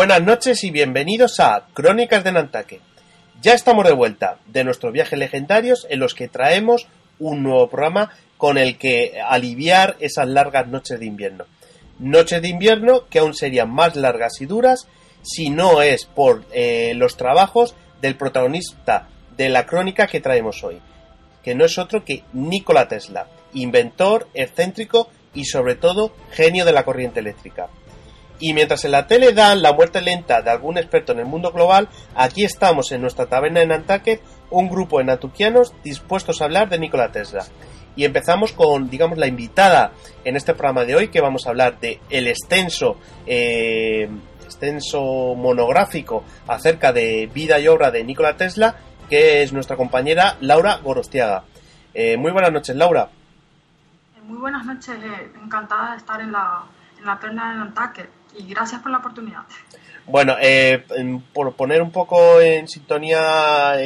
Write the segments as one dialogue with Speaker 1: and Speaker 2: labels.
Speaker 1: Buenas noches y bienvenidos a Crónicas de Nantaque. Ya estamos de vuelta de nuestros viajes legendarios en los que traemos un nuevo programa con el que aliviar esas largas noches de invierno. Noches de invierno que aún serían más largas y duras si no es por eh, los trabajos del protagonista de la crónica que traemos hoy, que no es otro que Nikola Tesla, inventor, excéntrico y sobre todo genio de la corriente eléctrica. Y mientras en la tele dan la muerte lenta de algún experto en el mundo global, aquí estamos en nuestra taberna en Nantucket, un grupo de natuquianos dispuestos a hablar de Nikola Tesla. Y empezamos con, digamos, la invitada en este programa de hoy, que vamos a hablar de el extenso, eh, extenso monográfico acerca de vida y obra de Nikola Tesla, que es nuestra compañera Laura Gorostiaga. Eh, muy buenas noches, Laura.
Speaker 2: Muy buenas noches, eh, encantada de estar en la, en de Nantucket y gracias por la oportunidad.
Speaker 1: Bueno, eh, por poner un poco en sintonía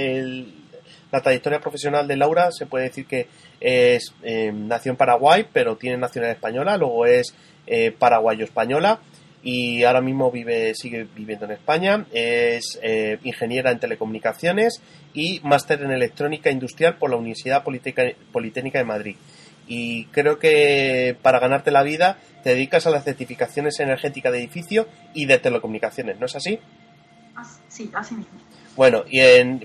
Speaker 1: la trayectoria profesional de Laura, se puede decir que es eh, nació en Paraguay, pero tiene nacionalidad española, luego es eh, paraguayo-española y ahora mismo vive, sigue viviendo en España. Es eh, ingeniera en telecomunicaciones y máster en electrónica industrial por la Universidad Politécnica de Madrid. Y creo que para ganarte la vida te dedicas a las certificaciones energéticas de edificio y de telecomunicaciones, ¿no es así?
Speaker 3: Sí, así mismo.
Speaker 1: Bueno, y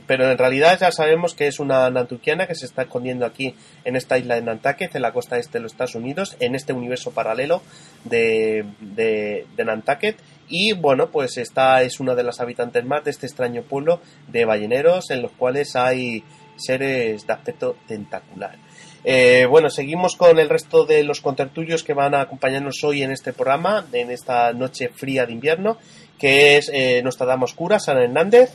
Speaker 1: pero en realidad ya sabemos que es una nantuquiana que se está escondiendo aquí en esta isla de Nantucket, en la costa este de los Estados Unidos, en este universo paralelo de, de Nantucket. Y bueno, pues esta es una de las habitantes más de este extraño pueblo de balleneros en los cuales hay seres de aspecto tentacular. Eh, bueno, seguimos con el resto de los contertulios que van a acompañarnos hoy en este programa, en esta noche fría de invierno, que es eh, nuestra dama oscura, Sara Hernández.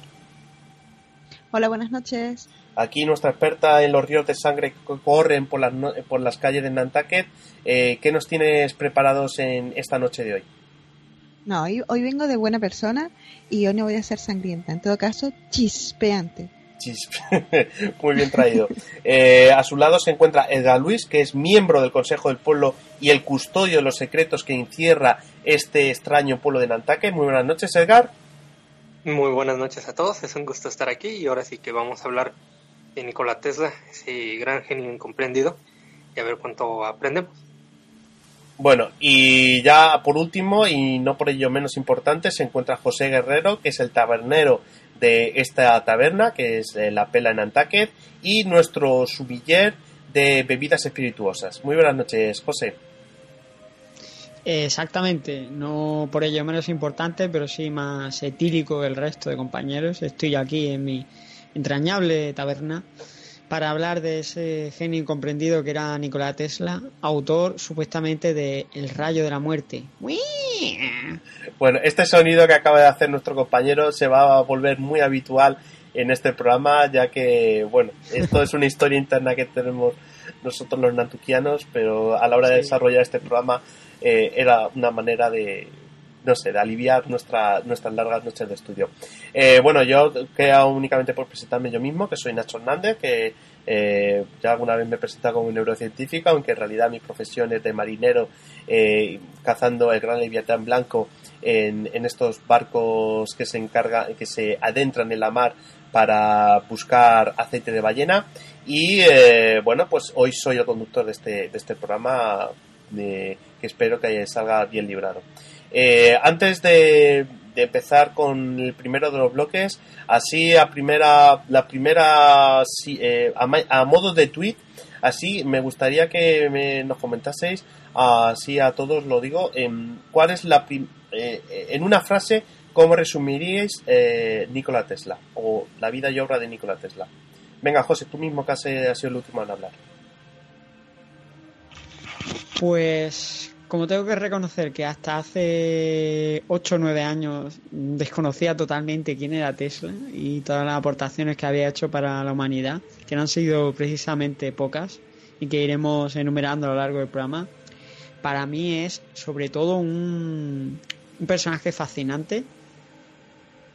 Speaker 4: Hola, buenas noches.
Speaker 1: Aquí nuestra experta en los ríos de sangre que corren por las, por las calles de Nantucket. Eh, ¿Qué nos tienes preparados en esta noche de hoy?
Speaker 4: No, hoy vengo de buena persona y hoy no voy a ser sangrienta, en todo caso, chispeante.
Speaker 1: Muy bien traído. Eh, a su lado se encuentra Edgar Luis, que es miembro del Consejo del Pueblo y el custodio de los secretos que encierra este extraño pueblo de Nantaque. Muy buenas noches, Edgar. Muy buenas noches a todos. Es un
Speaker 5: gusto estar aquí y ahora sí que vamos a hablar de Nikola Tesla, ese gran genio incomprendido,
Speaker 1: y a ver cuánto aprendemos. Bueno, y ya por último, y no por ello menos importante, se encuentra José Guerrero, que es el tabernero de esta taberna, que es eh, La Pela en Antáquez, y nuestro subiller de bebidas espirituosas. Muy buenas noches, José.
Speaker 3: Exactamente, no por ello menos importante, pero sí más etílico que el resto de compañeros. Estoy aquí en mi entrañable taberna para hablar de ese genio incomprendido que era Nikola Tesla, autor supuestamente de El rayo de la muerte.
Speaker 1: Bueno, este sonido que acaba de hacer nuestro compañero se va a volver muy habitual en este programa, ya que, bueno, esto es una historia interna que tenemos nosotros los nantuquianos, pero a la hora de desarrollar este programa eh, era una manera de no sé, de aliviar nuestra, nuestras largas noches de estudio. Eh, bueno, yo queda únicamente por presentarme yo mismo, que soy Nacho Hernández, que eh, ya alguna vez me he presentado como un neurocientífico, aunque en realidad mi profesión es de marinero, eh, cazando el gran leviatán blanco en, estos barcos que se encarga, que se adentran en la mar para buscar aceite de ballena. Y bueno, pues hoy soy el conductor de este, de este programa que espero que salga bien librado. Eh, antes de, empezar con el primero de los bloques, así a primera, la primera, eh, a, modo de tweet, así me gustaría que me, nos comentaseis, así a todos lo digo, en, em, cuál es la, eh, en una frase, cómo resumiríais Nikola Tesla o la vida y obra de Nikola Tesla. Venga, José, tú mismo que has, has sido el último en hablar.
Speaker 3: Pues como tengo que reconocer que hasta hace 8 o 9 años desconocía totalmente quién era Tesla y todas las aportaciones que había hecho para la humanidad, que no han sido precisamente pocas y que iremos enumerando a lo largo del programa, para mí es sobre todo un, un personaje fascinante,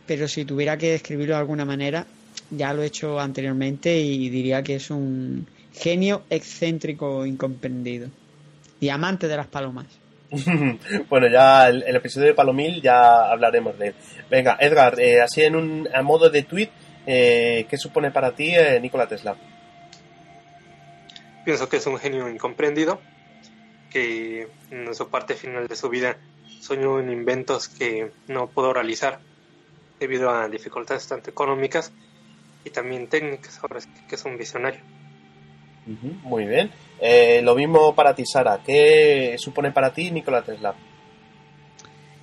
Speaker 3: pero si tuviera que describirlo de alguna manera, ya lo he hecho anteriormente y diría que es un genio excéntrico incomprendido. Diamante de las palomas.
Speaker 1: bueno, ya el, episodio de Palomil ya hablaremos de él. Venga, Edgar, eh, así en un a modo de tweet, eh, ¿qué supone para ti Nicolás eh, Nikola Tesla?
Speaker 5: Pienso que es un genio incomprendido, que en su parte final de su vida soñó en inventos que no pudo realizar debido a dificultades tanto económicas y también técnicas. Ahora que es un visionario
Speaker 1: muy bien. Eh, lo mismo para ti, Sara. ¿Qué supone para ti Nikola Tesla?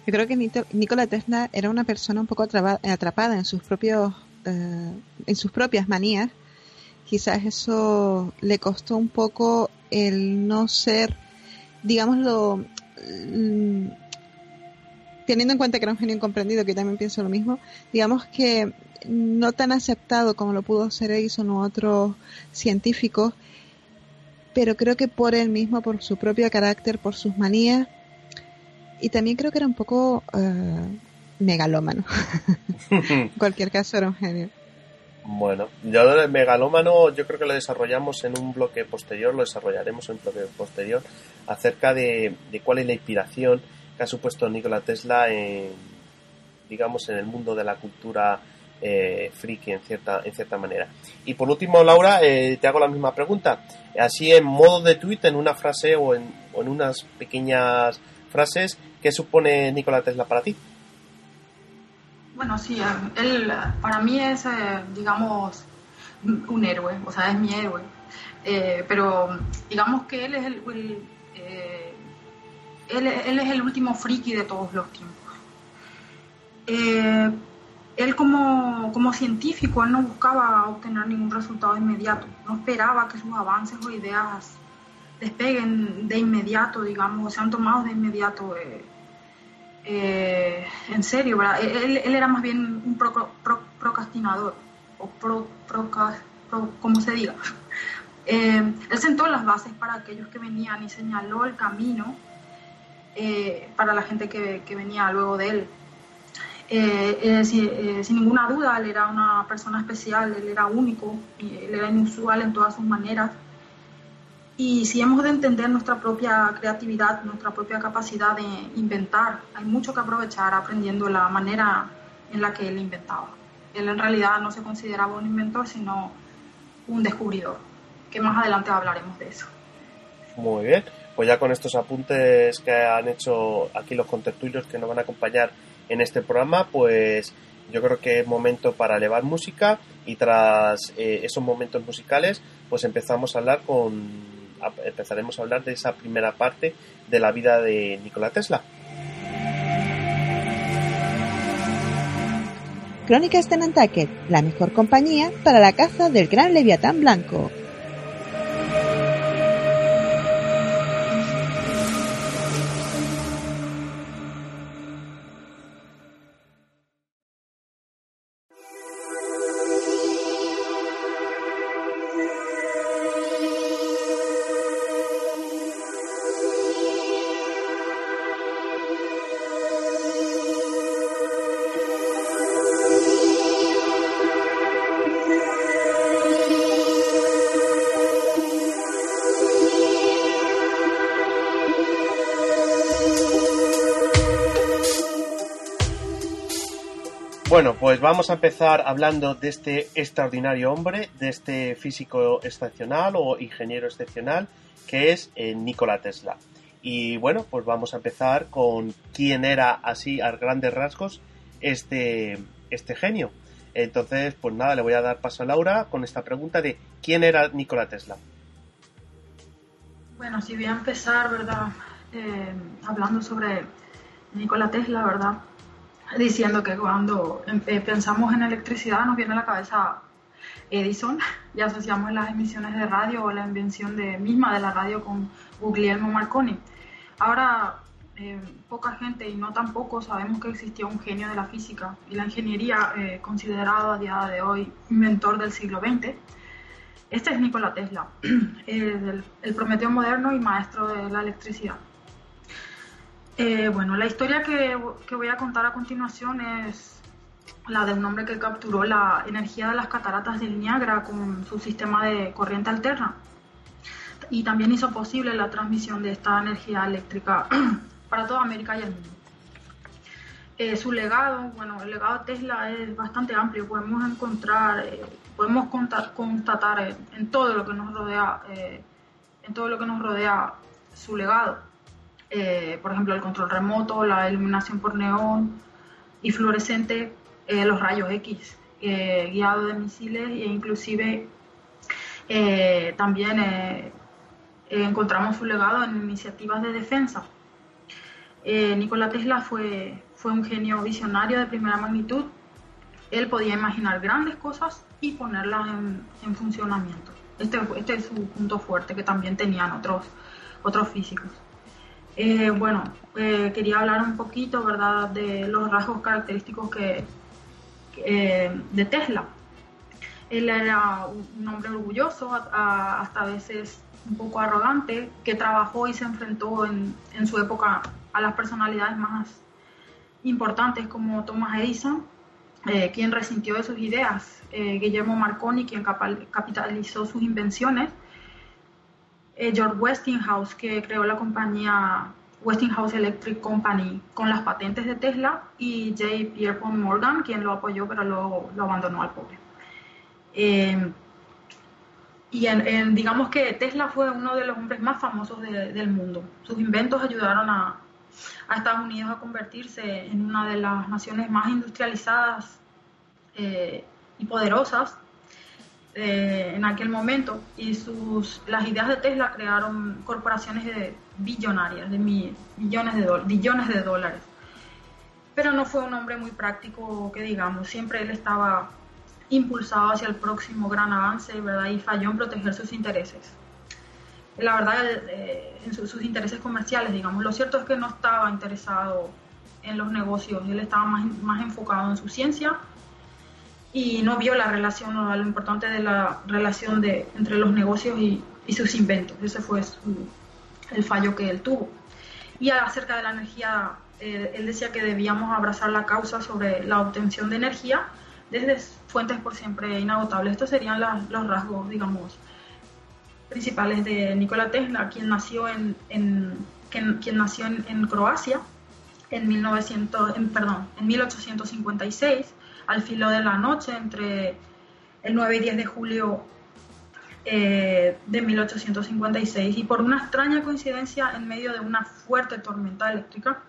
Speaker 4: Yo creo que Nikola Tesla era una persona un poco atrapada en sus propios eh, en sus propias manías. Quizás eso le costó un poco el no ser, digámoslo, mm, teniendo en cuenta que era un genio incomprendido, que también pienso lo mismo, digamos que no tan aceptado como lo pudo ser Edison u otros científicos, pero creo que por él mismo, por su propio carácter, por sus manías, y también creo que era un poco eh, megalómano. en cualquier caso, era un genio.
Speaker 1: Bueno, yo el megalómano yo creo que lo desarrollamos en un bloque posterior, lo desarrollaremos en un bloque posterior, acerca de, de cuál es la inspiración que ha supuesto Nikola Tesla digamos, en el mundo de la cultura eh, friki en cierta, en cierta manera. Y por último, Laura, eh, te hago la misma pregunta. Así en modo de tweet, en una frase o en, unas pequeñas frases, ¿qué supone Nikola Tesla para ti?
Speaker 2: Bueno, sí, él para mí es, eh, digamos, un héroe, o sea, es mi héroe. pero digamos que él es el, él, él, es el último friki de todos los tiempos él como, científico, él no buscaba obtener ningún resultado inmediato, no esperaba que sus avances o ideas despeguen de inmediato, digamos, o sean tomados de inmediato eh, eh, en serio, e-, Él, era más bien un procrastinador, o pro, como se diga. Eh, él sentó las bases para aquellos que venían y señaló el camino para la gente que, que venía luego de él. Eh, eh, eh, sin, ninguna duda, él era una persona especial, él era único, él era inusual en todas sus maneras. Y si hemos de entender nuestra propia creatividad, nuestra propia capacidad de inventar, hay mucho que aprovechar aprendiendo la manera en la que él inventaba. Él en realidad no se consideraba un inventor, sino un descubridor, que más adelante hablaremos de eso.
Speaker 1: Muy bien, pues ya con estos apuntes que han hecho aquí los contertulios que nos van a acompañar en este programa, pues yo creo que es momento para elevar música y tras eh, esos momentos musicales, pues empezamos a hablar con empezaremos a hablar de esa primera parte de la vida de Nikola Tesla.
Speaker 4: Crónicas de Nantucket, la mejor compañía para la caza del gran leviatán blanco.
Speaker 1: Bueno, pues vamos a empezar hablando de este extraordinario hombre, de este físico excepcional o ingeniero excepcional, que es eh, Nikola Tesla. Y bueno, pues vamos a empezar con quién era así a grandes rasgos este, este genio. Entonces, pues nada, le voy a dar paso a Laura con esta pregunta de quién era Nikola Tesla.
Speaker 2: Bueno, si voy a empezar, ¿verdad? Eh, hablando sobre Nikola Tesla, ¿verdad? diciendo que cuando em-, eh, pensamos en electricidad nos viene a la cabeza Edison y asociamos las emisiones de radio o la invención de, misma de la radio con Guglielmo Marconi. Ahora, em, poca gente y no tampoco sabemos que existió un genio de la física y la ingeniería eh, considerado a día de hoy inventor del siglo XX. Este es Nikola Tesla, eh, el, el Prometeo moderno y maestro de la electricidad. Eh, bueno, la historia que, voy a contar a continuación es la de un hombre que capturó la energía de las cataratas del Niágara con su sistema de corriente alterna y también hizo posible la transmisión de esta energía eléctrica para toda América y el mundo. Eh, su legado, bueno, el legado de Tesla es bastante amplio, podemos encontrar, eh, podemos constatar en todo lo que nos rodea, en todo lo que nos rodea su legado eh, por ejemplo, el control remoto, la iluminación por neón y fluorescente, eh, los rayos X, eh, guiado de misiles e inclusive eh, también encontramos su legado en iniciativas de defensa. Nikola Tesla fue, fue un genio visionario de primera magnitud. Él podía imaginar grandes cosas y ponerlas en, funcionamiento. Este, este es su punto fuerte que también tenían otros, otros físicos. Eh, bueno, eh, quería hablar un poquito, ¿verdad?, de los rasgos característicos que, eh, de Tesla. Él era un hombre orgulloso, hasta a veces un poco arrogante, que trabajó y se enfrentó en, su época a las personalidades más importantes como Thomas Edison, quien resintió de sus ideas, Guillermo Marconi, quien capitalizó sus invenciones, eh, George Westinghouse, que creó la compañía Westinghouse Electric Company con las patentes de Tesla, y J. Pierpont Morgan, quien lo apoyó pero luego lo abandonó al pobre. Em, y digamos que Tesla fue uno de los hombres más famosos del mundo. Sus inventos ayudaron a, Estados Unidos a convertirse en una de las naciones más industrializadas eh, y poderosas eh, en aquel momento y sus, las ideas de Tesla crearon corporaciones de billonarias, de millones de, billones de dólares. Pero no fue un hombre muy práctico, que digamos, siempre él estaba impulsado hacia el próximo gran avance, ¿verdad? Y falló en proteger sus intereses. La verdad, eh, en sus intereses comerciales, digamos. Lo cierto es que no estaba interesado en los negocios, él estaba más, más enfocado en su ciencia y no vio la relación o lo importante de la relación de, entre los negocios y, sus inventos. Ese fue el fallo que él tuvo. Y acerca de la energía, eh, él decía que debíamos abrazar la causa sobre la obtención de energía desde fuentes por siempre inagotables. Estos serían los rasgos, digamos, principales de Nikola Tesla, quien nació en, quien, nació en Croacia en, 1900, en, perdón, en 1856 al filo de la noche, entre el 9 y 10 de julio eh, de 1856, y por una extraña coincidencia, en medio de una fuerte tormenta eléctrica,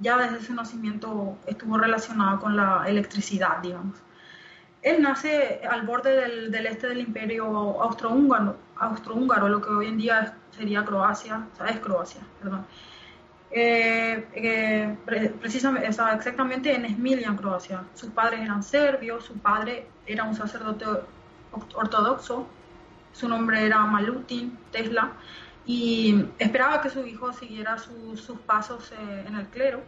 Speaker 2: ya desde su nacimiento estuvo relacionado con la electricidad, digamos. Él nace al borde del, del este del imperio austrohúngaro, austrohúngaro, lo que hoy en día sería Croacia, o sea, es Croacia, perdón eh, eh precisamente, exactamente en Smiljan, Croacia. Sus padres eran serbios, su padre era un sacerdote ortodoxo, su nombre era Malutin Tesla, y esperaba que su hijo siguiera sus pasos eh, en el clero.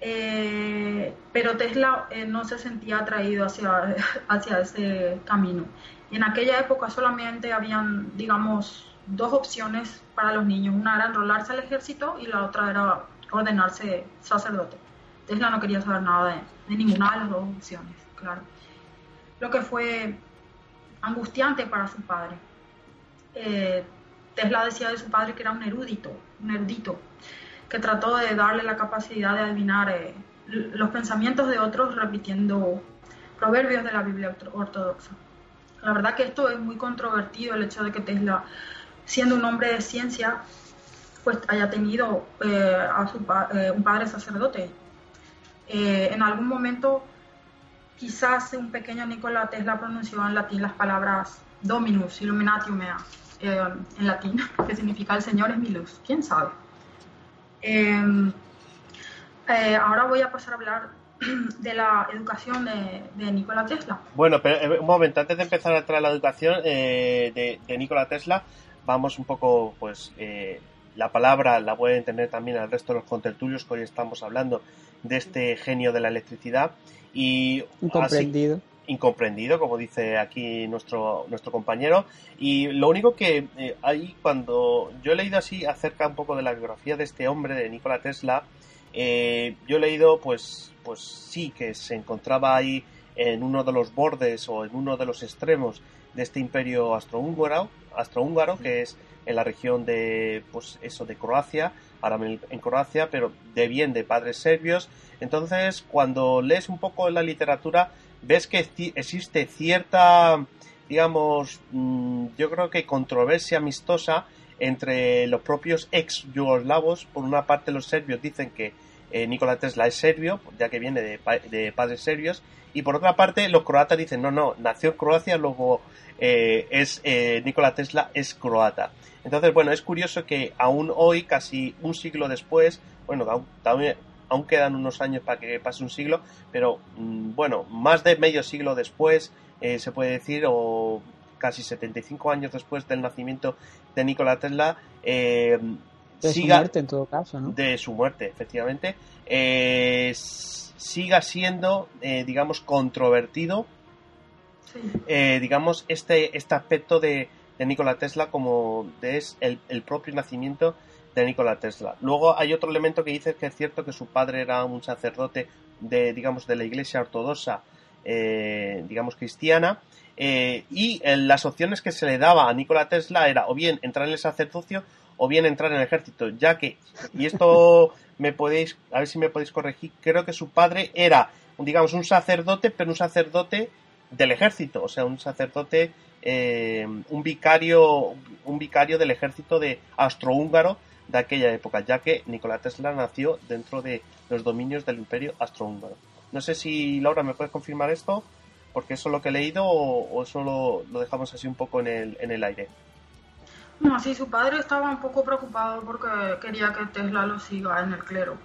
Speaker 2: Eh, pero Tesla no se sentía atraído hacia, hacia ese camino. Y En aquella época solamente habían, digamos, dos opciones para los niños. Una era enrolarse al ejército y la otra era ordenarse sacerdote. Tesla no quería saber nada de, ninguna de las dos opciones, claro. Lo que fue angustiante para su padre. Eh, Tesla decía de su padre que era un erudito, un erudito, que trató de darle la capacidad de adivinar eh, los pensamientos de otros repitiendo proverbios de la Biblia ortodoxa. La verdad que esto es muy controvertido, el hecho de que Tesla siendo un hombre de ciencia, pues haya tenido eh, a su eh, un padre sacerdote. Eh, en algún momento, quizás un pequeño Nikola Tesla pronunció en latín las palabras Dominus Illuminatium en latín, que significa el Señor es mi luz, quién sabe. ahora voy a pasar a hablar de la educación de, de Nikola Tesla.
Speaker 1: Bueno, pero un momento, antes de empezar a traer la educación de, de Nikola Tesla, vamos un poco, pues, eh, la palabra la pueden entender también al resto de los contertulios que hoy estamos hablando de este genio de la electricidad y incomprendido. incomprendido, como dice aquí nuestro, nuestro compañero. Y lo único que hay eh, cuando yo he leído así acerca un poco de la biografía de este hombre, de Nikola Tesla, eh, yo he leído pues, pues sí que se encontraba ahí en uno de los bordes o en uno de los extremos de este imperio astrohúngaro, astrohúngaro que es en la región de, pues eso, de Croacia, ahora en Croacia, pero de bien de padres serbios. Entonces, cuando lees un poco la literatura, ves que existe cierta, digamos, mm, yo creo que controversia amistosa entre los propios ex yugoslavos. Por una parte, los serbios dicen que eh, Nicolás Tesla es serbio, ya que viene de, de, padres serbios, y por otra parte, los croatas dicen: no, no, nació en Croacia, luego eh, es eh, Nikola Tesla es croata. Entonces, bueno, es curioso que aún hoy, casi un siglo después, bueno, también, aún quedan unos años para que pase un siglo, pero mm, bueno, más de medio siglo después, eh, se puede decir, o casi 75 años después del nacimiento de Nikola Tesla, eh, de su muerte
Speaker 3: en todo caso, ¿no?
Speaker 1: De su muerte, efectivamente, siga siendo, digamos, controvertido eh, digamos, este, este aspecto de, Nikola Tesla como es el, propio nacimiento de Nikola Tesla. Luego hay otro elemento que dice que es cierto que su padre era un sacerdote de, digamos, de la iglesia ortodoxa, eh, digamos, cristiana, eh, y las opciones que se le daba a Nikola Tesla era o bien entrar en el sacerdocio o bien entrar en el ejército, ya que, y esto me podéis, a ver si me podéis corregir, creo que su padre era, digamos, un sacerdote, pero un sacerdote del ejército, o sea, un sacerdote, eh, un vicario, un vicario del ejército de astrohúngaro de aquella época, ya que Nikola Tesla nació dentro de los dominios del imperio astrohúngaro. No sé si Laura me puedes confirmar esto, porque eso es lo que he leído o, solo eso lo, dejamos así un poco en el, en el aire.
Speaker 2: No, sí, su padre estaba un poco preocupado porque quería que Tesla lo siga en el clero.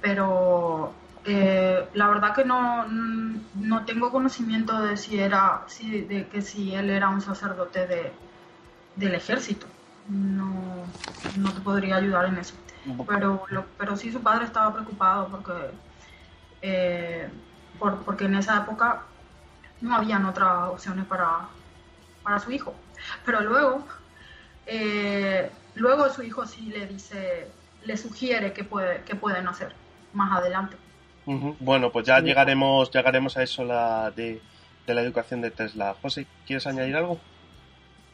Speaker 2: Pero eh, la verdad que no, mm, no, tengo conocimiento de si era si, de que si él era un sacerdote de, del ejército. No, te podría ayudar en eso. Pero, pero sí su padre estaba preocupado porque, eh, por, porque en esa época no habían otras opciones para, su hijo. Pero luego, eh, luego su hijo sí le dice, le sugiere que puede, que pueden hacer más adelante.
Speaker 1: Bueno, pues ya llegaremos, llegaremos a eso la de, la educación de Tesla. José, ¿quieres añadir algo?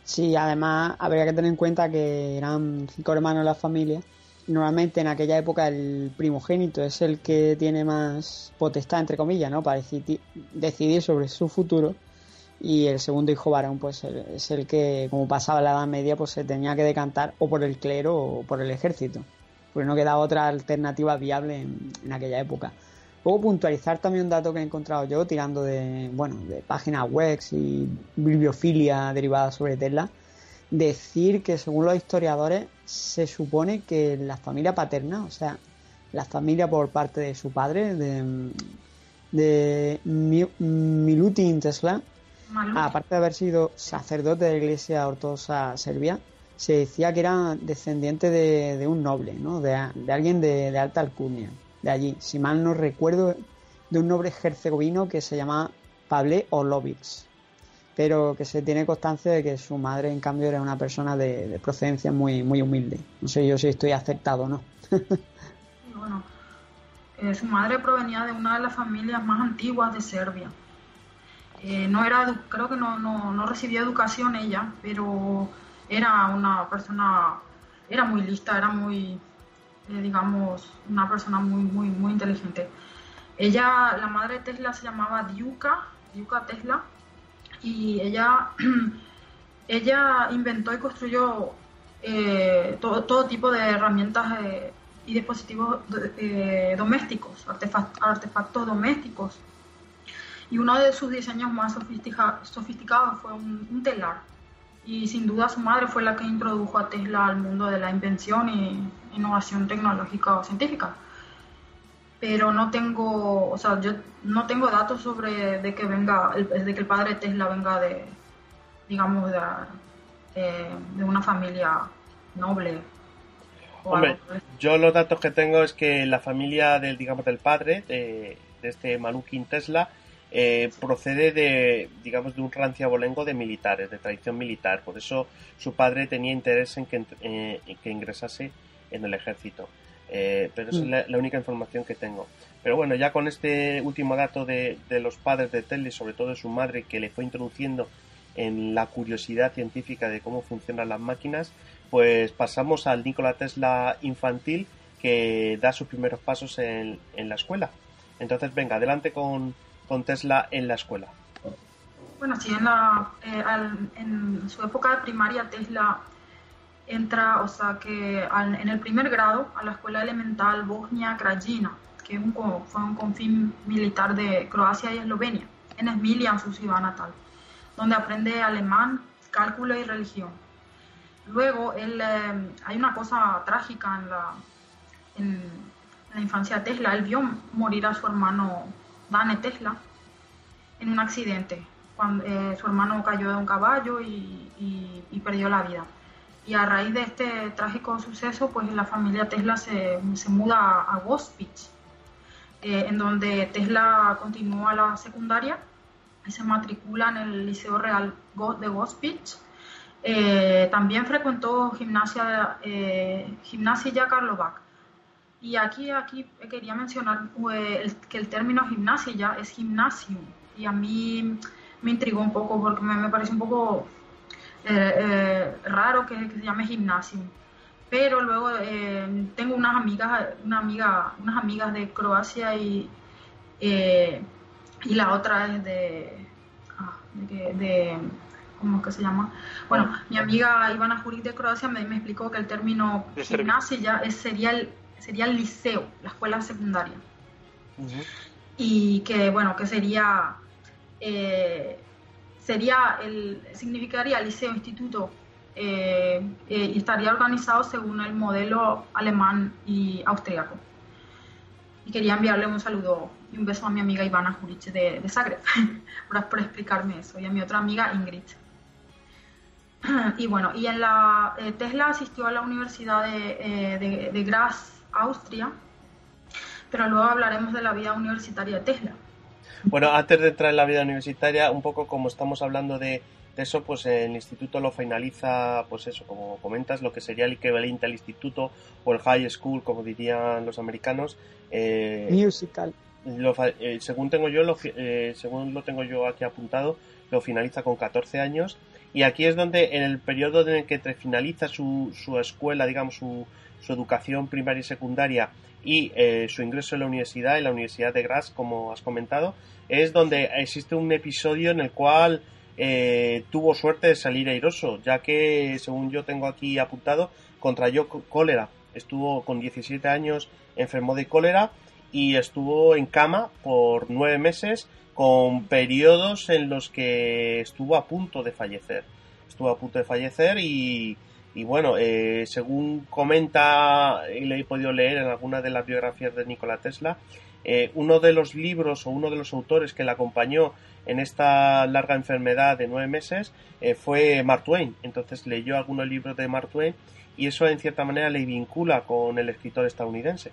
Speaker 3: Sí, además habría que tener en cuenta que eran cinco hermanos la familia. Normalmente en aquella época el primogénito es el que tiene más potestad, entre comillas, ¿no? Para decidir sobre su futuro. Y el segundo hijo varón, pues es el que, como pasaba la Edad Media, pues se tenía que decantar o por el clero o por el ejército. Porque no quedaba otra alternativa viable en aquella época. Puedo puntualizar también un dato que he encontrado yo tirando de, bueno, de páginas web y bibliofilia derivada sobre Tesla. Decir que según los historiadores se supone que la familia paterna, o sea, la familia por parte de su padre, de, Milutin Tesla, aparte de haber sido sacerdote de la iglesia ortodoxa serbia, se decía que era descendiente de, un noble, ¿no? de, alguien de, de alta alcurnia de allí, si mal no recuerdo, de un noble herzegovino que se llama Pable Olovics pero que se tiene constancia de que su madre, en cambio, era una persona de, procedencia muy, muy humilde. No sé yo si estoy aceptado o no.
Speaker 6: bueno,
Speaker 2: eh, su madre provenía de una de las familias más antiguas de Serbia. Eh, no era, creo que no, no recibía educación ella, pero era una persona, era muy lista, era muy eh, digamos, una persona muy, muy, muy inteligente. Ella, la madre de Tesla se llamaba diuka, diuka Tesla, y ella, ella inventó y construyó eh, todo, tipo de herramientas eh, y dispositivos domésticos, artefactos, domésticos. Y uno de sus diseños más sofisticados fue un, un telar, y sin duda su madre fue la que introdujo a Tesla al mundo de la invención y innovación tecnológica o científica. Pero no tengo, o sea, yo no tengo datos sobre de que venga, pues, de que el padre Tesla venga de, digamos, de, eh, una familia
Speaker 3: noble.
Speaker 1: yo los datos que tengo es que la familia del, digamos, del padre de, este maluquín Tesla eh, procede de, digamos, de un ranciabolengo de militares, de tradición militar. Por eso su padre tenía interés en que, eh, ingresase en el ejército. Eh, pero es mm. la, única información que tengo. Pero bueno, ya con este último dato de, de los padres de Telly, sobre todo de su madre, que le fue introduciendo en la curiosidad científica de cómo funcionan las máquinas, pues pasamos al Nikola Tesla infantil que da sus primeros pasos en la escuela. Entonces, venga, adelante con, con Tesla en la escuela?
Speaker 2: Bueno, sí, eh, en, su época de primaria Tesla entra, o sea, que en el primer grado a la escuela elemental Bosnia Krajina, que fue un confín militar de Croacia y Eslovenia, en Smiljan, su ciudad natal, donde aprende alemán, cálculo y religión. Luego, eh, hay una cosa trágica en la, en la infancia de Tesla, él vio morir a su hermano Dane Tesla, en un accidente. Cuando, eh, su hermano cayó de un caballo y, perdió la vida. Y a raíz de este trágico suceso, pues la familia Tesla se, se muda a, Ghost Beach, eh, en donde Tesla continúa la secundaria y se matricula en el Liceo Real de Ghost Beach. Eh, también frecuentó gimnasia, gimnasia Carlovac y aquí, aquí quería mencionar eh, que el término gimnasia ya es gimnasium. Y a mí me intrigó un poco porque me, me parece un poco eh, eh, raro que, se llame gimnasium. Pero luego tengo unas amigas, una amiga, unas amigas de Croacia y, y la otra es de, ah, de, ¿cómo que se llama? Bueno, mi amiga Ivana Juric de Croacia me, me explicó que el término gimnasia ya es, sería el sería el liceo, la escuela secundaria. Y que, bueno, que sería, eh, sería el, significaría liceo, instituto, eh, eh, y estaría organizado según el modelo alemán y austriaco. Y quería enviarle un saludo y un beso a mi amiga Ivana Jurich de, de Zagreb, por, por explicarme eso, y a mi otra amiga Ingrid y bueno, y en la Tesla asistió a la Universidad de, de Graz Austria, pero luego hablaremos de la vida universitaria de Tesla.
Speaker 1: Bueno, antes de entrar en la vida universitaria, un poco como estamos hablando de, eso, pues el instituto lo finaliza, pues eso, como comentas, lo que sería el equivalente al instituto o el high school, como dirían los americanos. Eh, Musical. Eh, según tengo yo, lo, eh, según lo tengo yo aquí apuntado, lo finaliza con 14 años y aquí es donde en el periodo en el que finaliza su, su escuela, digamos, su, su educación primaria y secundaria y eh, su ingreso en la universidad, en la Universidad de Graz, como has comentado, es donde existe un episodio en el cual eh, tuvo suerte de salir airoso, ya que, según yo tengo aquí apuntado, contrayó cólera. Estuvo con 17 años, enfermó de cólera y estuvo en cama por nueve meses con periodos en los que estuvo a punto de fallecer. Estuvo a punto de fallecer y, y bueno, eh, según comenta y le he podido leer en alguna de las biografías de Nikola Tesla, eh, uno de los libros o uno de los autores que la acompañó en esta larga enfermedad de nueve meses eh, fue Mark Twain. Entonces leyó algunos libros de Mark Twain y eso en cierta manera le vincula con el escritor estadounidense.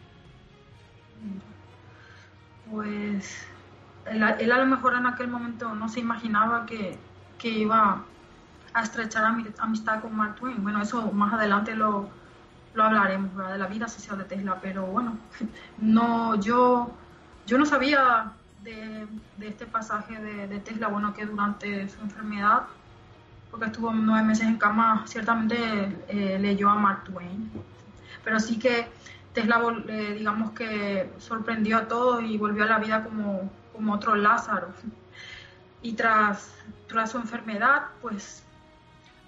Speaker 2: Pues él, a lo mejor en aquel momento no se imaginaba que, que iba a estrechar amistad con Mark Twain. Bueno, eso más adelante lo, hablaremos, ¿verdad? de la vida social de Tesla, pero bueno, no, yo, yo no sabía de, este pasaje de, Tesla, bueno, que durante su enfermedad, porque estuvo nueve meses en cama, ciertamente eh, leyó a Mark Twain, pero sí que Tesla, eh, digamos que sorprendió a todos y volvió a la vida como, como otro Lázaro. Y tras, tras su enfermedad, pues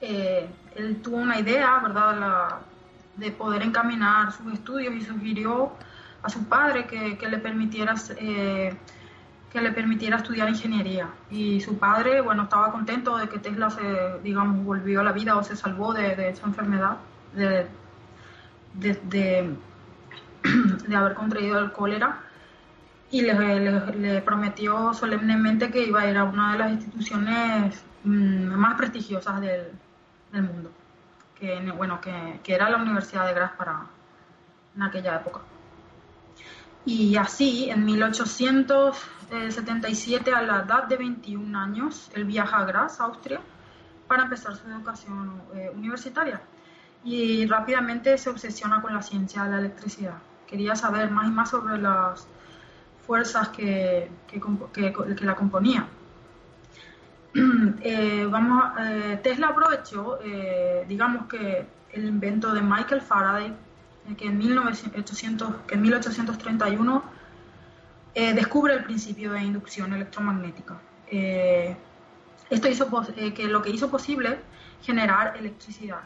Speaker 2: eh, él tuvo una idea, ¿verdad?, de poder encaminar sus estudios y sugirió a su padre que, le permitiera eh, que le permitiera estudiar ingeniería. Y su padre, bueno, estaba contento de que Tesla se, digamos, volvió a la vida o se salvó de, esa enfermedad, de, de, haber contraído el cólera y le, le, prometió solemnemente que iba a ir a una de las instituciones mm, más prestigiosas del, mundo, que, bueno, que, era la Universidad de Graz para, en aquella época. Y así, en 1877, a la edad de 21 años, él viaja a Graz, Austria, para empezar su educación eh, universitaria. Y rápidamente se obsesiona con la ciencia de la electricidad. Quería saber más y más sobre las fuerzas que, que, que la componían. Eh, eh, Tesla aprovechó, eh, digamos que el invento de Michael Faraday, que en, en 1831 descubre el principio de inducción electromagnética. esto hizo que lo que hizo posible generar electricidad.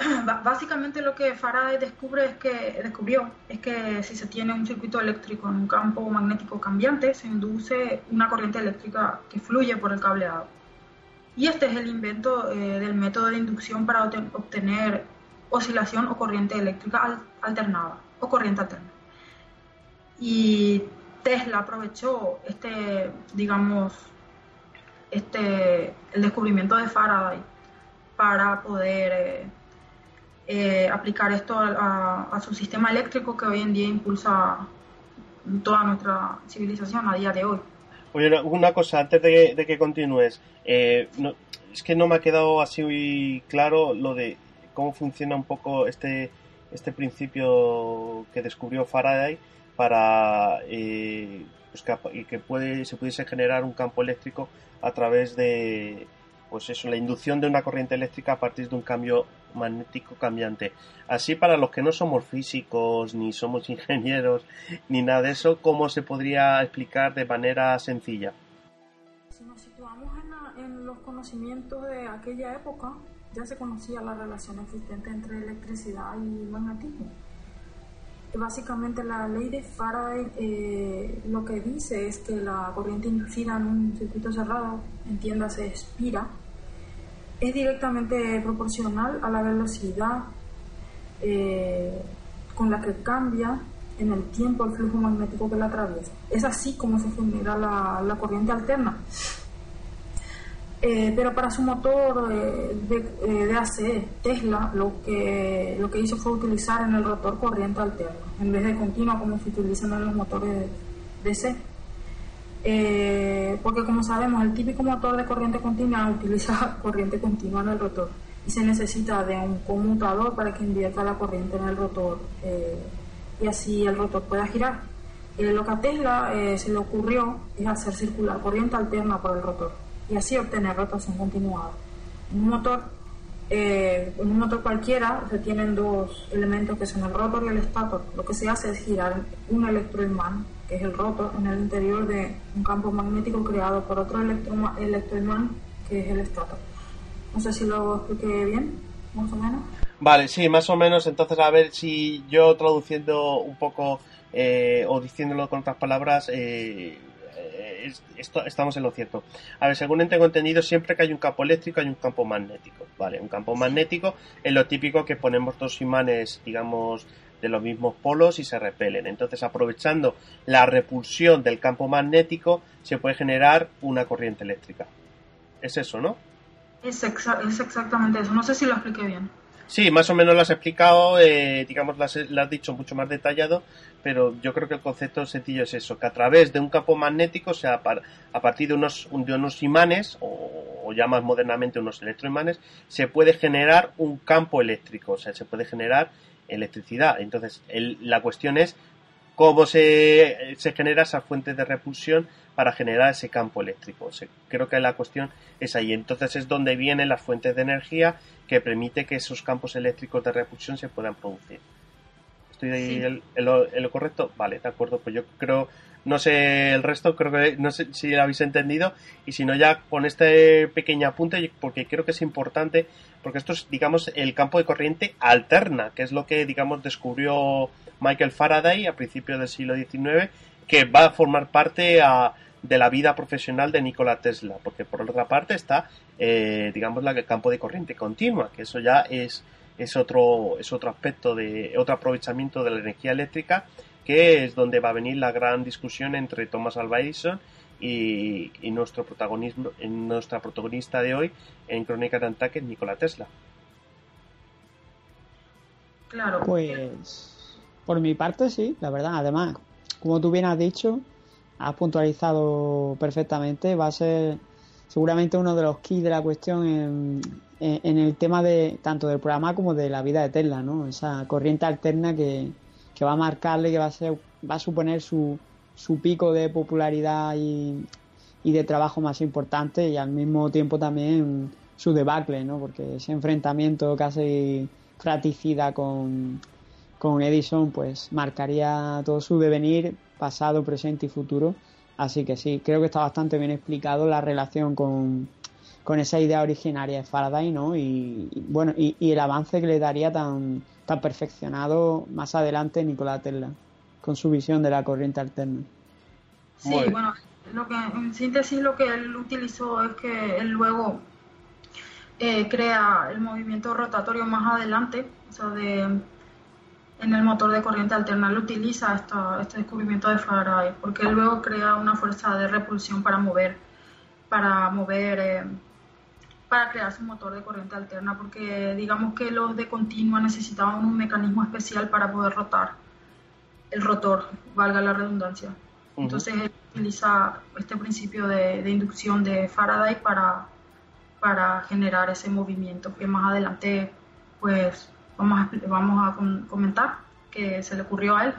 Speaker 2: básicamente lo que Faraday descubre es que descubrió es que si se tiene un circuito eléctrico en un campo magnético cambiante se induce una corriente eléctrica que fluye por el cableado y este es el invento eh, del método de inducción para obtener oscilación o corriente eléctrica alternada o corriente alterna y Tesla aprovechó este digamos este el descubrimiento de Faraday para poder eh, eh, aplicar esto a, su sistema eléctrico que hoy en día impulsa toda nuestra civilización a día de hoy.
Speaker 1: Oye, una cosa antes de, que continúes. Eh, es que no me ha quedado así muy claro lo de cómo funciona un poco este, este principio que descubrió Faraday para eh, pues, que, puede, se pudiese generar un campo eléctrico a través de, pues eso, la inducción de una corriente eléctrica a partir de un cambio magnético cambiante. Así para los que no somos físicos, ni somos ingenieros, ni nada de eso, ¿cómo se podría explicar de manera sencilla?
Speaker 6: Si nos
Speaker 2: situamos en, los conocimientos de aquella época, ya se conocía la relación existente entre electricidad y magnetismo. Básicamente la ley de
Speaker 6: Faraday
Speaker 2: eh, lo que dice es que la corriente inducida en un circuito cerrado, se expira, es directamente proporcional a la velocidad eh, con la que cambia en el tiempo el flujo magnético que la atraviesa. Es así como se genera la, corriente alterna. Eh, pero para su motor eh, de, Tesla lo que, lo que hizo fue utilizar en el rotor corriente alterna, en vez de continua como se utilizan en los motores de DC. Eh, porque como sabemos el típico motor de corriente continua utiliza corriente continua en el rotor y se necesita de un conmutador para que invierta la corriente en el rotor eh, y así el rotor pueda girar. Eh, lo que a Tesla se le ocurrió es hacer circular corriente alterna por el rotor y así obtener rotación continuada. En un motor, un motor cualquiera se tienen dos elementos que son el rotor y el estator. Lo que se hace es girar un electroimán que es el roto en el interior de un campo magnético creado por otro electroimán, que es el estrato. No sé si lo expliqué bien, más o menos.
Speaker 1: Vale, sí, más o menos. Entonces, a ver si yo traduciendo un poco eh, o diciéndolo con otras palabras, eh, eh, estamos en lo cierto. A ver, según tengo entendido, siempre que hay un campo eléctrico hay un campo magnético. Vale, un campo magnético es lo típico que ponemos dos imanes, digamos, de los mismos polos y se repelen. Entonces, aprovechando la repulsión del campo magnético, se puede generar una corriente eléctrica. Es eso, ¿no?
Speaker 2: Es, exactamente eso. No sé si lo expliqué bien.
Speaker 1: Sí, más o menos lo has explicado, eh, digamos, lo has, dicho mucho más detallado, pero yo creo que el concepto sencillo es eso, que a través de un campo magnético, o sea, a partir de unos, de unos imanes, o, o ya más modernamente unos electroimanes, se puede generar un campo eléctrico, o sea, se puede generar electricidad. Entonces, la cuestión es cómo se, se genera esa fuente de repulsión para generar ese campo eléctrico. creo que la cuestión es ahí. Entonces es donde vienen las fuentes de energía que permite que esos campos eléctricos de repulsión se puedan producir. ¿Estoy ahí en, lo, correcto? Vale, de acuerdo. Pues yo creo no sé el resto, creo que no sé si lo habéis entendido. Y si no, ya con este pequeño apunte, porque creo que es importante, porque esto es, digamos, el campo de corriente alterna, que es lo que, digamos, descubrió Michael Faraday a principios del siglo XIX, que va a formar parte ah, de la vida profesional de Nikola Tesla, porque por otra parte está, eh, digamos, la, el campo de corriente continua, que eso ya es, es, otro, es otro aspecto de otro aprovechamiento de la energía eléctrica es donde va a venir la gran discusión entre Thomas Alva y, nuestro protagonismo, nuestra protagonista de hoy en Crónica de Antaque, Nikola Tesla.
Speaker 3: Claro. Pues por mi parte sí, la verdad. Además, como tú bien has dicho, has puntualizado perfectamente, va a ser seguramente uno de los keys de la cuestión en, en el tema de tanto del programa como de la vida de Tesla, ¿no? Esa corriente alterna que, que va a marcarle, que va a, ser, va a suponer su, pico de popularidad y, de trabajo más importante y al mismo tiempo también su debacle, ¿no? Porque ese enfrentamiento casi fraticida con, con Edison, pues marcaría todo su devenir, pasado, presente y futuro. Así que sí, creo que está bastante bien explicado la relación con, con esa idea originaria de Faraday, ¿no? Y, bueno, y, el avance que le daría tan, tan perfeccionado más adelante Nicolás Tesla, con su visión de la corriente alterna. Sí, bueno.
Speaker 2: lo en síntesis lo que él utilizó es que él luego eh, crea el movimiento rotatorio más adelante, o sea, de, en el motor de corriente alterna, él utiliza este descubrimiento de Faraday, porque él luego crea una fuerza de repulsión para mover, para mover... Eh, para crear su motor de corriente alterna, porque digamos que los de continua necesitaban un mecanismo especial para poder rotar el rotor, valga la redundancia. Entonces él utiliza este principio de, inducción de Faraday para, para generar ese movimiento que más adelante pues vamos vamos a comentar que se le ocurrió a él.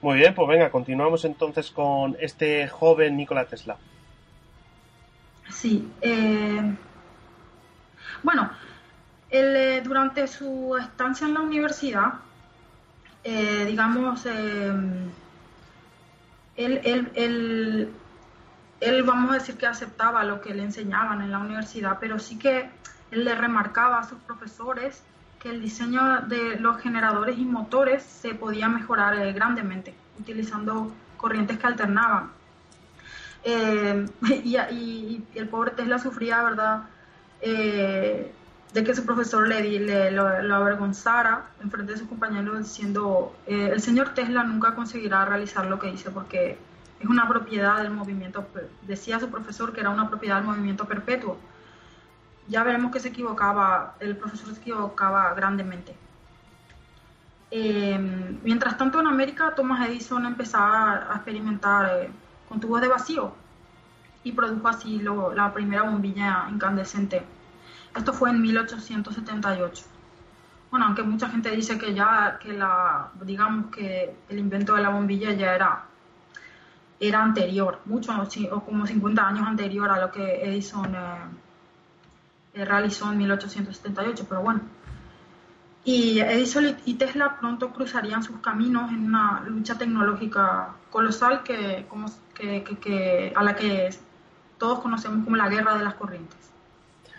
Speaker 1: Muy bien, pues venga, continuamos entonces con este joven Nikola Tesla.
Speaker 2: Sí. Eh, bueno, él, eh, durante su estancia en la universidad, eh, digamos, él, él, él, vamos a decir que aceptaba lo que le enseñaban en la universidad, pero sí que él le remarcaba a sus profesores que el diseño de los generadores y motores se podía mejorar grandemente utilizando corrientes que alternaban. Eh, y, y, el pobre Tesla sufría, ¿verdad? Eh, de que su profesor le, le lo, avergonzara en frente de sus compañeros diciendo, eh, el señor Tesla nunca conseguirá realizar lo que dice porque es una propiedad del movimiento, decía su profesor que era una propiedad del movimiento perpetuo. Ya veremos que se equivocaba, el profesor se equivocaba grandemente. mientras tanto en América Thomas Edison empezaba a experimentar un de vacío y produjo así la primera bombilla incandescente. Esto fue en 1878. Bueno, aunque mucha gente dice que ya que la digamos que el invento de la bombilla ya era era anterior, mucho o como 50 años anterior a lo que Edison eh, eh, realizó en 1878, pero bueno. Y Edison y Tesla pronto cruzarían sus caminos en una lucha tecnológica colosal que, como que, que, que, a la que todos conocemos como la guerra de las corrientes.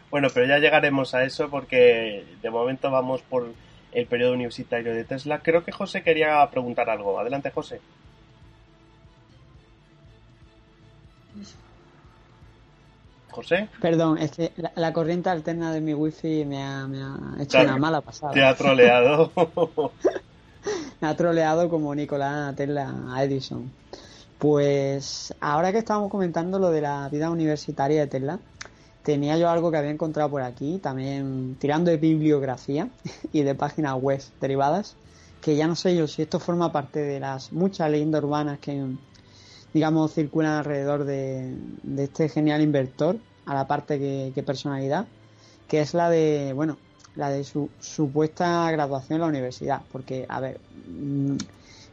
Speaker 1: Bueno, pero ya llegaremos a eso porque de momento vamos por el periodo universitario de Tesla. Creo que José quería preguntar algo. Adelante, José. José. Perdón,
Speaker 3: la, corriente alterna de mi wifi me ha, hecho una mala pasada. Te ha troleado. me ha troleado como Nicolás Tesla a Edison. Pues ahora que estábamos comentando lo de la vida universitaria de Tesla, tenía yo algo que había encontrado por aquí, también tirando de bibliografía y de páginas web derivadas, que ya no sé yo si esto forma parte de las muchas leyendas urbanas que, digamos, circulan alrededor de, este genial inventor, a la parte que, que personalidad, que es la de, bueno, la de su supuesta graduación en la universidad, porque, a ver, mm,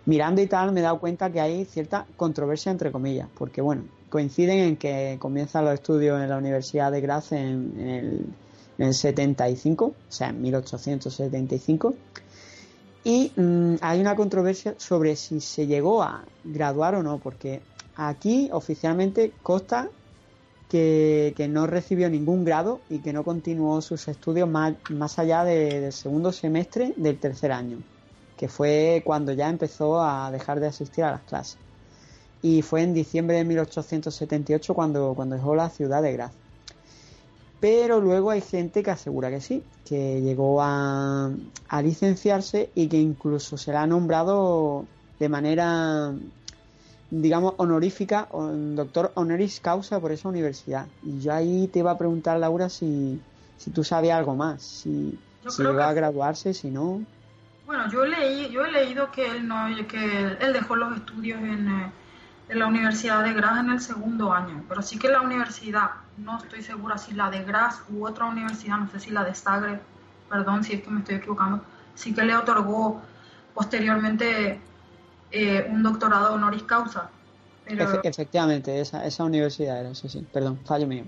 Speaker 3: mirando y tal me he dado cuenta que hay cierta controversia entre comillas, porque bueno, coinciden en que comienzan los estudios en la Universidad de Graz en, el, 75, o sea, en 1875. Y mm, hay una controversia sobre si se llegó a graduar o no, porque aquí oficialmente consta que, no recibió ningún grado y que no continuó sus estudios más, más allá del segundo semestre del tercer año que fue cuando ya empezó a dejar de asistir a las clases. Y fue en diciembre de 1878 cuando, cuando dejó la ciudad de Graz. Pero luego hay gente que asegura que sí, que llegó a, licenciarse y que incluso se ha nombrado de manera, digamos, honorífica, doctor honoris causa por esa universidad. Y yo ahí te iba a preguntar, Laura, si, tú sabes algo más, si, si a graduarse, si no.
Speaker 2: Bueno, yo leí, yo he leído que él no, que él dejó los estudios eh, en, la Universidad de Graz en el segundo año, pero sí que la universidad, no estoy segura si la de Graz u otra universidad, no sé si la de Zagreb, perdón si es que me estoy equivocando, sí que le otorgó posteriormente eh, un doctorado honoris causa.
Speaker 3: efectivamente, esa, universidad era, perdón, fallo mío.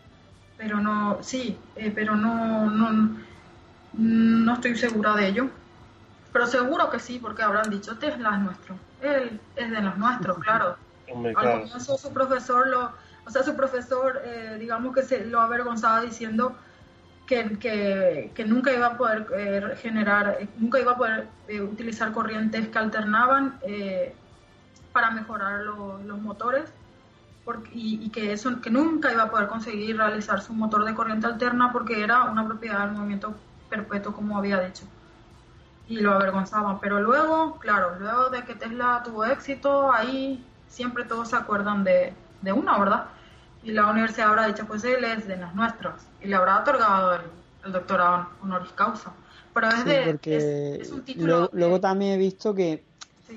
Speaker 2: pero no, sí, eh, pero no, no, no estoy segura de ello. Pero seguro que sí, porque habrán dicho, Tesla este es nuestro. Él es de los nuestros, claro.
Speaker 6: Al comienzo
Speaker 2: su profesor lo, o sea, su profesor, eh, digamos que se lo avergonzaba diciendo que, que, nunca iba a poder eh, generar, eh, nunca iba a poder utilizar corrientes que alternaban para mejorar los motores y, que eso, que nunca iba a poder conseguir realizar su motor de corriente alterna porque era una propiedad del movimiento perpetuo, como había dicho y lo avergonzaban. Pero luego, claro, luego de que Tesla tuvo éxito, ahí siempre todos se acuerdan de, de ¿verdad? Y la universidad habrá dicho, pues él es de las nuestras, y le habrá otorgado el, doctorado honoris causa.
Speaker 3: Pero es, de, es, un título. Luego, también he visto que,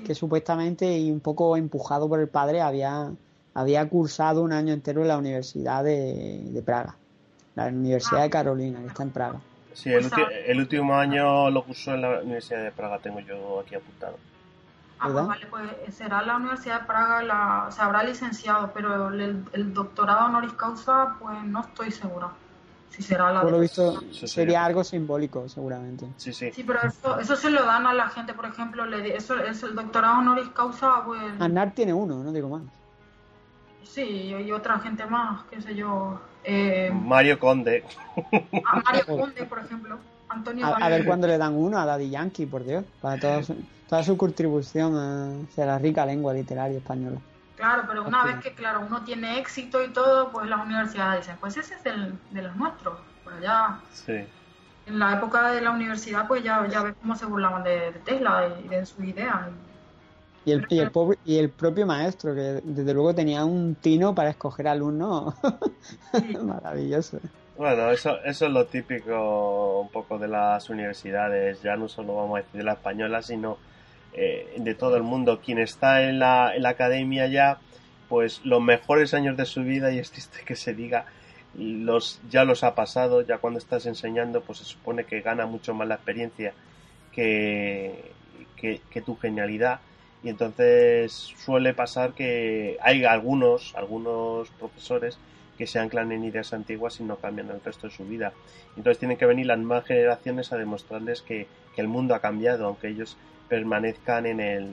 Speaker 3: que supuestamente, y un poco empujado por el padre, había, había cursado un año entero en la Universidad de, de Praga, la Universidad ah. de Carolina, que está en Praga.
Speaker 1: Sí, pues el, último año lo cursó en la Universidad de Praga, tengo yo aquí apuntado. Ah, vale, pues eh,
Speaker 2: será la Universidad de Praga, la, se habrá licenciado, pero el, doctorado honoris causa, pues no estoy segura.
Speaker 3: Si será la. Por lo visto, sería algo simbólico, seguramente. Sí, sí. Sí, pero
Speaker 2: eso, eso se lo dan a la gente, por ejemplo, le, eso, el doctorado honoris causa, pues.
Speaker 1: Anar tiene uno, no digo más.
Speaker 2: Sí, hay y otra gente más, qué sé yo.
Speaker 1: Eh, Mario Conde. A Mario Conde,
Speaker 2: por ejemplo. a, ver cuándo
Speaker 3: le dan uno a Daddy Yankee, por Dios. Para toda su, toda su contribución a la rica lengua literaria española.
Speaker 2: Claro, pero una vez que claro uno tiene éxito y todo, pues las universidades dicen, pues ese es de los nuestros. Por allá. Sí. En la época de la universidad, pues ya, ya ves cómo se burlaban de, Tesla y de, su idea ideas.
Speaker 3: Y el, propio maestro, que desde luego tenía un tino para escoger alumnos maravilloso.
Speaker 1: Bueno, eso, eso es lo típico un poco de las universidades, ya no solo vamos a decir de la española, sino eh, de todo el mundo. Quien está en la, academia ya, pues los mejores años de su vida, y es triste que se diga, los, ya los ha pasado, ya cuando estás enseñando, pues se supone que gana mucho más la experiencia que, que tu genialidad y entonces suele pasar que hay algunos, algunos profesores que se anclan en ideas antiguas y no cambian el resto de su vida. Entonces tienen que venir las nuevas generaciones a demostrarles que, el mundo ha cambiado, aunque ellos permanezcan en el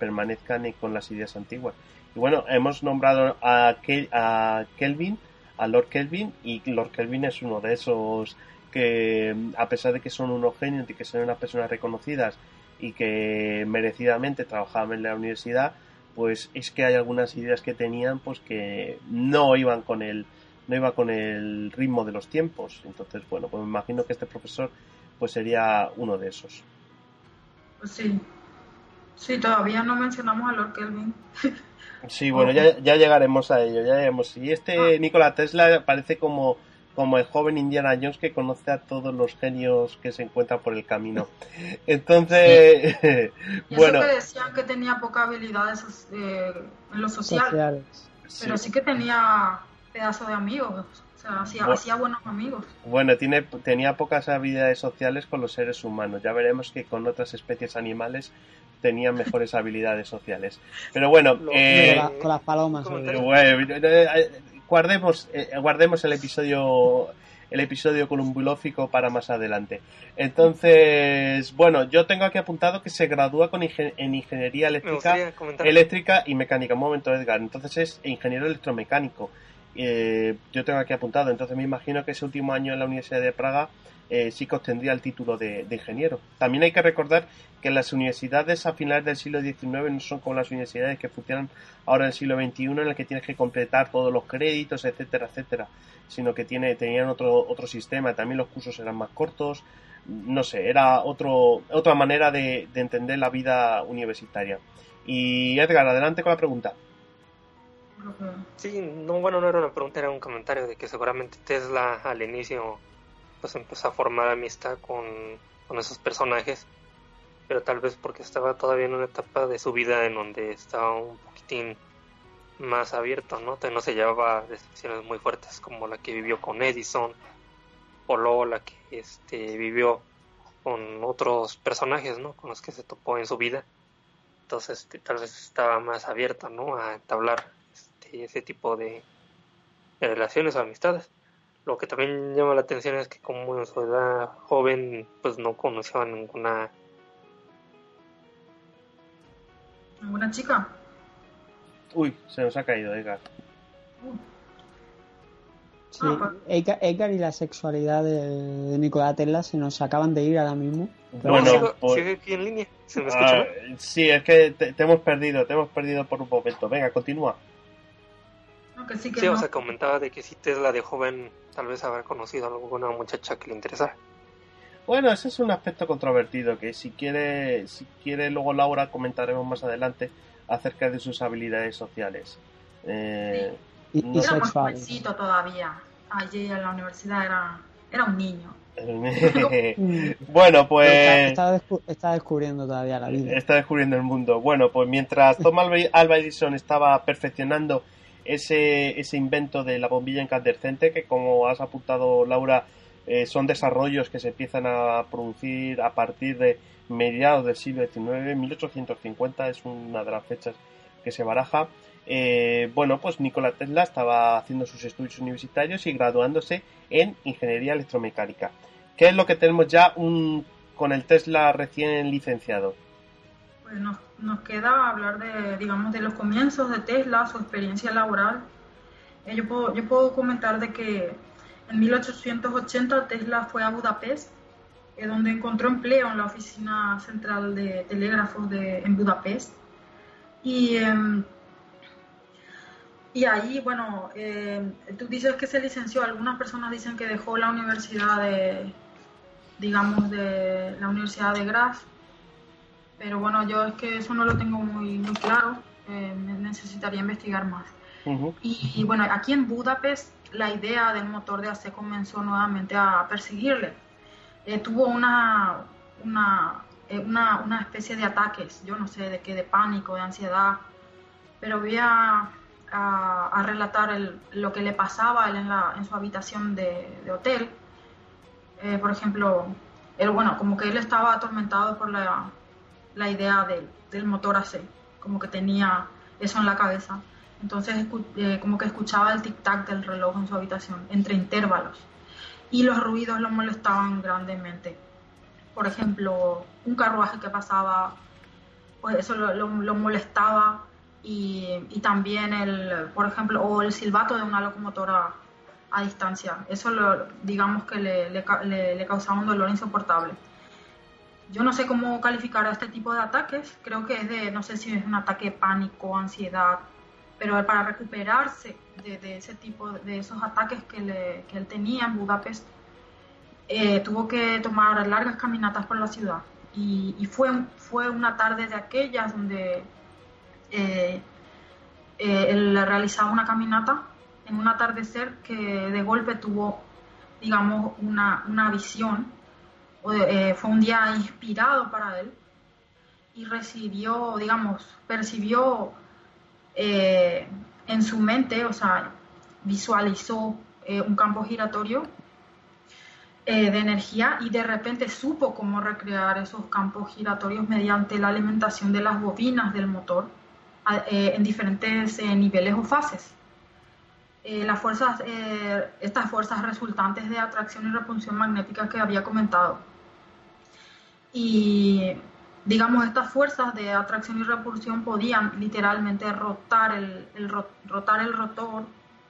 Speaker 1: permanezcan con las ideas antiguas. Y bueno, hemos nombrado a, a Kelvin, a Lord Kelvin, y Lord Kelvin es uno de esos que, a pesar de que son unos genios y que son unas personas reconocidas y que merecidamente trabajaba en la universidad, pues es que hay algunas ideas que tenían pues que no iban con el no iba con el ritmo de los tiempos. Entonces, bueno, pues me imagino que este profesor pues sería uno de esos.
Speaker 2: Pues sí. Sí, todavía no mencionamos a Lord Kelvin.
Speaker 1: sí, bueno, ya, llegaremos a ello, ya llegaremos. Y este ah. Nikola Tesla parece como como el joven Indiana Jones que conoce a todos los genios que se encuentran por el camino. Entonces, bueno. que
Speaker 2: decían que tenía poca habilidad en eh, lo social. Pero sí. que tenía pedazo de amigos. O sea, hacía, buenos amigos.
Speaker 1: Bueno, tiene, tenía pocas habilidades sociales con los seres humanos. Ya veremos que con otras especies animales tenía mejores habilidades sociales. Pero bueno, eh,
Speaker 3: con, las, palomas. Bueno,
Speaker 1: eh guardemos, eh, guardemos el episodio el episodio columbulófico para más adelante. Entonces, bueno, yo tengo aquí apuntado que se gradúa con en ingeniería eléctrica, eléctrica y mecánica. Un momento, Edgar. Entonces es ingeniero electromecánico. Eh, yo tengo aquí apuntado. Entonces me imagino que ese último año en la Universidad de Praga eh, sí que obtendría el título de, ingeniero. También hay que recordar que las universidades a finales del siglo XIX no son como las universidades que funcionan ahora en el siglo XXI en las que tienes que completar todos los créditos, etcétera, etcétera, sino que tiene, tenían otro, otro sistema, también los cursos eran más cortos, no sé, era otro, otra manera de, entender la vida universitaria. Y Edgar, adelante con la pregunta.
Speaker 5: Sí, no, bueno, no era una pregunta, era un comentario de que seguramente Tesla al inicio pues a formar amistad con, esos personajes, pero tal vez porque estaba todavía en una etapa de su vida en donde estaba un poquitín más abierto, ¿no? no se llevaba decisiones muy fuertes como la que vivió con Edison o luego la que este, vivió con otros personajes, ¿no? Con los que se topó en su vida. Entonces este, tal vez estaba más abierta, ¿no? A entablar este, ese tipo de, de relaciones o amistades. Lo que también llama la atención es que como en su edad joven, pues no
Speaker 1: conocía a ninguna...
Speaker 2: ¿Ninguna chica?
Speaker 1: Uy, se nos ha caído Edgar.
Speaker 3: Sí, ah, pues. Edgar, y la sexualidad de, Nicolás Tesla se nos acaban de ir ahora
Speaker 1: mismo. Bueno, aquí en línea. Ah, sí, es que te, hemos perdido, te hemos perdido por un momento. Venga, continúa.
Speaker 5: sí, que o sea, comentaba de que si Tesla de joven tal vez haber conocido a alguna muchacha que le interesara.
Speaker 1: Bueno, ese es un aspecto controvertido que si quiere, si quiere luego Laura comentaremos más adelante acerca de sus habilidades sociales. Eh, era más jovencito
Speaker 2: todavía. Allí en la universidad era, un niño.
Speaker 1: bueno, pues. Está, descubriendo todavía la vida. Está descubriendo el mundo. Bueno, pues mientras Tom Alba, Edison estaba perfeccionando ese, ese invento de la bombilla incandescente que como has apuntado Laura eh, son desarrollos que se empiezan a producir a partir de mediados del siglo XIX, 1850 es una de las fechas que se baraja. Eh, bueno, pues Nikola Tesla estaba haciendo sus estudios universitarios y graduándose en ingeniería electromecánica. ¿Qué es lo que tenemos ya un, con el Tesla recién licenciado?
Speaker 2: Pues nos queda hablar de, digamos, de los comienzos de Tesla, su experiencia laboral. Eh, yo, puedo, yo puedo comentar de que en 1880 Tesla fue a Budapest, eh, donde encontró empleo en la oficina central de telégrafos en Budapest. Y, em, y ahí, bueno, em, tú dices que se licenció, algunas personas dicen que dejó la universidad de, digamos, de la Universidad de Graz pero bueno, yo es que eso no lo tengo muy, muy claro, eh, necesitaría investigar más. y, bueno, aquí en Budapest la idea del motor de AC comenzó nuevamente a perseguirle. Eh, tuvo una, eh, una, una, especie de ataques, yo no sé de qué, de pánico, de ansiedad, pero voy a, relatar lo que le pasaba él en, la, en su habitación de, de hotel. por ejemplo, él, bueno, como que él estaba atormentado por la la idea del motor AC, como que tenía eso en la cabeza. Entonces eh, como que escuchaba el tic-tac del reloj en su habitación, entre intervalos. Y los ruidos lo molestaban grandemente. Por ejemplo, un carruaje que pasaba, pues eso lo, molestaba. Y, también el, por ejemplo, o el silbato de una locomotora a distancia. Eso lo, digamos que le causaba un dolor insoportable. Yo no sé cómo calificar a este tipo de ataques, creo que es de, no sé si es un ataque de pánico, ansiedad, pero para recuperarse de, ese tipo, de esos ataques que, él tenía en Budapest, eh, tuvo que tomar largas caminatas por la ciudad. Y, fue, fue una tarde de aquellas donde eh, eh, él realizaba una caminata en un atardecer que de golpe tuvo, digamos, una, una visión eh, fue un día inspirado para él y recibió, digamos, percibió eh, en su mente, o sea, visualizó eh, un campo giratorio de energía y de repente supo cómo recrear esos campos giratorios mediante la alimentación de las bobinas del motor en diferentes niveles o fases. las fuerzas, estas fuerzas resultantes de atracción y repulsión magnética que había comentado y digamos estas fuerzas de atracción y repulsión podían literalmente rotar el, rotar el rotor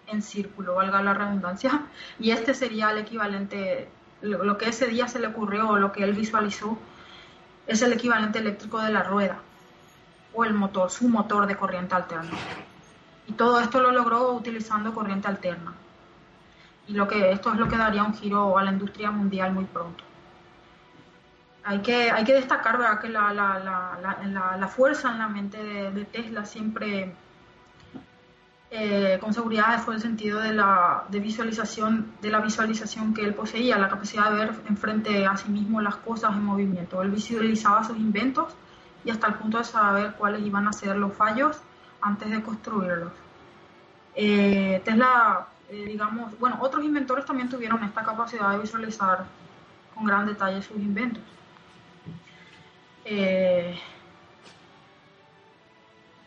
Speaker 2: en círculo, valga la redundancia, y este sería el equivalente, lo, que ese día se le ocurrió o lo que él visualizó, es el equivalente eléctrico de la rueda o el motor, su motor de corriente alterna. Y todo esto lo logró utilizando corriente alterna. Y lo que esto es lo que daría un giro a la industria mundial muy pronto hay que, destacar que la, fuerza en la mente de, Tesla siempre, eh, con seguridad, fue el sentido de la visualización, de la visualización que él poseía, la capacidad de ver enfrente a sí mismo las cosas en movimiento. Él visualizaba sus inventos y hasta el punto de saber cuáles iban a ser los fallos antes de construirlos. Eh, Tesla, eh, digamos, bueno, otros inventores también tuvieron esta capacidad de visualizar con gran detalle sus inventos. Eh,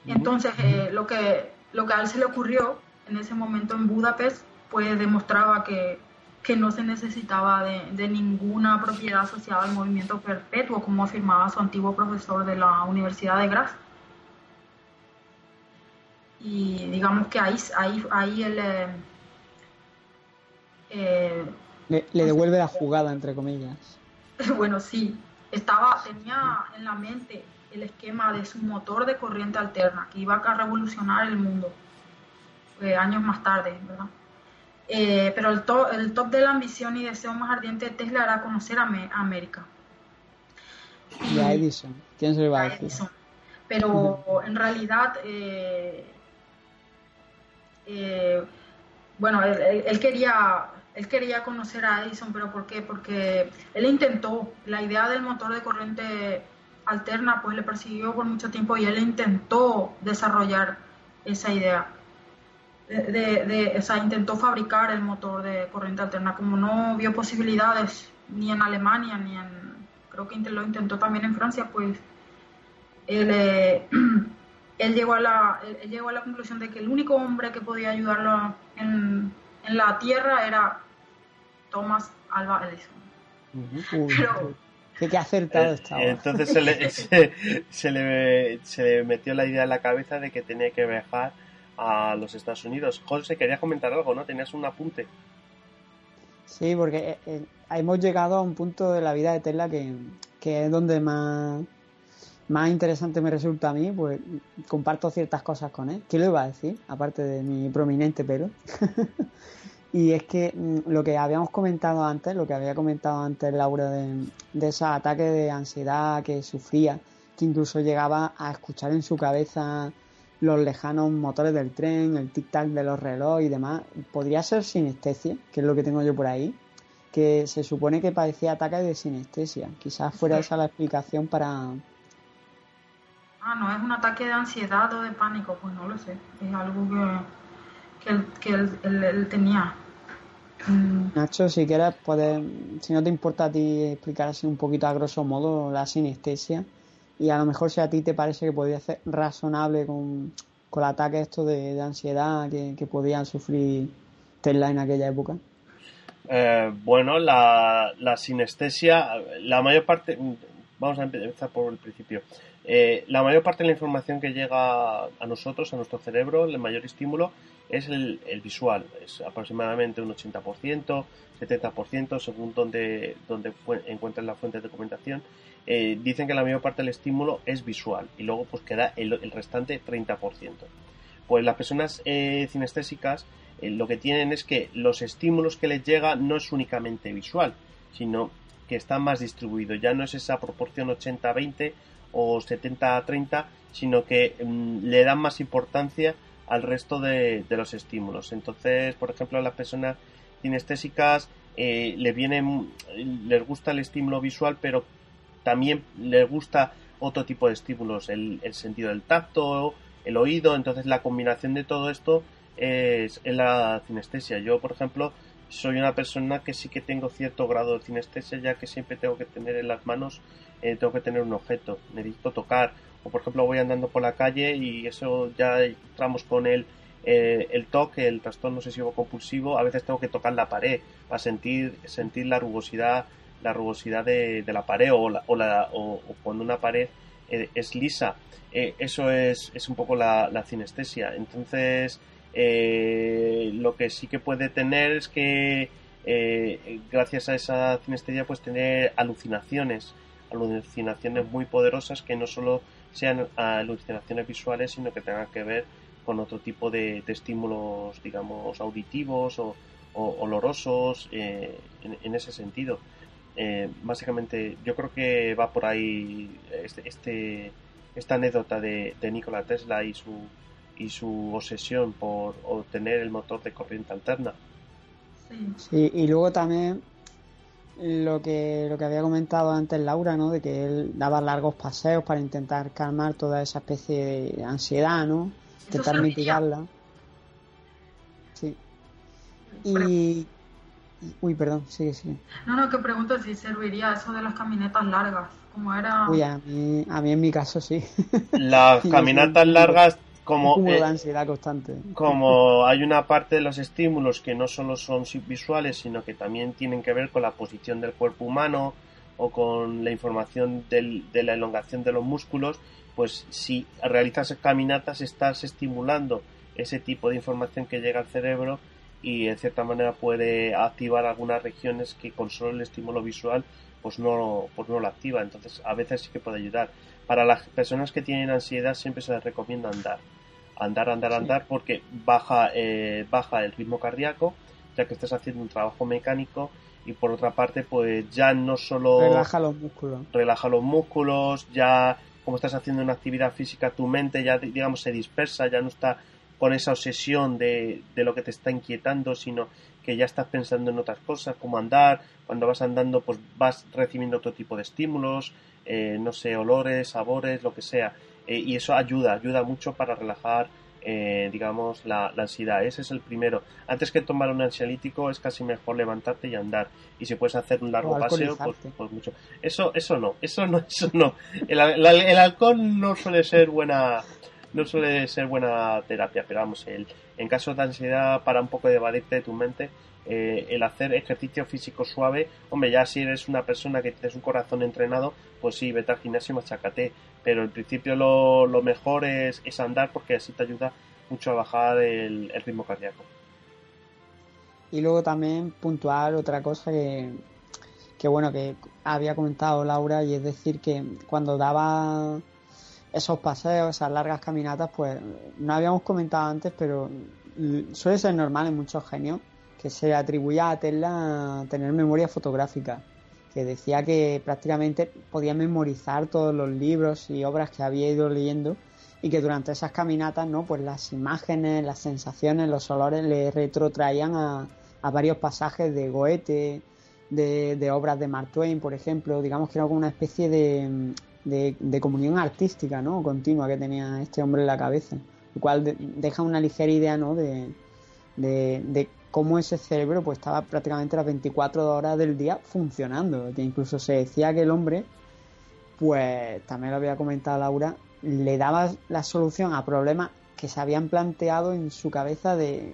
Speaker 2: entonces, eh, lo, que, lo que a él se le ocurrió en ese momento en Budapest, pues demostraba que, no se necesitaba de, ninguna propiedad asociada al movimiento perpetuo, como afirmaba su antiguo profesor de la Universidad de Graz. Y digamos que ahí, ahí, él... Eh,
Speaker 6: eh,
Speaker 3: le pues, devuelve la jugada, entre comillas.
Speaker 2: Bueno, sí, estaba, tenía en la mente el esquema de su motor de corriente alterna, que iba a revolucionar el mundo eh, años más tarde, ¿verdad? Eh, pero el, el, top de la ambición y deseo más ardiente de Tesla era conocer a, América.
Speaker 3: Y a Edison. ¿Quién se va a Edison.
Speaker 2: Pero en realidad, eh, bueno, él quería él quería conocer a Edison, pero ¿por qué? Porque él intentó, la idea del motor de corriente alterna pues le persiguió por mucho tiempo y él intentó desarrollar esa idea. De, o sea, intentó fabricar el motor de corriente alterna, como no vio posibilidades ni en Alemania, ni en, creo que lo intentó también en Francia, pues él, eh, llegó a la, llegó a la conclusión de que el único hombre que podía ayudarlo en la Tierra era Thomas Alba
Speaker 1: Edison.
Speaker 3: qué, acertado eh, Entonces se le,
Speaker 1: se, le, se le metió la idea en la cabeza de que tenía que viajar a los Estados Unidos. José, querías comentar algo, ¿no? Tenías un apunte.
Speaker 3: Sí, porque eh, eh, hemos llegado a un punto de la vida de Tesla que, es donde más, más interesante me resulta a mí, pues comparto ciertas cosas con él. ¿Qué le iba a decir? Aparte de mi prominente pero. Y es que mm, lo que habíamos comentado antes, lo que había comentado antes Laura de, ese ataque de ansiedad que sufría, que incluso llegaba a escuchar en su cabeza los lejanos motores del tren, el tic-tac de los relojes y demás, podría ser sinestesia, que es lo que tengo yo por ahí, que se supone que parecía ataque de sinestesia. Quizás fuera esa la explicación para...
Speaker 2: Ah, no, es un ataque de ansiedad o de pánico, pues no lo sé. Es algo que que él, tenía.
Speaker 3: Mm. Nacho, si quieres, si no te importa a ti explicar así un poquito a grosso modo la sinestesia y a lo mejor si a ti te parece que podría ser razonable con, el ataque esto de, ansiedad que, podían sufrir Tesla en aquella época.
Speaker 1: Eh, bueno, la, la, sinestesia, la mayor parte, vamos a empezar por el principio. Eh, la mayor parte de la información que llega a nosotros, a nuestro cerebro, el mayor estímulo, es el, visual, es aproximadamente un 80%, 70% según donde, donde la fuente de documentación. Eh, dicen que la mayor parte del estímulo es visual y luego pues queda el, restante 30%. Pues las personas eh, cinestésicas eh, lo que tienen es que los estímulos que les llega no es únicamente visual, sino que están más distribuido. Ya no es esa proporción 80-20 o 70-30, sino que mm, le dan más importancia al resto de, los estímulos. Entonces, por ejemplo, a las personas cinestésicas eh, le les gusta el estímulo visual, pero también les gusta otro tipo de estímulos, el, sentido del tacto, el oído, entonces la combinación de todo esto es, la cinestesia. Yo, por ejemplo, soy una persona que sí que tengo cierto grado de cinestesia, ya que siempre tengo que tener en las manos, eh, tengo que tener un objeto, necesito tocar, por ejemplo, voy andando por la calle y eso ya entramos con el, eh, el toque, el trastorno obsesivo compulsivo. A veces tengo que tocar la pared para sentir, sentir la rugosidad, la rugosidad de, la pared o, o, o, cuando una pared eh, es lisa. Eh, eso es, un poco la, la cinestesia. Entonces, lo que sí que puede tener es que gracias a esa cinestesia pues tener alucinaciones alucinaciones muy poderosas que no solo sean alucinaciones visuales, sino que tengan que ver con otro tipo de, estímulos, digamos, auditivos o, olorosos, eh, en, ese sentido. Eh, básicamente, yo creo que va por ahí este, este, esta anécdota de, de Nikola Tesla y su y su obsesión por obtener el motor de corriente alterna.
Speaker 3: Sí, y luego también lo que, lo que había comentado antes Laura, ¿no? De que él daba largos paseos para intentar calmar toda esa especie de ansiedad, ¿no? Intentar mitigarla. Sí. Y... Uy, perdón, sigue, sigue.
Speaker 2: No, no, que pregunto si serviría eso de las caminatas largas,
Speaker 1: como era... Uy, a
Speaker 3: mí, a mí en mi caso sí. Las caminatas largas eh, como,
Speaker 1: hay una parte de los estímulos que no solo son visuales, sino que también tienen que ver con la posición del cuerpo humano o con la información de la elongación de los músculos, pues si realizas caminatas estás estimulando ese tipo de información que llega al cerebro y en cierta manera puede activar algunas regiones que con solo el estímulo visual pues no, pues no lo activa. Entonces a veces sí que puede ayudar. Para las personas que tienen ansiedad siempre se les recomienda andar andar, andar, andar, porque baja, eh, baja el ritmo cardíaco, ya que estás haciendo un trabajo mecánico y por otra parte pues ya no solo relaja
Speaker 3: los músculos
Speaker 1: relaja los músculos ya como estás haciendo una actividad física tu mente ya digamos se dispersa ya no está con esa obsesión de, de lo que te está inquietando sino que ya estás pensando en otras cosas como andar cuando vas andando pues vas recibiendo otro tipo de estímulos eh, no sé olores sabores lo que sea eh, y eso ayuda, ayuda mucho para relajar, eh, digamos, la, ansiedad. Ese es el primero. Antes que tomar un ansiolítico es casi mejor levantarte y andar. Y si puedes hacer un largo paseo, pues, pues, mucho. Eso, eso no, eso no, eso no. El, alcohol no suele ser buena, no suele ser buena terapia, pero vamos, el, en caso de ansiedad para un poco de evadirte de tu mente eh, el hacer ejercicio físico suave, hombre, ya si eres una persona que tienes un corazón entrenado, pues sí, vete al gimnasio y machacate. Pero en principio lo, mejor es, andar porque así te ayuda mucho a bajar el, ritmo cardíaco.
Speaker 3: Y luego también puntuar otra cosa que, que bueno, que había comentado Laura, y es decir que cuando daba esos paseos, esas largas caminatas, pues no habíamos comentado antes, pero suele ser normal en muchos genios que se atribuía a Tesla tener memoria fotográfica, que decía que prácticamente podía memorizar todos los libros y obras que había ido leyendo y que durante esas caminatas, ¿no? Pues las imágenes, las sensaciones, los olores le retrotraían a, a varios pasajes de Goethe, de, obras de Mark Twain, por ejemplo, digamos que era como una especie de, de, de comunión artística, ¿no? Continua que tenía este hombre en la cabeza, lo cual deja una ligera idea, ¿no? De, de, de, cómo ese cerebro pues estaba prácticamente las 24 horas del día funcionando, que incluso se decía que el hombre, pues también lo había comentado Laura, le daba la solución a problemas que se habían planteado en su cabeza de,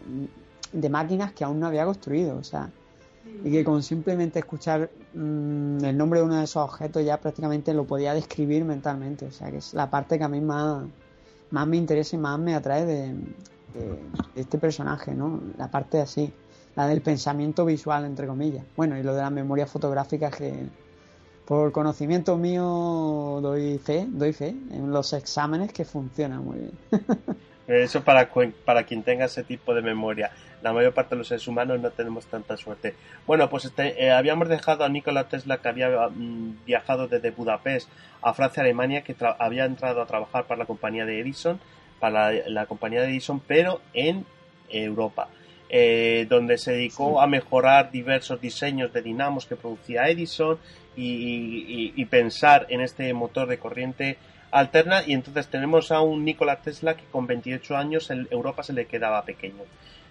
Speaker 3: máquinas que aún no había construido, o sea, y que con simplemente escuchar mm, el nombre de uno de esos objetos ya prácticamente lo podía describir mentalmente, o sea, que es la parte que a mí más, más me interesa y más me atrae de, de, este personaje, ¿no? La parte así, la del pensamiento visual, entre comillas. Bueno, y lo de la memoria fotográfica que por conocimiento mío doy fe, doy fe en los exámenes que funciona muy bien.
Speaker 1: Eso para, para quien tenga ese tipo de memoria. La mayor parte de los seres humanos no tenemos tanta suerte. Bueno, pues este, eh, habíamos dejado a Nikola Tesla que había mm, viajado desde Budapest a Francia, Alemania, que había entrado a trabajar para la compañía de Edison para la, compañía de Edison, pero en Europa. Eh, donde se dedicó a mejorar diversos diseños de dinamos que producía Edison y, pensar en este motor de corriente alterna y entonces tenemos a un Nikola Tesla que con 28 años en Europa se le quedaba pequeño.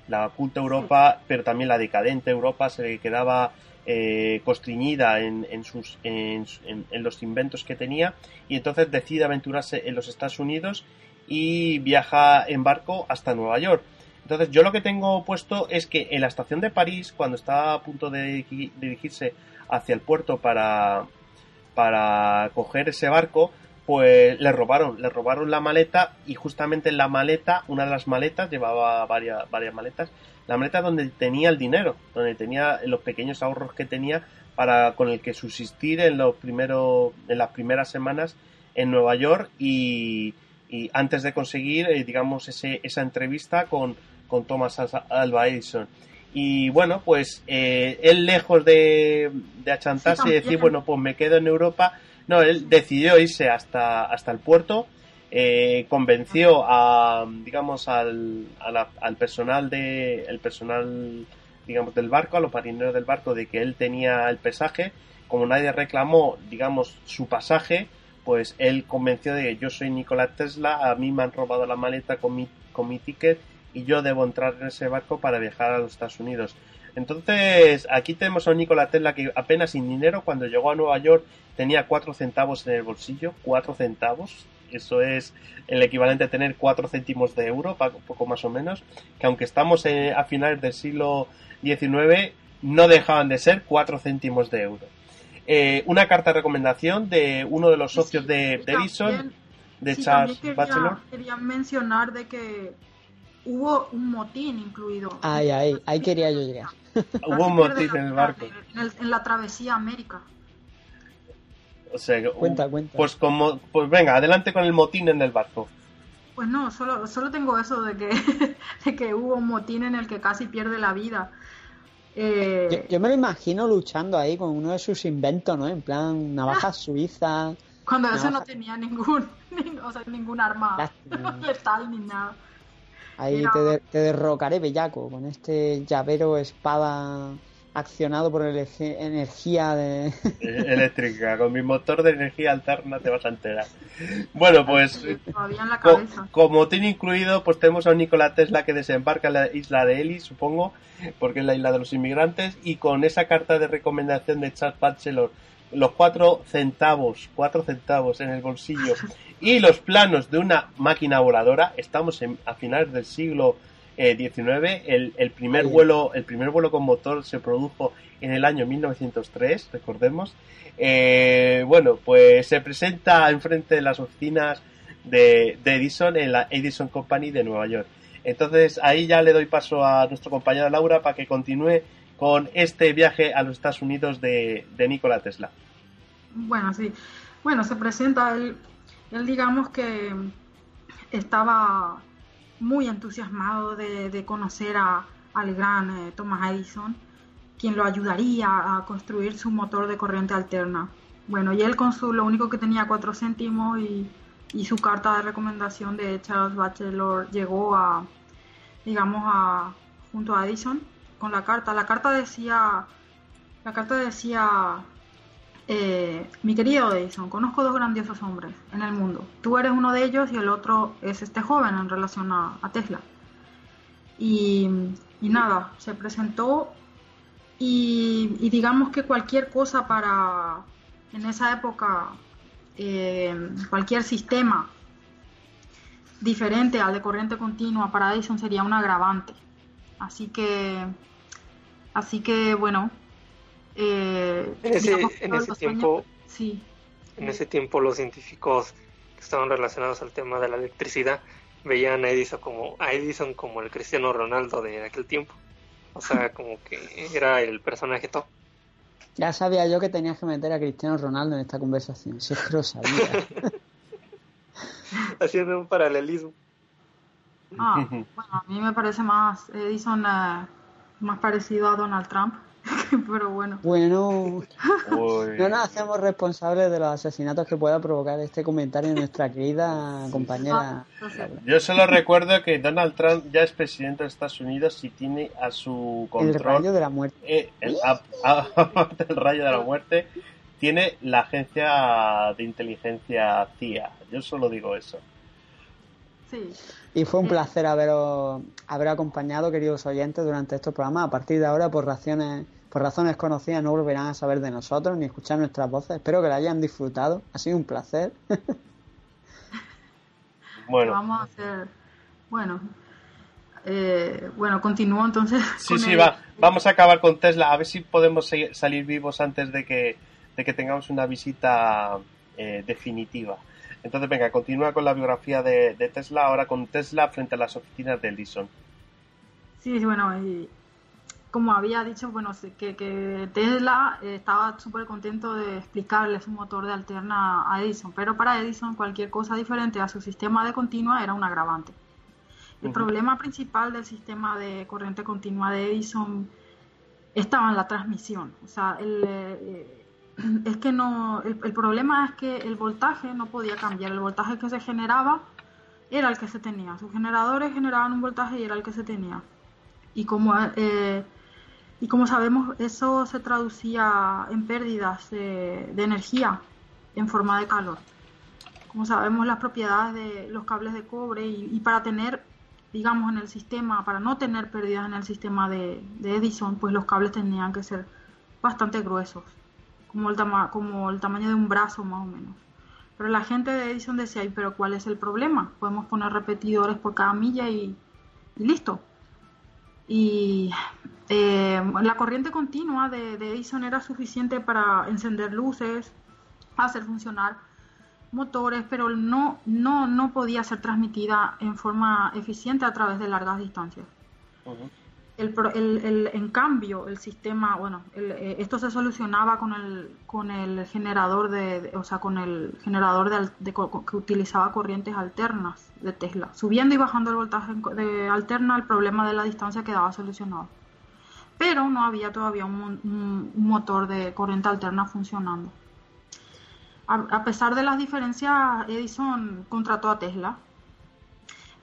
Speaker 1: La culta Europa, pero también la decadente Europa se le quedaba eh, constriñida en, sus, en, los inventos que tenía y entonces decide aventurarse en los Estados Unidos y viaja en barco hasta Nueva York. Entonces yo lo que tengo puesto es que en la estación de París, cuando estaba a punto de dirigirse hacia el puerto para, para coger ese barco, pues le robaron, le robaron la maleta y justamente en la maleta, una de las maletas, llevaba varias, varias maletas, la maleta donde tenía el dinero, donde tenía los pequeños ahorros que tenía para con el que subsistir en los primeros, en las primeras semanas en Nueva York y, y antes de conseguir, eh, digamos, ese, esa entrevista con, con Thomas Alba Edison. Y bueno, pues eh, él lejos de, de achantarse y decir, bueno, pues me quedo en Europa, no, él decidió irse hasta, hasta el puerto, eh, convenció a, digamos, al, al personal de, el personal, digamos, del barco, a los marineros del barco, de que él tenía el pesaje, como nadie reclamó, digamos, su pasaje, pues él convenció de que yo soy Nikola Tesla, a mí me han robado la maleta con mi, con ticket y yo debo entrar en ese barco para viajar a los Estados Unidos. Entonces, aquí tenemos a un Nikola Tesla que apenas sin dinero, cuando llegó a Nueva York, tenía cuatro centavos en el bolsillo, cuatro centavos. Eso es el equivalente a tener cuatro céntimos de euro, poco más o menos. Que aunque estamos eh, a finales del siglo XIX, no dejaban de ser cuatro céntimos de euro. Eh, una carta de recomendación de uno de los socios de, de Edison, de Charles Bachelor.
Speaker 2: Quería mencionar de que hubo un motín incluido. Ay,
Speaker 3: ay, ahí quería yo ir Hubo
Speaker 2: un motín en el barco. En, la travesía América.
Speaker 1: cuenta, cuenta. Pues, como, pues venga, adelante con el motín en el barco.
Speaker 2: Pues no, solo, solo tengo eso de que, de que hubo un motín en el que casi pierde la vida
Speaker 3: eh, yo, me lo imagino luchando ahí con uno de sus inventos, ¿no? En plan, navaja ah. suiza. Cuando eso no
Speaker 2: tenía ningún, ningún arma letal ni nada.
Speaker 3: Ahí te derrocaré, bellaco, con este llavero, espada accionado por el energía de...
Speaker 1: eléctrica. Con mi motor de energía alterna te vas a enterar. Bueno, pues la como tiene incluido, pues tenemos a Nikola Tesla que desembarca en la isla de Eli, supongo, porque es la isla de los inmigrantes, y con esa carta de recomendación de Charles Batchelor, los cuatro centavos, cuatro centavos en el bolsillo y los planos de una máquina voladora, estamos en, a finales del siglo 19. Eh, el, primer vuelo, el primer vuelo con motor se produjo en el año 1903, recordemos. Eh, bueno, pues se presenta enfrente de las oficinas de, Edison en la Edison Company de Nueva York. Entonces ahí ya le doy paso a nuestro compañero Laura para que continúe con este viaje a los Estados Unidos de, de Nikola Tesla.
Speaker 2: Bueno, sí. Bueno, se presenta él digamos que estaba muy entusiasmado de, conocer a, al gran eh, Thomas Edison, quien lo ayudaría a construir su motor de corriente alterna. Bueno, y él con su, lo único que tenía cuatro céntimos y, y su carta de recomendación de Charles Bachelor llegó a, digamos, a, junto a Edison con la carta. La carta decía, la carta decía eh, mi querido Edison, conozco dos grandiosos hombres en el mundo. Tú eres uno de ellos y el otro es este joven en relación a, Tesla. Y, nada, se presentó y, digamos que cualquier cosa para, en esa época, eh, cualquier sistema diferente al de corriente continua para Edison sería un agravante. Así que, así que bueno, eh,
Speaker 5: en ese, tiempo, en ese tiempo los científicos que estaban relacionados al tema de la electricidad veían a Edison como, Edison como el Cristiano Ronaldo de aquel tiempo. O sea, como que era el personaje top.
Speaker 3: Ya sabía yo que tenías que meter a Cristiano Ronaldo en esta conversación, es
Speaker 5: Haciendo un paralelismo.
Speaker 2: Ah, bueno, a mí me parece más Edison eh, más parecido a Donald Trump Pero bueno.
Speaker 3: Bueno. no nos hacemos responsables de los asesinatos que pueda provocar este comentario de nuestra querida compañera.
Speaker 1: Ah, Yo solo recuerdo que Donald Trump ya es presidente de Estados Unidos y tiene a su control. El rayo de la muerte. Eh, el rayo de la muerte. Tiene la agencia de inteligencia CIA. Yo solo digo eso.
Speaker 3: Y fue un eh. placer haberos, haber acompañado, queridos oyentes, durante estos programas. A partir de ahora, por razones, por razones conocidas, no volverán a saber de nosotros ni escuchar nuestras voces. Espero que la hayan disfrutado. Ha
Speaker 1: sido un placer. bueno.
Speaker 2: Vamos Bueno. Eh, bueno, continúo entonces. Sí, sí, va.
Speaker 1: Vamos a acabar con Tesla. A ver si podemos salir vivos antes de que, de que tengamos una visita eh, definitiva. Entonces, venga, continúa con la biografía de, Tesla, ahora con Tesla frente a las oficinas de Edison.
Speaker 2: Sí, bueno, y como había dicho, bueno, que, Tesla eh, estaba súper contento de explicarle su motor de alterna a Edison, pero para Edison cualquier cosa diferente a su sistema de continua era un agravante. El problema principal del sistema de corriente continua de Edison estaba en la transmisión, o sea, el, eh, es que no, el, problema es que el voltaje no podía cambiar, el voltaje que se generaba era el que se tenía, sus generadores generaban un voltaje y era el que se tenía. Y como, eh, y como sabemos, eso se traducía en pérdidas de, energía en forma de calor. Como sabemos las propiedades de los cables de cobre y, para tener, digamos, en el sistema, para no tener pérdidas en el sistema de, de Edison, pues los cables tenían que ser bastante gruesos como el, como el tamaño de un brazo más o menos. Pero la gente de Edison decía, pero cuál es el problema? Podemos poner repetidores por cada milla y, listo. Y eh, la corriente continua de, Edison era suficiente para encender luces, hacer funcionar motores, pero no, no, no podía ser transmitida en forma eficiente a través de largas distancias en cambio, el sistema, bueno, eh, esto se solucionaba con el, generador de, o sea, con el generador que utilizaba corrientes alternas de Tesla. Subiendo y bajando el voltaje de alterna, el problema de la distancia quedaba solucionado. Pero no había todavía un, motor de corriente alterna funcionando. A, pesar de las diferencias, Edison contrató a Tesla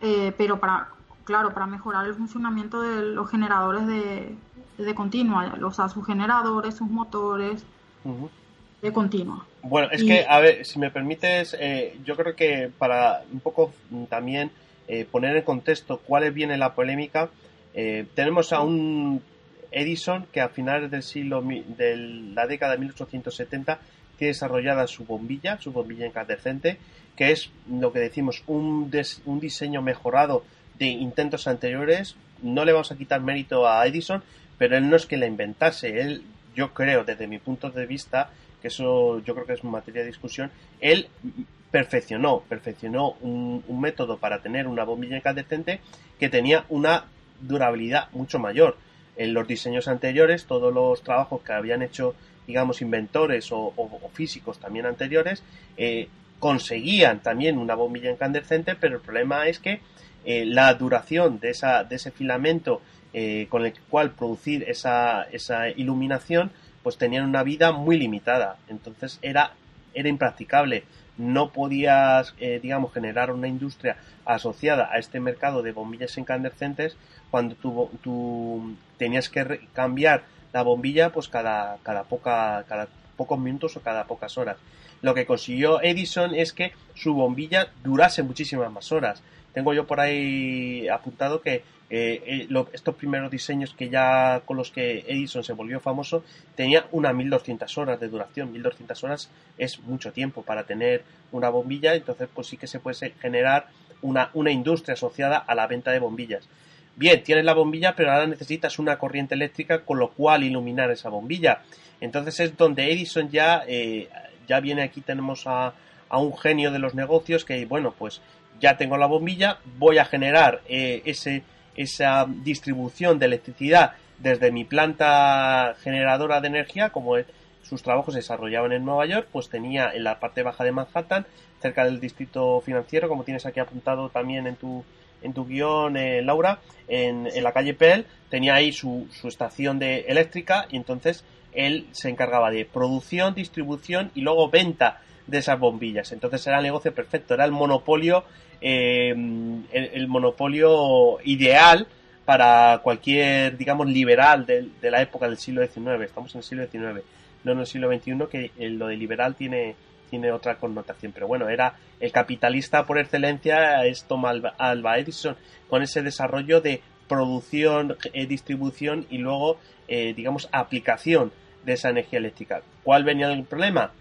Speaker 2: eh, pero para, claro, para mejorar el funcionamiento de los generadores de, continua, o sea, sus generadores, sus motores de continua.
Speaker 1: Bueno, es que, a ver, si me permites, eh, yo creo que para un poco también eh, poner en contexto cuál viene la polémica, eh, tenemos a un Edison que a finales del siglo, de la década de 1870, tiene desarrollada su bombilla, su bombilla incandescente, que es lo que decimos un, un diseño mejorado de intentos anteriores. No le vamos a quitar mérito a Edison, pero él no es que la inventase. Él, yo creo, desde mi punto de vista, que eso yo creo que es materia de discusión, él perfeccionó, perfeccionó un, método para tener una bombilla incandescente que tenía una durabilidad mucho mayor. En los diseños anteriores, todos los trabajos que habían hecho, digamos, inventores o, físicos también anteriores, eh, conseguían también una bombilla incandescente, pero el problema es que eh, la duración de, esa, de ese filamento eh, con el cual producir esa, esa iluminación, pues tenían una vida muy limitada. Entonces era, era impracticable. No podías, eh, digamos, generar una industria asociada a este mercado de bombillas incandescentes cuando tú, tenías que cambiar la bombilla pues cada, cada, poca, cada pocos minutos o cada pocas horas. Lo que consiguió Edison es que su bombilla durase muchísimas más horas tengo yo por ahí apuntado que eh, eh, estos primeros diseños que ya con los que Edison se volvió famoso tenía unas 1200 horas de duración 1200 horas es mucho tiempo para tener una bombilla entonces pues sí que se puede generar una, industria asociada a la venta de bombillas bien tienes la bombilla pero ahora necesitas una corriente eléctrica con lo cual iluminar esa bombilla entonces es donde Edison ya eh, ya viene aquí tenemos a, a un genio de los negocios que bueno pues ya tengo la bombilla, voy a generar eh, ese, esa distribución de electricidad desde mi planta generadora de energía, como sus trabajos se desarrollaban en Nueva York, pues tenía en la parte baja de Manhattan, cerca del distrito financiero, como tienes aquí apuntado también en tu, en tu guión, eh, Laura, en, la calle Pell, tenía ahí su, su estación de eléctrica y entonces él se encargaba de producción, distribución y luego venta de esas bombillas. Entonces era el negocio perfecto, era el monopolio eh, el, monopolio ideal para cualquier, digamos, liberal de, la época del siglo XIX. Estamos en el siglo XIX, no en el siglo XXI, que eh, lo de liberal tiene, tiene otra connotación. Pero bueno, era el capitalista por excelencia, es toma Alba, Edison, con ese desarrollo de producción, eh, distribución y luego, digamos, aplicación de esa energía eléctrica. ¿Cuál venía el problema?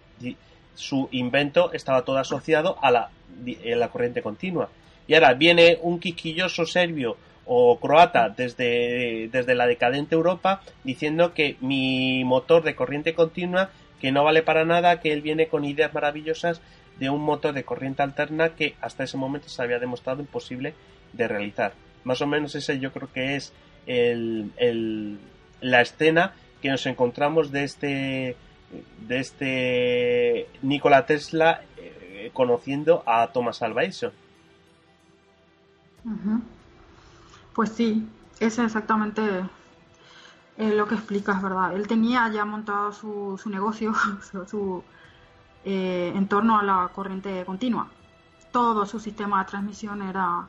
Speaker 1: su invento estaba todo asociado a la, corriente continua. Y ahora viene un quiquilloso serbio o croata desde, desde la decadente Europa diciendo que mi motor de corriente continua que no vale para nada, que él viene con ideas maravillosas de un motor de corriente alterna que hasta ese momento se había demostrado imposible de realizar. Más o menos ese yo creo que es el, la escena que nos encontramos de este de este Nikola Tesla eh, conociendo a Thomas Alva
Speaker 2: Pues sí, es exactamente eh, lo que explicas, ¿verdad? Él tenía ya montado su, su negocio, su, eh, en torno a la corriente continua. Todo su sistema de transmisión era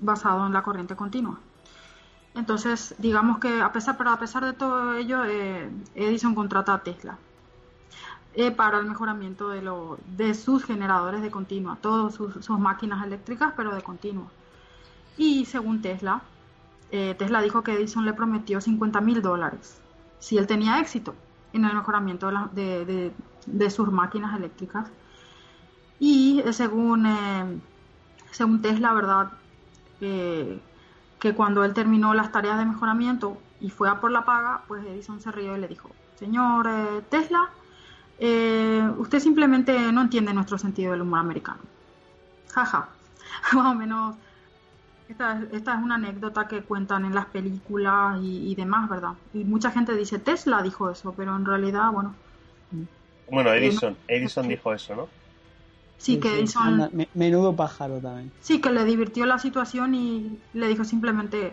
Speaker 2: basado en la corriente continua. Entonces, digamos que a pesar, pero a pesar de todo ello, eh, Edison contrata a Tesla eh, para el mejoramiento de, lo, de sus generadores de continua, todas sus, máquinas eléctricas, pero de continua. Y según Tesla, eh, Tesla dijo que Edison le prometió 50 mil dólares si él tenía éxito en el mejoramiento de, sus máquinas eléctricas. Y según, según Tesla, ¿verdad? Eh, que cuando él terminó las tareas de mejoramiento y fue a por la paga, pues Edison se rió y le dijo, señor eh, Tesla, eh, usted simplemente no entiende nuestro sentido del humor americano. Jaja, más o menos, esta, es una anécdota que cuentan en las películas y, demás, ¿verdad? Y mucha gente dice, Tesla dijo eso, pero en realidad, bueno...
Speaker 1: Bueno, Edison, Edison dijo eso, ¿no? Sí, que Son... menudo pájaro también.
Speaker 2: Sí, que le divirtió la situación y le dijo simplemente,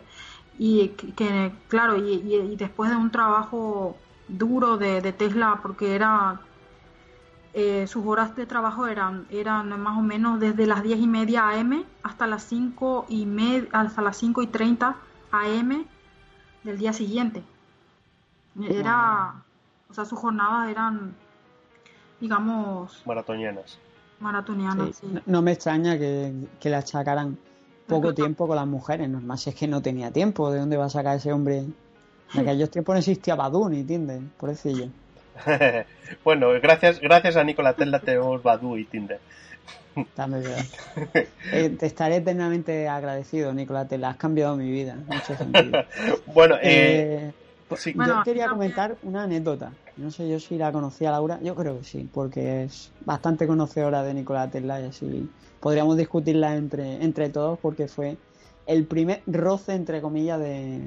Speaker 2: y que claro, y, después de un trabajo duro de, Tesla, porque era eh, sus horas de trabajo eran, eran más o menos desde las 10 y media AM hasta las cinco y, hasta las 5 y 30 AM del día siguiente. Era, o sea, sus jornadas eran, digamos...
Speaker 1: Maratonianas.
Speaker 3: No, me extraña que, la sacaran poco tiempo con las mujeres, normal, si es que no tenía tiempo, ¿de dónde va a sacar ese hombre? En aquellos tiempos no existía ni Tinder, por decirlo.
Speaker 1: bueno, gracias, gracias a Nicolás Tesla tenemos Badu y Tinder.
Speaker 3: Eh, te estaré eternamente agradecido, Nicolás te Has cambiado mi vida.
Speaker 1: bueno, eh, eh
Speaker 3: pues, yo quería comentar una anécdota. No sé yo si la conocía Laura, yo creo que sí, porque es bastante conocedora de Nicolás Tesla y así podríamos discutirla entre, entre todos porque fue el primer roce, entre comillas, de,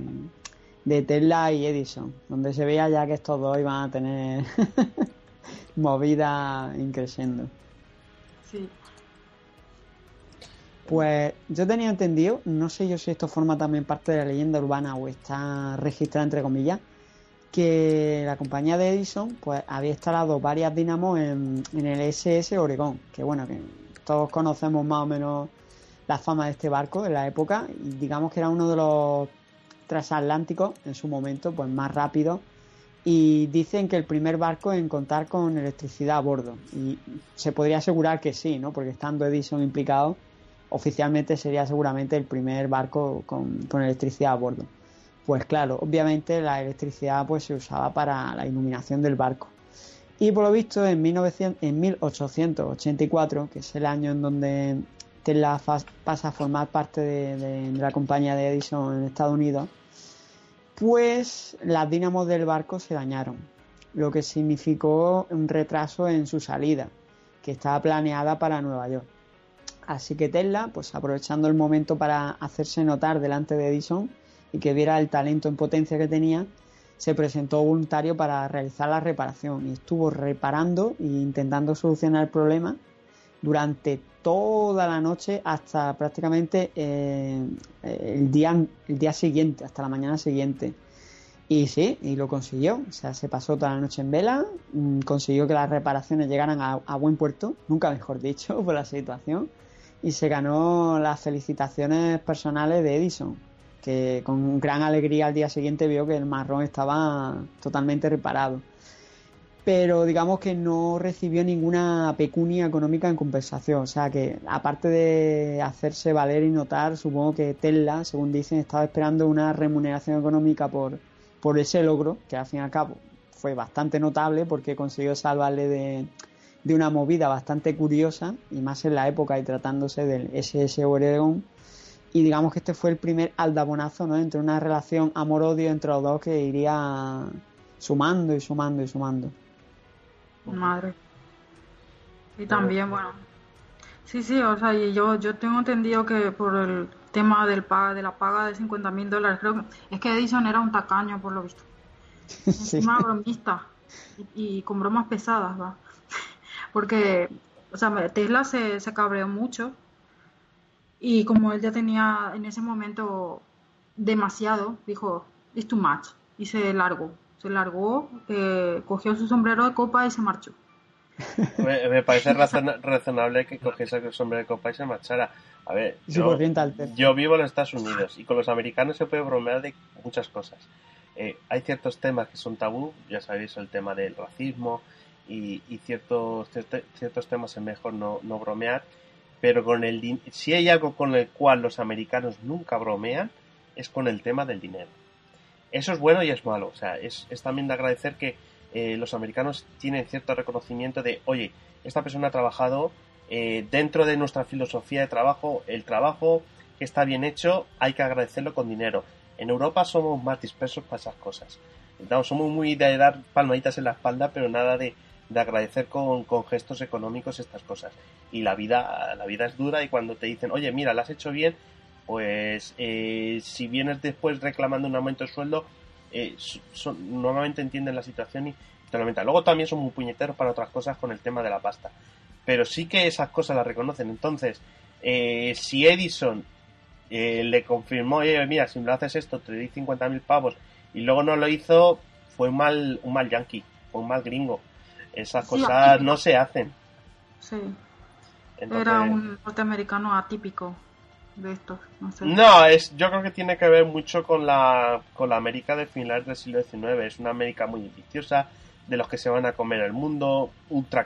Speaker 3: de Tesla y Edison, donde se veía ya que estos dos iban a tener movida increciendo. Sí, pues yo tenía entendido, no sé yo si esto forma también parte de la leyenda urbana o está registrada entre comillas, que la compañía de Edison pues había instalado varias dinamos en, el SS Oregón, que bueno, que todos conocemos más o menos la fama de este barco En la época y digamos que era uno de los transatlánticos en su momento pues más rápido y dicen que el primer barco en contar con electricidad a bordo y se podría asegurar que sí, ¿no? Porque estando Edison implicado oficialmente sería seguramente el primer barco con, electricidad a bordo. Pues claro, obviamente la electricidad pues, se usaba para la iluminación del barco. Y por lo visto en, 1884, que es el año en donde Tesla pasa a formar parte de, la compañía de Edison en Estados Unidos, pues las dínamos del barco se dañaron, lo que significó un retraso en su salida, que estaba planeada para Nueva York. Así que Tesla, pues aprovechando el momento para hacerse notar delante de Edison y que viera el talento en potencia que tenía, se presentó voluntario para realizar la reparación y estuvo reparando e intentando solucionar el problema durante toda la noche hasta prácticamente eh, el, día, el día siguiente, hasta la mañana siguiente. Y sí, y lo consiguió. O sea, se pasó toda la noche en vela, mm, consiguió que las reparaciones llegaran a buen puerto, nunca mejor dicho, por la situación y se ganó las felicitaciones personales de Edison, que con gran alegría al día siguiente vio que el marrón estaba totalmente reparado. Pero digamos que no recibió ninguna pecunia económica en compensación. O sea que, aparte de hacerse valer y notar, supongo que Tesla, según dicen, estaba esperando una remuneración económica por, por ese logro, que al fin y al cabo fue bastante notable porque consiguió salvarle de, de una movida bastante curiosa, y más en la época y tratándose del SS Oregon. Y digamos que este fue el primer aldabonazo, ¿no? Entre una relación amor-odio entre los dos que iría sumando y sumando y sumando.
Speaker 2: Madre. Y también, bueno. Sí, sí, o sea, y yo, yo tengo entendido que por el tema del paga, de la paga de 50 mil dólares, creo que es que Edison era un tacaño, por lo visto.
Speaker 6: Sí. Encima
Speaker 2: bromista y con bromas pesadas, va porque, o sea, Tesla se, se cabreó mucho y como él ya tenía en ese momento demasiado, dijo, es too much, y se largó. Se largó, eh, cogió su sombrero de copa y se marchó.
Speaker 1: Me, parece razonable que cogiese el sombrero de copa y se marchara. A ver, yo, vivo en Estados Unidos y con los americanos se puede bromear de muchas cosas. Eh, hay ciertos temas que son tabú, ya sabéis el tema del racismo, y, ciertos, ciertos temas es mejor no, no bromear, pero con el si hay algo con el cual los americanos nunca bromean, es con el tema del dinero. Eso es bueno y es malo, o sea, es, es también de agradecer que eh, los americanos tienen cierto reconocimiento de, oye, esta persona ha trabajado eh, dentro de nuestra filosofía de trabajo, el trabajo que está bien hecho hay que agradecerlo con dinero. En Europa somos más dispersos para esas cosas. somos muy de dar palmaditas en la espalda, pero nada de de agradecer con, gestos económicos estas cosas. Y la vida, la vida es dura y cuando te dicen, oye, mira, la has hecho bien, pues eh, si vienes después reclamando un aumento de sueldo, eh, normalmente entienden la situación y te lamentan, Luego también son muy puñeteros para otras cosas con el tema de la pasta. Pero sí que esas cosas las reconocen. Entonces, eh, si Edison le confirmó, oye, mira, si me haces esto, te doy 50.000 pavos y luego no lo hizo, fue un mal, un mal yankee, fue un mal gringo esas cosas no se hacen. Sí. Era un
Speaker 2: norteamericano atípico de estos.
Speaker 1: No, es, yo creo que tiene que ver mucho con la, con la América de finales del siglo XIX. Es una América muy ambiciosa... de los que se van a comer el mundo, ultra,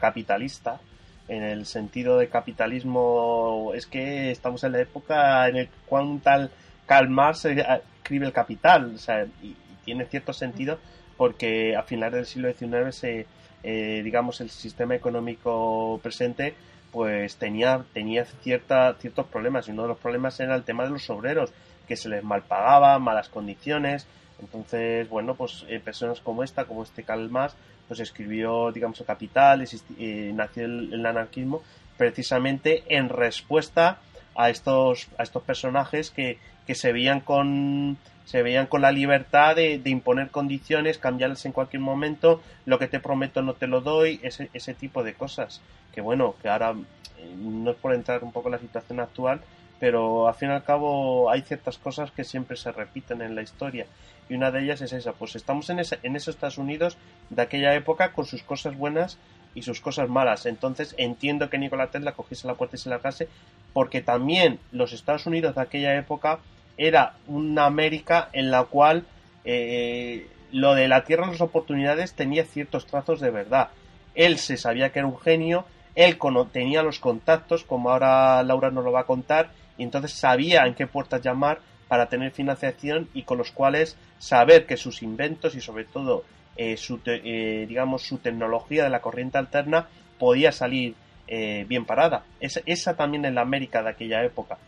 Speaker 1: capitalista En el sentido de capitalismo, es que estamos en la época en el cual tal calmar se eh, escribe el capital, o sea, y, tiene cierto sentido porque a finales del siglo XIX eh, digamos el sistema económico presente pues tenía, tenía cierta, ciertos problemas y uno de los problemas era el tema de los obreros que se les mal pagaba, malas condiciones entonces bueno pues eh, personas como esta como este calmas, pues escribió digamos el Capital eh, nació el, anarquismo precisamente en respuesta a estos a estos personajes que, que se veían con se veían con la libertad de, imponer condiciones, cambiarlas en cualquier momento, lo que te prometo no te lo doy, ese, ese tipo de cosas. Que bueno, que ahora eh, no es por entrar un poco en la situación actual, pero al fin y al cabo hay ciertas cosas que siempre se repiten en la historia. Y una de ellas es esa, pues estamos en, en esos Estados Unidos de aquella época con sus cosas buenas y sus cosas malas. Entonces entiendo que Nikola Tesla cogiese la puerta y se la case, porque también los Estados Unidos de aquella época era una América en la cual eh, lo de la tierra de las oportunidades tenía ciertos trazos de verdad. Él se sabía que era un genio, él tenía los contactos, como ahora Laura nos lo va a contar, y entonces sabía en qué puertas llamar para tener financiación y con los cuales saber que sus inventos y sobre todo eh, su, eh, digamos, su tecnología de la corriente alterna podía salir bien parada. esa también es la América de aquella época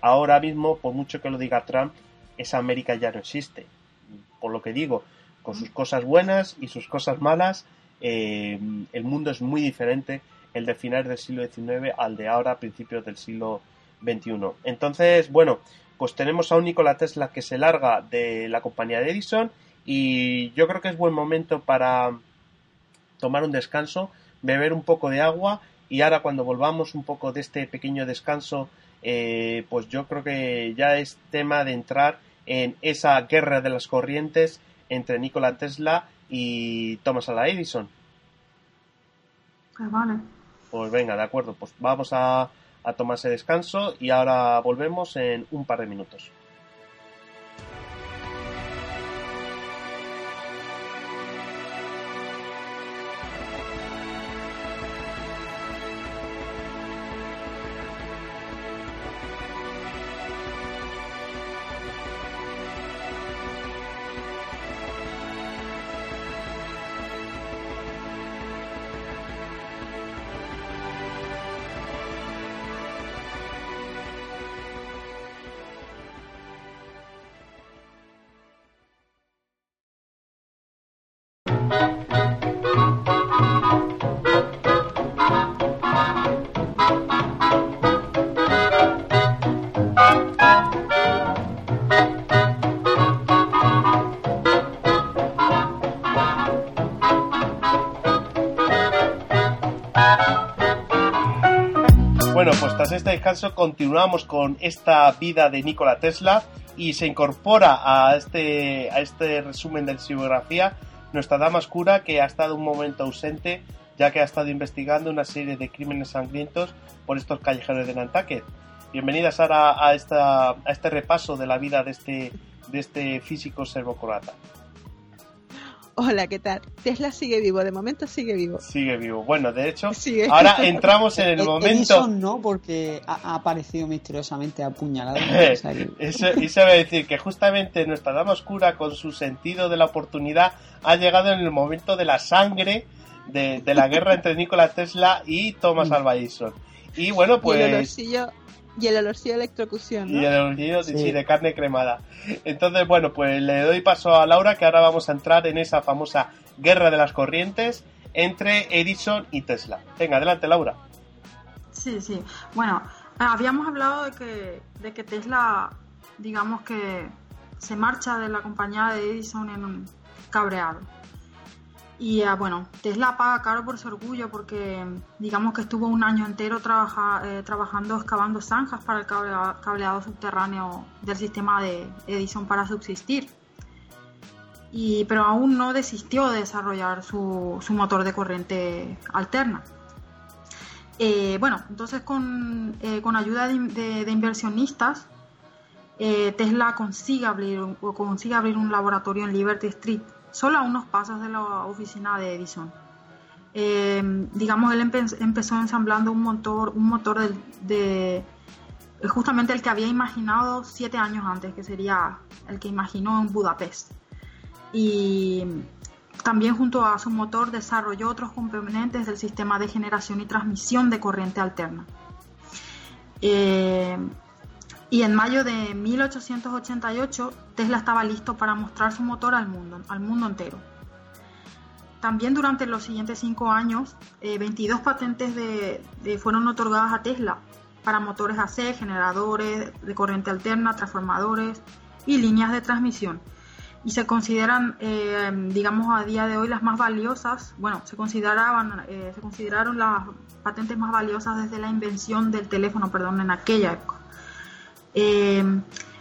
Speaker 1: ahora mismo, por mucho que lo diga Trump, esa América ya no existe. Por lo que digo, con sus cosas buenas y sus cosas malas, eh, el mundo es muy diferente el de finales del siglo XIX al de ahora, principios del siglo XXI. Entonces, bueno, pues tenemos a un Nikola Tesla que se larga de la compañía de Edison y yo creo que es buen momento para tomar un descanso, beber un poco de agua y ahora cuando volvamos un poco de este pequeño descanso eh, pues yo creo que ya es tema de entrar en esa guerra de las corrientes entre Nikola Tesla y Thomas Alva Edison. Ah, pues venga, de acuerdo, pues vamos a, a tomar ese descanso y ahora volvemos en un par de minutos. continuamos con esta vida de Nikola Tesla y se incorpora a este, este resumen de la biografía nuestra dama oscura que ha estado un momento ausente ya que ha estado investigando una serie de crímenes sangrientos por estos callejeros de Nantucket. Bienvenida Sara a, este repaso de la vida de este, este físico serbocorata
Speaker 4: hola, ¿qué tal? Tesla sigue vivo, de momento sigue vivo. Sigue vivo. Bueno, de
Speaker 1: hecho, ahora entramos en el momento... Edison
Speaker 3: no, porque ha aparecido misteriosamente
Speaker 1: apuñalado. Y se va a decir que justamente nuestra dama oscura, con su sentido de la oportunidad, ha llegado en el momento de la sangre de, la guerra entre Nikola Tesla y Thomas mm. Alva Edison. Y bueno, pues.
Speaker 4: Y el olorcillo de electrocución. Y el olorcillo,
Speaker 1: de carne cremada. Entonces, bueno, pues le doy paso a Laura, que ahora vamos a entrar en esa famosa guerra de las corrientes entre Edison y Tesla. Venga, adelante, Laura.
Speaker 2: Sí, sí. Bueno, habíamos hablado de de que Tesla, digamos que se marcha de la compañía de Edison en un cabreado. Y ah, bueno, Tesla paga caro por su orgullo porque digamos que estuvo un año entero eh, trabajando excavando zanjas para el cableado subterráneo del sistema de Edison para subsistir. pero aún no desistió de desarrollar su, motor de corriente alterna. Eh, bueno, entonces con, eh, ayuda de, inversionistas, Tesla consigue abrir un laboratorio en Liberty Street solo a unos pasos de la oficina de Edison. Eh, digamos, él empezó ensamblando un motor, un motor de, eh, justamente el que había imaginado siete años antes, que sería el que imaginó en Budapest. Y también junto a su motor desarrolló otros componentes del sistema de generación y transmisión de corriente alterna. Eh, y en mayo de 1888, Tesla estaba listo para mostrar su motor al mundo, al mundo entero. También durante los siguientes cinco años, 22 eh, patentes de, fueron otorgadas a Tesla para motores AC, generadores de corriente alterna, transformadores y líneas de transmisión. Y se consideran, eh, digamos, a día de hoy las más valiosas, bueno, se, consideraban, eh, se consideraron las patentes más valiosas desde la invención del teléfono, perdón, en aquella época. Eh,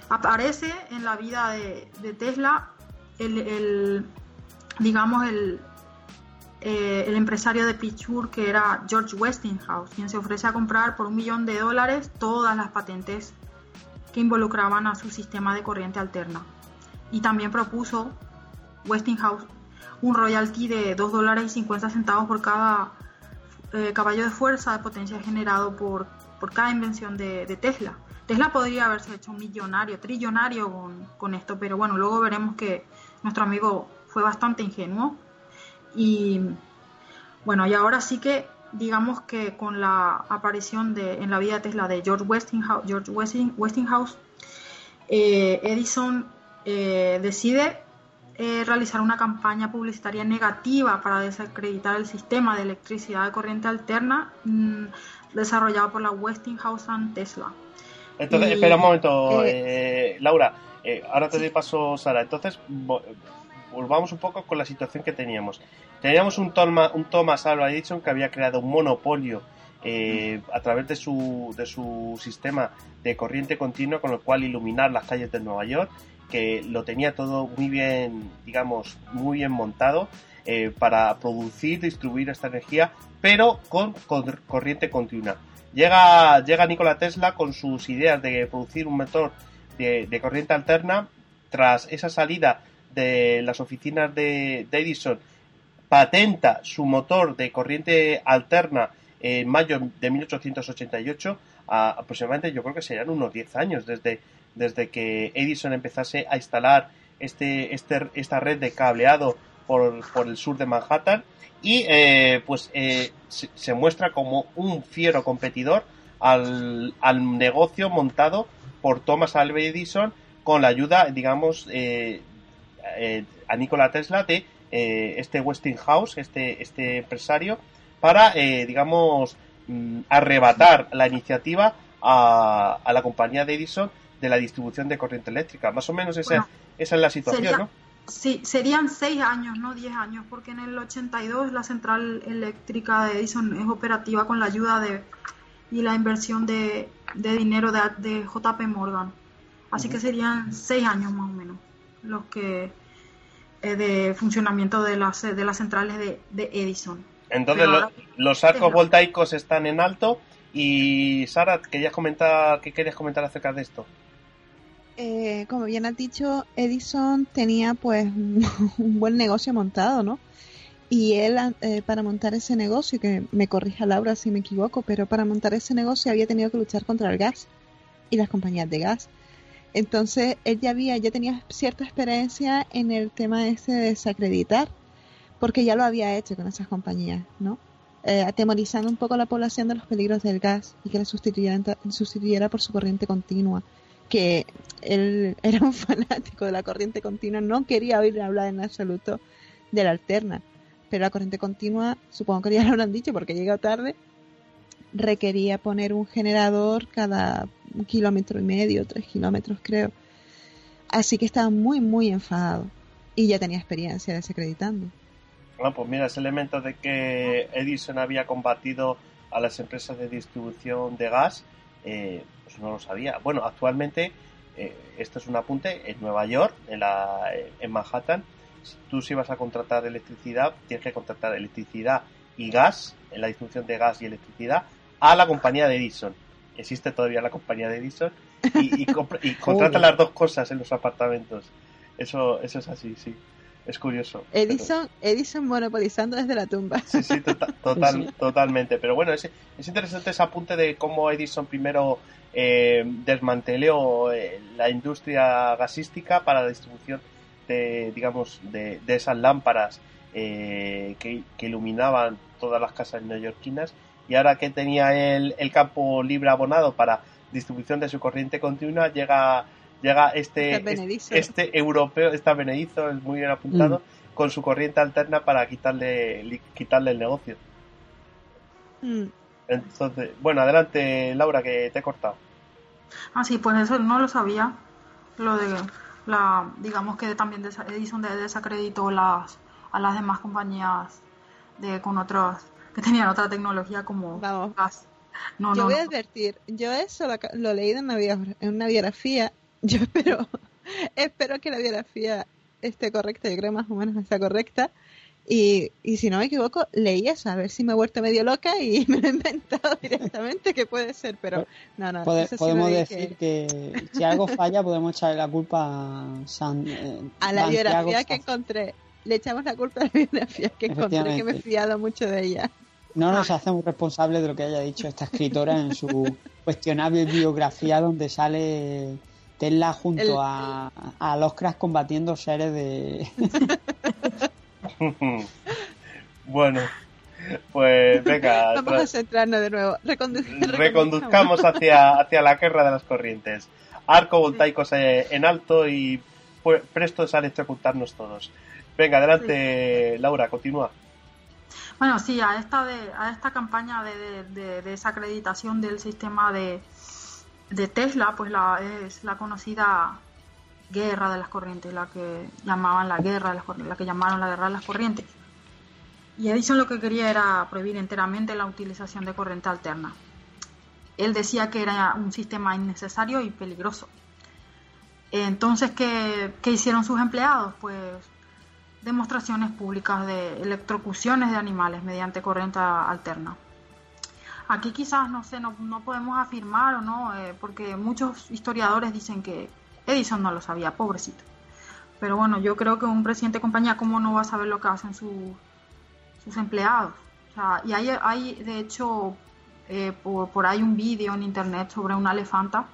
Speaker 2: aparece en la vida de, Tesla el, digamos, el, eh, el empresario de Pittsburgh que era George Westinghouse, quien se ofrece a comprar por un millón de dólares todas las patentes que involucraban a su sistema de corriente alterna. Y también propuso Westinghouse un royalty de 2 dólares y 50 centavos por cada eh, caballo de fuerza de potencia generado por, por cada invención de Tesla. Tesla podría haberse hecho millonario, trillonario con, esto, pero bueno, luego veremos que nuestro amigo fue bastante ingenuo. Y bueno, y ahora sí que digamos que con la aparición de, en la vida de Tesla de George Westinghouse, eh, Edison eh, decide eh, realizar una campaña publicitaria negativa para desacreditar el sistema de electricidad de corriente alterna mm, desarrollado por la Westinghouse Tesla. Entonces,
Speaker 1: espera un momento, eh... eh Laura. Eh, ahora te doy paso, Sara. Entonces, eh, volvamos un poco con la situación que teníamos. Teníamos un, un Thomas Alva Edison que había creado un monopolio a través de su, de su sistema de corriente continua con el cual iluminar las calles de Nueva York, que lo tenía todo muy bien, digamos, muy bien montado para producir, distribuir esta energía, pero con corriente continua. Llega, Nikola Tesla con sus ideas de producir un motor de, corriente alterna tras esa salida de las oficinas de, Edison, patenta su motor de corriente alterna en mayo de 1888, aproximadamente yo creo que serían unos 10 años desde, desde que Edison empezase a instalar este, este, esta red de cableado por, por el sur de Manhattan y eh, pues eh, se, muestra como un fiero competidor al, al, negocio montado por Thomas Alva Edison con la ayuda, digamos, eh, a Nikola Tesla de este Westinghouse, este, este empresario, para, digamos, mm, arrebatar la iniciativa a, a, la compañía de Edison de la distribución de corriente eléctrica. Más o menos esa, esa es la situación, ¿no? Sí,
Speaker 2: serían seis años, no diez años, porque en el 82 la central eléctrica de Edison es operativa con la ayuda de y la inversión de, dinero de, de, JP Morgan. Así que serían seis años más o menos los que eh, de funcionamiento de las, de las centrales de, Edison.
Speaker 1: Entonces los arcos voltaicos están en alto y Sara, querías comentar, ¿qué querías comentar acerca de esto?
Speaker 4: Eh, como bien has dicho, Edison tenía pues un buen negocio montado, ¿no? Y él, eh, para montar ese negocio, que me corrija Laura si me equivoco, pero para montar ese negocio había tenido que luchar contra el gas y las compañías de gas. Entonces, él ya había, ya tenía cierta experiencia en el tema ese de desacreditar, porque ya lo había hecho con esas compañías, ¿no? Eh, atemorizando un poco a la población de los peligros del gas y que la sustituyera por su corriente continua que él era un fanático de la corriente continua, no quería oír hablar en absoluto de la alterna. Pero la corriente continua, supongo que ya lo han dicho porque llega tarde, requería poner un generador cada kilómetro y medio, tres kilómetros creo. Así que estaba muy, muy enfadado. Y ya tenía experiencia desacreditando.
Speaker 1: Ah, pues mira, ese elemento de que Edison había combatido a las empresas de distribución de gas, eh, no lo sabía. Bueno, actualmente, eh, esto es un apunte, en Nueva York, en, la, eh, en Manhattan, tú si vas a contratar electricidad, tienes que contratar electricidad y gas, en la distribución de gas y electricidad, a la compañía de Edison. Existe todavía la compañía de Edison y, y, contrata las dos cosas en los apartamentos. Eso, eso es así, sí. Es curioso. Edison,
Speaker 4: Edison monopolizando desde la tumba.
Speaker 1: Sí, tota, pues sí, total, totalmente. Pero bueno, es, es interesante ese apunte de cómo Edison primero eh, eh, la industria gasística para la distribución de, digamos, de, esas lámparas eh, que, iluminaban todas las casas neoyorquinas y ahora que tenía el, campo libre abonado para distribución de su corriente continua llega llega este este, este, europeo está benedizo es muy bien apuntado mm. con su corriente alterna para quitarle quitarle el negocio mm. entonces bueno adelante Laura que te he cortado
Speaker 2: Ah, sí, pues eso no lo sabía. Lo de la, digamos que también Edison desacreditó las, a las demás compañías de, con otras que tenían otra tecnología
Speaker 4: como gas. No, yo voy a advertir, yo eso lo, he leí en una, biografía, yo espero, espero que la biografía esté correcta, yo creo más o menos está correcta, y, y si no me equivoco, leí eso a ver si me he vuelto medio loca y me lo he inventado directamente, que puede ser, pero no, no. podemos decir
Speaker 3: que... si algo falla, podemos echarle la culpa a, eh, a la biografía
Speaker 4: que encontré. Le echamos la culpa a la biografía que encontré, que me he fiado mucho de ella
Speaker 3: no nos ah. hacemos responsables de lo que haya dicho esta escritora en su cuestionable biografía donde sale Tesla junto a, a los crash combatiendo seres de
Speaker 1: bueno, pues venga. Vamos a
Speaker 4: centrarnos de nuevo. reconduzcamos
Speaker 1: hacia, hacia la guerra de las corrientes. Arco voltaicos en alto y prestos a electrocutarnos todos. Venga, adelante, Laura, continúa.
Speaker 2: Bueno, sí, a esta, de, a esta campaña de, de desacreditación del sistema de, de Tesla, pues la, es la conocida guerra de las corrientes, la que llamaban la guerra, la que llamaron la guerra de las corrientes. Y Edison lo que quería era prohibir enteramente la utilización de corriente alterna. Él decía que era un sistema innecesario y peligroso. Entonces, ¿qué, hicieron sus empleados? Pues demostraciones públicas de electrocuciones de animales mediante corriente alterna aquí quizás no sé no, podemos afirmar o no eh, porque muchos historiadores dicen que Edison no lo sabía, pobrecito. Pero bueno, yo creo que un presidente de compañía, ¿cómo no va a saber lo que hacen sus empleados? y hay, de hecho, eh, por, ahí un vídeo en internet sobre una elefanta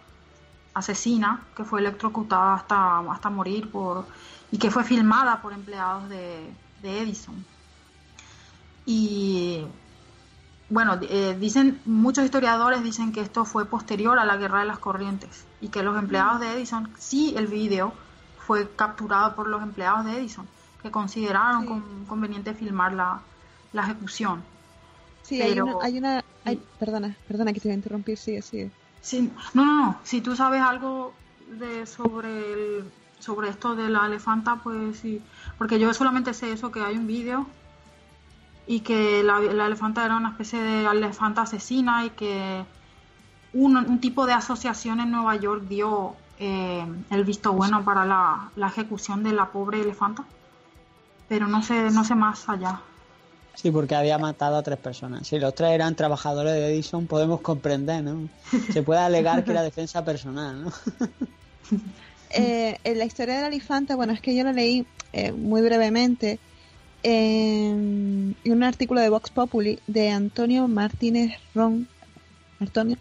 Speaker 2: asesina que fue electrocutada hasta, hasta morir por, y que fue filmada por empleados de, Edison. Y bueno, eh, dicen, muchos historiadores dicen que esto fue posterior a la guerra de las corrientes y que los empleados de Edison, sí, el video fue capturado por los empleados de Edison, que consideraron conveniente filmar la, ejecución. Sí, hay
Speaker 4: una... Hay perdona, perdona que te voy a interrumpir, sigue, sigue. Sí, no, no, no, si tú sabes
Speaker 2: algo de sobre el, sobre esto de la elefanta, pues sí, porque yo solamente sé eso, que hay un vídeo, y que la elefanta era una especie de elefanta asesina y que un, tipo de asociación en Nueva York dio eh, el visto bueno para la, ejecución de la pobre elefanta, pero no sé, no sé más allá.
Speaker 3: Sí, porque había matado a tres personas. Si los tres eran trabajadores de Edison, podemos comprender, ¿no? Se puede alegar que era defensa personal, ¿no?
Speaker 4: Eh, en la historia del elefanta, bueno, es que yo la leí eh, muy brevemente en un artículo de Vox Populi de Antonio Martínez Ron,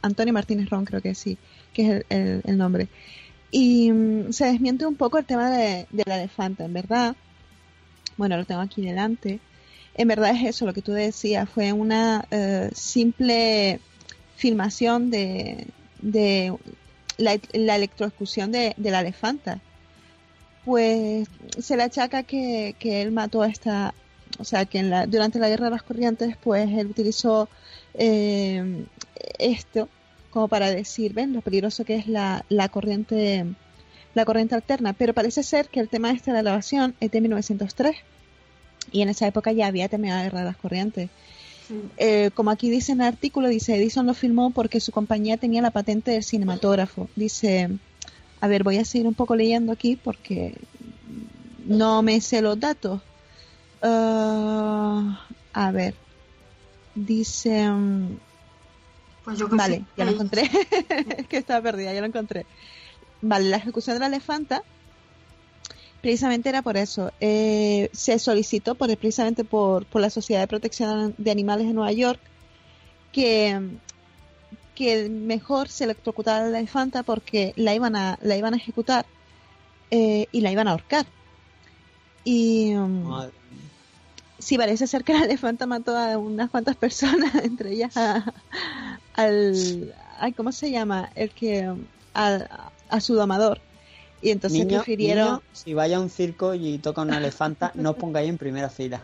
Speaker 4: Antonio, Martínez Ron, creo que sí, que es el, nombre. Y mm, se desmiente un poco el tema de, la elefanta, en verdad. Bueno, lo tengo aquí delante. En verdad es eso, lo que tú decías, fue una eh, simple filmación de, la, la de, la elefanta. Pues se le achaca que, él mató a esta, o sea, que durante la guerra de las corrientes, pues él utilizó Em, esto como para decir, ven, lo peligroso que es la, la corriente la corriente alterna, pero parece ser que el tema este de la elevación es de 1903 y en esa época ya había terminado de guerra las corrientes. Eh, como aquí dice en el artículo, dice Edison lo filmó porque su compañía tenía la patente de cinematógrafo. Dice, a ver, voy a seguir un poco leyendo aquí porque no me sé los datos. Ah, a ver, dice... Mm, pues vale, ya lo encontré. que estaba perdida, ya lo encontré. Vale, la ejecución de la elefanta precisamente era por eso. Eh, se solicitó por, precisamente por, por, la Sociedad de Protección de Animales de Nueva York que, que mejor se electrocutara la elefanta porque la iban a, la iban a ejecutar eh, y la iban a ahorcar. Y, mm, sí, parece ser que la elefanta mató a unas cuantas personas, entre ellas al. ¿Cómo se llama? El que. A, a su domador. Y entonces niño, prefirieron.
Speaker 3: si vaya a un circo y toca una elefanta, no os pongáis en primera fila.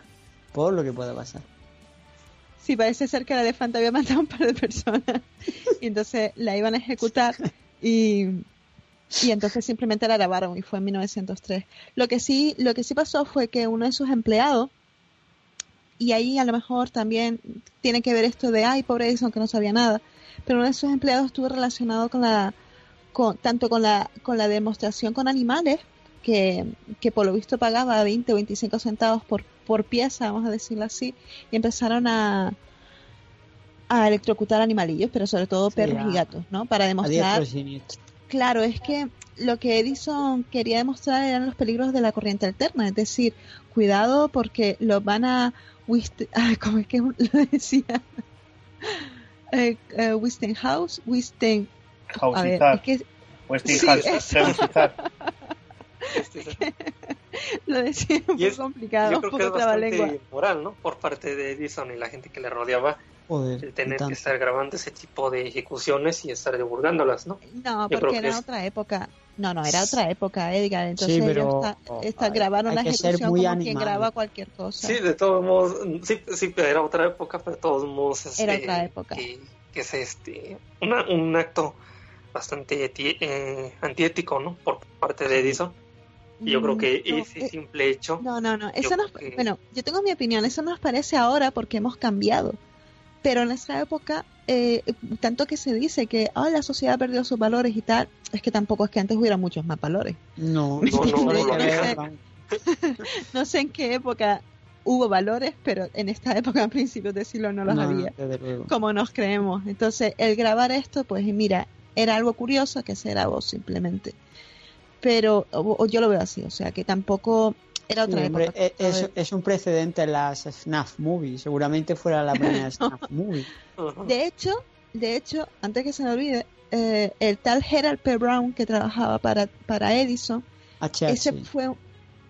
Speaker 3: Por lo que pueda pasar.
Speaker 4: Sí, parece ser que la elefanta había matado a un par de personas. Y entonces la iban a ejecutar. Y, y entonces simplemente la grabaron. Y fue en 1903. Lo que sí, lo que sí pasó fue que uno de sus empleados y ahí a lo mejor también tiene que ver esto de, ay, pobre Edison que no sabía nada, pero uno de sus empleados estuvo relacionado con la, con, tanto con la, con la demostración con animales, que, por lo visto pagaba 20 o 25 centavos por, por pieza, vamos a decirlo así, y empezaron a, a electrocutar animalillos, pero sobre todo perros y gatos, ¿no? Para demostrar... Claro, es que lo que Edison quería demostrar eran los peligros de la corriente alterna, es decir, cuidado porque los van a ¿cómo es que lo decía? Eh, eh House? Wistenhouse, Wisten... A ver, es que... Westinghouse, lo decía un poco es, complicado, yo creo que es bastante
Speaker 5: moral, ¿no? Por parte de Edison y la gente que le rodeaba Joder, el tener que estar grabando ese tipo de ejecuciones y estar divulgándolas, ¿no?
Speaker 4: No, porque era otra época. No, no, era otra época, Edgar. Entonces ellos está, oh, está, grabaron la ejecución como quien graba cualquier cosa. Sí,
Speaker 5: de todos modos, sí, sí era otra época, pero de todos modos... Este, era otra época. Que, es
Speaker 4: este,
Speaker 5: un acto bastante eh, antiético, ¿no? Por parte de Edison. Y yo creo mm, que es ese eh, simple hecho... No, no, no.
Speaker 4: Bueno, yo tengo mi opinión. Eso nos parece ahora porque hemos cambiado pero en esa época, eh, tanto que se dice que ah, la sociedad perdió sus valores y tal, es que tampoco es que antes hubiera muchos más valores. No, no, no, sé, en qué época hubo valores, pero en esta época, en principio de siglo, no los había, como nos creemos. Entonces, el grabar esto, pues mira, era algo curioso que se grabó simplemente.
Speaker 3: Pero yo lo veo así, o sea, que tampoco e-, es, un precedente en las Snuff Movies, seguramente fuera la primera Snuff Movie.
Speaker 4: De hecho, de hecho, antes que se me olvide, eh, el tal Gerald P. Brown que trabajaba para, para Edison, ah, ese fue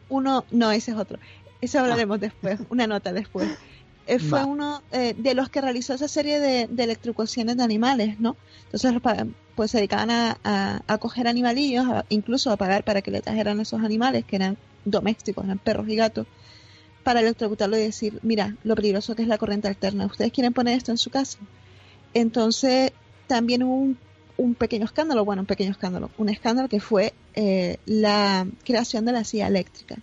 Speaker 4: uno, no, ese es otro, Eso hablaremos ah. después, una nota después. Eh, fue uno eh, de los que realizó esa serie de, de de animales, ¿no? Entonces, pues se dedicaban a, coger animalillos, incluso a pagar para que le trajeran esos animales que eran domésticos, eran perros y gatos, para electrocutarlo y decir, mira, lo peligroso que es la corriente alterna, ¿ustedes quieren poner esto en su casa? Entonces también hubo un, pequeño escándalo, bueno, un pequeño escándalo, un escándalo que fue eh, la creación de la silla eléctrica.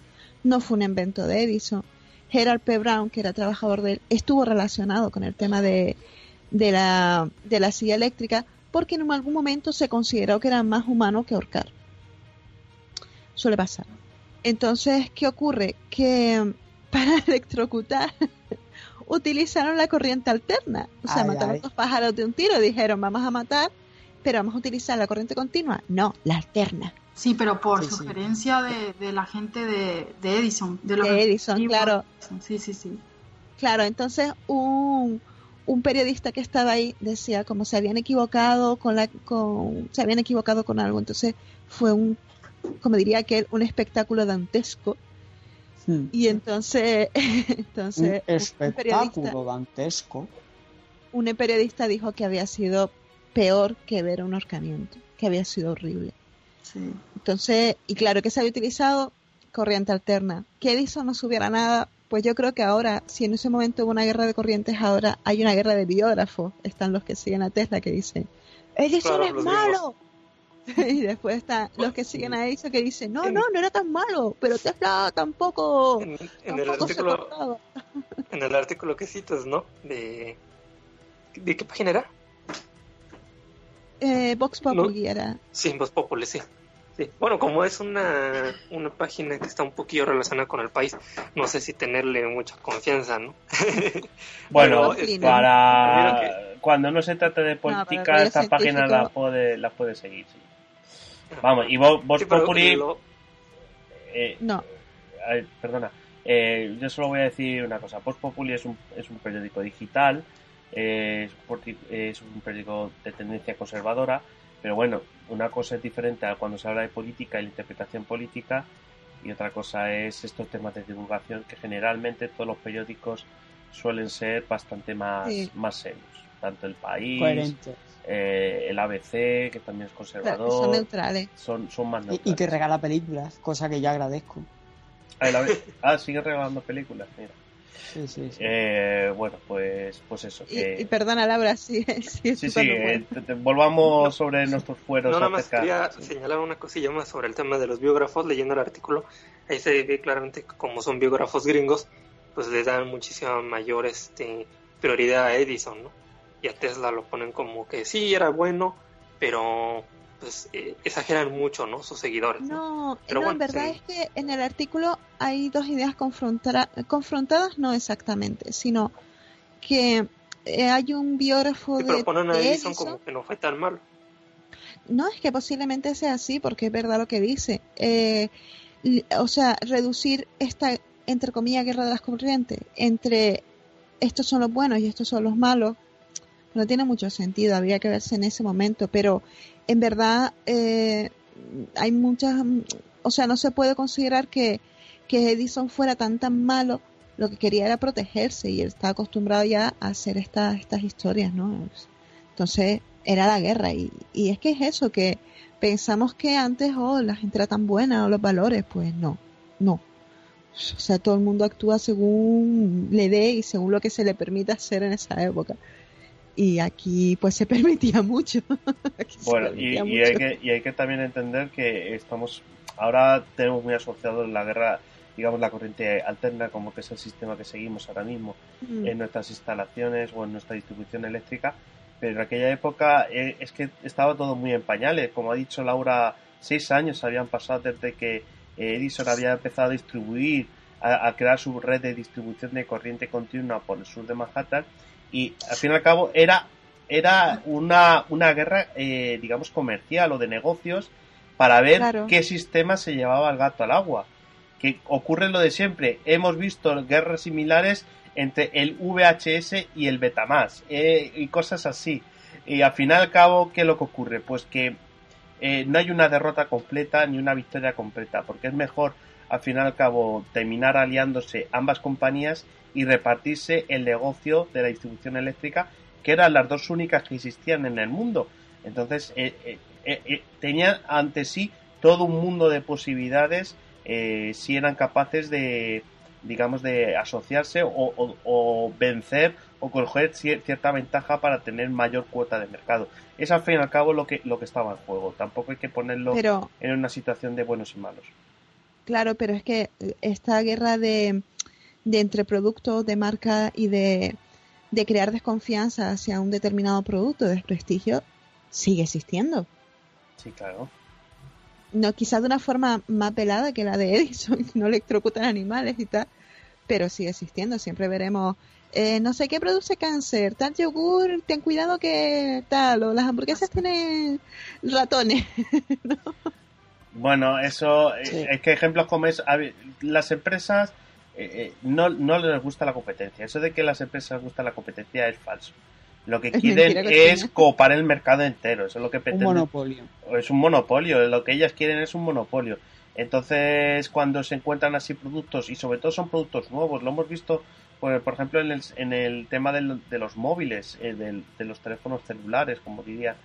Speaker 4: No fue un invento de Edison. Gerald P. Brown, que era trabajador de él, estuvo relacionado con el tema de, la, de la silla eléctrica porque en algún momento se consideró que era más humano que ahorcar. Suele pasar. Entonces, ¿qué ocurre? Que mm, para electrocutar utilizaron la corriente alterna. O sea, mataron a los pájaros de un tiro. Dijeron, vamos a matar, pero vamos a utilizar la corriente continua. No, la alterna. Sí, pero por sugerencia De, la gente de, Edison. De, los Edison, claro. Sí, sí, sí. Claro, entonces un, periodista que estaba ahí decía como se habían equivocado con la se habían equivocado con algo, entonces fue un como diría que un espectáculo dantesco. Hmm. Y entonces, entonces un espectáculo
Speaker 3: dantesco.
Speaker 4: Un periodista dijo que había sido peor que ver un ahorcamiento que había sido horrible. Entonces, y claro que se había utilizado corriente alterna. Que Edison no subiera nada, pues yo creo que ahora, si en ese momento hubo una guerra de corrientes, ahora hay una guerra de biógrafos. Están los que siguen a Tesla que dicen, Edison es malo, y después están los que siguen a eso que dicen, no, no, no era tan malo, pero Tesla tampoco. En, en el artículo,
Speaker 5: en el artículo que citas, ¿no? De, ¿de qué página era?
Speaker 4: Eh, Vox Populi era.
Speaker 5: Sí, Vox Populi, sí. Bueno, como es una, una página que está un poquillo relacionada con el país, no sé si tenerle mucha confianza, ¿no?
Speaker 1: bueno, para... Cuando no se trata de política, esta página la, puede, la puede seguir, sí. Vamos, y vos, vos Eh, no. perdona. Eh, yo solo voy a decir una cosa. Postpopuli Populi es un, es un periódico digital, eh, es eh, es, un periódico de tendencia conservadora, pero bueno, una cosa es diferente a cuando se habla de política y la interpretación política, y otra cosa es estos temas de divulgación que generalmente todos los periódicos suelen ser bastante más, más serios. Tanto el país, eh, el ABC, que también es conservador. Son neutrales. Son, más neutrales. Y,
Speaker 3: que regala películas, cosa que yo agradezco.
Speaker 1: Ah, ah, sigue regalando películas, mira. Eh, bueno, pues, pues eso. Y,
Speaker 3: perdona, Laura,
Speaker 1: sí, sí, sí, volvamos sobre nuestros fueros. No, nada más quería señalar
Speaker 5: una cosilla más sobre el tema de los biógrafos, leyendo el artículo. Ahí se ve claramente como son biógrafos gringos, pues le dan muchísima mayor este, prioridad a Edison, ¿no? y a Tesla lo ponen como que sí, era bueno, pero pues eh, exageran mucho, ¿no? Sus seguidores.
Speaker 4: No, Pero en verdad es que en el artículo hay dos ideas confrontadas, no exactamente, sino que eh, hay un biógrafo de, ponen a Edison, como
Speaker 5: que no fue tan malo.
Speaker 4: No, es que posiblemente sea así, porque es verdad lo que dice. Eh, o sea, reducir esta, entre comillas, guerra de las corrientes, entre estos son los buenos y estos son los malos, no tiene mucho sentido, había que verse en ese momento, pero en verdad eh, hay muchas, o sea, no se puede considerar que, Edison fuera tan tan malo, lo que quería era protegerse y él estaba acostumbrado ya a hacer estas historias, ¿no? Entonces era la guerra y, es que es eso, que pensamos que antes, o oh, la gente era tan buena o los valores, pues no, no, o sea, todo el mundo actúa según le dé y según lo que se le permita hacer en esa época y aquí pues se permitía mucho.
Speaker 1: bueno, y, hay que, también entender que estamos, ahora tenemos muy asociado la guerra, digamos la corriente alterna, como que es el sistema que seguimos ahora mismo
Speaker 6: mm. en nuestras
Speaker 1: instalaciones o en nuestra distribución eléctrica, pero en aquella época eh, es que estaba todo muy en pañales, como ha dicho Laura, seis años habían pasado desde que eh, Edison había empezado a distribuir, a crear su red de distribución de corriente continua por el sur de Manhattan, y al fin y al cabo era, era una, una guerra, eh, digamos, comercial o de negocios para ver qué sistema se llevaba el gato al agua. Que ocurre lo de siempre. Hemos visto guerras similares entre el VHS y el Betamax eh, y cosas así. Y al fin y al cabo, ¿qué es lo que ocurre? Pues que eh, no hay una derrota completa ni una victoria completa, porque es mejor al fin y al cabo terminar aliándose ambas compañías y repartirse el negocio de la distribución eléctrica, que eran las dos únicas que existían en el mundo. Entonces, eh, eh, eh, tenían ante sí todo un mundo de posibilidades si eran capaces de, digamos, de asociarse o, vencer o coger cierta ventaja para tener mayor cuota de mercado. Es al fin y al cabo lo que, lo que estaba en juego. Tampoco hay que ponerlo en una situación de buenos y malos.
Speaker 4: Claro, pero es que esta guerra de, de entre productos, de marca y de, crear desconfianza hacia un determinado producto, desprestigio, sigue existiendo. Sí, claro. No, quizás de una forma más pelada que la de Edison, no electrocutan animales y tal, pero sigue existiendo. Siempre veremos, eh, no sé qué produce cáncer, tal yogur, ten cuidado que tal, o las hamburguesas tienen ratones.
Speaker 1: Bueno, eso eh, es que ejemplos como eso, las empresas eh, eh, no, no les gusta la competencia. Eso de que las empresas gusta la competencia es falso. Lo que quieren es copar el mercado entero. Eso es lo que Un monopolio. Es un monopolio. Lo que ellas quieren es un monopolio. Entonces, cuando se encuentran así productos, y sobre todo son productos nuevos, lo hemos visto, por, por ejemplo, en el, en el tema de los móviles, eh, de los teléfonos celulares, como diría,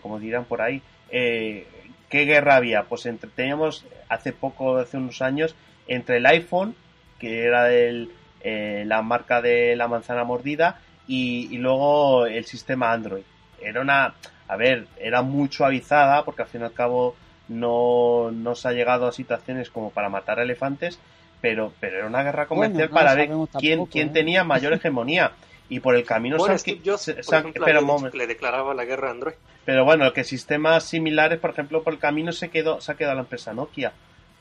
Speaker 1: como dirán por ahí. ¿Qué guerra había? Pues entre, teníamos hace poco, hace unos años, entre el iPhone que era el eh, la marca de la manzana mordida, y, luego el sistema Android. Era una, a ver, era mucho avisada, porque al fin y al cabo no, no se ha llegado a situaciones como para matar elefantes, pero, pero era una guerra comercial para ver quién, quién ¿eh? tenía mayor hegemonía. Y por el camino bueno, pero,
Speaker 5: le, declaraba la guerra Android.
Speaker 1: Pero bueno, que sistemas similares, por ejemplo, por el camino se quedó, se ha quedado la empresa Nokia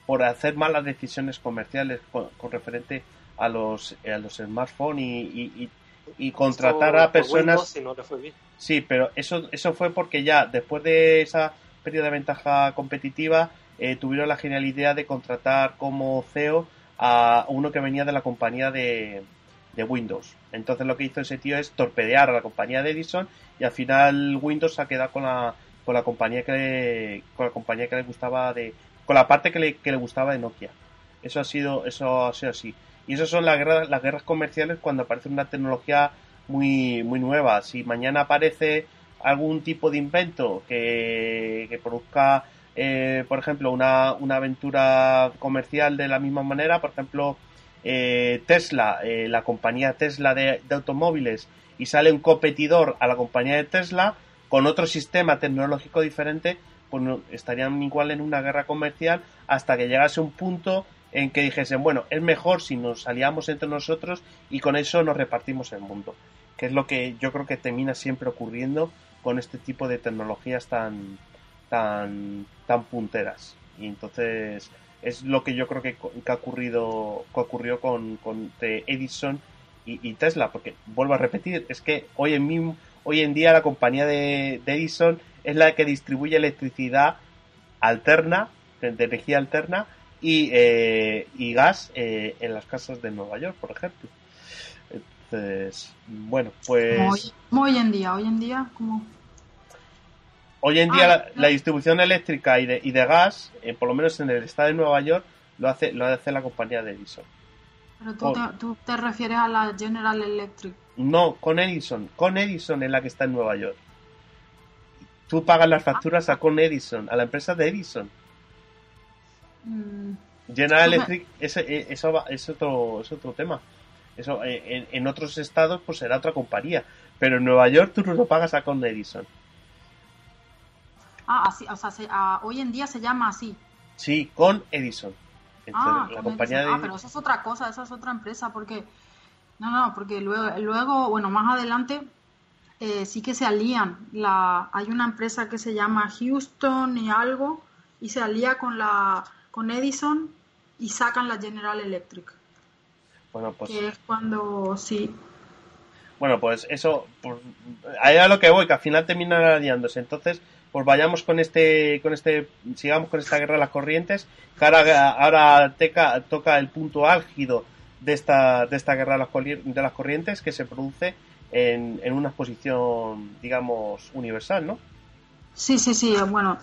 Speaker 1: por hacer malas decisiones comerciales con, referente a los, eh, los smartphones y, y, contratar a personas. Sí, pero eso, eso fue porque ya después de esa pérdida de ventaja competitiva eh, tuvieron la genial idea de contratar como CEO a uno que venía de la compañía de, de Windows. Entonces lo que hizo ese tío es torpedear a la compañía de Edison y al final Windows se ha quedado con la, con la compañía que con la compañía que le gustaba de, con la parte que le, gustaba de Nokia. Eso ha sido, eso ha sido así. Y eso son las guerras, las guerras comerciales cuando aparece una tecnología muy, muy nueva. Si mañana aparece algún tipo de invento que, produzca, eh, por ejemplo, una, aventura comercial de la misma manera, por ejemplo, eh, Tesla, eh, la compañía Tesla de, automóviles, y sale un competidor a la compañía de Tesla con otro sistema tecnológico diferente, pues estarían igual en una guerra comercial hasta que llegase un punto en que dijesen, bueno, es mejor si nos aliamos entre nosotros y con eso nos repartimos el mundo, que es lo que yo creo que termina siempre ocurriendo con este tipo de tecnologías tan tan tan punteras. Y entonces es lo que yo creo que, ha ocurrido que ocurrió con, con Edison y, Tesla, porque vuelvo a repetir, es que hoy en, hoy en día la compañía de Edison es la que distribuye electricidad alterna, de, energía alterna, y, eh, gas eh, en las casas de Nueva York, por ejemplo. Entonces, bueno, pues...
Speaker 2: ¿Cómo hoy, en día, hoy en día, como...
Speaker 1: Hoy en día ah, la, distribución eléctrica y de, y de gas, eh, por lo menos en el estado de Nueva York, lo hace, lo hace la compañía de Edison.
Speaker 2: Pero tú te refieres a la General Electric.
Speaker 1: No, con Edison, con Edison es la que está en Nueva York. Tú pagas las facturas a Con Edison, a la empresa de Edison. Mm. General Electric, eh, eso es, otro, es otro tema. Eso eh, en, otros estados pues será otra compañía, pero en Nueva York tú no lo pagas a Con Edison.
Speaker 2: Ah, o sea, ah, hoy en día se llama así.
Speaker 1: Sí, Con Edison. ah, la compañía De... ah, pero eso
Speaker 2: es otra cosa, Esa es otra empresa, porque no, no, porque luego, luego, bueno, más adelante eh, sí que se alían. La, hay una empresa que se llama Houston y algo y se alía con, la, con Edison y sacan la General Electric.
Speaker 1: Bueno, pues... Que es
Speaker 2: cuando sí.
Speaker 1: Bueno, pues eso, ahí a lo que voy, que al final terminan aliándose. Entonces, pues vayamos con este, con este, sigamos con esta guerra de las corrientes, que ahora, teca, toca el punto álgido de esta, de esta guerra de las corrientes que se produce en, una exposición, digamos, universal, ¿no? Sí, sí, sí, eh, bueno,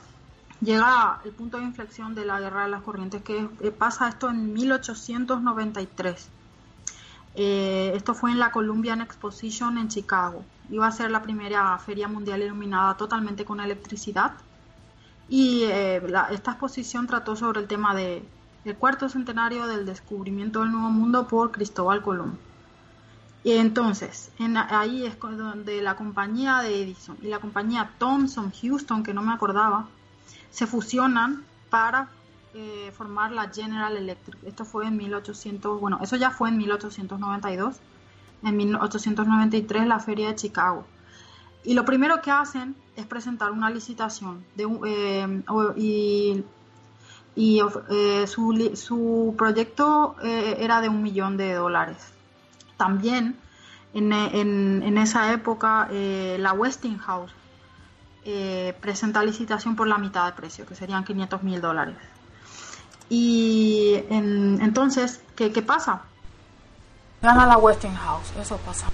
Speaker 2: llega el punto de inflexión de la guerra de las corrientes, que eh, pasa esto en 1893. Eh, esto fue en la Columbian Exposition en Chicago. Iba a ser la primera feria mundial iluminada totalmente con electricidad. Y esta exposición trató sobre el tema de, del cuarto centenario del descubrimiento del Nuevo Mundo por Cristóbal Colón. Y entonces, ahí es donde la compañía de Edison y la compañía Thomson Houston, que no me acordaba, se fusionan para eh, formar la General Electric. Esto fue en 1800, bueno, eso ya fue en 1892. En 1893 la Feria de Chicago. Y lo primero que hacen es presentar una licitación de, eh, y, eh, su, proyecto era de un millón de dólares también en, en, esa época eh, la Westinghouse eh, presenta licitación por la mitad de precio, que serían 500 mil dólares. Y entonces, ¿qué, pasa? Gana la Westinghouse, eso pasa.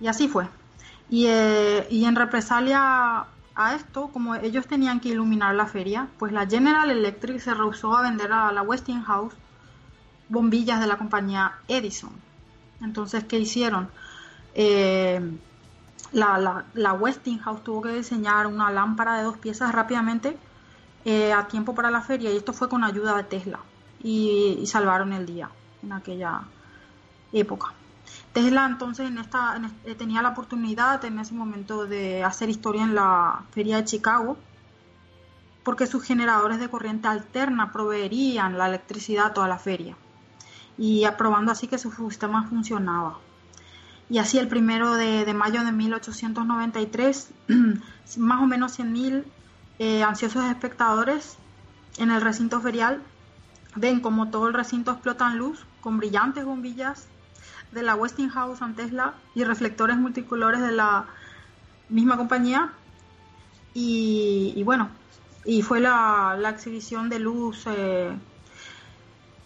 Speaker 2: Y así fue. Y, eh, y, en represalia a esto, como ellos tenían que iluminar la feria, pues la General Electric se rehusó a vender a la Westinghouse bombillas de la compañía Edison. Entonces, ¿qué hicieron? Eh, la, Westinghouse tuvo que diseñar una lámpara de dos piezas rápidamente eh, a tiempo para la feria y esto fue con ayuda de Tesla y, salvaron el día en aquella época. Tesla entonces en esta, eh, tenía la oportunidad en ese momento de hacer historia en la feria de Chicago porque sus generadores de corriente alterna proveerían la electricidad a toda la feria y aprobando así que su sistema funcionaba. Y así el primero de, mayo de 1893, más o menos 100.000 eh, ansiosos espectadores en el recinto ferial ven como todo el recinto explota en luz con brillantes bombillas de la Westinghouse and Tesla y reflectores multicolores de la misma compañía. Y, bueno, y fue la, exhibición de luz. Eh,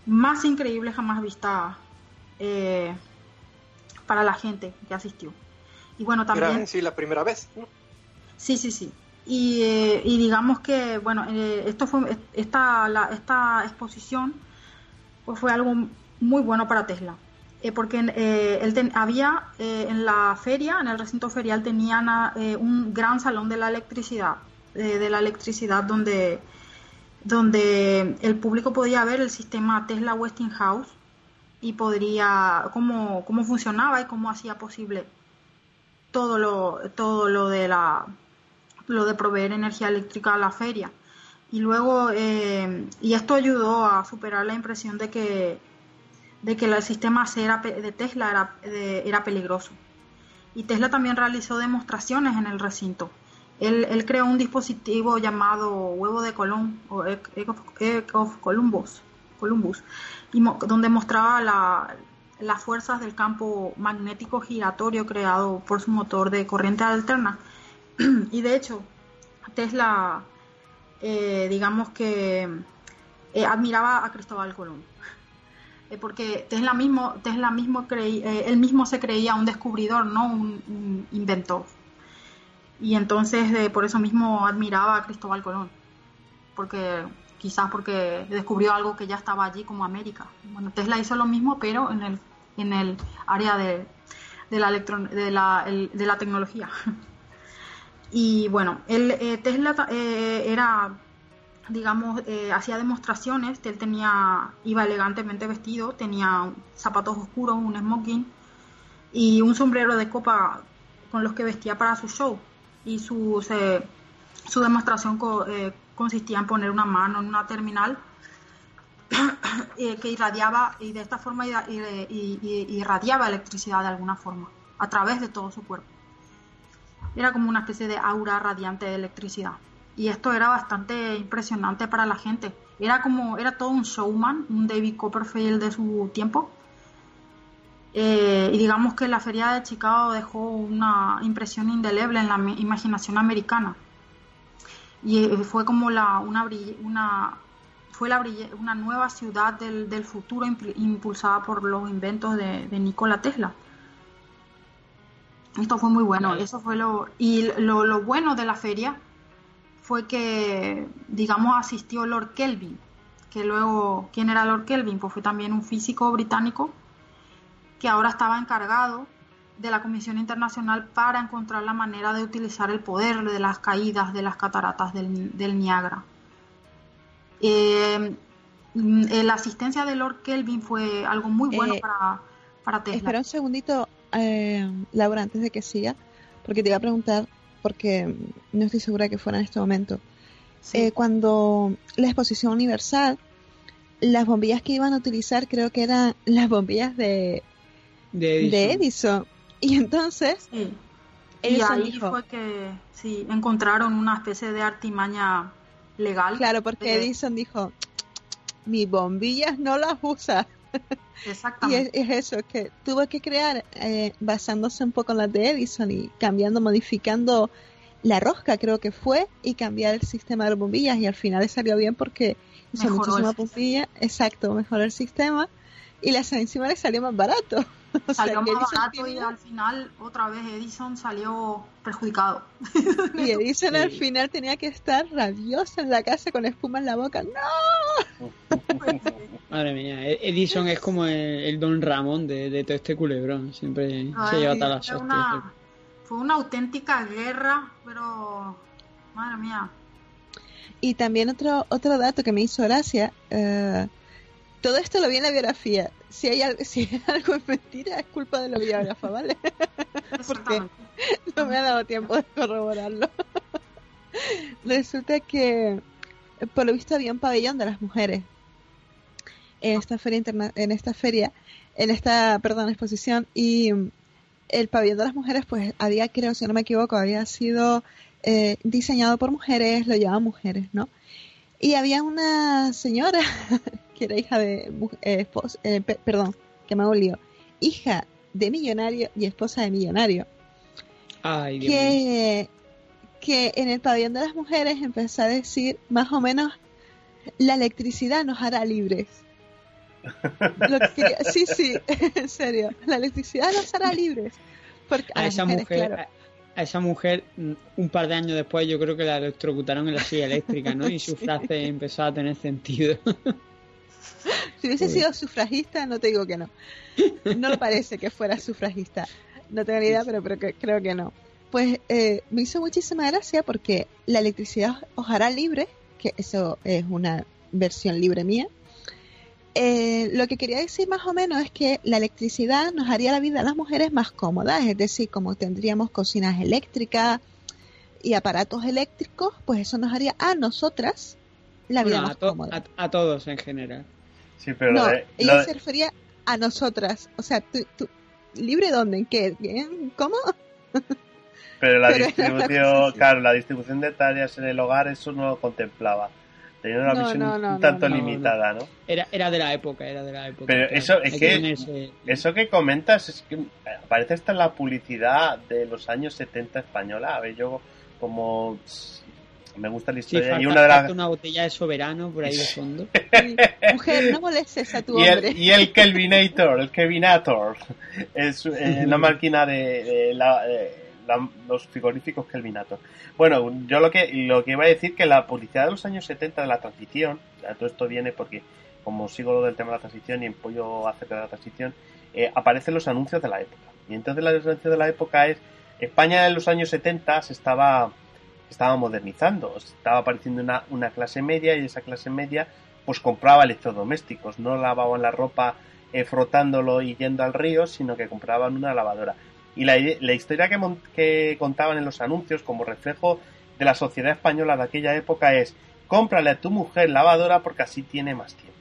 Speaker 2: más increíble jamás vista eh, para la gente que asistió. Y bueno, también... Era
Speaker 5: sí la primera vez, Sí, sí, sí.
Speaker 2: Y, eh, digamos que, bueno, eh, esto fue, esta, esta exposición pues, fue algo muy bueno para Tesla. porque él tenía había en la feria, en el recinto ferial, tenían ah, un gran salón de la electricidad, de la electricidad donde donde el público podía ver el sistema Tesla Westinghouse y podría cómo, funcionaba y cómo hacía posible todo lo, todo lo de la proveer energía eléctrica a la feria. Y luego, eh, y esto ayudó a superar la impresión de que, el sistema de Tesla era peligroso. Y Tesla también realizó demostraciones en el recinto. Él, creó un dispositivo llamado Huevo de Colón o Egg of, Columbus, Columbus donde mostraba las fuerzas del campo magnético giratorio creado por su motor de corriente alterna. y de hecho, Tesla, eh, digamos que eh, admiraba a Cristóbal Colón. Eh, porque Tesla mismo, Tesla mismo él mismo se creía un descubridor, no un inventor. Y entonces por eso mismo admiraba a Cristóbal Colón, porque quizás porque descubrió algo que ya estaba allí como América. Bueno, Tesla hizo lo mismo, pero en el, en el área de, de, la, de, la tecnología. Y bueno, él, eh, Tesla eh, era, digamos, eh, hacía demostraciones, él tenía, iba elegantemente vestido, tenía zapatos oscuros, un smoking y un sombrero de copa con los que vestía para su show y su su demostración eh, consistía en poner una mano en una terminal eh, que irradiaba y de esta forma irradiaba electricidad de alguna forma a través de todo su cuerpo. Era como una especie de aura radiante de electricidad y esto era bastante impresionante para la gente. Era como era todo un showman, un David Copperfield de su tiempo eh, y digamos que la feria de Chicago dejó una impresión indeleble en la imaginación americana. Y eh, fue como la, una, una, fue la, una nueva ciudad del, futuro impulsada por los inventos de, Nikola Tesla. Esto fue muy bueno, eso fue lo... Y lo, bueno de la feria fue que, digamos, asistió Lord Kelvin, que luego, ¿quién era Lord Kelvin? Pues fue también un físico británico que ahora estaba encargado de la Comisión Internacional para encontrar la manera de utilizar el poder de las caídas de las cataratas del, del Niágara. Eh, la asistencia de Lord Kelvin fue algo muy bueno eh, para,
Speaker 4: para Tesla. Espera un segundito, eh, Laura, antes de que siga, porque te iba a preguntar, porque no estoy segura que fuera en este momento. cuando la exposición universal, las bombillas que iban a utilizar creo que eran las bombillas de de Edison. Y entonces...
Speaker 2: y ahí fue que sí, encontraron una especie de artimaña legal. Claro, porque eh, Edison
Speaker 4: dijo, mis bombillas no las usa. Y es, eso, que tuvo que crear eh, basándose un poco en las de Edison y cambiando, modificando la rosca creo que fue y cambiar el sistema de bombillas y al final le salió bien porque hizo muchísimas bombillas, exacto, mejoró el sistema y las encima le salió más barato. salió más barato y
Speaker 2: al final otra vez Edison salió
Speaker 4: perjudicado. Y Edison al final tenía que estar rabiosa en la casa con espuma en la boca. ¡No!
Speaker 3: Madre mía, e- Edison es como el, don Ramón de, todo este culebrón. Siempre ah, se lleva tal las
Speaker 4: fue una
Speaker 2: auténtica guerra, pero. Madre mía.
Speaker 3: Y
Speaker 4: también otro, otro dato que me hizo gracia. Eh, todo esto lo vi en la biografía si hay, si algo es mentira, es culpa de la biógrafa, ¿vale? Porque no me ha dado tiempo de corroborarlo. Resulta que, por lo visto, había un pabellón de las mujeres en esta feria, interna en esta feria, en esta, perdón, exposición, y el pabellón de las mujeres, pues había, creo, si no me equivoco, había sido eh, diseñado por mujeres, lo llevaban mujeres, ¿no? Y había una señora que era hija de. Eh, eh, perdón, que me hago Hija de millonario y esposa de millonario. Ay, Dios que, en el pabellón de las mujeres empezó a decir más o menos la electricidad nos hará libres. sí, sí, en serio, la electricidad nos hará libres.
Speaker 3: a, esa mujer, esa mm, mujer, un par de años después, yo creo que la electrocutaron en la silla eléctrica, ¿no? Y su frase empezó a tener sentido.
Speaker 4: si hubiese sido sufragista, no te digo que no. No parece que fuera sufragista. No tengo ni idea, pero, creo que no. Pues eh, me hizo muchísima gracia porque la electricidad ojalá libre, que eso es una versión libre mía, eh, lo que quería decir más o menos es que la electricidad nos haría la vida a las mujeres más cómoda, es decir, como tendríamos cocinas eléctricas y aparatos eléctricos, pues eso nos haría a nosotras la vida más
Speaker 3: cómoda. a, todos en general. Sí, pero no, ella se
Speaker 4: refería a nosotras. O sea, tú, tú ¿libre dónde? ¿En qué? ¿Cómo?
Speaker 1: Pero la distribución, claro, la distribución de tareas en el hogar, eso no lo contemplaba. Tenía una visión un tanto limitada, ¿no?
Speaker 3: Era, era de la época, era de la época. Pero eso es que,
Speaker 1: eso que comentas es que eh, aparece hasta en la publicidad de los años 70 española. A ver, yo como me gusta la historia. y una de las... botella de soberano por ahí de fondo.
Speaker 4: Mujer, no y El,
Speaker 1: y el Kelvinator, el Kelvinator. Es una eh, la máquina de, los frigoríficos Kelvinator. Bueno, yo lo que, lo que iba a decir que la publicidad de los años 70 de la transición, todo esto viene porque como sigo lo del tema de la transición y empollo acerca de la transición, eh, aparecen los anuncios de la época. Y entonces la anuncios de la época es España en los años 70 se estaba estaba modernizando, estaba apareciendo una, clase media y esa clase media pues compraba electrodomésticos, no lavaban la ropa eh, frotándolo y yendo al río, sino que compraban una lavadora. Y la, historia que, contaban en los anuncios como reflejo de la sociedad española de aquella época es cómprale a tu mujer lavadora porque así tiene más tiempo.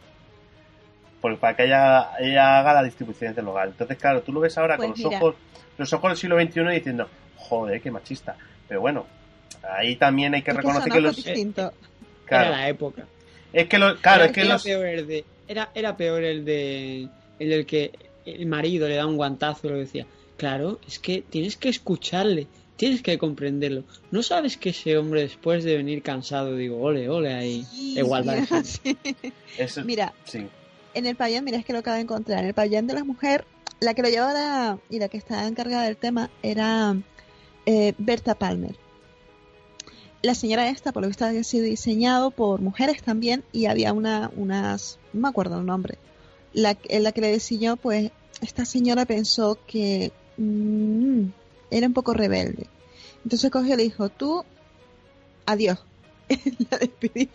Speaker 1: para que ella, haga la distribución del hogar. Entonces, claro, tú lo ves ahora pues con los ojos, los ojos del siglo XXI diciendo, joder, qué machista. Pero bueno, Ahí también hay que reconocer que, los. Distinto. Eh, era la época. Es que claro, era, es que peor el de, era, peor el de el que
Speaker 3: el marido le da un guantazo y lo decía. Claro, es que tienes que escucharle, tienes que comprenderlo. No sabes que ese hombre después de venir cansado digo, ole, ole ahí, Mira, mira
Speaker 4: en el pabellón, mira es que lo acabo de encontrar. En el pabellón de la mujer, la que lo llevaba y la que estaba encargada del tema era eh, Berta Palmer la señora esta, por lo visto, había sido diseñado por mujeres también y había una, unas, no me acuerdo el nombre, la, la que le diseñó, pues esta señora pensó que mm, era un poco rebelde. Entonces cogió y le dijo, tú, adiós. la despidió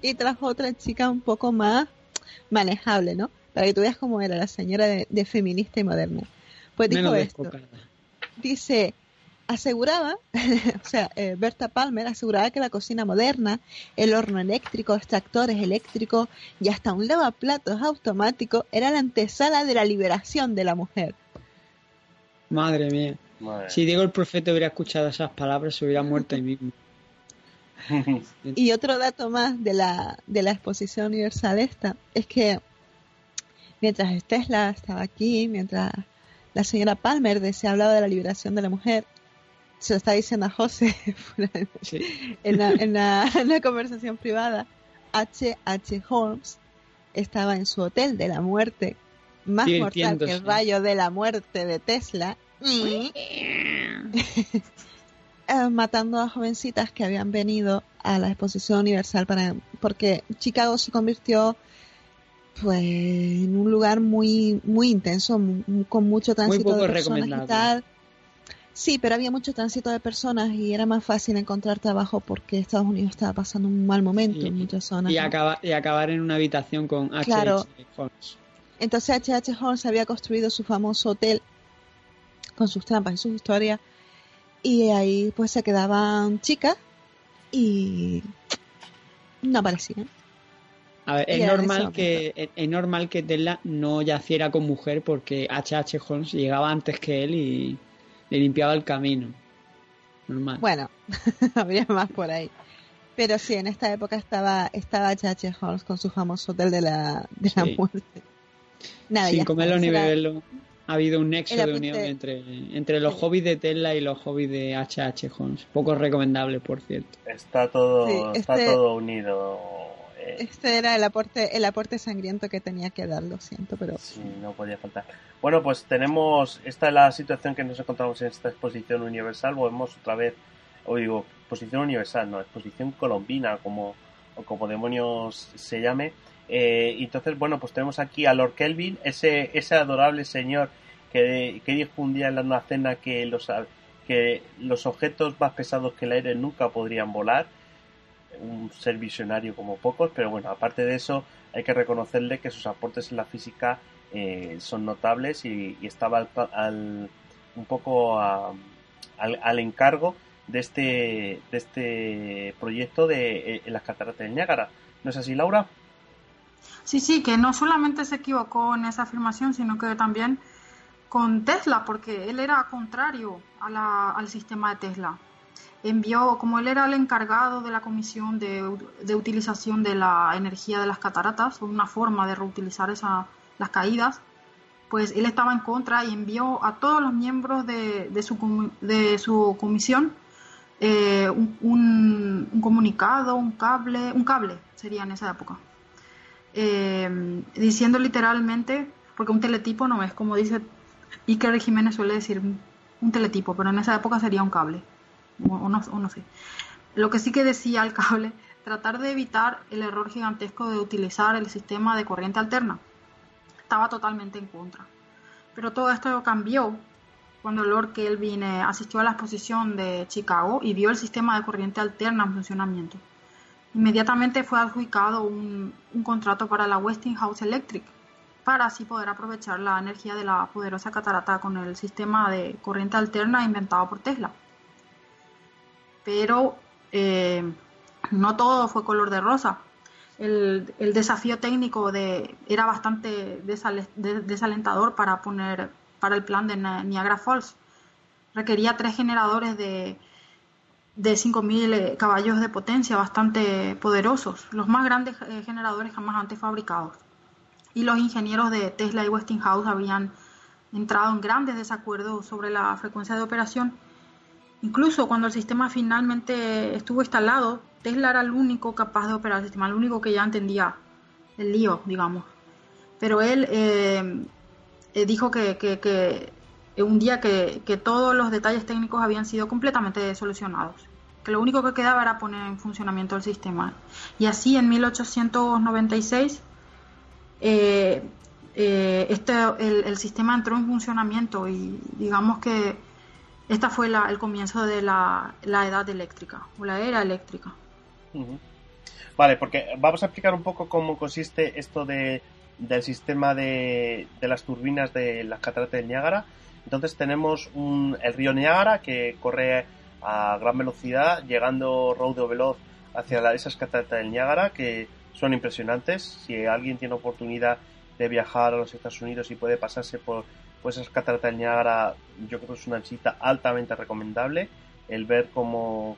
Speaker 4: y trajo otra chica un poco más manejable, ¿no? Para que tú veas cómo era la señora de, feminista y moderna. Pues dijo esto. Dice, aseguraba, o sea, eh, Berta Palmer aseguraba que la cocina moderna, el horno eléctrico, extractores eléctricos y hasta un lavaplatos automático era la antesala de la liberación de la mujer.
Speaker 3: Madre mía. Si Diego el profeta hubiera escuchado esas palabras, se hubiera muerto ahí mismo. y
Speaker 4: otro dato más de la, de la exposición universal esta es que mientras Tesla estaba aquí, mientras la señora Palmer se hablaba de la liberación de la mujer, se lo está diciendo a José en, la, conversación privada, H.H. H. Holmes estaba en su hotel de la muerte, más mortal que el rayo de la muerte de Tesla, eh, matando a jovencitas que habían venido a la Exposición Universal para porque Chicago se convirtió pues en un lugar muy muy intenso, con mucho tránsito de personas y Sí, pero había mucho tránsito de personas y era más fácil encontrar trabajo porque Estados Unidos estaba pasando un mal momento en
Speaker 3: muchas zonas. Y, acabar en una habitación con H.H. H. Holmes.
Speaker 4: Entonces H.H. Holmes había construido su famoso hotel con sus trampas y sus historias y ahí pues se quedaban chicas y no aparecían.
Speaker 3: A ver, es normal, que, e, es, normal que Tesla no yaciera con mujer porque H.H. Holmes llegaba antes que él y le limpiaba el camino. Normal. Bueno,
Speaker 4: habría más por ahí. Pero sí, en esta época estaba estaba Holmes con su famoso hotel de la, de la muerte. Nada, Sin comerlo
Speaker 3: ni beberlo, ha habido un nexo de unión entre, entre los hobbies de Tesla y los hobbies de HH Holmes. Poco recomendable, por cierto.
Speaker 1: Está todo, está este todo unido
Speaker 4: este era el aporte, el aporte sangriento que tenía que dar, lo siento, pero. Sí,
Speaker 1: no podía faltar. Bueno, pues tenemos. Esta es la situación que nos encontramos en esta exposición universal. Volvemos otra vez, o digo, exposición universal, no, exposición colombina, como, como demonios se llame. Eh, entonces, bueno, pues tenemos aquí a Lord Kelvin, ese, ese adorable señor que, que dijo un día en la cena que los, que los objetos más pesados que el aire nunca podrían volar un ser visionario como pocos, pero bueno, aparte de eso, hay que reconocerle que sus aportes en la física eh, son notables y, estaba al, un poco al, al, encargo de este, de este proyecto de, eh, las cataratas del Niágara. ¿No es así, Laura?
Speaker 2: Sí, sí, que no solamente se equivocó en esa afirmación, sino que también con Tesla, porque él era contrario al sistema de Tesla envió, como él era el encargado de la comisión de, utilización de la energía de las cataratas, una forma de reutilizar las caídas, pues él estaba en contra y envió a todos los miembros de, de, su, comisión eh, un, comunicado, un cable, un cable sería en esa época, eh, diciendo literalmente, porque un teletipo no es como dice Iker Jiménez suele decir un teletipo, pero en esa época sería un cable lo que sí que decía el cable, tratar de evitar el error gigantesco de utilizar el sistema de corriente alterna. Estaba totalmente en contra. Pero todo esto cambió cuando Lord Kelvin eh, asistió a la exposición de Chicago y vio el sistema de corriente alterna en funcionamiento. Inmediatamente fue adjudicado un contrato para la Westinghouse Electric para así poder aprovechar la energía de la poderosa catarata con el sistema de corriente alterna inventado por Tesla pero eh, no todo fue color de rosa. El, desafío técnico de, era bastante desalentador para poner para el plan de Niagara Falls. Requería tres generadores de, de 5.000 eh, caballos de potencia bastante poderosos, los más grandes eh, generadores jamás antes fabricados. Y los ingenieros de Tesla y Westinghouse habían entrado en grandes desacuerdos sobre la frecuencia de operación Incluso cuando el sistema finalmente estuvo instalado, Tesla era el único capaz de operar el sistema, el único que ya entendía el lío, digamos. Pero él eh, eh, dijo que, un día que, todos los detalles técnicos habían sido completamente solucionados que lo único que quedaba era poner en funcionamiento el sistema. Y así en 1896 eh, este, el, sistema entró en funcionamiento y digamos que esta fue el comienzo de la, edad eléctrica, o la era eléctrica.
Speaker 1: Vale, porque vamos a explicar un poco cómo consiste esto del sistema de, las turbinas de las cataratas del Niágara. Entonces tenemos el río Niágara que corre a gran velocidad, llegando rodeo veloz hacia esas cataratas del Niágara que son impresionantes. Si alguien tiene oportunidad de viajar a los Estados Unidos y puede pasarse por pues esas cataratas Niágara yo creo que es una visita altamente recomendable. El ver cómo,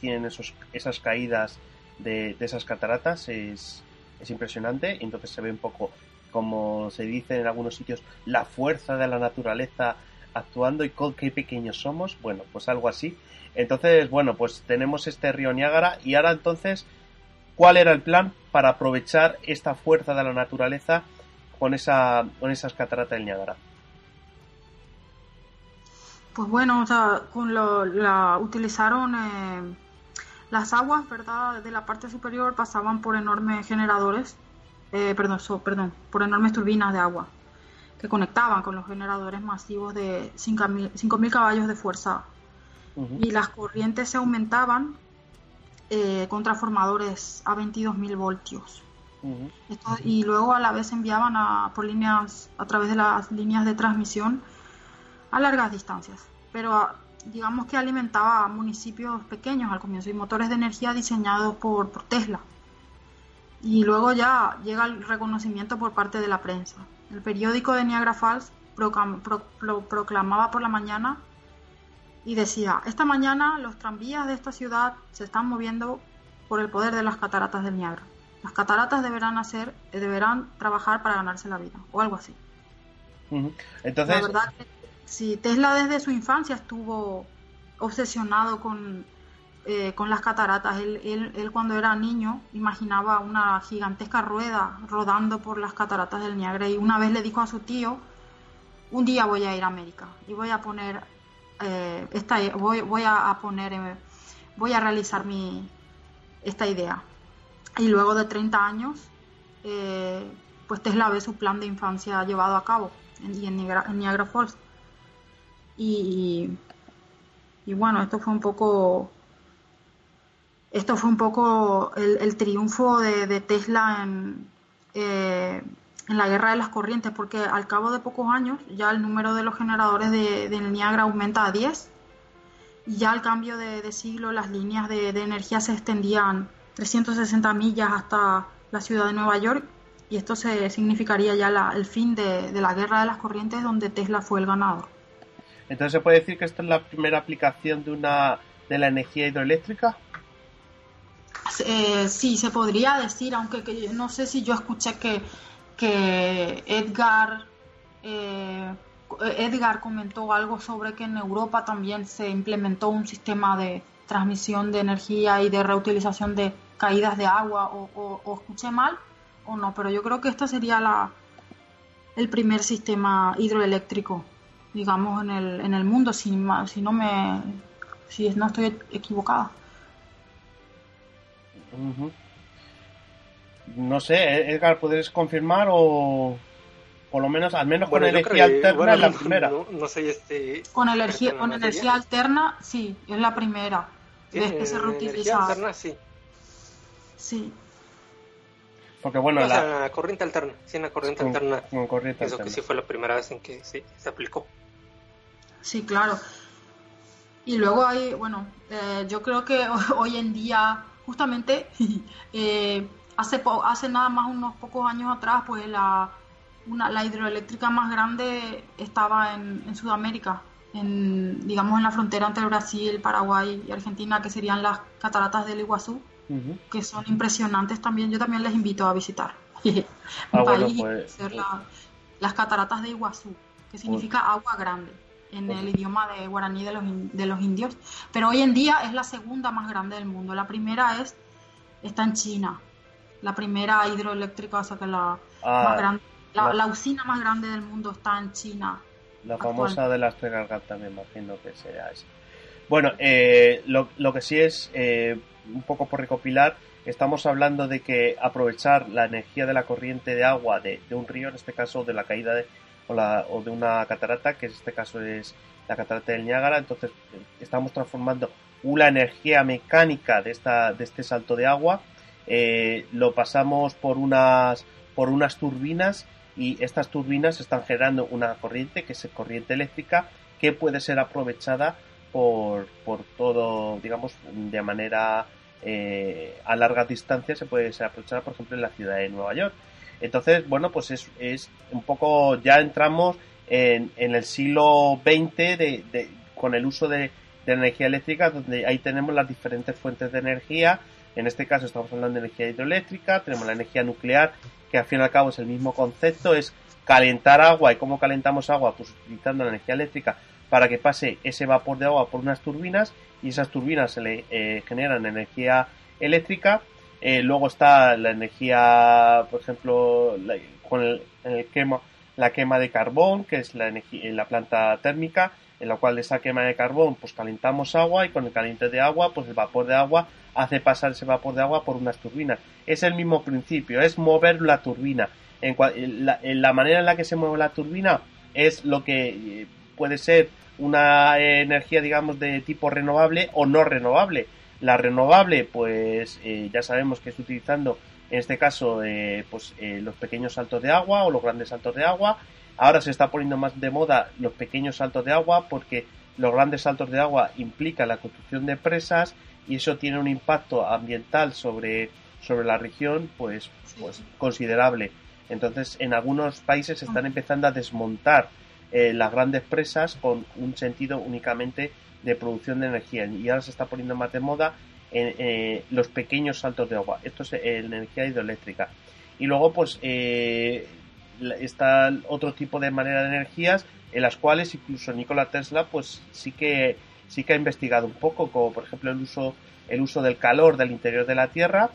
Speaker 1: tienen esos, esas caídas de, esas cataratas es, impresionante. Entonces se ve un poco, como se dice en algunos sitios, la fuerza de la naturaleza actuando y con qué pequeños somos. Bueno, pues algo así. Entonces, bueno, pues tenemos este río Niágara y ahora entonces, ¿cuál era el plan para aprovechar esta fuerza de la naturaleza con, esa, con esas cataratas del Niágara?
Speaker 2: Pues bueno, o sea, con lo, la, utilizaron eh, las aguas, ¿verdad? De la parte superior pasaban por enormes generadores, eh, perdón, por enormes turbinas de agua que conectaban con los generadores masivos de 5.000 caballos de fuerza. Y las corrientes se aumentaban eh, con transformadores a 22.000 voltios. y luego a la vez enviaban a, por líneas, a través de las líneas de transmisión a largas distancias, pero ah, digamos que alimentaba municipios pequeños al comienzo y motores de energía diseñados por, Tesla. Y luego ya llega el reconocimiento por parte de la prensa. El periódico de Niagara Falls lo proclamaba por la mañana y decía, esta mañana los tranvías de esta ciudad se están moviendo por el poder de las cataratas del Niagara. Las cataratas deberán hacer, deberán trabajar para ganarse la vida, o algo así. Entonces, Sí, Tesla desde su infancia estuvo obsesionado con, eh, las cataratas. Él, cuando era niño imaginaba una gigantesca rueda rodando por las cataratas del Niagara y una vez le dijo a su tío, un día voy a ir a América y voy a poner, eh, esta, voy, a, poner, eh, voy a realizar mi, esta idea. Y luego de 30 años, pues Tesla ve su plan de infancia llevado a cabo en, en Niagara Falls. Y, bueno, esto fue un poco, esto fue un poco el, triunfo de, Tesla eh, en, la guerra de las corrientes, porque al cabo de pocos años ya el número de los generadores de, Niagara aumenta a 10 y ya al cambio de, siglo las líneas de, energía se extendían 360 millas hasta la ciudad de Nueva York y esto se significaría ya el fin de la guerra de las corrientes donde Tesla fue el ganador.
Speaker 1: Entonces se puede decir que esta es la primera aplicación de una de la energía hidroeléctrica.
Speaker 2: Eh, sí, se podría decir, aunque no sé si yo escuché que, Edgar eh, Edgar comentó algo sobre que en Europa también se implementó un sistema de transmisión de energía y de reutilización de caídas de agua, o, o, escuché mal o no, pero yo creo que esta sería la el primer sistema hidroeléctrico digamos, en el, en el mundo, si, si no me, si no estoy equivocada.
Speaker 1: No sé, ¿e-, Edgar, ¿puedes confirmar o por lo menos, al menos con energía alterna es la primera?
Speaker 5: No, no este con energía, con energía
Speaker 2: alterna, sí, es la primera. es que se reutiliza. alterna, sí. Sí.
Speaker 5: Porque bueno, la... corriente alterna, sí, la corriente alterna. Eso que sí fue la primera vez en que sí, se aplicó. Sí, claro. Y luego
Speaker 2: hay, bueno, eh, yo creo que hoy en día, justamente, eh, hace, hace nada más unos pocos años atrás, pues la, una, la hidroeléctrica más grande estaba en, Sudamérica, en, digamos en la frontera entre Brasil, Paraguay y Argentina, que serían las cataratas del Iguazú, que son impresionantes también. Yo también les invito a visitar
Speaker 6: ah, pues,
Speaker 2: eh. las cataratas de Iguazú, que pues significa agua grande en el idioma de guaraní de los, de los indios. Pero hoy en día es la segunda más grande del mundo. La primera es está en China. La primera hidroeléctrica, o sea que la, ah, la, usina más grande del mundo está en China.
Speaker 1: La famosa de las también, me imagino que será esa. Bueno, eh, lo, que sí es, eh, un poco por recopilar, estamos hablando de que aprovechar la energía de la corriente de agua de un río, en este caso de la caída de, o, de una catarata, que en este caso es la catarata del Niágara. Entonces eh, estamos transformando una energía mecánica de, esta, de este salto de agua, eh, lo pasamos por unas, por unas turbinas y estas turbinas están generando una corriente, que es corriente eléctrica, que puede ser aprovechada por, por todo, digamos, de manera eh, a larga distancia se puede ser aprovechada, por ejemplo, en la ciudad de Nueva York. Entonces, bueno, pues es, es un poco, ya entramos en, en el siglo XX de, de, con el uso de, de energía eléctrica, donde ahí tenemos las diferentes fuentes de energía. En este caso estamos hablando de energía hidroeléctrica, tenemos la energía nuclear, que al fin y al cabo es el mismo concepto, es calentar agua. ¿Y cómo calentamos agua? Pues utilizando la energía eléctrica para que pase ese vapor de agua por unas turbinas y esas turbinas se le eh, generan energía eléctrica eh, luego está la energía, por ejemplo, con el, quema, la quema de carbón, que es la, eh, la planta térmica, en la cual esa quema de carbón pues calentamos agua y con el caliente de agua, pues el vapor de agua hace pasar ese vapor de agua por unas turbinas. Es el mismo principio, es mover la turbina. la manera en la que se mueve la turbina es lo que eh, puede ser una energía, digamos, de tipo renovable o no renovable la renovable, pues eh, ya sabemos que es utilizando, en este caso, eh, pues eh, los pequeños saltos de agua o los grandes saltos de agua. Ahora se está poniendo más de moda los pequeños saltos de agua porque los grandes saltos de agua implican la construcción de presas y eso tiene un impacto ambiental sobre, sobre la región pues, pues considerable. Entonces, en algunos países se están ah. empezando a desmontar las grandes presas con un sentido únicamente de producción de energía y ahora se está poniendo más de moda en, eh, los pequeños saltos de agua. Esto es eh, energía hidroeléctrica. Y luego, pues, eh, está otro tipo de manera de energías en las cuales incluso Nikola Tesla, pues, sí que, sí que ha investigado un poco, como por ejemplo el uso, el uso del calor del interior de la Tierra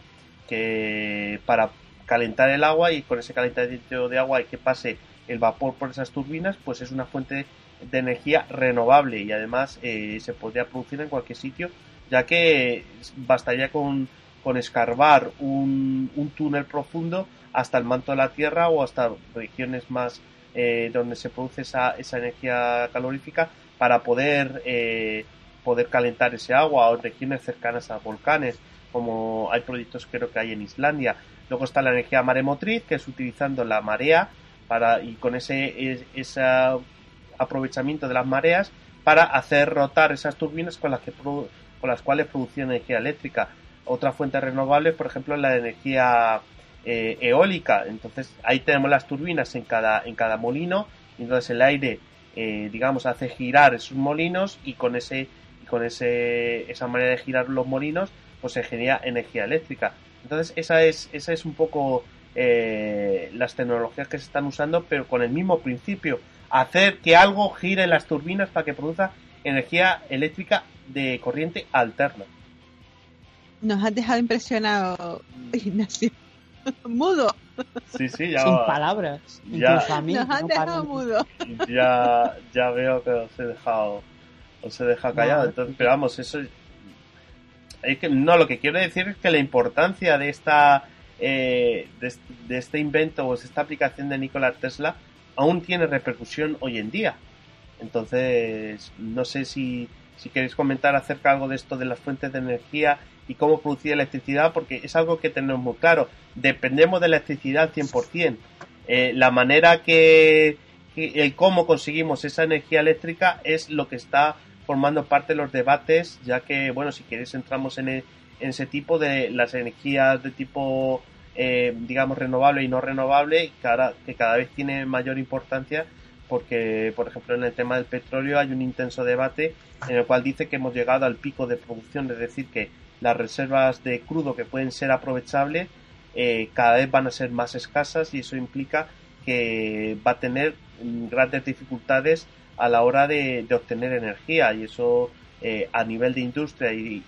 Speaker 1: que para calentar el agua y con ese calentamiento de agua y que pase el vapor por esas turbinas, pues es una fuente de energía renovable y además eh, se podría producir en cualquier sitio, ya que bastaría con, con escarbar un, túnel profundo hasta el manto de la Tierra o hasta regiones más eh, donde se produce esa, energía calorífica para poder, eh, poder calentar ese agua o regiones cercanas a volcanes, como hay proyectos creo que hay en Islandia. Luego está la energía maremotriz, que es utilizando la marea para, y con ese, esa aprovechamiento de las mareas para hacer rotar esas turbinas con las, que con las cuales producir energía eléctrica. Otra fuente renovable, por ejemplo, la energía eh, eólica. Entonces ahí tenemos las turbinas en cada, en cada molino y entonces el aire, eh, digamos, hace girar esos molinos y con, ese, con ese, esa manera de girar los molinos pues se genera energía eléctrica. Entonces esa es, esa es un poco eh, las tecnologías que se están usando, pero con el mismo principio hacer que algo gire en las turbinas para que produzca energía eléctrica de corriente alterna.
Speaker 4: Nos has dejado impresionado, mm. Ignacio. mudo.
Speaker 1: Sí, sí, ya. Sin palabras. Ya, nos has
Speaker 4: dejado mudo.
Speaker 1: Ya, veo que os he dejado, os he dejado callado. pero vamos, eso. Es no, lo que quiero decir es que la importancia de esta eh, de, este invento o esta aplicación de Nikola Tesla aún tiene repercusión hoy en día. Entonces, no sé si, si queréis comentar acerca algo de esto de las fuentes de energía y cómo producir electricidad, porque es algo que tenemos muy claro. Dependemos de electricidad 100%. Eh, la manera que, el cómo conseguimos esa energía eléctrica es lo que está formando parte de los debates, ya que, bueno, si queréis entramos en e, ese tipo de las energías de tipo eh, digamos, renovable y no renovable, que, que cada vez tiene mayor importancia porque, por ejemplo, en el tema del petróleo hay un intenso debate en el cual dice que hemos llegado al pico de producción, es decir, que las reservas de crudo que pueden ser aprovechables eh, cada vez van a ser más escasas y eso implica que va a tener mm, grandes dificultades a la hora de, obtener energía y eso eh, a nivel de industria y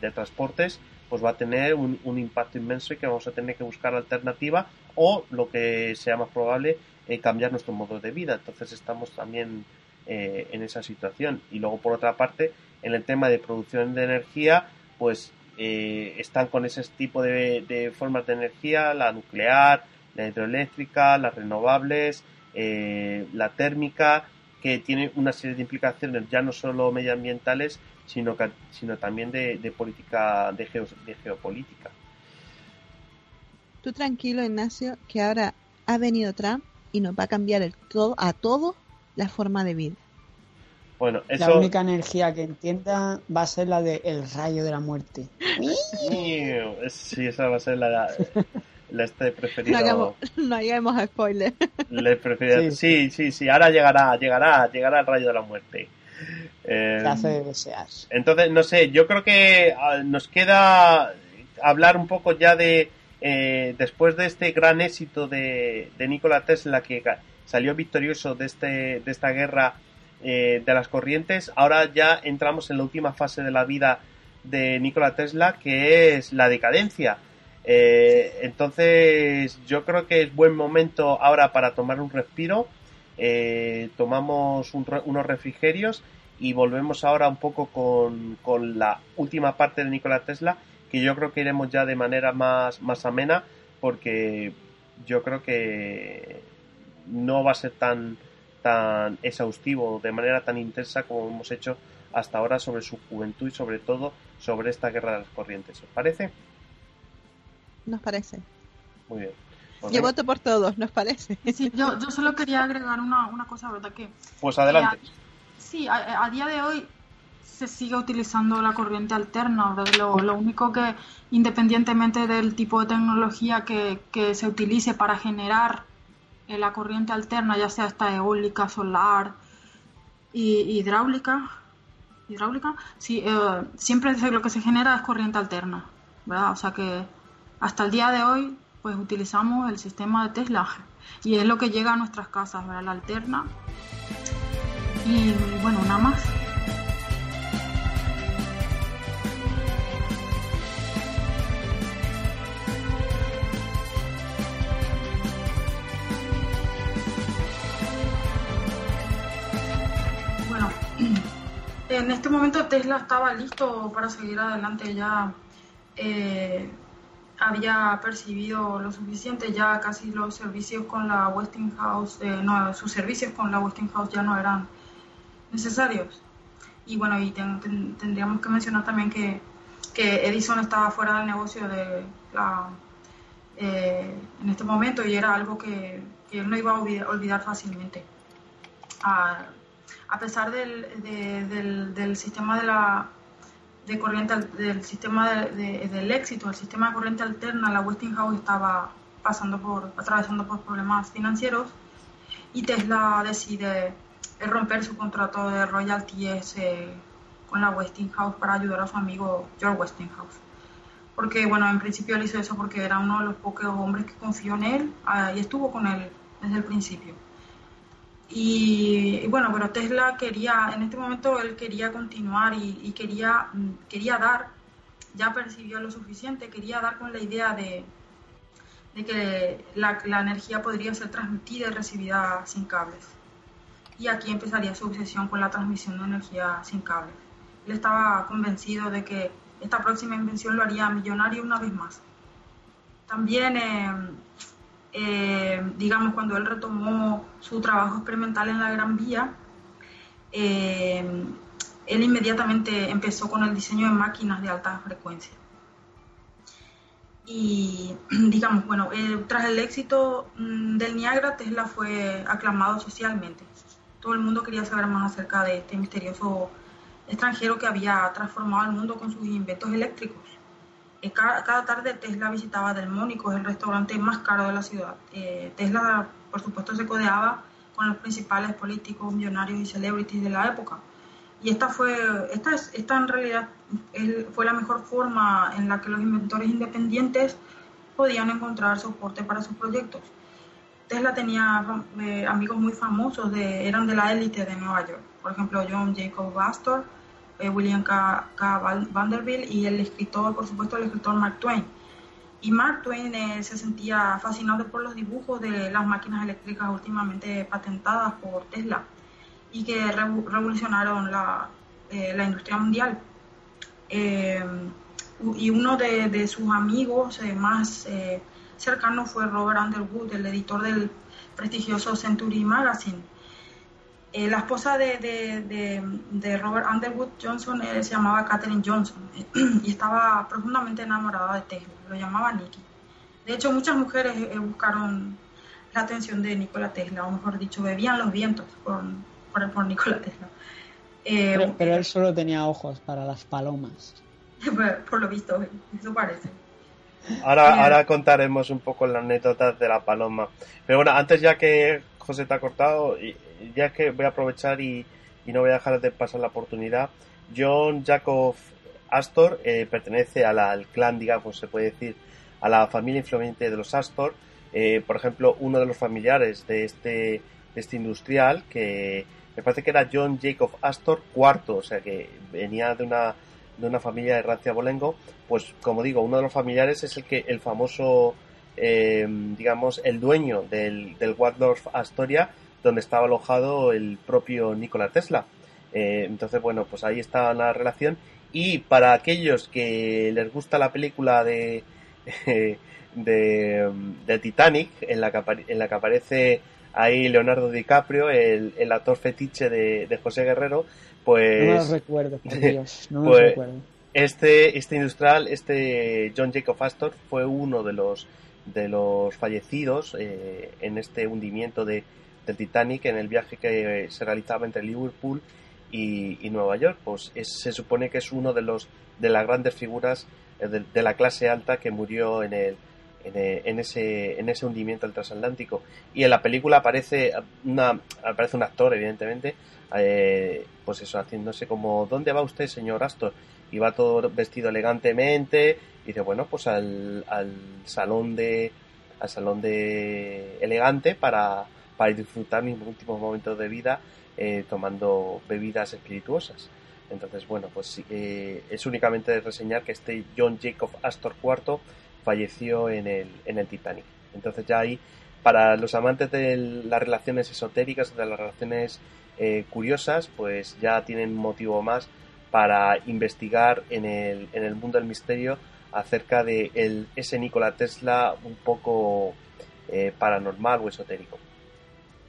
Speaker 1: de transportes pues va a tener un, impacto inmenso y que vamos a tener que buscar alternativa o lo que sea más probable eh, cambiar nuestro modo de vida entonces estamos también eh, en esa situación y luego por otra parte en el tema de producción de energía pues eh, están con ese tipo de, de, formas de energía la nuclear la hidroeléctrica las renovables la térmica que tiene una serie de implicaciones ya no solo medioambientales sino, sino también de, política, de, geopolítica.
Speaker 4: Tú tranquilo, Ignacio, que ahora ha venido Trump y nos va a cambiar el todo, a todo
Speaker 3: la forma de vida.
Speaker 1: Bueno, La única
Speaker 3: energía que entienda va a ser
Speaker 1: la del el rayo de la muerte. sí, esa va a ser la, la No, hagamos,
Speaker 4: no spoiler.
Speaker 1: sí, sí, sí, ahora llegará, llegará, llegará el rayo de la muerte. Em, entonces, no sé, yo creo que ah, nos queda hablar un poco ya de, eh, después de este gran éxito de, de Nikola Tesla que salió victorioso de, este, de esta guerra eh, de las corrientes, ahora ya entramos en la última fase de la vida de Nikola Tesla, que es la decadencia. Eh, entonces, yo creo que es buen momento ahora para tomar un respiro. tomamos unos refrigerios y volvemos ahora un poco con, la última parte de Nikola Tesla, que yo creo que iremos ya de manera más, más amena, porque yo creo que no va a ser tan, tan exhaustivo, de manera tan intensa como hemos hecho hasta ahora sobre su juventud y sobre todo sobre esta guerra de las corrientes. ¿Os parece? Nos parece. Muy bien. Pues yo voto
Speaker 4: por todos, ¿nos parece? yo, yo solo quería agregar una,
Speaker 2: cosa,
Speaker 1: ¿verdad? Que, pues adelante
Speaker 2: sí, eh, a, día de hoy se sigue utilizando la corriente alterna. Lo, único que, independientemente del tipo de tecnología que, se utilice para generar eh, la corriente alterna, ya sea esta eólica, solar y hidráulica, hidráulica, sí, eh, siempre lo que se genera es corriente alterna, O sea que hasta el día de hoy, pues utilizamos el sistema de Tesla y es lo que llega a nuestras casas, La alterna y bueno, nada más. Bueno, en este momento Tesla estaba listo para seguir adelante ya. Eh, había percibido lo suficiente, ya casi los servicios con la Westinghouse, eh, no, sus servicios con la Westinghouse ya no eran necesarios. Y bueno, y tendríamos que mencionar también que, Edison estaba fuera del negocio de la, eh, en este momento y era algo que, él no iba a olvidar, fácilmente. Ah, a pesar del, del, sistema de la de corriente del sistema del éxito, el sistema de corriente alterna, la Westinghouse estaba pasando por atravesando por problemas financieros y Tesla decide es romper su contrato de royalties con la Westinghouse para ayudar a su amigo George Westinghouse. Porque, bueno, en principio él hizo eso porque era uno de los pocos hombres que confió en él ah, y estuvo con él desde el principio. Y, bueno, pero Tesla quería, en este momento él quería continuar y, quería, mm, quería dar, ya percibió lo suficiente, quería dar con la idea de, de que la energía podría ser transmitida y recibida sin cables y aquí empezaría su obsesión con la transmisión de energía sin cables. Él estaba convencido de que esta próxima invención lo haría millonario una vez más. También, eh, eh, digamos, cuando él retomó su trabajo experimental en la Gran Vía, eh, él inmediatamente empezó con el diseño de máquinas de alta frecuencia. Y digamos, bueno, tras el éxito mm, del Niágara, Tesla fue aclamado socialmente todo el mundo quería saber más acerca de este misterioso extranjero que había transformado el mundo con sus inventos eléctricos. Eh, cada, tarde Tesla visitaba es el restaurante más caro de la ciudad. Eh, Tesla, por supuesto, se codeaba con los principales políticos, millonarios y celebrities de la época. Y esta fue, esta, es, esta en realidad fue la mejor forma en la que los inventores independientes podían encontrar soporte para sus proyectos. Tesla tenía eh, amigos muy famosos, de, eran de la élite de Nueva York. Por ejemplo, John Jacob Astor, eh, William K. Vanderbilt y el escritor, por supuesto, el escritor Mark Twain. Y Mark Twain eh, se sentía fascinado por los dibujos de las máquinas eléctricas últimamente patentadas por Tesla y que revolucionaron la, industria mundial. y uno de, de sus amigos más cercano fue Robert Underwood, el editor del prestigioso Century Magazine. Eh, la esposa de, Robert Underwood Johnson eh, se llamaba Katherine Johnson eh, y estaba profundamente enamorada de Tesla, lo llamaba Nicky. De hecho, muchas mujeres buscaron la atención de Nicola Tesla, o mejor dicho, bebían los vientos por, por, Tesla.
Speaker 3: pero, él solo tenía ojos para las palomas.
Speaker 2: por lo visto, eso parece.
Speaker 1: Ahora, ahora contaremos un poco las anécdotas de la paloma. Pero bueno, antes ya que José te ha cortado, ya que voy a aprovechar y, no voy a dejar de pasar la oportunidad. John Jacob Astor eh, pertenece al clan, digamos, se puede decir, a la familia influyente de los Astor. Eh, por ejemplo, uno de los familiares de este, este industrial, que me parece que era John Jacob Astor IV, o sea que venía de una de una familia de Rancia Bolengo, pues como digo, uno de los familiares es el que el famoso, eh, digamos, el dueño del, del Waldorf Astoria, donde estaba alojado el propio Nikola Tesla. Eh, entonces, bueno, pues ahí está la relación. Y para aquellos que les gusta la película de, de, de Titanic, en la, que, en la que aparece ahí Leonardo DiCaprio, el, el actor fetiche de, de José Guerrero, pues, no pues, recuerdo, Este, este industrial, este John Jacob Astor, fue uno de los, de los fallecidos eh, en este hundimiento de, del Titanic, en el viaje que se realizaba entre Liverpool y, Nueva York. Pues se supone que es uno de, los, de las grandes figuras eh, de la clase alta que murió en el, eh, en, ese, en ese hundimiento del transatlántico. Y en la película aparece, aparece un actor, evidentemente, eh, pues eso, haciéndose como, ¿dónde va usted, señor Astor? Y va todo vestido elegantemente, y dice, bueno, pues al, al salón de al salón de elegante para, para disfrutar mis últimos momentos de vida eh, tomando bebidas espirituosas. Entonces, bueno, pues es únicamente de reseñar que este John Jacob Astor IV falleció en el, en el Titanic. Entonces ya ahí, para los amantes de las relaciones esotéricas, de las relaciones eh, curiosas, pues ya tienen motivo más para investigar en el, en el mundo del misterio acerca de ese Nikola Tesla un poco eh, paranormal o esotérico.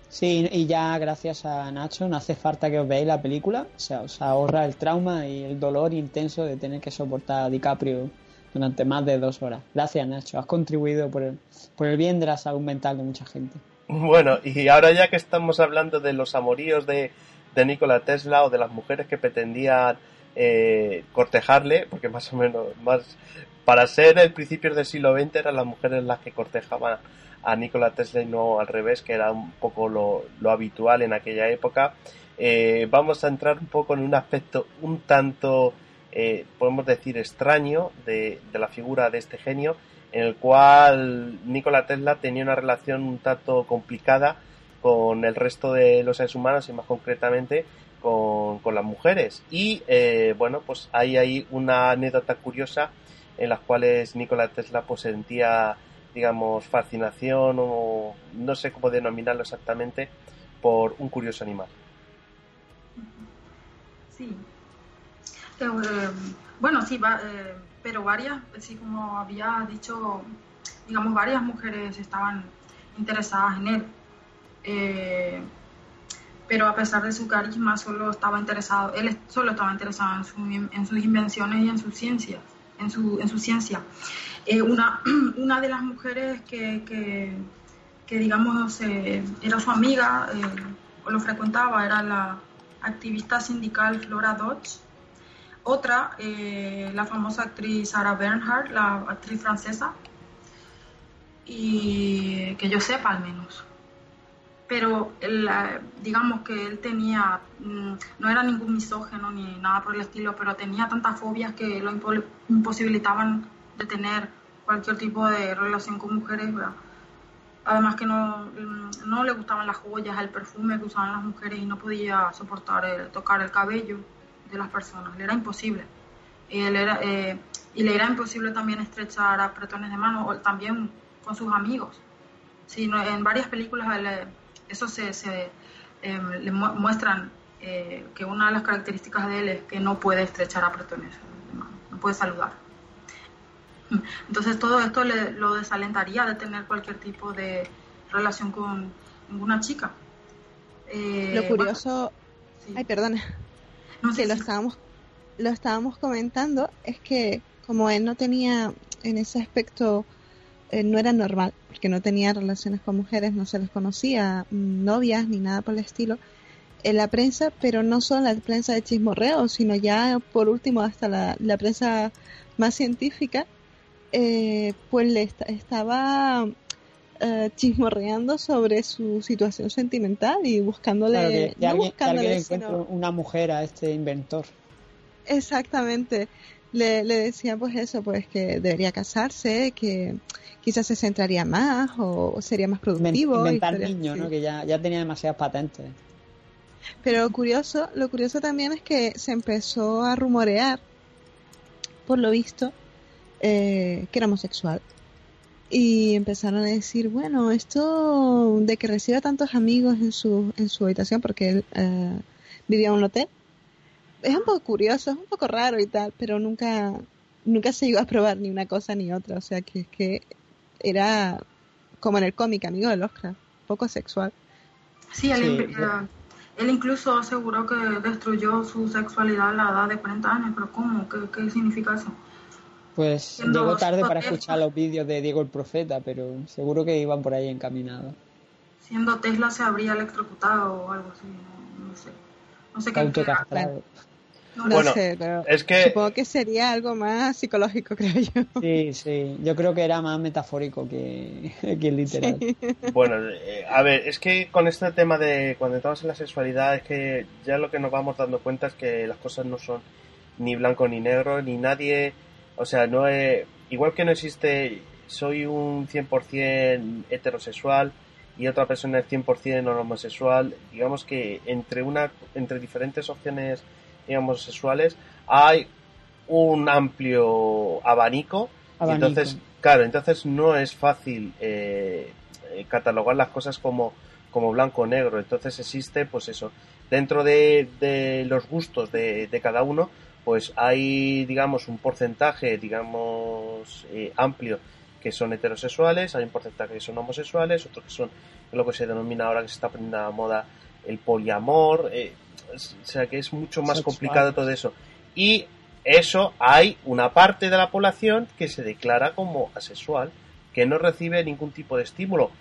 Speaker 3: Sí, y ya gracias a Nacho no hace falta que os veáis la película, o sea, os ahorra el trauma y el dolor intenso de tener que soportar a DiCaprio durante más de dos horas. Gracias, Nacho. Has contribuido por el, por el bien de la salud mental de mucha gente.
Speaker 1: Bueno, y ahora ya que estamos hablando de los amoríos de, de Nikola Tesla o de las mujeres que pretendían eh, cortejarle, porque más o menos, más para ser el principio del siglo XX eran las mujeres las que cortejaban a Nikola Tesla y no al revés, que era un poco lo, habitual en aquella época. Eh, vamos a entrar un poco en un aspecto un tanto eh, podemos decir, extraño de, la figura de este genio, en el cual Nikola Tesla tenía una relación un tanto complicada con el resto de los seres humanos y más concretamente con, las mujeres. Y eh, bueno, pues hay ahí una anécdota curiosa en las cuales Nikola Tesla pues sentía, digamos, fascinación o no sé cómo denominarlo exactamente por un curioso animal.
Speaker 2: Sí, bueno, sí, eh, pero varias, sí, como había dicho, digamos, varias mujeres estaban interesadas en él. Eh, pero a pesar de su carisma, solo estaba interesado, él solo estaba interesado en, en sus invenciones y en su ciencia. En su, en su ciencia. Eh, una, una de las mujeres que, que, que digamos, era su amiga, o lo frecuentaba, era la activista sindical Flora Dodge, otra, eh, la famosa actriz Sarah Bernhardt, la actriz francesa, y que yo sepa al menos. Pero digamos que él tenía, mm, no era ningún misógeno ni nada por el estilo, pero tenía tantas fobias que lo imposibilitaban de tener cualquier tipo de relación con mujeres, Además que no, mm, no le gustaban las joyas, el perfume que usaban las mujeres y no podía soportar el, tocar el cabello de las personas, le era imposible. Él era, eh, y le era imposible también estrechar apretones de mano, o también con sus amigos. en varias películas eso se, se em, le muestran eh, que una de las características de él es que no puede estrechar apretones de mano, no puede saludar. Entonces todo esto le, lo desalentaría de tener cualquier tipo de relación con ninguna chica. Eh, lo curioso...
Speaker 4: Ay, perdona lo estábamos lo estábamos comentando, es que como él no tenía en ese aspecto eh, no era normal, porque no tenía relaciones con mujeres, no se les conocía mm, novias ni nada por el estilo en la prensa, pero no solo la prensa de chismorreo, sino ya por último hasta la, prensa más científica, eh, pues le estaba eh, chismorreando sobre su situación sentimental y buscándole.
Speaker 3: una mujer a este inventor.
Speaker 4: Exactamente. Le, decía pues eso, pues que debería casarse, que quizás se centraría
Speaker 3: más o, sería más productivo. Inventar niños, Que ya, tenía demasiadas patentes.
Speaker 4: Pero curioso, lo curioso también es que se empezó a rumorear, por lo visto, eh, que era homosexual y empezaron a decir, bueno, esto de que reciba tantos amigos en su, en su habitación, porque él eh, vivía en un hotel, es un poco curioso, es un poco raro y tal, pero nunca, nunca se iba a probar ni una cosa ni otra, o sea que es que era como en el cómic, amigo de Oscar, poco sexual. Sí, eh,
Speaker 2: él, incluso aseguró que destruyó su sexualidad a la edad de 40 años, pero ¿cómo? ¿Qué, qué significa eso?
Speaker 3: Pues llego tarde para escuchar los vídeos de Diego el Profeta, pero seguro que iban por ahí encaminados.
Speaker 2: Siendo Tesla se habría electrocutado o algo así,
Speaker 6: no, sé.
Speaker 3: No sé qué.
Speaker 1: No bueno, pero es que...
Speaker 3: supongo que sería algo más psicológico, creo yo. Sí, sí, yo creo que era más metafórico que, literal.
Speaker 1: Bueno, eh, a ver, es que con este tema de cuando estamos en la sexualidad, es que ya lo que nos vamos dando cuenta es que las cosas no son ni blanco ni negro, ni nadie o sea, no igual que no existe, soy un 100% heterosexual y otra persona es 100% homosexual, digamos que entre, una, entre diferentes opciones digamos, sexuales hay un amplio abanico, entonces, claro, entonces no es fácil eh, eh, catalogar las cosas como, como blanco o negro, entonces existe pues eso, dentro de, de los gustos de, de cada uno, pues hay, digamos, un porcentaje, digamos, eh, amplio que son heterosexuales, hay un porcentaje que son homosexuales, otros que son lo que se denomina ahora que se está poniendo a moda el poliamor, eh, o sea que es mucho más complicado todo eso. Y eso hay una parte de la población que se declara como asexual, que no recibe ningún tipo de estímulo.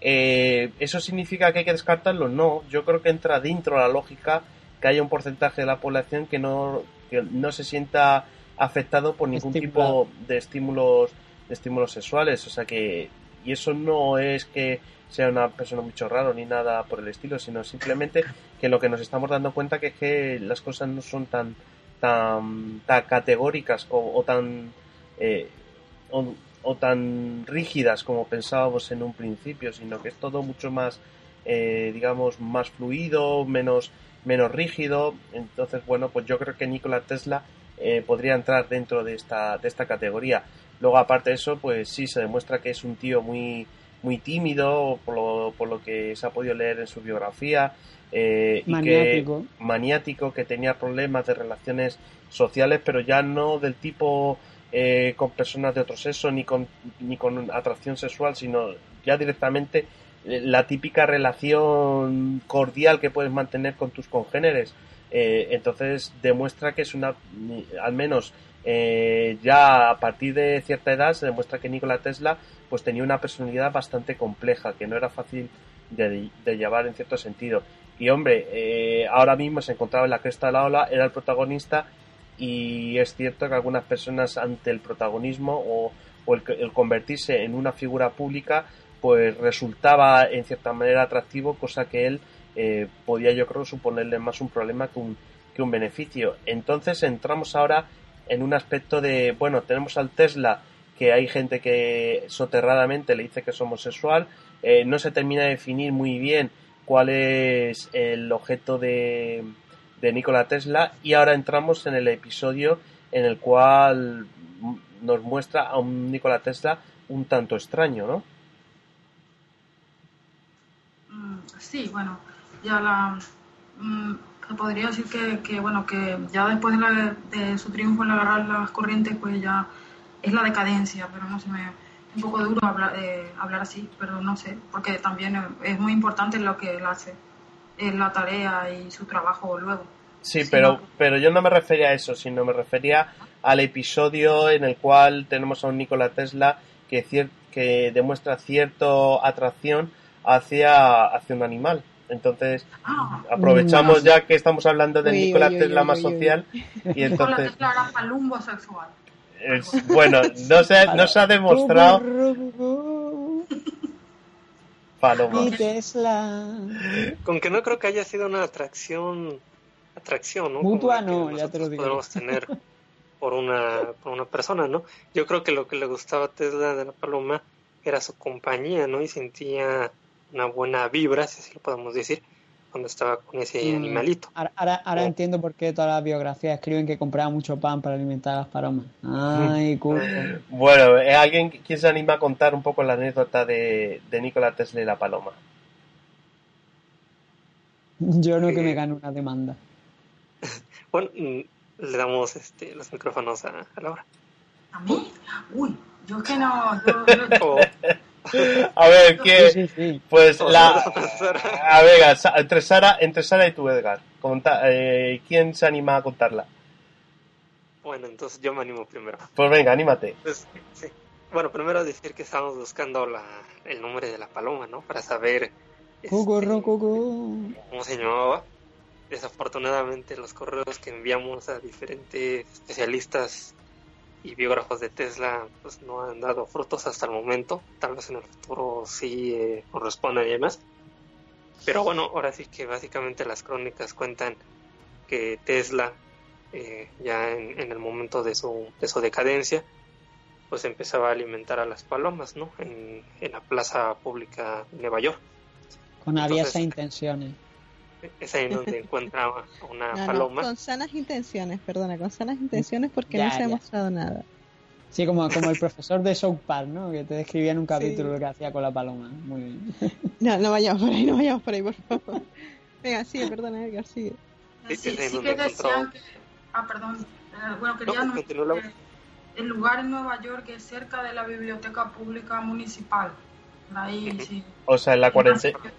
Speaker 1: Eh, ¿Eso significa que hay que descartarlo? No, yo creo que entra dentro de la lógica que haya un porcentaje de la población que no que no se sienta afectado por ningún tipo de estímulos, de estímulos sexuales. O sea que, y eso no es que sea una persona mucho raro ni nada por el estilo, sino simplemente que lo que nos estamos dando cuenta que es que las cosas no son tan tan, categóricas o, tan eh, o, tan rígidas como pensábamos en un principio, sino que es todo mucho más eh, digamos más fluido, menos menos rígido. Entonces, bueno, pues yo creo que Nikola Tesla eh, podría entrar dentro de esta, de esta categoría. Luego, aparte de eso, pues sí, se demuestra que es un tío muy, muy tímido, por lo, por lo que se ha podido leer en su biografía. Eh, maniático. Y que, maniático, que tenía problemas de relaciones sociales, pero ya no del tipo eh, con personas de otro sexo, ni con, ni con atracción sexual, sino ya directamente la típica relación cordial que puedes mantener con tus congéneres. Eh, entonces demuestra que es una, al menos eh, ya a partir de cierta edad se demuestra que Nikola Tesla pues tenía una personalidad bastante compleja, que no era fácil de, de llevar en cierto sentido. Y hombre, eh, ahora mismo se encontraba en la cresta de la ola, era el protagonista y es cierto que algunas personas ante el protagonismo o, el convertirse en una figura pública pues resultaba en cierta manera atractivo, cosa que él eh, podía yo creo suponerle más un problema que un, que un beneficio. Entonces entramos ahora en un aspecto de, bueno, tenemos al Tesla que hay gente que soterradamente le dice que es homosexual, eh, no se termina de definir muy bien cuál es el objeto de, de Nikola Tesla y ahora entramos en el episodio en el cual nos muestra a un Nikola Tesla un tanto extraño, ¿no?
Speaker 2: sí, bueno, ya la mm, podría decir que, que, bueno que ya después de, su triunfo en agarrar las corrientes pues ya es la decadencia pero no sé, me es un poco duro hablar, eh, así pero no sé porque también es muy importante lo que él hace en la tarea y su trabajo luego
Speaker 1: sí, pero pero yo no me refería a eso sino me refería al episodio en el cual tenemos a un Nikola Tesla que que demuestra cierta atracción hacia, hacia un animal. Entonces, ah. aprovechamos mm. ya que estamos hablando de Nicolás Tesla más social y entonces... bueno, no se, no se ha demostrado... Paloma. Con que no creo que haya sido una
Speaker 5: atracción, atracción,
Speaker 3: Mutua ya te lo digo.
Speaker 5: Podemos tener por una, por una persona, ¿no? Yo creo que lo que le gustaba a Tesla de la paloma era su compañía, ¿no? Y sentía una buena vibra, si así lo podemos decir, cuando estaba con ese mm,
Speaker 1: animalito.
Speaker 3: Ahora, oh. entiendo por qué todas las biografías escriben que compraba mucho pan para alimentar a las palomas. Mm.
Speaker 1: Bueno, eh, ¿alguien quién se anima a contar un poco la anécdota de, de Nikola Tesla y la paloma?
Speaker 3: Yo no que me eh. gano una demanda.
Speaker 1: Bueno, mm, le damos este, los micrófonos a, Laura.
Speaker 2: ¿A mí? Uy, yo que no... Oh.
Speaker 1: A ver, ¿qué? Pues la. A entre Sara, entre Sara y tú, Edgar, eh, ¿quién se anima a contarla?
Speaker 5: Bueno, entonces yo me animo primero.
Speaker 1: Pues venga, anímate.
Speaker 5: Pues, bueno, primero decir que estamos buscando la, el nombre de la paloma, ¿no? Para saber.
Speaker 1: Este, ¿Cómo
Speaker 5: se llamaba? Desafortunadamente, los correos que enviamos a diferentes especialistas y biógrafos de Tesla pues, no han dado frutos hasta el momento. Tal vez en el futuro sí eh, corresponda y demás. Pero bueno, ahora sí que básicamente las crónicas cuentan que Tesla, eh, ya en, el momento de su, de decadencia, pues empezaba a alimentar a las palomas, ¿no? En, la plaza pública de Nueva York.
Speaker 3: Con intención, intenciones. ¿eh?
Speaker 5: es ahí donde encuentra
Speaker 3: una paloma. con
Speaker 4: sanas intenciones, perdona, con sanas mm, intenciones porque no se ha
Speaker 3: mostrado nada. Sí, como, como el profesor de South Park, ¿no? Que te describía en un capítulo lo que hacía con la paloma. Muy bien.
Speaker 4: No, no vayamos por ahí, no
Speaker 3: vayamos por ahí, por favor.
Speaker 4: Venga, sigue, perdona, Edgar, sigue. Sí, sí, sí que decían que... Ah, perdón. Eh, bueno, quería no,
Speaker 2: el lugar en Nueva York es cerca de la biblioteca pública municipal.
Speaker 4: Ahí, sí.
Speaker 1: O sea, en la,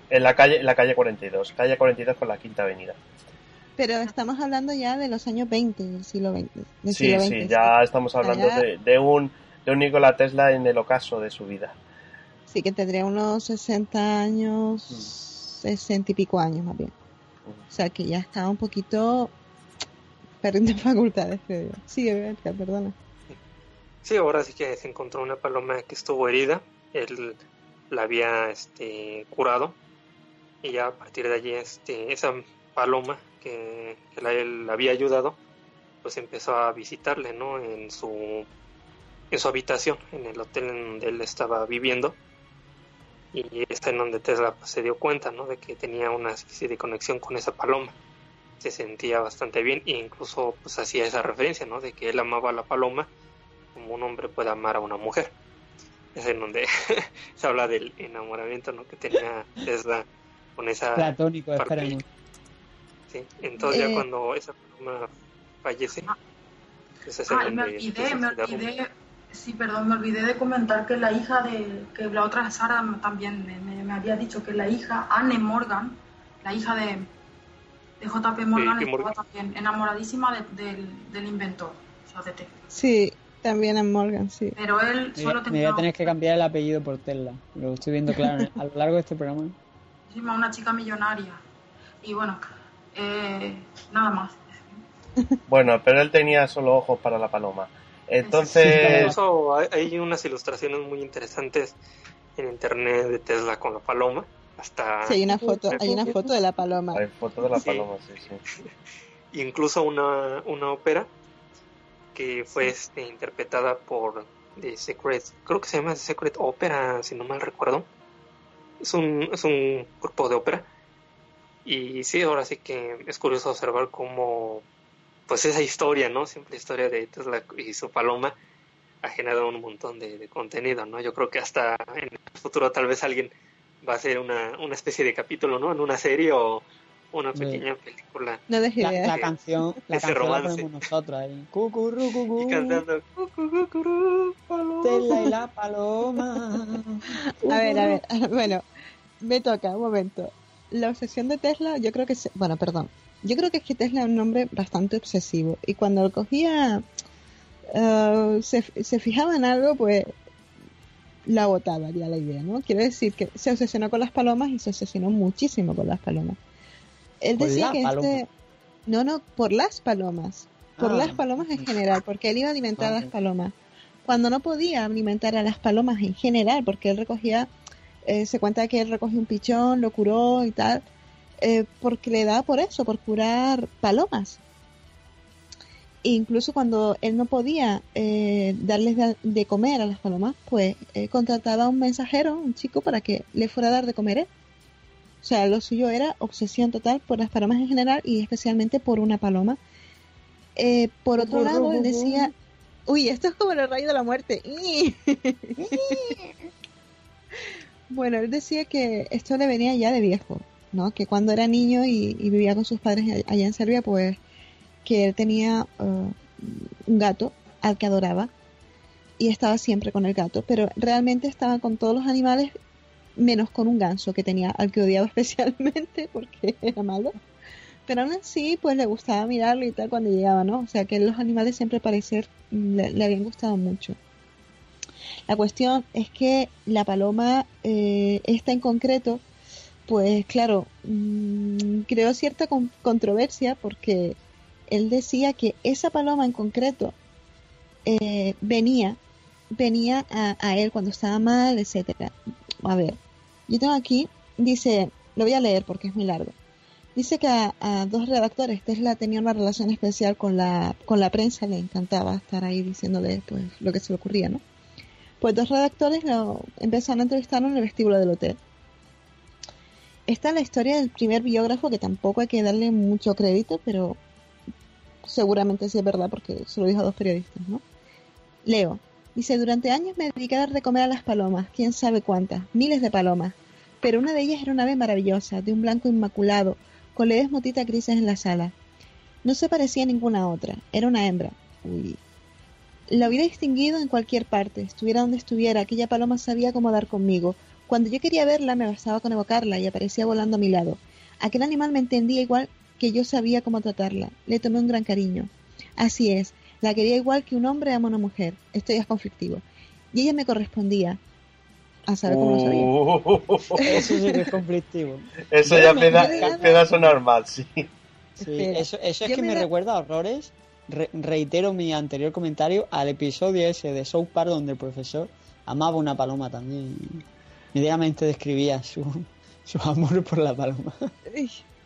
Speaker 1: en la calle la calle 42, calle 42 con la Quinta Avenida.
Speaker 4: Pero estamos hablando ya de los años 20, del siglo XX. sí, sí,
Speaker 1: ya estamos hablando de, un, de un Nikola Tesla en el ocaso de su vida.
Speaker 4: Sí, que tendría unos 60 años, 60 mm. y pico años más bien. Mm. O sea, que ya está un poquito perdiendo facultades, creo yo. Sí, perdona.
Speaker 5: Sí, ahora sí que se encontró una paloma que estuvo herida. El la había este, curado y ya a partir de allí este, esa paloma que, él había ayudado pues empezó a visitarle ¿no? en, su, en su habitación, en el hotel en donde él estaba viviendo y está en donde Tesla pues, se dio cuenta ¿no? de que tenía una especie de conexión con esa paloma se sentía bastante bien e incluso pues hacía esa referencia, ¿no? De que él amaba a la paloma como un hombre puede amar a una mujer es en donde se habla del enamoramiento ¿no? que tenía Tesla con esa platónico espérame. sí entonces ya eh, cuando esa persona fallece ah, me olvidé me olvidé
Speaker 2: sí perdón me olvidé de comentar que la hija de que la otra Sara también me, había dicho que la hija Anne Morgan la hija de de JP Morgan estaba también enamoradísima del, inventor o de
Speaker 3: sí también es Morgan, sí.
Speaker 2: Pero él solo tenía... me voy a tener
Speaker 3: que cambiar el apellido por Tesla. Lo estoy
Speaker 1: viendo claro a lo largo de este programa.
Speaker 2: una chica millonaria. Y bueno,
Speaker 5: eh, nada más.
Speaker 1: Bueno, pero él tenía solo ojos para la paloma. Entonces...
Speaker 5: hay unas ilustraciones muy interesantes en internet de Tesla con la paloma. Hasta... Sí, hay una foto, hay una
Speaker 4: foto de la paloma. Hay foto de la paloma,
Speaker 5: sí, sí. Incluso una, una ópera que fue este, interpretada por The eh, Secret, creo que se llama The Secret Opera, si no mal recuerdo. Es un, es un grupo de ópera. Y sí, ahora sí que es curioso observar cómo, pues esa historia, ¿no? Siempre historia de Tesla y su paloma ha generado un montón de, contenido, ¿no? Yo creo que hasta en el futuro tal vez alguien va a hacer una, una especie de capítulo, ¿no? En una serie o, una pequeña
Speaker 3: película. la, la canción, la canción nosotros ahí. Cucurru, Y cantando cucurru, paloma. y la paloma. a ver, a
Speaker 4: ver, bueno, me toca, un momento. La obsesión de Tesla, yo creo que, bueno, perdón, yo creo que es que Tesla es un nombre bastante obsesivo y cuando lo cogía, eh, se, se fijaba en algo, pues la botaba ya la idea, ¿no? Quiero decir que se obsesionó con las palomas y se obsesionó muchísimo con las palomas él decía que este... No, no, por las palomas. Por ah, las palomas en general, porque él iba a alimentar a las palomas. Cuando no podía alimentar a las palomas en general, porque él recogía, eh, se cuenta que él recogía un pichón, lo curó y tal, eh, porque le daba por eso, por curar palomas. E incluso cuando él no podía eh, darles de, comer a las palomas, pues contrataba a un mensajero, un chico, para que le fuera a dar de comer él. O sea, lo suyo era obsesión total por las palomas en general y especialmente por una paloma. Eh, por otro lado, él decía, uy, esto es como el rayo de la muerte. bueno, él decía que esto le venía ya de viejo, ¿no? Que cuando era niño y, y vivía con sus padres allá en Serbia, pues que él tenía uh, un gato al que adoraba y estaba siempre con el gato, pero realmente estaba con todos los animales menos con un ganso que tenía, al que odiaba especialmente porque era malo. Pero aún así, pues le gustaba mirarlo y tal cuando llegaba, ¿no? O sea que los animales siempre parecer mm, le, habían gustado mucho. La cuestión es que la paloma, eh, esta en concreto, pues claro, Creo mm, creó cierta controversia porque él decía que esa paloma en concreto eh, venía, venía a, a, él cuando estaba mal, etcétera. A ver, yo tengo aquí, dice, lo voy a leer porque es muy largo. Dice que a, dos redactores, Tesla tenía una relación especial con la, con la prensa, le encantaba estar ahí diciéndole pues, lo que se le ocurría, ¿no? Pues dos redactores lo empezaron a entrevistarlo en el vestíbulo del hotel. Esta es la historia del primer biógrafo que tampoco hay que darle mucho crédito, pero seguramente sí es verdad porque se lo dijo a dos periodistas, ¿no? Leo, dice, durante años me dediqué a dar de comer a las palomas, quién sabe cuántas, miles de palomas pero una de ellas era una ave maravillosa, de un blanco inmaculado, con leves motitas grises en la sala. No se parecía a ninguna otra, era una hembra. Uy. La hubiera distinguido en cualquier parte, estuviera donde estuviera, aquella paloma sabía cómo dar conmigo. Cuando yo quería verla me bastaba con evocarla y aparecía volando a mi lado. Aquel animal me entendía igual que yo sabía cómo tratarla. Le tomé un gran cariño. Así es, la quería igual que un hombre ama a una mujer. Esto ya es conflictivo. Y ella me correspondía. A saber cómo sabía.
Speaker 1: Uh. Eso sí que es conflictivo. Eso ya es pedazo normal, sí. Sí, eso,
Speaker 3: es que me, recuerda a horrores. reitero mi anterior comentario al episodio ese de South Park donde el profesor amaba una paloma también. Medianamente describía su, su amor por la paloma.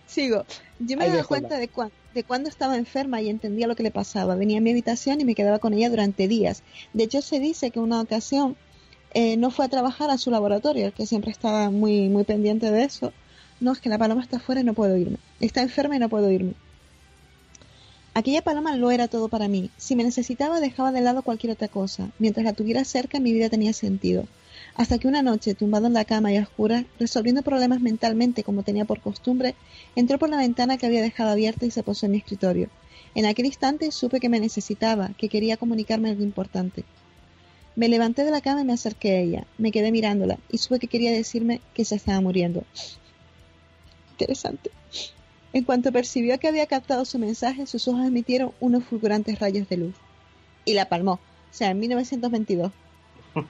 Speaker 4: Sigo. Yo me daba cuenta de, de cuando estaba enferma y entendía lo que le pasaba. Venía a mi habitación y me quedaba con ella durante días. De hecho, se dice que una ocasión eh, no fue a trabajar a su laboratorio, que siempre estaba muy, muy pendiente de eso. No, es que la paloma está fuera y no puedo irme. Está enferma y no puedo irme. Aquella paloma lo era todo para mí. Si me necesitaba dejaba de lado cualquier otra cosa. Mientras la tuviera cerca mi vida tenía sentido. Hasta que una noche, tumbado en la cama y a resolviendo problemas mentalmente como tenía por costumbre, entró por la ventana que había dejado abierta y se posó en mi escritorio. En aquel instante supe que me necesitaba, que quería comunicarme algo importante. Me levanté de la cama y me acerqué a ella. Me quedé mirándola y supe que quería decirme que se estaba muriendo. Interesante. En cuanto percibió que había captado su mensaje, sus ojos emitieron unos fulgurantes rayos de luz. Y la palmó. O sea, en 1922.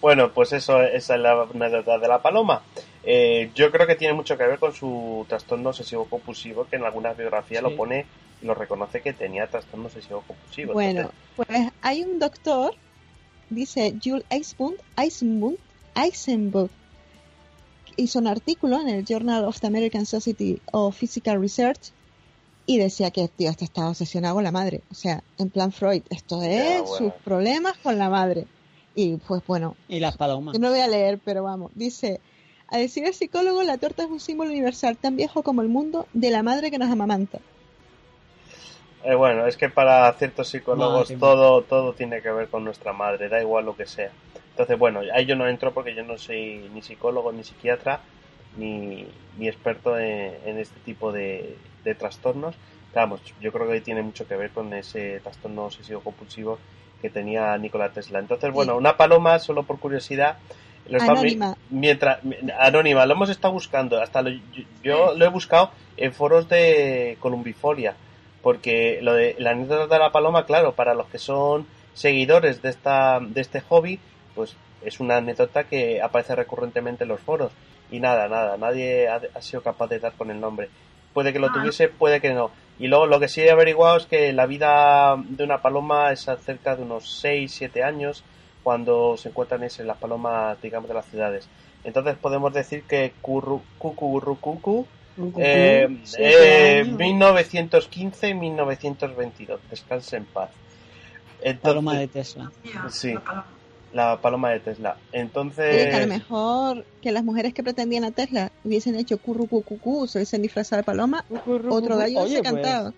Speaker 1: bueno, pues eso, esa es la verdad de la paloma. Eh, yo creo que tiene mucho que ver con su trastorno obsesivo compulsivo, que en algunas biografías lo pone lo reconoce que tenía trastorno obsesivo compulsivo. Bueno,
Speaker 4: pues hay un doctor dice Jules Eisenbund, Eisenbund, hizo un artículo en el Journal of the American Society of Physical Research y decía que, tío, este estaba obsesionado con la madre. O sea, en plan Freud, esto es sus problemas con la madre. Y pues bueno.
Speaker 3: Y la Yo no
Speaker 4: voy a leer, pero vamos. Dice, a decir el psicólogo, la torta es un símbolo universal tan viejo como el mundo de la madre que nos amamanta.
Speaker 1: Eh, bueno, es que para ciertos psicólogos todo, todo tiene que ver con nuestra madre, da igual lo que sea. Entonces, bueno, ahí yo no entro porque yo no soy ni psicólogo, ni psiquiatra, ni, ni experto en, este tipo de, de trastornos. Vamos, yo creo que tiene mucho que ver con ese trastorno obsesivo-compulsivo que tenía Nikola Tesla. Entonces, bueno, una paloma, solo por curiosidad, anónima. Mientras, anónima, lo hemos estado buscando, hasta yo, yo lo he buscado en foros de columbifolia porque lo de la anécdota de la paloma, claro, para los que son seguidores de esta de este hobby, pues es una anécdota que aparece recurrentemente en los foros y nada, nada, nadie ha, sido capaz de dar con el nombre. Puede que lo ah. tuviese, puede que no. Y luego lo que sí he averiguado es que la vida de una paloma es cerca de unos 6, 7 años cuando se encuentran en las palomas, digamos, de las ciudades. Entonces podemos decir que curru, cucu,
Speaker 6: 1915
Speaker 1: eh, eh, y 1922. Descanse en paz. la paloma de Tesla. Sí, la paloma de Tesla. Entonces. a lo
Speaker 4: mejor que las mujeres que pretendían a Tesla hubiesen hecho currucucucú, se hubiesen disfrazado de paloma, otro gallo pues, pues, se pues, cantado.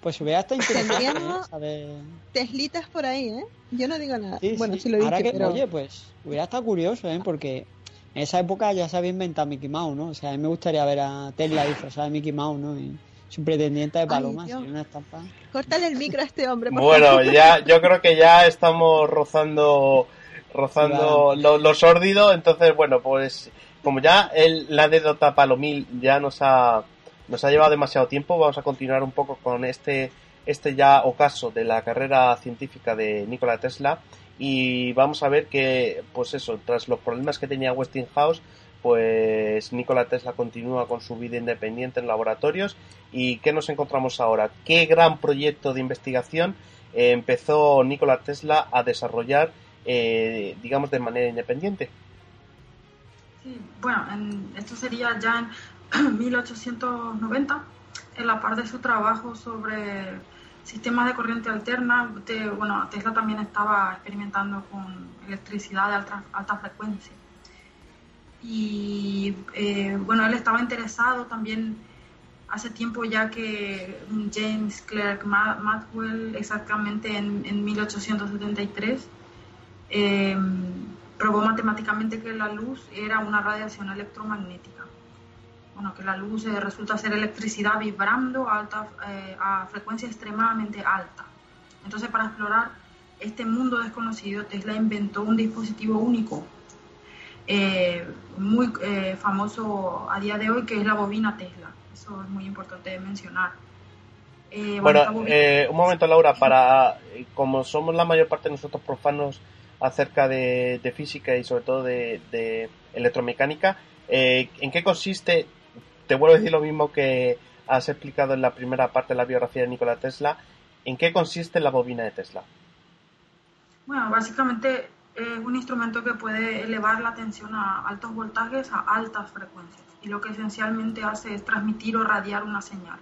Speaker 3: Pues hubiera estado interesante. ¿eh?
Speaker 4: Teslitas por ahí, ¿eh? Yo no digo nada. bueno, lo Ahora Oye, pues
Speaker 3: hubiera estado curioso, ¿eh? Porque en esa época ya se había inventado Mickey Mouse, ¿no? O sea, a mí me gustaría ver a Tesla disfrazada de Mickey Mouse, ¿no? Y su
Speaker 1: pretendiente de Paloma, una estampa.
Speaker 4: Córtale el micro a este hombre. bueno, ya,
Speaker 1: yo creo que ya estamos rozando rozando lo, sórdido, entonces, bueno, pues como ya la anécdota Palomil ya nos ha, nos ha llevado demasiado tiempo, vamos a continuar un poco con este, este ya ocaso de la carrera científica de Nikola Tesla y vamos a ver que, pues eso, tras los problemas que tenía Westinghouse, pues Nikola Tesla continúa con su vida independiente en laboratorios y ¿qué nos encontramos ahora? ¿Qué gran proyecto de investigación empezó Nikola Tesla a desarrollar, eh, digamos, de manera independiente?
Speaker 2: Sí, bueno, esto sería ya en 1890, en la parte de su trabajo sobre sistemas de corriente alterna. bueno, Tesla también estaba experimentando con electricidad de alta, frecuencia. Y eh, bueno, él estaba interesado también hace tiempo ya que James Clerk Maxwell, exactamente en, 1873, eh, probó matemáticamente que la luz era una radiación electromagnética que la luz eh, resulta ser electricidad vibrando a, alta, eh, a frecuencia extremadamente alta. Entonces, para explorar este mundo desconocido, Tesla inventó un dispositivo único, eh, muy famoso a día de hoy, que es la bobina Tesla. Eso es muy importante de mencionar. bueno,
Speaker 1: un momento, Laura, para como somos la mayor parte de nosotros profanos acerca de, de física y sobre todo de, electromecánica, ¿En qué consiste te vuelvo a decir lo mismo que has explicado en la primera parte de la biografía de Nikola Tesla. ¿En qué consiste la bobina de Tesla?
Speaker 2: Bueno, básicamente es un instrumento que puede elevar la tensión a altos voltajes a altas frecuencias y lo que esencialmente hace es transmitir o radiar una señal.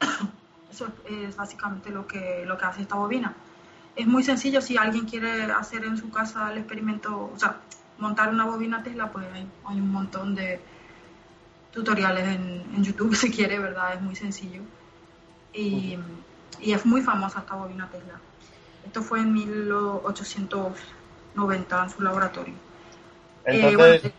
Speaker 2: Eso es, básicamente lo que, lo que hace esta bobina. Es muy sencillo si alguien quiere hacer en su casa el experimento, o sea, montar una bobina Tesla, pues hay un montón de,
Speaker 1: tutoriales en, en YouTube
Speaker 2: si quiere, ¿verdad? Es muy sencillo. Y, y es muy famosa esta bobina Tesla. Esto fue en 1890 en su laboratorio. Eh, entonces,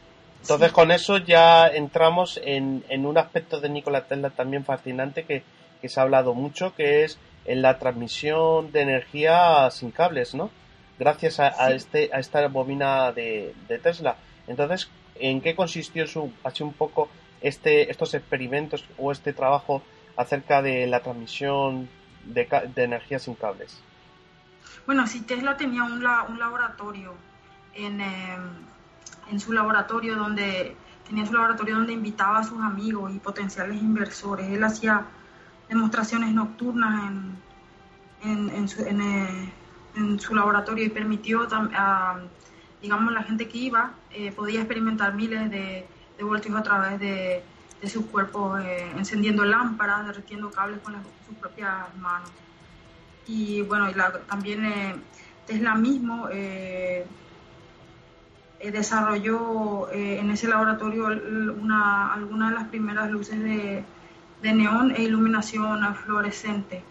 Speaker 1: eh, con eso ya entramos en, en, un aspecto de Nikola Tesla también fascinante que, se ha hablado mucho, que es en la transmisión de energía sin cables, ¿no? Gracias a, este, a esta bobina de, Tesla. Entonces, ¿en qué consistió su, hace un poco este, estos experimentos o este trabajo acerca de la transmisión de, de energía sin cables?
Speaker 2: Bueno, si Tesla tenía un, laboratorio en, eh, en, su laboratorio donde tenía su laboratorio donde invitaba a sus amigos y potenciales inversores. Él hacía demostraciones nocturnas en, en, en su, eh, laboratorio y permitió a, digamos, la gente que iba eh, podía experimentar miles de de voltios a través de, de sus cuerpos, eh, encendiendo lámparas, derritiendo cables con sus propias manos. Y bueno, y también eh, Tesla mismo eh, eh, desarrolló en ese laboratorio una, algunas de las primeras luces de, de neón e iluminación fluorescente.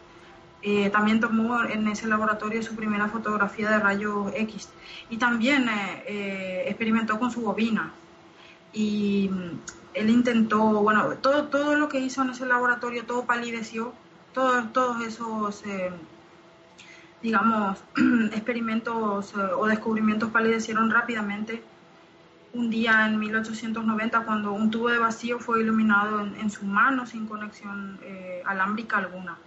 Speaker 2: también tomó en ese laboratorio su primera fotografía de rayos X y también experimentó con su bobina y mm, él intentó, bueno, todo, todo lo que hizo en ese laboratorio, todo palideció, todos todos esos, eh, digamos, experimentos eh, o descubrimientos palidecieron rápidamente. Un día en 1890, cuando un tubo de vacío fue iluminado en, su mano sin conexión eh, alámbrica alguna.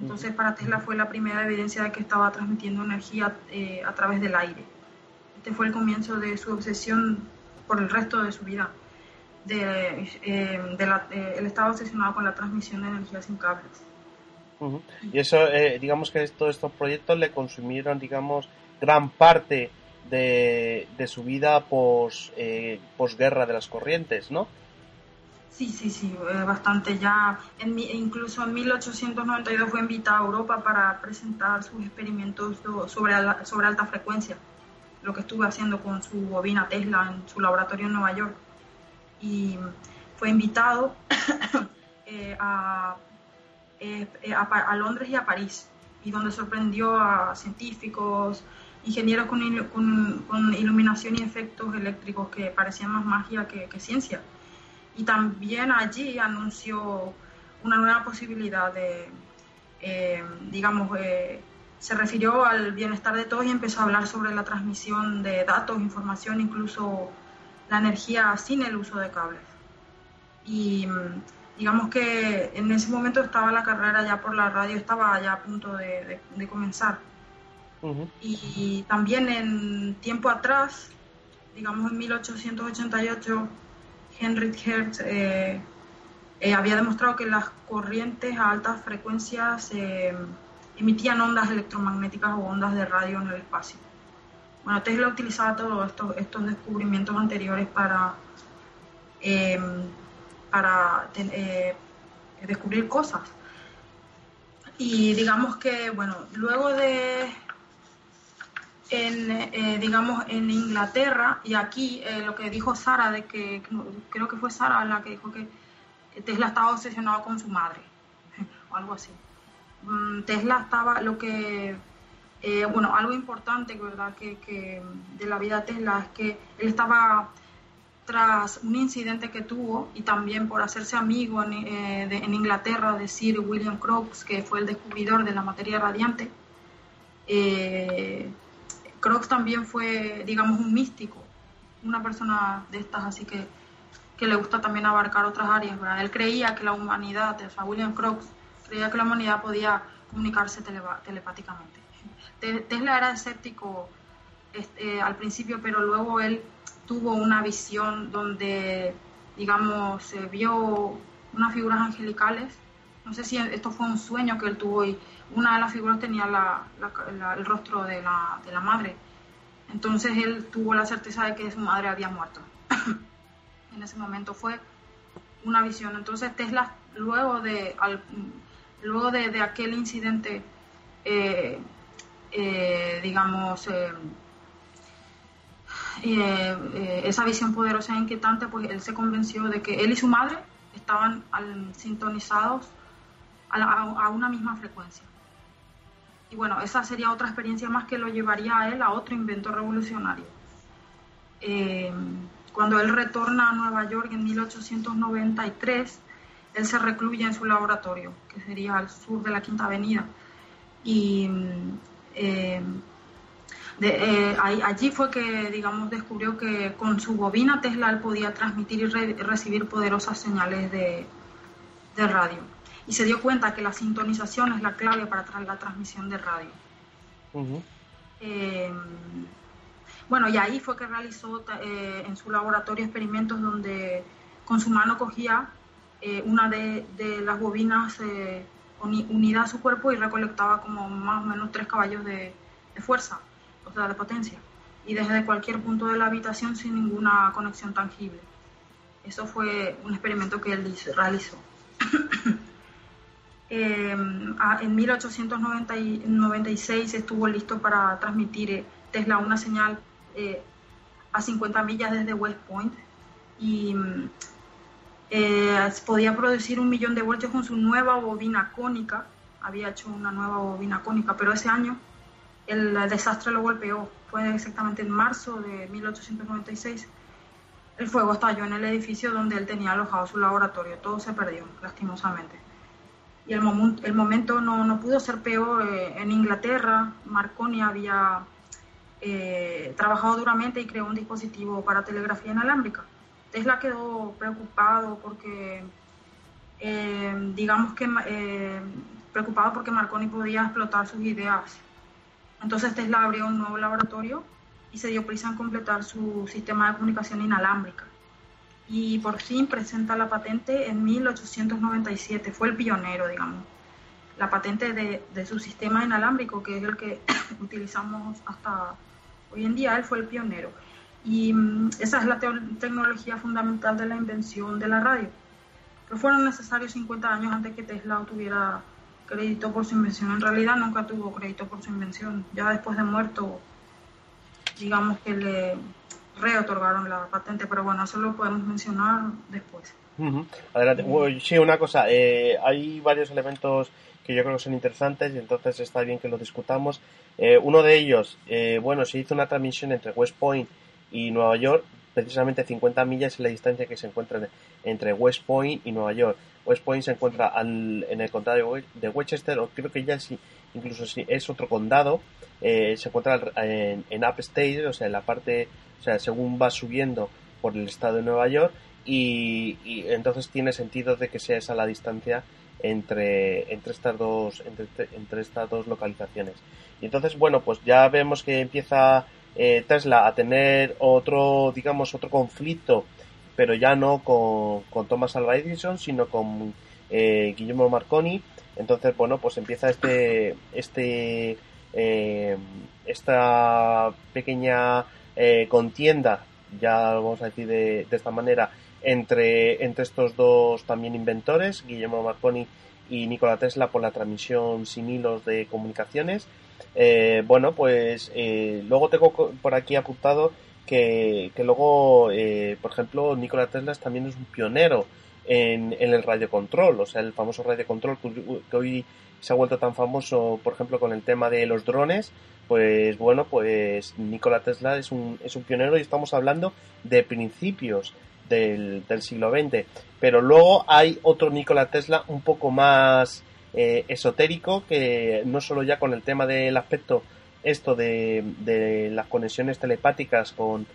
Speaker 2: Entonces, para Tesla fue la primera evidencia de que estaba transmitiendo energía a través del aire. Este fue el comienzo de su obsesión por el resto de su vida. el eh, eh estaba obsesionado con la transmisión de energía sin cables.
Speaker 1: Y eso, eh, digamos que todos estos proyectos le consumieron, digamos, gran parte de, su vida eh, posguerra de las corrientes, ¿no?
Speaker 2: Sí, sí, sí, bastante ya. incluso en 1892 fue invitado a Europa para presentar sus experimentos sobre, sobre alta frecuencia lo que estuve haciendo con su bobina Tesla en su laboratorio en Nueva York. Y fue invitado eh, a, eh, eh, a, Londres y a París, y donde sorprendió a científicos, ingenieros con, iluminación y efectos eléctricos que parecían más magia que, ciencia. Y también allí anunció una nueva posibilidad de, digamos, se refirió al bienestar de todos y empezó a hablar sobre la transmisión de datos, información, incluso la energía sin el uso de cables. Y mm, digamos que en ese momento estaba la carrera ya por la radio, estaba ya a punto de, comenzar. Y también en tiempo atrás, digamos en 1888, Henry Hertz eh, eh, había demostrado que las corrientes a altas frecuencias eh, emitían ondas electromagnéticas o ondas de radio en el espacio. Bueno, Tesla utilizaba todos estos, estos descubrimientos anteriores para, em, para eh, descubrir cosas. Y digamos que, bueno, luego de, en, eh, digamos, en Inglaterra, y aquí eh, lo que dijo Sara, de que creo que fue Sara la que dijo que Tesla estaba obsesionado con su madre, o algo así. Mm, Tesla estaba lo que eh, bueno algo importante verdad que, de la vida de Tesla es que él estaba tras un incidente que tuvo y también por hacerse amigo eh, en, Inglaterra de Sir William Crookes que fue el descubridor de la materia radiante eh, Crookes también fue digamos un místico una persona de estas así que que le gusta también abarcar otras áreas, Él creía que la humanidad, o sea, William Crookes, creía que la humanidad podía comunicarse telepáticamente. Tesla era escéptico eh, al principio, pero luego él tuvo una visión donde, digamos, se vio unas figuras angelicales. No sé si esto fue un sueño que él tuvo y una de las figuras tenía el rostro de, la, madre. Entonces él tuvo la certeza de que su madre había muerto. en ese momento fue una visión. Entonces Tesla, luego de luego de, aquel incidente, eh, eh, digamos, eh, esa visión poderosa e inquietante, pues él se convenció de que él y su madre estaban sintonizados a, una misma frecuencia. Y bueno, esa sería otra experiencia más que lo llevaría a él a otro invento revolucionario. cuando él retorna a Nueva York en 1893, él se recluye en su laboratorio, que sería al sur de la Quinta Avenida. Y mm, eh, eh, allí fue que, digamos, descubrió que con su bobina Tesla podía transmitir y recibir poderosas señales de, radio. Y se dio cuenta que la sintonización es la clave para la transmisión de radio. Eh, bueno, y ahí fue que realizó en su laboratorio experimentos donde con su mano cogía eh, una de, las bobinas eh, unida a su cuerpo y recolectaba como más o menos tres caballos de, fuerza, o sea, de potencia, y desde cualquier punto de la habitación sin ninguna conexión tangible. Eso fue un experimento que él realizó. Em, en 1896 estuvo listo para transmitir eh, Tesla una señal a 50 millas desde West Point y mm, eh, podía producir un millón de voltios con su nueva bobina cónica. Había hecho una nueva bobina cónica, pero ese año el, desastre lo golpeó. Fue exactamente en marzo de 1896. El fuego estalló en el edificio donde él tenía alojado su laboratorio. Todo se perdió, lastimosamente. Y el, momento no, pudo ser peor. Eh, en Inglaterra, Marconi había eh, trabajado duramente y creó un dispositivo para telegrafía inalámbrica Tesla quedó preocupado porque, eh, digamos que, eh, preocupado porque Marconi podía explotar sus ideas. Entonces Tesla abrió un nuevo laboratorio y se dio prisa en completar su sistema de comunicación inalámbrica. Y por fin presenta la patente en 1897, fue el pionero, digamos. La patente de su sistema inalámbrico, que es el que utilizamos hasta hoy en día, él fue el pionero. Y mm, esa es la tecnología fundamental de la invención de la radio. Pero fueron necesarios 50 años antes que Tesla tuviera crédito por su invención. En realidad nunca tuvo crédito por su invención. Ya después de muerto, digamos que le reotorgaron la patente, pero bueno, eso lo podemos mencionar después.
Speaker 1: Adelante. sí, una cosa, eh, hay varios elementos que yo creo que son interesantes y entonces está bien que los discutamos. Eh, uno de ellos, eh, bueno, se hizo una transmisión entre West Point y Nueva York, precisamente 50 millas es la distancia que se encuentra entre West Point y Nueva York. West Point se encuentra en el condado de Westchester, o creo que ya sí, incluso si es otro condado, eh, se encuentra en, en Upstate, o sea, en la parte, o sea, según va subiendo por el estado de Nueva York, y, y entonces tiene sentido de que sea esa la distancia entre, entre, estas dos, entre, entre estas dos localizaciones. Y entonces, bueno, pues ya vemos que empieza eh, Tesla a tener otro, digamos, otro conflicto, pero ya no con, con Thomas Alva Edison, sino con eh, Guillermo Marconi. Entonces, bueno, pues empieza este, este, eh, esta pequeña contienda, ya lo vamos a decir de, esta manera, entre, entre estos dos también inventores, Guillermo Marconi y Nikola Tesla, por la transmisión sin hilos de comunicaciones eh, bueno, pues eh, luego tengo por aquí apuntado que, que luego, eh, por ejemplo, Nikola Tesla también es un pionero en, en el control, o sea, el famoso control que hoy se ha vuelto tan famoso, por ejemplo, con el tema de los drones, pues bueno, pues Nikola Tesla es un, es un pionero y estamos hablando de principios del, del siglo XX. Pero luego hay otro Nikola Tesla un poco más, eh, esotérico que no solo ya con el tema del aspecto esto de, las conexiones telepáticas con,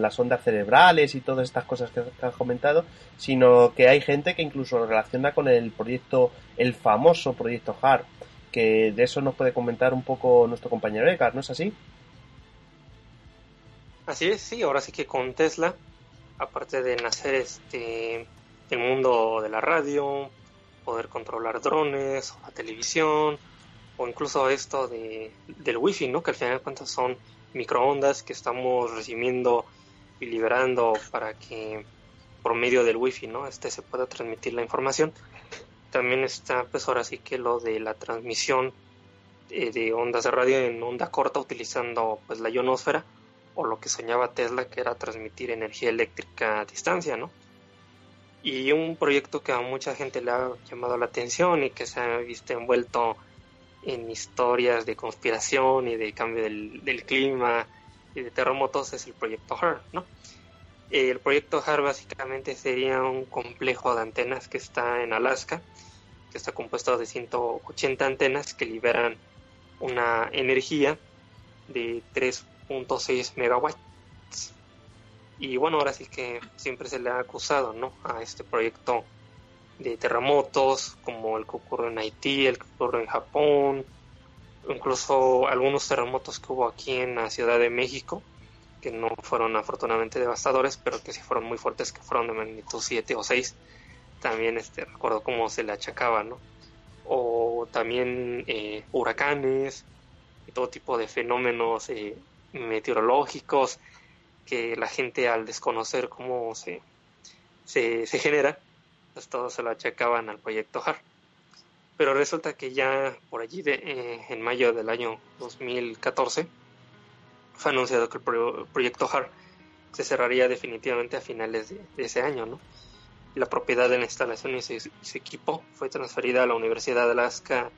Speaker 1: las ondas cerebrales y todas estas cosas que, has comentado, sino que hay gente que incluso lo relaciona con el proyecto, el famoso proyecto HAR, que de eso nos puede comentar un poco nuestro compañero Edgar, ¿no es así?
Speaker 5: Así es, sí, ahora sí que con Tesla, aparte de nacer este el mundo de la radio, poder controlar drones, o la televisión, o incluso esto de, del wifi, ¿no? Que al final de cuentas son microondas que estamos recibiendo y liberando para que por medio del wifi, ¿no? Este se pueda transmitir la información. También está, pues ahora sí que lo de la transmisión eh, de ondas de radio en onda corta utilizando pues la ionosfera o lo que soñaba Tesla que era transmitir energía eléctrica a distancia, ¿no? Y un proyecto que a mucha gente le ha llamado la atención y que se ha visto envuelto en historias de conspiración y de cambio del, clima y de terremotos es el proyecto HAR, ¿no? Eh, el proyecto HAR básicamente sería un complejo de antenas que está en Alaska, que está compuesto de 180 antenas que liberan una energía de 3.6 megawatts y bueno, ahora sí que siempre se le ha acusado ¿no? a este proyecto de terremotos, como el que ocurrió en Haití, el que ocurrió en Japón, incluso algunos terremotos que hubo aquí en la Ciudad de México, que no fueron afortunadamente devastadores, pero que sí fueron muy fuertes, que fueron de magnitud 7 o 6. También este, recuerdo cómo se le achacaba, ¿no? O también eh, huracanes y todo tipo de fenómenos eh, meteorológicos que la gente al desconocer cómo se, se, genera, pues todos se lo achacaban al proyecto HAR. Pero resulta que ya por allí, de, eh, en mayo del año 2014, fue anunciado que el proyecto HAR se cerraría definitivamente a finales de, ese año. La propiedad de la instalación y su, equipo fue transferida a la Universidad de Alaska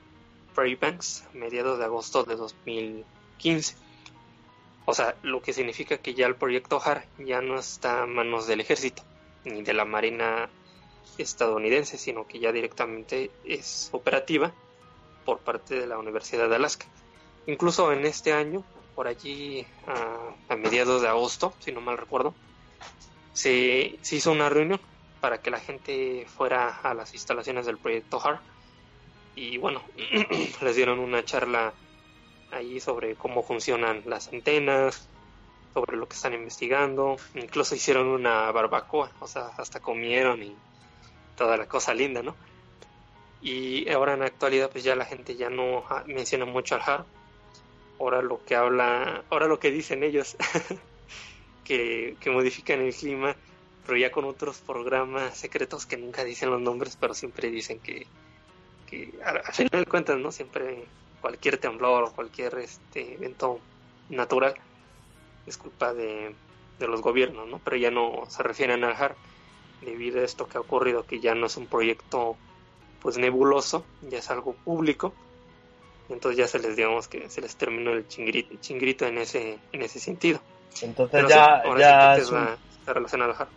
Speaker 5: Fairbanks a mediados de agosto de 2015. O sea, lo que significa que ya el proyecto HAR ya no está a manos del ejército ni de la Marina estadounidense, sino que ya directamente es operativa por parte de la Universidad de Alaska. Incluso en este año, por allí a, mediados de agosto, si no mal recuerdo, se, se, hizo una reunión para que la gente fuera a las instalaciones del proyecto HAR y bueno, les dieron una charla ahí sobre cómo funcionan las antenas, sobre lo que están investigando. Incluso hicieron una barbacoa, o sea, hasta comieron y toda la cosa linda, ¿no? Y ahora en la actualidad pues ya la gente ya no ah, menciona mucho al Har. Ahora lo que habla, ahora lo que dicen ellos que, modifican el clima, pero ya con otros programas secretos que nunca dicen los nombres, pero siempre dicen que, que al final de cuentas, ¿no? Siempre cualquier temblor o cualquier este evento natural es culpa de, los gobiernos, ¿no? Pero ya no se refieren al JAR. debido a esto que ha ocurrido, que ya no es un proyecto pues nebuloso, ya es algo público. Entonces ya se les digamos que se les terminó el chingrito, chingrito en ese en ese sentido. Entonces ya, ya es relación al JAR.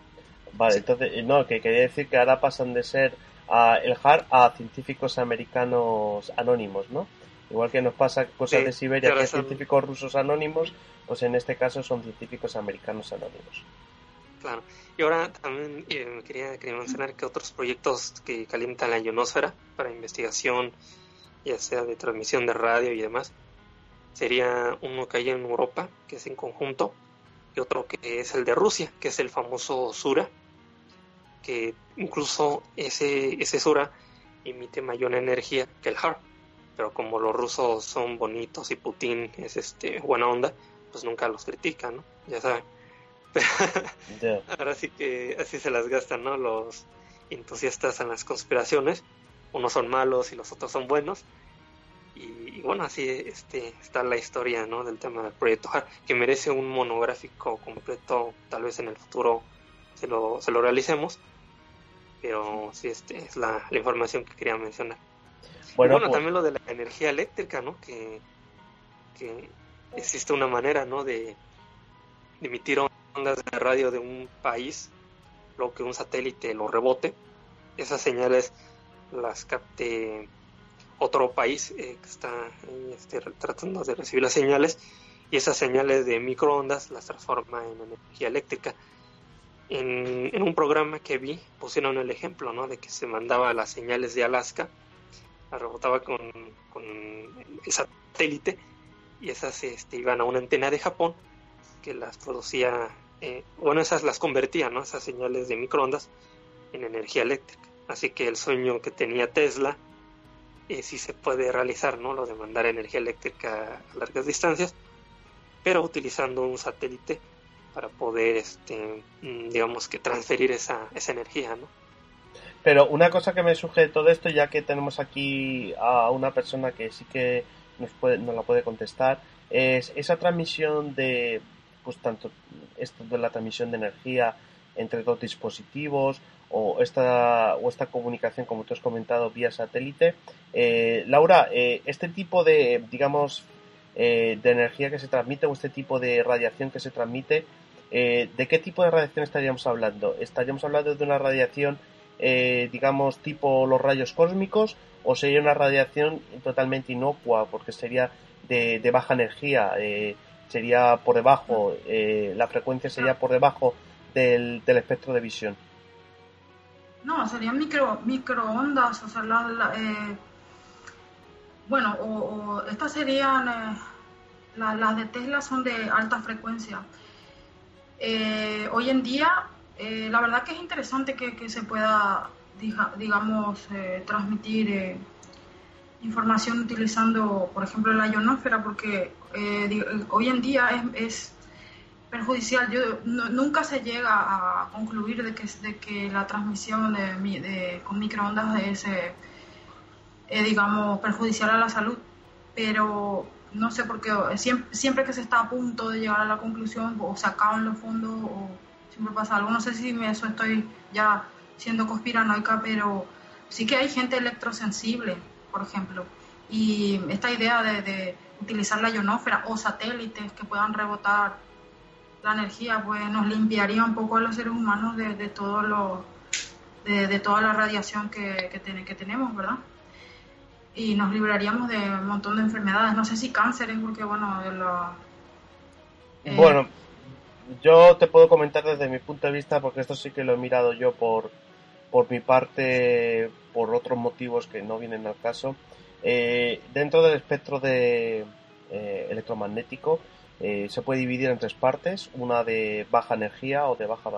Speaker 1: Vale, entonces eh, no, que quería decir que ahora pasan de ser ah, a el JAR a científicos americanos anónimos, ¿no? Igual que nos pasa cosas de Siberia, que son... científicos rusos anónimos, pues en este caso son científicos americanos anónimos.
Speaker 5: Claro. Y ahora también eh, quería, mencionar que otros proyectos que calientan la ionosfera para investigación, ya sea de transmisión de radio y demás, sería uno que hay en Europa, que es en conjunto, y otro que es el de Rusia, que es el famoso Sura, que incluso ese, ese Sura emite mayor energía que el HARP pero como los rusos son bonitos y Putin es este buena onda, pues nunca los critican, ¿no? Ya saben. Pero Ahora sí que así se las gastan, ¿no? Los entusiastas en las conspiraciones, unos son malos y los otros son buenos. Y, bueno, así este, está la historia, ¿no? Del tema del proyecto HAR, que merece un monográfico completo, tal vez en el futuro se lo, se lo realicemos. Pero sí, este, es la información que quería mencionar. Bueno, pues, también lo de la energía eléctrica, ¿no? Que, existe una manera, ¿no? De, emitir ondas de radio de un país, lo que un satélite lo rebote, esas señales las capte otro país eh, que está eh, este, tratando de recibir las señales y esas señales de microondas las transforma en energía eléctrica. En, en, un programa que vi pusieron el ejemplo ¿no? de que se mandaba las señales de Alaska la rebotaba con, con el satélite y esas este, iban a una antena de Japón que las producía, eh, bueno, esas las convertían, ¿no? Esas señales de microondas en energía eléctrica. Así que el sueño que tenía Tesla eh, sí se puede realizar, ¿no? Lo de mandar energía eléctrica a largas distancias, pero utilizando un satélite para poder, este, mm, digamos que transferir esa, esa energía, ¿no?
Speaker 1: Pero una cosa que me surge de todo esto, ya que tenemos aquí a una persona que sí que nos, puede, nos la puede contestar, es esa transmisión de, pues tanto esto de la transmisión de energía entre dos dispositivos o esta, o esta comunicación, como tú has comentado, vía satélite. Eh, Laura, eh, este tipo de, digamos, eh, de energía que se transmite o este tipo de radiación que se transmite, ¿de qué tipo de radiación estaríamos hablando? ¿Estaríamos hablando de una radiación eh, digamos, tipo los rayos cósmicos, o sería una radiación totalmente inocua, porque sería de, baja energía, eh, sería por debajo, eh, la frecuencia sería por debajo del, espectro de visión.
Speaker 2: No, serían micro, microondas, o sea, la, bueno, o, estas serían, las de Tesla son de alta frecuencia. hoy en día eh, la verdad que es interesante que, se pueda, digamos, eh, transmitir eh, información utilizando, por ejemplo, la ionosfera, porque hoy en día es, perjudicial. Yo nunca se llega a concluir de que, de que la transmisión de, con microondas es, eh, digamos, perjudicial a la salud, pero no sé por qué siempre, siempre, que se está a punto de llegar a la conclusión o se acaban los fondos o no sé si me, eso estoy ya siendo conspiranoica, pero sí que hay gente electrosensible, por ejemplo. Y esta idea de, utilizar la ionósfera o satélites que puedan rebotar la energía, pues nos limpiaría un poco a los seres humanos de, de todo de, toda la radiación que, que, tenemos, ¿verdad? Y nos libraríamos de un montón de enfermedades, no sé si cánceres, porque bueno, de la,
Speaker 1: eh, bueno, yo te puedo comentar desde mi punto de vista, porque esto sí que lo he mirado yo por, mi parte, por otros motivos que no vienen al caso. Eh, dentro del espectro de, eh, electromagnético eh, se puede dividir en tres partes, una de baja energía o de baja,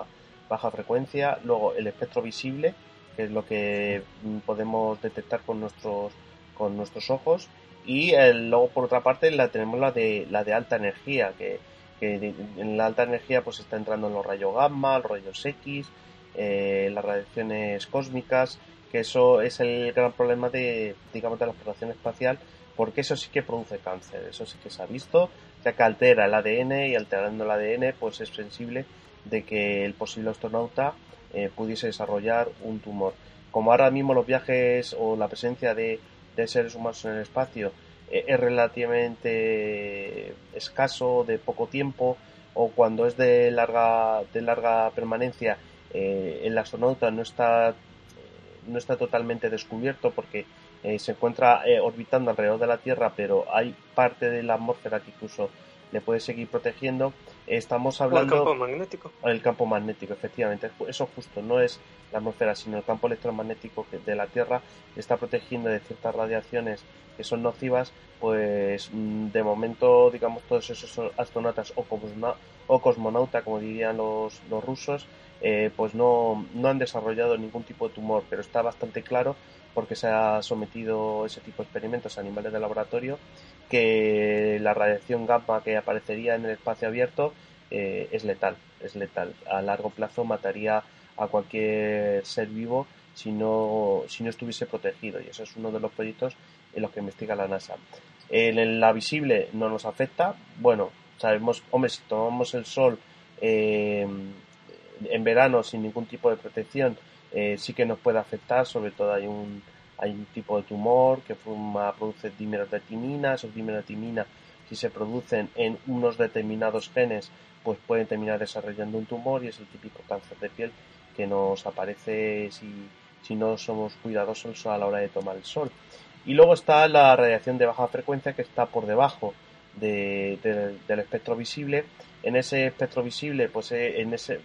Speaker 1: baja frecuencia, luego el espectro visible, que es lo que mm, podemos detectar con nuestros, con nuestros ojos, y luego por otra parte la tenemos la de, la de alta energía, que que en la alta energía pues está entrando en los rayos gamma, los rayos X, eh, las radiaciones cósmicas, que eso es el gran problema de, digamos, de la exploración espacial, porque eso sí que produce cáncer, eso sí que se ha visto, ya que altera el ADN y alterando el ADN pues es sensible de que el posible astronauta eh, pudiese desarrollar un tumor. Como ahora mismo los viajes o la presencia de seres humanos en el espacio eh, es relativamente escaso, de poco tiempo, o cuando es de larga, de larga permanencia, eh, el astronauta no está, no está totalmente descubierto porque eh, se encuentra orbitando alrededor de la Tierra, pero hay parte de la atmósfera que incluso le puede seguir protegiendo estamos hablando... campo magnético. El campo magnético, efectivamente. Eso justo, no es la atmósfera, sino el campo electromagnético de la Tierra está protegiendo de ciertas radiaciones que son nocivas, pues mm, de momento, digamos, todos esos astronautas o, cosmonautas, o cosmonauta, como dirían los, rusos, eh, pues no, no han desarrollado ningún tipo de tumor, pero está bastante claro porque se ha sometido ese tipo de experimentos a animales de laboratorio que la radiación gamma que aparecería en el espacio abierto eh, es letal, es letal. A largo plazo mataría a cualquier ser vivo si no, si no estuviese protegido. Y eso es uno de los proyectos en los que investiga la NASA. En la visible no nos afecta. Bueno, sabemos, hombre, si tomamos el sol eh, en verano sin ningún tipo de protección, eh, sí que nos puede afectar, sobre todo hay un hay un tipo de tumor que produce dímeros de timina, esos dímeros timina si se producen en unos determinados genes pues pueden terminar desarrollando un tumor y es el típico cáncer de piel que nos aparece si, no somos cuidadosos a la hora de tomar el sol. Y luego está la radiación de baja frecuencia que está por debajo del espectro visible. En ese espectro visible, pues eh, en ese,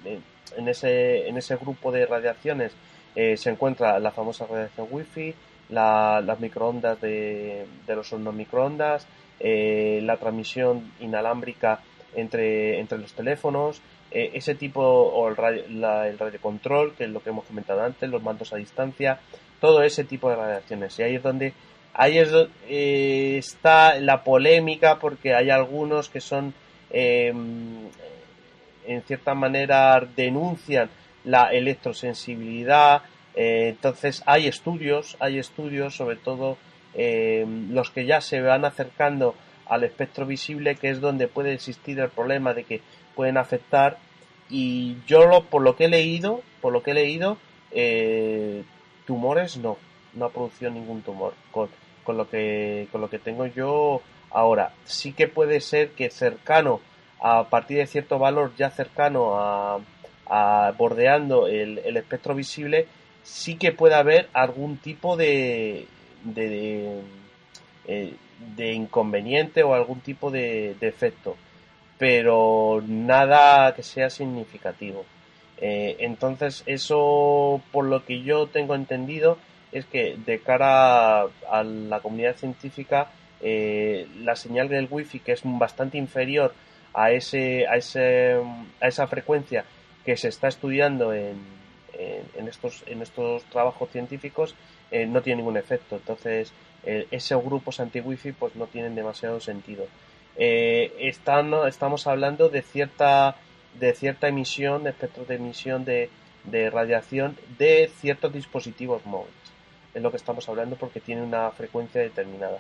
Speaker 1: en ese grupo de radiaciones eh, se encuentra la famosa radiación wifi, las microondas de, los los microondas, eh, la transmisión inalámbrica entre, entre los teléfonos, eh, ese tipo o el, radio, la, el radiocontrol, que es lo que hemos comentado antes, los mandos a distancia, todo ese tipo de radiaciones. Y ahí es donde ahí es donde, está la polémica porque hay algunos que son em, en cierta manera denuncian la electrosensibilidad. Eh, entonces hay estudios, hay estudios, sobre todo eh, los que ya se van acercando al espectro visible, que es donde puede existir el problema de que pueden afectar. Y yo lo, por lo que he leído, por lo que he leído, eh, tumores no, no ha producido ningún tumor con, con, lo que, con lo que tengo yo ahora. Sí que puede ser que cercano, a partir de cierto valor ya cercano a, bordeando el, el, espectro visible, sí que puede haber algún tipo de, eh, de, inconveniente o algún tipo de, defecto efecto, pero nada que sea significativo. Eh, entonces, eso, por lo que yo tengo entendido, es que de cara a la comunidad científica, eh, la señal del wifi, que es bastante inferior a, ese, a, ese, a esa frecuencia que se está estudiando en, en, estos, en estos trabajos científicos eh, no tiene ningún efecto. Entonces, eh, esos grupos anti-wifi pues, no tienen demasiado sentido. Eh, estamos hablando de cierta, de cierta emisión, de de emisión de, de radiación de ciertos dispositivos móviles. Es lo que estamos hablando porque tiene una frecuencia determinada.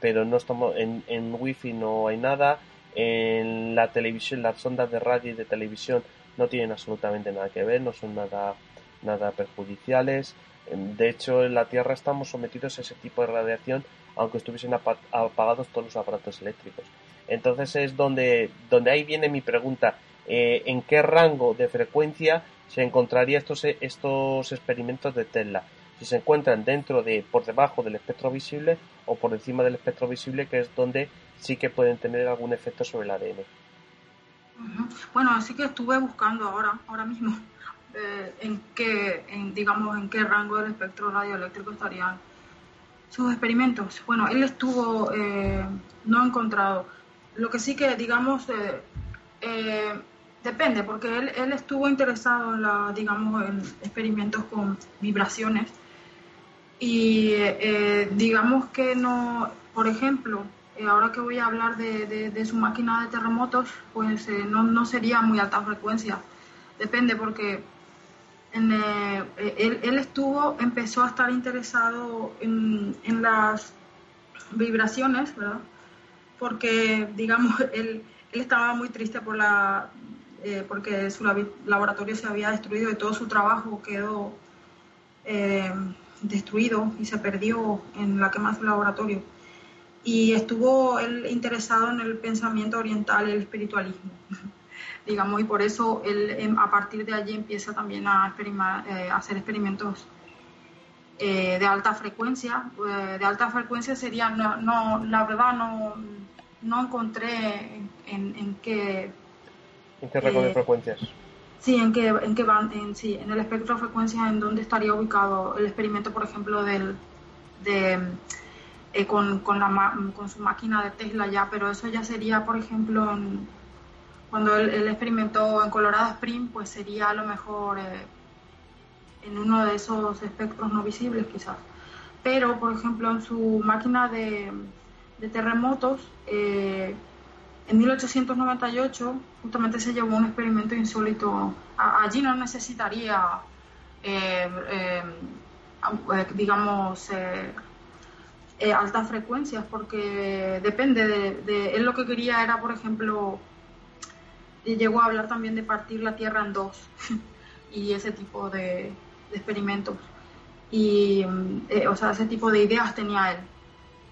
Speaker 1: Pero no estamos en, en wifi no hay nada, en la televisión, las ondas de radio y de televisión no tienen absolutamente nada que ver, no son nada, nada perjudiciales. Em, de hecho, en la Tierra estamos sometidos a ese tipo de radiación, aunque estuviesen apagados todos los aparatos eléctricos. Entonces es donde, donde ahí viene mi pregunta. Eh, ¿En qué rango de frecuencia se encontraría estos, eh, estos experimentos de Tesla? Si se encuentran dentro de, por debajo del espectro visible o por encima del espectro visible, que es donde sí que pueden tener algún efecto sobre el ADN.
Speaker 2: Bueno, así que estuve buscando ahora, ahora mismo, eh, en qué, digamos, en qué rango del espectro radioeléctrico estarían sus experimentos. Bueno, él estuvo, eh, no encontrado. Lo que sí que, digamos, eh, depende, porque él, él, estuvo interesado en, la, digamos, en experimentos con vibraciones y digamos que no, por ejemplo, eh, ahora que voy a hablar de, su máquina de terremotos, pues eh, no, sería muy alta frecuencia. Depende porque eh, él, estuvo, empezó a estar interesado en, las vibraciones, ¿verdad? Porque, digamos, él, estaba muy triste por la, porque su laboratorio se había destruido y todo su trabajo quedó destruido y se perdió en la quema de su laboratorio y estuvo él interesado en el pensamiento oriental, el espiritualismo, digamos, y por eso él em, a partir de allí empieza también a, eh, hacer experimentos eh, de alta frecuencia. Eh, de alta frecuencia sería, no, la verdad no, no encontré en, qué...
Speaker 1: ¿En qué rango de frecuencias?
Speaker 2: Sí, en qué, en qué van, en, sí, en el espectro de frecuencias, en dónde estaría ubicado el experimento, por ejemplo, del... De, eh, con, con, la, con su máquina de Tesla ya, pero eso ya sería, por ejemplo, cuando él, experimentó en Colorado Spring, pues sería a lo mejor eh, en uno de esos espectros no visibles quizás. Pero, por ejemplo, en su máquina de, terremotos, eh, en 1898 justamente se llevó un experimento insólito. allí no necesitaría, digamos, eh, altas frecuencias, porque depende de, Él lo que quería era, por ejemplo, llegó a hablar también de partir la Tierra en dos y ese tipo de, experimentos. Y, mm, eh, o sea, ese tipo de ideas tenía él.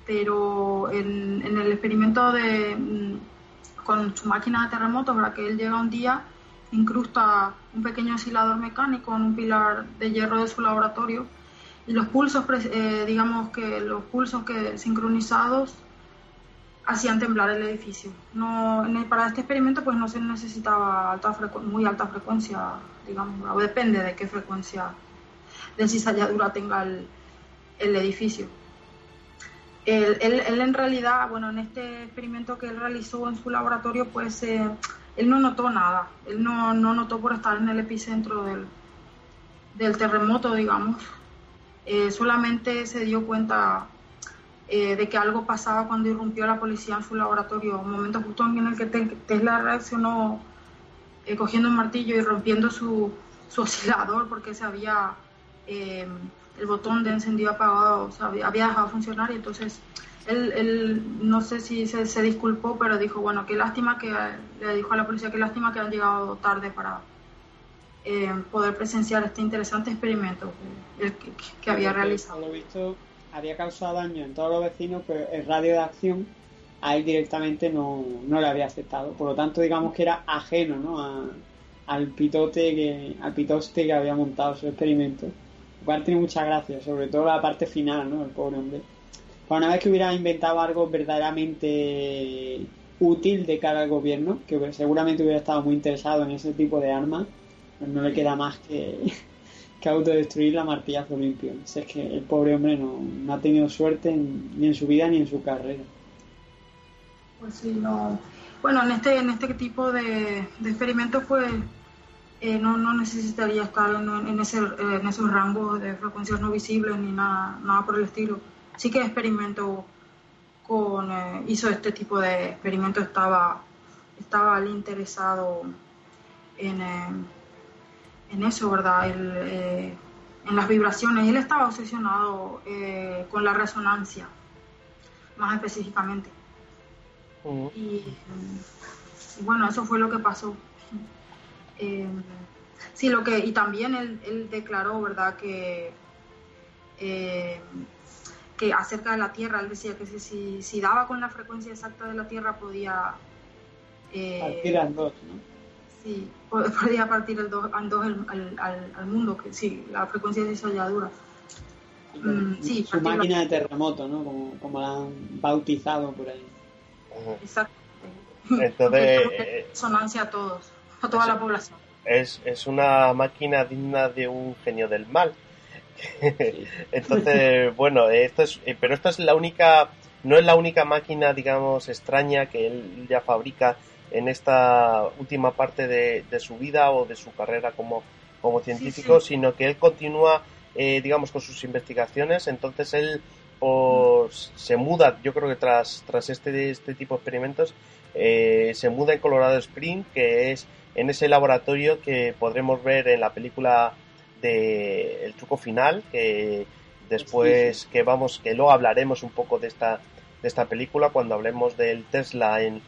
Speaker 2: Pero en, el experimento de, mm, con su máquina de terremotos, para que él llega un día, incrusta un pequeño oscilador mecánico en un pilar de hierro de su laboratorio los pulsos, eh, digamos que los pulsos que sincronizados hacían temblar el edificio. No, para este experimento pues no se necesitaba alta muy alta frecuencia, digamos, o depende de qué frecuencia de cizalladura tenga el, edificio. Él, él, en realidad, bueno, en este experimento que él realizó en su laboratorio, pues eh, él no notó nada, él no, no notó por estar en el epicentro del, del terremoto, digamos, eh, solamente se dio cuenta eh, de que algo pasaba cuando irrumpió la policía en su laboratorio, un momento justo en el que Tesla reaccionó eh, cogiendo un martillo y rompiendo su, oscilador porque se había el botón de encendido apagado, había, dejado funcionar y entonces él, no sé si se, disculpó, pero dijo, bueno, qué lástima que, le dijo a la policía, que lástima que han llegado tarde para, eh, poder presenciar este interesante experimento
Speaker 3: que, había realizado. visto, había causado daño en todos los vecinos, pero el radio de acción a él directamente no, no le había aceptado. Por lo tanto, digamos que era ajeno ¿no? al, pitote que, al pitoste que había montado su experimento. Lo cual tiene mucha gracia, sobre todo la parte final, ¿no? El pobre hombre. Pues una vez que hubiera inventado algo verdaderamente útil de cara al gobierno, que seguramente hubiera estado muy interesado en ese tipo de armas, no le queda más que, que autodestruir la martillazo limpio. es que el pobre hombre no, ha tenido suerte ni en su vida ni en su carrera.
Speaker 2: Pues sí, no. Bueno, en este, en este tipo de, experimentos, pues eh, no, necesitaría estar en, esos rangos de frecuencias no visibles ni nada, nada por el estilo. Sí que experimento con eh, hizo este tipo de experimentos estaba estaba interesado en, eh, en eso, ¿verdad? Eh,
Speaker 6: en las vibraciones. Él
Speaker 2: estaba obsesionado eh, con la resonancia, más específicamente. y, bueno, eso fue lo que pasó. Eh, sí, lo que, y también él, declaró, ¿verdad?, que, que acerca de la Tierra, él decía que si, si, daba con la frecuencia exacta de la Tierra podía... ¿no? Sí, podría partir el al, mundo,
Speaker 3: que sí, la frecuencia de esa mm, sí, su máquina de terremoto, ¿no?
Speaker 1: Como, la han bautizado por ahí. Exacto. Entonces.
Speaker 2: Sonancia a todos, a toda la
Speaker 1: población. Es, una máquina digna de un genio del mal. Entonces, bueno, esto es, eh, pero esta es la única, no es la única máquina, digamos, extraña que él ya fabrica, en esta última parte de, de su vida o de su carrera como, como científico, sino que él continúa, eh, digamos, con sus investigaciones. Entonces él mm. se muda, yo creo que tras, tras este, este tipo de experimentos, eh, se muda en Colorado Spring, que es en ese laboratorio que podremos ver en la película de El truco final, que después que vamos, que luego hablaremos un poco de esta, de esta película cuando hablemos del Tesla en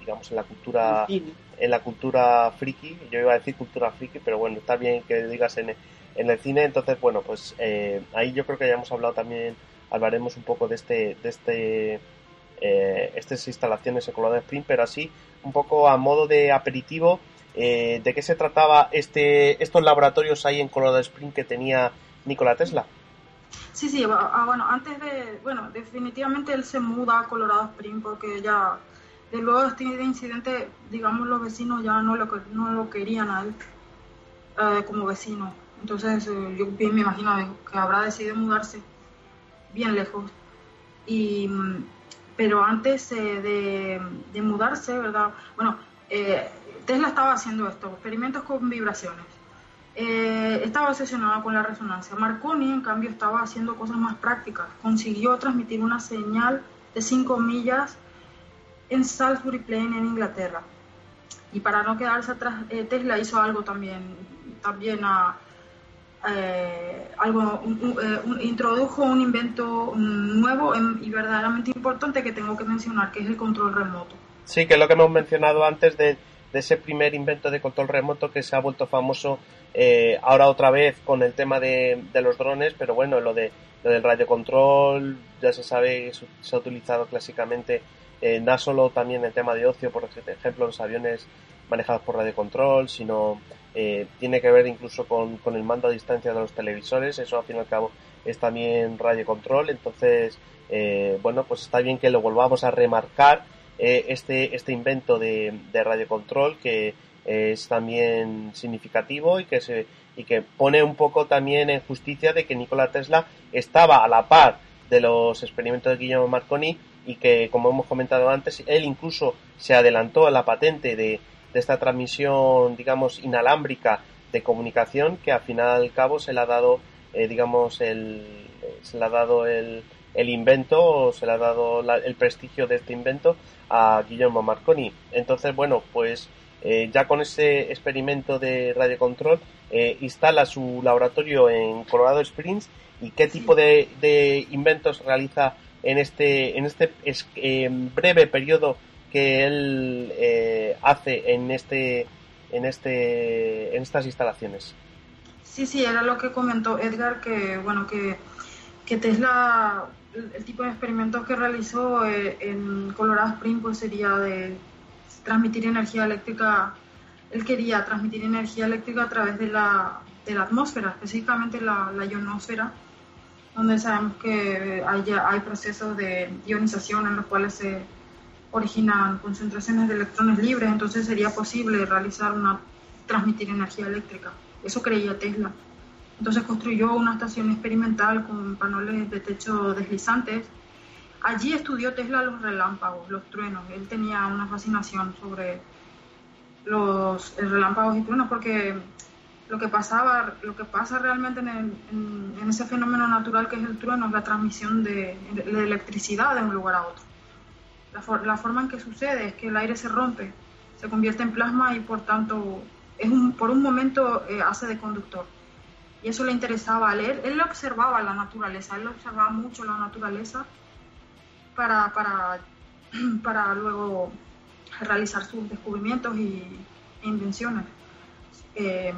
Speaker 1: digamos en la cultura en la cultura friki yo iba a decir cultura friki pero bueno está bien que digas en, en el cine entonces bueno pues eh, ahí yo creo que ya hemos hablado también hablaremos un poco de este de este eh, estas instalaciones en Colorado Spring pero así un poco a modo de aperitivo eh, de qué se trataba este estos laboratorios ahí en Colorado Spring que tenía Nikola Tesla
Speaker 2: Sí, sí, ah, ah, bueno, antes de, bueno, definitivamente él se muda a Colorado Spring porque ya de luego este incidente, digamos, los vecinos ya no lo, no querían a eh, como vecino. Entonces eh, yo bien me imagino que habrá decidido mudarse bien lejos. Mm, pero antes eh, de, de, mudarse, ¿verdad? Bueno, Tesla estaba haciendo esto, experimentos con vibraciones. estaba obsesionada con la resonancia. Marconi, en cambio, estaba haciendo cosas más prácticas. Consiguió transmitir una señal de 5 millas en Salisbury Plain, en Inglaterra. Y para no quedarse atrás, eh, Tesla hizo algo también, también a, ah, eh, algo, eh, introdujo un invento nuevo em, y verdaderamente importante que tengo que mencionar, que es el control remoto.
Speaker 1: Sí, que es lo que hemos mencionado antes de, ese primer invento de control remoto que se ha vuelto famoso ahora otra vez con el tema de, de los drones, pero bueno, lo, de, lo del control ya se sabe, se ha utilizado clásicamente eh, da solo también el tema de ocio, por ejemplo, los aviones manejados por radio control sino eh, tiene que ver incluso con, el mando a distancia de los televisores, eso al fin y al cabo es también radio control, entonces, eh, bueno, pues está bien que lo volvamos a remarcar, eh, este, este invento de, de control que es también significativo y que se y que pone un poco también en justicia de que Nikola Tesla estaba a la par de los experimentos de Guillermo Marconi y que, como hemos comentado antes, él incluso se adelantó a la patente de, esta transmisión, digamos, inalámbrica de comunicación que al final al cabo se le ha dado, eh, digamos, el, se le ha dado el, invento o se le ha dado el prestigio de este invento a Guillermo Marconi. Entonces, bueno, pues eh, ya con ese experimento de radio control eh, instala su laboratorio en Colorado Springs y qué tipo de, de inventos realiza en este, en este breve periodo que él eh, hace en este, en este, estas instalaciones.
Speaker 2: Sí, sí, era lo que comentó Edgar, que bueno, que, que Tesla, el tipo de experimentos que realizó eh, en Colorado Spring pues sería de transmitir energía eléctrica, él quería transmitir energía eléctrica a través de la, la atmósfera, específicamente la, la ionosfera, donde sabemos que hay, procesos de ionización en los cuales se originan concentraciones de electrones libres, entonces sería posible realizar una transmitir energía eléctrica. Eso creía Tesla. Entonces construyó una estación experimental con paneles de techo deslizantes. Allí estudió Tesla los relámpagos, los truenos. Él tenía una fascinación sobre los eh, relámpagos y truenos porque lo que pasaba, lo que pasa realmente en, ese fenómeno natural que es el trueno es la transmisión de, electricidad de un lugar a otro. La, forma en que sucede es que el aire se rompe, se convierte en plasma y por tanto es por un momento eh, hace de conductor. Y eso le interesaba a él. Él observaba la naturaleza, él observaba mucho la naturaleza para, para, luego realizar sus descubrimientos y, e invenciones. Eh,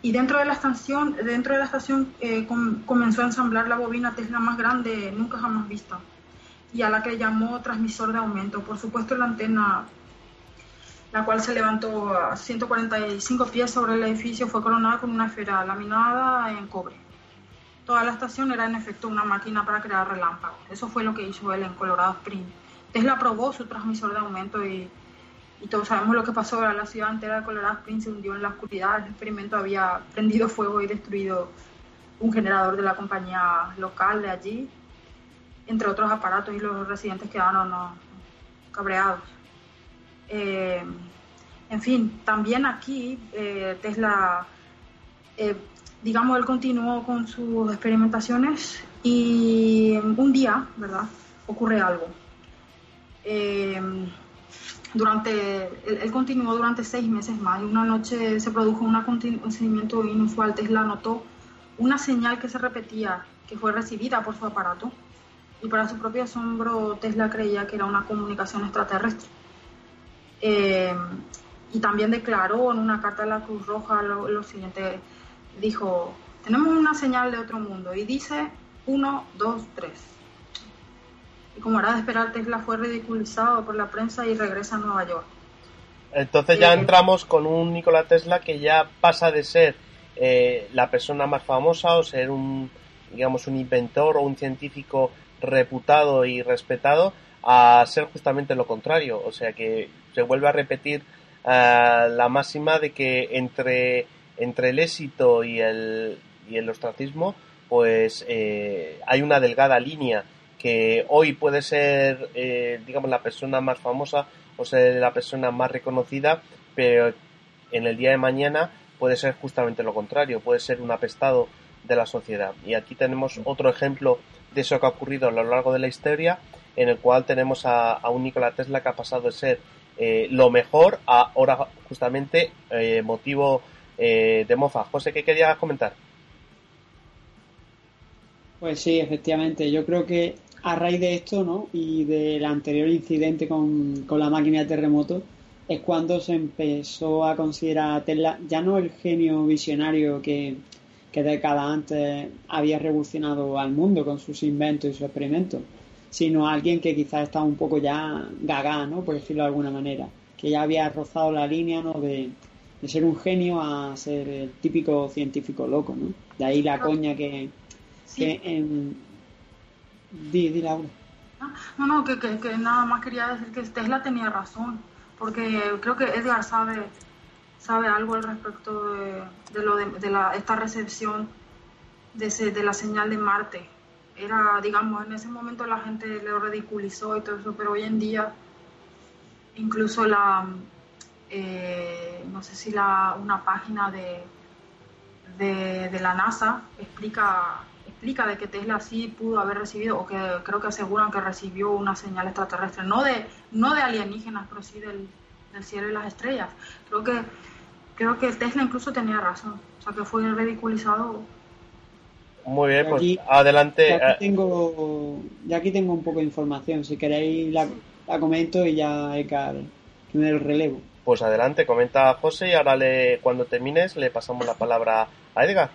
Speaker 2: y dentro de la estación, dentro de la estación eh, comenzó a ensamblar la bobina Tesla más grande nunca jamás vista, y a la que llamó transmisor de aumento. Por supuesto, la antena, la cual se levantó a 145 pies sobre el edificio, fue coronada con una esfera laminada en cobre. Toda la estación era en efecto una máquina para crear relámpagos. Eso fue lo que hizo él en Colorado Springs. Tesla probó su transmisor de aumento y y todos sabemos lo que pasó, la ciudad entera de Colorado Springs se hundió en la oscuridad, el experimento había prendido fuego y destruido un generador de la compañía local de allí, entre otros aparatos y los residentes quedaron no, cabreados. Eh, en fin, también aquí eh, Tesla, eh, digamos, él continuó con sus experimentaciones y un día, ¿verdad? Ocurre algo durante, él, continuó durante seis meses más y una noche se produjo un acontecimiento inusual. Tesla notó una señal que se repetía, que fue recibida por su aparato, y para su propio asombro Tesla creía que era una comunicación extraterrestre. Eh, y también declaró en una carta a la Cruz Roja lo, lo siguiente, dijo, tenemos una señal de otro mundo y dice 1, 2, 3. Y como era de esperar, Tesla fue ridiculizado por la prensa y regresa a Nueva
Speaker 1: York. Entonces ya entramos con un Nikola Tesla que ya pasa de ser eh, la persona más famosa o ser un, digamos, un inventor o un científico reputado y respetado a ser justamente lo contrario. O sea que se vuelve a repetir eh, la máxima de que entre, entre el éxito y el, y el ostracismo pues eh, hay una delgada línea que hoy puede ser, eh, digamos, la persona más famosa o ser la persona más reconocida, pero en el día de mañana puede ser justamente lo contrario, puede ser un apestado de la sociedad. Y aquí tenemos otro ejemplo de eso que ha ocurrido a lo largo de la historia, en el cual tenemos a, a un Nikola Tesla que ha pasado de ser eh, lo mejor a ahora justamente eh, motivo de mofa. José, ¿qué querías comentar?
Speaker 3: Pues sí, efectivamente, yo creo que a raíz de esto, ¿no? Y del anterior incidente con, la máquina de terremoto, es cuando se empezó a considerar a Tesla ya no el genio visionario que, que décadas antes había revolucionado al mundo con sus inventos y sus experimentos, sino alguien que quizás estaba un poco ya gaga, ¿no? Por decirlo de alguna manera, que ya había rozado la línea, ¿no? De, ser un genio a ser el típico científico loco, ¿no? De ahí la ah. coña que, que en, Di, di ah,
Speaker 2: No, no, que, que, nada más quería decir que Tesla tenía razón, porque creo que Edgar sabe, sabe algo al respecto de, de lo de, la, esta recepción de, la señal de Marte. Era, digamos, en ese momento la gente lo ridiculizó y todo eso, pero hoy en día incluso la, eh, no sé si la, una página de, de, de la NASA explica explica de que Tesla sí pudo haber recibido, o que creo que aseguran que recibió una señal extraterrestre, no de, no de alienígenas, pero sí del, cielo y las estrellas. Creo que, creo que Tesla incluso tenía razón, o sea que
Speaker 1: fue ridiculizado. Muy bien, pues adelante. Eh. tengo,
Speaker 3: ya aquí tengo un poco de información, si queréis la, comento y ya hay que el relevo.
Speaker 1: Pues adelante, comenta José y ahora le, cuando termines le pasamos la palabra a Edgar.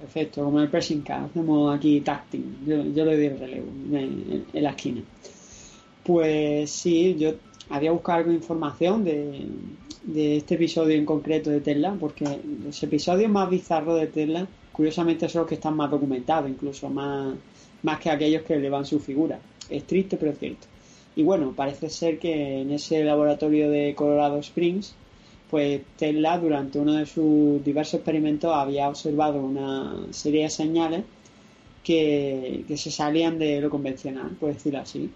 Speaker 3: Perfecto, como el pressing card, hacemos aquí tacting. Yo, le doy el relevo en, la esquina. Pues sí, yo había buscado alguna información de, de este episodio en concreto de Tesla, porque los episodios más bizarros de Tesla, curiosamente, son los que están más documentados, incluso más, más que aquellos que elevan su figura. Es triste, pero es cierto. Y bueno, parece ser que en ese laboratorio de Colorado Springs pues Tesla durante uno de sus diversos experimentos había observado una serie de señales que, se salían de lo convencional, por decirlo así.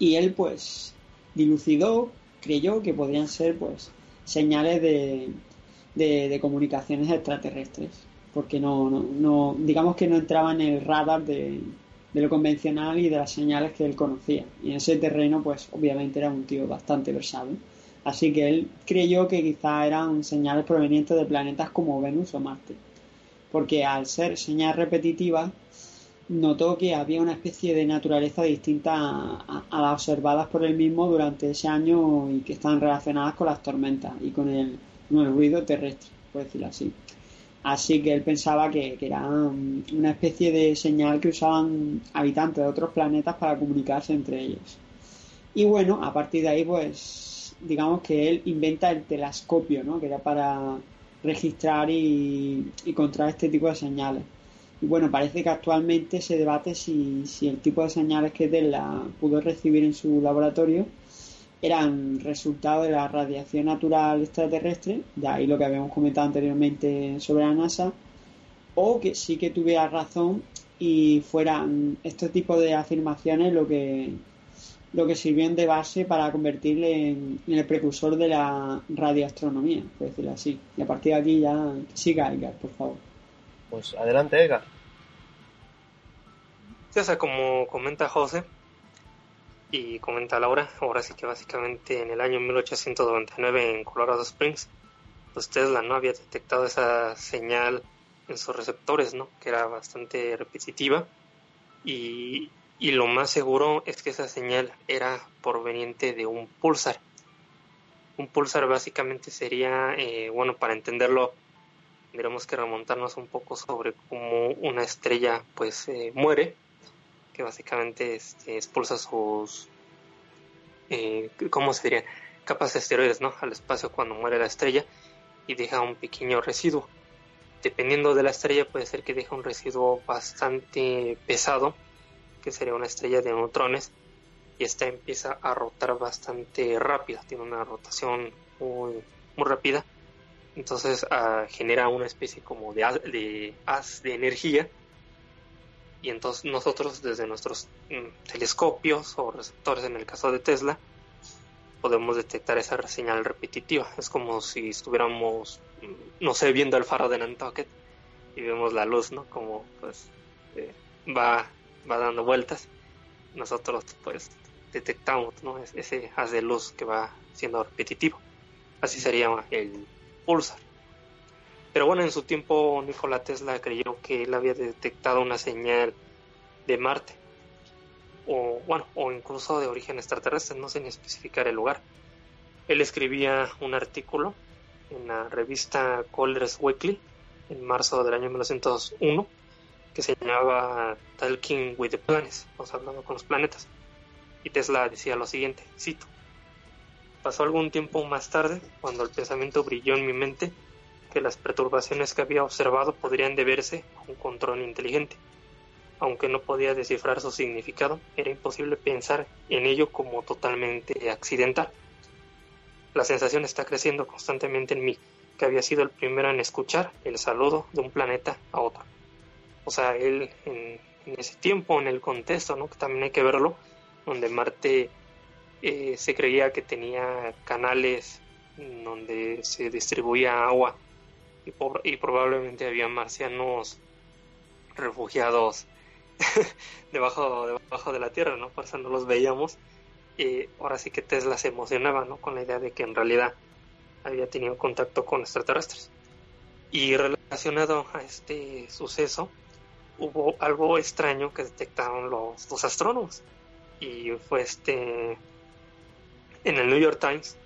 Speaker 3: Y él pues dilucidó, creyó que podrían ser pues señales de, comunicaciones extraterrestres, porque no, no, digamos que no entraba en el radar de, de lo convencional y de las señales que él conocía. Y en ese terreno pues obviamente era un tío bastante versado. Así que él creyó que quizá eran señales provenientes de planetas como Venus o Marte, porque al ser señales repetitivas, notó que había una especie de naturaleza distinta a, las observadas por él mismo durante ese año y que están relacionadas con las tormentas y con el, ruido terrestre, por decirlo así. Así que él pensaba que, que, era um, una especie de señal que usaban habitantes de otros planetas para comunicarse entre ellos. Y bueno, a partir de ahí, pues digamos que él inventa el telescopio, ¿no? Que era para registrar y, encontrar este tipo de señales. Y bueno, parece que actualmente se debate si, el tipo de señales que la pudo recibir en su laboratorio eran resultado de la radiación natural extraterrestre, de ahí lo que habíamos comentado anteriormente sobre la NASA, o que sí que tuviera razón y fueran estos tipos de afirmaciones lo que lo que sirvió de base para convertirle en, el precursor de la radioastronomía, por decirlo así. Y a partir de aquí ya siga Edgar, por favor.
Speaker 1: Pues adelante, Edgar.
Speaker 3: Ya sea,
Speaker 5: como comenta José y comenta Laura, ahora sí que básicamente en el año 1899 en Colorado Springs, pues Tesla no había detectado esa señal en sus receptores, ¿no? Que era bastante repetitiva y y lo más seguro es que esa señal era proveniente de un pulsar. Un pulsar básicamente sería, eh, bueno, para entenderlo, tendremos que remontarnos un poco sobre cómo una estrella pues eh, muere, que básicamente este, expulsa sus, eh, ¿cómo se diría? Capas de esteroides, ¿no? Al espacio cuando muere la estrella y deja un pequeño residuo. Dependiendo de la estrella puede ser que deje un residuo bastante pesado que sería una estrella de neutrones, y esta empieza a rotar bastante rápido, tiene una rotación muy, muy rápida, entonces ah, genera una especie como de haz, de de energía, y entonces nosotros desde nuestros mm, telescopios o receptores, en el caso de Tesla, podemos detectar esa señal repetitiva. Es como si estuviéramos, mm, no sé, viendo el faro de Nantucket y vemos la luz, ¿no? Como pues eh, va va dando vueltas, nosotros pues detectamos ¿no? ese haz de luz que va siendo repetitivo. Así sería el pulsar. Pero bueno, en su tiempo Nikola Tesla creyó que él había detectado una señal de Marte, o bueno, o incluso de origen extraterrestre, no sé ni especificar el lugar. Él escribía un artículo en la revista Collier's Weekly en marzo del año 1901 que se llamaba Talking with the Planets, o sea, hablando con los planetas. Y Tesla decía lo siguiente, cito, pasó algún tiempo más tarde, cuando el pensamiento brilló en mi mente, que las perturbaciones que había observado podrían deberse a un control inteligente. Aunque no podía descifrar su significado, era imposible pensar en ello como totalmente accidental. La sensación está creciendo constantemente en mí, que había sido el primero en escuchar el saludo de un planeta a otro o sea, él en, ese tiempo, en el contexto, ¿no? Que también hay que verlo, donde Marte eh, se creía que tenía canales donde se distribuía agua y, probablemente había marcianos refugiados debajo, debajo de la Tierra, ¿no? Por eso no los veíamos. Eh, ahora sí que Tesla se emocionaba, ¿no? Con la idea de que en realidad había tenido contacto con extraterrestres. Y relacionado a este suceso, hubo algo extraño que detectaron los, dos astrónomos. Y fue este en el New York Times,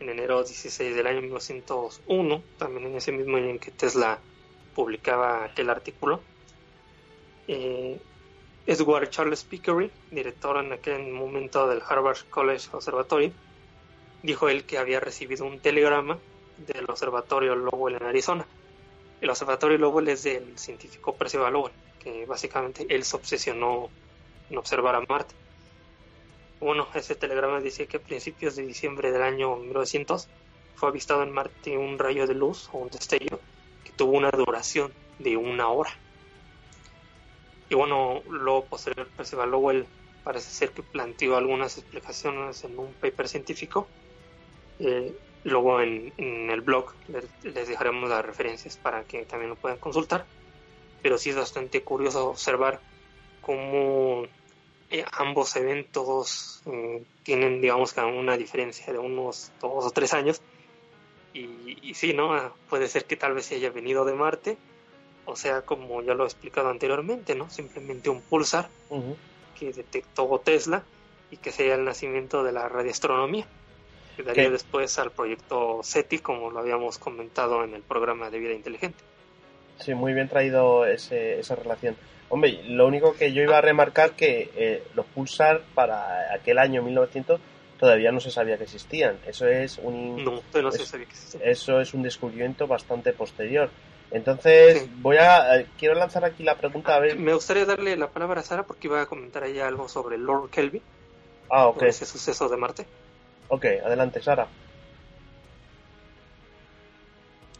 Speaker 5: en enero 16 del año 1901, también en ese mismo año en que Tesla publicaba aquel artículo. Eh, Edward Charles Pickery, director en aquel momento del Harvard College Observatory, dijo él que había recibido un telegrama del observatorio Lowell en Arizona, el observatorio Lowell es del científico Percival Lowell, que básicamente él se obsesionó en observar a Marte. Bueno, ese telegrama dice que a principios de diciembre del año 1900 fue avistado en Marte un rayo de luz o un destello que tuvo una duración de una hora. Y bueno, luego posterior Percival Lowell parece ser que planteó algunas explicaciones en un paper científico eh, Luego en, el blog les, dejaremos las referencias para que también lo puedan consultar. Pero sí es bastante curioso observar cómo eh, ambos eventos eh, tienen, digamos, una diferencia de unos dos o tres años. Y, sí, ¿no? Puede ser que tal vez se haya venido de Marte, o sea, como ya lo he explicado anteriormente, ¿no? Simplemente un pulsar que detectó Tesla y que sería el nacimiento de la radioastronomía que daría después al proyecto SETI, como lo habíamos comentado en el programa de Vida Inteligente.
Speaker 1: Sí, muy bien traído esa relación. Hombre, lo único que yo iba a remarcar que eh, los pulsar para aquel año 1900 todavía no se sabía que existían. Eso es un eso es un descubrimiento bastante posterior. Entonces, voy a eh, quiero lanzar aquí la pregunta a ah, ver.
Speaker 5: Me gustaría darle la palabra a Sara porque iba a comentar ella algo sobre Lord Kelvin. Ah, ok. Ese suceso de Marte.
Speaker 1: Ok, adelante, Sara.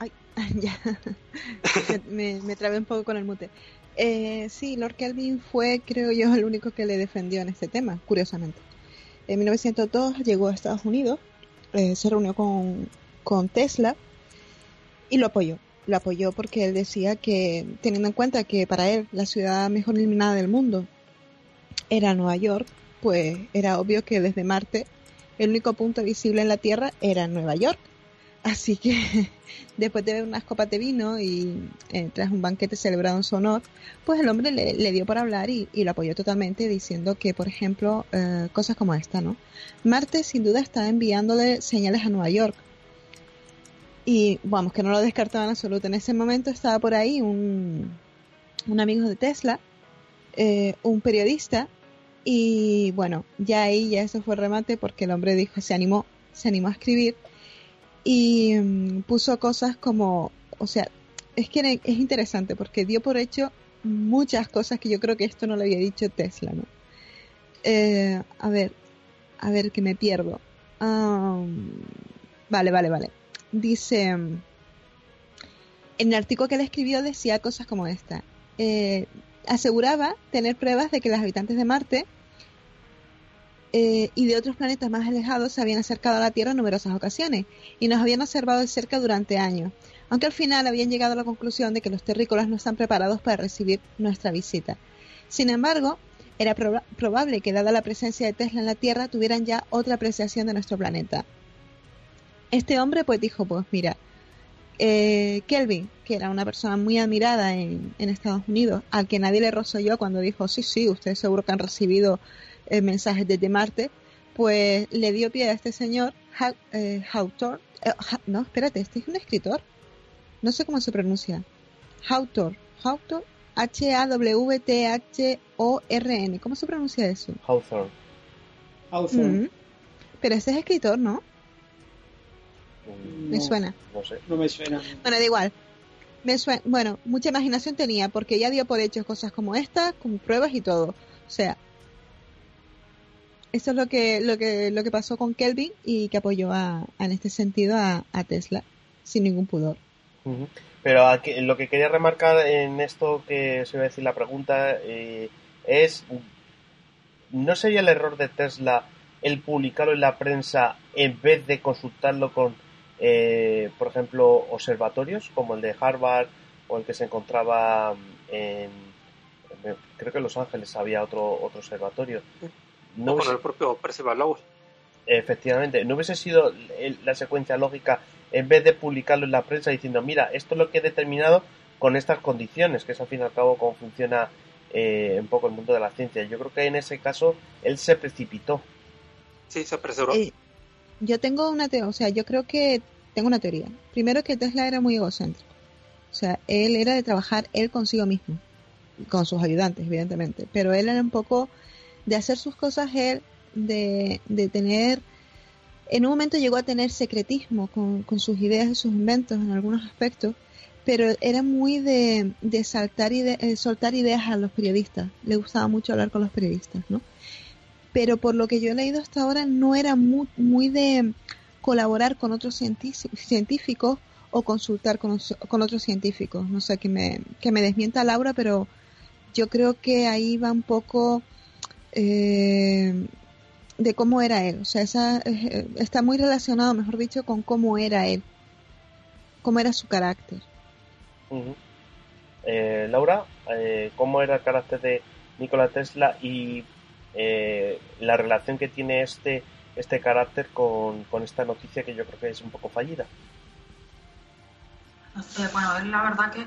Speaker 4: Ay, ya. me, me, trabé un poco con el mute. Eh, sí, Lord Kelvin fue, creo yo, el único que le defendió en este tema, curiosamente. En 1902 llegó a Estados Unidos, eh, se reunió con, con Tesla y lo apoyó. Lo apoyó porque él decía que, teniendo en cuenta que para él la ciudad mejor iluminada del mundo era Nueva York, pues era obvio que desde Marte el único punto visible en la Tierra era Nueva York. Así que después de ver unas copas de vino y eh, tras un banquete celebrado en su honor, pues el hombre le, dio por hablar y, lo apoyó totalmente diciendo que, por ejemplo, eh, cosas como esta, ¿no? Marte sin duda estaba enviándole señales a Nueva York. Y vamos, que no lo descartaban en absoluto. En ese momento estaba por ahí un, un amigo de Tesla, eh, un periodista y bueno, ya ahí ya eso fue remate porque el hombre dijo, se animó, se animó a escribir y mm, puso cosas como, o sea, es que es interesante porque dio por hecho muchas cosas que yo creo que esto no lo había dicho Tesla, ¿no? Eh, a ver, a ver que me pierdo. vale, vale, vale. Dice, mm, en el artículo que él escribió decía cosas como esta. Eh, aseguraba tener pruebas de que los habitantes de Marte eh, y de otros planetas más alejados se habían acercado a la Tierra en numerosas ocasiones y nos habían observado de cerca durante años, aunque al final habían llegado a la conclusión de que los terrícolas no están preparados para recibir nuestra visita. Sin embargo, era probable que dada la presencia de Tesla en la Tierra tuvieran ya otra apreciación de nuestro planeta. Este hombre pues dijo, pues mira, eh, Kelvin, que era una persona muy admirada en, en Estados Unidos, al que nadie le rozó yo cuando dijo, sí, sí, ustedes seguro que han recibido eh, mensajes desde Marte, pues le dio pie a este señor, Hautor, eh, eh, no, espérate, este es un escritor, no sé cómo se pronuncia, Hautor, H-A-W-T-H-O-R-N, ¿cómo se pronuncia eso? Hautor. Hautor. Mm-hmm. Pero este es escritor, ¿no?
Speaker 3: Mm, me suena. No, me suena.
Speaker 4: Bueno, da igual. Me suena, bueno, mucha imaginación tenía porque ya dio por hecho cosas como esta, con pruebas y todo. O sea, eso es lo que, lo que, lo que pasó con Kelvin y que apoyó a, en este sentido a, Tesla sin ningún pudor.
Speaker 1: Pero lo que quería remarcar en esto que se iba a decir la pregunta eh, es, ¿no sería el error de Tesla el publicarlo en la prensa en vez de consultarlo con, eh, por ejemplo, observatorios como el de Harvard o el que se encontraba en creo que en Los Ángeles había otro, otro observatorio, no con el propio Percival Efectivamente, no hubiese sido la secuencia lógica en vez de publicarlo en la prensa diciendo, mira, esto es lo que he determinado con estas condiciones, que es al fin y al cabo cómo funciona eh, un poco el mundo de la ciencia. Yo creo que en ese caso él se precipitó. Sí, se apresuró. Eh,
Speaker 4: yo tengo una teoría, o sea, yo creo que tengo una teoría. Primero que Tesla era muy egocéntrico. O sea, él era de trabajar él consigo mismo, con sus ayudantes, evidentemente, pero él era un poco de hacer sus cosas él, de, de tener... En un momento llegó a tener secretismo con, con sus ideas y sus inventos en algunos aspectos, pero era muy de, de saltar eh, soltar ideas a los periodistas. Le gustaba mucho hablar con los periodistas, ¿no? Pero por lo que yo he leído hasta ahora, no era muy, muy de colaborar con otros científicos o consultar con, con otros científicos. No sé, que me, que me desmienta Laura, pero yo creo que ahí va un poco eh, de cómo era él. O sea, eh, está muy relacionado, mejor dicho, con cómo era él, cómo era su carácter.
Speaker 1: Eh, Laura, eh, ¿cómo era el carácter de Nikola Tesla y la relación que tiene este, este carácter con, esta noticia que yo creo que es un poco fallida?
Speaker 2: bueno, la verdad que,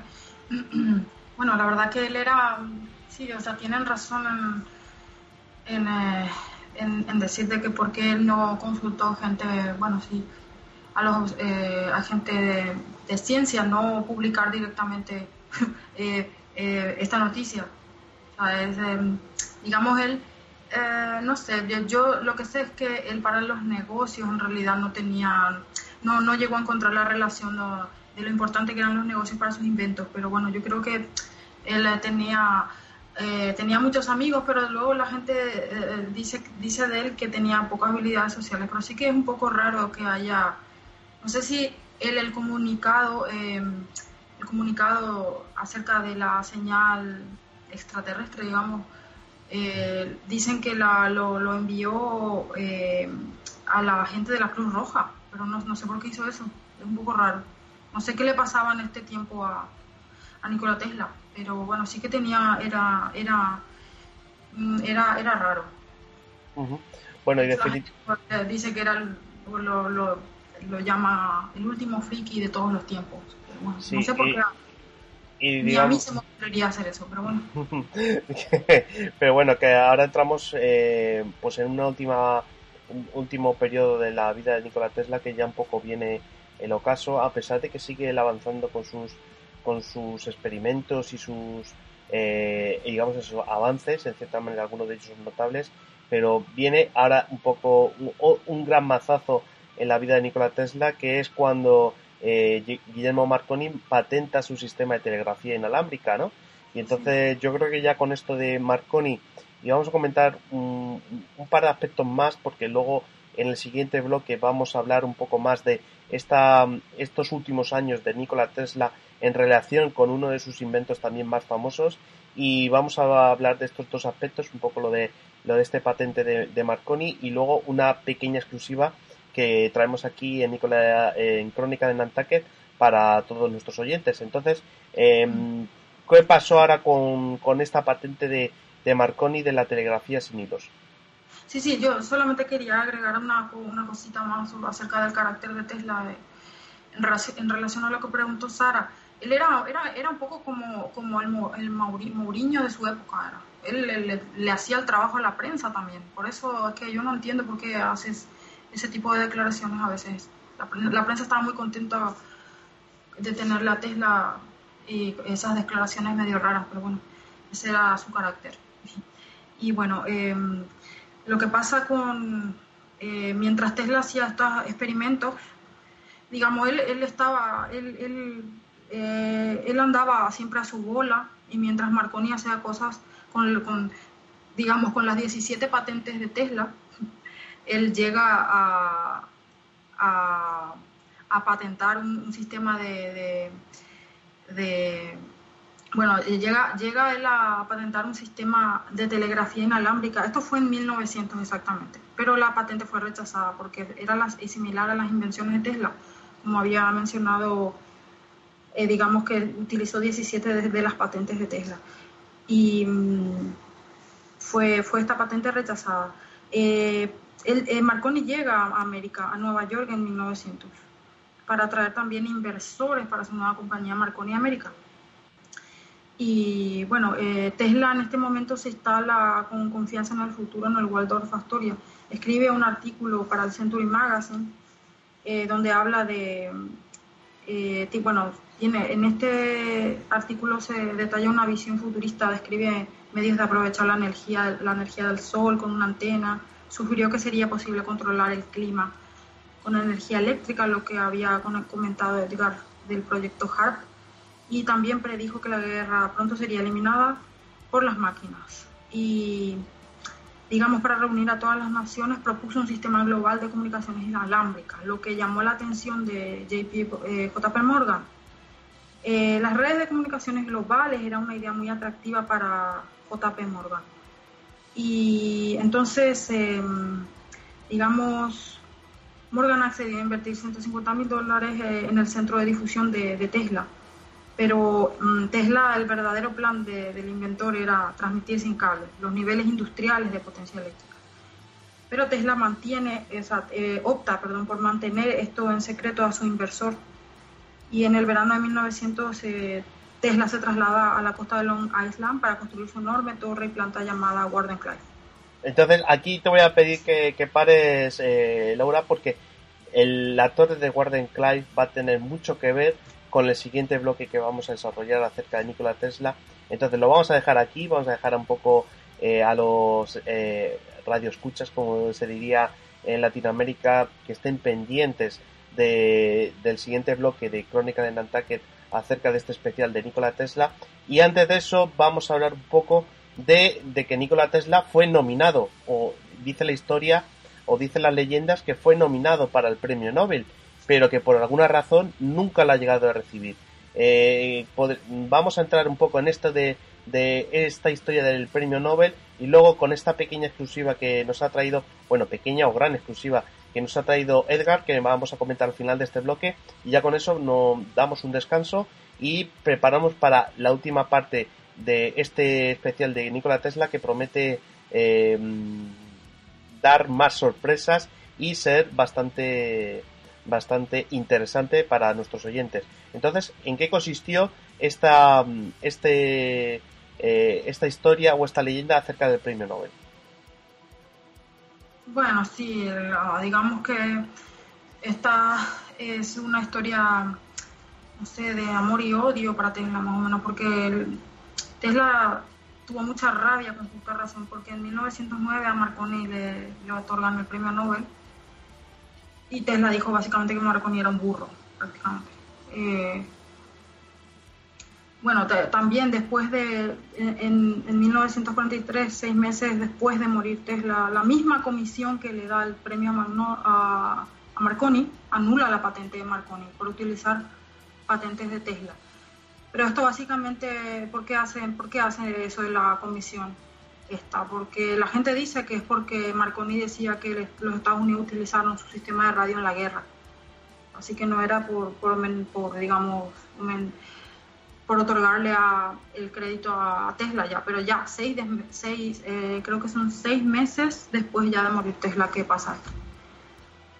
Speaker 2: bueno, la verdad que él era, sí, o sea, tienen razón en eh, en, en, decir de que por qué él no consultó gente, bueno, sí, a los eh, a gente de, ciencia, no publicar directamente eh, esta noticia. digamos, él, no sé, yo, lo que sé es que él para los negocios en realidad no tenía, no, no llegó a encontrar la relación de lo importante que eran los negocios para sus inventos, pero bueno, yo creo que él tenía eh, tenía muchos amigos, pero luego la gente eh, eh, dice, dice de él que tenía pocas habilidades sociales, pero sí que es un poco raro que haya, no sé si él el comunicado, em, el comunicado acerca de la señal extraterrestre, digamos, dicen que la, lo, envió em, a la gente de la Cruz Roja, pero no, sé por qué hizo eso, es un poco raro. No sé qué le pasaba en este tiempo a, a Nikola Tesla pero bueno, sí que tenía, era, era, mm, era, era raro. Bueno, y Dice que era, lo, lo, llama el último friki de todos los tiempos. bueno, no sé por qué
Speaker 1: y a mí se me
Speaker 2: ocurriría hacer eso, pero bueno.
Speaker 1: pero bueno, que ahora entramos eh, pues en una última un último periodo de la vida de Nikola Tesla que ya un poco viene el ocaso, a pesar de que sigue avanzando con sus con sus experimentos y sus, eh, digamos, esos avances, en cierta manera algunos de ellos son notables, pero viene ahora un poco un, gran mazazo en la vida de Nikola Tesla, que es cuando eh, Guillermo Marconi patenta su sistema de telegrafía inalámbrica, ¿no? Y entonces yo creo que ya con esto de Marconi, y vamos a comentar un, un, par de aspectos más, porque luego en el siguiente bloque vamos a hablar un poco más de esta, estos últimos años de Nikola Tesla en relación con uno de sus inventos también más famosos y vamos a hablar de estos dos aspectos, un poco lo de, lo de este patente de, Marconi y luego una pequeña exclusiva que traemos aquí en, Nicola, en Crónica de Nantucket para todos nuestros oyentes. Entonces, em, ¿qué pasó ahora con, con esta patente de, de Marconi de la telegrafía sin hilos?
Speaker 2: Sí, sí, yo solamente quería agregar una, una cosita más acerca del carácter de Tesla eh, en, en, relación a lo que preguntó Sara él era, un poco como, como el, el Mourinho de su época. Era. Él le, hacía el trabajo a la prensa también. Por eso es que yo no entiendo por qué haces ese tipo de declaraciones a veces. La, prensa estaba muy contenta de tener la Tesla y esas declaraciones medio raras, pero bueno, ese era su carácter. Y bueno, em, lo que pasa con, eh, mientras Tesla hacía estos experimentos, digamos, él, él estaba, eh, él andaba siempre a su bola y mientras Marconi hacía cosas con, digamos, con las 17 patentes de Tesla, él llega a, patentar un, sistema de, bueno, llega, él a patentar un sistema de telegrafía inalámbrica. Esto fue en 1900 exactamente, pero la patente fue rechazada porque era similar a las invenciones de Tesla, como había mencionado eh, digamos que utilizó 17 de, las patentes de Tesla. Y mm, fue, fue esta patente rechazada. Eh, eh, Marconi llega a América, a Nueva York en 1900, para atraer también inversores para su nueva compañía Marconi América. Y bueno, Tesla en este momento se instala con confianza en el futuro en el Waldorf Astoria. Escribe un artículo para el Century Magazine donde habla de, bueno, en, este artículo se detalla una visión futurista, describe medios de aprovechar la energía, la energía del sol con una antena, sugirió que sería posible controlar el clima con energía eléctrica, lo que había comentado Edgar del proyecto HARP, y también predijo que la guerra pronto sería eliminada por las máquinas. Y, digamos, para reunir a todas las naciones, propuso un sistema global de comunicaciones inalámbricas, lo que llamó la atención de JP, eh, JP Morgan, eh, las redes de comunicaciones globales era una idea muy atractiva para JP Morgan. Y entonces, em, digamos, Morgan accedió a invertir 150 mil dólares eh, en el centro de difusión de, Tesla. Pero mm, Tesla, el verdadero plan del inventor era transmitir sin cable los niveles industriales de potencia eléctrica. Pero Tesla mantiene, esa, eh, opta perdón, por mantener esto en secreto a su inversor y en el verano de 1900 eh, Tesla se traslada a la costa de Long Island para construir su enorme torre y planta llamada Warden Clyde.
Speaker 1: Entonces aquí te voy a pedir que, pares, eh, Laura, porque la torre de Warden Clyde va a tener mucho que ver con el siguiente bloque que vamos a desarrollar acerca de Nikola Tesla. Entonces lo vamos a dejar aquí, vamos a dejar un poco eh, a los eh, radioescuchas, como se diría en Latinoamérica, que estén pendientes de, del siguiente bloque de Crónica de Nantucket acerca de este especial de Nikola Tesla. Y antes de eso vamos a hablar un poco de, que Nikola Tesla fue nominado, o dice la historia, o dice las leyendas que fue nominado para el premio Nobel, pero que por alguna razón nunca la ha llegado a recibir. Eh, vamos a entrar un poco en esto de, de esta historia del premio Nobel y luego con esta pequeña exclusiva que nos ha traído, bueno, pequeña o gran exclusiva que nos ha traído Edgar, que vamos a comentar al final de este bloque. Y ya con eso nos damos un descanso y preparamos para la última parte de este especial de Nikola Tesla que promete em, dar más sorpresas y ser bastante bastante interesante para nuestros oyentes. Entonces, ¿en qué consistió esta, este, eh, esta historia o esta leyenda acerca del premio Nobel?
Speaker 2: Bueno, sí, digamos que esta es una historia, no sé, de amor y odio para Tesla más o menos, porque Tesla tuvo mucha rabia con justa razón, porque en 1909 a Marconi le, le otorgan el premio Nobel y Tesla dijo básicamente que Marconi era un burro, prácticamente. Eh, bueno, también después de, en, 1943, seis meses después de morir Tesla, la misma comisión que le da el premio a, Marconi anula la patente de Marconi por utilizar patentes de Tesla. Pero esto básicamente, ¿por qué hacen, por qué hacen eso de la comisión? Esta, porque la gente dice que es porque Marconi decía que los Estados Unidos utilizaron su sistema de radio en la guerra. Así que no era por, por digamos, por otorgarle a, el crédito a Tesla ya, pero ya seis, eh, creo que son seis meses después ya de morir Tesla que pasa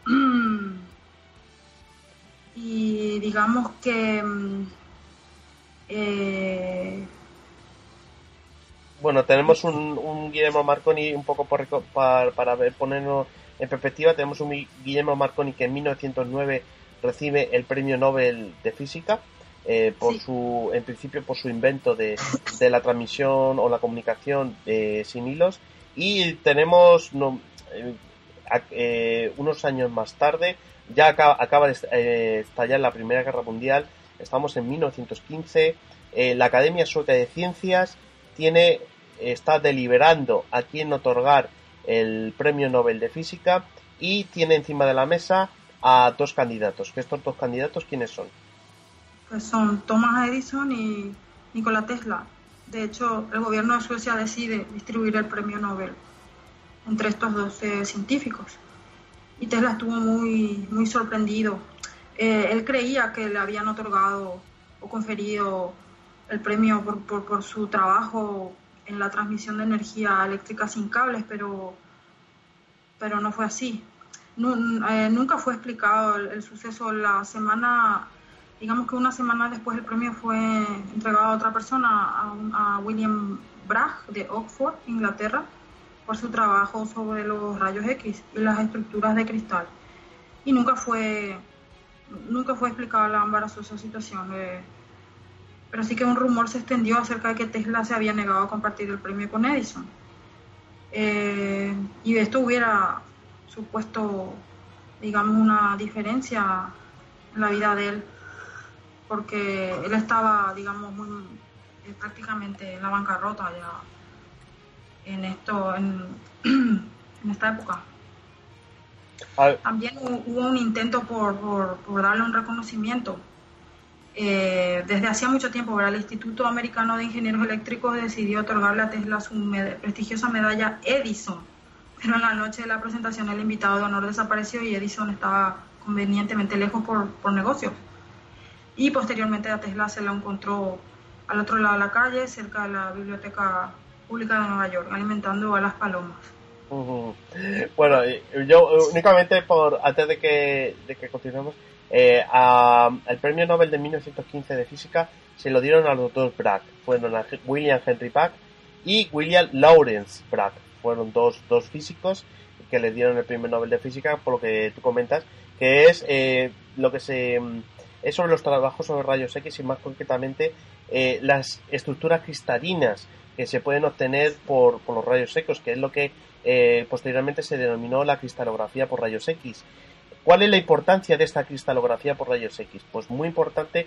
Speaker 2: Y digamos que mm,
Speaker 1: eh, bueno, tenemos un, Guillermo Marconi un poco por, para, ver, ponernos en perspectiva, tenemos un Guillermo Marconi que en 1909 recibe el Premio Nobel de Física, eh, por su, en principio por su invento de, de la transmisión o la comunicación eh, sin hilos. Y tenemos eh, unos años más tarde, ya acaba, de estallar la Primera Guerra Mundial, estamos en 1915, la Academia Sueca de Ciencias tiene, está deliberando a quién otorgar el Premio Nobel de Física y tiene encima de la mesa a dos candidatos. ¿Que estos dos candidatos quiénes son?
Speaker 2: Pues son Thomas Edison y Nikola Tesla. De hecho, el gobierno de Suecia decide distribuir el premio Nobel entre estos dos científicos. Y Tesla estuvo muy, muy sorprendido. Eh, él creía que le habían otorgado o conferido el premio por, por, su trabajo en la transmisión de energía eléctrica sin cables, pero, pero no fue así. Eh, nunca fue explicado el suceso. La semana digamos que una semana después el premio fue entregado a otra persona, a, William Bragg de Oxford, Inglaterra, por su trabajo sobre los rayos X y las estructuras de cristal. Y nunca fue, nunca fue explicada la su situación. Eh, pero sí que un rumor se extendió acerca de que Tesla se había negado a compartir el premio con Edison. Eh, y esto hubiera supuesto, digamos, una diferencia en la vida de él porque él estaba, digamos, eh, prácticamente en la bancarrota ya en esto, en, esta época. También hubo un intento por, darle un reconocimiento. Eh, desde hacía mucho tiempo, el Instituto Americano de Ingenieros Eléctricos decidió otorgarle a Tesla su prestigiosa medalla Edison, pero en la noche de la presentación el invitado de honor desapareció y Edison estaba convenientemente lejos por, por negocios y posteriormente a Tesla se la encontró al otro lado de la calle, cerca de la biblioteca pública de Nueva York, alimentando a las palomas.
Speaker 1: Bueno, yo únicamente por antes de que, que continuemos, el eh, premio Nobel de 1915 de física se lo dieron al doctor Bragg, fueron a William Henry Bragg y William Lawrence Bragg, fueron dos, dos físicos que le dieron el premio Nobel de física, por lo que tú comentas, que es eh, lo que se mm, es sobre los trabajos sobre rayos X y más concretamente eh, las estructuras cristalinas que se pueden obtener por, los rayos secos, que es lo que eh, posteriormente se denominó la cristalografía por rayos X. ¿Cuál es la importancia de esta cristalografía por rayos X? Pues muy importante,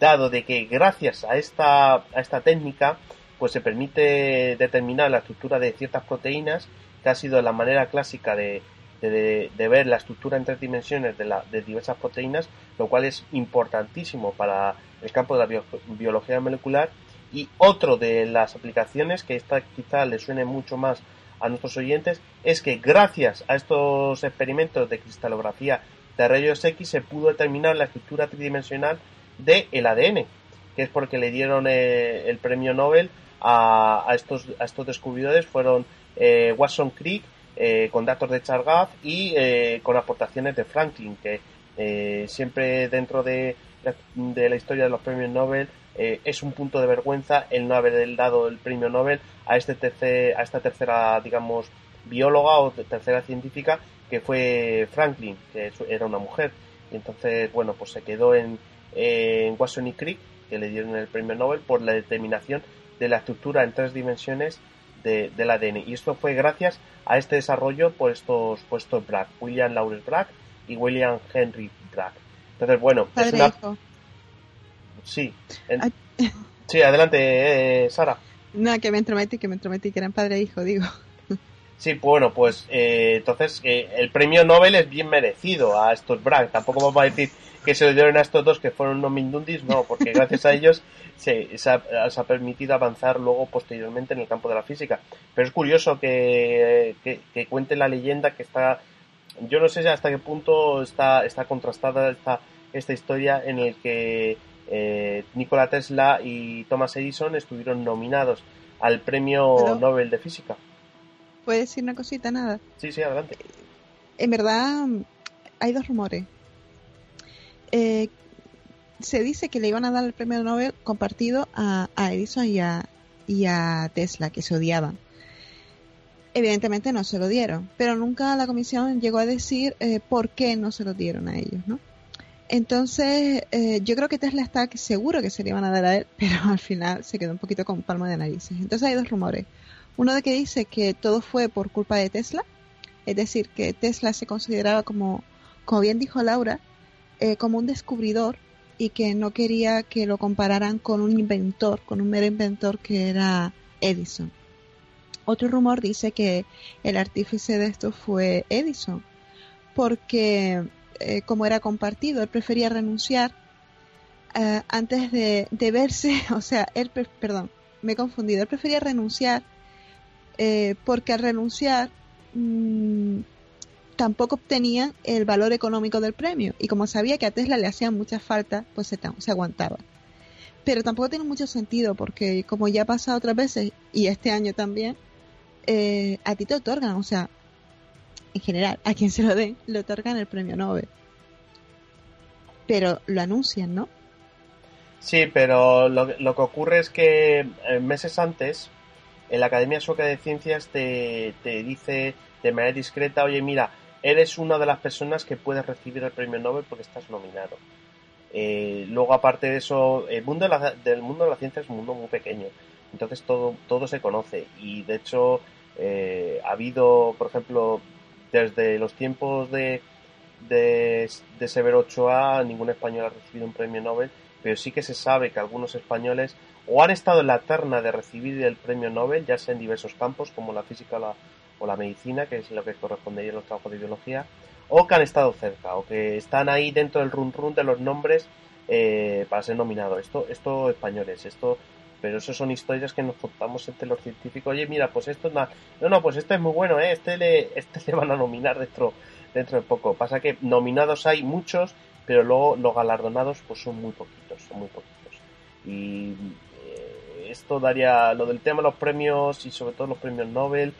Speaker 1: dado de que gracias a esta, a esta técnica, pues se permite determinar la estructura de ciertas proteínas, que ha sido la manera clásica de, de, ver la estructura en tres dimensiones de, diversas proteínas, lo cual es importantísimo para el campo de la biología molecular. Y otro de las aplicaciones, que esta quizá le suene mucho más a nuestros oyentes, es que gracias a estos experimentos de cristalografía de rayos X se pudo determinar la estructura tridimensional del el ADN, que es porque le dieron eh, el premio Nobel a, estos, estos descubridores, fueron eh, Watson Crick eh, con datos de Chargaff y eh, con aportaciones de Franklin, que eh, siempre dentro de la, historia de los premios Nobel es un punto de vergüenza el no haber dado el premio Nobel a, este a esta tercera, digamos, bióloga o tercera científica que fue Franklin, que era una mujer. Y entonces, bueno, pues se quedó en, en Creek y Crick, que le dieron el premio Nobel por la determinación de la estructura en tres dimensiones de, del ADN. Y esto fue gracias a este desarrollo por estos, puestos William Lawrence Brack y William Henry Brack Entonces, bueno, Padre es Sí. Sí, adelante, eh, Sara.
Speaker 4: No, que me entrometí, que me entrometí, que eran padre e hijo, digo.
Speaker 1: Sí, bueno, pues eh, entonces eh, el premio Nobel es bien merecido a estos Brack Tampoco vamos a decir que se lo dieron a estos dos que fueron unos mindundis, no, porque gracias a ellos se, ha, permitido avanzar luego posteriormente en el campo de la física. Pero es curioso que, que, cuente la leyenda que está, yo no sé hasta qué punto está, está contrastada esta, esta historia en el que eh, Nikola Tesla y Thomas Edison estuvieron nominados al premio Nobel de Física. ¿Puedes
Speaker 4: decir una cosita, nada? Sí, sí, adelante. En verdad, hay dos rumores. Eh, se dice que le iban a dar el premio Nobel compartido a, Edison y a, Tesla, que se odiaban. Evidentemente no se lo dieron, pero nunca la comisión llegó a decir eh, por qué no se lo dieron a ellos, ¿no? Entonces, eh, yo creo que Tesla está seguro que se le iban a dar a él, pero al final se quedó un poquito con palma de narices. Entonces hay dos rumores. Uno de que dice que todo fue por culpa de Tesla, es decir, que Tesla se consideraba como, como bien dijo Laura, eh, como un descubridor y que no quería que lo compararan con un inventor, con un mero inventor que era Edison. Otro rumor dice que el artífice de esto fue Edison, porque eh, como era compartido, él prefería renunciar eh, antes de, verse, o sea, él, perdón, me he confundido, él prefería renunciar porque al renunciar mm, tampoco obtenían el valor económico del premio y como sabía que a Tesla le hacían mucha falta... pues se, aguantaba. Pero tampoco tiene mucho sentido porque como ya ha pasado otras veces y este año también, eh, a ti te otorgan, o sea, en general, a quien se lo den, le otorgan el premio Nobel. Pero lo anuncian, ¿no?
Speaker 1: Sí, pero lo, que ocurre es que eh, meses antes, en la Academia Sueca de Ciencias te, te dice de manera discreta, oye, mira, eres una de las personas que puedes recibir el premio Nobel porque estás nominado. Eh, luego, aparte de eso, el mundo de la, del mundo de la ciencia es un mundo muy pequeño, entonces todo, todo se conoce y de hecho eh, ha habido, por ejemplo, desde los tiempos de, de, de Severo Ochoa, ningún español ha recibido un premio Nobel, pero sí que se sabe que algunos españoles o han estado en la terna de recibir el premio Nobel, ya sea en diversos campos como la física la o la medicina, que es lo que corresponde a los trabajos de biología, o que han estado cerca, o que están ahí dentro del run run de los nombres eh, para ser nominados. Esto, esto españoles, esto, pero eso son historias que nos contamos entre los científicos. Oye, mira, pues esto es no, no, pues este es muy bueno, ¿eh? este le, este le van a nominar dentro, dentro de poco. Pasa que nominados hay muchos, pero luego los galardonados pues son muy poquitos, son muy poquitos. Y eh, esto daría lo del tema de los premios y sobre todo los premios Nobel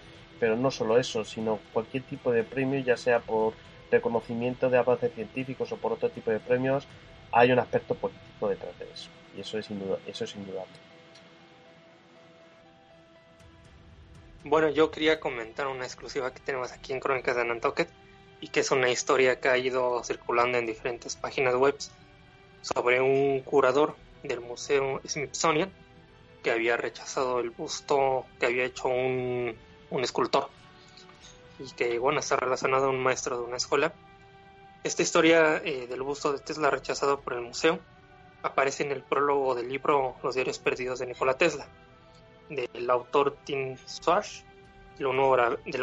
Speaker 1: pero no solo eso, sino cualquier tipo de premio, ya sea por reconocimiento de avances científicos o por otro tipo de premios, hay un aspecto político detrás de eso. Y eso es, indudable.
Speaker 5: Bueno, yo quería comentar una exclusiva que tenemos aquí en Crónicas de Nantucket y que es una historia que ha ido circulando en diferentes páginas web sobre un curador del Museo Smithsonian que había rechazado el busto que había hecho un un escultor y que bueno, está relacionado a un maestro de una escuela. Esta historia eh, del busto de Tesla rechazado por el museo aparece en el prólogo del libro Los diarios perdidos de Nikola Tesla, del autor Tim Swash, del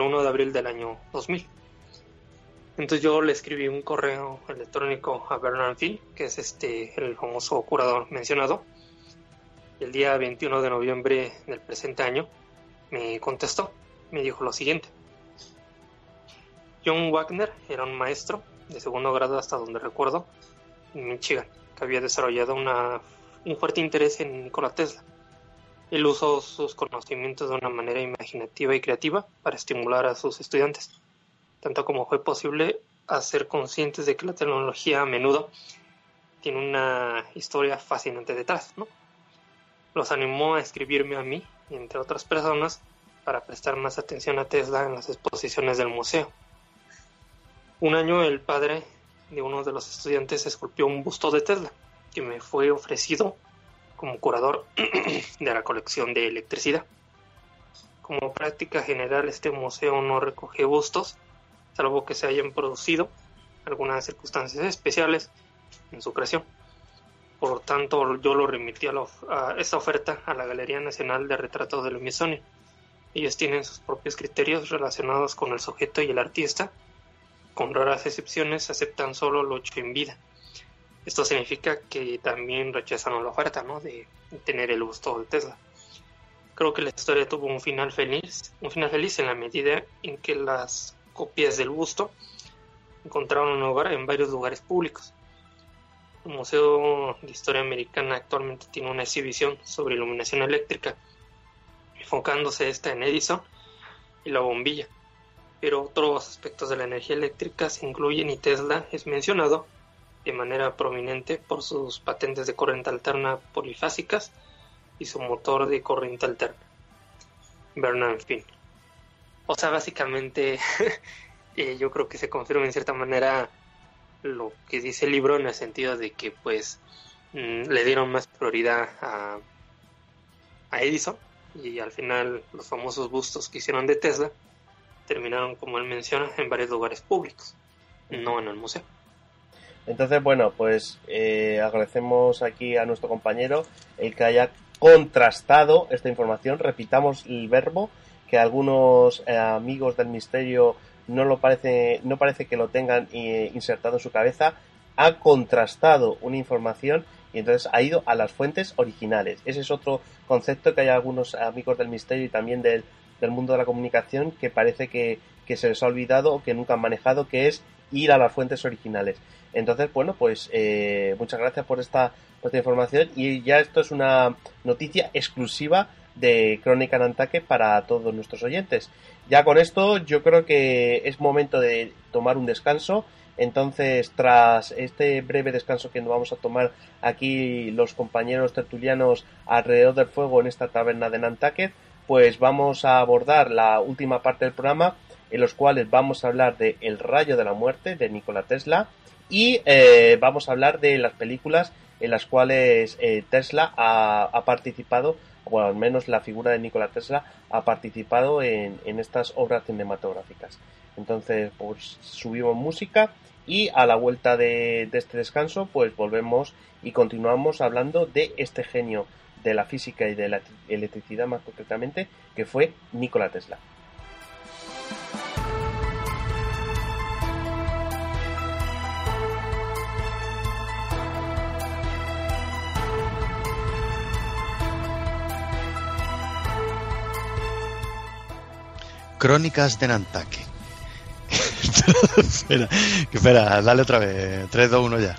Speaker 5: 1, de abril del año 2000. Entonces yo le escribí un correo electrónico a Bernard Phil, que es este el famoso curador mencionado. El día 21 de noviembre del presente año me contestó me dijo lo siguiente. John Wagner era un maestro de segundo grado hasta donde recuerdo en Michigan, que había desarrollado un fuerte interés en Nikola Tesla. Él usó sus conocimientos de una manera imaginativa y creativa para estimular a sus estudiantes, tanto como fue posible Hacer conscientes de que la tecnología a menudo tiene una historia fascinante detrás, ¿no? Los animó a escribirme a mí, Y entre otras personas, para prestar más atención a Tesla en las exposiciones del museo. Un año el padre de uno de los estudiantes esculpió un busto de Tesla que me fue ofrecido como curador de la colección de electricidad. Como práctica general este museo no recoge bustos, salvo que se hayan producido algunas circunstancias especiales en su creación. Por tanto, yo lo remití a, esta oferta a la Galería Nacional de Retratos de Smithsonian. Ellos tienen sus propios criterios relacionados con el sujeto y el artista. Con raras excepciones aceptan solo lo hecho en vida. Esto significa que también rechazan la oferta de tener el busto de Tesla. Creo que la historia tuvo un final feliz, un final feliz en la medida en que las copias del busto encontraron un hogar en varios lugares públicos. El Museo de Historia Americana actualmente tiene una exhibición sobre iluminación eléctrica enfocándose esta en Edison y la bombilla. Pero otros aspectos de la energía eléctrica se incluyen y Tesla es mencionado de manera prominente por sus patentes de corriente alterna polifásicas y su motor de corriente alterna. fin. O sea, básicamente eh, yo creo que se confirma en cierta manera lo que dice el libro en el sentido de que pues mm, le dieron más prioridad a, a Edison y al final los famosos bustos que hicieron de Tesla terminaron, como él menciona, en varios lugares públicos, no en el museo.
Speaker 1: Entonces, bueno, pues eh, agradecemos aquí a nuestro compañero el que haya contrastado esta información. Repitamos el verbo que algunos eh, amigos del misterio no lo parece, no parece que lo tengan eh, insertado en su cabeza. Ha contrastado una información y entonces ha ido a las fuentes originales. Ese es otro concepto que hay algunos amigos del misterio y también del, del mundo de la comunicación que parece que, que, se les ha olvidado o que nunca han manejado, que es ir a las fuentes originales. Entonces, bueno, pues eh, muchas gracias por esta, información y ya esto es una noticia exclusiva de Crónica en para todos nuestros oyentes. Ya con esto yo creo que es momento de tomar un descanso entonces, tras este breve descanso que nos vamos a tomar aquí los compañeros tertulianos alrededor del fuego en esta taberna de Nantucket, pues vamos a abordar la última parte del programa en los cuales vamos a hablar de El rayo de la muerte de Nikola Tesla y eh, vamos a hablar de las películas en las cuales eh, Tesla ha, participado, o al menos la figura de Nikola Tesla ha participado en, en estas obras cinematográficas. Entonces, pues subimos música y a la vuelta de, este descanso, pues volvemos y continuamos hablando de este genio de la física y de la electricidad más concretamente, que fue Nikola Tesla. Crónicas de Nantaque. espera, espera, dale otra vez. 3, 2, 1 ya.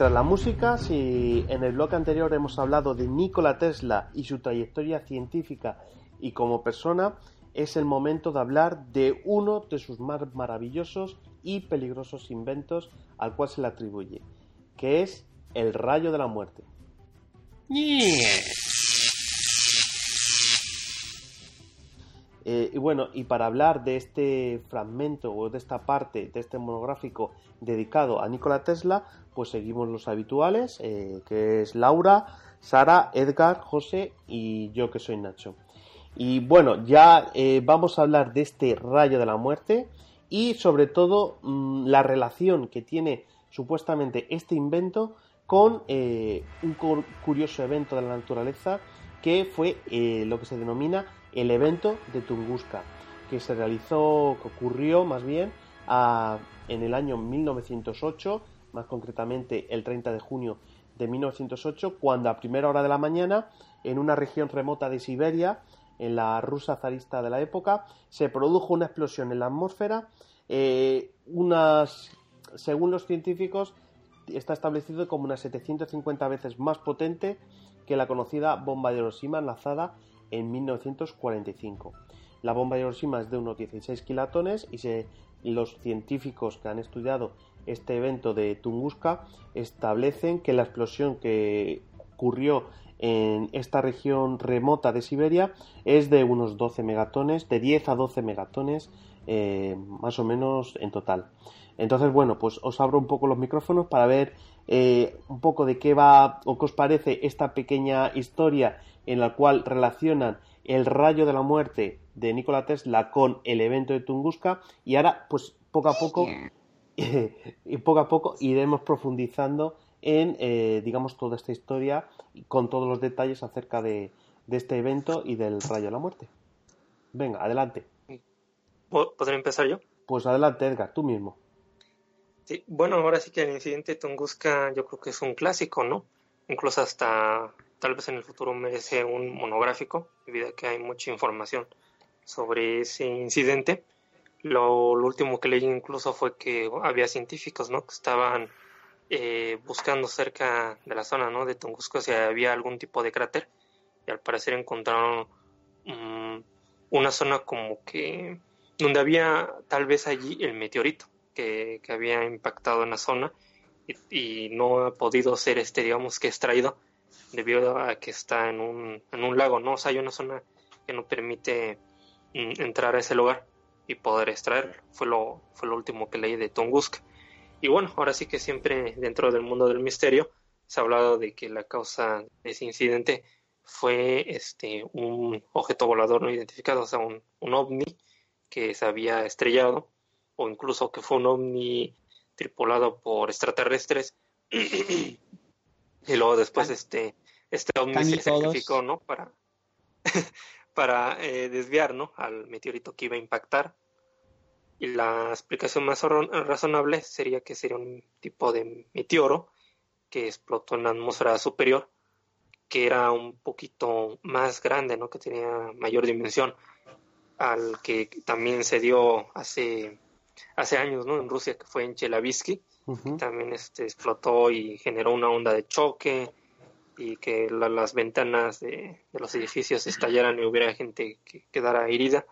Speaker 1: tras la música, si en el bloque anterior hemos hablado de Nikola Tesla y su trayectoria científica y como persona, es el momento de hablar de uno de sus más maravillosos y peligrosos inventos al cual se le atribuye, que es el rayo de la muerte. Eh, y bueno, y para hablar de este fragmento o de esta parte de este monográfico dedicado a Nikola Tesla, pues seguimos los habituales, eh, que es Laura, Sara, Edgar, José y yo que soy Nacho. Y bueno, ya eh, vamos a hablar de este rayo de la muerte y sobre todo mm, la relación que tiene supuestamente este invento con eh, un curioso evento de la naturaleza que fue lo que se denomina el evento de Tunguska, que se realizó, que ocurrió más bien en el año 1908 más concretamente el 30 de junio de 1908, cuando a primera hora de la mañana, en una región remota de Siberia, en la rusa zarista de la época, se produjo una explosión en la atmósfera. Eh, unas, según los científicos, está establecido como unas 750 veces más potente que la conocida bomba de Hiroshima lanzada en 1945. La bomba de Hiroshima es de unos 16 kilatones y los científicos que han estudiado este evento de Tunguska, establecen que la explosión que ocurrió en esta región remota de Siberia es de unos 12 megatones, de 10 a 12 megatones eh, más o menos en total. Entonces, bueno, pues os abro un poco los micrófonos para ver eh, un poco de qué va o qué os parece esta pequeña historia en la cual relacionan el rayo de la muerte de Nikola Tesla con el evento de Tunguska y ahora, pues poco a poco y poco a poco iremos profundizando en, eh, digamos, toda esta historia con todos los detalles acerca de, este evento y del Rayo de la Muerte. Venga, adelante.
Speaker 5: ¿Podré empezar yo?
Speaker 1: Pues adelante, Edgar, tú mismo.
Speaker 5: Sí, bueno, ahora sí que el incidente de Tunguska yo creo que es un clásico, ¿no? Incluso hasta tal vez en el futuro merece un monográfico, debido a que hay mucha información sobre ese incidente. Lo, último que leí incluso fue que había científicos, Que estaban eh, buscando cerca de la zona, De Tunguska si había algún tipo de cráter y al parecer encontraron mm, una zona como que donde había tal vez allí el meteorito que, había impactado en la zona y, no ha podido ser este, digamos que extraído debido a que está en un, lago, ¿no? O sea, hay una zona que no permite mm, entrar a ese lugar y poder extraer Fue lo, fue lo último que leí de Tunguska. Y bueno, ahora sí que siempre dentro del mundo del misterio se ha hablado de que la causa de ese incidente fue este, un objeto volador no identificado, o sea, un, ovni que se había estrellado, o incluso que fue un ovni tripulado por extraterrestres. y luego después este, este ovni se sacrificó, ¿no? Para, para eh, desviar, Al meteorito que iba a impactar. Y la explicación más razonable sería que sería un tipo de meteoro que explotó en la atmósfera superior, que era un poquito más grande, ¿no? que tenía mayor dimensión, al que también se dio hace, hace años ¿no? en Rusia, que fue en Chelyabinsk, que también este, explotó y generó una onda de choque y que las ventanas de, los edificios estallaran y hubiera gente que quedara herida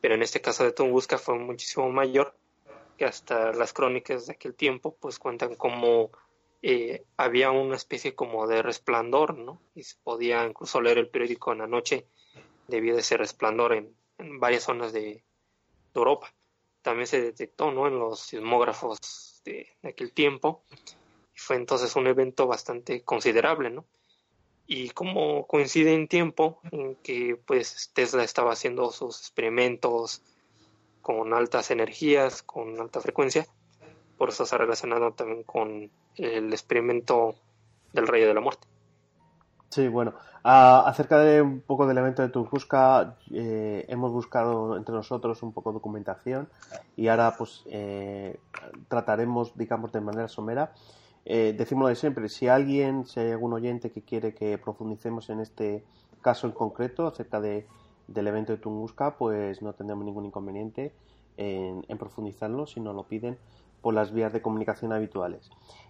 Speaker 5: pero en este caso de Tunguska fue muchísimo mayor, que hasta las crónicas de aquel tiempo pues cuentan como eh, había una especie como de resplandor, ¿no? Y se podía incluso leer el periódico en la noche debido a ese resplandor en, varias zonas de, Europa. También se detectó, ¿no? En los sismógrafos de, de aquel tiempo. Y fue entonces un evento bastante considerable, ¿no? y como coincide en tiempo en que pues Tesla estaba haciendo sus experimentos con altas energías, con alta frecuencia, por eso se ha relacionado también con el experimento del rayo de la Muerte.
Speaker 1: Sí, bueno, acerca de un poco del evento de Tunguska, eh, hemos buscado entre nosotros un poco de documentación y ahora pues eh, trataremos, digamos, de manera somera eh, decimos lo de siempre, si alguien, si hay algún oyente que quiere que profundicemos en este caso en concreto acerca del evento de Tunguska, pues no tendremos ningún inconveniente en, profundizarlo si no lo piden por las vías de comunicación habituales.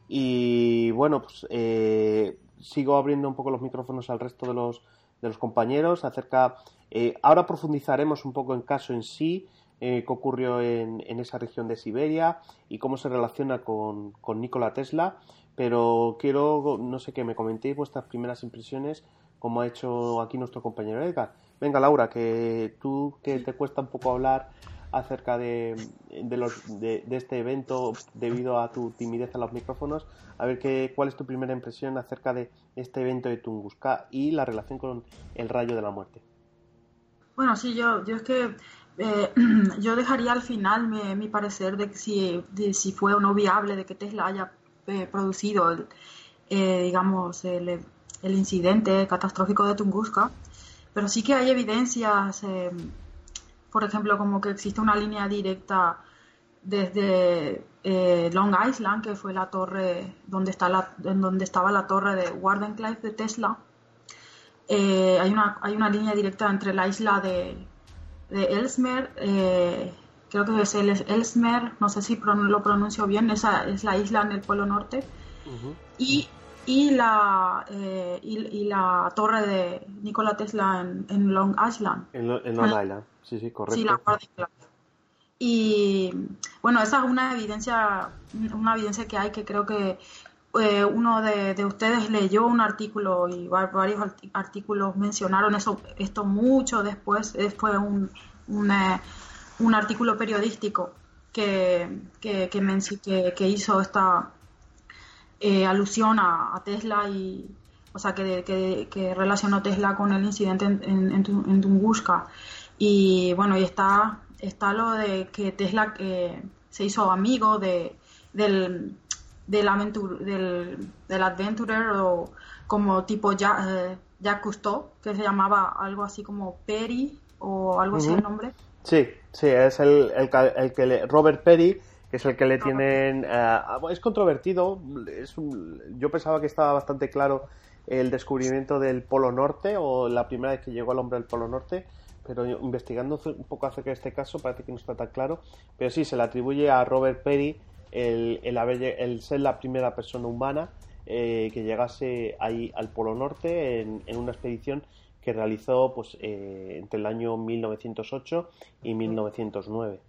Speaker 1: Y bueno, pues eh, sigo abriendo un poco los micrófonos al resto de los, compañeros acerca... Eh, ahora profundizaremos un poco en caso en sí, eh, ocurrió en, en, esa región de Siberia y cómo se relaciona con, con Nikola Tesla, pero quiero, no sé, qué, me comentéis vuestras primeras impresiones, como ha hecho aquí nuestro compañero Edgar. Venga, Laura, que tú que te cuesta un poco hablar acerca de, de, los, de, este evento debido a tu timidez a los micrófonos. A ver qué cuál es tu primera impresión acerca de este evento de Tunguska y la relación con el rayo de la muerte.
Speaker 2: Bueno, sí, yo, yo es que eh, yo dejaría al final mi, parecer de si, si fue o no viable de que Tesla haya eh, producido, el, eh, digamos, el, incidente catastrófico de Tunguska, pero sí que hay evidencias, por ejemplo, como que existe una línea directa desde Long Island, que fue la torre donde, está la, en donde estaba la torre de Wardenclyffe de Tesla, hay, una, hay una línea directa entre la isla de de Elsmer, eh, creo que es el Elsmer, no sé si lo pronuncio bien, esa es la isla en el pueblo Norte, y, y, la, eh, y, la torre de Nikola Tesla en, Long Island.
Speaker 1: En, Long ah. Island, sí, sí, correcto. Sí, la
Speaker 2: y bueno, esa es una evidencia, una evidencia que hay que creo que eh, uno de, ustedes leyó un artículo y varios artículos mencionaron eso, esto mucho después, eh, fue un, eh, un, artículo periodístico que, que, que, hizo esta alusión a, Tesla y o sea que, que, relacionó Tesla con el incidente en, en, Tunguska y bueno y está está lo de que Tesla se hizo amigo de del del, del, adventurer o como tipo eh, ya, que se llamaba algo así como Perry o algo así el nombre.
Speaker 1: Sí, sí, es el, el, que le, Robert Perry, que es el que le tienen... Eh, ah, es controvertido, es yo pensaba que estaba bastante claro el descubrimiento del Polo Norte o la primera vez que llegó al hombre al Polo Norte, pero investigando un poco acerca de este caso parece que no está tan claro, pero sí, se le atribuye a Robert Perry el, el, ser la primera persona humana eh, que llegase ahí al Polo Norte en, una expedición que realizó pues, eh, entre el año 1908 y 1909.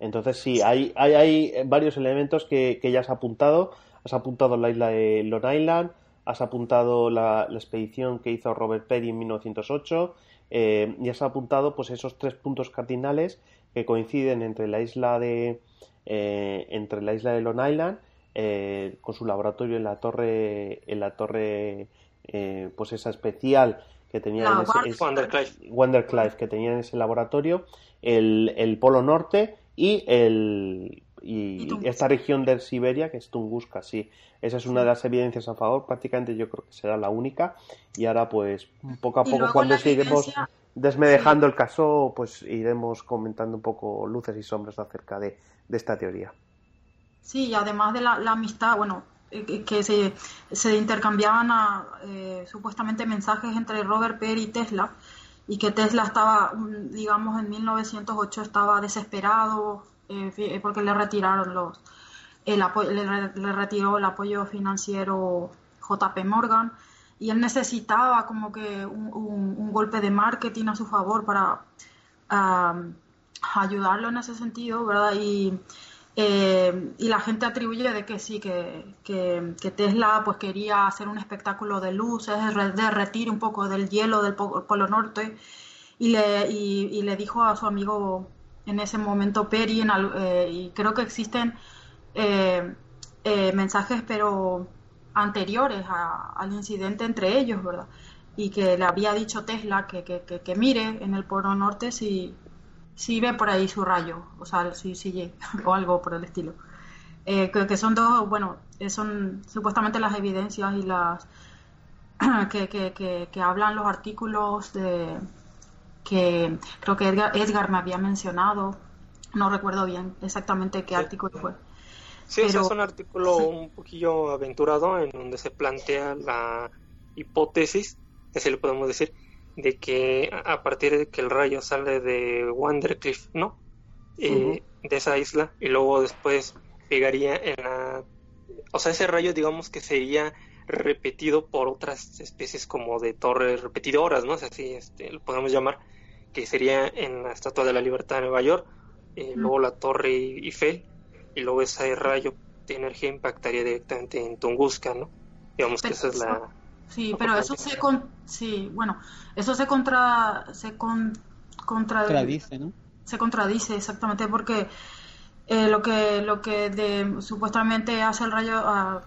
Speaker 1: Entonces sí, hay, hay, hay varios elementos que, que, ya has apuntado. Has apuntado la isla de Long Island, has apuntado la, expedición que hizo Robert Perry en 1908 eh, y has apuntado pues, esos tres puntos cardinales que coinciden entre la isla de, eh, entre la isla de Long Island, eh, con su laboratorio en la torre, en la torre eh, pues esa especial que tenía ah, en ese, que tenía en ese laboratorio, el, Polo Norte y el y, esta región de Siberia que es Tunguska, sí. Esa es una de las evidencias a favor, prácticamente yo creo que será la única y ahora pues poco a poco cuando sigamos desmedejando el caso pues iremos comentando un poco luces y sombras acerca de, de esta teoría.
Speaker 6: Sí, y
Speaker 2: además de la, amistad, bueno, eh, que se, se intercambiaban eh, supuestamente mensajes entre Robert Perry y Tesla, y que Tesla estaba, mm, digamos, en 1908 estaba desesperado eh, porque le retiraron los, el apoyo, le, retiró el apoyo financiero JP Morgan y él necesitaba como que un, golpe de marketing a su favor para ayudarlo en ese sentido, ¿verdad? Y, eh, y la gente atribuye de que sí, que, Tesla pues quería hacer un espectáculo de luces, derretir un poco del hielo del Polo Norte y le, le dijo a su amigo en ese momento Perry, eh, y creo que existen eh, mensajes pero anteriores al incidente entre ellos, ¿verdad? Y que le había dicho Tesla que mire en el Polo Norte si, si ve por ahí su rayo, o sea, si sigue o algo por el estilo. Eh, creo que, son dos, bueno, eh, son supuestamente las evidencias y las que, que, que hablan los artículos de, que creo que Edgar, me había mencionado, no recuerdo bien exactamente qué artículo fue.
Speaker 5: Sí, es un artículo un poquillo aventurado en donde se plantea la hipótesis, así lo podemos decir, de que a partir de que el rayo sale de Wandercliff, ¿no? Eh, de esa isla y luego después pegaría en la... O sea, ese rayo digamos que sería repetido por otras especies como de torres repetidoras, ¿no? O sea, así este, lo podemos llamar, que sería en la Estatua de la Libertad de Nueva York, eh, luego la Torre Eiffel y luego ese rayo de energía impactaría directamente en Tunguska, ¿no? Digamos que esa es la,
Speaker 2: Sí, pero eso se con, sí, bueno, eso se contra contradice, ¿no? Se contradice exactamente porque eh, lo que lo que supuestamente hace el rayo ah,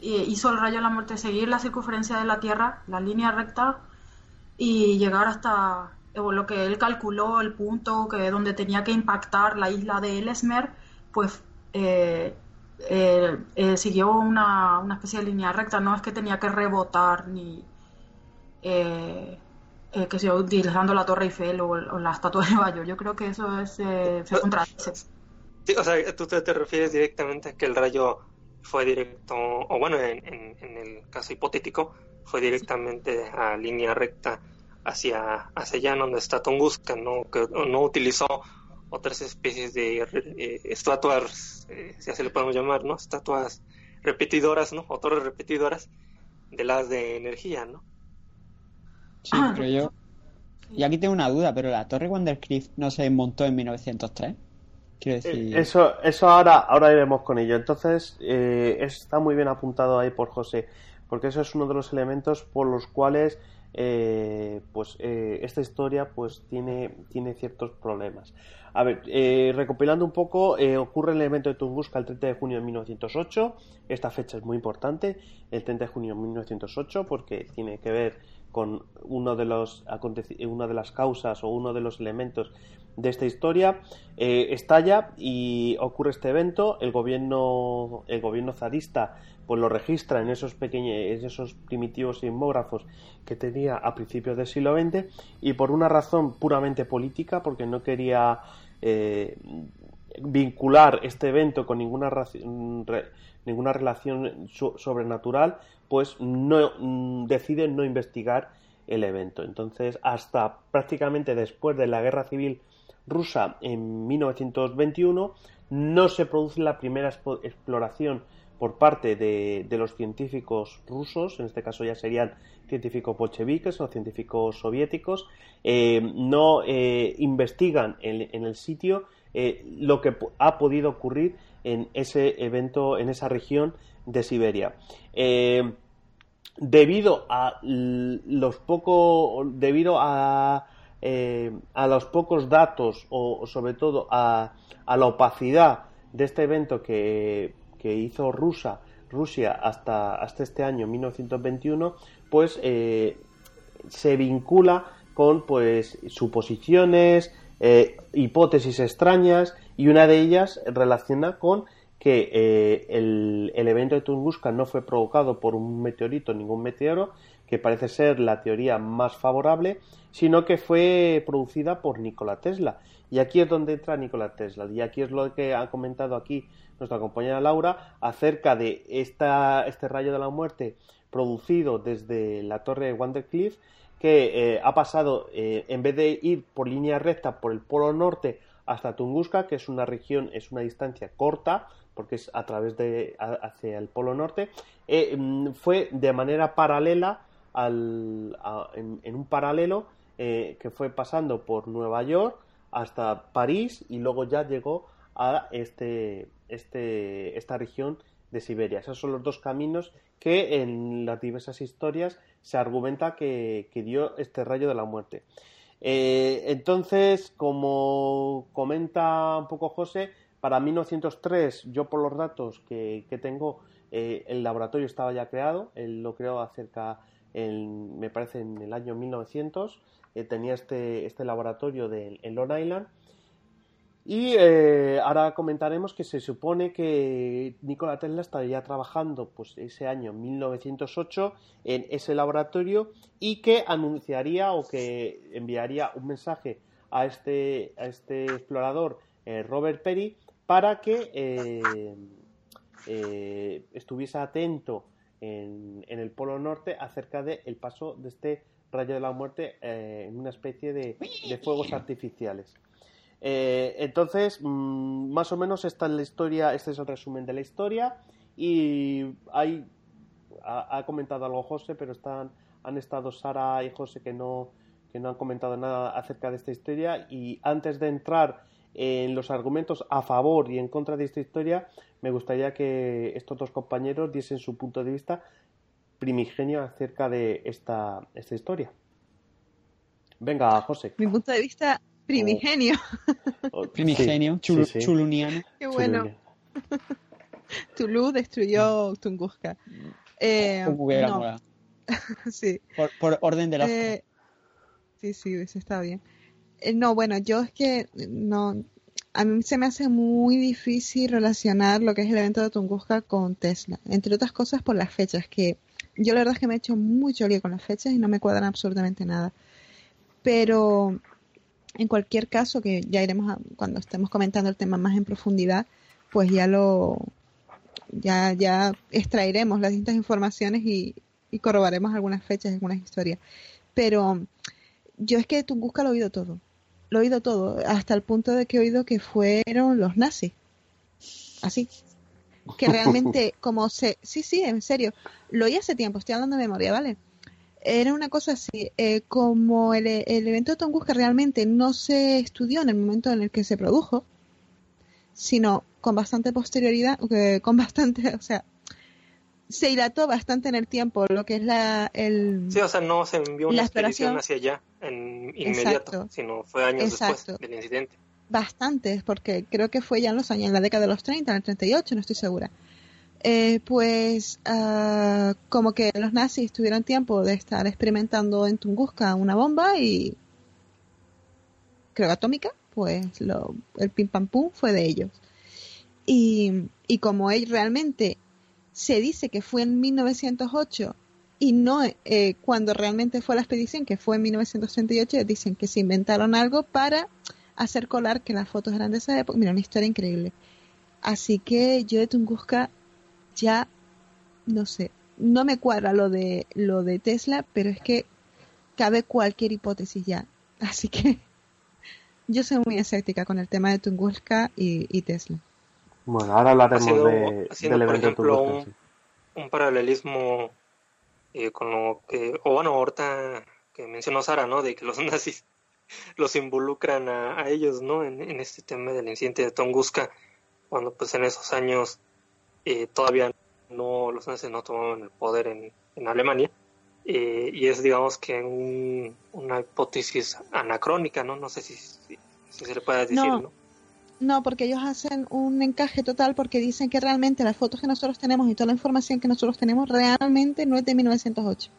Speaker 2: hizo el rayo de la muerte seguir la circunferencia de la Tierra, la línea recta y llegar hasta eh, lo que él calculó el punto que donde tenía que impactar la isla de Esmer, pues eh, eh, eh, siguió una, especie de línea recta, no es que tenía que rebotar ni eh, eh, que se utilizando la Torre Eiffel o, la Estatua de bayo, Yo creo que eso es, se contradice.
Speaker 5: Sí, o sea, tú te, refieres directamente a que el rayo fue directo, o bueno, en, en, el caso hipotético, fue directamente a línea recta hacia, hacia allá donde está Tunguska, ¿no? que no utilizó otras especies de estatuas si así le podemos llamar, ¿no? Estatuas repetidoras, ¿no? O torres repetidoras de las de energía, ¿no?
Speaker 3: Sí, ah. yo... Y aquí tengo una duda, pero la torre Wandercliff no se montó en 1903.
Speaker 1: Quiero eh, decir... Eso, eso ahora, ahora iremos con ello. Entonces, eh, está muy bien apuntado ahí por José, porque eso es uno de los elementos por los cuales eh, pues, esta historia pues, tiene, tiene ciertos problemas. A ver, eh, recopilando un poco, eh, ocurre el evento de Tunguska el 30 de junio de 1908. Esta fecha es muy importante, el 30 de junio de 1908, porque tiene que ver con uno de eh, una de las causas o uno de los elementos de esta historia estalla y ocurre este evento el gobierno el gobierno zarista pues lo registra en esos pequeños, esos primitivos sismógrafos que tenía a principios del siglo XX y por una razón puramente política, porque no quería eh, vincular este evento con ninguna, mm, ninguna relación sobrenatural, pues no mm, decide no investigar el evento. Entonces, hasta prácticamente después de la Guerra Civil rusa en 1921, no se produce la primera exploración por parte de, los científicos rusos, en este caso ya serían científicos bolcheviques o científicos soviéticos, eh, no eh, investigan en, el sitio eh, lo que ha podido ocurrir en ese evento, en esa región de Siberia. debido a los poco, debido a, a los pocos datos o sobre todo a, a la opacidad de este evento que que hizo Rusia, Rusia hasta, este año 1921, pues eh, se vincula con pues, suposiciones, eh, hipótesis extrañas y una de ellas relaciona con que eh, el, el, evento de Tunguska no fue provocado por un meteorito, ningún meteoro, que parece ser la teoría más favorable, sino que fue producida por Nikola Tesla. Y aquí es donde entra Nikola Tesla. Y aquí es lo que ha comentado aquí nuestra compañera Laura acerca de esta, este rayo de la muerte producido desde la torre de Wandercliff que eh, ha pasado, eh, en vez de ir por línea recta por el polo norte hasta Tunguska, que es una región, es una distancia corta, porque es a través de hacia el polo norte, eh, mm, fue de manera paralela al, en, un paralelo que fue pasando por Nueva York, hasta París y luego ya llegó a este, este, esta región de Siberia. Esos son los dos caminos que en las diversas historias se argumenta que, dio este rayo de la muerte. Eh, entonces, como comenta un poco José, para 1903, yo por los datos que, tengo, eh, el laboratorio estaba ya creado, él lo creó acerca, me parece, en el año 1900. Eh, tenía este, este laboratorio en Long Island. Y eh, ahora comentaremos que se supone que Nikola Tesla estaría trabajando pues, ese año 1908 en ese laboratorio y que anunciaría o que enviaría un mensaje a este, a este explorador eh, Robert Perry para que estuviese atento en, el Polo Norte acerca del el paso de este rayo de la muerte eh, en una especie de, fuegos artificiales. Eh, entonces, mm, más o menos esta es la historia, este es el resumen de la historia y hay, ha, comentado algo José, pero están, han estado Sara y José que que no han comentado nada acerca de esta historia y antes de entrar en los argumentos a favor y en contra de esta historia, me gustaría que estos dos compañeros diesen su punto de vista primigenio acerca de esta, esta historia. Venga, José. Mi
Speaker 4: punto de vista primigenio.
Speaker 1: Oh, primigenio, chuluniano. Qué bueno.
Speaker 4: Tulú destruyó Tunguska. Eh,
Speaker 3: por, orden de la... Eh,
Speaker 4: sí, sí, eso está bien. Eh, no, bueno, yo es que no... A mí se me hace muy difícil relacionar lo que es el evento de Tunguska con Tesla, entre otras cosas por las fechas que yo la verdad es que me he hecho mucho lío con las fechas y no me cuadran absolutamente nada. Pero en cualquier caso, que ya iremos a, cuando estemos comentando el tema más en profundidad, pues ya lo ya, extraeremos las distintas informaciones y, y algunas fechas, algunas historias. Pero yo es que Tunguska lo he oído todo. Lo he oído todo, hasta el punto de que he oído que fueron los nazis. Así, que realmente como se, sí, sí, en serio, lo oí hace tiempo, estoy hablando de memoria, ¿vale? Era una cosa así, eh, como el, eh, el, evento de Tunguska que realmente no se estudió en el momento en el que se produjo, sino con bastante posterioridad, con bastante, o sea, se dilató bastante en el tiempo lo que es la el,
Speaker 5: sí o sea no se envió una expedición hacia allá inmediato sino fue años después del incidente
Speaker 4: bastantes, porque creo que fue ya en los años, en la década de los 30, en el 38, no estoy segura. Eh, pues ah, como que los nazis tuvieron tiempo de estar experimentando en Tunguska una bomba y creo atómica, pues lo, el pim pam pum fue de ellos. Y, como él realmente se dice que fue en 1908 y no eh, cuando realmente fue la expedición, que fue en 1938, dicen que se inventaron algo para hacer colar que las fotos eran de esa época. Mira, una historia increíble. Así que yo de Tunguska ya, no sé, no me cuadra lo de, lo de Tesla, pero es que cabe cualquier hipótesis ya. Así que yo soy muy escéptica con el tema de Tunguska y, Tesla.
Speaker 1: Bueno, ahora hablaremos de, ejemplo,
Speaker 5: un, paralelismo eh, con lo que, o bueno, ahorita que mencionó Sara, ¿no? De que los nazis los involucran a, ellos, ¿no? En, este tema del incidente de Tunguska, cuando pues en esos años eh, todavía no los nazis no tomaban el poder en, Alemania. Eh, y es, digamos, que una hipótesis anacrónica, ¿no? No sé si, se le puede decir, ¿no?
Speaker 4: No, porque ellos hacen un encaje total porque dicen que realmente las fotos que nosotros tenemos y toda la información que nosotros tenemos realmente no es de 1908.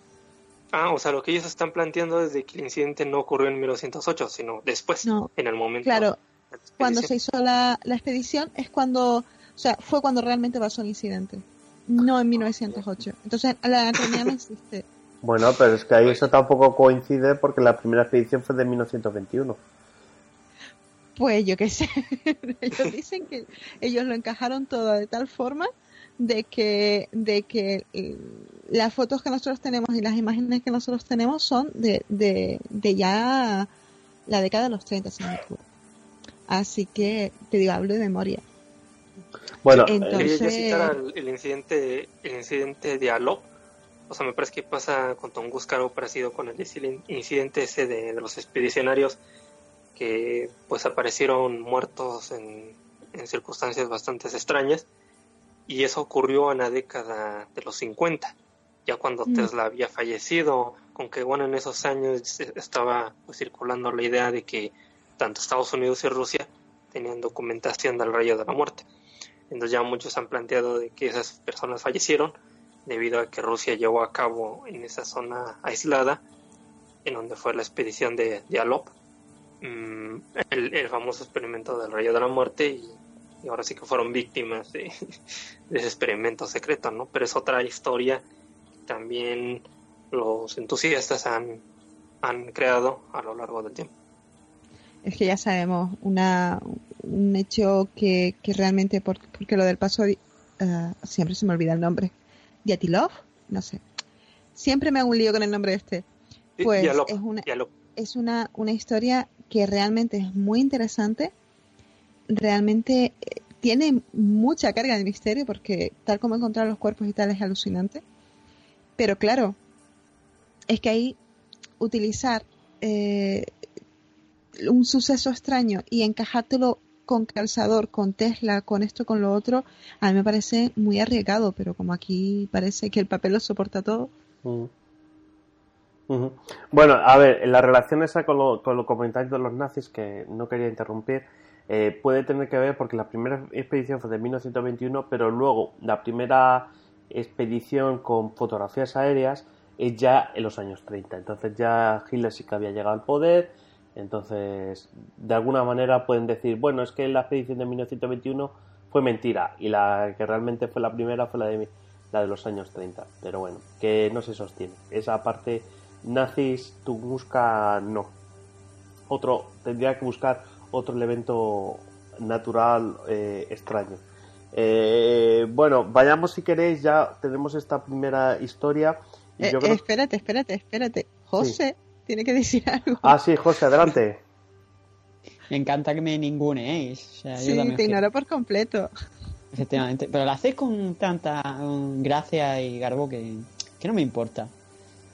Speaker 5: Ah, o sea, lo que ellos están planteando es que el incidente no ocurrió en 1908, sino después, en el momento. Claro,
Speaker 4: cuando se hizo la, la, expedición es cuando, o sea, fue cuando realmente pasó el incidente, no en 1908. Entonces, la antena no existe.
Speaker 1: Bueno, pero es que ahí eso tampoco coincide porque la primera expedición fue de 1921.
Speaker 4: Pues yo qué sé, ellos dicen que ellos lo encajaron todo de tal forma de que, de que eh, las fotos que nosotros tenemos y las imágenes que nosotros tenemos son de, de, ya la década de los 30, si me equivoco. Así que te digo, hablo de memoria. Bueno, Entonces... quería citar
Speaker 5: el, incidente, el incidente de Aló. O sea, me parece que pasa con Tunguska algo parecido con el incidente ese de, los expedicionarios que pues aparecieron muertos en, en circunstancias bastante extrañas y eso ocurrió en la década de los 50, ya cuando mm. Tesla había fallecido, con que bueno, en esos años estaba pues, circulando la idea de que tanto Estados Unidos y Rusia tenían documentación del rayo de la muerte. Entonces ya muchos han planteado de que esas personas fallecieron debido a que Rusia llevó a cabo en esa zona aislada, en donde fue la expedición de, de Alop, mm, el, el famoso experimento del rayo de la muerte y y ahora sí que fueron víctimas de, ese experimento secreto, ¿no? Pero es otra historia también los entusiastas han, creado a lo largo del tiempo.
Speaker 4: Es que ya sabemos, una, un hecho que, que realmente, porque lo del paso, eh, siempre se me olvida el nombre, Yatilov, no sé. Siempre me hago un lío con el nombre de este.
Speaker 5: Pues es, una,
Speaker 4: es una historia que realmente es muy interesante realmente eh, tiene mucha carga de misterio porque tal como encontrar los cuerpos y tal es alucinante. Pero claro, es que ahí utilizar eh, un suceso extraño y encajártelo con calzador, con Tesla, con esto, con lo otro, a mí me parece muy arriesgado, pero como aquí parece que el papel lo soporta todo.
Speaker 1: Bueno, a ver, la relación esa con los comentarios de los nazis, que no quería interrumpir, eh, puede tener que ver porque la primera expedición fue de 1921, pero luego la primera expedición con fotografías aéreas es ya en los años 30. Entonces ya Hitler sí que había llegado al poder. Entonces, de alguna manera pueden decir, bueno, es que la expedición de 1921 fue mentira y la que realmente fue la primera fue la de, la de los años 30. Pero bueno, que no se sostiene. Esa parte nazis, tu busca no. Otro, tendría que buscar otro evento natural eh, extraño. Eh, bueno, vayamos si queréis, ya tenemos esta primera historia. Y eh, yo
Speaker 4: Espérate, espérate, espérate. José tiene que decir algo. Ah,
Speaker 1: sí, José, adelante. me encanta que me
Speaker 3: ninguneéis. te ignoro
Speaker 4: por completo.
Speaker 3: Efectivamente, pero lo haces con tanta gracia y garbo que, que no me importa.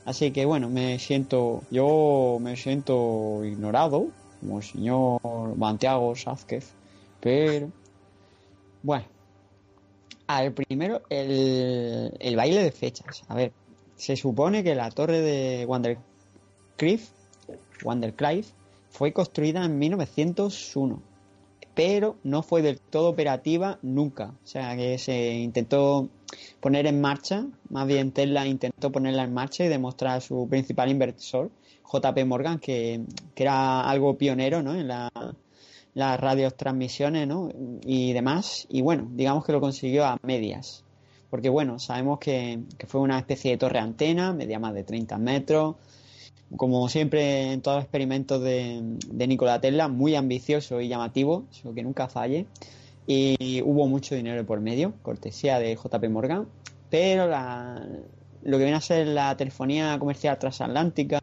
Speaker 3: Así que bueno, me siento, yo me siento ignorado, señor Santiago Sázquez, pero bueno. A primero el, baile de fechas. A ver, se supone que la torre de Wandercliff, Wandercliff fue construida en 1901, pero no fue del todo operativa nunca. O sea, que se intentó poner en marcha, más bien Tesla intentó ponerla en marcha y demostrar a su principal inversor JP Morgan, que, era algo pionero ¿no? en las radiotransmisiones ¿no? y demás. Y bueno, digamos que lo consiguió a medias. Porque bueno, sabemos que, fue una especie de torre antena, media más de 30 metros. Como siempre en todos los experimentos de, de Nikola Tesla, muy ambicioso y llamativo, eso que nunca falle. Y hubo mucho dinero por medio, cortesía de JP Morgan. Pero lo que viene a ser la telefonía comercial transatlántica,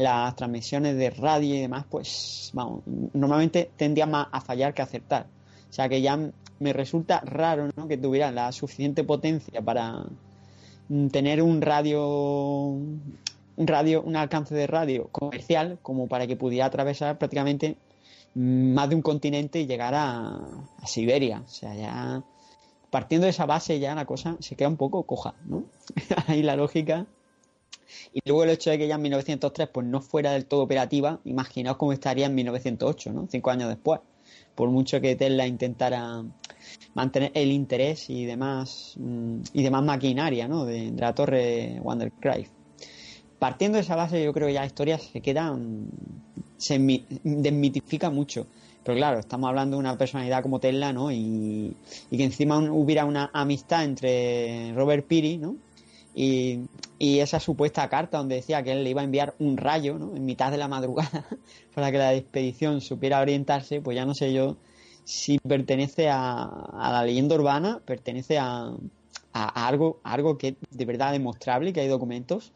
Speaker 3: las transmisiones de radio y demás, pues vamos, normalmente tendía más a fallar que a acertar. O sea que ya me resulta raro ¿no? que tuviera la suficiente potencia para mm, tener un radio, un radio, un alcance de radio comercial como para que pudiera atravesar prácticamente mm, más de un continente y llegar a, a Siberia. O sea, ya partiendo de esa base ya la cosa se queda un poco coja, ¿no? Ahí la lógica y luego el hecho de que ya en 1903 pues no fuera del todo operativa, imaginaos cómo estaría en 1908, ¿no? Cinco años después. Por mucho que Tesla intentara mantener el interés y demás mm, y demás maquinaria, ¿no? De, la torre Wandercraft. Partiendo de esa base, yo creo que ya la historia se queda, mm, se desmitifica mucho. Pero claro, estamos hablando de una personalidad como Tesla, ¿no? Y, y que encima hubiera una amistad entre Robert Peary, ¿no? Y, esa supuesta carta donde decía que él le iba a enviar un rayo en mitad de la madrugada para que la expedición supiera orientarse, pues ya no sé yo si pertenece a, la leyenda urbana, pertenece a, algo, algo que de verdad demostrable, que hay documentos,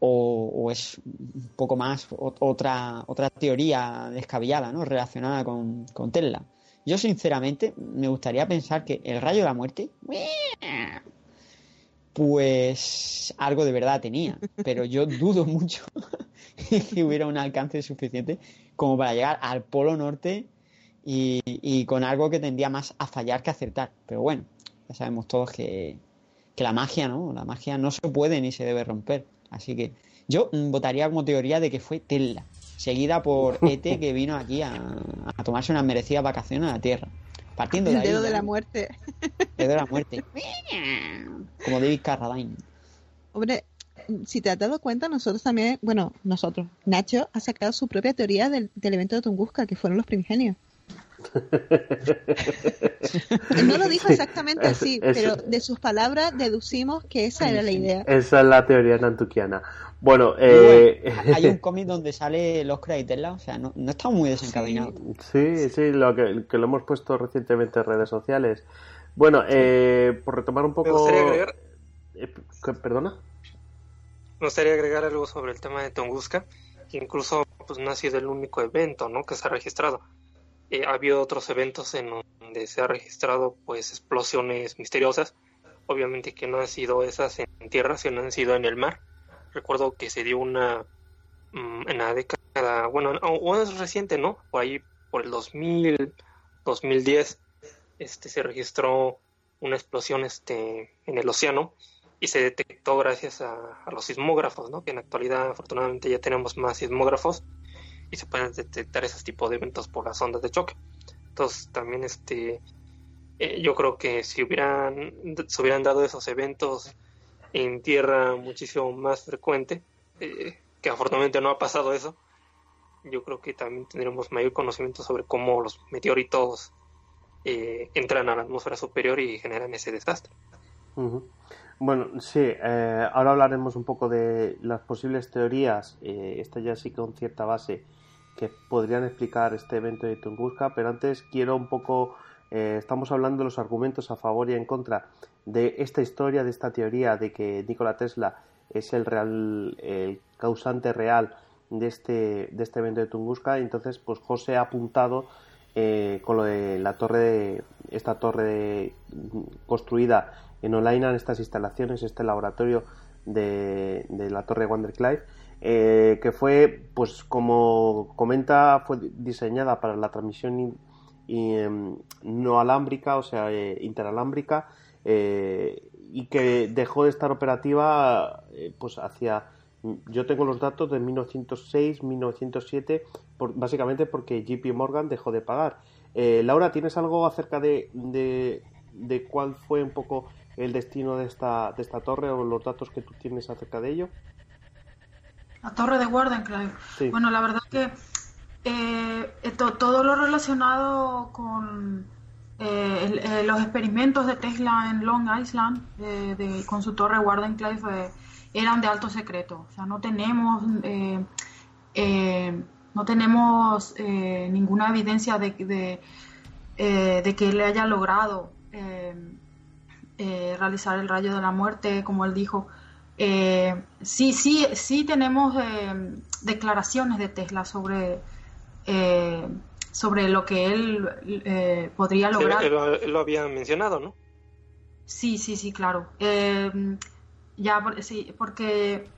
Speaker 3: o, es un poco más otra, otra teoría descabellada ¿no? relacionada con, con Tesla. Yo sinceramente me gustaría pensar que el rayo de la muerte pues algo de verdad tenía. Pero yo dudo mucho que hubiera un alcance suficiente como para llegar al Polo Norte y, con algo que tendría más a fallar que a acertar. Pero bueno, ya sabemos todos que, la magia, ¿no? La magia no se puede ni se debe romper. Así que yo mm, votaría como teoría de que fue Tella seguida por Ete que vino aquí a, a tomarse una merecida vacación a la Tierra. Partiendo de dedo de la muerte. dedo de la muerte. Como David Carradine.
Speaker 4: Hombre, si te has dado cuenta, nosotros también, bueno, nosotros, Nacho ha sacado su propia teoría del, evento de Tunguska, que fueron los primigenios. no lo dijo exactamente así, pero de sus palabras deducimos que esa era la idea.
Speaker 1: Esa es la teoría nantuquiana. Bueno,
Speaker 4: eh...
Speaker 3: hay un cómic donde sale los créditos, o sea, no, no estamos muy desencadenados.
Speaker 1: Sí, sí, lo que, lo hemos puesto recientemente en redes sociales. Bueno, eh, por retomar un poco. agregar. Eh, ¿Perdona?
Speaker 5: Me gustaría agregar algo sobre el tema de Tunguska, que incluso pues, no ha sido el único evento ¿no? que se ha registrado. Eh, ha habido otros eventos en donde se ha registrado pues explosiones misteriosas, obviamente que no han sido esas en tierra, sino han sido en el mar recuerdo que se dio una mm, en la década, bueno, es reciente, ¿no? Por ahí, por el 2000, 2010, este, se registró una explosión este, en el océano y se detectó gracias a, los sismógrafos, ¿no? que en la actualidad afortunadamente ya tenemos más sismógrafos y se pueden detectar esos tipos de eventos por las ondas de choque. Entonces también este, eh, yo creo que si hubieran, se hubieran dado esos eventos en tierra muchísimo más frecuente, eh, que afortunadamente no ha pasado eso, yo creo que también tendremos mayor conocimiento sobre cómo los meteoritos eh, entran a la atmósfera superior y generan ese desastre.
Speaker 1: Bueno, sí, eh, ahora hablaremos un poco de las posibles teorías, esta ya sí con cierta base, que podrían explicar este evento de Tunguska, pero antes quiero un poco, estamos hablando de los argumentos a favor y en contra de esta historia, de esta teoría de que Nikola Tesla es el real, el causante real de este, de este evento de Tunguska. Entonces, pues José ha apuntado eh, con lo de la torre esta torre mm, construida en Olaina, en estas instalaciones, este laboratorio de, la torre Wanderclive, eh, que fue, pues como comenta, fue diseñada para la transmisión em, no alámbrica, o sea, eh, interalámbrica, eh, y que dejó de estar operativa eh, pues hacia yo tengo los datos de 1906 1907 básicamente porque JP Morgan dejó de pagar eh, Laura tienes algo acerca de, de, cuál fue un poco el destino de esta de esta torre o los datos que tú tienes acerca de ello
Speaker 6: la
Speaker 2: torre de Wardenclyde bueno la verdad que todo lo relacionado con eh, eh, los experimentos de Tesla en Long Island con su torre Wardenclyffe eran de alto secreto. O no tenemos, eh, no tenemos ninguna evidencia de, de, que él haya logrado realizar el rayo de la muerte, como él dijo. sí, sí, sí tenemos declaraciones de Tesla sobre sobre lo que él eh, podría lograr.
Speaker 5: lo había mencionado, ¿no?
Speaker 2: Sí, sí, sí, claro. Eh, ya, sí, porque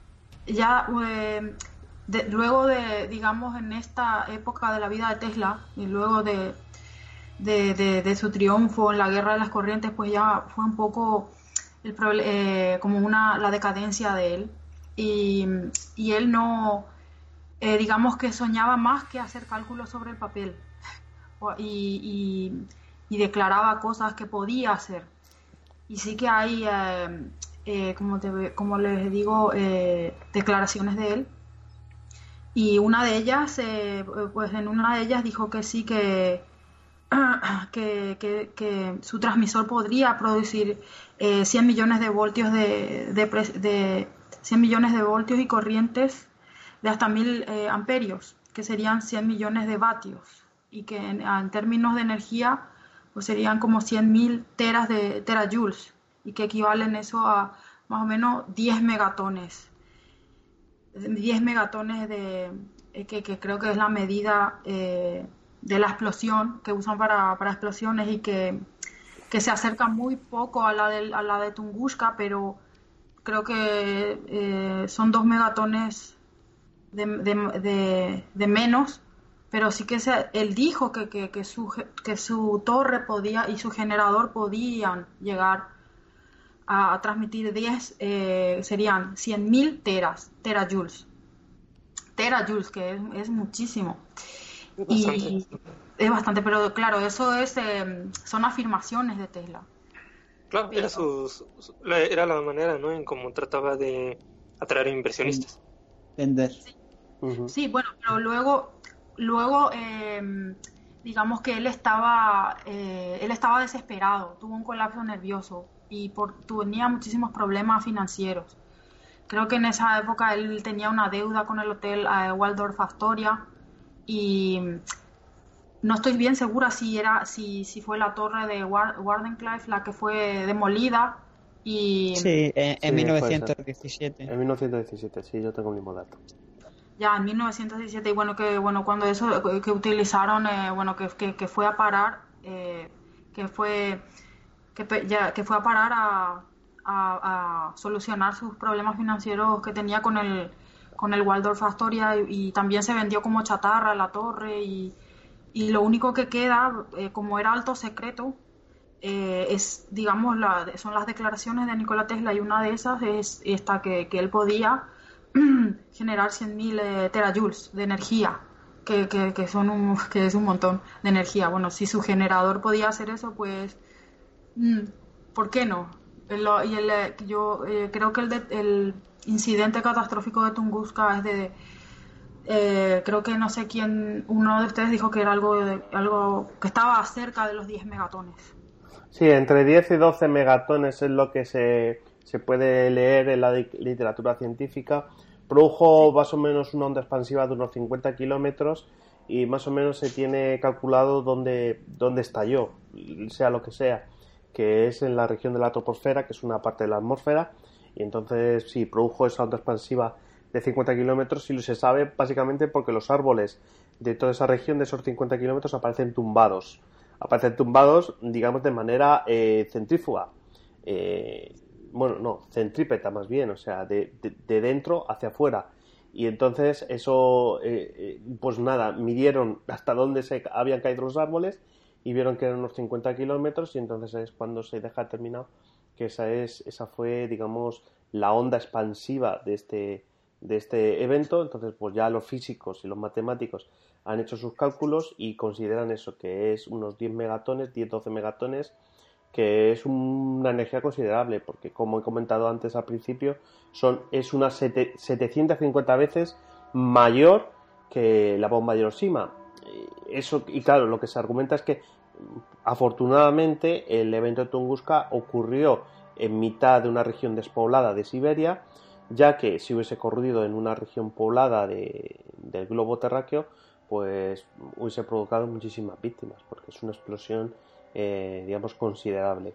Speaker 2: ya eh, luego de, digamos, en esta época de la vida de Tesla y luego de, de, su triunfo en la guerra de las corrientes, pues ya fue un poco el, como una, la decadencia de él. Y, y él no, digamos que soñaba más que hacer cálculos sobre el papel y, declaraba cosas que podía hacer. Y sí que hay, eh, eh, como, como les digo, eh, declaraciones de él. Y una de ellas, pues en una de ellas dijo que sí, que, que, su transmisor podría producir 100 millones de voltios de, de, 100 millones de voltios y corrientes de hasta 1000 amperios, que serían 100 millones de vatios y que ah, en, términos de energía pues serían como 100.000 teras de terajoules y que equivalen eso a más o menos 10 megatones. 10 megatones de, eh, que, creo que es la medida eh, de la explosión que usan para, explosiones y que, se acerca muy poco a la de, a la de Tunguska, pero creo que eh, son 2 megatones de, de menos pero sí que se, él dijo que, que, que, su, que su torre podía y su generador podían llegar a, transmitir 10, eh, serían 100.000 teras, terajoules. Terajoules, que es, muchísimo. Es y es bastante, pero claro, eso es eh, son afirmaciones de Tesla.
Speaker 5: Claro, era, sus, era la manera ¿no? en cómo trataba de atraer inversionistas. Vender.
Speaker 2: sí, bueno, pero luego luego, eh, digamos que él estaba, eh, él estaba desesperado, tuvo un colapso nervioso y por, tenía muchísimos problemas financieros. Creo que en esa época él tenía una deuda con el hotel eh, Waldorf Astoria y no estoy bien segura si era si, si fue la torre de Wardenclyffe la que fue demolida y sí,
Speaker 1: en, 1917. En 1917, sí, yo tengo el mismo dato
Speaker 2: ya en 1917 y bueno que bueno cuando eso que utilizaron eh, bueno que, fue a parar eh, que fue que, fue a parar a, solucionar sus problemas financieros que tenía con el con el Waldorf Astoria y, también se vendió como chatarra la torre y, lo único que queda eh, como era alto secreto es digamos son las declaraciones de Nikola Tesla y una de esas es esta que, que él podía generar 100.000 eh, terajoules de energía, que, son que es un montón de energía. Bueno, si su generador podía hacer eso, pues, mm, ¿por qué no? y eh, yo eh, creo que el, el incidente catastrófico de Tunguska es de... creo que no sé quién, uno de ustedes dijo que era algo, algo que estaba cerca de los 10 megatones.
Speaker 1: Sí, entre 10 y 12 megatones es lo que se, se puede leer en la literatura científica Produjo más o menos una onda expansiva de unos 50 kilómetros y más o menos se tiene calculado dónde, dónde estalló, sea lo que sea, que es en la región de la troposfera, que es una parte de la atmósfera, y entonces sí, produjo esa onda expansiva de 50 kilómetros y se sabe básicamente porque los árboles de toda esa región, de esos 50 kilómetros, aparecen tumbados. Aparecen tumbados, digamos, de manera eh, centrífuga. Eh, bueno, no, centrípeta más bien, o sea, de, dentro hacia afuera. Y entonces eso, eh, eh, pues nada, midieron hasta dónde habían caído los árboles y vieron que eran unos 50 kilómetros y entonces es cuando se deja terminado que esa es esa fue digamos la onda expansiva de este de este evento entonces pues ya los físicos y los matemáticos han hecho sus cálculos y consideran eso que es unos 10 megatones 10 12 megatones que es una energía considerable, porque como he comentado antes al principio, son, es unas 750 veces mayor que la bomba de Hiroshima. Eso, y claro, lo que se argumenta es que mm, afortunadamente el evento de Tunguska ocurrió en mitad de una región despoblada de Siberia, ya que si hubiese corrido en una región poblada del globo terráqueo, pues hubiese provocado muchísimas víctimas, porque es una explosión eh, digamos, considerable.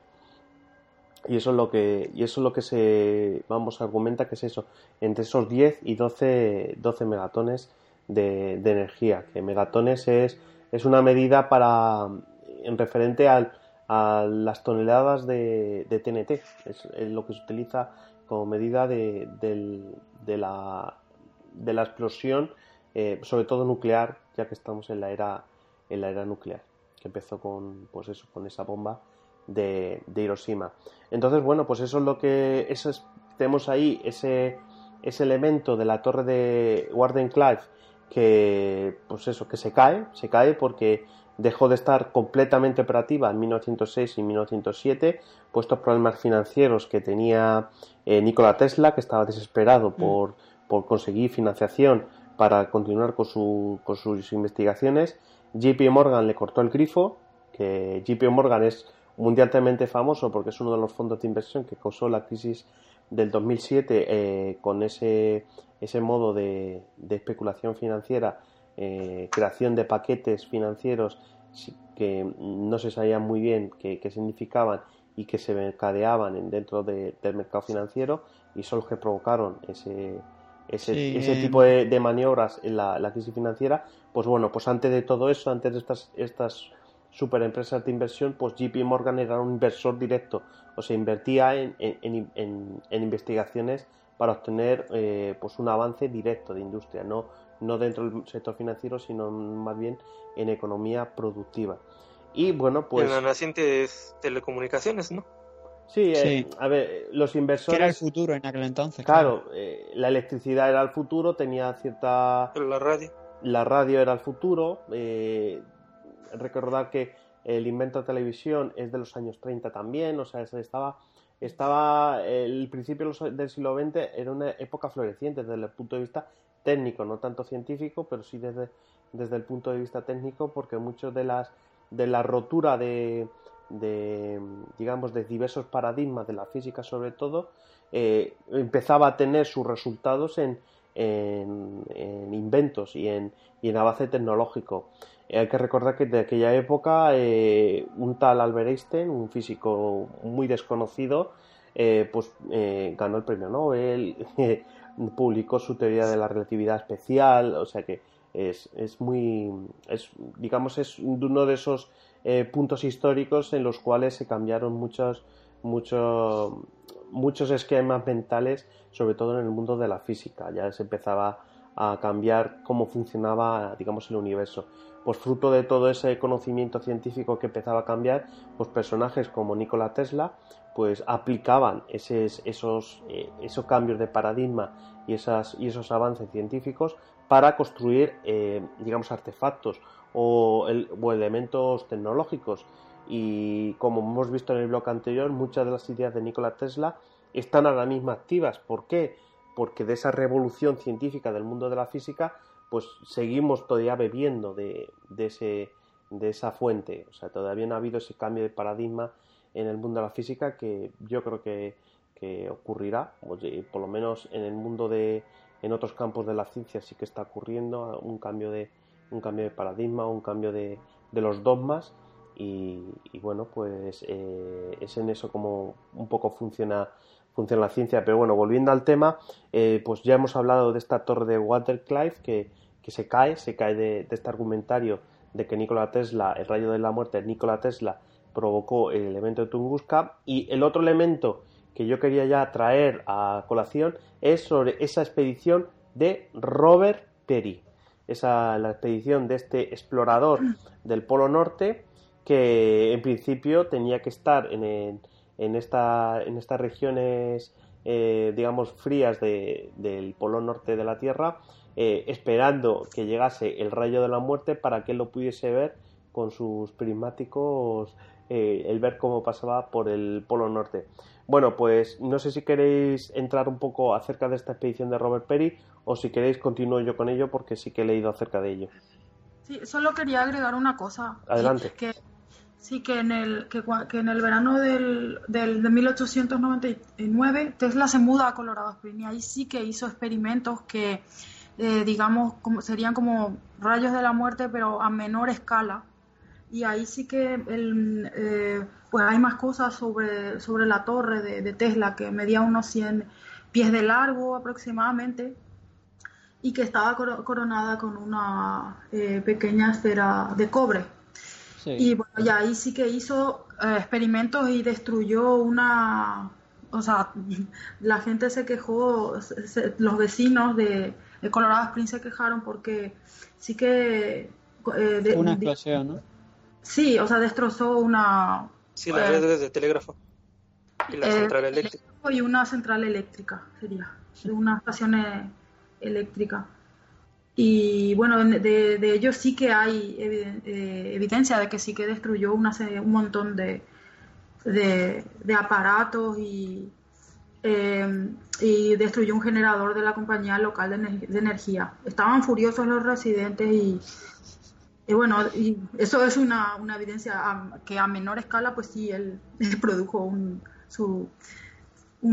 Speaker 1: Y eso es lo que, y eso es lo que se, vamos, argumenta que es eso, entre esos 10 y 12, 12 megatones de, energía, que megatones es, es una medida para, en referente a las toneladas de, TNT, es, lo que se utiliza como medida de, la de la, explosión, eh, sobre todo nuclear, ya que estamos en la era, en la era nuclear que empezó con, pues eso, con esa bomba de, Hiroshima. Entonces, bueno, pues eso es lo que tenemos ahí, ese, elemento de la torre de Wardenclyde que, pues eso, que se cae, se cae porque dejó de estar completamente operativa en 1906 y 1907, pues estos problemas financieros que tenía eh, Nikola Tesla, que estaba desesperado mm. por, por conseguir financiación para continuar con, su, con sus investigaciones, JP Morgan le cortó el grifo, que JP Morgan es mundialmente famoso porque es uno de los fondos de inversión que causó la crisis del 2007 eh, con ese, modo de, especulación financiera, eh, creación de paquetes financieros que no se sabía muy bien qué, significaban y que se mercadeaban dentro del mercado financiero y son los que provocaron ese, eh, tipo de, maniobras en la, la, crisis financiera pues bueno, pues antes de todo eso, antes de estas, estas super de inversión, pues JP Morgan era un inversor directo, o sea, invertía en, investigaciones para obtener eh, pues un avance directo de industria, no, no dentro del sector financiero, sino más bien en economía productiva. Y bueno, pues... En las
Speaker 5: nacientes telecomunicaciones, ¿no?
Speaker 1: Eh, sí, a ver, los inversores... era el futuro en aquel entonces. Claro, eh, la electricidad era el futuro, tenía cierta... La radio la radio era el futuro. Eh, recordar que el invento de televisión es de los años 30 también, o sea, estaba, estaba el principio del siglo XX era una época floreciente desde el punto de vista técnico, no tanto científico, pero sí desde, desde el punto de vista técnico, porque muchos de las de la rotura de, digamos de diversos paradigmas de la física sobre todo eh, empezaba a tener sus resultados en, en, inventos y en, en avance tecnológico. Eh, hay que recordar que de aquella época eh, un tal Albert Einstein, un físico muy desconocido, eh, pues ganó el premio Nobel, publicó su teoría de la relatividad especial, o sea que es, muy, es, digamos, es uno de esos puntos históricos en los cuales se cambiaron muchos, muchos muchos esquemas mentales, sobre todo en el mundo de la física. Ya se empezaba a cambiar cómo funcionaba, digamos, el universo. Pues fruto de todo ese conocimiento científico que empezaba a cambiar, pues personajes como Nikola Tesla, pues aplicaban eh, esos, cambios de paradigma y, esos avances científicos para construir, eh, digamos, artefactos o elementos tecnológicos y como hemos visto en el blog anterior, muchas de las ideas de Nikola Tesla están ahora mismo activas. ¿Por qué? Porque de esa revolución científica del mundo de la física, pues seguimos todavía bebiendo de, de, ese, de esa fuente. O sea, todavía no ha habido ese cambio de paradigma en el mundo de la física que yo creo que, que ocurrirá, por lo menos en el mundo de, en otros campos de la ciencia sí que está ocurriendo un cambio de, un cambio de paradigma, un cambio de, de los dogmas y, bueno, pues eh, es en eso como un poco funciona, funciona la ciencia. Pero bueno, volviendo al tema, eh, pues ya hemos hablado de esta torre de Watercliffe que, que se cae, se cae de, este argumentario de que Nikola Tesla, el rayo de la muerte de Nikola Tesla, provocó el elemento de Tunguska. Y el otro elemento que yo quería ya traer a colación es sobre esa expedición de Robert Perry Esa, la expedición de este explorador del Polo Norte que en principio tenía que estar en, esta, en estas regiones, eh, digamos, frías del polo norte de la Tierra, eh, esperando que llegase el rayo de la muerte para que lo pudiese ver con sus prismáticos, eh, el ver cómo pasaba por el polo norte. Bueno, pues no sé si queréis entrar un poco acerca de esta expedición de Robert Perry o si queréis continúo yo con ello porque sí que he leído acerca de ello.
Speaker 2: Sí, solo quería agregar una cosa.
Speaker 1: Adelante. que
Speaker 2: Sí, que en el, que, en el verano del, del, de 1899 Tesla se muda a Colorado Springs y ahí sí que hizo experimentos que, eh, digamos, como, serían como rayos de la muerte, pero a menor escala. Y ahí sí que eh, pues hay más cosas sobre, sobre la torre de, Tesla, que medía unos 100 pies de largo aproximadamente, y que estaba coronada con una eh, pequeña esfera de cobre y bueno, ahí sí que hizo eh, experimentos y destruyó una, o sea, la gente se quejó, los vecinos de, Colorado Springs se quejaron porque sí que... Eh, una
Speaker 3: explosión, ¿no?
Speaker 2: Sí, o sea, destrozó una...
Speaker 5: Sí, la eh, red de telégrafo. Y la central eléctrica.
Speaker 2: Y una central eléctrica, sería, de una estación eléctrica. Y bueno, de, ellos sí que hay eh, eh, evidencia de que sí que destruyó una, un montón de, de, aparatos eh, y, destruyó un generador de la compañía local de, energía. Estaban furiosos los residentes y, bueno, y eso es una, evidencia que a menor escala, pues sí, él, produjo un,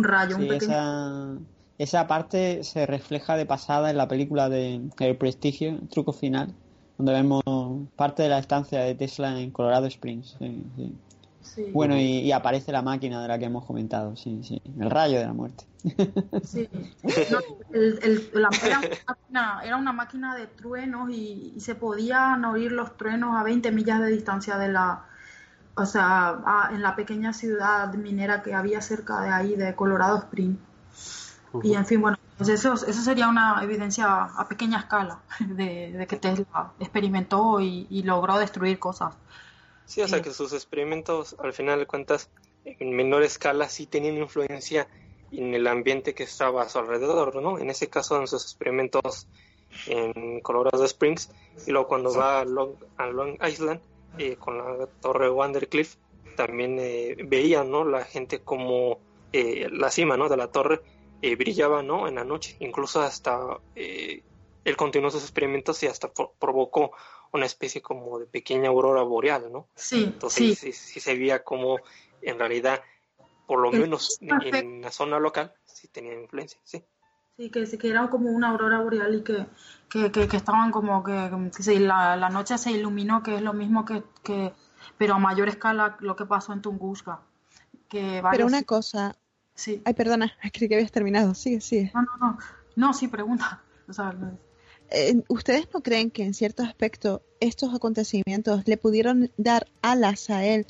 Speaker 2: rayo. un
Speaker 3: pequeño... Esa parte se refleja de pasada en la película de El Prestigio, Truco Final, donde vemos parte de la estancia de Tesla en Colorado Springs. Bueno, y, aparece la máquina de la que hemos comentado, sí, sí, el rayo de la muerte. Sí,
Speaker 2: la, era, una máquina, era, una máquina, de truenos y, se podían oír los truenos a 20 millas de distancia de la, o sea, en la pequeña ciudad minera que había cerca de ahí, de Colorado Springs. Y en fin, bueno, pues eso, sería una evidencia a pequeña escala de, que Tesla experimentó y, logró destruir cosas.
Speaker 5: Sí, o sea eh, que sus experimentos, al final de cuentas, en menor escala sí tenían influencia en el ambiente que estaba a su alrededor, ¿no? En ese caso, en sus experimentos en Colorado Springs, y luego cuando va a Long, Island eh, con la torre Wandercliff, también eh, veía ¿no? La gente como la cima, ¿no? De la torre eh, brillaba ¿no? en la noche. Incluso hasta eh, él continuó sus experimentos y hasta provocó una especie como de pequeña aurora boreal, ¿no? Sí. Entonces sí, se veía como en realidad, por lo menos en la zona local, sí tenía influencia, sí.
Speaker 2: Sí, que, era como una aurora boreal y que, estaban como que, la, noche se iluminó, que es lo mismo que, que, pero a mayor escala lo que pasó en Tunguska. Que Pero una
Speaker 4: cosa, Sí. Ay, perdona, creí que habías terminado. sí, sí. No, no, no. No, sí, pregunta. Eh, ¿Ustedes no creen que en cierto aspecto estos acontecimientos le pudieron dar alas a él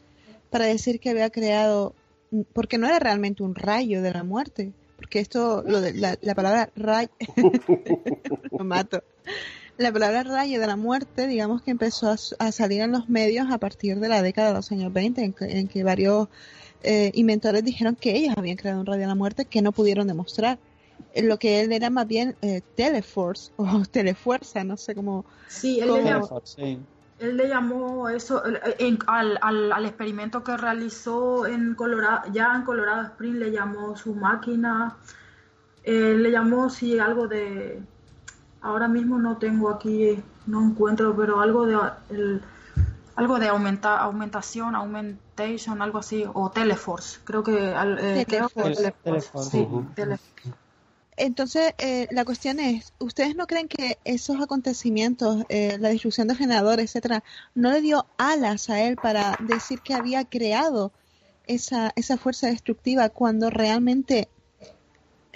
Speaker 4: para decir que había creado, mm, porque no era realmente un rayo de la muerte, porque esto, lo de, la, palabra rayo, lo mato, la palabra rayo de la muerte, digamos que empezó a, salir en los medios a partir de la década de los años 20, en que, en que varios eh, inventores dijeron que ellos habían creado un radio de la muerte que no pudieron demostrar. Eh, lo que él era más bien eh, Teleforce o Telefuerza, no sé cómo. Sí, él, Le, llamó,
Speaker 2: él le llamó eso al, experimento que realizó en Colorado, ya en Colorado Springs, le llamó su máquina, él le llamó, si algo de. Ahora mismo no tengo aquí, no encuentro, pero algo de algo de aumenta, aumentación, augmentation, algo así, o Teleforce, creo que... Eh, Teleforce. Sí, Teleforce.
Speaker 4: Entonces, eh, la cuestión es, ¿ustedes no creen que esos acontecimientos, eh, la destrucción de generadores etcétera, no le dio alas a él para decir que había creado esa, esa fuerza destructiva cuando realmente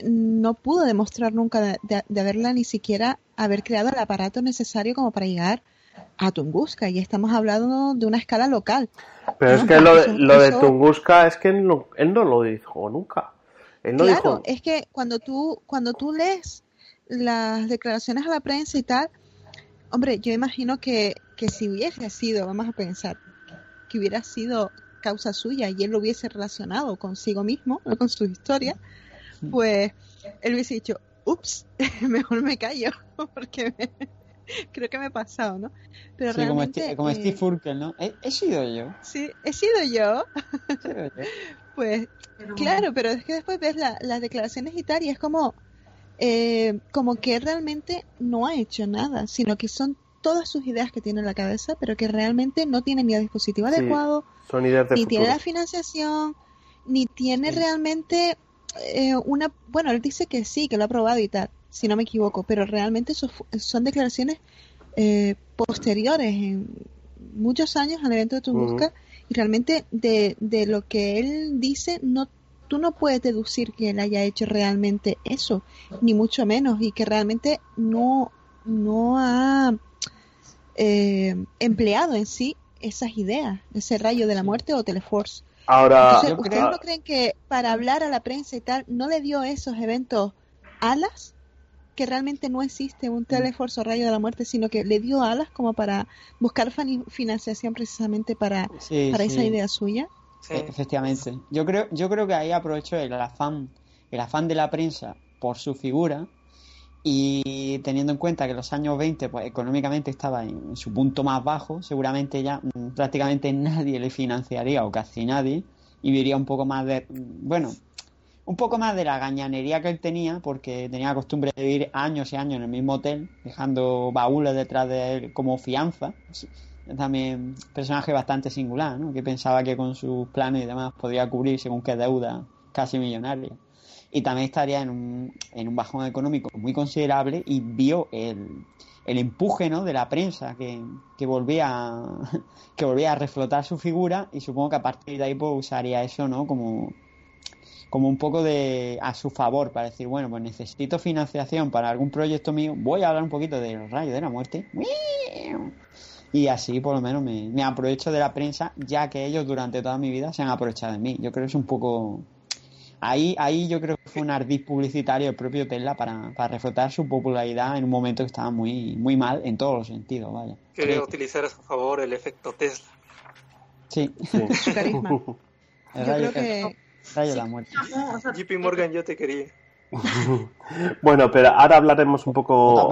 Speaker 4: no pudo demostrar nunca de, de haberla ni siquiera haber creado el aparato necesario como para llegar a Tunguska y estamos hablando de una escala local. Pero es que lo de, lo de
Speaker 1: Tunguska es que él no, lo dijo nunca. Él no claro,
Speaker 4: es que cuando tú, cuando tú lees las declaraciones a la prensa y tal, hombre, yo imagino que, que si hubiese sido, vamos a pensar, que hubiera sido causa suya y él lo hubiese relacionado consigo mismo, con su historia, pues él hubiese dicho, ups, mejor me callo, porque creo que me he pasado, ¿no? Pero realmente, como, eh, Steve,
Speaker 3: Furkel, ¿no? ¿He, sido yo.
Speaker 4: Sí, he sido yo. pues, claro, pero es que después ves las declaraciones y tal, y es como, eh, como que realmente no ha hecho nada, sino que son todas sus ideas que tiene en la cabeza, pero que realmente no tiene ni el dispositivo adecuado,
Speaker 1: ni tiene la
Speaker 4: financiación, ni tiene realmente eh, una... Bueno, él dice que sí, que lo ha probado y tal, si no me equivoco, pero realmente eso son declaraciones eh, posteriores, en muchos años al evento de tu y realmente de, lo que él dice no tú no puedes deducir que él haya hecho realmente eso, ni mucho menos, y que realmente no, no ha eh, empleado en sí esas ideas, ese rayo de la muerte o Teleforce.
Speaker 1: Ahora, ¿ustedes no
Speaker 4: creen que para hablar a la prensa y tal no le dio esos eventos alas? que realmente no existe un mm. teléfono Rayo de la Muerte, sino que le dio alas como para buscar financiación precisamente para, esa idea suya.
Speaker 3: E-, efectivamente. Yo creo, yo creo que ahí aprovechó el afán, el afán de la prensa por su figura y teniendo en cuenta que los años 20 pues económicamente estaba en su punto más bajo, seguramente ya mm, prácticamente nadie le financiaría o casi nadie y viviría un poco más de mm, bueno, un poco más de la gañanería que él tenía, porque tenía costumbre de vivir años y años en el mismo hotel, dejando baúles detrás de él como fianza. También personaje bastante singular, ¿no? que pensaba que con sus planes y demás podía cubrir según qué deuda casi millonaria. Y también estaría en un, en un bajón económico muy considerable y vio el, empuje ¿no? de la prensa que, volvía, que volvía a reflotar su figura y supongo que a partir de ahí pues, usaría eso ¿no? como como un poco de a su favor para decir, bueno, pues necesito financiación para algún proyecto mío, voy a hablar un poquito del rayo de la muerte. Y así por lo menos me, aprovecho de la prensa, ya que ellos durante toda mi vida se han aprovechado de mí. Yo creo que es un poco... Ahí, ahí yo creo que fue un ardiz publicitario el propio Tesla para, para reflotar su popularidad en un momento que estaba muy, muy mal en todos los sentidos,
Speaker 5: Quería utilizar a su favor el efecto Tesla.
Speaker 1: Sí. Su carisma. yo creo que sí, la muerte.
Speaker 5: JP Morgan,
Speaker 3: yo te quería.
Speaker 1: bueno, pero ahora hablaremos un poco,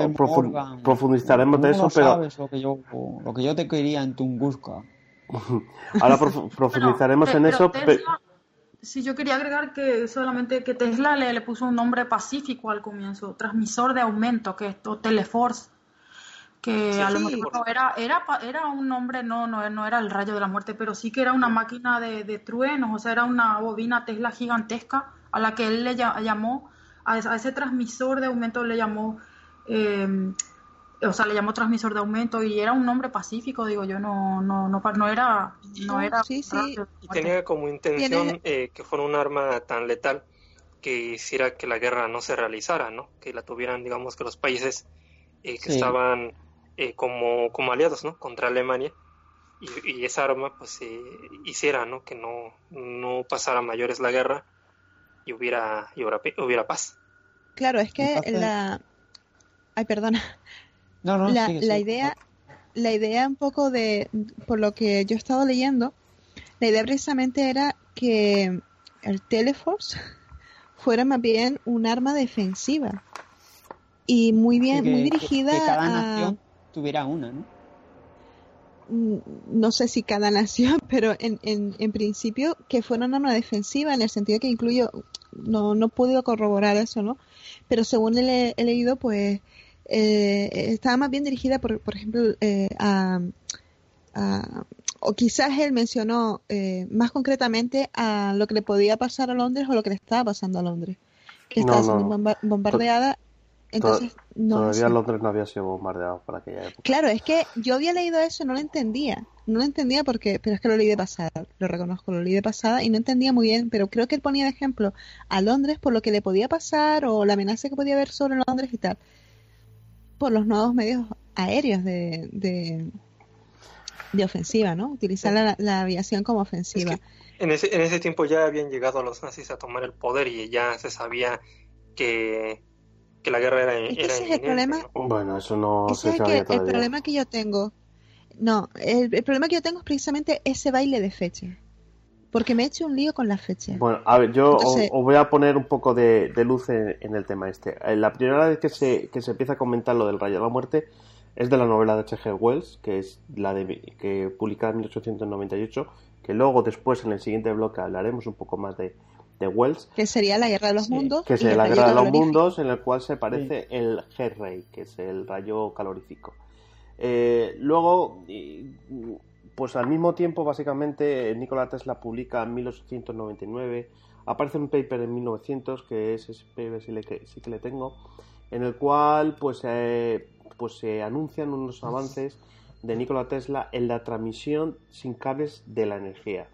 Speaker 1: profundizaremos de eso, no sabes
Speaker 3: Lo que, yo, lo que yo te quería en Tunguska.
Speaker 1: ahora profundizaremos en eso.
Speaker 2: si sí, yo quería agregar que solamente que Tesla le, le, puso un nombre pacífico al comienzo, transmisor de aumento, que es Teleforce,
Speaker 4: que a lo mejor
Speaker 2: era, era, era un hombre, no, no, no era el rayo de la muerte, pero sí que era una máquina de, truenos, o sea, era una bobina Tesla gigantesca a la que él le llamó, a, ese transmisor de aumento le llamó, em, o sea, le llamó transmisor de aumento y era un nombre pacífico, digo yo, no, no, no, era... No era
Speaker 6: Y
Speaker 5: tenía como intención eh, que fuera un arma tan letal que hiciera que la guerra no se realizara, ¿no? Que la tuvieran, digamos, que los países eh, que estaban eh, como, como aliados ¿no? contra Alemania y, esa arma pues eh, hiciera ¿no? que no, no pasara mayores la guerra y hubiera, y hubiera, paz.
Speaker 4: Claro, es que la... Eh. Ay, perdona.
Speaker 3: No, no, la, la
Speaker 4: idea la idea un poco de, por lo que yo he estado leyendo, la idea precisamente era que el Teleforce fuera más bien un arma defensiva y muy bien, muy dirigida a
Speaker 3: tuviera una,
Speaker 4: mm, ¿no? sé si cada nación, pero en, en, principio que fuera una norma defensiva, en el sentido que incluyo, no, no puedo corroborar eso, ¿no? Pero según he, leído, pues eh, estaba más bien dirigida, por, por ejemplo, eh, a, o quizás él mencionó eh, más concretamente a lo que le podía pasar a Londres o lo que le estaba pasando a Londres,
Speaker 1: que estaba siendo
Speaker 4: bombardeada
Speaker 1: entonces, no Todavía Londres no había sido bombardeado para aquella época.
Speaker 4: Claro, es que yo había leído eso y no lo entendía. No lo entendía porque, pero es que lo leí de pasada, lo reconozco, lo leí de pasada y no entendía muy bien, pero creo que él ponía de ejemplo a Londres por lo que le podía pasar o la amenaza que podía haber sobre Londres y tal. Por los nuevos medios aéreos de, de, ofensiva, ¿no? Utilizar la, aviación como ofensiva.
Speaker 5: en, ese, en ese tiempo ya habían llegado los nazis a tomar el poder y ya se sabía que que la guerra era, el
Speaker 1: Bueno, eso no se El problema
Speaker 4: que yo tengo... No, el, problema que yo tengo es precisamente ese baile de fecha. Porque me he hecho un lío con la fecha
Speaker 1: Bueno, a ver, yo os, voy a poner un poco de, luz en, el tema este. Eh, la primera vez que se, que se empieza a comentar lo del rayo de la muerte es de la novela de H.G. Wells, que es la de, que publicada en 1898, que luego después en el siguiente bloque hablaremos un poco más de, Wells.
Speaker 4: Que sería la Guerra de los Mundos. Que
Speaker 1: sería la Guerra de los Mundos, en el cual se parece el G-Ray, que es el rayo calorífico. Eh, luego, pues al mismo tiempo, básicamente, Nikola Tesla publica en 1899, aparece un paper en 1900, que es ese paper sí, le, que, sí que le tengo, en el cual pues, eh, pues se anuncian unos avances de Nikola Tesla en la transmisión sin cables de la energía.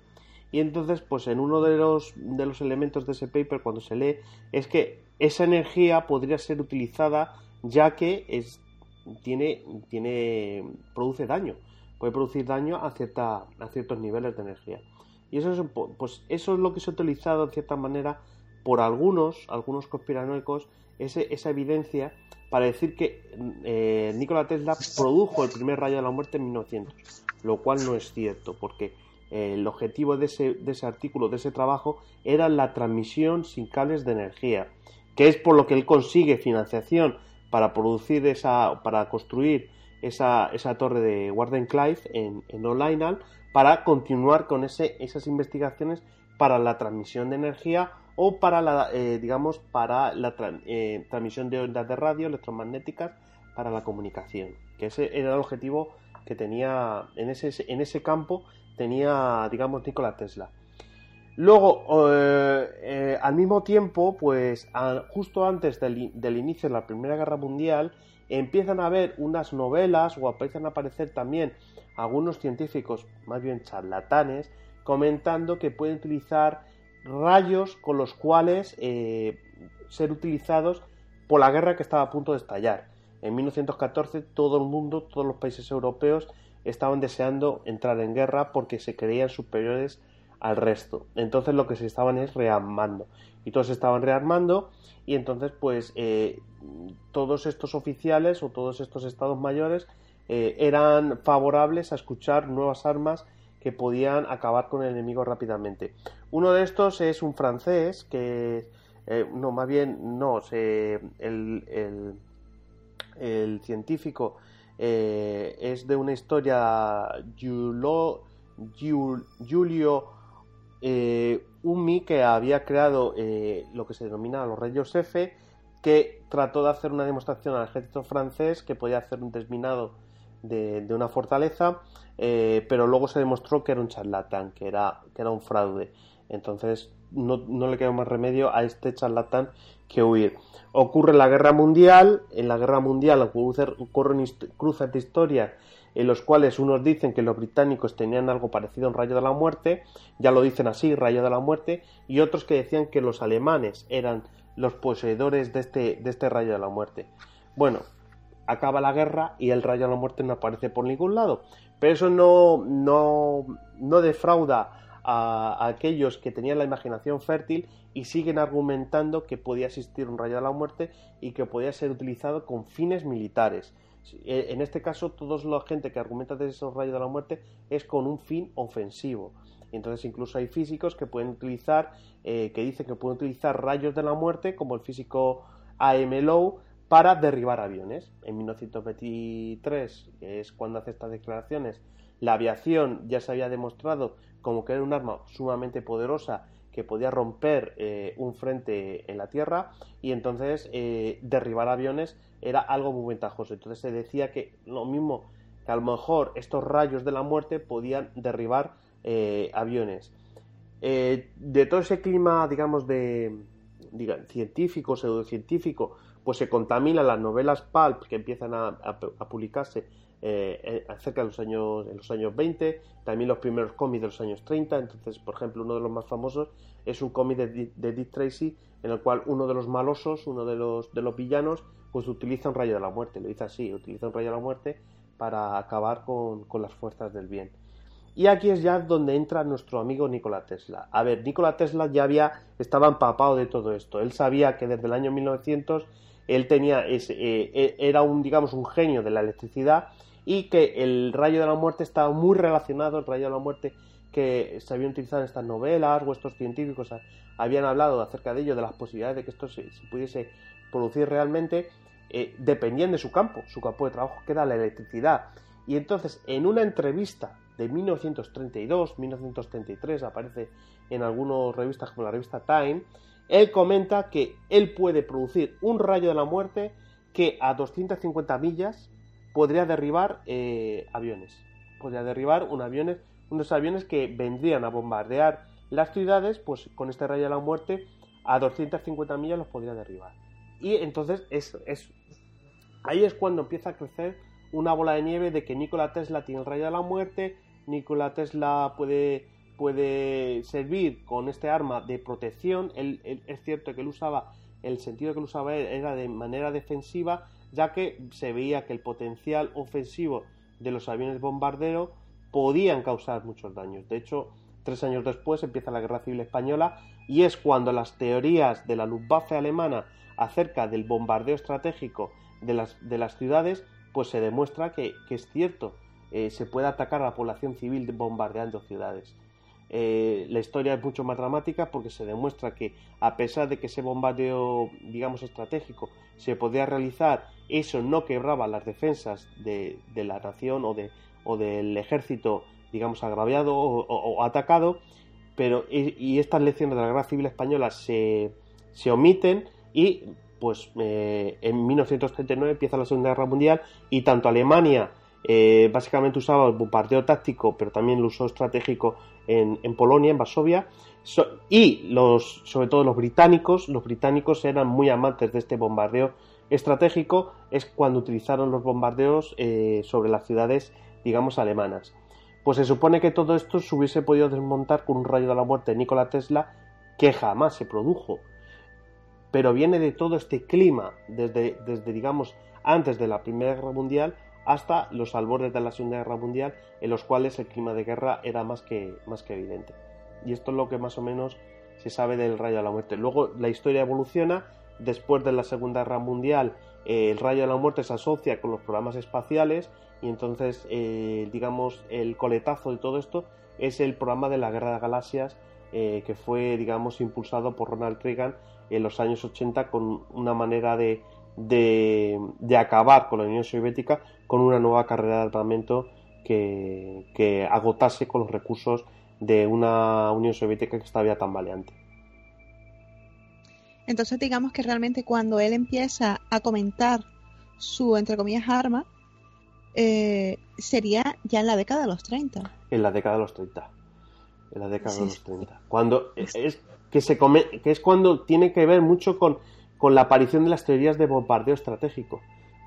Speaker 1: Y entonces, pues en uno de los, de los elementos de ese paper, cuando se lee, es que esa energía podría ser utilizada ya que es, tiene, tiene, produce daño, puede producir daño a, cierta, a ciertos niveles de energía. Y eso es, pues eso es lo que se ha utilizado en cierta manera por algunos, algunos conspiranoicos, esa evidencia para decir que eh, Nikola Tesla produjo el primer rayo de la muerte en 1900, lo cual no es cierto, porque eh, el objetivo de ese, artículo, de ese trabajo, era la transmisión sin cables de energía, que es por lo que él consigue financiación para producir esa, para construir esa, torre de Wardenclyffe en, en para continuar con esas investigaciones para la transmisión de energía o para la, eh, digamos, para la eh, transmisión de ondas de radio electromagnéticas para la comunicación, que ese era el objetivo que tenía en ese campo tenía, digamos, Nikola Tesla. Luego, eh, eh, al mismo tiempo, pues justo antes del, inicio de la Primera Guerra Mundial, empiezan a haber unas novelas o empiezan a aparecer también algunos científicos, más bien charlatanes, comentando que pueden utilizar rayos con los cuales eh, ser utilizados por la guerra que estaba a punto de estallar. En 1914 todo el mundo, todos los países europeos estaban deseando entrar en guerra porque se creían superiores al resto. Entonces lo que se estaban es rearmando. Y todos estaban rearmando y entonces pues eh, todos estos oficiales o todos estos estados mayores eh, eran favorables a escuchar nuevas armas que podían acabar con el enemigo rápidamente. Uno de estos es un francés que... Eh, no, más bien no, el, el científico eh, es de una historia Giulio, Giulio eh, Umi que había creado eh, lo que se denomina los Reyes F, que trató de hacer una demostración al ejército francés que podía hacer un desminado de, una fortaleza, pero luego se demostró que era un charlatán, que era, que era un fraude. Entonces, no, le queda más remedio a este charlatán que huir. Ocurre la guerra mundial, en la guerra mundial ocurren cruces de historia en los cuales unos dicen que los británicos tenían algo parecido a un rayo de la muerte, ya lo dicen así, rayo de la muerte, y otros que decían que los alemanes eran los poseedores de este, de este rayo de la muerte. Bueno, acaba la guerra y el rayo de la muerte no aparece por ningún lado, pero eso no, no, no defrauda a, aquellos que tenían la imaginación fértil y siguen argumentando que podía existir un rayo de la muerte y que podía ser utilizado con fines militares. E, en este caso, todos la gente que argumenta de esos rayos de la muerte es con un fin ofensivo. Entonces incluso hay físicos que pueden utilizar, eh, que dicen que pueden utilizar rayos de la muerte, como el físico A.M. Lowe, para derribar aviones. En 1923, que es cuando hace estas declaraciones, la aviación ya se había demostrado como que era un arma sumamente poderosa que podía romper eh, un frente en la tierra y entonces eh, derribar aviones era algo muy ventajoso. Entonces se decía que lo mismo que a lo mejor estos rayos de la muerte podían derribar eh, aviones. de todo ese clima, digamos, de científico, pseudocientífico, pues se contamina las novelas pulp que empiezan a publicarse eh, eh, acerca de los años, en los años 20, también los primeros cómics de los años 30. Entonces, por ejemplo, uno de los más famosos es un cómic de, Dick Tracy en el cual uno de los malosos, uno de los, de los villanos, pues utiliza un rayo de la muerte, lo dice así, utiliza un rayo de la muerte para acabar con, las fuerzas del bien. Y aquí es ya donde entra nuestro amigo Nikola Tesla. A ver, Nikola Tesla ya había, estaba empapado de todo esto. Él sabía que desde el año 1900 él tenía, ese, eh, era un, digamos, un genio de la electricidad y que el rayo de la muerte estaba muy relacionado, el rayo de la muerte que se había utilizado en estas novelas o estos científicos habían hablado acerca de ello, de las posibilidades de que esto se, pudiese producir realmente, dependiendo eh, dependían de su campo, su campo de trabajo que era la electricidad. Y entonces en una entrevista de 1932, 1933, aparece en algunas revistas como la revista Time, él comenta que él puede producir un rayo de la muerte que a 250 millas podría derribar eh, aviones. Podría derribar un aviones, unos aviones que vendrían a bombardear las ciudades, pues con este rayo de la muerte a 250 millas los podría derribar. Y entonces es, es, ahí es cuando empieza a crecer una bola de nieve de que Nikola Tesla tiene el rayo de la muerte, Nikola Tesla puede, puede servir con este arma de protección, es cierto que él usaba, el sentido que él usaba era de manera defensiva, ya que se veía que el potencial ofensivo de los aviones bombarderos podían causar muchos daños. De hecho, tres años después empieza la Guerra Civil Española y es cuando las teorías de la Luftwaffe alemana acerca del bombardeo estratégico de las, de las ciudades, pues se demuestra que, es cierto, eh, se puede atacar a la población civil bombardeando ciudades. Eh, la historia es mucho más dramática porque se demuestra que a pesar de que ese bombardeo, digamos, estratégico se podía realizar, eso no quebraba las defensas de, la nación o, del ejército, digamos, agraviado o, atacado, pero y, estas lecciones de la Guerra Civil Española se, omiten y pues eh, en 1939 empieza la Segunda Guerra Mundial y tanto Alemania eh, básicamente usaba el bombardeo táctico, pero también lo usó estratégico en, Polonia, en Varsovia. y sobre todo los británicos, los británicos eran muy amantes de este bombardeo estratégico, es cuando utilizaron los bombardeos eh, sobre las ciudades, digamos, alemanas. Pues se supone que todo esto se hubiese podido desmontar con un rayo de la muerte de Nikola Tesla, que jamás se produjo. Pero viene de todo este clima, desde, desde digamos, antes de la Primera Guerra Mundial, hasta los albores de la Segunda Guerra Mundial, en los cuales el clima de guerra era más que, más que evidente. Y esto es lo que más o menos se sabe del rayo a la muerte. Luego la historia evoluciona, después de la Segunda Guerra Mundial eh, el rayo de la muerte se asocia con los programas espaciales y entonces eh, digamos el coletazo de todo esto es el programa de la Guerra de Galaxias eh, que fue digamos impulsado por Ronald Reagan en los años 80 con una manera de de, acabar con la Unión Soviética con una nueva carrera de armamento que, agotase con los recursos de una Unión Soviética que estaba tan tambaleante.
Speaker 4: Entonces digamos que realmente cuando él empieza a comentar su, entre comillas, arma, eh, sería ya en la década de los 30.
Speaker 1: En la década de los 30. En la década de los 30. Cuando es, que, se que es cuando tiene que ver mucho con con la aparición de las teorías de bombardeo estratégico,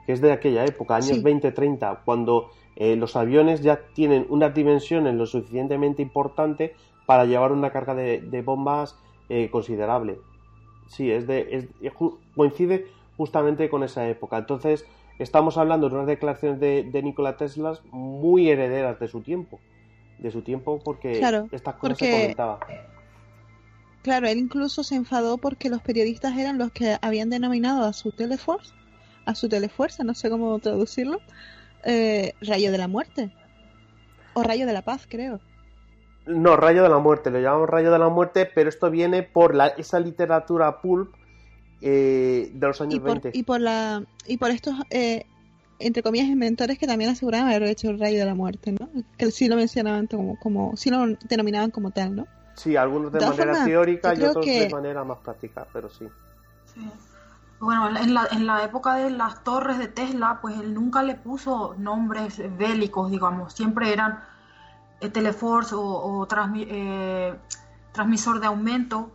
Speaker 1: que es de aquella época, años 20-30, cuando eh, los aviones ya tienen unas dimensiones lo suficientemente importante para llevar una carga de, bombas eh, considerable. Sí, es de, coincide justamente con esa época. Entonces, estamos hablando de unas declaraciones de, de Nikola Tesla muy herederas de su tiempo. De su tiempo porque estas cosas se comentaban
Speaker 4: Claro, él incluso se enfadó porque los periodistas eran los que habían denominado a su telefuerza, a su telefuerza, no sé cómo traducirlo, eh, rayo de la muerte. O rayo de la paz, creo.
Speaker 1: No, rayo de la muerte, lo llamamos rayo de la muerte, pero esto viene por la, esa literatura pulp eh, de los años y 20. Y
Speaker 4: por, la, y por estos, eh, entre comillas, inventores que también aseguraban haber hecho el rayo de la muerte, ¿no? Que sí lo mencionaban como, sí lo denominaban como tal, ¿no?
Speaker 1: Sí, algunos de, manera teórica y otros de manera más práctica, pero sí.
Speaker 2: Bueno, en la, en la época de las torres de Tesla, pues él nunca le puso nombres bélicos, digamos, siempre eran eh, Teleforce o, o eh, transmisor de aumento,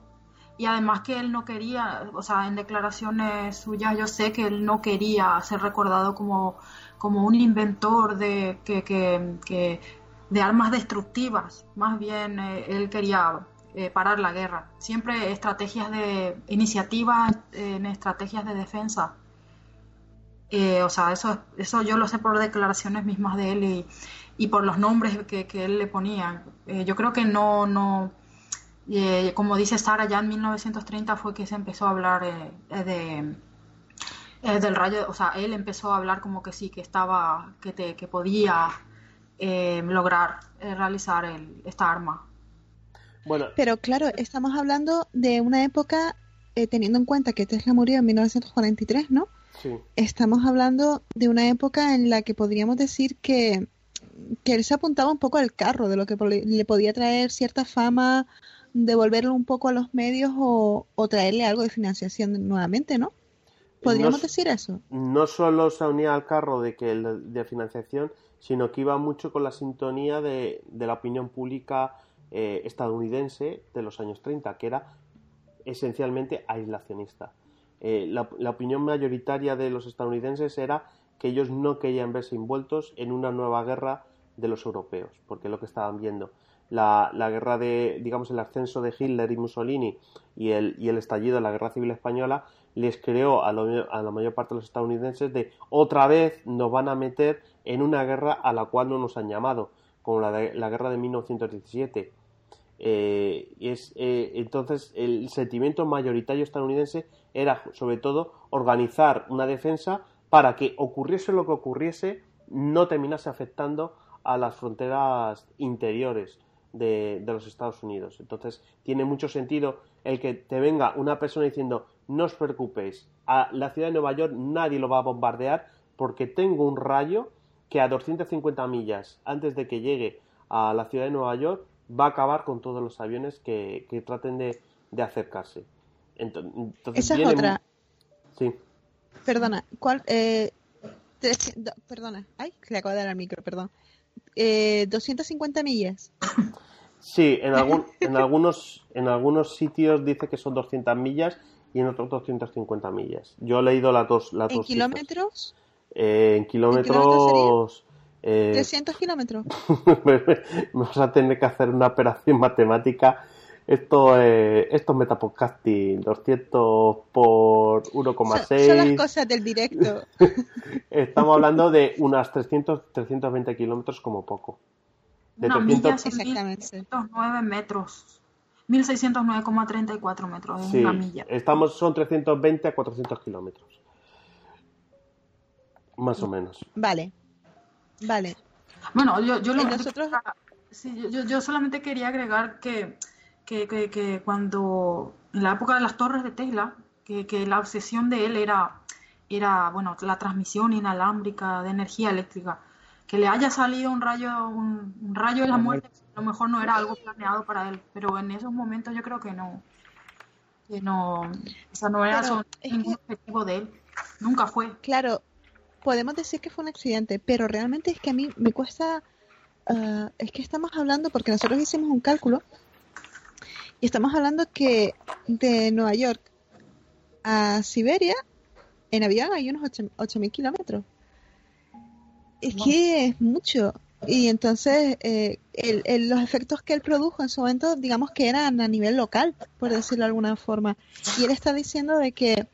Speaker 2: y además que él no quería, o sea, en declaraciones suyas yo sé que él no quería ser recordado como, como un inventor de que, que de armas destructivas, más bien eh, él quería eh, parar la guerra. Siempre estrategias de iniciativas en estrategias de defensa. Eh, o sea, eso, eso yo lo sé por declaraciones mismas de él y, por los nombres que, él le ponía. yo creo que no, no como dice Sara, ya en 1930 fue que se empezó a hablar de, del rayo, o sea, él empezó a hablar como que sí, que estaba, que,
Speaker 4: que podía eh, lograr
Speaker 2: eh, realizar esta arma.
Speaker 4: Bueno. Pero claro, estamos hablando de una época, eh, teniendo en cuenta que Tesla murió en 1943, ¿no? Sí. Estamos hablando de una época en la que podríamos decir que, él se apuntaba un poco al carro, de lo que le podía traer cierta fama, devolverlo un poco a los medios o, traerle algo de financiación nuevamente, ¿no?
Speaker 1: ¿Podríamos decir eso? No solo se unía al carro de, que, de financiación, sino que iba mucho con la sintonía de, la opinión pública eh, estadounidense de los años 30, que era esencialmente aislacionista. Eh, la, opinión mayoritaria de los estadounidenses era que ellos no querían verse envueltos en una nueva guerra de los europeos, porque lo que estaban viendo. La, guerra de, digamos, el ascenso de Hitler y Mussolini y el estallido de la guerra civil española les creó a, la mayor parte de los estadounidenses de otra vez nos van a meter en una guerra a la cual no nos han llamado, como la, guerra de 1917. Eh, es, eh, entonces el sentimiento mayoritario estadounidense era sobre todo organizar una defensa para que ocurriese lo que ocurriese no terminase afectando a las fronteras interiores de, de los Estados Unidos. Entonces tiene mucho sentido el que te venga una persona diciendo no os preocupéis, a la ciudad de Nueva York nadie lo va a bombardear porque tengo un rayo que a 250 millas antes de que llegue a la ciudad de Nueva York va a acabar con todos los aviones que, traten de, acercarse. Esa es otra. Sí.
Speaker 4: Perdona, ¿cuál? Eh, perdona, ay, le acabo de dar al micro, perdón. 250 eh, millas.
Speaker 1: Sí, en, en, algunos, en algunos sitios dice que son 200 millas y en otros 250 millas. Yo he leído las dos. ¿En, dos kilómetros? Eh, ¿En kilómetros? ¿En kilómetros? 300 eh, kilómetros. Vamos a tener que hacer una operación matemática. Esto, eh, estos es metapodcasting, 200 por 1,6. Son, las cosas
Speaker 4: del directo.
Speaker 1: Estamos hablando de unas 300, 320 kilómetros como poco. De metros.
Speaker 2: 1.609,34 metros, es una milla.
Speaker 1: Estamos, son 320 a 400 kilómetros. Más o menos.
Speaker 2: Vale. Vale. Bueno, eh, yo, yo, solamente quería agregar que, que, que, que, cuando, en la época de las torres de Tesla, que, que la obsesión de él era, era bueno, la transmisión inalámbrica de energía eléctrica que le haya salido un rayo, un, rayo de la, muerte, a lo mejor no era algo planeado para él, pero en esos momentos yo creo que no, que no, o no era su
Speaker 4: ningún objetivo de él, nunca fue. Claro, podemos decir que fue un accidente, pero realmente es que a mí me cuesta, ah, es que estamos hablando, porque nosotros hicimos un cálculo, y estamos hablando que de Nueva York a Siberia, en avión hay unos 8.000 kilómetros. Es que es mucho. Y entonces eh, los efectos que él produjo en su momento, digamos que eran a nivel local, por decirlo de alguna forma. Y él está diciendo de que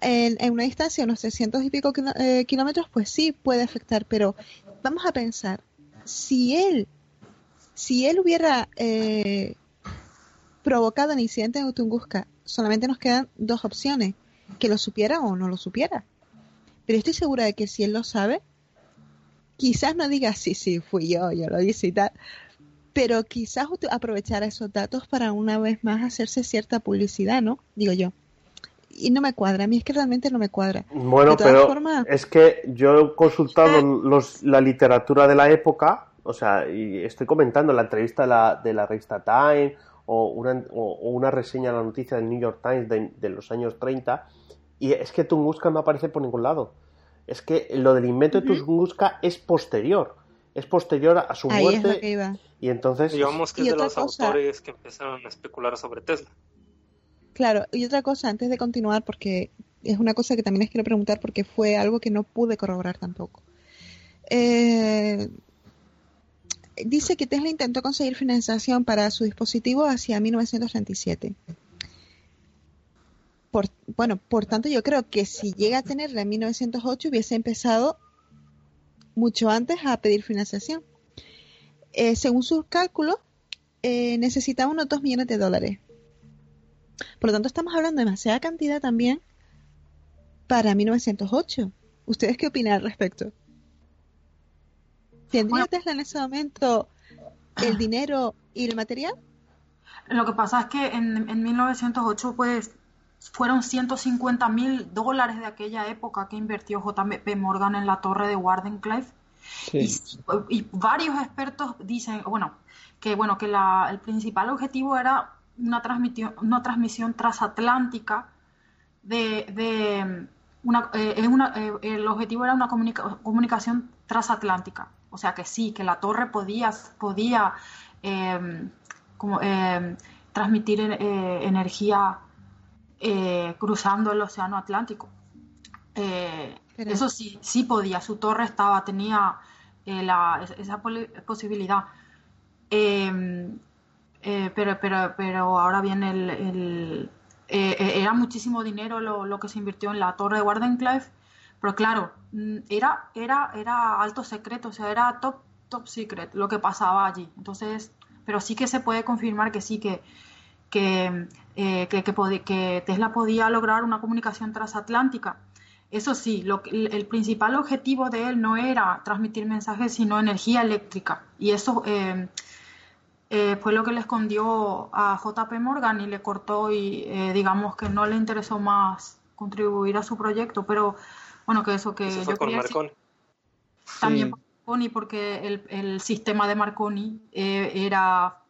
Speaker 4: en, una distancia de unos 300 y pico eh, kilómetros, pues sí puede afectar, pero vamos a pensar, si él, si él hubiera eh, provocado un incidente en Utunguska, solamente nos quedan dos opciones, que lo supiera o no lo supiera. Pero estoy segura de que si él lo sabe, quizás no digas, sí, sí, fui yo, yo lo hice y tal, pero quizás aprovechar esos datos para una vez más hacerse cierta publicidad, ¿no? Digo yo. Y no me cuadra, a mí es que realmente no me cuadra.
Speaker 1: Bueno, pero es que yo he consultado ah. la literatura de la época, o sea, y estoy comentando la entrevista de la, revista Time o una, reseña de la noticia del New York Times de, de los años 30, y es que Tunguska no aparece por ningún lado. Es que lo del invento de es posterior. Es posterior a su muerte. Y entonces. Digamos que es de los autores
Speaker 5: que empezaron a especular sobre Tesla.
Speaker 4: Claro, y otra cosa, antes de continuar, porque es una cosa que también les quiero preguntar, porque fue algo que no pude corroborar tampoco. Eh, dice que Tesla intentó conseguir financiación para su dispositivo hacia 1937 bueno, por tanto, yo creo que si llega a tenerla en 1908 hubiese empezado mucho antes a pedir financiación. Eh, según sus cálculos, eh, necesitaba unos 2 millones de dólares. Por lo tanto, estamos hablando de demasiada cantidad también para 1908. ¿Ustedes qué opinan al respecto? ¿Tendría Tesla en ese momento el dinero y el material?
Speaker 2: Lo que pasa es que en, en 1908, pues, fueron 150 mil dólares de aquella época que invirtió JP Morgan en la torre de Wardenclyffe. Sí. Y, varios expertos dicen, bueno, que bueno que el principal objetivo era una transmisión, una transmisión transatlántica de, una, eh, eh, el objetivo era una comunicación transatlántica. O sea que sí, que la torre podía, podía em, como, em, transmitir eh, energía eh, cruzando el Océano Atlántico. Eh, eso sí, sí podía, su torre estaba, tenía eh, esa posibilidad. Em, pero, pero, pero ahora bien, era muchísimo dinero lo, que se invirtió en la torre de Wardenclyffe, pero claro, mm, era, era, era alto secreto, o sea, era top, top secret lo que pasaba allí. Entonces, pero sí que se puede confirmar que sí, que eh, que, que, que, Tesla podía lograr una comunicación transatlántica. Eso sí, lo, el principal objetivo de él no era transmitir mensajes, sino energía eléctrica. Y eso eh, eh, fue lo que le escondió a JP Morgan y le cortó y digamos que no le interesó más contribuir a su proyecto. Pero bueno, que eso que... con Marconi. también Marconi, porque el, el, sistema de Marconi era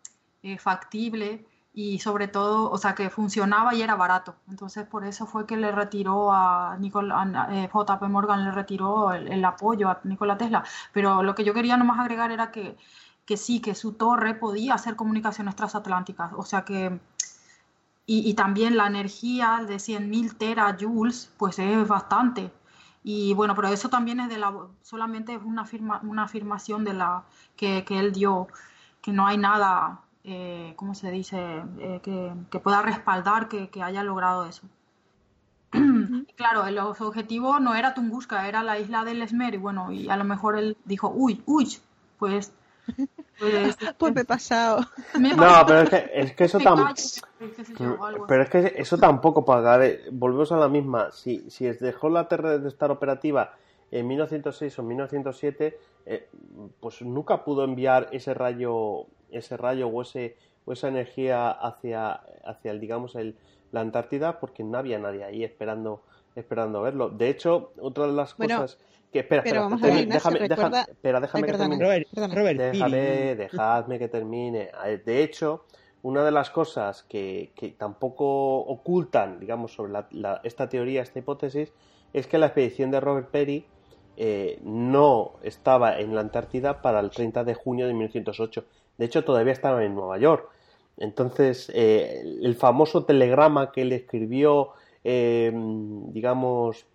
Speaker 2: factible y sobre todo, o sea, que funcionaba y era barato. Entonces, por eso fue que le retiró a, eh, JP Morgan, le retiró el, apoyo a Nikola Tesla. Pero lo que yo quería nomás agregar era que, que sí, que su torre podía hacer comunicaciones transatlánticas. O sea que... Y, y también la energía de 100.000 terajoules, pues es bastante. Y bueno, pero eso también es de la... Solamente es una, firma, una afirmación de la que, que él dio, que no hay nada eh, ¿cómo se dice?, eh, que, pueda respaldar que, haya logrado eso. claro, el objetivo no era Tunguska, era la isla del Esmer, y bueno, y a lo mejor él dijo,
Speaker 4: uy, uy, pues... Pues, pues me he pasado. No, pero
Speaker 1: es que, eso tampoco. Pero es que eso tampoco volvemos a la misma. Si, si dejó la Tierra de estar operativa en 1906 o 1907, eh, pues nunca pudo enviar ese rayo ese rayo o, ese, o esa energía hacia, hacia el, digamos, el, la Antártida porque no había nadie ahí esperando, esperando verlo. De hecho, otra de las cosas que... Espera, espera, déjame, déjame, que termine. que termine. De hecho, una de las cosas que, que tampoco ocultan, digamos, sobre esta teoría, esta hipótesis, es que la expedición de Robert Perry eh, no estaba en la Antártida para el 30 de junio de 1908, de hecho, todavía estaba en Nueva York. Entonces, eh, el famoso telegrama que le escribió, eh, digamos,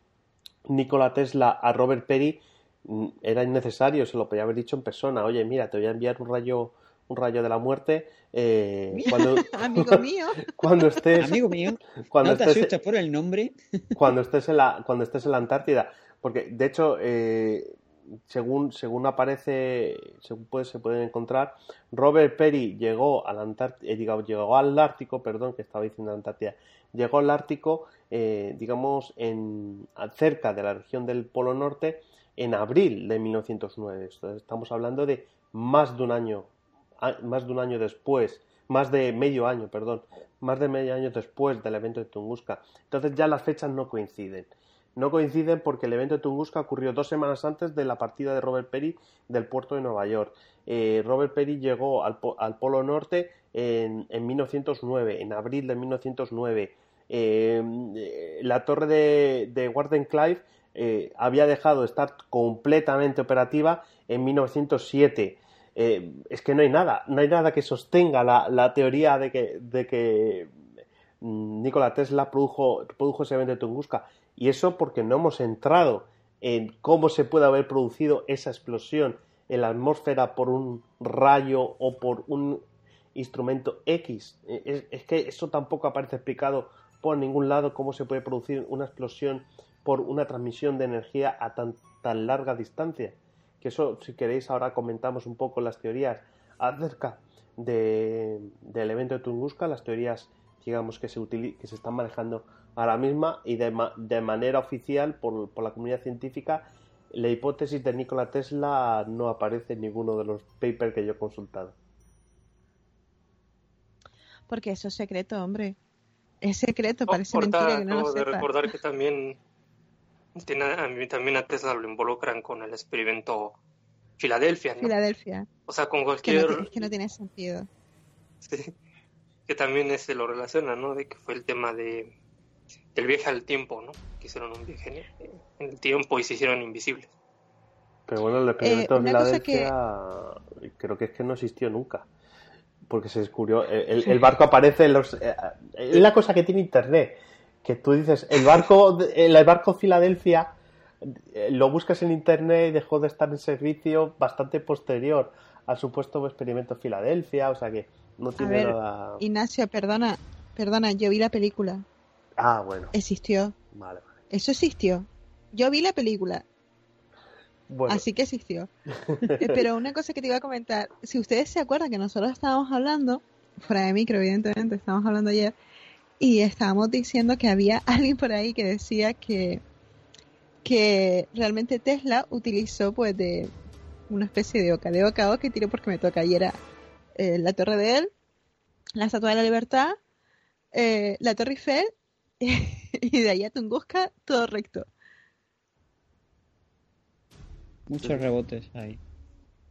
Speaker 1: Nikola Tesla a Robert Perry mm, era innecesario, se lo podía haber dicho en persona. Oye, mira, te voy a enviar un rayo un rayo de la muerte eh, cuando amigo mío cuando estés amigo mío cuando no te por el nombre cuando estés en la cuando estés en la Antártida porque de hecho según, según aparece, según puede, se pueden encontrar, Robert Perry llegó al, eh, llegó al Ártico, perdón, que estaba diciendo Antártida, llegó al Ártico, eh, digamos, en, cerca de la región del Polo Norte en abril de 1909. Entonces, estamos hablando de más de un año, más de un año después, más de medio año, perdón, más de medio año después del evento de Tunguska. Entonces ya las fechas no coinciden. No coinciden porque el evento de Tunguska ocurrió dos semanas antes de la partida de Robert Perry del puerto de Nueva York. Eh, Robert Perry llegó al, Polo Norte en, en, 1909, en abril de 1909. Eh, la torre de, de Warden Clive eh, había dejado de estar completamente operativa en 1907. es que no hay nada, no hay nada que sostenga la, teoría de que, de mm, Nikola Tesla produjo, produjo ese evento de Tunguska. Y eso porque no hemos entrado en cómo se puede haber producido esa explosión en la atmósfera por un rayo o por un instrumento X. E, es, que eso tampoco aparece explicado por ningún lado cómo se puede producir una explosión por una transmisión de energía a tan, tan larga distancia. Que eso, si queréis, ahora comentamos un poco las teorías acerca del evento de Tunguska, las teorías, digamos, que se, que se están manejando ahora misma y de, de manera oficial por, la comunidad científica la hipótesis de Nikola Tesla no aparece en ninguno de los papers que yo he consultado.
Speaker 4: Porque eso es secreto, hombre. Es secreto, parece mentira que no lo de recordar
Speaker 1: que
Speaker 5: también, a también a Tesla lo involucran con el experimento Filadelfia.
Speaker 4: Filadelfia.
Speaker 5: O sea, con cualquier...
Speaker 4: Que no, tiene sentido.
Speaker 5: Que también se lo relaciona, ¿no? De que fue el tema de del viaje al tiempo, ¿no? Que hicieron un viaje en, el tiempo y se hicieron invisibles.
Speaker 1: Pero bueno, el experimento eh, de Filadelfia creo que es que no existió nunca. Porque se descubrió, eh, el, barco aparece en los... Eh, es la cosa que tiene Internet, que tú dices, el barco, el barco Filadelfia lo buscas en Internet y dejó de estar en servicio bastante posterior al supuesto experimento Filadelfia, o sea que no tiene A nada...
Speaker 4: Ignacio, perdona, perdona, yo vi la película. Ah, bueno. Existió. Eso existió. Yo vi la película. Así que existió. Eh, pero una cosa que te iba a comentar, si ustedes se acuerdan que nosotros estábamos hablando, fuera de micro, evidentemente, estábamos hablando ayer, y estábamos diciendo que había alguien por ahí que decía que, que realmente Tesla utilizó pues de una especie de oca, de ocao que tiro porque me toca, y era eh, la torre de él, la Estatua de la Libertad, eh, la Torre Eiffel y de allá a Tunguska todo recto.
Speaker 3: Muchos rebotes ahí.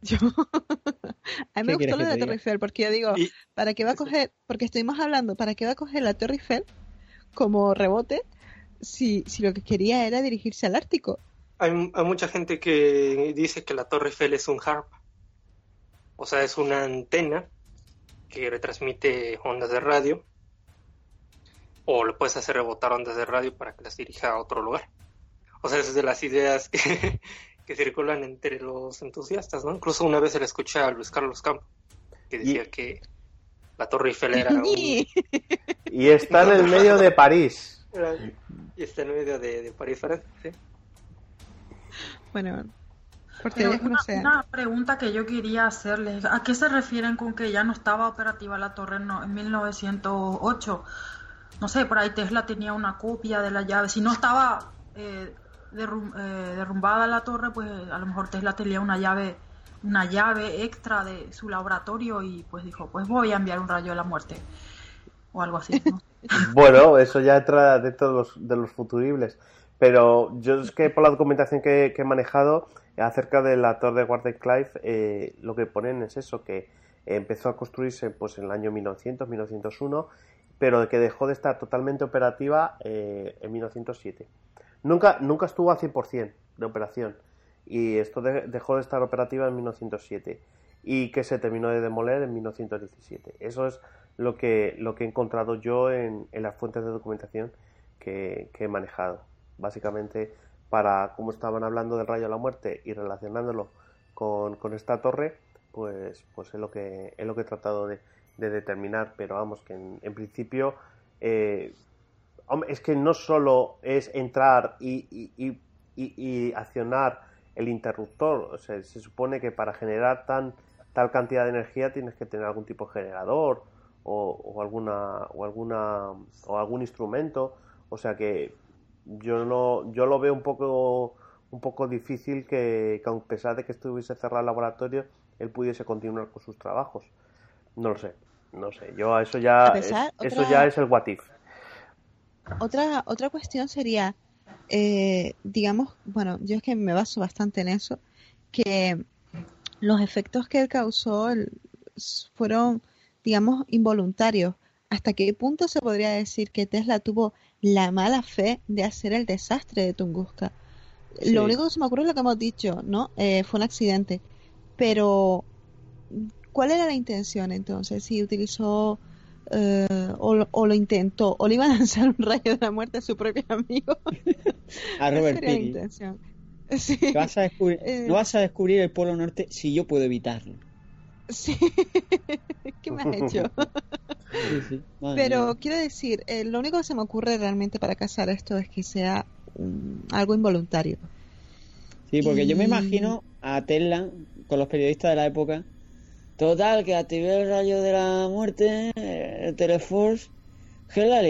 Speaker 3: Yo...
Speaker 4: a mí me gustó lo de la Torre Eiffel porque yo digo, ¿para qué va a coger? Porque estuvimos hablando, ¿para qué va a coger la Torre Eiffel como rebote si, si lo que quería era dirigirse al Ártico?
Speaker 5: Hay, hay mucha gente que dice que la Torre Eiffel es un harp. O sea, es una antena que retransmite ondas de radio o le puedes hacer rebotar ondas de radio para que las dirija a otro lugar. O sea, es de las ideas que, circulan entre los entusiastas, ¿no? Incluso una vez se le escuché a Luis Carlos Campo, que decía que la Torre Eiffel era un... Y
Speaker 1: está en el medio de París.
Speaker 5: Y está en el medio de, París, parece
Speaker 4: Bueno, una,
Speaker 2: una, pregunta que yo quería hacerles, ¿a qué se refieren con que ya no estaba operativa la torre en 1908? no sé, por ahí Tesla tenía una copia de la llave. Si no estaba eh, eh, derrumbada la torre, pues a lo mejor Tesla tenía una llave una llave extra de su laboratorio y pues dijo, pues voy a enviar un rayo de la muerte o algo así. bueno,
Speaker 1: eso ya entra dentro de los, de los futuribles, pero yo es que por la documentación que, he manejado acerca de la torre de Warden Clive, eh, lo que ponen es eso, que empezó a construirse pues en el año 1900, 1901 pero que dejó de estar totalmente operativa eh, en 1907. Nunca, nunca estuvo a 100% de operación y esto dejó de estar operativa en 1907 y que se terminó de demoler en 1917. Eso es lo que, lo que he encontrado yo en, las fuentes de documentación que, he manejado. Básicamente, para cómo estaban hablando del rayo a la muerte y relacionándolo con, con esta torre, pues, pues es, lo que, es lo que he tratado de, de determinar, pero vamos, que en, principio eh, es que no solo es entrar y, y, y, y accionar el interruptor, o sea, se supone que para generar tan tal cantidad de energía tienes que tener algún tipo de generador o, alguna o alguna o algún instrumento, o sea que yo no yo lo veo un poco un poco difícil que, que a pesar de que estuviese cerrado el laboratorio él pudiese continuar con sus trabajos no lo sé, no sé. Yo a eso ya, eso ya es el what
Speaker 4: Otra, otra cuestión sería, eh, digamos, bueno, yo es que me baso bastante en eso, que los efectos que él causó fueron, digamos, involuntarios. ¿Hasta qué punto se podría decir que Tesla tuvo la mala fe de hacer el desastre de Tunguska? Lo único que se me ocurre es lo que hemos dicho, ¿no? Eh, fue un accidente. Pero ¿Cuál era la intención entonces? Si utilizó eh, o, lo intentó, o le iba a lanzar un rayo de la muerte a su propio amigo.
Speaker 3: a Robert La intención? no vas a descubrir eh. el Polo Norte si yo puedo evitarlo. Sí, ¿qué me has hecho? Pero
Speaker 4: quiero decir, eh, lo único que se me ocurre realmente para casar esto es que sea algo involuntario.
Speaker 3: Sí, porque yo me imagino a Tesla con los periodistas de la época Total, que activé el rayo de la muerte, eh, el Teleforce. Que la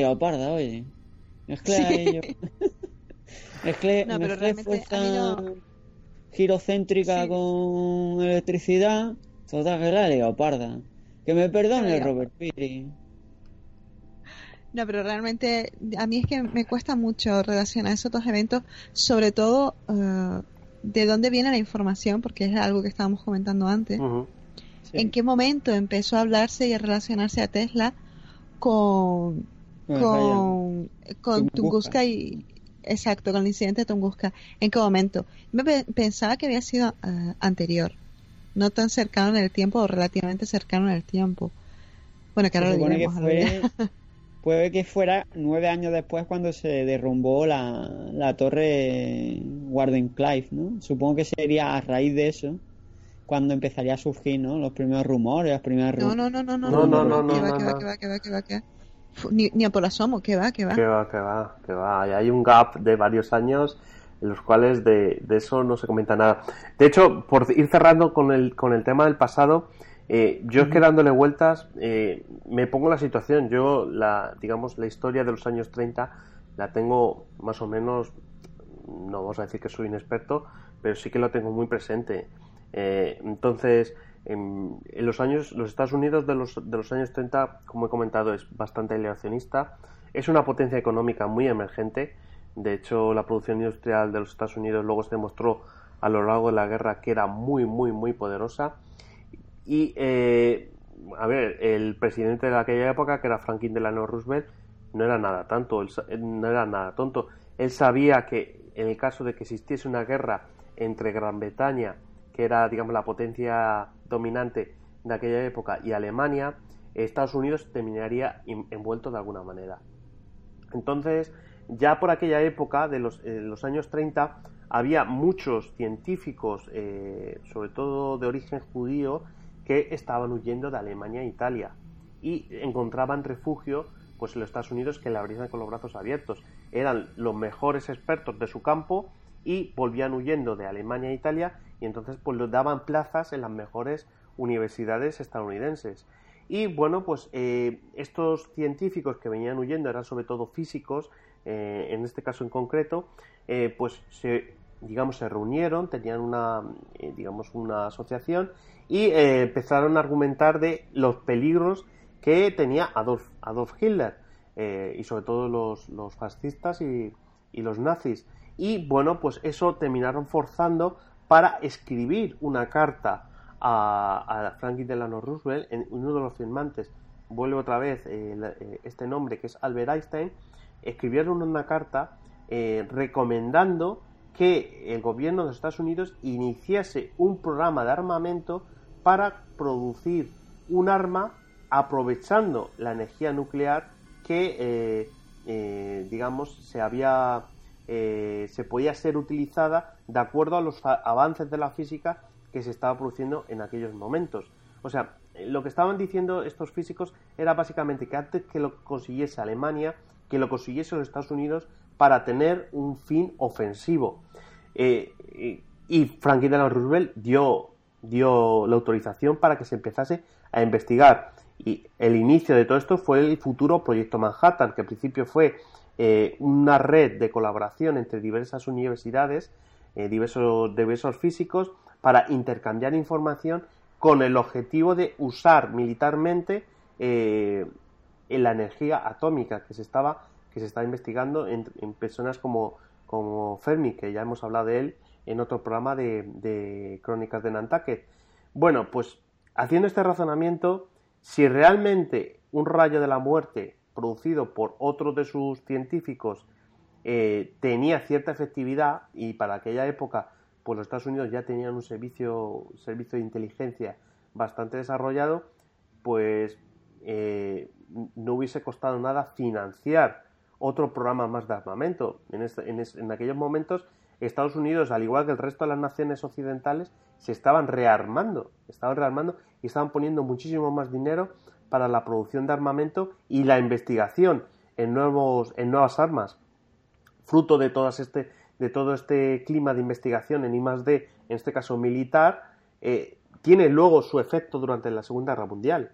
Speaker 3: oye. Mezclé sí. ello. girocéntrica con electricidad. Total, que la Que me perdone Robert Piri.
Speaker 4: No, pero realmente a mí es que me cuesta mucho relacionar esos dos eventos, sobre todo eh, de dónde viene la información, porque es algo que estábamos comentando antes en qué momento empezó a hablarse y a relacionarse a Tesla con, con, con Tunguska y exacto con el incidente de Tunguska en qué momento me pensaba que había sido ah, anterior no tan cercano en el tiempo o relativamente cercano en el tiempo bueno que ahora lo
Speaker 3: puede que fuera nueve años después cuando se derrumbó la, la torre Warden Clive no supongo que sería a raíz de eso cuando empezaría a surgir, ¿no? Los primeros rumores, las primeras No, no, no, no, no, no, no, no, no, que va, que va, que va,
Speaker 4: que va, que va, Ni, a por asomo, que va, que va. Que
Speaker 1: va, que va, que va. hay un gap de varios años en los cuales de, de, eso no se comenta nada. De hecho, por ir cerrando con el, con el tema del pasado, eh, yo es que dándole vueltas eh, me pongo la situación. Yo, la, digamos, la historia de los años 30 la tengo más o menos, no vamos a decir que soy inexperto, pero sí que lo tengo muy presente. Eh, entonces, en, los años, los Estados Unidos de los, de los años 30, como he comentado, es bastante eleccionista, Es una potencia económica muy emergente. De hecho, la producción industrial de los Estados Unidos luego se demostró a lo largo de la guerra que era muy, muy, muy poderosa. Y, eh, a ver, el presidente de aquella época, que era Franklin Delano Roosevelt, no era nada tanto, no era nada tonto. Él sabía que en el caso de que existiese una guerra entre Gran Bretaña era, digamos, la potencia dominante de aquella época, y Alemania, Estados Unidos terminaría envuelto de alguna manera. Entonces, ya por aquella época, de los, eh, los años 30, había muchos científicos, eh, sobre todo de origen judío, que estaban huyendo de Alemania e Italia y encontraban refugio pues, en los Estados Unidos que le abrían con los brazos abiertos. Eran los mejores expertos de su campo y volvían huyendo de Alemania a e Italia y entonces pues los daban plazas en las mejores universidades estadounidenses. Y bueno, pues eh, estos científicos que venían huyendo eran sobre todo físicos, eh, en este caso en concreto, eh, pues se, digamos, se reunieron, tenían una, digamos, una asociación y empezaron a argumentar de los peligros que tenía Adolf, Hitler y sobre todo los, fascistas y los nazis y bueno, pues eso terminaron forzando para escribir una carta a, Frankie Franklin Delano Roosevelt, en uno de los firmantes, vuelve otra vez eh, eh, este nombre que es Albert Einstein, escribieron una carta eh, recomendando que el gobierno de los Estados Unidos iniciase un programa de armamento para producir un arma aprovechando la energía nuclear que, digamos, se había eh, se podía ser utilizada de acuerdo a los avances de la física que se estaba produciendo en aquellos momentos. O sea, eh, lo que estaban diciendo estos físicos era básicamente que antes que lo consiguiese Alemania, que lo consiguiese los Estados Unidos para tener un fin ofensivo. Eh, y Franklin Delano Roosevelt dio, dio la autorización para que se empezase a investigar. Y el inicio de todo esto fue el futuro Proyecto Manhattan, que al principio fue eh, una red de colaboración entre diversas universidades, eh, diversos, diversos físicos, para intercambiar información con el objetivo de usar militarmente eh, la energía atómica que se estaba que se está investigando en, personas como, Fermi, que ya hemos hablado de él en otro programa de, de Crónicas de Nantucket. Bueno, pues haciendo este razonamiento, si realmente un rayo de la muerte producido por otro de sus científicos eh, tenía cierta efectividad y para aquella época pues los Estados Unidos ya tenían un servicio, servicio de inteligencia bastante desarrollado, pues eh, no hubiese costado nada financiar otro programa más de armamento. En, este, en, aquellos momentos Estados Unidos, al igual que el resto de las naciones occidentales, se estaban rearmando, estaban rearmando y estaban poniendo muchísimo más dinero para la producción de armamento y la investigación en, nuevos, en nuevas armas. Fruto de, todas este, de todo este clima de investigación en I+.D., en este caso militar, eh, tiene luego su efecto durante la Segunda Guerra Mundial.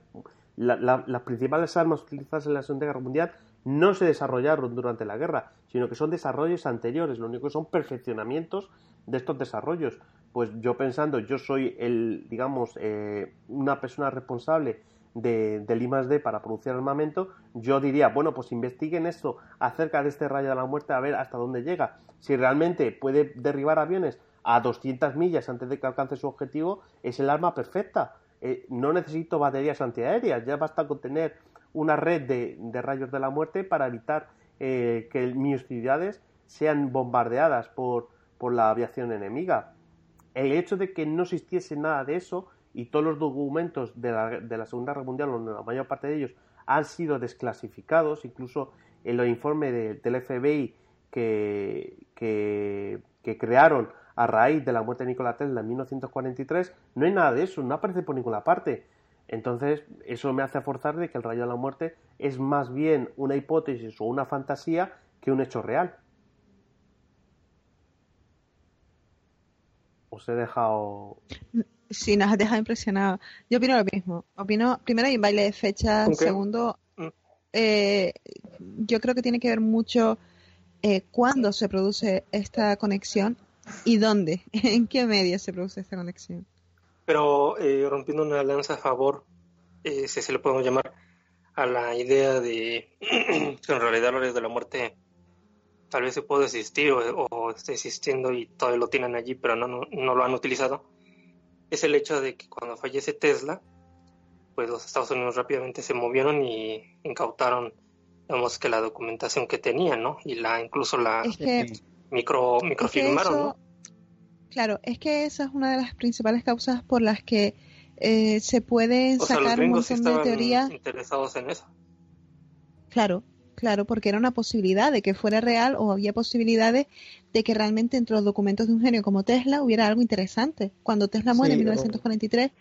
Speaker 1: las principales armas utilizadas en la Segunda Guerra Mundial no se desarrollaron durante la guerra, sino que son desarrollos anteriores, lo único que son perfeccionamientos de estos desarrollos. Pues yo pensando, yo soy el, digamos, eh, una persona responsable de, limas d para producir armamento, yo diría, bueno, pues investiguen esto acerca de este rayo de la muerte a ver hasta dónde llega. Si realmente puede derribar aviones a 200 millas antes de que alcance su objetivo, es el arma perfecta. Eh, no necesito baterías antiaéreas, ya basta con tener una red de, rayos de la muerte para evitar eh, que mis ciudades sean bombardeadas por, por la aviación enemiga. El hecho de que no existiese nada de eso y todos los documentos de la, de la Segunda Guerra Mundial, la mayor parte de ellos han sido desclasificados, incluso en los informes del FBI que, que, crearon a raíz de la muerte de Nicolás Tesla en 1943, no hay nada de eso, no aparece por ninguna parte. Entonces, eso me hace forzar de que el rayo de la muerte es más bien una hipótesis o una fantasía que un hecho real. Os he dejado. Mm,
Speaker 4: Sí, nos has dejado impresionado. Yo opino lo mismo. Opino, primero hay un baile de fecha, segundo, mm. eh, yo creo que tiene que ver mucho eh, cuándo se produce esta conexión y dónde, en qué media se produce esta conexión.
Speaker 5: Pero eh, rompiendo una lanza a favor, si se le podemos llamar, a la idea de que en realidad los de la muerte tal vez se puede existir o, está existiendo y todavía lo tienen allí, pero no, no lo han utilizado es el hecho de que cuando fallece Tesla, pues los Estados Unidos rápidamente se movieron y incautaron, digamos que la documentación que tenía, ¿no? Y la incluso la micro, microfilmaron, ¿no?
Speaker 4: Claro, es que esa es una de las principales causas por las que eh, se pueden sacar sea, un de
Speaker 5: interesados en eso.
Speaker 4: Claro, Claro, porque era una posibilidad de que fuera real o había posibilidades de que realmente entre los documentos de un genio como Tesla hubiera algo interesante. Cuando Tesla muere en 1943,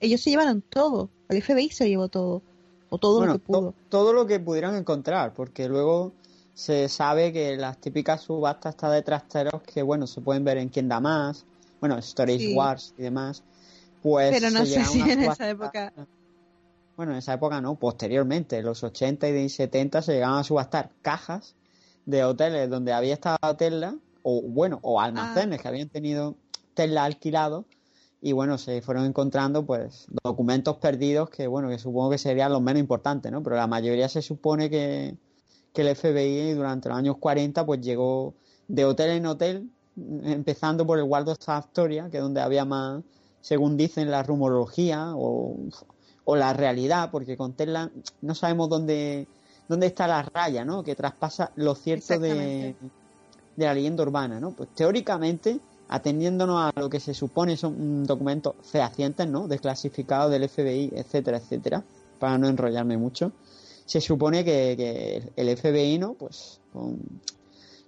Speaker 4: ellos se llevaron todo, el FBI se llevó todo,
Speaker 3: o todo lo que pudo. todo lo que pudieran encontrar, porque luego se sabe que las típicas subastas está de trasteros que, bueno, se pueden ver en quién da más, bueno, Storage Wars y demás. Pues Pero no sé si en esa época bueno, en esa época no, posteriormente, en los 80 y 70 se llegaban a subastar cajas de hoteles donde había estado Tesla, o bueno, o almacenes ah. que habían tenido Tesla alquilado, y bueno, se fueron encontrando pues documentos perdidos que bueno, que supongo que serían los menos importantes, ¿no? Pero la mayoría se supone que, que el FBI durante los años 40 pues llegó de hotel en hotel, empezando por el Waldorf Astoria, que es donde había más, según dicen la rumorología o o la realidad, porque con Tesla no sabemos dónde, dónde está la raya, ¿no? Que traspasa lo cierto de, la leyenda urbana, ¿no? Pues teóricamente, atendiéndonos a lo que se supone son documentos fehacientes, ¿no? Desclasificados del FBI, etcétera, etcétera, para no enrollarme mucho, se supone que, el FBI, ¿no? Pues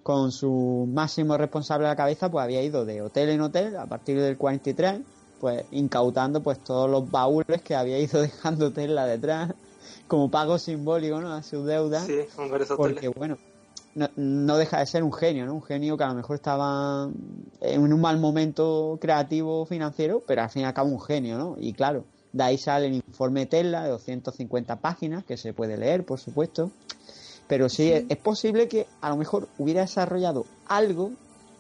Speaker 3: con, su máximo responsable a la cabeza, pues había ido de hotel en hotel a partir del 43 pues incautando pues todos los baúles que había ido dejando Tesla detrás como pago simbólico ¿no? a su deuda sí, porque bueno no, deja de ser un genio ¿no? un genio que a lo mejor estaba en un mal momento creativo financiero pero al fin y al cabo un genio ¿no? y claro de ahí sale el informe Tesla de 250 páginas que se puede leer por supuesto pero sí. es posible que a lo mejor hubiera desarrollado algo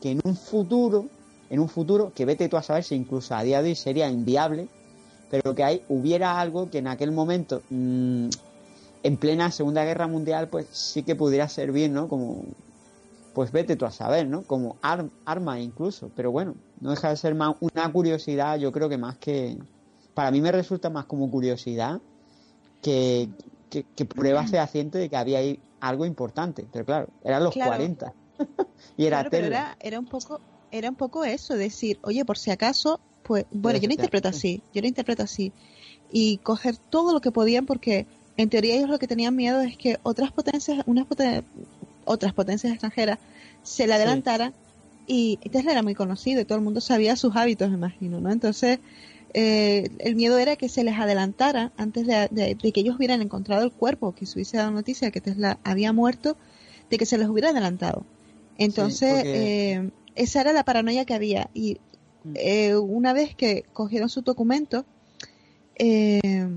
Speaker 3: que en un futuro en un futuro que vete tú a saber si incluso a día de hoy sería inviable, pero que ahí hubiera algo que en aquel momento, mm, en plena Segunda Guerra Mundial, pues sí que pudiera servir, ¿no? Como, pues vete tú a saber, ¿no? Como arma incluso, pero bueno, no deja de ser más una curiosidad, yo creo que más que... Para mí me resulta más como curiosidad que, que, que prueba mm. fehaciente de que había ahí algo importante, pero claro, eran los 40 y era, claro,
Speaker 4: era un poco era un poco eso, decir, oye, por si acaso, pues, bueno, yo lo interpreto así, yo lo interpreto así. Y coger todo lo que podían porque en teoría ellos lo que tenían miedo es que otras potencias, unas otras potencias extranjeras se le adelantaran y Tesla era muy conocido y todo el mundo sabía sus hábitos, me imagino, ¿no? Entonces, eh, el miedo era que se les adelantara antes de, que ellos hubieran encontrado el cuerpo, que se hubiese dado noticia de que Tesla había muerto, de que se les hubiera adelantado. Entonces, esa era la paranoia que había. Y mm. eh, una vez que cogieron su documento eh,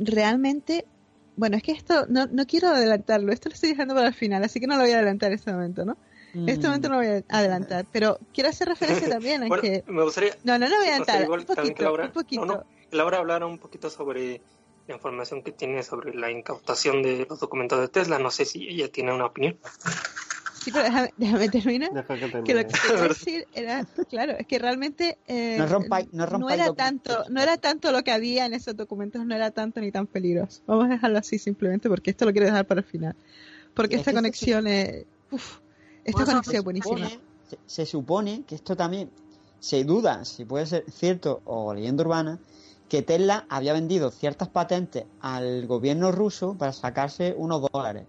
Speaker 4: realmente, bueno, es que esto no, no, quiero adelantarlo, esto lo estoy dejando para el final, así que no lo voy a adelantar en este momento, ¿no? En este mm. momento no lo voy a adelantar, pero quiero hacer referencia también a que... Me gustaría, no, no lo voy a adelantar, un poquito,
Speaker 5: Laura, Laura un poquito sobre la información que tiene sobre la incautación de los documentos de Tesla, no sé si ella tiene una opinión.
Speaker 4: Sí, pero déjame, terminar.
Speaker 3: Que, lo que quería decir
Speaker 4: era, claro, es que realmente eh,
Speaker 3: no, era
Speaker 4: tanto, no era tanto lo que había en esos documentos, no era tanto ni tan peligroso. Vamos a dejarlo así simplemente porque esto lo quiero dejar para el final. Porque esta conexión es, esta
Speaker 3: conexión buenísima. Se, se supone que esto también se duda si puede ser cierto o leyenda urbana que Tesla había vendido ciertas patentes al gobierno ruso para sacarse unos dólares.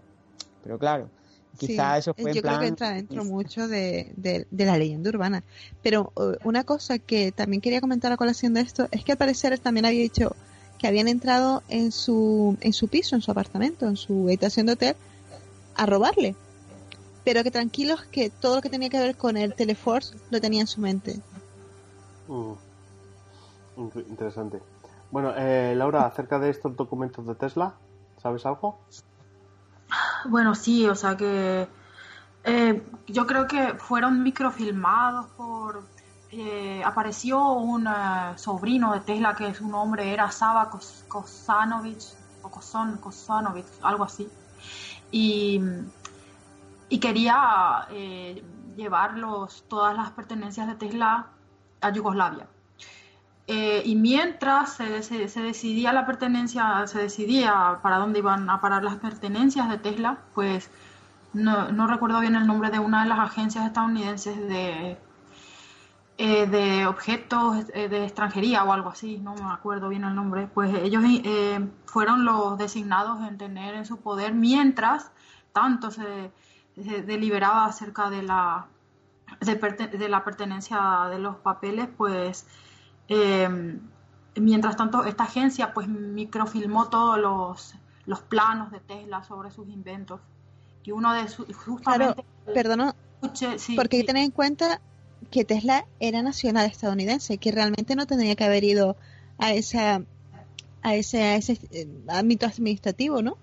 Speaker 3: Pero claro, Quizá eso Yo creo que entra
Speaker 4: dentro mucho de, la leyenda urbana. Pero eh, una cosa que también quería comentar a colación de esto es que al parecer también había dicho que habían entrado en su, en su piso, en su apartamento, en su habitación de hotel, a robarle. Pero que tranquilos que todo lo que tenía que ver con el Teleforce lo tenía en su mente.
Speaker 1: Mm. Interesante. Bueno, eh, Laura, acerca de estos documentos de Tesla, ¿sabes algo?
Speaker 2: Bueno, sí, o sea que eh, yo creo que fueron microfilmados por... Eh, apareció un eh, sobrino de Tesla que su nombre era Saba Kosanovic, o Koson Kosanovic algo así. Y, y quería eh, llevarlos todas las pertenencias de Tesla a Yugoslavia. Eh, y mientras se, se, decidía la pertenencia, se decidía para dónde iban a parar las pertenencias de Tesla, pues no, no recuerdo bien el nombre de una de las agencias estadounidenses de, eh, de objetos eh, de extranjería o algo así, no me acuerdo bien el nombre, pues ellos fueron los designados en tener en su poder mientras tanto se, deliberaba acerca de la, de la pertenencia de los papeles, pues eh, mientras tanto, esta agencia pues microfilmó todos los, los planos de Tesla sobre sus inventos. Y uno de sus... Justamente... porque
Speaker 4: hay que tener en cuenta que Tesla era nacional estadounidense, que realmente no tendría que haber ido a esa a ese, a ese eh, ámbito administrativo, ¿no?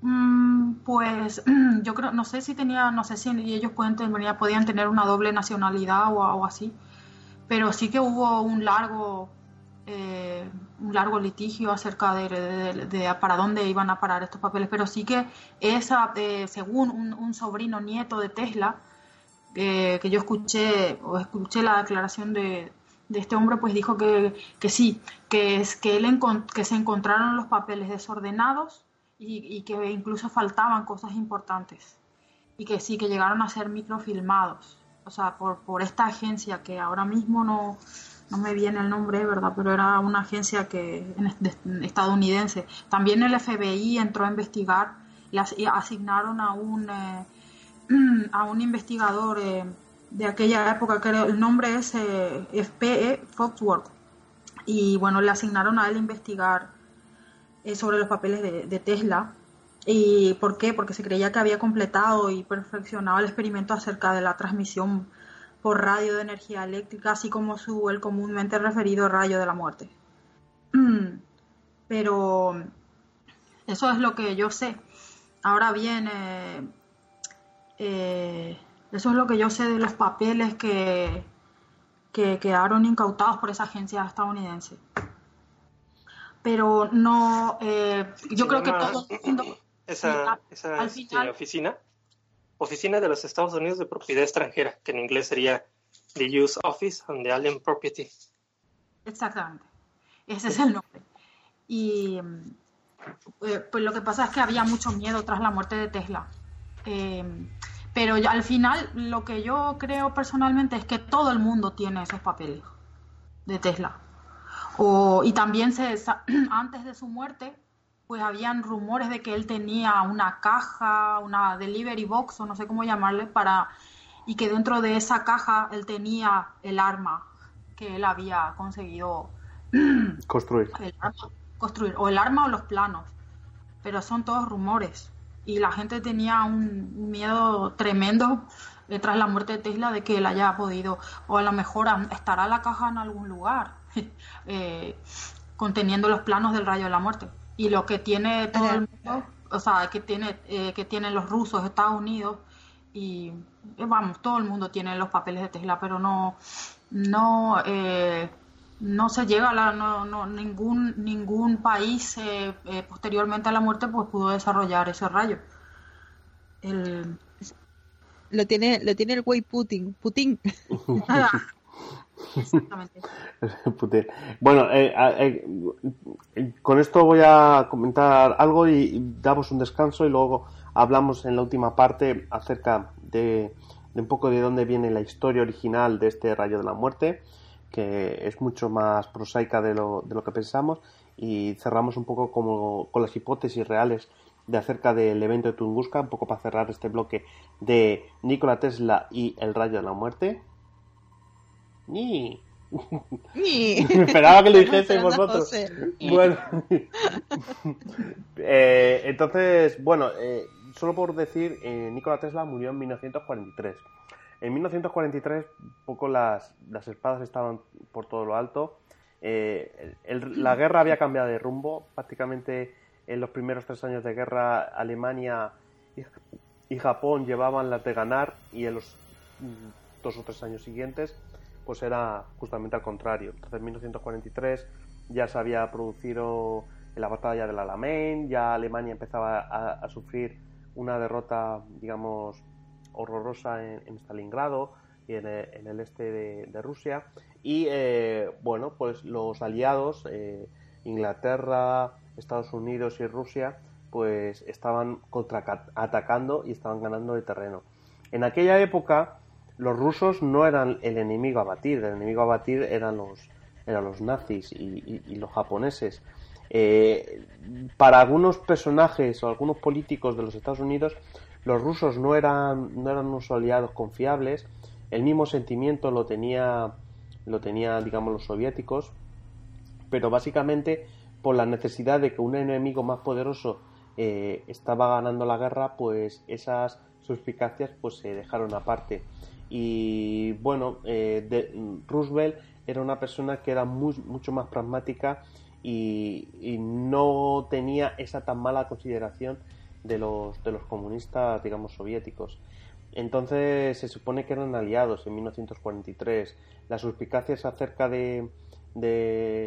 Speaker 4: Mm,
Speaker 2: pues yo creo, no sé si tenía, no sé si ellos pueden, podían tener una doble nacionalidad o, o así, pero sí que hubo un largo eh, un largo litigio acerca de, para dónde iban a parar estos papeles, pero sí que esa, eh, según un, sobrino nieto de Tesla, eh, que yo escuché, o escuché la declaración de, este hombre, pues dijo que, sí, que, es, que, él que se encontraron los papeles desordenados y, y que incluso faltaban cosas importantes, y que sí, que llegaron a ser microfilmados o sea, por, esta agencia que ahora mismo no, no me viene el nombre, ¿verdad? Pero era una agencia que estadounidense. También el FBI entró a investigar y asignaron a un, eh, a un investigador eh, de aquella época, que el nombre es FPE eh, Foxworth. Y bueno, le asignaron a él investigar sobre los papeles de Tesla ¿Y por qué? Porque se creía que había completado y perfeccionado el experimento acerca de la transmisión por radio de energía eléctrica, así como su el comúnmente referido rayo de la muerte. Mm, pero eso es lo que yo sé. Ahora bien, eh, eh, eso es lo que yo sé de los papeles que, que quedaron incautados por esa agencia estadounidense. Pero
Speaker 5: no, eh, yo creo que todo esa, este, oficina, oficina de los Estados Unidos de propiedad extranjera, que en inglés sería The Use Office on the Alien Property.
Speaker 2: Exactamente, ese es el nombre. Y mm, eh, pues lo que pasa es que había mucho miedo tras la muerte de Tesla. Em, pero al final lo que yo creo personalmente es que todo el mundo tiene esos papeles de Tesla. O, y también se, antes de su muerte pues habían rumores de que él tenía una caja, una delivery box o no sé cómo llamarle, para y que dentro de esa caja él tenía el arma que él había conseguido
Speaker 1: construir.
Speaker 2: construir o el arma o los planos. Pero son todos rumores y la gente tenía un miedo tremendo eh, tras la muerte de Tesla de que él haya podido o a lo mejor estará la caja en algún lugar eh, conteniendo los planos del rayo de la muerte y lo que tiene todo el mundo, o sea, que, tiene, eh, que tienen los rusos, Estados Unidos, y eh, vamos, todo el mundo tiene los papeles de Tesla, pero no, no, eh, no se llega a ningún, ningún país posteriormente a la muerte
Speaker 4: pues pudo desarrollar ese rayo. Lo tiene, lo tiene el güey Putin, Putin.
Speaker 1: Exactamente. bueno, eh, eh, con esto voy a comentar algo y damos un descanso y luego hablamos en la última parte acerca de, un poco de dónde viene la historia original de este rayo de la muerte, que es mucho más prosaica de lo, de lo que pensamos, y cerramos un poco como, con las hipótesis reales de acerca del evento de Tunguska, un poco para cerrar este bloque de Nikola Tesla y el rayo de la muerte. Ni. Ni. Me esperaba que lo dijese vosotros. Bueno. Eh, entonces, bueno, eh, solo por decir, eh, Nikola Tesla murió en 1943. En 1943, poco las, las espadas estaban por todo lo alto. la guerra había cambiado de rumbo. Prácticamente en los primeros tres años de guerra, Alemania y Japón llevaban las de ganar y en los
Speaker 6: mm,
Speaker 1: dos o tres años siguientes pues era justamente al contrario. Entonces en 1943 ya se había producido la batalla del Alamein, ya Alemania empezaba a, sufrir una derrota, digamos, horrorosa en, Stalingrado y en, el este de, Rusia. Y eh, bueno, pues los aliados, eh, Inglaterra, Estados Unidos y Rusia, pues estaban atacando y estaban ganando de terreno. En aquella época, los rusos no eran el enemigo a batir, el enemigo a batir eran los, eran los nazis y, los japoneses. Eh, para algunos personajes o algunos políticos de los Estados Unidos, los rusos no eran, no eran unos aliados confiables. El mismo sentimiento lo tenía, lo tenía, digamos, los soviéticos, pero básicamente por la necesidad de que un enemigo más poderoso eh, estaba ganando la guerra, pues esas suspicacias pues se dejaron aparte. Y bueno, eh, Roosevelt era una persona que era mucho más pragmática y, no tenía esa tan mala consideración de los, de los comunistas, digamos, soviéticos. Entonces se supone que eran aliados en 1943. Las suspicacias acerca de,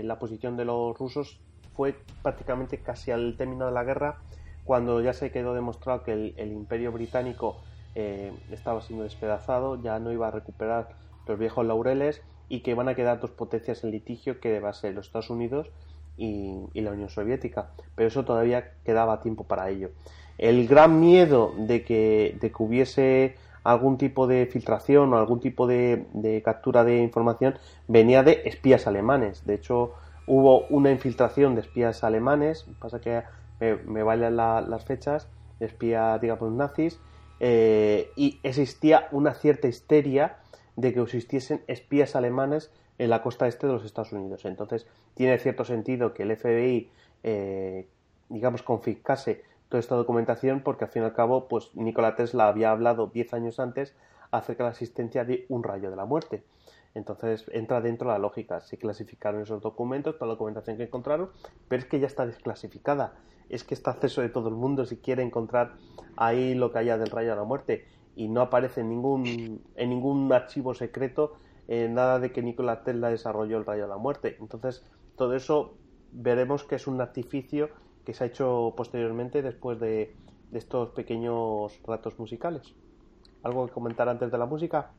Speaker 1: la posición de los rusos fue prácticamente casi al término de la guerra, cuando ya se quedó demostrado que el imperio británico eh, estaba siendo despedazado, ya no iba a recuperar los viejos laureles y que iban a quedar dos potencias en litigio que va a ser los Estados Unidos y, la Unión Soviética, pero eso todavía quedaba tiempo para ello. El gran miedo de que, hubiese algún tipo de filtración o algún tipo de, captura de información venía de espías alemanes. De hecho, hubo una infiltración de espías alemanes, pasa que me, bailan las fechas, de espías, digamos, nazis, eh, y existía una cierta histeria de que existiesen espías alemanes en la costa este de los Estados Unidos. Entonces, tiene cierto sentido que el FBI, eh, digamos, confiscase toda esta documentación porque, al fin y al cabo, pues Nikola Tesla había hablado diez años antes acerca de la existencia de un rayo de la muerte. Entonces entra dentro la lógica. Se clasificaron esos documentos, toda la documentación que encontraron, pero es que ya está desclasificada es que está acceso de todo el mundo si quiere encontrar ahí lo que haya del rayo a la muerte y no aparece en ningún, en ningún archivo secreto en eh, nada de que Nikola Tesla desarrolló el rayo a la muerte. Entonces, todo eso veremos que es un artificio que se ha hecho posteriormente después de, de estos pequeños ratos musicales. ¿Algo que comentar antes de la música?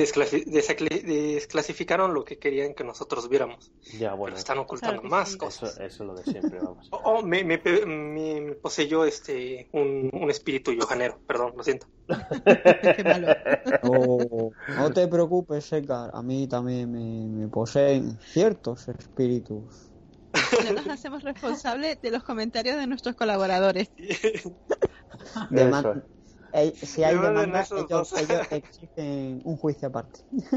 Speaker 5: desclasificaron lo que querían que nosotros viéramos. Ya, bueno. Pero están ocultando más cosas. Eso, es lo de siempre, vamos.
Speaker 1: oh, oh me, me,
Speaker 5: poseyó este, un, espíritu, espíritu yohanero, perdón, lo siento.
Speaker 3: no te preocupes, Edgar, a mí también me, poseen ciertos espíritus.
Speaker 4: nos hacemos responsables de los comentarios de nuestros
Speaker 3: colaboradores. de, si hay demandas, ellos, ellos exigen un juicio aparte.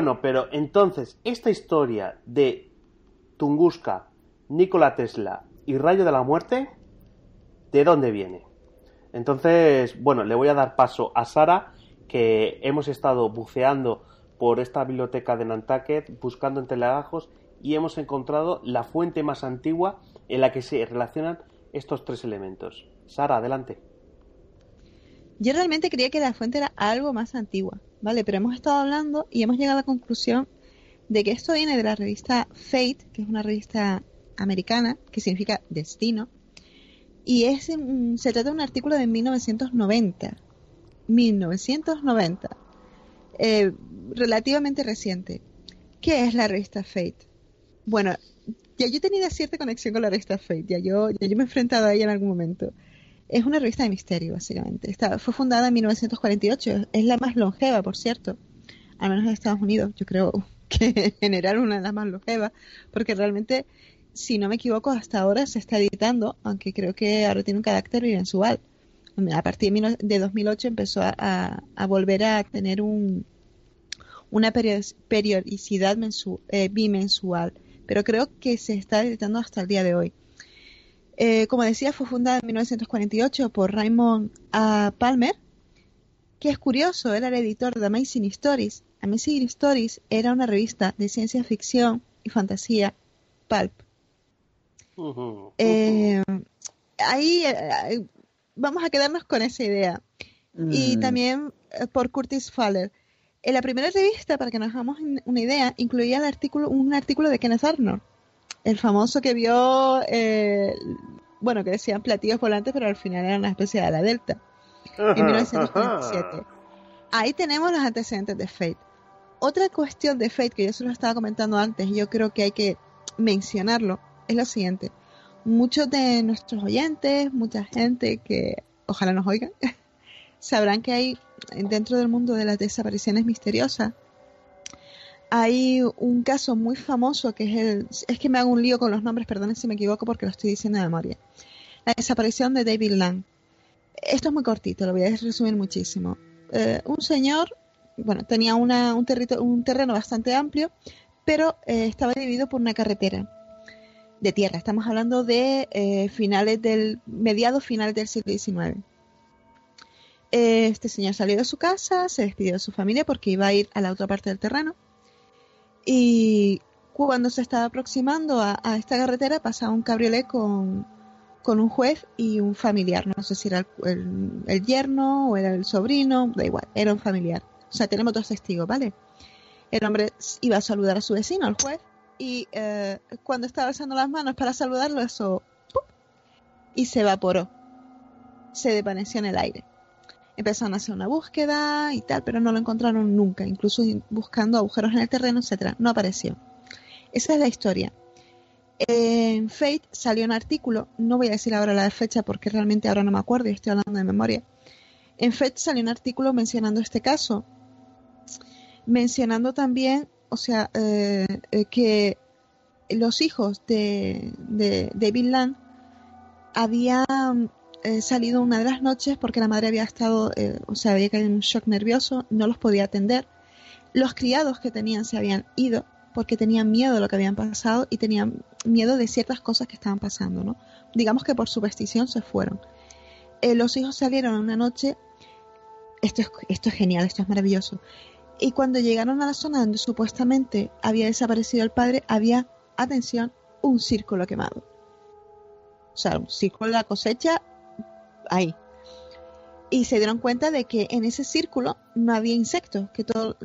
Speaker 1: Bueno, pero entonces, esta historia de Tunguska, Nikola Tesla y Rayo de la Muerte, ¿de dónde viene? Entonces, bueno, le voy a dar paso a Sara, que hemos estado buceando por esta biblioteca de Nantucket, buscando entre lagajos, y hemos encontrado la fuente más antigua en la que se relacionan estos tres elementos. Sara, adelante.
Speaker 4: Yo realmente creía que la fuente era algo más antigua, ¿vale? Pero hemos estado hablando y hemos llegado a la conclusión de que esto viene de la revista Fate, que es una revista americana que significa destino, y es, se trata de un artículo de 1990. 1990. Eh, relativamente reciente. ¿Qué es la revista Fate? Bueno, ya yo he tenido cierta conexión con la revista Fate, ya yo, ya yo me he enfrentado a ella en algún momento es una revista de misterio, básicamente. fue fundada en 1948, es la más longeva, por cierto, al menos en Estados Unidos, yo creo que generar una de las más longevas, porque realmente, si no me equivoco, hasta ahora se está editando, aunque creo que ahora tiene un carácter bimensual. A partir de 2008 empezó a, volver a tener un, una periodicidad eh, bimensual, pero creo que se está editando hasta el día de hoy. Eh, como decía, fue fundada en 1948 por Raymond A. Palmer, que es curioso, era el editor de Amazing Stories. Amazing Stories era una revista de ciencia ficción y fantasía pulp. Eh, ahí eh, vamos a quedarnos con esa idea. Y mm. también por Curtis Faller. En la primera revista, para que nos hagamos una idea, incluía el artículo, un artículo de Kenneth Arnold el famoso que vio, eh, bueno, que decían platillos volantes, pero al final era una especie de la Delta, en 1947 Ahí tenemos los antecedentes de Fate. Otra cuestión de Fate que yo se lo estaba comentando antes, y yo creo que hay que mencionarlo, es lo siguiente. Muchos de nuestros oyentes, mucha gente que ojalá nos oigan, sabrán que hay dentro del mundo de las desapariciones misteriosas hay un caso muy famoso que es el. Es que me hago un lío con los nombres, perdonen si me equivoco porque lo estoy diciendo de memoria. La desaparición de David Lang. Esto es muy cortito, lo voy a resumir muchísimo. Eh, un señor, bueno, tenía una, un, un terreno bastante amplio, pero eh, estaba dividido por una carretera de tierra. Estamos hablando de eh, finales del. mediados finales del siglo XIX este señor salió de su casa, se despidió de su familia porque iba a ir a la otra parte del terreno y cuando se estaba aproximando a, esta carretera pasaba un cabriolet con, un juez y un familiar, no sé si era el, yerno o era el sobrino, da igual, era un familiar. O sea, tenemos dos testigos, ¿vale? El hombre iba a saludar a su vecino, al juez, y eh, cuando estaba alzando las manos para saludarlo, eso... Y se evaporó. Se desvaneció en el aire empezaron a hacer una búsqueda y tal, pero no lo encontraron nunca, incluso buscando agujeros en el terreno, etcétera, no apareció. Esa es la historia. En Fate salió un artículo, no voy a decir ahora la fecha porque realmente ahora no me acuerdo y estoy hablando de memoria. En Fate salió un artículo mencionando este caso, mencionando también, o sea, eh, eh, que los hijos de, de, Land habían salido una de las noches porque la madre había estado, eh, o sea, había caído en un shock nervioso, no los podía atender. Los criados que tenían se habían ido porque tenían miedo de lo que habían pasado y tenían miedo de ciertas cosas que estaban pasando, ¿no? Digamos que por superstición se fueron. Eh, los hijos salieron una noche, esto es, esto es genial, esto es maravilloso, y cuando llegaron a la zona donde supuestamente había desaparecido el padre, había, atención, un círculo quemado. O sea, un círculo de la cosecha ahí. Y se dieron cuenta de que en ese círculo no había insectos, que todos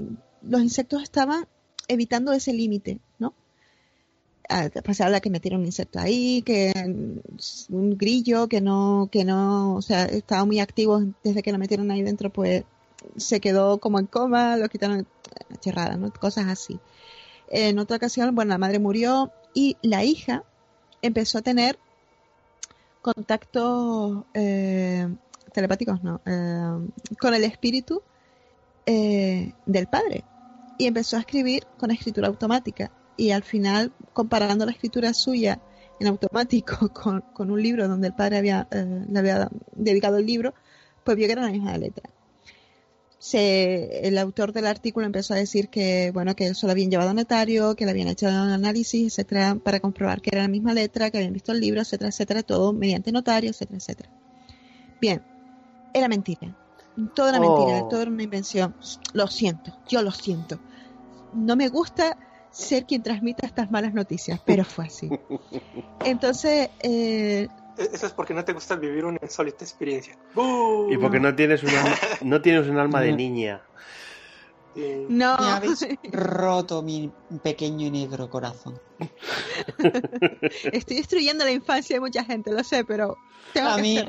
Speaker 4: los insectos estaban evitando ese límite, ¿no? Pasaba la que metieron un insecto ahí, que un grillo que no, que no, o sea, estaba muy activo desde que lo metieron ahí dentro, pues se quedó como en coma, lo quitaron cerrada, ¿no? Cosas así. En otra ocasión, bueno, la madre murió y la hija empezó a tener contactos eh, telepáticos, no, eh, con el espíritu eh, del padre. Y empezó a escribir con escritura automática. Y al final, comparando la escritura suya en automático con, con un libro donde el padre había, eh, le había dedicado el libro, pues vio que era la misma letra el autor del artículo empezó a decir que, bueno, que eso lo habían llevado a notario, que le habían hecho un análisis, etcétera, para comprobar que era la misma letra, que habían visto el libro, etcétera, etcétera, todo mediante notario, etcétera, etcétera. Bien, era mentira. Toda la mentira, oh. toda una invención. Lo siento, yo lo siento. No me gusta ser quien transmita estas malas noticias, pero fue así. Entonces, eh,
Speaker 5: e-, eso es porque no te gusta vivir una insólita experiencia.
Speaker 3: Y porque no
Speaker 1: tienes un alma, no tienes un alma de niña.
Speaker 3: No. Me habéis roto mi pequeño y negro corazón.
Speaker 4: Estoy destruyendo la infancia de mucha gente, lo sé, pero tengo A que mí...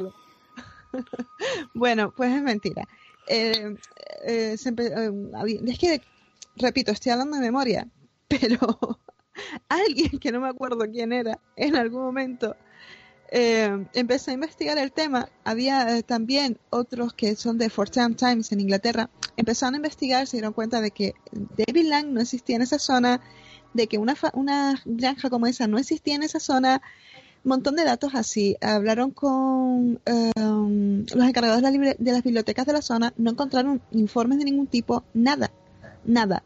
Speaker 4: bueno, pues es mentira. Eh, eh, eh, es que, repito, estoy hablando de memoria, pero alguien que no me acuerdo quién era, en algún momento eh, empecé a investigar el tema, había eh, también otros que son de Fortune Times en Inglaterra, empezaron a investigar, se dieron cuenta de que David Lang no existía en esa zona, de que una, una granja como esa no existía en esa zona, un montón de datos así. Hablaron con em, los encargados de, de las bibliotecas de la zona, no encontraron informes de ningún tipo, nada, nada.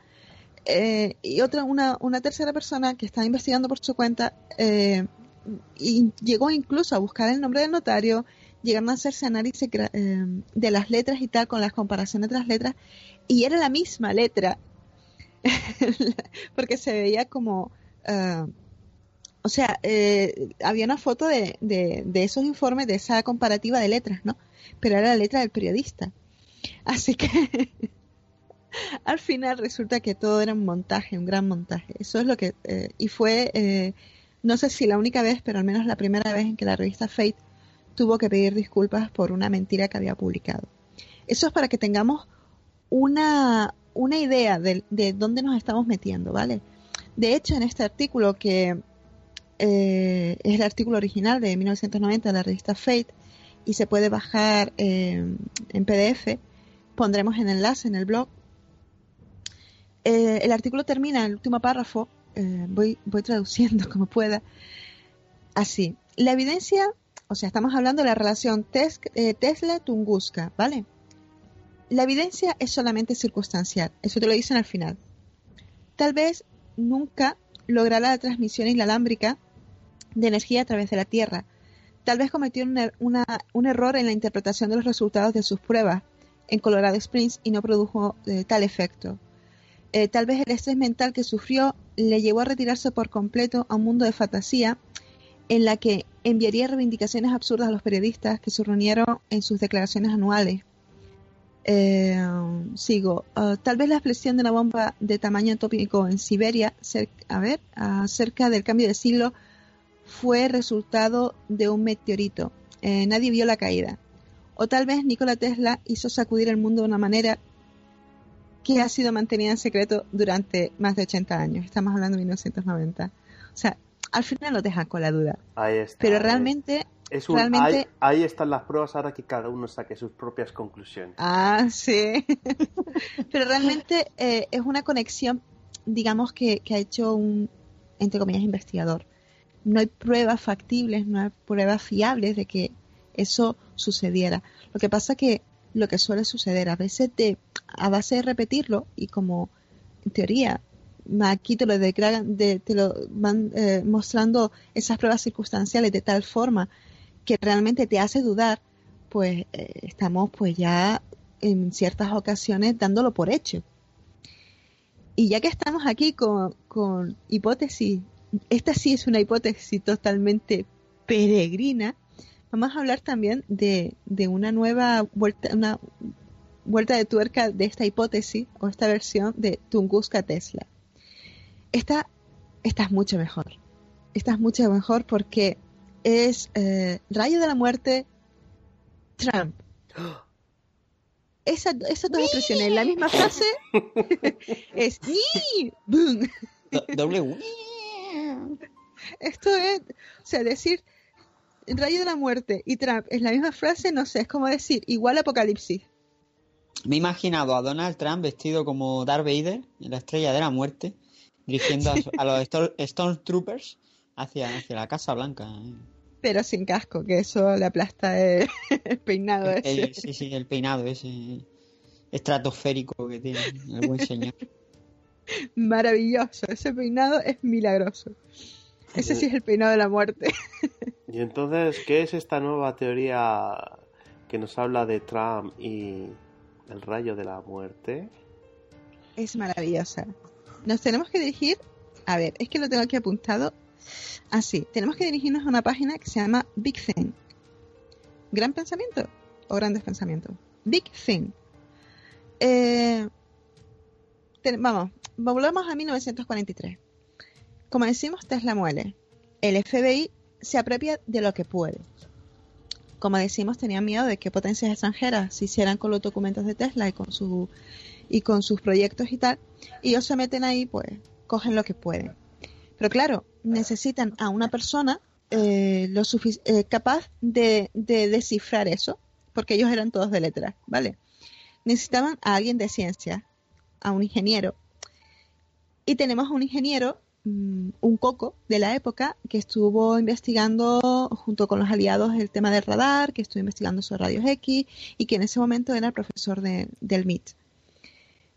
Speaker 4: Eh, y otra, una, una, tercera persona que estaba investigando por su cuenta, eh, y llegó incluso a buscar el nombre del notario, llegaron a hacerse análisis eh, de las letras y tal, con las comparaciones de las letras, y era la misma letra, porque se veía como... Ah, o sea, eh, había una foto de, de, esos informes, de esa comparativa de letras, ¿no? Pero era la letra del periodista. Así que al final resulta que todo era un montaje, un gran montaje. Eso es lo que... Eh, y fue eh, no sé si la única vez, pero al menos la primera vez en que la revista Fate tuvo que pedir disculpas por una mentira que había publicado. Eso es para que tengamos una, idea de, de, dónde nos estamos metiendo, ¿vale? De hecho, en este artículo, que eh, es el artículo original de 1990 de la revista Fate, y se puede bajar eh, en PDF, pondremos en enlace en el blog. Eh, el artículo termina, el último párrafo, eh, voy, traduciendo como pueda. Así, la evidencia, o sea, estamos hablando de la relación eh, Tesla-Tunguska, ¿vale? La evidencia es solamente circunstancial, eso te lo dicen al final. Tal vez nunca logrará la transmisión inalámbrica de energía a través de la Tierra. Tal vez cometió un er-, error en la interpretación de los resultados de sus pruebas en Colorado Springs y no produjo eh, tal efecto. Eh, tal vez el estrés mental que sufrió le llevó a retirarse por completo a un mundo de fantasía en la que enviaría reivindicaciones absurdas a los periodistas que se reunieron en sus declaraciones anuales. Eh, sigo. Ah, tal vez la expresión de una bomba de tamaño tópico en Siberia, a ver, ah, cerca del cambio de siglo, fue resultado de un meteorito. Eh, nadie vio la caída. O tal vez Nikola Tesla hizo sacudir el mundo de una manera que ha sido mantenida en secreto durante más de 80 años. Estamos hablando de 1990. O sea, al final lo dejan con
Speaker 1: la duda. Ahí está. Pero realmente... Ahí, están las pruebas ahora que cada uno saque sus propias conclusiones.
Speaker 4: Ah, sí. Pero realmente eh, es una conexión, digamos, que, que ha hecho un, entre comillas, investigador. No hay pruebas factibles, no hay pruebas fiables de que eso sucediera. Lo que pasa que lo que suele suceder. A veces de, a base de repetirlo y como en teoría aquí te lo, declaran, te lo van eh, mostrando esas pruebas circunstanciales de tal forma que realmente te hace dudar, pues eh, estamos pues ya en ciertas ocasiones dándolo por hecho. Y ya que estamos aquí con, con hipótesis, esta sí es una hipótesis totalmente peregrina, vamos a hablar también de, una nueva vuelta, una vuelta de tuerca de esta hipótesis o esta versión de Tunguska Tesla. Esta, esta es mucho mejor. Esta es mucho mejor porque es eh, Rayo de la Muerte, Trump. Esa, esas dos expresiones en la misma frase es Esto es, o sea, decir rayo de la muerte y Trump es la misma frase, no sé, es como decir igual
Speaker 3: apocalipsis. Me he imaginado a Donald Trump vestido como Darth Vader, la estrella de la muerte, dirigiendo a, los Stormtroopers hacia, hacia la Casa Blanca. ¿eh?
Speaker 4: Pero sin casco, que eso le aplasta el, peinado ese.
Speaker 3: sí, sí, el peinado ese estratosférico que tiene el buen señor.
Speaker 4: Maravilloso, ese peinado es milagroso. Ese sí es el peinado de la
Speaker 1: muerte. Y entonces, ¿qué es esta nueva teoría que nos habla de Trump y el rayo de la muerte?
Speaker 4: Es maravillosa. Nos tenemos que dirigir, a ver, es que lo tengo aquí apuntado así. Ah, tenemos que dirigirnos a una página que se llama Big Thing. Gran pensamiento o grandes pensamientos. Big Thing. Eh, vamos, volvemos a 1943. Como decimos Tesla muere. muele, el FBI se apropia de lo que puede. Como decimos, tenían miedo de que potencias extranjeras se hicieran con los documentos de Tesla y con, su, y con sus proyectos y tal. Y ellos se meten ahí, pues, cogen lo que pueden. Pero claro, necesitan a una persona eh, lo eh, capaz de, descifrar eso, porque ellos eran todos de letras, ¿vale? Necesitaban a alguien de ciencia, a un ingeniero. Y tenemos a un ingeniero Mm, un coco de la época que estuvo investigando junto con los aliados el tema del radar, que estuvo investigando sobre radios X y que en ese momento era profesor del MIT.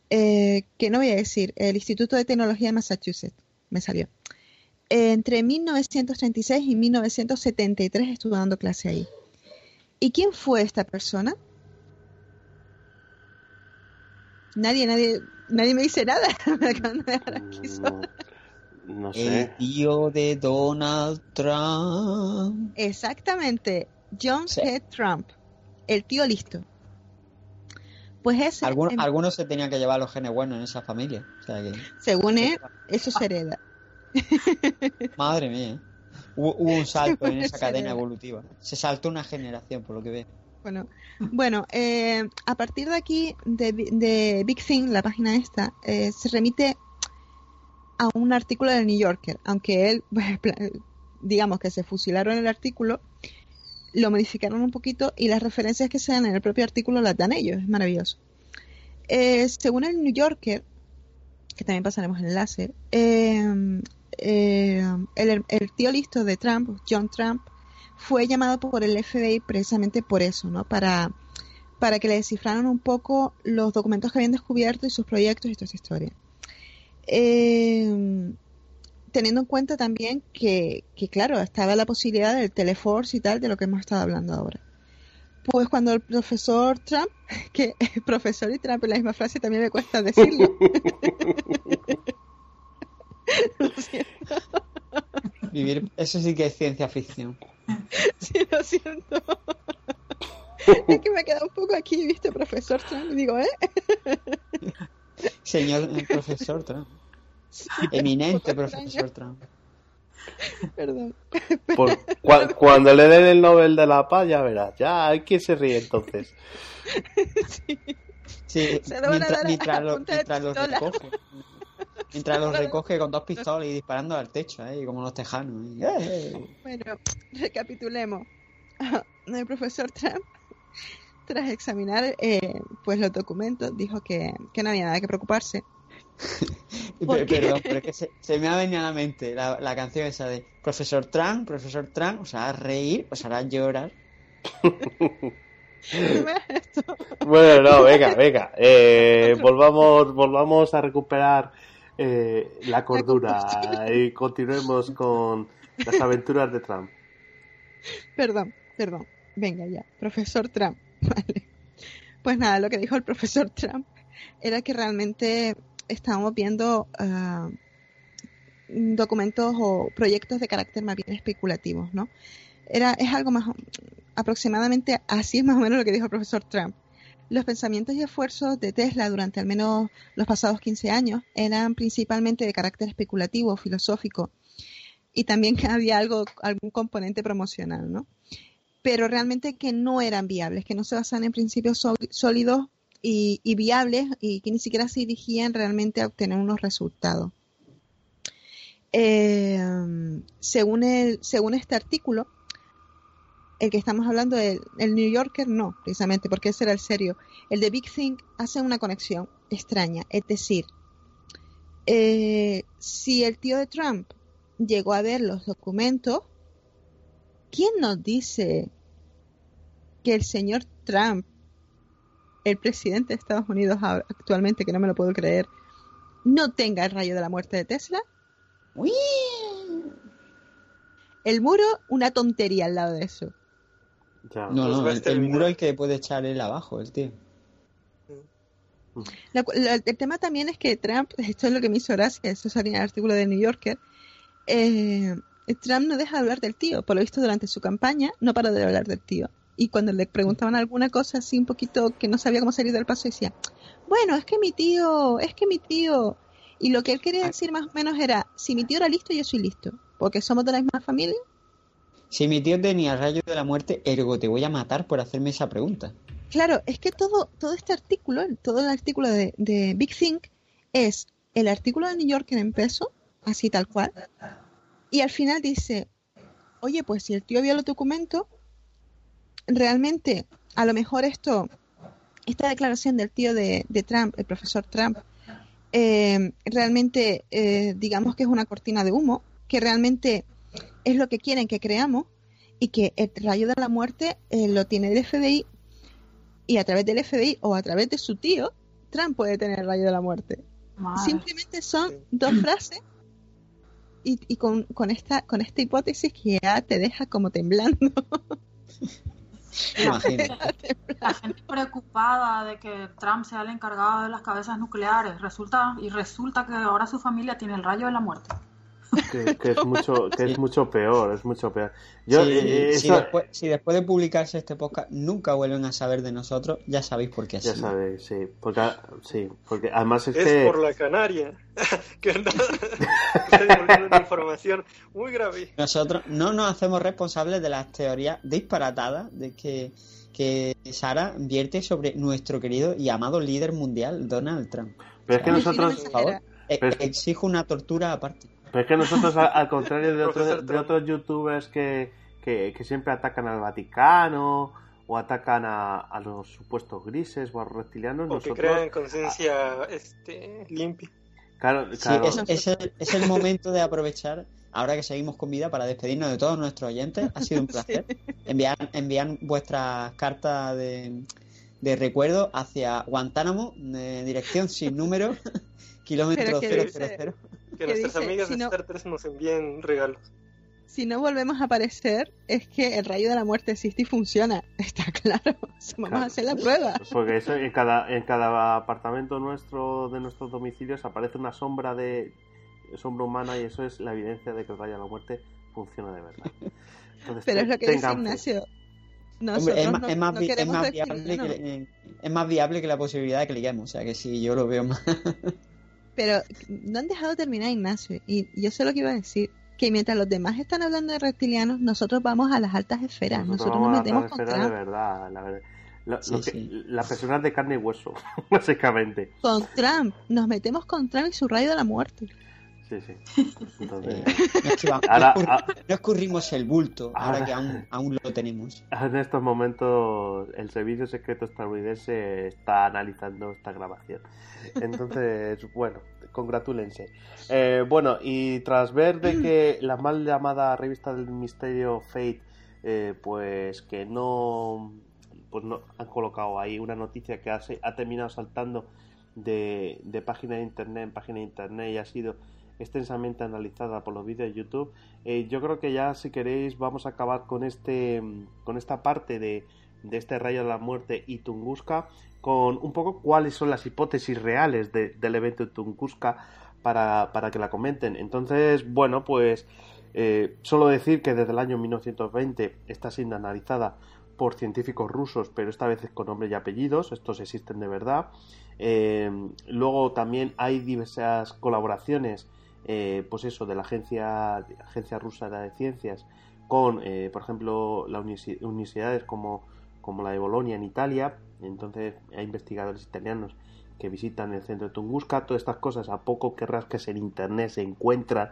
Speaker 4: Eh, que no voy a decir, el Instituto de Tecnología de Massachusetts, me salió. entre 1936 y 1973 estuvo dando clase ahí. ¿Y quién fue esta persona? Nadie, nadie, nadie me dice nada. me acaban de dejar
Speaker 3: aquí no El tío de Donald Trump.
Speaker 4: Exactamente. John sí. Trump. El tío listo.
Speaker 3: Pues es. Algunos, em- algunos se tenían que llevar los genes buenos en esa familia.
Speaker 4: Según él, eso se hereda.
Speaker 3: Madre mía. Hubo, un salto en esa cadena evolutiva. Se saltó una generación, por lo que ve. Bueno, bueno
Speaker 4: eh, a partir de aquí, de, de Big Thing, la página esta, eh, se remite a un artículo del New Yorker, aunque él, digamos que se fusilaron el artículo, lo modificaron un poquito y las referencias que se dan en el propio artículo las dan ellos, es maravilloso. Eh, según el New Yorker, que también pasaremos el enlace, em, em, el, tío listo de Trump, John Trump, fue llamado por el FBI precisamente por eso, ¿no? Para, para que le descifraran un poco los documentos que habían descubierto y sus proyectos y toda esa historia. Em, teniendo en cuenta también que, claro, estaba la posibilidad del Teleforce y tal, de lo que hemos estado hablando ahora. Pues cuando el profesor Trump, que el profesor y Trump en la misma frase también me cuesta decirlo. lo siento.
Speaker 3: eso sí que es ciencia ficción. Sí, lo siento.
Speaker 4: Es que me queda un poco aquí, viste, profesor Trump, digo, ¿eh?
Speaker 3: Señor eh, profesor
Speaker 1: Trump. Eminente
Speaker 3: profesor Trump. Perdón.
Speaker 1: cuando le den el Nobel de la Paz, ya verás. Ya, hay que se ríe entonces. Sí. mientras,
Speaker 3: los recoge. con dos pistolas y disparando al techo, ¿eh? como los tejanos. Eh.
Speaker 4: Bueno, recapitulemos. El profesor Trump tras examinar eh, pues los documentos, dijo que, que, no había nada que preocuparse.
Speaker 3: Perdón, pero es que se, me ha venido a la mente la, canción esa de Profesor Trump, Profesor Trump os hará reír, os hará llorar.
Speaker 1: bueno, no, venga, venga. Eh, volvamos, volvamos a recuperar eh, la cordura y continuemos con las aventuras de Trump.
Speaker 4: Perdón, perdón. Venga ya, profesor Trump. Vale. Pues nada, lo que dijo el profesor Trump era que realmente estábamos viendo ah, documentos o proyectos de carácter más bien especulativos, ¿no? Era, es algo más, aproximadamente así es más o menos lo que dijo el profesor Trump. Los pensamientos y esfuerzos de Tesla durante al menos los pasados 15 años eran principalmente de carácter especulativo, filosófico, y también que había algo, algún componente promocional, ¿no? pero realmente que no eran viables, que no se basaban en principios sólidos y, viables y que ni siquiera se dirigían realmente a obtener unos resultados. Eh, según, según este artículo, el que estamos hablando, el, New Yorker, no, precisamente, porque ese era el serio. El de Big Think hace una conexión extraña. Es decir, eh, si el tío de Trump llegó a ver los documentos, ¿quién nos dice que el señor Trump, el presidente de Estados Unidos actualmente, que no me lo puedo creer, no tenga el rayo de la muerte de Tesla? ¡Uy! El muro, una tontería al lado de eso.
Speaker 3: no, pues el, muro el que puede echar él abajo, el tío.
Speaker 4: el tema también es que Trump, esto es lo que me hizo gracia, eso salía en el artículo de New Yorker, eh, Trump no deja de hablar del tío. Por lo visto, durante su campaña no paró de hablar del tío. Y cuando le preguntaban alguna cosa así un poquito que no sabía cómo salir del paso, decía, bueno, es que mi tío, es que mi tío. Y lo que él quería ah. decir más o menos era, si mi tío era listo, yo soy listo. Porque somos de la misma familia.
Speaker 3: Si mi tío tenía rayos de la muerte, ergo te voy a matar por hacerme esa pregunta.
Speaker 4: Claro, es que todo, todo este artículo, todo el artículo de, Big Think es el artículo de New York en peso, así tal cual, y al final dice, oye, pues si el tío vio los documentos, realmente a lo mejor esto, esta declaración del tío de, Trump, el profesor Trump, eh, realmente eh, digamos que es una cortina de humo, que realmente es lo que quieren que creamos y que el rayo de la muerte eh, lo tiene el FBI y a través del FBI o a través de su tío, Trump puede tener el rayo de la muerte. Simplemente son dos frases y, con, con, esta, con esta hipótesis que ya te deja como temblando.
Speaker 2: La gente preocupada de que Trump sea el encargado de las cabezas nucleares. Resulta, y resulta que ahora su familia tiene el rayo de la muerte.
Speaker 1: Que, es mucho, que es mucho peor, es mucho peor. Yo, eh, eh, si, después, de publicarse este
Speaker 3: podcast nunca vuelven a saber de nosotros,
Speaker 1: ya sabéis por qué. Ya sabéis, sí. Porque, sí, porque además es, por
Speaker 5: la Canaria que una información muy grave.
Speaker 1: Nosotros no nos
Speaker 3: hacemos responsables de las teorías disparatadas de que que Sara vierte sobre nuestro querido y amado líder mundial, Donald Trump. Pero es que nosotros... Por favor, exijo una tortura aparte
Speaker 1: es que nosotros, al contrario de otros, de otros youtubers que, que, siempre atacan al Vaticano o atacan a, a los supuestos grises o a los reptilianos, nosotros... que crean conciencia este, limpia. es,
Speaker 3: el, momento de aprovechar,
Speaker 1: ahora que seguimos con
Speaker 3: vida, para despedirnos de todos nuestros oyentes. Ha sido un placer. Enviar, vuestras cartas de, de recuerdo hacia Guantánamo, dirección sin número, kilómetro 000
Speaker 4: nuestras amigas si de no, nos envían regalos. Si no volvemos a aparecer, es que el rayo de la muerte existe y funciona. Está claro. Vamos a hacer la prueba. Pues
Speaker 1: porque en cada, apartamento nuestro de nuestros domicilios aparece una sombra de sombra humana y eso es la evidencia de que el rayo de la muerte funciona de verdad. Pero es lo que dice Ignacio.
Speaker 4: es,
Speaker 3: más, viable que, la posibilidad de que liguemos, o sea que sí, yo lo veo más.
Speaker 4: Pero no han dejado terminar Ignacio. Y yo sé lo que iba a decir. Que mientras los demás están hablando de reptilianos, nosotros vamos a las altas esferas. Nosotros, nos metemos con Trump. De
Speaker 1: verdad, la verdad. Lo, Las personas de carne y hueso, básicamente.
Speaker 4: Con Trump. Nos metemos con Trump y su rayo de la muerte.
Speaker 1: Sí, sí. no, escurrimos el bulto, ahora, que aún, aún, lo tenemos. En estos momentos el Servicio Secreto estadounidense está analizando esta grabación. Entonces, bueno, congratúlense. Eh, bueno, y tras ver de que la mal llamada revista del misterio Fate, eh, pues que no... Pues no, han colocado ahí una noticia que ha, ha terminado saltando de página de internet en página de internet y ha sido extensamente analizada por los vídeos de YouTube. Eh, yo creo que ya si queréis vamos a acabar con este mm, con esta parte de, este rayo de la muerte y Tunguska con un poco cuáles son las hipótesis reales del evento Tunguska para, que la comenten. Entonces, bueno, pues eh, solo decir que desde el año 1920 está siendo analizada por científicos rusos, pero esta vez con nombre y apellidos, estos existen de verdad. Eh, luego también hay diversas colaboraciones eh, pues eso, de la agencia, rusa de ciencias, con, eh, por ejemplo, las universidades como, la de Bolonia en Italia. Entonces hay investigadores italianos que visitan el centro de Tunguska. Todas estas cosas, a poco que rasques en internet, se encuentran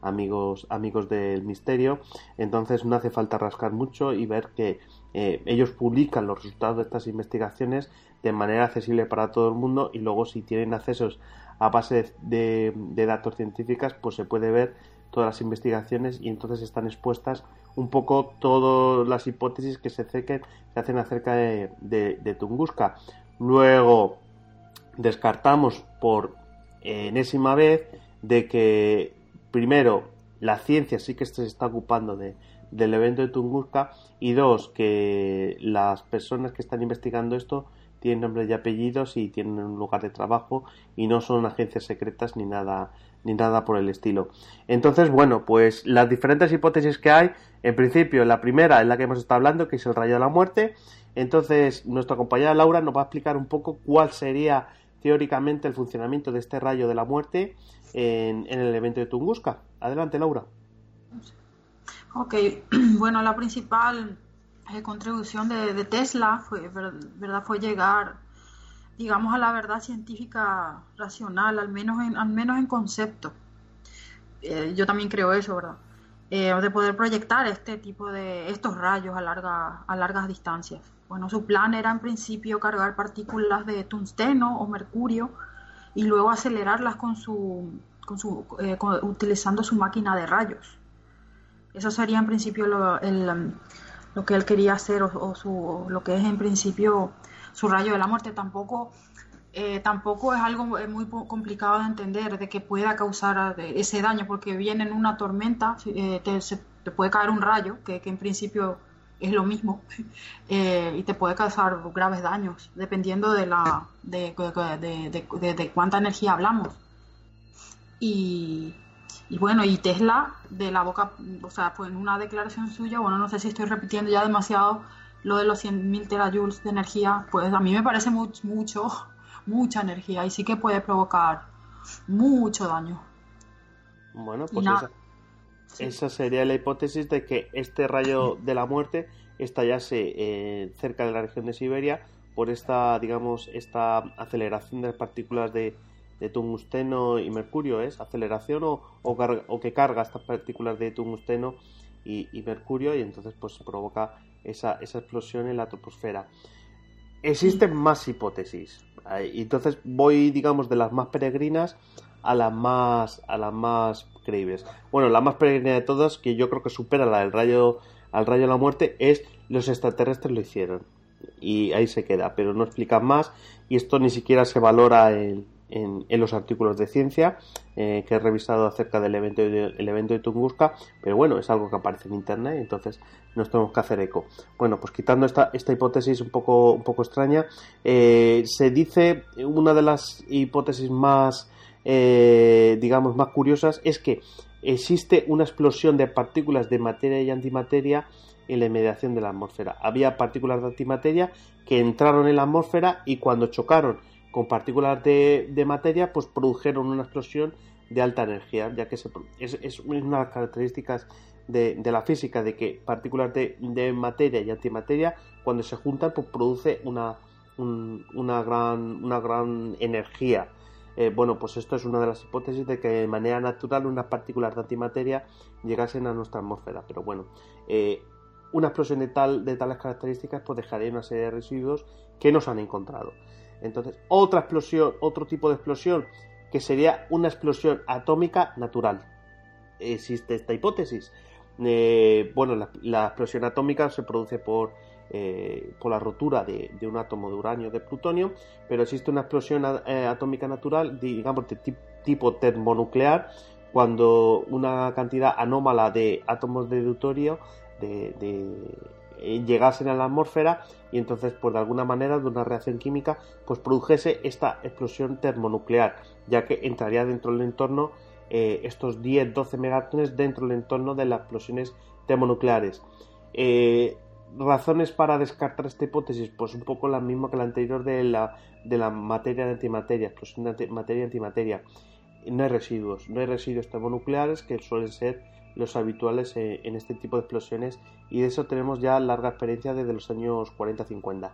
Speaker 1: amigos, amigos del misterio. Entonces no hace falta rascar mucho y ver que eh, ellos publican los resultados de estas investigaciones de manera accesible para todo el mundo y luego si tienen accesos a base de, datos científicas, pues se puede ver todas las investigaciones y entonces están expuestas un poco todas las hipótesis que se, hacen acerca de, Tunguska. Luego descartamos por enésima vez de que primero la ciencia sí que se está ocupando del evento de Tunguska y dos que las personas que están investigando esto tienen nombres y apellidos y tienen un lugar de trabajo y no son agencias secretas ni nada ni nada por el estilo. Entonces, bueno, pues las diferentes hipótesis que hay, en principio, la primera es la que hemos estado hablando, que es el rayo de la muerte. Entonces, nuestra compañera Laura nos va a explicar un poco cuál sería teóricamente el funcionamiento de este rayo de la muerte en, en el evento de Tunguska. Adelante, Laura.
Speaker 6: Ok,
Speaker 2: bueno, la principal la contribución de, Tesla fue, ¿verdad? fue llegar, digamos, a la verdad científica racional, al menos en, al menos en concepto. Eh, yo también creo eso, ¿verdad? Eh, de poder proyectar este tipo de estos rayos a, larga, a largas distancias. Bueno, su plan era en principio cargar partículas de tungsteno o mercurio y luego acelerarlas con su, con su, eh, utilizando su máquina de rayos. Eso sería en principio lo, el, lo que él quería hacer o, su, lo que es en principio su rayo de la muerte. Tampoco, eh, tampoco es algo muy complicado de entender de que pueda causar ese daño, porque viene en una tormenta, eh, te, puede caer un rayo, que, en principio es lo mismo, eh, y te puede causar graves daños, dependiendo de, la, de, de cuánta energía hablamos. Y, y bueno, y Tesla, de la boca, o sea, pues en una declaración suya, bueno, no sé si estoy repitiendo ya demasiado lo de los 100.000 terajoules de energía, pues a mí me parece mucho, mucha energía y sí que puede provocar mucho daño.
Speaker 1: Bueno, pues esa, esa, sería la hipótesis de que este rayo de la muerte estallase eh, cerca de la región de Siberia por esta, digamos, esta aceleración de partículas de, de tungsteno y mercurio, ¿es? Aceleración o, que carga estas partículas de tungsteno y, mercurio y entonces pues provoca esa, esa explosión en la troposfera. Existen más hipótesis. Entonces voy, digamos, de las más peregrinas a las más, a las más creíbles. Bueno, la más peregrina de todas, que yo creo que supera la del rayo, al rayo de la muerte, es los extraterrestres lo hicieron. Y ahí se queda, pero no explica más y esto ni siquiera se valora en, en, los artículos de ciencia eh, que he revisado acerca del evento, de, evento de Tunguska, pero bueno, es algo que aparece en internet, entonces nos tenemos que hacer eco. Bueno, pues quitando esta, hipótesis un poco, un poco extraña, eh, se dice una de las hipótesis más, eh, digamos, más curiosas es que existe una explosión de partículas de materia y antimateria en la inmediación de la atmósfera. Había partículas de antimateria que entraron en la atmósfera y cuando chocaron con partículas de, materia, pues produjeron una explosión de alta energía, ya que es, una de las características de, la física, de que partículas de, materia y antimateria, cuando se juntan, pues produce una, gran, energía. Eh, bueno, pues esto es una de las hipótesis de que de manera natural unas partículas de antimateria llegasen a nuestra atmósfera. Pero bueno, eh, una explosión de, tal, de tales características pues dejaría una serie de residuos que no se han encontrado. Entonces, otra explosión, otro tipo de explosión, que sería una explosión atómica natural. Existe esta hipótesis. Eh, bueno, la, explosión atómica se produce por, eh, la rotura de, un átomo de uranio de plutonio, pero existe una explosión eh, atómica natural, digamos, de tipo termonuclear, cuando una cantidad anómala de átomos de deuterio, de eh, llegasen a la atmósfera y entonces pues de alguna manera de una reacción química pues produjese esta explosión termonuclear ya que entraría dentro del entorno eh, estos 10-12 megatones dentro del entorno de las explosiones termonucleares eh, razones para descartar esta hipótesis pues un poco la misma que la anterior de la, materia de antimateria explosión de materia antimateria no hay residuos no hay residuos termonucleares que suelen ser los habituales eh, en este tipo de explosiones y de eso tenemos ya larga experiencia desde los años 40-50.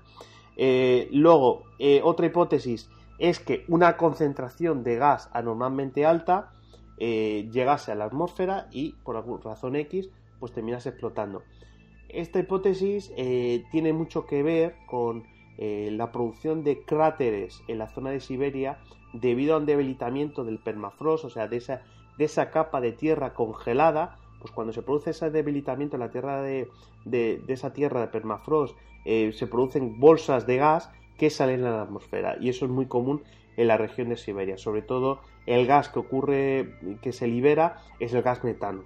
Speaker 1: Eh, luego, eh, otra hipótesis es que una concentración de gas anormalmente alta llegase a la atmósfera y por alguna razón X pues terminase explotando. Esta hipótesis tiene mucho que ver con la producción de cráteres en la zona de Siberia debido a un debilitamiento del permafrost, o sea, de esa de esa capa de tierra congelada, pues cuando se produce ese debilitamiento en la tierra de, esa tierra de permafrost, eh, se producen bolsas de gas que salen a la atmósfera. Y eso es muy común en la región de Siberia. Sobre todo el gas que ocurre, que se libera, es el gas metano.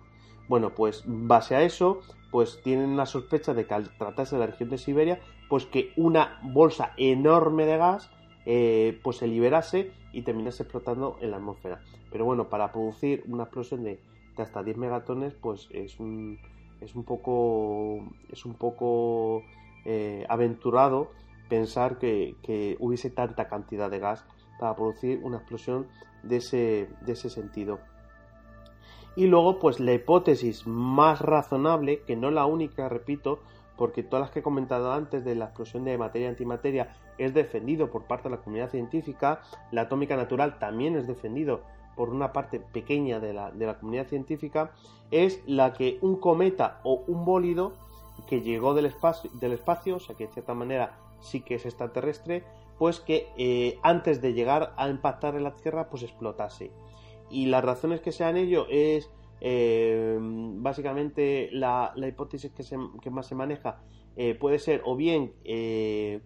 Speaker 1: Bueno, pues base a eso, pues tienen la sospecha de que al tratarse de la región de Siberia, pues que una bolsa enorme de gas eh, pues se liberase y terminase explotando en la atmósfera. Pero bueno, para producir una explosión de, hasta 10 megatones, pues es un, es un poco, es un poco eh, aventurado pensar que, hubiese tanta cantidad de gas para producir una explosión de ese, de ese sentido. Y luego, pues la hipótesis más razonable, que no la única, repito, porque todas las que he comentado antes de la explosión de materia antimateria es defendido por parte de la comunidad científica, la atómica natural también es defendido por una parte pequeña de la, comunidad científica, es la que un cometa o un bólido que llegó del espacio, del espacio o sea que de cierta manera sí que es extraterrestre, pues que eh, antes de llegar a impactar en la Tierra pues explotase. Y las razones que sean ello es eh, básicamente la, hipótesis que, más se maneja eh, puede ser o bien eh,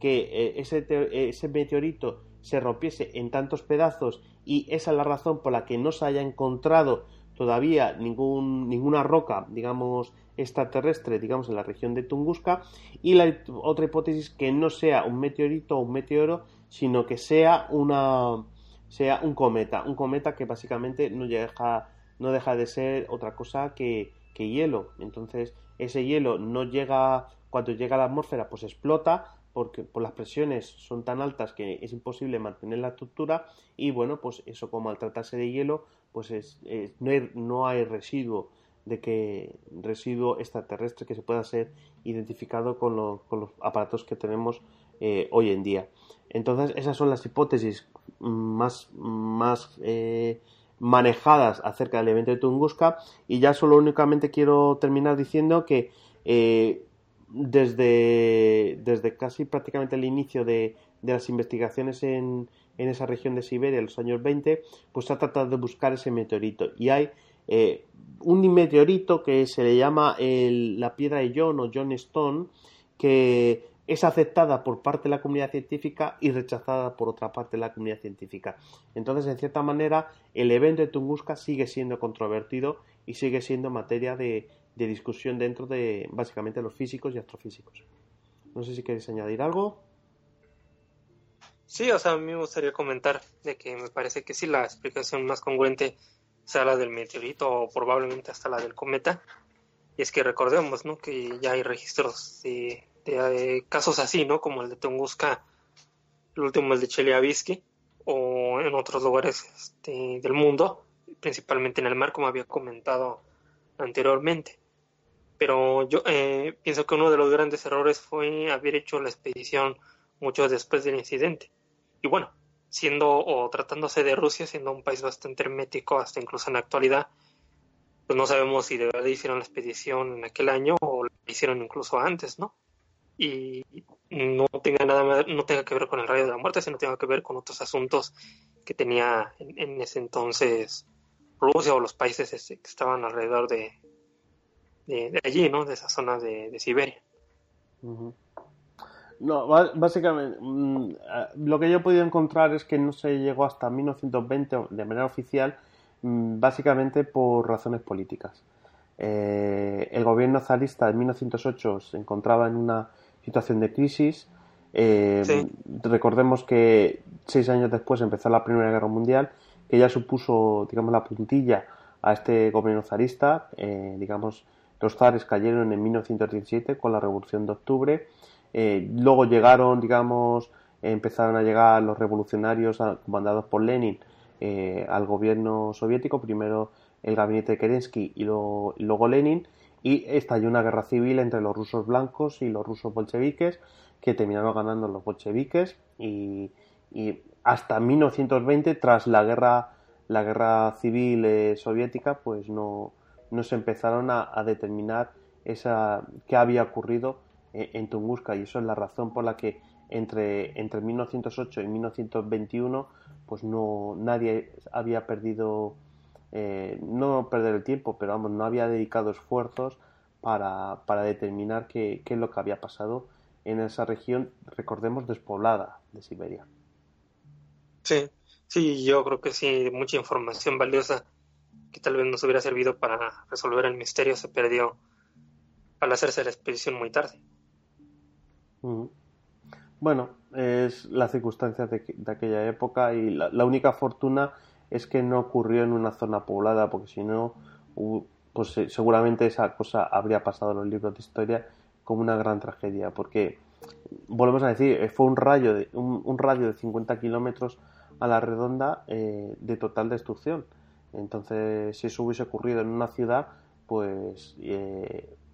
Speaker 1: que ese, meteorito se rompiese en tantos pedazos y esa es la razón por la que no se haya encontrado todavía ninguna roca, digamos, extraterrestre, digamos, en la región de Tunguska y la otra hipótesis que no sea un meteorito o un meteoro, sino que sea una sea un cometa, un cometa que básicamente no llega no deja de ser otra cosa que, hielo. Entonces, ese hielo no llega, cuando llega a la atmósfera, pues explota, porque por pues, las presiones son tan altas que es imposible mantener la estructura y bueno pues eso como al tratarse de hielo pues es, no, hay, residuo de que residuo extraterrestre que se pueda ser identificado con, los aparatos que tenemos eh, hoy en día entonces esas son las hipótesis más más eh, manejadas acerca del evento de Tunguska y ya solo únicamente quiero terminar diciendo que eh, desde, desde casi prácticamente el inicio de, las investigaciones en, en, esa región de Siberia en los años 20, pues se ha tratado de buscar ese meteorito y hay eh, un meteorito que se le llama la piedra de John o John Stone que es aceptada por parte de la comunidad científica y rechazada por otra parte de la comunidad científica. Entonces, en cierta manera, el evento de Tunguska sigue siendo controvertido y sigue siendo materia de, de discusión dentro de básicamente los físicos y astrofísicos. No sé si queréis añadir algo.
Speaker 5: Sí, o sea, a mí me gustaría comentar de que me parece que sí la explicación más congruente sea la del meteorito o probablemente hasta la del cometa. Y es que recordemos, ¿no? Que ya hay registros de de este, eh, casos así, ¿no? Como el de Tunguska, el último el de Chelyabinsk, o en otros lugares este, del mundo, principalmente en el mar, como había comentado anteriormente. Pero yo eh, pienso que uno de los grandes errores fue haber hecho la expedición mucho después del incidente. Y bueno, siendo o tratándose de Rusia, siendo un país bastante hermético hasta incluso en la actualidad, pues no sabemos si de verdad hicieron la expedición en aquel año o la hicieron incluso antes, ¿no? y no tenga nada que ver con el rayo de la muerte, sino tenga que ver con otros asuntos que tenía en, ese entonces Rusia o los países que estaban alrededor de, allí, ¿no? De esa zona de, Siberia.
Speaker 1: No, básicamente mm, lo que yo he podido encontrar es que no se llegó hasta 1920 de manera oficial, mm, básicamente por razones políticas. Eh, el gobierno zarista de 1908 se encontraba en una situación de crisis. Eh, recordemos que seis años después empezó la Primera Guerra Mundial, que ya supuso, digamos, la puntilla a este gobierno zarista. Eh, digamos, los zares cayeron en 1917 con la Revolución de Octubre. Eh, luego llegaron, digamos, empezaron a llegar los revolucionarios mandados por Lenin al gobierno soviético, primero el gabinete de Kerensky y luego Lenin y estalló una guerra civil entre los rusos blancos y los rusos bolcheviques que terminaron ganando los bolcheviques y, y hasta 1920 tras la guerra la guerra civil eh, soviética pues no, no, se empezaron a, determinar esa qué había ocurrido eh, en Tunguska y eso es la razón por la que entre, entre 1908 y 1921 pues no nadie había perdido eh, no perder el tiempo, pero vamos, no había dedicado esfuerzos para, para determinar qué, qué, es lo que había pasado en esa región, recordemos, despoblada de Siberia.
Speaker 5: Sí, sí, yo creo que sí, mucha información valiosa que tal vez nos hubiera servido para resolver el misterio se perdió al hacerse la expedición muy tarde.
Speaker 1: Bueno, es las circunstancias de, aquella época y la única fortuna es que no ocurrió en una zona poblada, porque si no, pues eh, seguramente esa cosa habría pasado en los libros de historia como una gran tragedia, porque volvemos a decir, eh, fue un rayo de, un, radio de 50 kilómetros a la redonda eh, de total destrucción. Entonces, si eso hubiese ocurrido en una ciudad, pues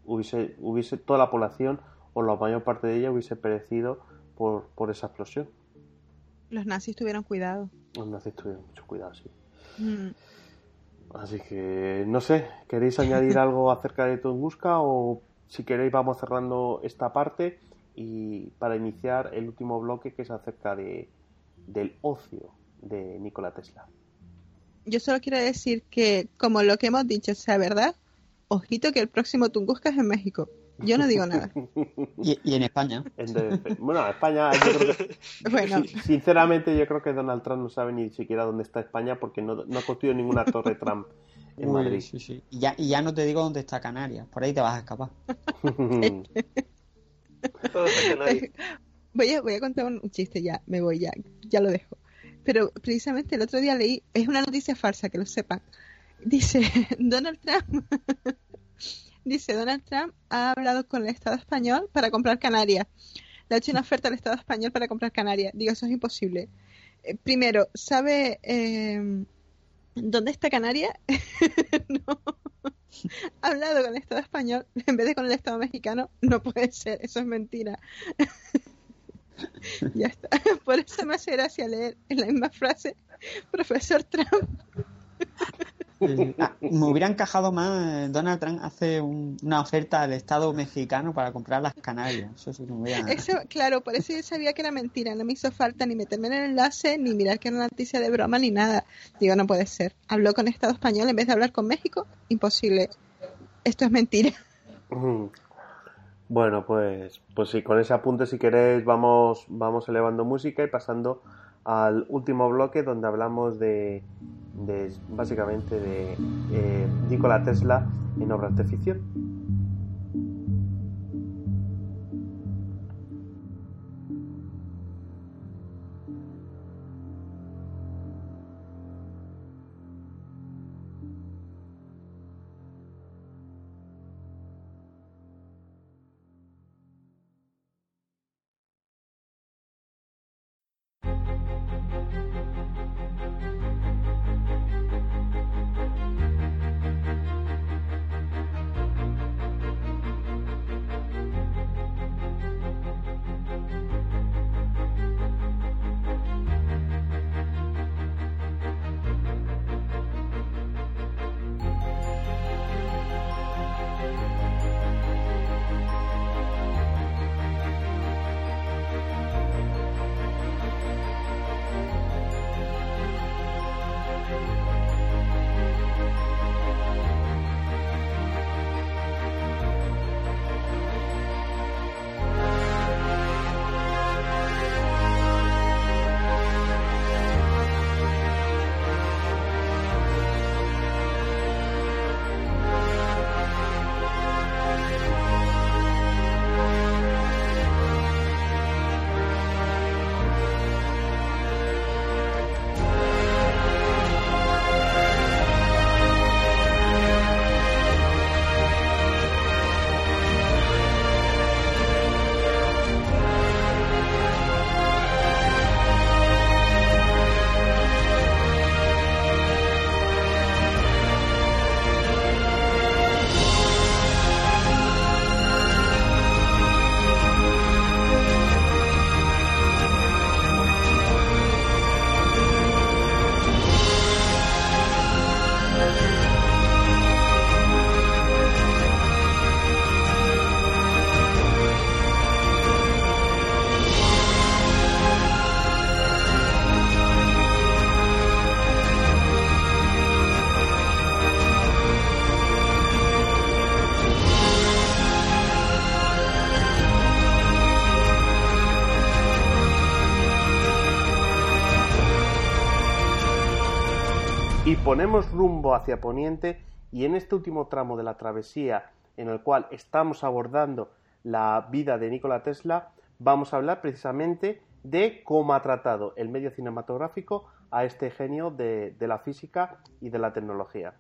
Speaker 1: hubiese, hubiese toda la población o la mayor parte de ella hubiese perecido por esa explosión.
Speaker 4: Los nazis tuvieron cuidado
Speaker 1: así mucho cuidado, mm. Así que, no sé, ¿queréis añadir algo acerca de Tunguska? o si queréis vamos cerrando esta parte y para iniciar el último bloque que es acerca de, del ocio de Nikola Tesla?
Speaker 4: Yo solo quiero decir que, como lo que hemos dicho sea verdad, ojito que el próximo Tunguska es en México.
Speaker 1: Yo no digo nada. ¿Y, en España? bueno, España, bueno. sinceramente yo creo que Donald Trump no sabe ni siquiera dónde está España porque no, ha construido ninguna torre Trump en Madrid.
Speaker 3: Y, ya, no te digo dónde está Canarias, por ahí te vas a escapar. voy, a, contar un, chiste ya,
Speaker 4: me voy ya, ya lo dejo. Pero precisamente el otro día leí, es una noticia falsa, que lo sepan. Dice, Donald Trump dice Donald Trump ha hablado con el Estado español para comprar Canarias. Le ha hecho una oferta al Estado español para comprar Canarias. Digo, eso es imposible. Eh, primero, ¿sabe eh, dónde está Canarias? no. Ha hablado con el Estado español en vez de con el Estado mexicano. No puede ser, eso es mentira. ya está. Por eso me hace gracia leer en la misma frase, profesor Trump.
Speaker 3: Eh, ah, me hubiera encajado más eh, Donald Trump hace una oferta al Estado mexicano para comprar las Canarias. Eso sí
Speaker 4: claro, por eso yo sabía que era mentira. No me hizo falta ni meterme en el enlace, ni mirar que era una noticia de broma, ni nada. Digo, no puede ser. Habló con Estado español en vez de hablar con México. Imposible. Esto es mentira.
Speaker 1: Bueno, pues, pues sí, con ese apunte, si queréis, vamos, vamos elevando música y pasando al último bloque donde hablamos de, básicamente de eh, Nikola Tesla en obra artificial. ponemos rumbo hacia poniente y en este último tramo de la travesía en el cual estamos abordando la vida de Nikola Tesla, vamos a hablar precisamente de cómo ha tratado el medio cinematográfico a este genio de, la física y de la tecnología.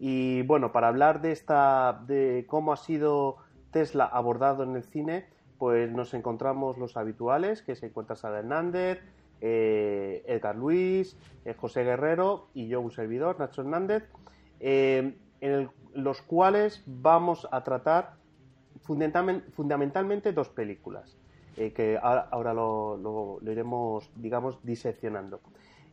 Speaker 1: Y bueno, para hablar de esta de cómo ha sido Tesla abordado en el cine, pues nos encontramos los habituales, que se encuentra Sara Hernández, eh, Edgar Luis, eh, José Guerrero y yo, un servidor, Nacho Hernández, eh, en los cuales vamos a tratar fundamentalmente dos películas, que ahora, lo, iremos, digamos, diseccionando.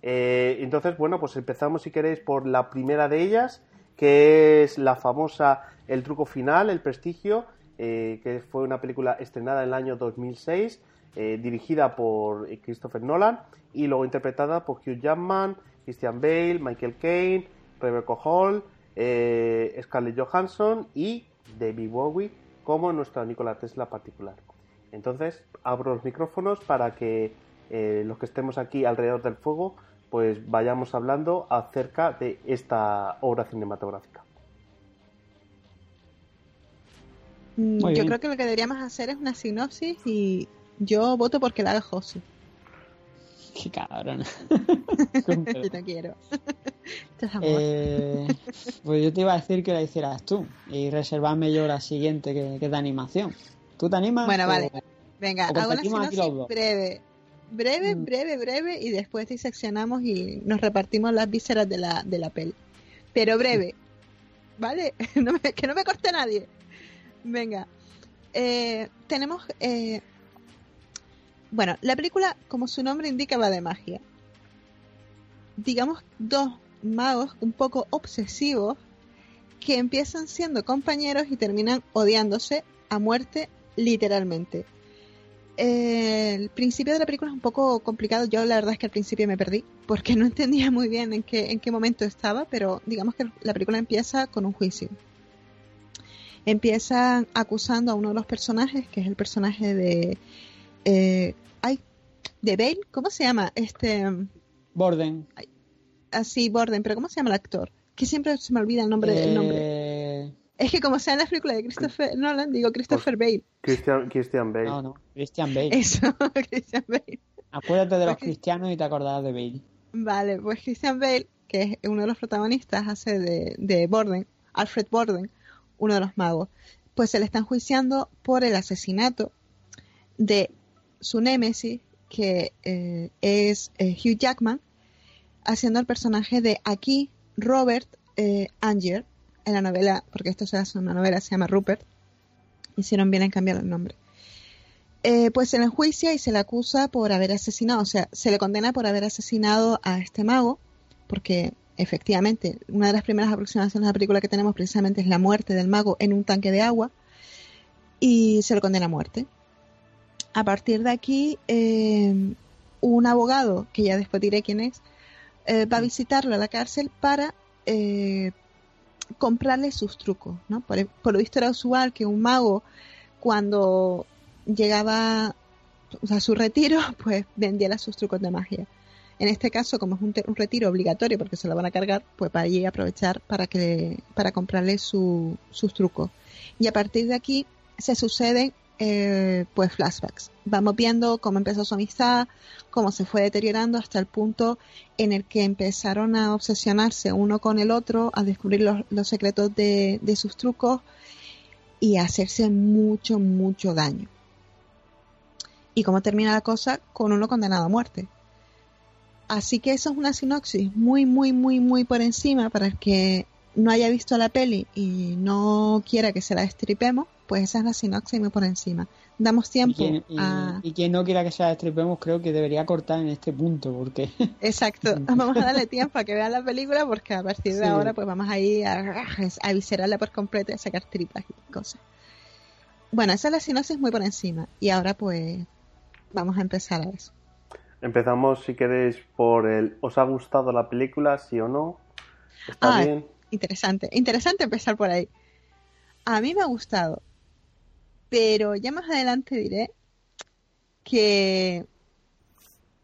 Speaker 1: entonces, bueno, pues empezamos, si queréis, por la primera de ellas, que es la famosa El truco final, El prestigio, que fue una película estrenada en el año 2006 eh, dirigida por eh, Christopher Nolan y luego interpretada por Hugh Jackman, Christian Bale, Michael Caine, Rebecca Hall, eh, Scarlett Johansson y David Bowie como nuestra Nikola Tesla particular. Entonces abro los micrófonos para que los que estemos aquí alrededor del fuego pues vayamos hablando acerca de esta obra cinematográfica.
Speaker 4: Mm, yo creo que lo que deberíamos hacer es una sinopsis y yo voto porque la de José.
Speaker 3: Qué cabrón. yo no quiero. Eh, pues yo te iba a decir que la hicieras tú y reservarme yo la siguiente que, que es de animación. ¿Tú te animas? Bueno, vale. Venga, hago la sinopsis
Speaker 4: breve. Breve, mm. breve, breve y después diseccionamos y nos repartimos las vísceras de la, de la peli. Pero breve. Mm. ¿Vale? que no me corte nadie. Venga. Eh, tenemos... Eh, bueno, la película, como su nombre indica, va de magia. Digamos dos magos un poco obsesivos que empiezan siendo compañeros y terminan odiándose a muerte literalmente. Eh, el principio de la película es un poco complicado. Yo la verdad es que al principio me perdí porque no entendía muy bien en qué, en qué momento estaba, pero digamos que la película empieza con un juicio. Empiezan acusando a uno de los personajes, que es el personaje de eh, de Bale, ¿cómo se llama? Este Borden. Así, ah, Borden, pero ¿cómo se llama el actor? Que siempre se me olvida el nombre del nombre.
Speaker 1: Eh,
Speaker 4: es que como sea en la película de Christopher Nolan, digo Christopher pues,
Speaker 1: Bale. Christian, Bale. No, no, Christian Bale. Eso, Christian Bale. Acuérdate de los
Speaker 3: cristianos y te acordarás de Bale.
Speaker 4: Vale, pues Christian Bale, que es uno de los protagonistas, hace de, Borden, Alfred Borden, uno de los magos. Pues se le está juiciando por el asesinato de su némesis que eh, es eh, Hugh Jackman, haciendo el personaje de aquí Robert eh, Anger, en la novela, porque esto se hace en una novela, se llama Rupert, hicieron bien en cambiar el nombre. pues se le enjuicia y se le acusa por haber asesinado, o sea, se le condena por haber asesinado a este mago, porque efectivamente, una de las primeras aproximaciones a la película que tenemos precisamente es la muerte del mago en un tanque de agua, y se le condena a muerte a partir de aquí, eh, un abogado, que ya después diré quién es, eh, va a visitarlo a la cárcel para eh, comprarle sus trucos. Por, lo visto era usual que un mago, cuando llegaba a su retiro, pues vendiera sus trucos de magia. En este caso, como es un, retiro obligatorio porque se lo van a cargar, pues va allí a aprovechar para, que, para comprarle sus trucos. Y a partir de aquí se suceden eh, pues flashbacks. Vamos viendo cómo empezó su amistad, cómo se fue deteriorando hasta el punto en el que empezaron a obsesionarse uno con el otro, a descubrir los, secretos de, de, sus trucos y a hacerse mucho, mucho daño. Y cómo termina la cosa con uno condenado a muerte. Así que eso es una sinopsis muy, muy, muy, muy por encima para el que no haya visto la peli y no quiera que se la destripemos, pues esa es la sinopsis muy por encima. Damos tiempo y quien,
Speaker 3: Y quien no quiera que se la destripemos creo que debería cortar en este punto porque... Exacto, vamos a darle
Speaker 4: tiempo a que vean la película porque a partir de ahora pues vamos a ir a, a viscerarla por completo y a sacar tripas y cosas. Bueno, esa es la sinopsis muy por encima y ahora pues vamos a empezar a eso.
Speaker 1: Empezamos si queréis por el ¿os ha gustado la película, sí o no? ¿Está ah, bien?
Speaker 4: interesante. Interesante empezar por ahí. A mí me ha gustado, pero ya más adelante diré que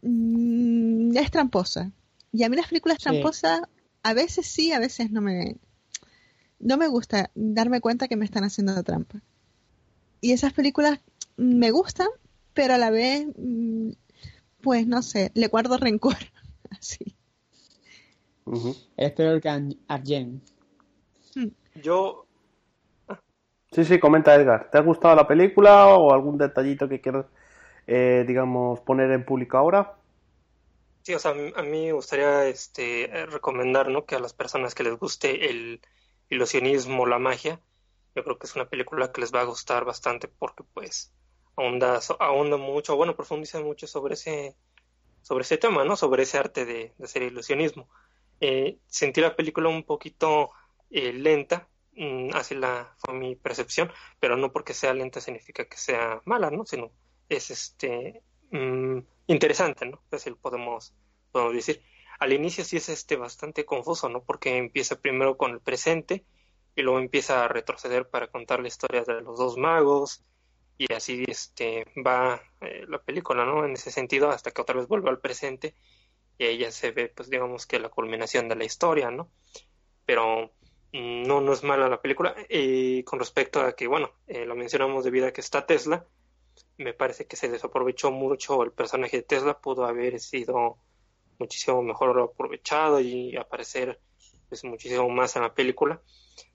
Speaker 4: mm, es tramposa. Y a mí las películas tramposas, a veces sí, a veces no me, no me gusta darme cuenta que me están haciendo trampa. Y esas películas me gustan, pero a la vez, mm, pues no sé, le guardo rencor. Así.
Speaker 1: Es que Arjen. Yo. Sí, sí, comenta Edgar. ¿Te ha gustado la película o algún detallito que quieras, eh, digamos, poner en público ahora?
Speaker 5: Sí, o sea, a mí me gustaría este, recomendar ¿no? que a las personas que les guste el ilusionismo, la magia, yo creo que es una película que les va a gustar bastante porque pues ahonda, ahonda mucho, bueno, profundiza mucho sobre ese, sobre ese tema, ¿no? Sobre ese arte de, de hacer ilusionismo. Eh, sentí la película un poquito eh, lenta, mm, así la, fue mi percepción, pero no porque sea lenta significa que sea mala, ¿no? Sino es este mm, interesante, ¿no? Así lo podemos, podemos decir. Al inicio sí es este bastante confuso, ¿no? Porque empieza primero con el presente y luego empieza a retroceder para contar la historia de los dos magos y así este va eh, la película, ¿no? En ese sentido hasta que otra vez vuelve al presente y ahí ya se ve, pues digamos que la culminación de la historia, ¿no? Pero mm, no, no es mala la película. Y con respecto a que, bueno, eh, lo mencionamos debido a que está Tesla, me parece que se desaprovechó mucho el personaje de Tesla, pudo haber sido muchísimo mejor aprovechado y aparecer pues, muchísimo más en la película.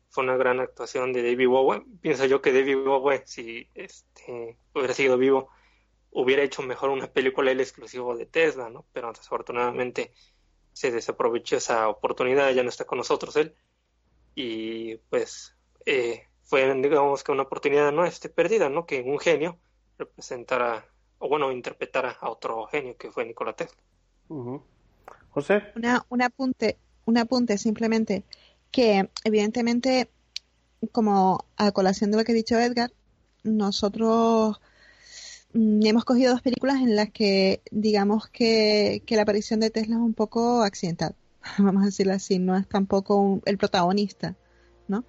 Speaker 5: Fue una gran actuación de David Bowie. Pienso yo que David Bowie, si este, hubiera sido vivo, hubiera hecho mejor una película el exclusivo de Tesla, ¿no? Pero desafortunadamente se desaprovechó esa oportunidad, ya no está con nosotros él. Y pues eh, fue, digamos que una oportunidad no esté perdida, ¿no? Que un genio representara, o bueno, interpretara a otro genio que fue Nikola Tesla.
Speaker 1: José.
Speaker 4: Una, un apunte, un apunte simplemente, que evidentemente, como a colación de lo que ha dicho Edgar, nosotros Mm, hemos cogido dos películas en las que digamos que, la aparición de Tesla es un poco accidental, vamos a decirlo así, no es tampoco el protagonista, ¿no?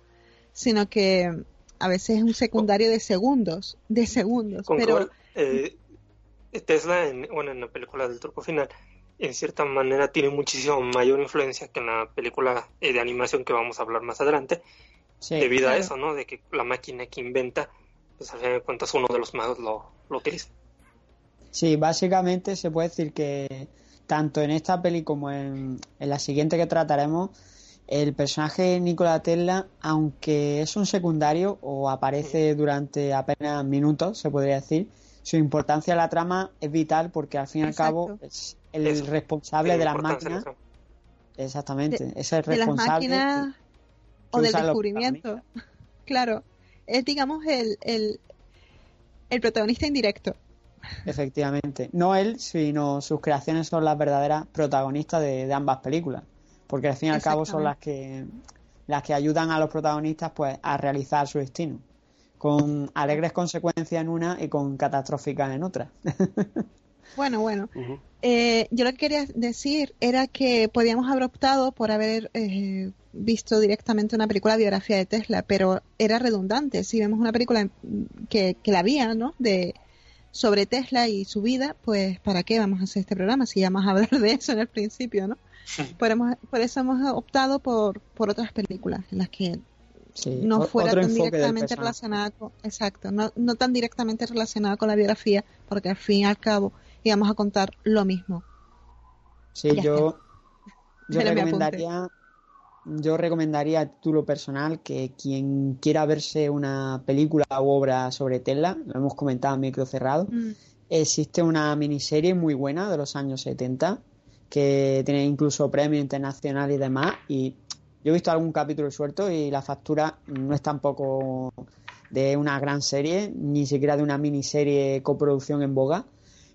Speaker 4: Sino que a veces es un secundario de segundos, de segundos. pero
Speaker 5: eh, Tesla, en, bueno, en la película del truco final, en cierta manera tiene muchísimo mayor influencia que en la película eh, de animación que vamos a hablar más adelante, debido a eso, ¿no? De que la máquina que inventa pues a cuentas uno de los más lo, lo utiliza.
Speaker 3: Sí, básicamente se puede decir que tanto en esta peli como en, la siguiente que trataremos, el personaje de Tesla, aunque es un secundario o aparece durante apenas minutos, se podría decir, su importancia a la trama es vital porque al fin y al cabo es el responsable de las máquinas. Exactamente, es el responsable. De las máquinas o del descubrimiento.
Speaker 4: Claro es digamos, el, protagonista indirecto.
Speaker 3: Efectivamente. No él, sino sus creaciones son las verdaderas protagonistas de, ambas películas. Porque al fin y al cabo son las que, las que ayudan a los protagonistas pues, a realizar su destino. Con alegres consecuencias en una y con catastróficas en otra.
Speaker 4: bueno, bueno. Eh, yo lo que quería decir era que podíamos haber optado por haber eh, visto directamente una película biografía de Tesla, pero era redundante. Si vemos una película que, que la había, ¿no? De, sobre Tesla y su vida, pues ¿para qué vamos a hacer este programa si ya vamos a hablar de eso en el principio, ¿no? Por, eso hemos optado por, por otras películas en las que
Speaker 3: no fuera tan directamente
Speaker 4: relacionada exacto, no, no tan directamente relacionada con la biografía, porque al fin y al cabo íbamos a contar lo mismo.
Speaker 3: Sí, yo, yo yo recomendaría a título personal que quien quiera verse una película u obra sobre tela lo hemos comentado en micro cerrado, mm. existe una miniserie muy buena de los años 70 que tiene incluso premio internacional y demás. Y yo he visto algún capítulo suelto y la factura no es tampoco de una gran serie, ni siquiera de una miniserie coproducción en boga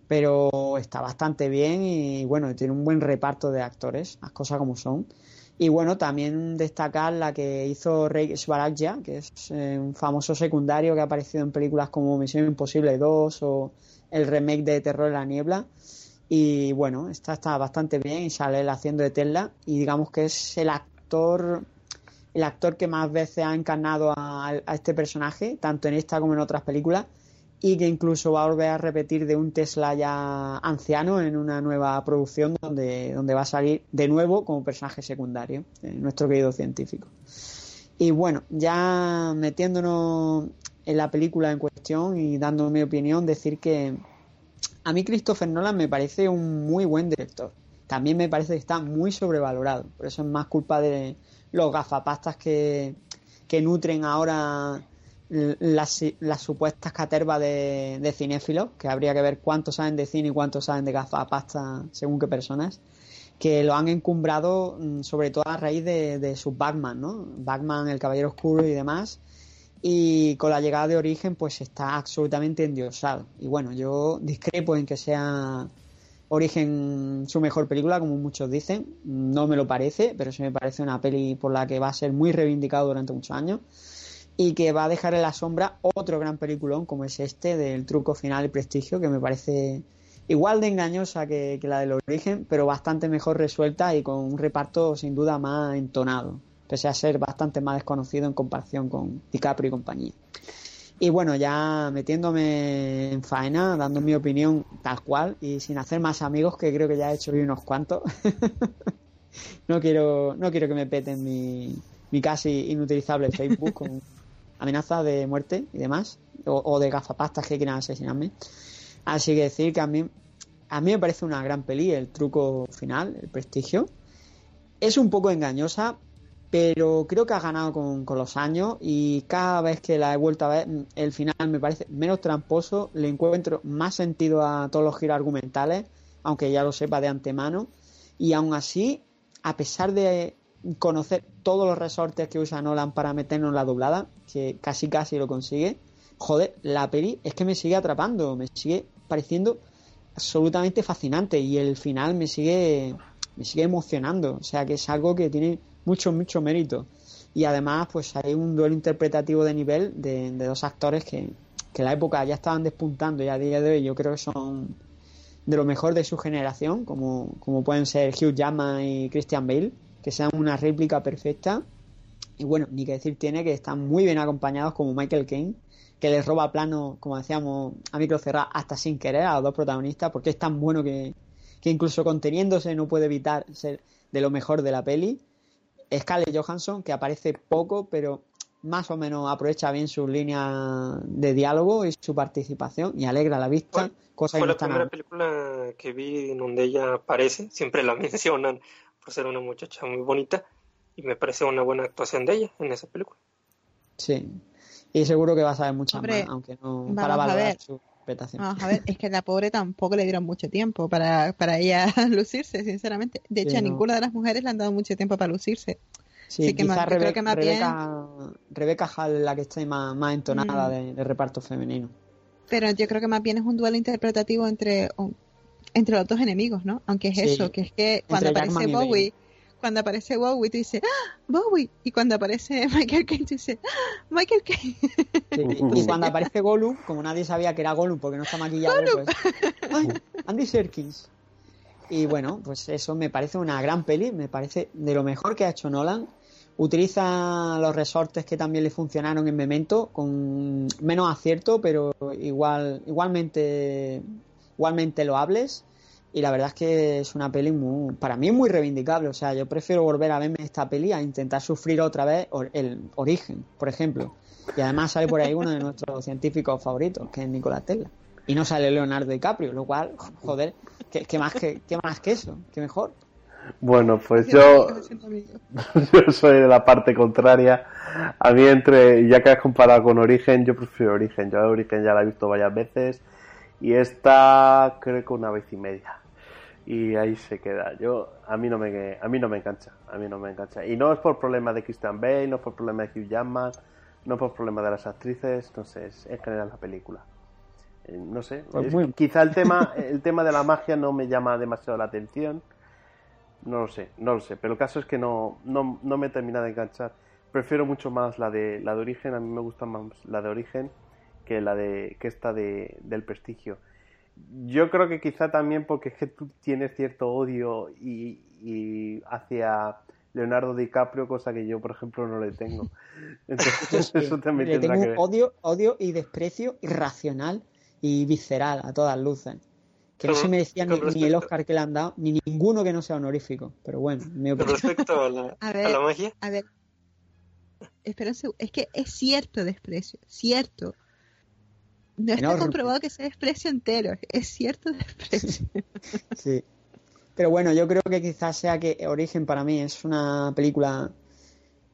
Speaker 3: pero está bastante bien y bueno, tiene un buen reparto de actores, las cosas como son. Y bueno, también destacar la que hizo Rey Svaragia, que es eh, un famoso secundario que ha aparecido en películas como Misión Imposible 2 o el remake de Terror en la Niebla. Y bueno, esta está bastante bien y sale haciendo de Tesla. Y digamos que es el actor el actor que más veces ha encarnado a este personaje, tanto en esta como en otras películas y que incluso va a volver a repetir de un Tesla ya anciano en una nueva producción donde, donde va a salir de nuevo como personaje secundario, eh, nuestro querido científico. Y bueno, ya metiéndonos en la película en cuestión y dando mi opinión, decir que a mí Christopher Nolan me parece un muy buen director. También me parece que está muy sobrevalorado. Por eso es más culpa de los gafapastas que, que nutren ahora las, supuestas catervas de, cinéfilos, que habría que ver cuántos saben de cine y cuánto saben de gafapasta según qué personas, que lo han encumbrado mm, sobre todo a raíz de, de sus Batman, ¿no? Batman, el Caballero Oscuro y demás, y con la llegada de Origen pues está absolutamente endiosado. Y bueno, yo discrepo en que sea Origen su mejor película, como muchos dicen, no me lo parece, pero sí me parece una peli por la que va a ser muy reivindicado durante muchos años y que va a dejar en la sombra otro gran peliculón como es este del truco final y prestigio que me parece igual de engañosa que, la del origen pero bastante mejor resuelta y con un reparto sin duda más entonado pese a ser bastante más desconocido en comparación con DiCaprio y compañía y bueno ya metiéndome en faena dando mi opinión tal cual y sin hacer más amigos que creo que ya he hecho hoy unos cuantos no quiero no quiero que me peten mi mi casi inutilizable Facebook con amenaza de muerte y demás, o, de gafapastas que quieran asesinarme. Así que decir que a mí, a mí me parece una gran peli, el truco final, el prestigio. Es un poco engañosa, pero creo que ha ganado con, con, los años y cada vez que la he vuelto a ver, el final me parece menos tramposo, le encuentro más sentido a todos los giros argumentales, aunque ya lo sepa de antemano, y aún así, a pesar de conocer todos los resortes que usa Nolan para meternos en la doblada, que casi casi lo consigue. Joder, la peli es que me sigue atrapando, me sigue pareciendo absolutamente fascinante y el final me sigue me sigue emocionando, o sea que es algo que tiene mucho mucho mérito. Y además, pues hay un duelo interpretativo de nivel de, dos actores que, en la época ya estaban despuntando y a día de hoy yo creo que son de lo mejor de su generación, como, como pueden ser Hugh Jackman y Christian Bale que sean una réplica perfecta. Y bueno, ni que decir tiene que están muy bien acompañados como Michael Kane, que les roba plano, como decíamos, a micro hasta sin querer a los dos protagonistas, porque es tan bueno que, incluso conteniéndose no puede evitar ser de lo mejor de la peli. Scarlett Johansson, que aparece poco, pero más o menos aprovecha bien su línea de diálogo y su participación y alegra la vista. Bueno, fue la primera
Speaker 5: película que vi en donde ella aparece, siempre la mencionan por ser una muchacha muy bonita y me parece una buena actuación
Speaker 3: de ella en esa película. Sí, y seguro que va a saber mucho más, aunque no para valorar su interpretación.
Speaker 4: a ver, es que la pobre tampoco le dieron mucho tiempo para, ella lucirse, sinceramente. De hecho, a ninguna de las mujeres le han dado mucho tiempo para lucirse.
Speaker 3: Sí, Así creo que más Rebeca, bien... Rebeca Hall, la que está más, entonada mm. de, de reparto femenino.
Speaker 4: Pero yo creo que más bien es un duelo interpretativo entre entre los dos enemigos, ¿no? Aunque es eso, que es que cuando aparece Bowie, cuando aparece Bowie, tú dices, ¡Ah, Bowie! Y cuando aparece Michael Caine, tú ah, Michael
Speaker 3: y, cuando eh, aparece Gollum, como nadie sabía que era Gollum porque no está maquillado, pues, Andy Serkis! Y bueno, pues eso me parece una gran peli, me parece de lo mejor que ha hecho Nolan. Utiliza los resortes que también le funcionaron en Memento, con menos acierto, pero igual, igualmente igualmente lo hables y la verdad es que es una peli muy, para mí muy reivindicable. O sea, yo prefiero volver a verme esta peli a intentar sufrir otra vez el origen, por ejemplo. Y además sale por ahí uno de nuestros científicos favoritos, que es Nicolás Tesla. Y no sale Leonardo DiCaprio, lo cual, joder, ¿qué, más, que, más que eso? ¿Qué mejor?
Speaker 1: Bueno, pues yo, yo soy de la parte contraria. A mí entre, ya que has comparado con Origen, yo prefiero Origen. Yo Origen ya la he visto varias veces y esta creo que una vez y media. Y ahí se queda. Yo a mí no me a mí no me engancha, a mí no me engancha. Y no es por problema de Christian Bale, no es por problema de Hugh Jackman, no es por problema de las actrices, Entonces, en general la película. Eh, no sé, pues quizá el tema el tema de la magia no me llama demasiado la atención. No lo sé, no lo sé, pero el caso es que no no, me termina de enganchar. Prefiero mucho más la de la de origen, a mí me gusta más la de origen que la de que esta de, del prestigio. Yo creo que quizá también porque es que tú tienes cierto odio y, hacia Leonardo DiCaprio, cosa que yo, por ejemplo, no le tengo. Entonces, eso también le tengo que
Speaker 3: Odio, odio y desprecio irracional y visceral a todas luces. Que no se me ni, ni, el Oscar que le han dado, ni ninguno que no sea honorífico. Pero bueno, mi opinión. a la, magia. A ver. Espera Es que es cierto desprecio, cierto. No está comprobado
Speaker 4: que sea desprecio entero, es cierto desprecio.
Speaker 3: Sí. Pero bueno, yo creo que quizás sea que Origen para mí es una película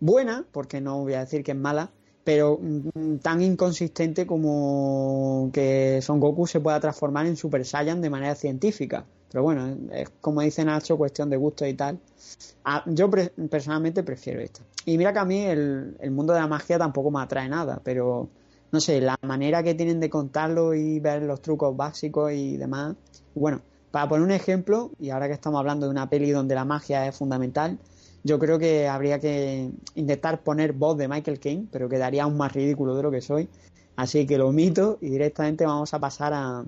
Speaker 3: buena, porque no voy a decir que es mala, pero mm, mm, tan inconsistente como que Son Goku se pueda transformar en Super Saiyan de manera científica. Pero bueno, es como dice Nacho, cuestión de gusto y tal. Ah, yo personalmente prefiero esto Y mira que a mí el, mundo de la magia tampoco me atrae nada, pero no sé, la manera que tienen de contarlo y ver los trucos básicos y demás. Bueno, para poner un ejemplo, y ahora que estamos hablando de una peli donde la magia es fundamental, yo creo que habría que intentar poner voz de Michael Caine, pero quedaría aún más ridículo de lo que soy. Así que lo omito y directamente vamos a pasar a,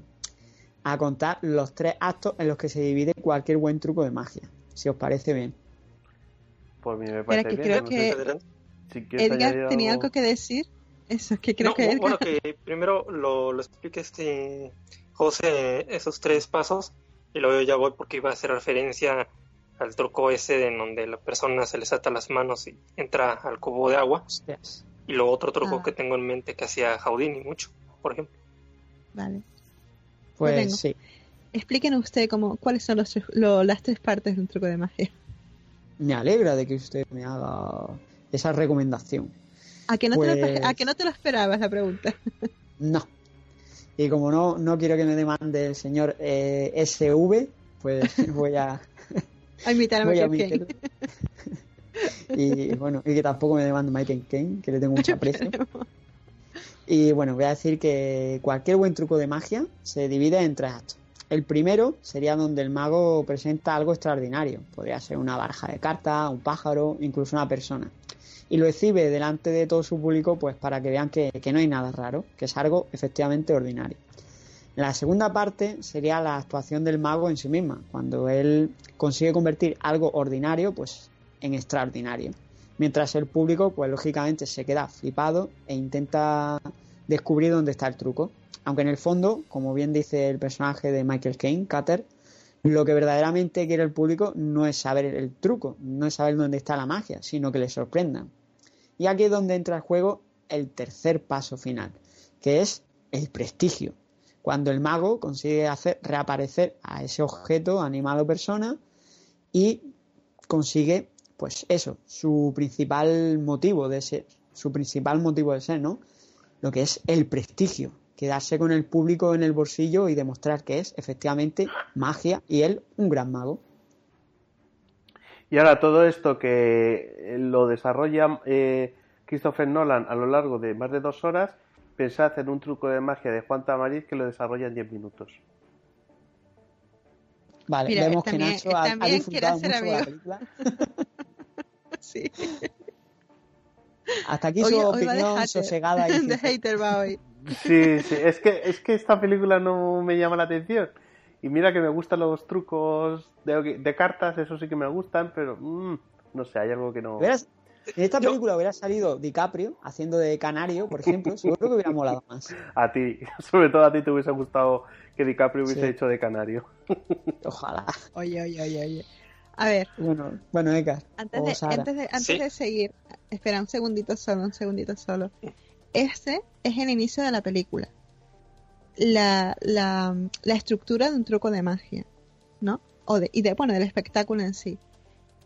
Speaker 3: a contar los tres actos en los que se divide cualquier buen truco de magia, si os parece bien.
Speaker 1: Por pues mí me parece bien, Creo que
Speaker 5: Edgar tenía algo
Speaker 4: que decir.
Speaker 3: Eso, que creo que... Bueno,
Speaker 5: que primero lo, explique este eh, José, esos tres pasos, y luego ya voy porque iba a hacer referencia al truco ese en donde la persona se les ata las manos y entra al cubo de agua. Y luego otro truco ah. que tengo en mente que hacía Jaudini mucho, por ejemplo.
Speaker 4: Vale. Pues sí. Explíquenos usted cómo, cuáles son los, las
Speaker 3: tres partes de un truco de magia. Me alegra de que usted me haga esa recomendación.
Speaker 4: ¿A que no, te, lo, pues a esperabas la pregunta?
Speaker 3: no. Y como no, no quiero que me demande el señor eh, SV, pues voy a... a invitar a, Michael y bueno, y que tampoco me demande Michael Kane, que le tengo mucho aprecio. Y bueno, voy a decir que cualquier buen truco de magia se divide en tres actos. El primero sería donde el mago presenta algo extraordinario. Podría ser una baraja de cartas, un pájaro, incluso una persona y lo exhibe delante de todo su público pues para que vean que, no hay nada raro, que es algo efectivamente ordinario. La segunda parte sería la actuación del mago en sí misma, cuando él consigue convertir algo ordinario pues en extraordinario, mientras el público pues lógicamente se queda flipado e intenta descubrir dónde está el truco, aunque en el fondo, como bien dice el personaje de Michael Caine, Cutter, lo que verdaderamente quiere el público no es saber el truco, no es saber dónde está la magia, sino que le sorprendan. Y aquí es donde entra el juego el tercer paso final, que es el prestigio. Cuando el mago consigue hacer reaparecer a ese objeto, animado persona, y consigue, pues eso, su principal motivo de ser, su principal motivo de ser, ¿no? Lo que es el prestigio, quedarse con el público en el bolsillo y demostrar que es efectivamente magia y él un gran mago.
Speaker 1: Y ahora todo esto que eh, lo desarrolla eh, Christopher Nolan a lo largo de más de dos horas, pensad en un truco de magia de Juan Tamariz que lo desarrolla en diez minutos. Vale, vemos que Nacho mucho
Speaker 6: la película.
Speaker 4: sí. Hasta aquí su opinión sosegada. Y hater va hoy.
Speaker 1: Sí, sí, es que, es que esta película no me llama la atención. Y mira que me gustan los trucos de, cartas, eso sí que me gustan, pero mm, no sé, hay algo que no. ¿Verás? En esta película hubiera
Speaker 3: salido DiCaprio haciendo de canario, por ejemplo, seguro que hubiera molado
Speaker 1: más. A ti, sobre todo a ti te hubiese gustado que DiCaprio hubiese hecho de canario. Ojalá.
Speaker 3: Oye, oye, oye, oye. A ver. Bueno, Eka,
Speaker 4: Antes, de, antes, de seguir, espera un segundito solo, un segundito solo. Ese es el inicio de la película la, la, estructura de un truco de magia, ¿no? O de, y de, bueno, del espectáculo en sí.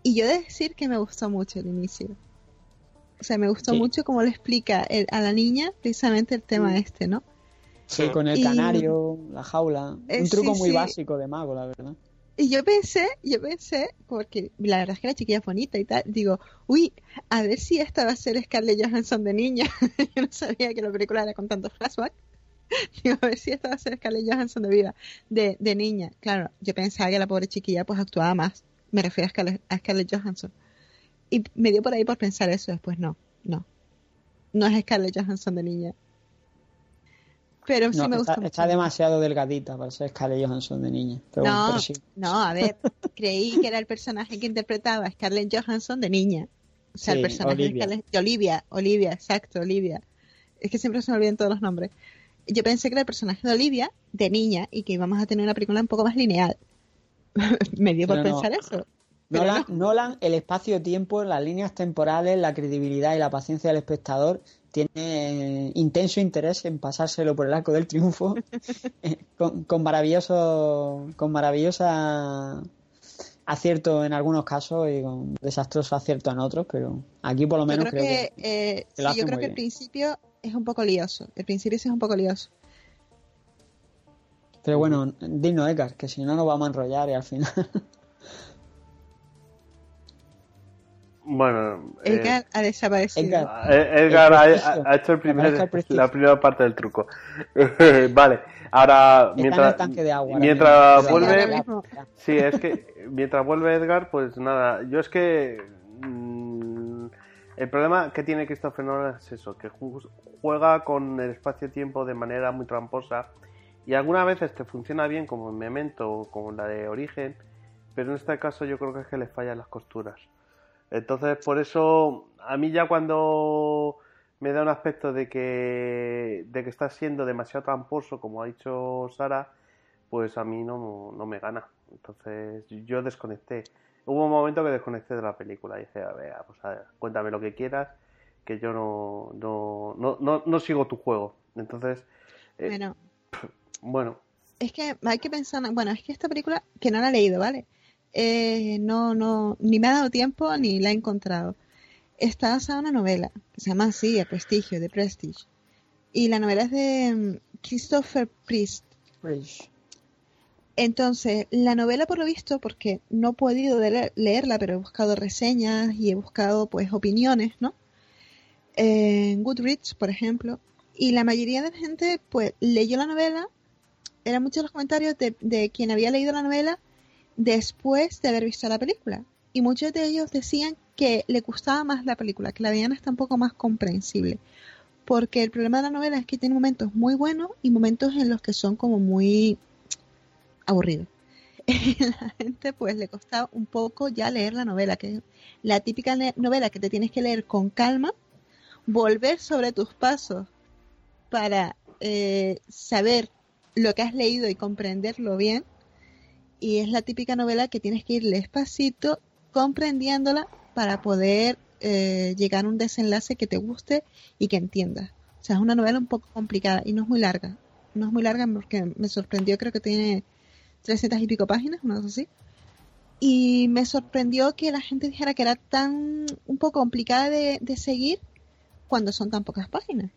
Speaker 4: Y yo he de decir que me gustó mucho el inicio. O sea, me gustó mucho cómo le explica a la niña precisamente el tema este, ¿no?
Speaker 3: Sí, con el canario, la jaula. un eh, truco muy básico de mago, la verdad.
Speaker 4: Y yo pensé, yo pensé, porque la verdad es que la chiquilla es bonita y tal, digo, uy, a ver si esta va a ser Scarlett Johansson de niña. yo no sabía que la película era con tanto flashback. a ver si a ser Scarlett Johansson de vida, de, niña. Claro, yo pensaba que la pobre chiquilla pues actuaba más. Me refiero a Scarlett, Johansson. Y me dio por ahí por pensar eso después. No, no. No es Scarlett Johansson de niña.
Speaker 3: Pero sí me gusta. Está, demasiado delgadita para ser Scarlett Johansson de niña. no,
Speaker 4: no, a ver, creí que era el personaje que interpretaba Scarlett Johansson de niña. O sea, el personaje De, de Olivia, Olivia, exacto, Olivia. Es que siempre se me olvidan todos los nombres yo pensé que era el personaje de Olivia de niña y que íbamos a tener una película un poco más lineal.
Speaker 3: Me dio por pensar eso. Nolan, el espacio-tiempo, las líneas temporales, la credibilidad y la paciencia del espectador tiene intenso interés en pasárselo por el arco del triunfo eh, con, con, maravilloso con maravillosa acierto en algunos casos y con desastroso acierto en otros, pero aquí por lo menos creo,
Speaker 4: que, yo creo que al principio es un poco lioso. El principio es un poco lioso.
Speaker 3: Pero bueno, digno Edgar, que si no nos vamos a enrollar y al final.
Speaker 1: Bueno, eh, Edgar
Speaker 3: ha desaparecido.
Speaker 1: Edgar, ah, eh, ha, hecho la primera parte del truco. vale, ahora mientras, mientras vuelve, sí, es que mientras vuelve Edgar, pues nada, yo es que el problema que tiene Christopher Nolan es eso, que juega con el espacio-tiempo de manera muy tramposa y algunas veces te funciona bien como en Memento o como la de Origen, pero en este caso yo creo que es que le fallan las costuras. Entonces, por eso, a mí ya cuando me da un aspecto de que, de que está siendo demasiado tramposo, como ha dicho Sara, pues a mí no, no me gana. Entonces, yo desconecté. Hubo un momento que desconecté de la película. Y dije, a ver, pues cuéntame lo que quieras, que yo no, no, no, no, sigo tu juego. Entonces, eh, bueno,
Speaker 4: Es que hay que pensar, bueno, es que esta película, que no la he leído, ¿vale? Eh, no, no, ni me ha dado tiempo ni la he encontrado. Está basada en una novela que se llama así, El Prestigio, de Prestige. Y la novela es de mm, Christopher Priest. Entonces, la novela por lo visto, porque no he podido leerla, pero he buscado reseñas y he buscado pues opiniones, ¿no? En Goodreads, por ejemplo, y la mayoría de gente pues leyó la novela, eran muchos los comentarios de, de quien había leído la novela después de haber visto la película. Y muchos de ellos decían que le gustaba más la película, que la veían hasta un poco más comprensible. Porque el problema de la novela es que tiene momentos muy buenos y momentos en los que son como muy aburrido. la gente pues le costaba un poco ya leer la novela, que la típica novela que te tienes que leer con calma, volver sobre tus pasos para eh, saber lo que has leído y comprenderlo bien. Y es la típica novela que tienes que ir despacito comprendiéndola para poder eh, llegar a un desenlace que te guste y que entiendas. O sea, es una novela un poco complicada y no es muy larga. No es muy larga porque me sorprendió, creo que tiene 300 y pico páginas, una cosa así. Y me sorprendió que la gente dijera que era tan un poco complicada de, de seguir cuando son tan pocas páginas.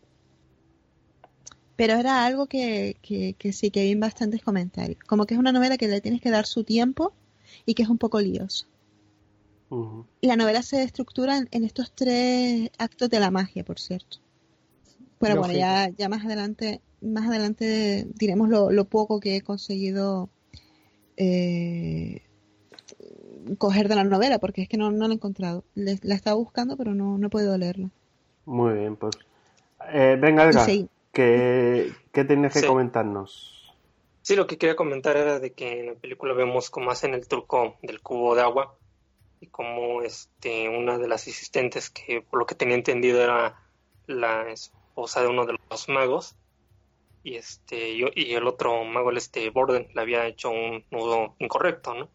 Speaker 4: Pero era algo que, que, sí, que vi en bastantes comentarios. Como que es una novela que le tienes que dar su tiempo y que es un poco lioso. Y La novela se estructura en, estos tres actos de la magia, por cierto. Pero bueno, ya, ya más adelante, más adelante diremos lo, lo poco que he conseguido eh, coger de la novela, porque es que no, la he encontrado. la estaba buscando, pero no, no he podido leerla.
Speaker 1: Muy bien, pues. Eh, venga, Edgar, ¿qué, ¿qué, tienes que comentarnos?
Speaker 5: Sí, lo que quería comentar era de que en la película vemos cómo hacen el truco del cubo de agua y cómo este, una de las asistentes, que por lo que tenía entendido era la esposa de uno de los magos, y este y, y el otro mago, este Borden, le había hecho un nudo incorrecto, ¿no?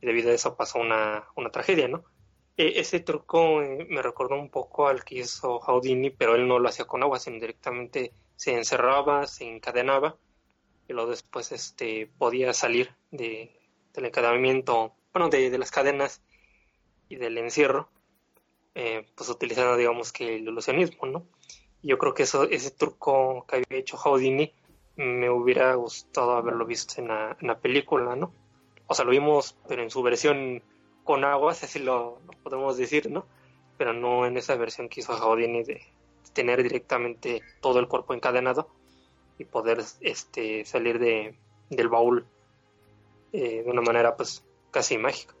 Speaker 5: Y debido a eso pasó una, tragedia, ¿no? E, ese truco eh, me recordó un poco al que hizo Houdini, pero él no lo hacía con agua, sino directamente se encerraba, se encadenaba, y luego después este, podía salir de, del encadenamiento, bueno, de, de las cadenas y del encierro, eh, pues utilizando, digamos, que el ilusionismo, ¿no? Yo creo que eso, ese truco que había hecho Houdini me hubiera gustado haberlo visto en la, película, ¿no? O sea, lo vimos, pero en su versión con aguas, así lo, podemos decir, ¿no? Pero no en esa versión que hizo Houdini de tener directamente todo el cuerpo encadenado y poder este, salir de, del baúl eh, de una manera pues casi mágica.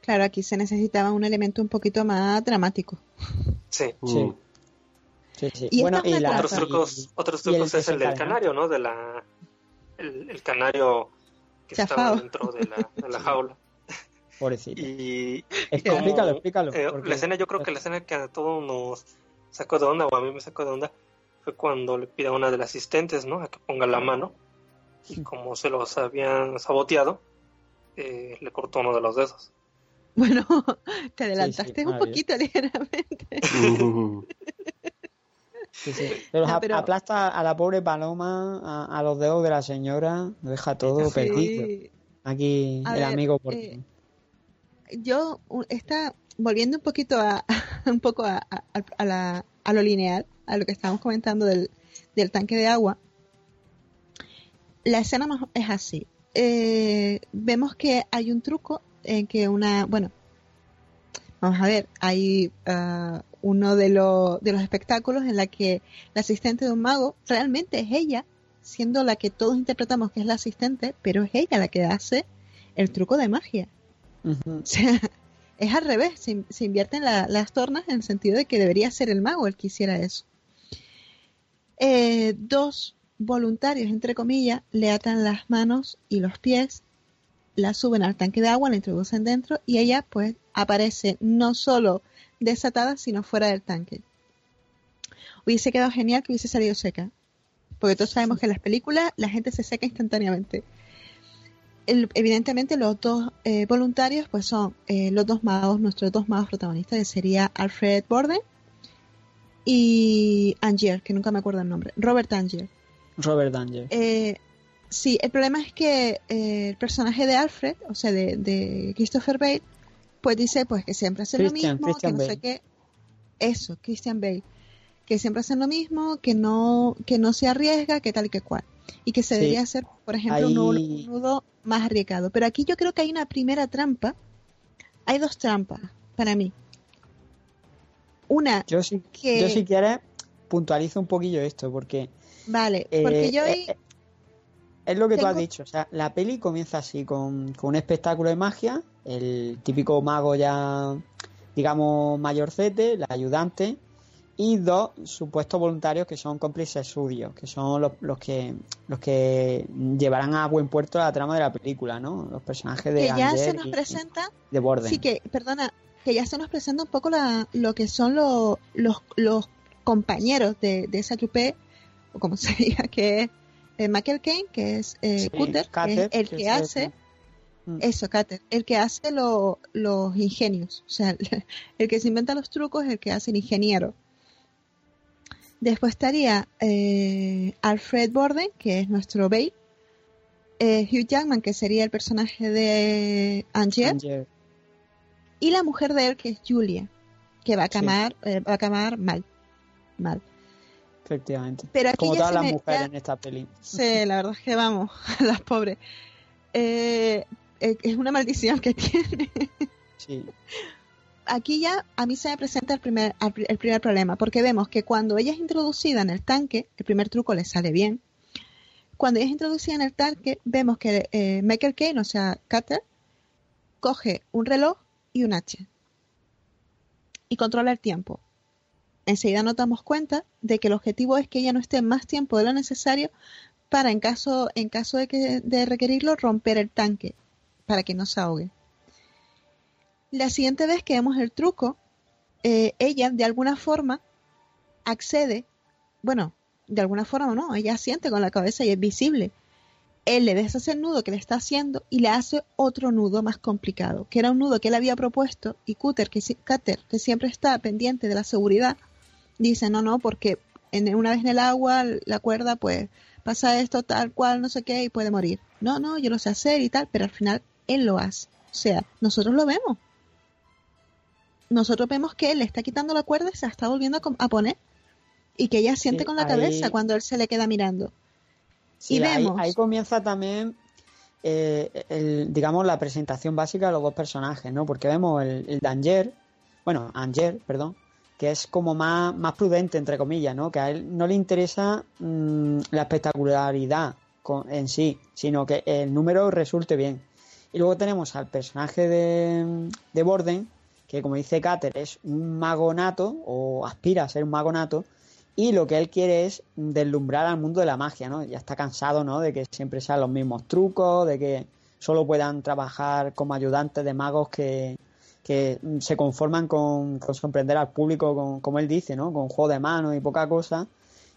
Speaker 4: Claro, aquí se necesitaba un elemento un poquito más dramático.
Speaker 5: Sí. sí otros trucos, otros trucos es el del canario, ¿no? De la, el, canario que estaba dentro de la, jaula.
Speaker 3: Pobrecito. Y, explícalo, explícalo. Eh, la
Speaker 5: escena, yo creo que la escena que a todos nos sacó de onda, o a mí me sacó de onda, fue cuando le pide a una de las asistentes, ¿no? A que ponga la mano. Y como se los habían saboteado, eh, le cortó uno de los dedos.
Speaker 3: Bueno, te adelantaste un poquito ligeramente. Pero, aplasta a la pobre paloma, a, los dedos de la señora, deja todo perdido. Aquí el amigo por eh,
Speaker 4: Yo, está volviendo un poquito a, un poco a, lo lineal, a lo que estábamos comentando del, tanque de agua. La escena es así. Eh, vemos que hay un truco en que una, bueno, vamos a ver, hay ah, uno de, de los espectáculos en la que la asistente de un mago realmente es ella, siendo la que todos interpretamos que es la asistente, pero es ella la que hace el truco de magia. O sea, es al revés, se, invierten las tornas en el sentido de que debería ser el mago el que hiciera eso. Eh, dos voluntarios, entre comillas, le atan las manos y los pies, la suben al tanque de agua, la introducen dentro y ella pues aparece no solo desatada, sino fuera del tanque. Hubiese quedado genial que hubiese salido seca, porque todos sabemos que en las películas la gente se seca instantáneamente. evidentemente los dos eh, voluntarios pues son eh, los dos magos, nuestros dos magos protagonistas, que sería Alfred Borden y Angier, que nunca me acuerdo el nombre, Robert Angier.
Speaker 3: Robert Angier.
Speaker 4: Eh, sí, el problema es que el personaje de Alfred, o sea, de, de Christopher Bale, pues dice pues que siempre hacen lo mismo, que no sé qué. Eso, Christian Bale. Que siempre hacen lo mismo, que no, que no se arriesga, que tal y que cual. Y que se debería hacer, por ejemplo, un nudo más arriesgado. Pero aquí yo creo que hay una primera trampa. Hay dos trampas para mí.
Speaker 3: Una. Yo si, que... yo quieres puntualizo un poquillo esto, porque.
Speaker 4: Vale, porque eh, yo. Eh,
Speaker 3: es lo que tú has dicho, la peli comienza así, con, con, un espectáculo de magia, el típico mago ya, digamos, mayorcete, la ayudante, y dos supuestos voluntarios que son cómplices suyos, que son los, los, que los que llevarán a buen puerto la trama de la película, ¿no? Los personajes de que nos de Borden. Sí
Speaker 4: que, perdona, que ya se nos presenta un poco la, lo que son los, los compañeros de, de esa trupe, o como se diga, que es eh, Michael Kane, que es eh, es el que hace Mm. Eso, Cater, el que hace los ingenios, o sea, el que se inventa los trucos es el que hace el ingeniero. Después estaría eh, Alfred Borden, que es nuestro babe, eh, Hugh Jackman, que sería el personaje de Angel, y la mujer de él, que es Julia, que va a camar, eh, va a mal, mal.
Speaker 3: Efectivamente. Pero Como todas las mujeres en esta peli.
Speaker 4: Sí, la verdad es que vamos, las pobres. Eh, e, es una maldición que tiene. Aquí ya a mí se me presenta el primer, el primer problema, porque vemos que cuando ella es introducida en el tanque, el primer truco le sale bien. Cuando ella es introducida en el tanque, vemos que eh, Maker Kane, o sea, Cutter coge un reloj y un H y controla el tiempo. Enseguida nos damos cuenta de que el objetivo es que ella no esté más tiempo de lo necesario para en caso, en caso de requerirlo romper el tanque para que no se ahogue. La siguiente vez que vemos el truco, eh, ella de alguna forma accede, bueno, de alguna forma o no, ella siente con la cabeza y es visible. Él le deshace el nudo que le está haciendo y le hace otro nudo más complicado, que era un nudo que él había propuesto y Cutter, que, que siempre está pendiente de la seguridad, dice, no, no, porque una vez en el agua la cuerda pues pasa esto tal cual, no sé qué, y puede morir. No, no, yo lo sé hacer y tal, pero al final él lo hace. O sea, nosotros lo vemos. Nosotros vemos que él le está quitando la cuerda y se está volviendo a, poner. Y que ella siente con la cabeza cuando él se le queda mirando.
Speaker 3: y vemos. Ahí, comienza también, eh, digamos, la presentación básica de los dos personajes, ¿no? Porque vemos el, el Danger, bueno, Anger, perdón, que es como más, prudente, entre comillas, ¿no? Que a él no le interesa mm, la espectacularidad en sí, sino que el número resulte bien. Y luego tenemos al personaje de, de Borden, que como dice Cater, es un magonato, o aspira a ser un magonato, y lo que él quiere es deslumbrar al mundo de la magia, ¿no? Ya está cansado, ¿no? De que siempre sean los mismos trucos, de que solo puedan trabajar como ayudantes de magos que, se conforman con, con, sorprender al público, con, como él dice, ¿no? Con juego de manos y poca cosa.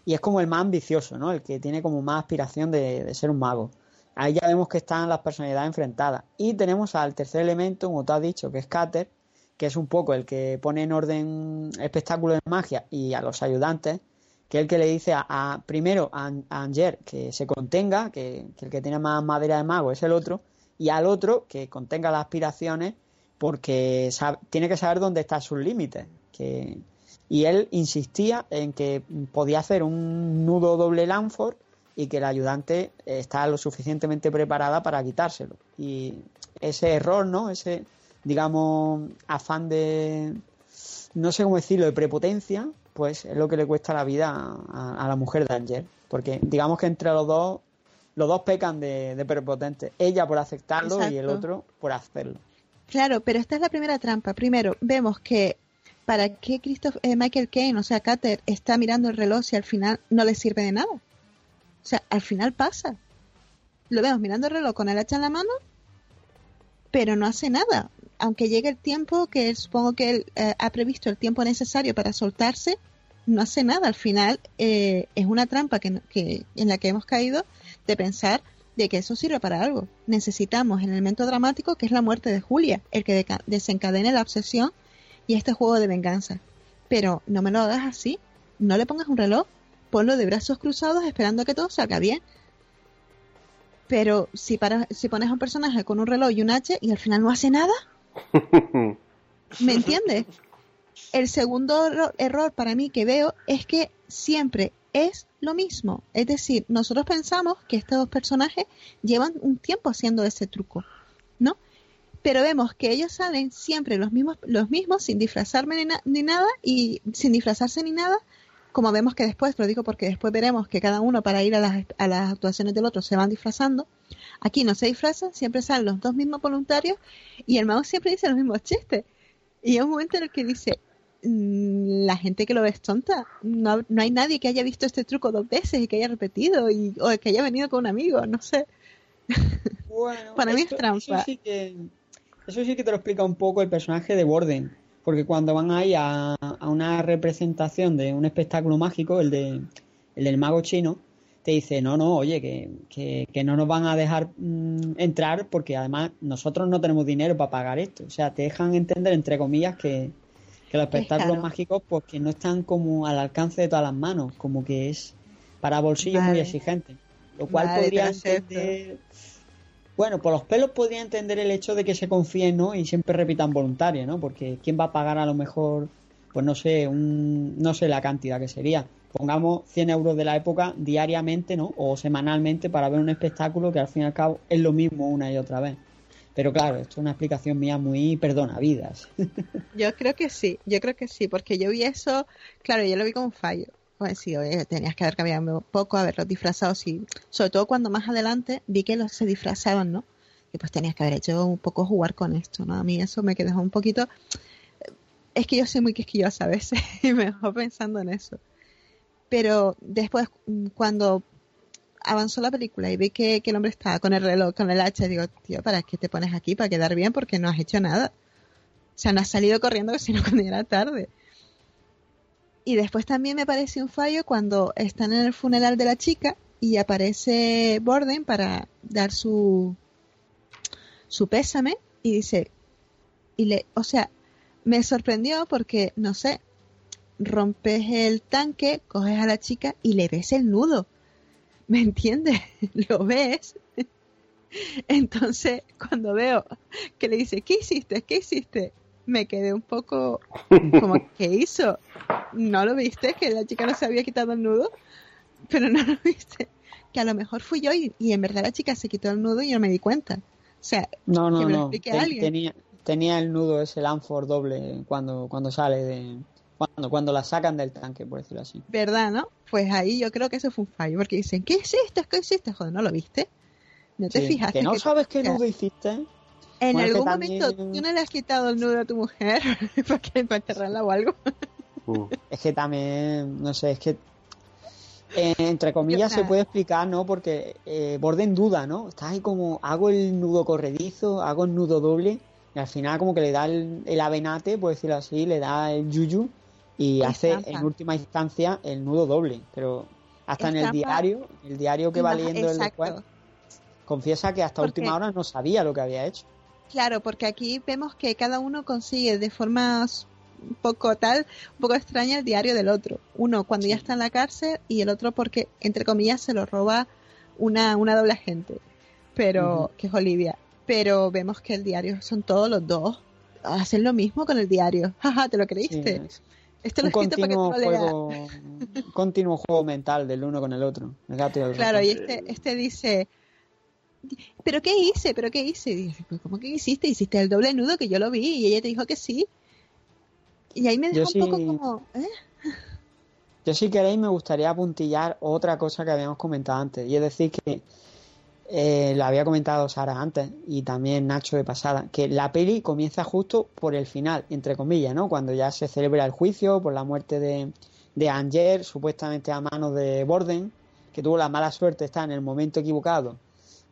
Speaker 3: Y es como el más ambicioso, ¿no? El que tiene como más aspiración de ser un mago. Ahí ya vemos que están las personalidades enfrentadas. Y tenemos al tercer elemento, como tú has dicho, que es Cater, que es un poco el que pone en orden espectáculo de magia y a los ayudantes, que es el que le dice a, primero a, Anger que se contenga, que, el que tiene más madera de mago es el otro, y al otro que contenga las aspiraciones porque tiene que saber dónde están sus límites. y él insistía en que podía hacer un nudo doble Lanford y que la ayudante eh, está lo suficientemente preparada para quitárselo. Y ese error, ¿no? Ese, digamos, afán de, no sé cómo decirlo, de prepotencia, pues es lo que le cuesta la vida a, la mujer de Angel Porque digamos que entre los dos, los dos pecan de, prepotente. Ella por aceptarlo y el otro por hacerlo.
Speaker 4: Claro, pero esta es la primera trampa. Primero, vemos que para qué Christoph, eh, Michael Caine o sea, Cater, está mirando el reloj si al final no le sirve de nada. O sea, al final pasa. Lo vemos mirando el reloj con el hacha en la mano, pero no hace nada. Aunque llegue el tiempo, que supongo que él eh, ha previsto el tiempo necesario para soltarse, no hace nada. Al final eh, es una trampa que, en la que hemos caído de pensar de que eso sirve para algo. Necesitamos el elemento dramático que es la muerte de Julia, el que desencadene la obsesión y este juego de venganza. Pero no me lo hagas así, no le pongas un reloj, ponlo de brazos cruzados esperando a que todo salga bien. Pero si, si pones a un personaje con un reloj y un H y al final no hace nada, ¿me entiendes? El segundo error, para mí que veo es que siempre es lo mismo. Es decir, nosotros pensamos que estos dos personajes llevan un tiempo haciendo ese truco, ¿no? Pero vemos que ellos salen siempre los mismos, los mismos sin disfrazarme ni nada y sin disfrazarse ni nada como vemos que después, lo digo porque después veremos que cada uno para ir a las, actuaciones del otro se van disfrazando, aquí no se disfrazan, siempre salen los dos mismos voluntarios y el mago siempre dice los mismos chistes. Y hay un momento en el que dice, mm, la gente que lo ve es tonta. No, hay nadie que haya visto este truco dos veces y que haya repetido y, o que haya
Speaker 3: venido con un amigo, no
Speaker 4: sé. Bueno, Para mí es trampa. Eso sí, que,
Speaker 3: eso sí que te lo explica un poco el personaje de Borden porque cuando van ahí a, a una representación de un espectáculo mágico, el, de, el del mago chino, te dice, no, no, oye, que, que, no nos van a dejar mm, entrar porque además nosotros no tenemos dinero para pagar esto. O sea, te dejan entender, entre comillas, que, los espectáculos mágicos pues que no están como al alcance de todas las manos, como que es para bolsillos muy exigentes. Lo cual podría ser de... Bueno, por los pelos podría entender el hecho de que se confíen, ¿no? Y siempre repitan voluntaria, ¿no? Porque ¿quién va a pagar a lo mejor, pues no sé, un, no sé la cantidad que sería? Pongamos 100 euros de la época diariamente, ¿no? O semanalmente para ver un espectáculo que al fin y al cabo es lo mismo una y otra vez. Pero claro, esto es una explicación mía muy perdona vidas.
Speaker 4: yo creo que sí, yo creo que sí, porque yo vi eso, claro, yo lo vi con fallo pues sí, oye, tenías que haber cambiado un poco, haberlos disfrazado, y, Sobre todo cuando más adelante vi que los se disfrazaban, ¿no? Y pues tenías que haber hecho un poco jugar con esto, ¿no? A mí eso me quedó un poquito... Eh, es que yo soy muy quisquillosa a veces y me dejó pensando en eso. Pero después, cuando avanzó la película y vi que, que el hombre estaba con el reloj, con el hacha, digo, tío, ¿para qué te pones aquí? ¿Para quedar bien? Porque no has hecho nada. O sea, no has salido corriendo, sino cuando era tarde. Y después también me parece un fallo cuando están en el funeral de la chica y aparece Borden para dar su, su pésame y dice, y le, o sea, me sorprendió porque, no sé, rompes el tanque, coges a la chica y le ves el nudo. ¿Me entiendes? Lo ves. Entonces, cuando veo que le dice, ¿qué hiciste? ¿Qué hiciste? me quedé un poco como, ¿qué hizo? ¿No lo viste? Que la chica no se había quitado el nudo, pero no lo viste. Que a lo mejor fui yo y, en verdad la chica se quitó el nudo y yo me di cuenta. O sea, no, no, que no. Tenía,
Speaker 3: tenía el nudo ese Lanford doble cuando, cuando sale de... Cuando, cuando la sacan del tanque, por decirlo así.
Speaker 4: ¿Verdad, no? Pues ahí yo creo que eso fue un fallo, porque dicen, ¿qué hiciste? ¿Qué hiciste? Joder, ¿no lo viste? ¿No te fijaste? ¿Que no sabes qué nudo hiciste? ¿En algún momento tú no le has quitado el nudo a tu mujer para, enterrarla o algo?
Speaker 3: Es que también, no sé, es que eh, entre comillas se puede explicar, ¿no? Porque eh, en duda, ¿no? Estás ahí como, hago el nudo corredizo, hago el nudo doble, y al final como que le da el, avenate, por decirlo así, le da el yuyu y hace en última instancia el nudo doble. Pero hasta en el diario, el diario que va leyendo el después, confiesa que hasta última hora no sabía lo que había hecho.
Speaker 4: Claro, porque aquí vemos que cada uno consigue de forma un poco tal, un poco extraña el diario del otro. Uno cuando ya está en la cárcel y el otro porque, entre comillas, se lo roba una, una doble agente, pero, que es Olivia. Pero vemos que el diario son todos los dos. Hacen lo mismo con el diario. Jaja, ¿te lo creíste? Este lo para que
Speaker 3: continuo juego mental del uno con el otro. claro, y este,
Speaker 4: este dice ¿pero qué hice? ¿Pero qué hice? como pues, ¿cómo que hiciste? ¿Hiciste el doble nudo que yo lo vi? Y ella te dijo que sí. Y ahí me dejó yo un poco como... ¿eh?
Speaker 3: Yo si queréis me gustaría apuntillar otra cosa que habíamos comentado antes. Y es decir que la eh, lo había comentado Sara antes y también Nacho de pasada, que la peli comienza justo por el final, entre comillas, ¿no? Cuando ya se celebra el juicio por la muerte de, de Anger, supuestamente a manos de Borden, que tuvo la mala suerte está en el momento equivocado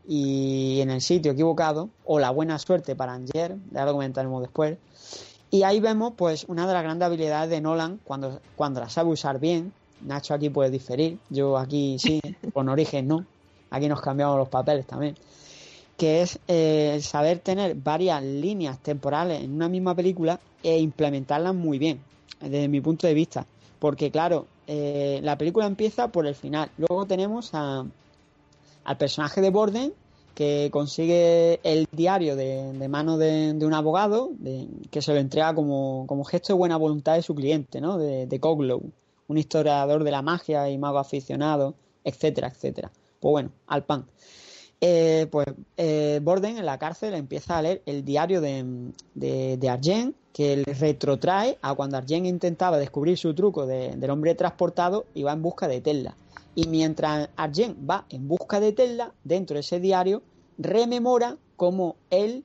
Speaker 3: y en el sitio equivocado, o la buena suerte para Angier ya lo comentaremos después. Y ahí vemos pues una de las grandes habilidades de Nolan cuando, cuando la sabe usar bien. Nacho aquí puede diferir, yo aquí sí, con origen no. Aquí nos cambiamos los papeles también. Que es eh, saber tener varias líneas temporales en una misma película e implementarlas muy bien, desde mi punto de vista. Porque claro, eh, la película empieza por el final. Luego tenemos a, al personaje de Borden, que consigue el diario de, mano de, un abogado, de, que se lo entrega como, gesto de buena voluntad de su cliente, ¿no? de, de Coglow, un historiador de la magia y mago aficionado, etcétera, etcétera. Pues bueno, al pan. Eh, pues eh, Borden en la cárcel empieza a leer el diario de, de, Arjen, que le retrotrae a cuando Arjen intentaba descubrir su truco del hombre transportado y va en busca de Tella. Y mientras Arjen va en busca de tela dentro de ese diario, rememora cómo él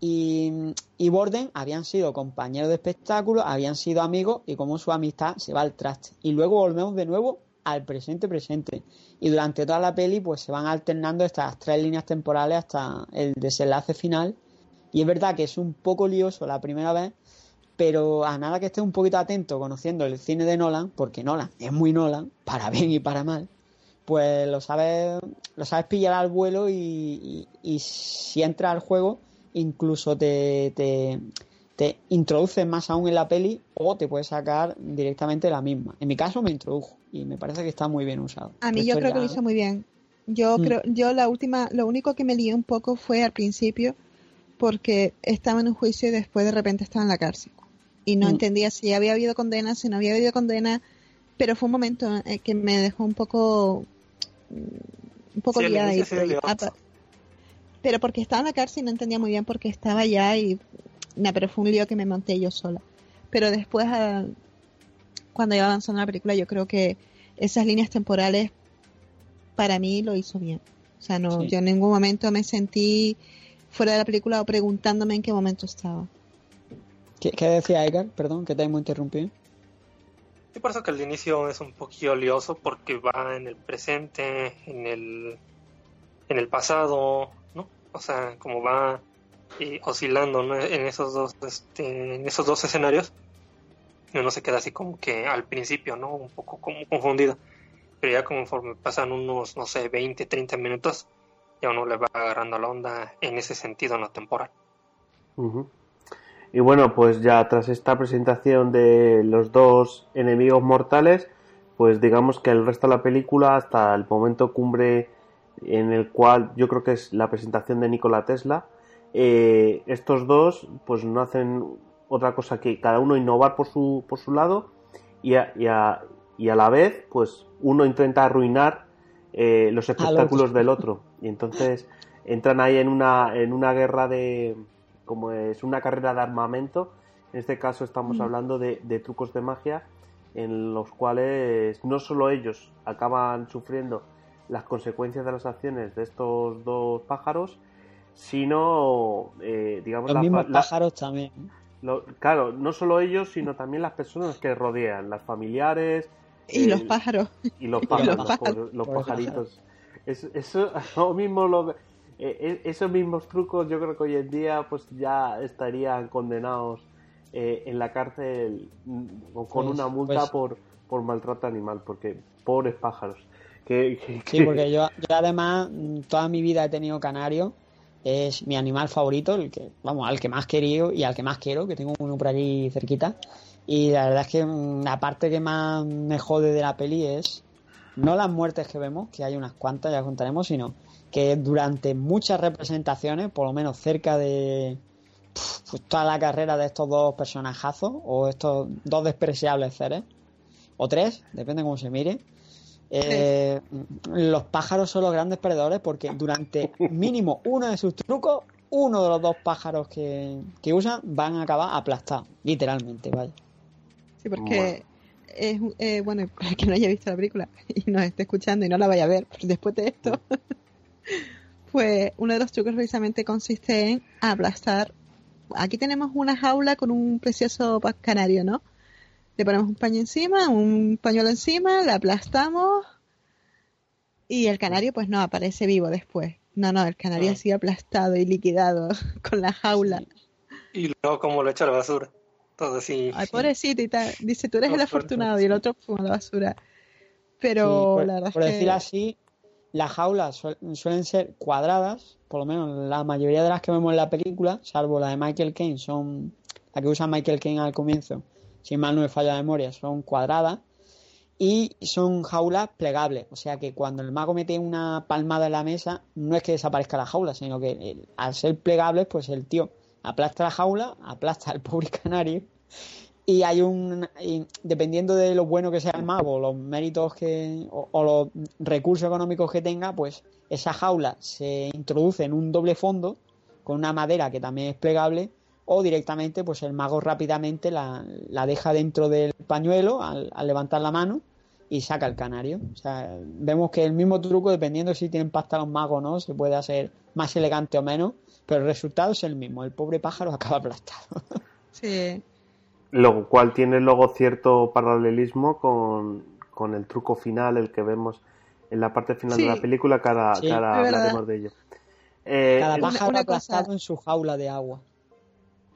Speaker 3: y, Borden habían sido compañeros de espectáculo, habían sido amigos y cómo su amistad se va al traste. Y luego volvemos de nuevo al presente presente. Y durante toda la peli pues se van alternando estas tres líneas temporales hasta el desenlace final. Y es verdad que es un poco lioso la primera vez pero a nada que estés un poquito atento conociendo el cine de Nolan, porque Nolan es muy Nolan, para bien y para mal, pues lo sabes, lo sabes pillar al vuelo y, si entras al juego, incluso te, te, te, introduces más aún en la peli o te puedes sacar directamente la misma. En mi caso me introdujo y me parece que está muy bien usado. A mí yo creo que lo hizo muy
Speaker 4: bien. Yo mm. creo, yo la última, lo único que me lié un poco fue al principio porque estaba en un juicio y después de repente estaba en la cárcel y no mm. entendía si había habido condena, si no había habido condena, pero fue un momento eh, que me dejó un poco mm, un poco liada ahí, ah, pero porque estaba en la cárcel y no entendía muy bien por qué estaba allá y pero fue un lío que me monté yo sola. Pero después ah, cuando iba avanzando la película, yo creo que esas líneas temporales para mí lo hizo bien.
Speaker 3: O sea, no, yo en
Speaker 4: ningún momento me sentí fuera de la película o preguntándome en qué momento
Speaker 3: estaba. ¿Qué, decía Edgar? Perdón, que te hemos interrumpido.
Speaker 5: Sí, por eso que el inicio es un poquito lioso porque va en el presente, en el, en el pasado, ¿no? O sea, como va eh, oscilando en esos dos este, en esos dos escenarios uno se queda así como que al principio no un poco como confundido pero ya conforme pasan unos no sé 20 30 minutos ya uno le va agarrando la onda en ese sentido en la temporal
Speaker 1: y bueno, pues ya tras esta presentación de los dos enemigos mortales, pues digamos que el resto de la película, hasta el momento cumbre en el cual yo creo que es la presentación de Nikola Tesla, eh, estos dos pues no hacen otra cosa que cada uno innovar por su, por su lado y a, y, a, y a la vez pues uno intenta arruinar eh, los espectáculos del otro. Y entonces entran ahí en una, en una guerra de como es una carrera de armamento, en este caso estamos mm. hablando de, trucos de magia en los cuales no solo ellos acaban sufriendo las consecuencias de las acciones de estos dos pájaros, sino, eh, digamos, los mismos pájaros también. claro, no solo ellos, sino también las personas que rodean, las familiares. Y los pájaros. Y los pájaros, los, pajaritos. eso, lo mismo lo, eh, eh, esos mismos trucos yo creo que hoy en día pues ya estarían condenados eh, en la cárcel mm, con pues, una multa pues. por, por maltrato animal, porque pobres pájaros. Sí, porque
Speaker 3: yo, además mm, toda mi vida he tenido canario, es mi animal favorito, el que, vamos, al que más querido y al que más quiero, que tengo uno por allí cerquita. Y la verdad es que mm, la parte que más me jode de la peli es no las muertes que vemos, que hay unas cuantas, ya contaremos, sino que durante muchas representaciones, por lo menos cerca de pues, toda la carrera de estos dos personajazos, o estos dos despreciables seres, o tres, depende cómo se mire, eh, los pájaros son los grandes perdedores porque durante mínimo uno de sus trucos, uno de los dos pájaros que, que usan van a acabar aplastados, literalmente, vale Sí, porque
Speaker 4: es, eh, bueno, para el que no haya visto la película y nos esté escuchando y no la vaya a ver pues después de esto, Pues uno de los trucos precisamente consiste en aplastar. Aquí tenemos una jaula con un precioso canario, ¿no? Le ponemos un paño encima, un pañuelo encima, la aplastamos y el canario pues no aparece vivo después. No, no, el canario ha sido aplastado y liquidado con la jaula.
Speaker 5: Y luego como lo echa a la basura. Todo así. Ay,
Speaker 4: pobrecito y tal. Dice, tú eres el afortunado y el otro fuma la basura.
Speaker 3: Pero la verdad decir así, las jaulas suelen ser cuadradas, por lo menos la mayoría de las que vemos en la película, salvo la de Michael Caine, son la que usa Michael Caine al comienzo, si mal no me falla la memoria, son cuadradas y son jaulas plegables, o sea que cuando el mago mete una palmada en la mesa, no es que desaparezca la jaula, sino que al ser plegables, pues el tío aplasta la jaula, aplasta al pobre canario y hay un dependiendo de lo bueno que sea el mago los méritos que o, los recursos económicos que tenga pues esa jaula se introduce en un doble fondo con una madera que también es plegable o directamente pues el mago rápidamente la, la deja dentro del pañuelo al, levantar la mano y saca el canario o sea, vemos que el mismo truco dependiendo si tienen pasta los magos o no se puede hacer más elegante o menos pero el resultado es el mismo el pobre pájaro acaba aplastado
Speaker 1: sí lo cual tiene luego cierto paralelismo con, el truco final, el que vemos en la parte final de la película, cada ahora, hablaremos de ello. Eh, cada paja
Speaker 3: en su jaula de agua.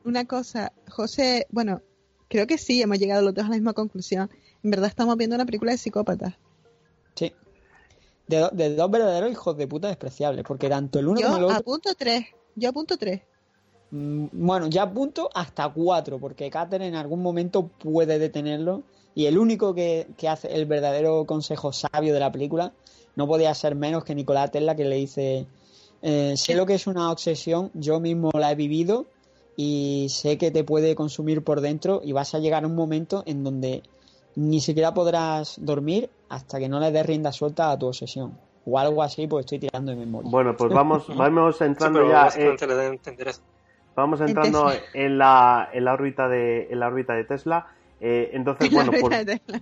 Speaker 4: Una cosa, José, bueno, creo que sí, hemos llegado los dos a la misma conclusión. En verdad estamos viendo una película de psicópatas.
Speaker 3: Sí. De, dos verdaderos hijos de puta despreciables, porque tanto el uno como el otro...
Speaker 4: tres. Yo apunto tres.
Speaker 3: Mm, bueno, ya apunto hasta cuatro, porque Cater en algún momento puede detenerlo. Y el único que, hace el verdadero consejo sabio de la película no podía ser menos que Nicolás Tesla, que le dice: eh, Sé lo que es una obsesión, yo mismo la he vivido y sé que te puede consumir por dentro. Y vas a llegar a un momento en donde ni siquiera podrás dormir hasta que no le des rienda suelta a tu obsesión o algo así, pues estoy tirando
Speaker 1: de memoria. Bueno, pues vamos, vamos entrando ya. Eh, Vamos entrando en la, en la órbita de en la órbita de Tesla. Eh, entonces, bueno, pues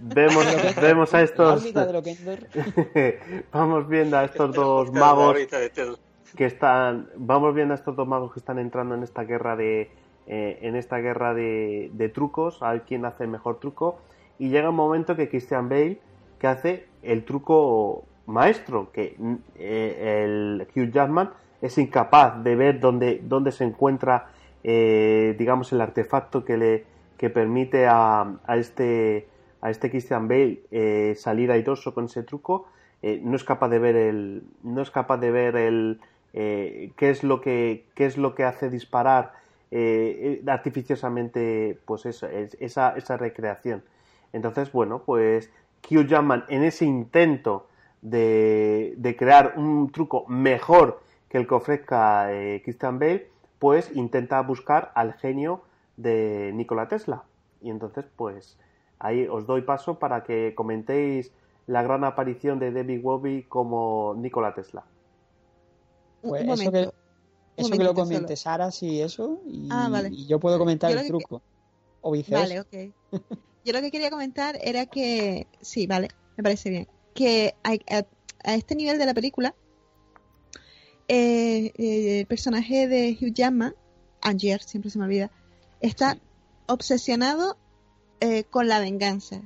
Speaker 1: vemos, a estos. vamos viendo a estos dos magos que están. Vamos viendo a estos dos magos que están entrando en esta guerra de. Eh, en esta guerra de, trucos, a quien hace el mejor truco. Y llega un momento que Christian Bale que hace el truco maestro, que eh, el Hugh Jackman es incapaz de ver dónde, dónde se encuentra, eh, digamos, el artefacto que le que permite a, a este a este Christian Bale eh, salir airoso con ese truco, eh, no es capaz de ver el no es capaz de ver el qué es lo que es lo que hace disparar artificiosamente pues eso, esa, esa recreación. Entonces, bueno, pues Hugh llaman en ese intento de, de crear un truco mejor que el que ofrezca eh, Christian Bale, pues intenta buscar al genio de Nikola Tesla. Y entonces, pues ahí os doy paso para que comentéis la gran aparición de Debbie Wobby como Nikola Tesla.
Speaker 3: Pues eso que, lo comente Sara, sí, eso. Y, ah, yo puedo comentar el truco. O viceversa. Vale,
Speaker 4: ok. yo lo que quería comentar era que. Sí, vale, me parece bien. Que a este nivel de la película eh, eh, el personaje de Hugh Jackman, Angier, siempre se me olvida, está obsesionado eh, con la venganza.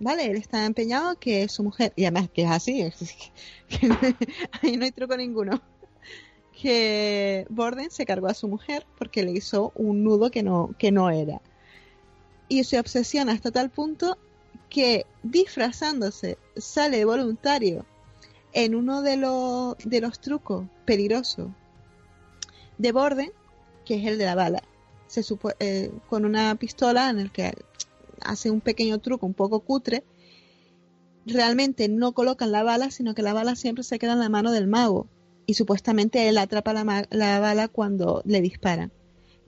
Speaker 4: ¿Vale? Él está empeñado que su mujer, y además que es así, ahí no hay truco ninguno, que Borden se cargó a su mujer porque le hizo un nudo que no, que no era. Y se obsesiona hasta tal punto que disfrazándose sale voluntario en uno de los, de los trucos peligrosos de Borden, que es el de la bala, se eh, con una pistola en el que hace un pequeño truco un poco cutre, realmente no colocan la bala, sino que la bala siempre se queda en la mano del mago y supuestamente él atrapa la, bala cuando le dispara.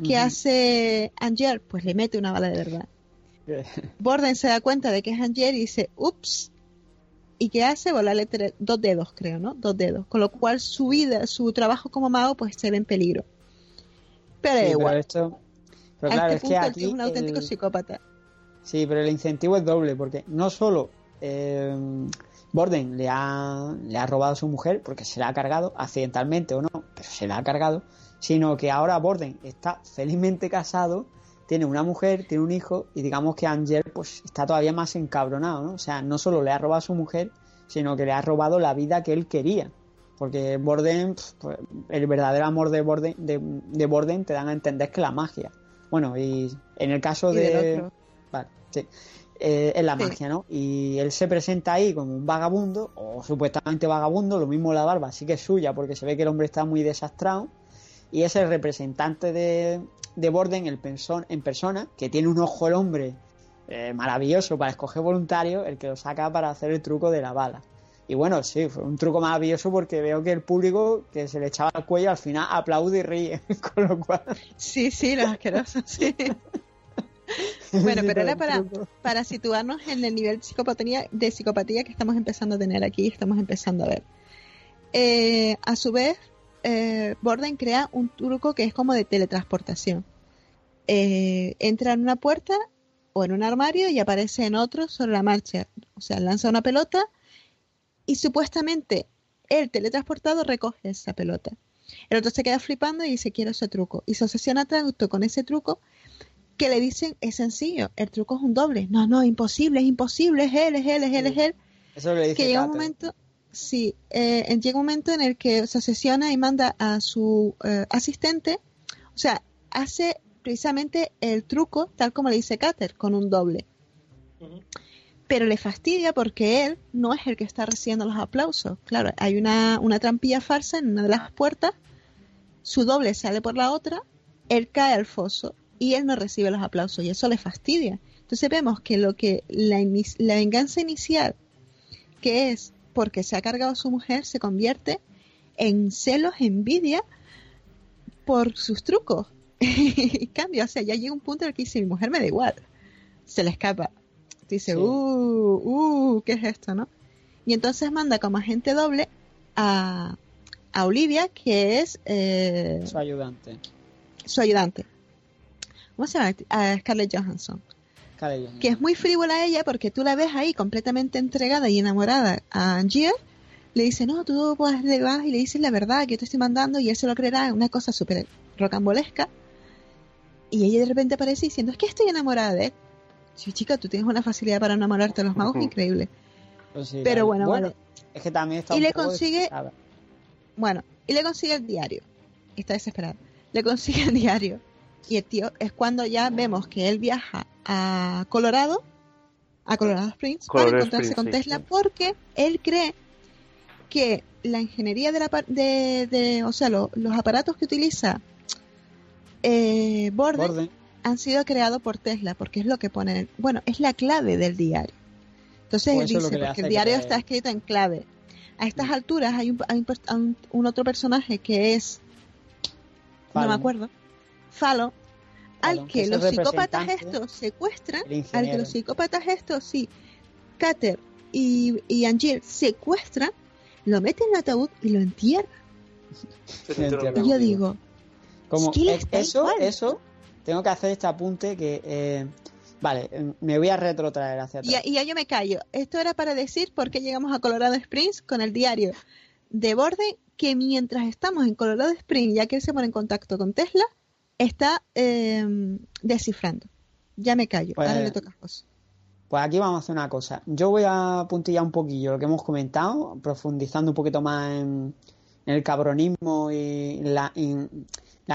Speaker 4: ¿Qué hace Angel, Pues le mete una bala de verdad. Borden se da cuenta de que es Angel y dice, ups, y que hace volarle tres, dos dedos, creo, ¿no? Dos dedos. Con lo cual su vida, su trabajo como mago, pues se en peligro.
Speaker 3: Pero igual. esto... pero este claro, es que es un auténtico psicópata. Sí, pero el incentivo es doble, porque no solo eh, Borden le ha, le ha robado a su mujer, porque se la ha cargado, accidentalmente o no, pero se la ha cargado, sino que ahora Borden está felizmente casado tiene una mujer, tiene un hijo y digamos que Angel pues está todavía más encabronado, ¿no? O sea, no solo le ha robado a su mujer, sino que le ha robado la vida que él quería. Porque Borden, pues, el verdadero amor de Borden, de, Borden te dan a entender que la magia. Bueno, y en el caso de... Vale, sí. Eh, es la magia, ¿no? Y él se presenta ahí como un vagabundo, o supuestamente vagabundo, lo mismo la barba, sí que es suya, porque se ve que el hombre está muy desastrado, y es el representante de, de Borden el pensón en persona, que tiene un ojo el hombre eh, maravilloso para escoger voluntario, el que lo saca para hacer el truco de la bala. Y bueno, sí, fue un truco maravilloso porque veo que el público que se le echaba al cuello al final aplaude y ríe, con lo cual... Sí, sí, lo asqueroso, bueno, pero era para,
Speaker 4: para situarnos en el nivel de psicopatía, de psicopatía que estamos empezando a tener aquí, estamos empezando a ver. Eh, a su vez, eh, Borden crea un truco que es como de teletransportación. Eh, entra en una puerta o en un armario y aparece en otro sobre la marcha. O sea, lanza una pelota y supuestamente el teletransportado recoge esa pelota. El otro se queda flipando y dice, quiero ese truco. Y se obsesiona tanto con ese truco que le dicen, es sencillo, el truco es un doble. No, no, imposible, es imposible, es él, es él, es él, es él.
Speaker 6: Eso
Speaker 2: le que llega un
Speaker 4: momento, Sí, eh, llega un momento en el que se sesiona y manda a su eh, asistente, o sea, hace precisamente el truco tal como le dice Cater, con un doble. Pero le fastidia porque él no es el que está recibiendo los aplausos. Claro, hay una, trampilla farsa en una de las puertas, su doble sale por la otra, él cae al foso y él no recibe los aplausos y eso le fastidia. Entonces vemos que lo que la, la venganza inicial, que es porque se ha cargado a su mujer se convierte en celos, envidia por sus trucos. y cambia, o sea, ya llega un punto en el que dice, mi mujer me da igual, se le escapa. Dice, uh, uh, ¿qué es esto, no? Y entonces manda como agente doble a, a Olivia, que es... Eh,
Speaker 3: su ayudante.
Speaker 4: Su ayudante. ¿Cómo se llama? A Scarlett Johansson. Que es muy frívola ella porque tú la ves ahí completamente entregada y enamorada a Angie Le dice, no, tú vas, le vas y le dices la verdad que yo te estoy mandando y él se lo creerá, una cosa súper rocambolesca. Y ella de repente aparece diciendo, es que estoy enamorada de él. Sí, chica, tú tienes una facilidad para enamorarte de los magos increíble.
Speaker 3: Pues Pero bueno, bueno Es que también está y le consigue,
Speaker 4: bueno, y le consigue el diario. Está desesperada Le consigue el diario. Y el tío es cuando ya vemos que él viaja a Colorado, a Colorado Springs, para encontrarse con Tesla, porque él cree que la ingeniería de la de, de o sea, los aparatos que utiliza eh, Borden, han sido creados por Tesla, porque es lo que pone bueno, es la clave del diario. Entonces él dice, porque el diario está escrito en clave. A estas mm. alturas hay, un, otro personaje que es, no me acuerdo, Falo, al que los psicópatas estos secuestran, al que los psicópatas estos, sí, Cater y, y Angel secuestran, lo meten en el ataúd y lo
Speaker 3: entierran. yo digo, como e-, es, eso, eso, tengo que hacer este apunte que, eh, vale, em, me voy a retrotraer hacia atrás. Y,
Speaker 4: y ya yo me callo. Esto era para decir por qué llegamos a Colorado Springs con el diario de Borden, que mientras estamos en Colorado Springs, ya que él se pone en contacto con Tesla, está em, descifrando. Ya me callo, ahora le pues, toca
Speaker 3: a Pues aquí vamos a hacer una cosa. Yo voy a puntillar un poquillo lo que hemos comentado, profundizando un poquito más en, el cabronismo y la,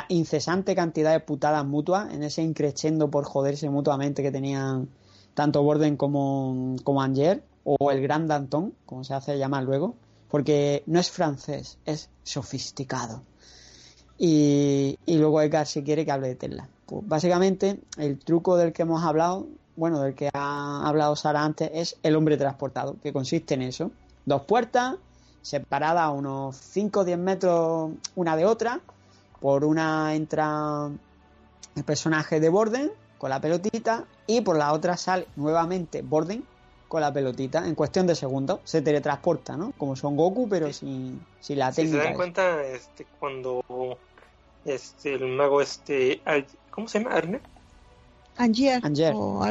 Speaker 3: incesante cantidad de putadas mutuas, en ese increchendo por joderse mutuamente que tenían tanto Borden como, como Anger, o el Gran Danton, como se hace llamar luego, porque no es francés, es sofisticado. Y, y luego Edgar, si quiere, que hable de Tesla. Pues, básicamente, el truco del que hemos hablado, bueno, del que ha hablado Sara antes, es el hombre transportado, que consiste en eso. Dos puertas separadas a unos 5 o 10 metros una de otra. Por una entra el personaje de Borden con la pelotita y por la otra sale nuevamente Borden con la pelotita en cuestión de segundos. Se teletransporta, ¿no? Como son Goku, pero si la técnica. Si se dan
Speaker 5: cuenta, este, cuando este, el mago este, ¿cómo se llama? Arne.
Speaker 3: Angier. Angier. O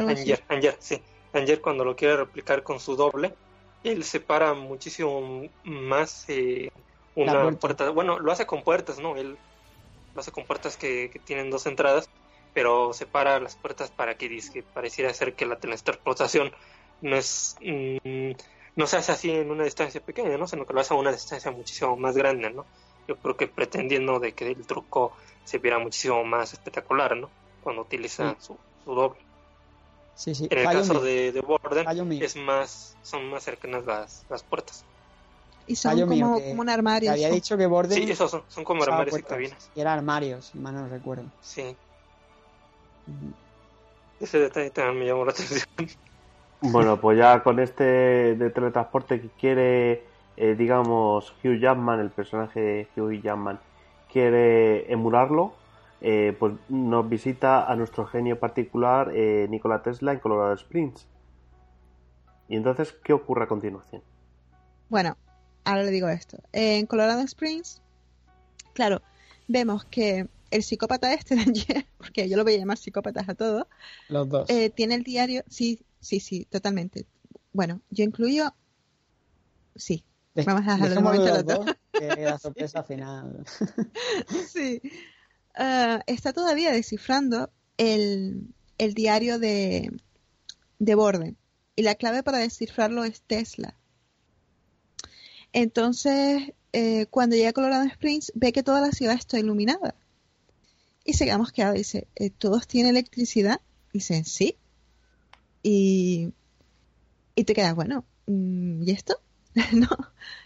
Speaker 5: sí. Angier cuando lo quiere replicar con su doble, él separa muchísimo más eh, una puerta. Bueno, lo hace con puertas, ¿no? Él lo hace con puertas que, tienen dos entradas, pero separa las puertas para que, pareciera ser que la teletransportación no es... Mm, no se hace así en una distancia pequeña, ¿no? Sino que lo hace a una distancia muchísimo más grande, ¿no? yo creo que pretendiendo de que el truco se viera muchísimo más espectacular, ¿no? Cuando utiliza su, doble.
Speaker 3: Sí, sí. En el caso
Speaker 5: de, de Borden, es más, son más cercanas las, puertas.
Speaker 3: Y son como, como, un armario. Había dicho que Borden. Sí, eso son, son como armarios y cabinas. Y eran armarios, si mal no recuerdo. Sí.
Speaker 5: Ese detalle también me llamó la atención.
Speaker 1: Bueno, pues ya con este de teletransporte que quiere eh, digamos, Hugh Jackman, el personaje de Hugh Jackman, quiere emularlo, eh, pues nos visita a nuestro genio particular, eh, Nikola Tesla, en Colorado Springs. Y entonces, ¿qué ocurre a continuación?
Speaker 4: Bueno, ahora le digo esto. En Colorado Springs, claro, vemos que el psicópata este, porque yo lo voy a llamar psicópatas a todos, los dos. Eh, tiene el diario, sí, sí, sí, totalmente. Bueno, yo incluyo,
Speaker 3: sí, Vamos a dejarlo el momento la sorpresa final.
Speaker 4: sí. Ah, está todavía descifrando el, diario de, de Borden. Y la clave para descifrarlo es Tesla. Entonces, eh, cuando llega a Colorado Springs, ve que toda la ciudad está iluminada. Y se quedamos quedado. Dice, eh, ¿todos tienen electricidad? Dicen, sí. Y, y te quedas, bueno, mm, ¿y esto? ¿no?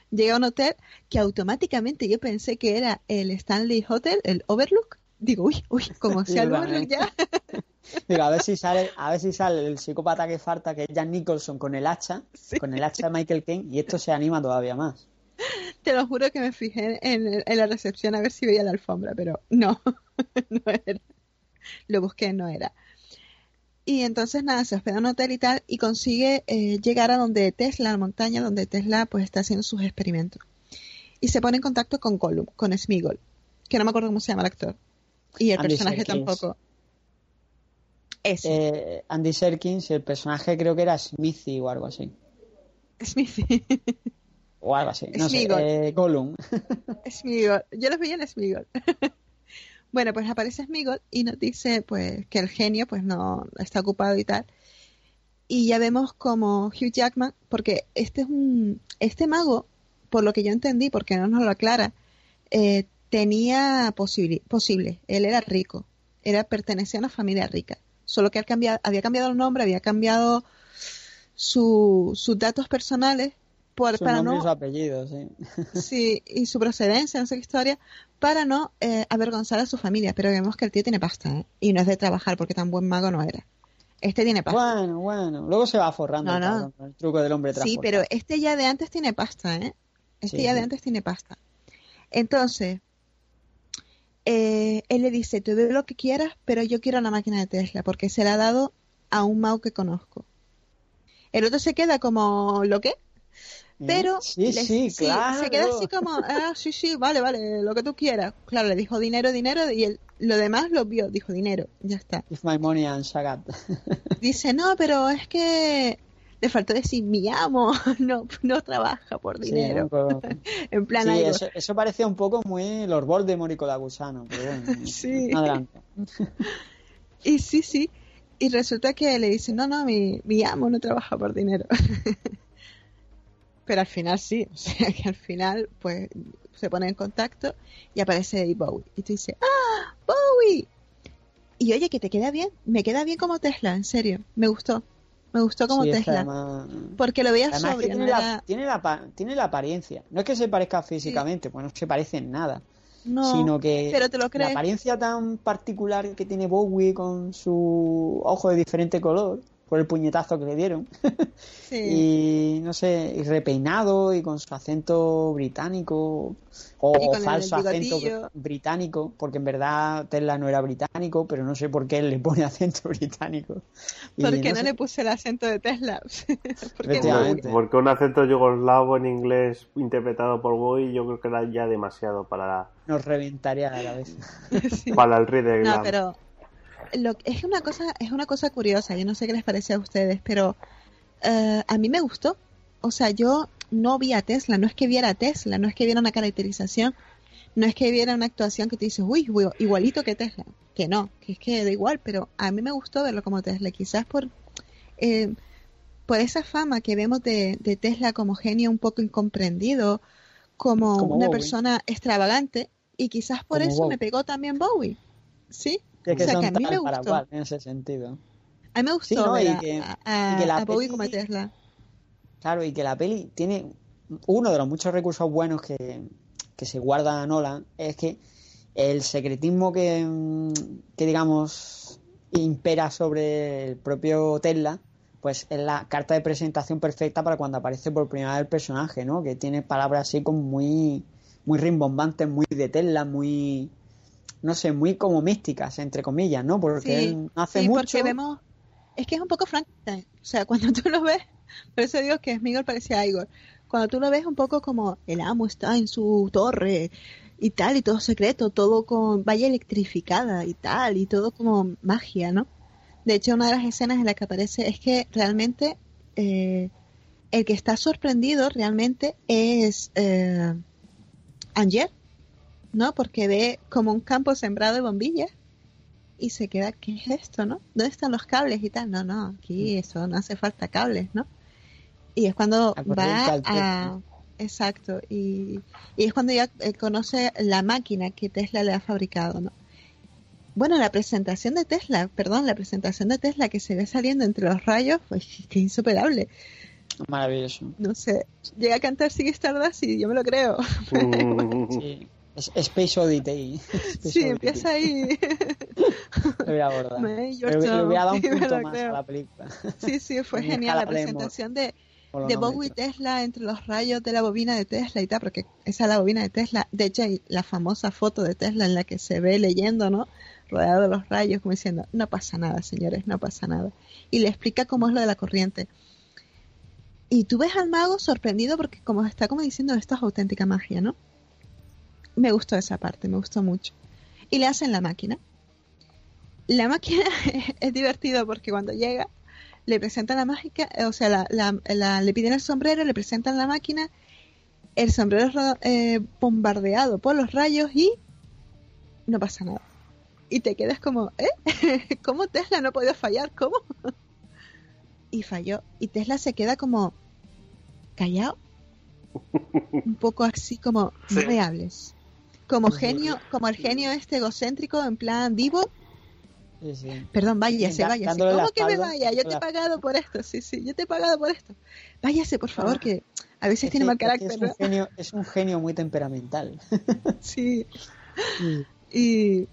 Speaker 4: Llegué a un hotel que automáticamente yo pensé que era el Stanley Hotel, el
Speaker 3: Overlook. Digo, uy, uy,
Speaker 4: como sea el Overlook ya.
Speaker 3: Digo, a ver si sale, a ver si sale el psicópata que falta, que es Jan Nicholson con el hacha, con el hacha de Michael King y esto se anima todavía más. Te lo juro que me fijé
Speaker 4: en, en la recepción a ver si veía la alfombra, pero no, no era. Lo busqué, no era y entonces nada, se hospeda en un hotel y tal y consigue eh, llegar a donde Tesla, a la montaña donde Tesla pues está haciendo sus experimentos. Y se pone en contacto con Gollum, con Smigol, que no me acuerdo cómo se llama el actor. Y el personaje tampoco.
Speaker 3: Ese. Eh, Andy Serkins, el personaje creo que era Smithy o algo así. Smithy. o algo así. Eh, Gollum.
Speaker 4: Yo los vi en Smigol. Bueno, pues aparece Smigol y nos dice pues que el genio pues no está ocupado y tal. Y ya vemos como Hugh Jackman, porque este es un este mago, por lo que yo entendí, porque no nos lo aclara, eh, tenía posible, posible, él era rico, era pertenecía a una familia rica, solo que había cambiado el nombre, había cambiado sus datos personales por, su para no, y su
Speaker 3: apellido, sí.
Speaker 4: sí, y su procedencia, no sé qué historia, para no eh, avergonzar a su familia. Pero vemos que el tío tiene pasta, ¿eh? Y no es de trabajar, porque tan buen mago no era. Este tiene
Speaker 3: pasta. Bueno, bueno. Luego se va forrando el truco del hombre transportado. Sí, pero
Speaker 4: este ya de antes tiene pasta, ¿eh? Este ya de antes tiene pasta. Entonces, eh, él le dice, te doy lo que quieras, pero yo quiero la máquina de Tesla, porque se la ha dado a un mago que conozco. El otro se queda como, ¿lo qué?
Speaker 1: pero sí, sí, claro. se queda así como, ah,
Speaker 4: sí, sí, vale, vale, lo que tú quieras. Claro, le dijo dinero, dinero, y lo demás lo vio, dijo dinero,
Speaker 3: ya está. my money and Shagat.
Speaker 4: Dice, no, pero es que le faltó decir, mi amo no, no
Speaker 3: trabaja por dinero.
Speaker 4: en plan, eso,
Speaker 3: eso, parecía un poco muy los bordes de Gusano, pero bueno, sí. adelante.
Speaker 4: y sí, sí, y resulta que le dice, no, no, mi, mi amo no trabaja por dinero pero al final sí, o sea que al final pues se pone en contacto y aparece Bowie. Y tú dices, ¡Ah! ¡Bowie! Y oye, que te queda bien, me queda bien como Tesla, en serio, me gustó. Me gustó como Tesla.
Speaker 3: Porque lo veías más. Tiene, la... tiene, la, apariencia. No es que se parezca físicamente, pues no se parece en nada. sino que la apariencia tan particular que tiene Bowie con su ojo de diferente color por el puñetazo que le dieron. y no sé, y repeinado y con su acento británico o, falso acento británico, porque en verdad Tesla no era británico, pero no sé por qué él le pone acento británico.
Speaker 1: porque no, le
Speaker 4: puse el acento de Tesla.
Speaker 1: porque, porque un acento yugoslavo en inglés interpretado por Boy yo creo que era ya demasiado para...
Speaker 3: Nos reventaría a la vez.
Speaker 1: Para el rey de No,
Speaker 3: pero
Speaker 4: lo, es una cosa es una cosa curiosa. Yo no sé qué les parece a ustedes, pero eh, a mí me gustó. O sea, yo no vi a Tesla. No es que viera a Tesla. No es que viera una caracterización. No es que viera una actuación que te dices, uy, igualito que Tesla. Que no, que es que da igual, pero a mí me gustó verlo como Tesla. Quizás por eh, por esa fama que vemos de, Tesla como genio un poco incomprendido, como, una persona extravagante, y quizás por eso me pegó también Bowie, ¿sí? que, son que a Cual,
Speaker 3: en ese sentido.
Speaker 4: A mí me gustó
Speaker 3: a Tesla. Claro, y que la peli tiene uno de los muchos recursos buenos que, se guarda Nolan es que el secretismo mm, que, digamos impera sobre el propio Tesla pues es la carta de presentación perfecta para cuando aparece por primera vez el personaje, ¿no? Que tiene palabras así como muy, muy rimbombantes, muy de Tesla, muy, no sé, muy como místicas, entre comillas, ¿no? Porque sí, hace mucho. Porque vemos,
Speaker 4: es que es un poco Frankenstein. O sea, cuando tú lo ves, por eso digo que Miguel parecía Igor. Cuando tú lo ves un poco como el amo está en su torre y tal, y todo secreto, todo con valla electrificada y tal, y todo como magia, ¿no? De hecho, una de las escenas en la que aparece es que realmente eh, el que está sorprendido realmente es eh, ¿no? Porque ve como un campo sembrado de bombillas y se queda, ¿qué es esto, no? ¿Dónde están los cables y tal? No, no, aquí mm. eso no hace falta cables, ¿no? Y es cuando ah, va a... Exacto, y, es cuando ya eh, conoce la máquina que Tesla le ha fabricado, ¿no? Bueno, la presentación de Tesla, perdón, la presentación de Tesla que se ve saliendo entre los rayos, pues que insuperable.
Speaker 3: Maravilloso.
Speaker 4: No sé, llega a cantar Sigue verdad y yo me lo creo.
Speaker 3: sí. Space Oddity. sí, empieza ahí. lo voy a abordar. Me,
Speaker 4: voy a dar un punto más a la
Speaker 3: película. Sí, sí, fue genial la presentación de, de
Speaker 4: y Tesla entre los rayos de la bobina de Tesla y tal, porque esa es la bobina de Tesla. De hecho, hay la famosa foto de Tesla en la que se ve leyendo, ¿no? Rodeado de los rayos, como diciendo, no pasa nada, señores, no pasa nada. Y le explica cómo es lo de la corriente. Y tú ves al mago sorprendido porque como está como diciendo, esto es auténtica magia, ¿no? me gustó esa parte, me gustó mucho. Y le hacen la máquina. La máquina es divertido porque cuando llega le presentan la mágica, eh, o sea, la, le piden el sombrero, le presentan la máquina, el sombrero es eh, bombardeado por los rayos y no pasa nada. Y te quedas como, ¿eh? ¿Cómo Tesla no podía fallar? ¿Cómo? y falló. Y Tesla se queda como callado. Un poco así como, no me hables como genio, como el genio este egocéntrico en plan vivo Sí,
Speaker 3: Perdón, váyase, váyase. ¿Cómo que me vaya? Yo te he
Speaker 4: pagado por esto, sí, sí, yo te he pagado por esto. Váyase, por favor, que
Speaker 3: a veces este tiene mal este carácter. es, un genio, muy temperamental.
Speaker 4: sí. Y,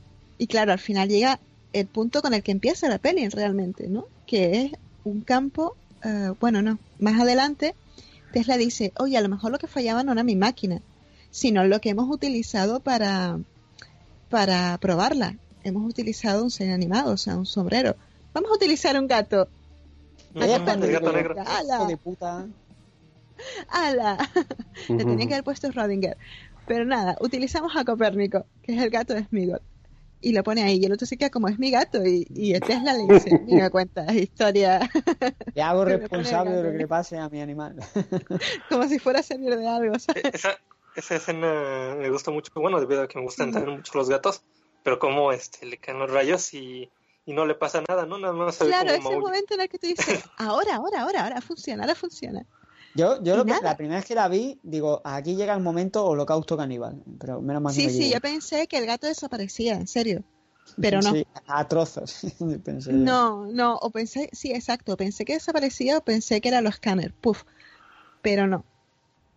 Speaker 4: claro, al final llega el punto con el que empieza la peli realmente, ¿no? Que es un campo, eh, bueno, no, más adelante Tesla dice, oye, a lo mejor lo que fallaba no era mi máquina, sino lo que hemos utilizado para, para probarla. Hemos utilizado un ser animado, o sea, un sombrero. Vamos a utilizar un gato. el gato negro. ¡Ala! de puta! ¡Ala! Le tenía que haber puesto Rodinger. Pero nada, utilizamos a Copérnico, que es el gato de Smigol. Y lo pone ahí. Y el otro se queda como es mi gato. Y,
Speaker 3: y es la dice: Mira, cuenta historia. le hago responsable de lo que le pase a mi animal. como si fuera a servir de algo esa escena me gusta
Speaker 5: mucho, bueno, debido a que me gustan también mucho los gatos, pero como este, le caen los rayos y, no le pasa nada, ¿no? Nada más
Speaker 4: claro, ese el momento en el que tú dices, ahora, ahora, ahora, ahora funciona, ahora funciona.
Speaker 3: Yo, yo la primera vez que la vi, digo, aquí llega el momento holocausto caníbal, pero menos mal Sí, sí, yo
Speaker 4: pensé que el gato desaparecía, en serio,
Speaker 3: pero no. Sí, a trozos, No,
Speaker 4: no, o pensé, sí, exacto, pensé que desaparecía o pensé que era los escáner, puff, pero no.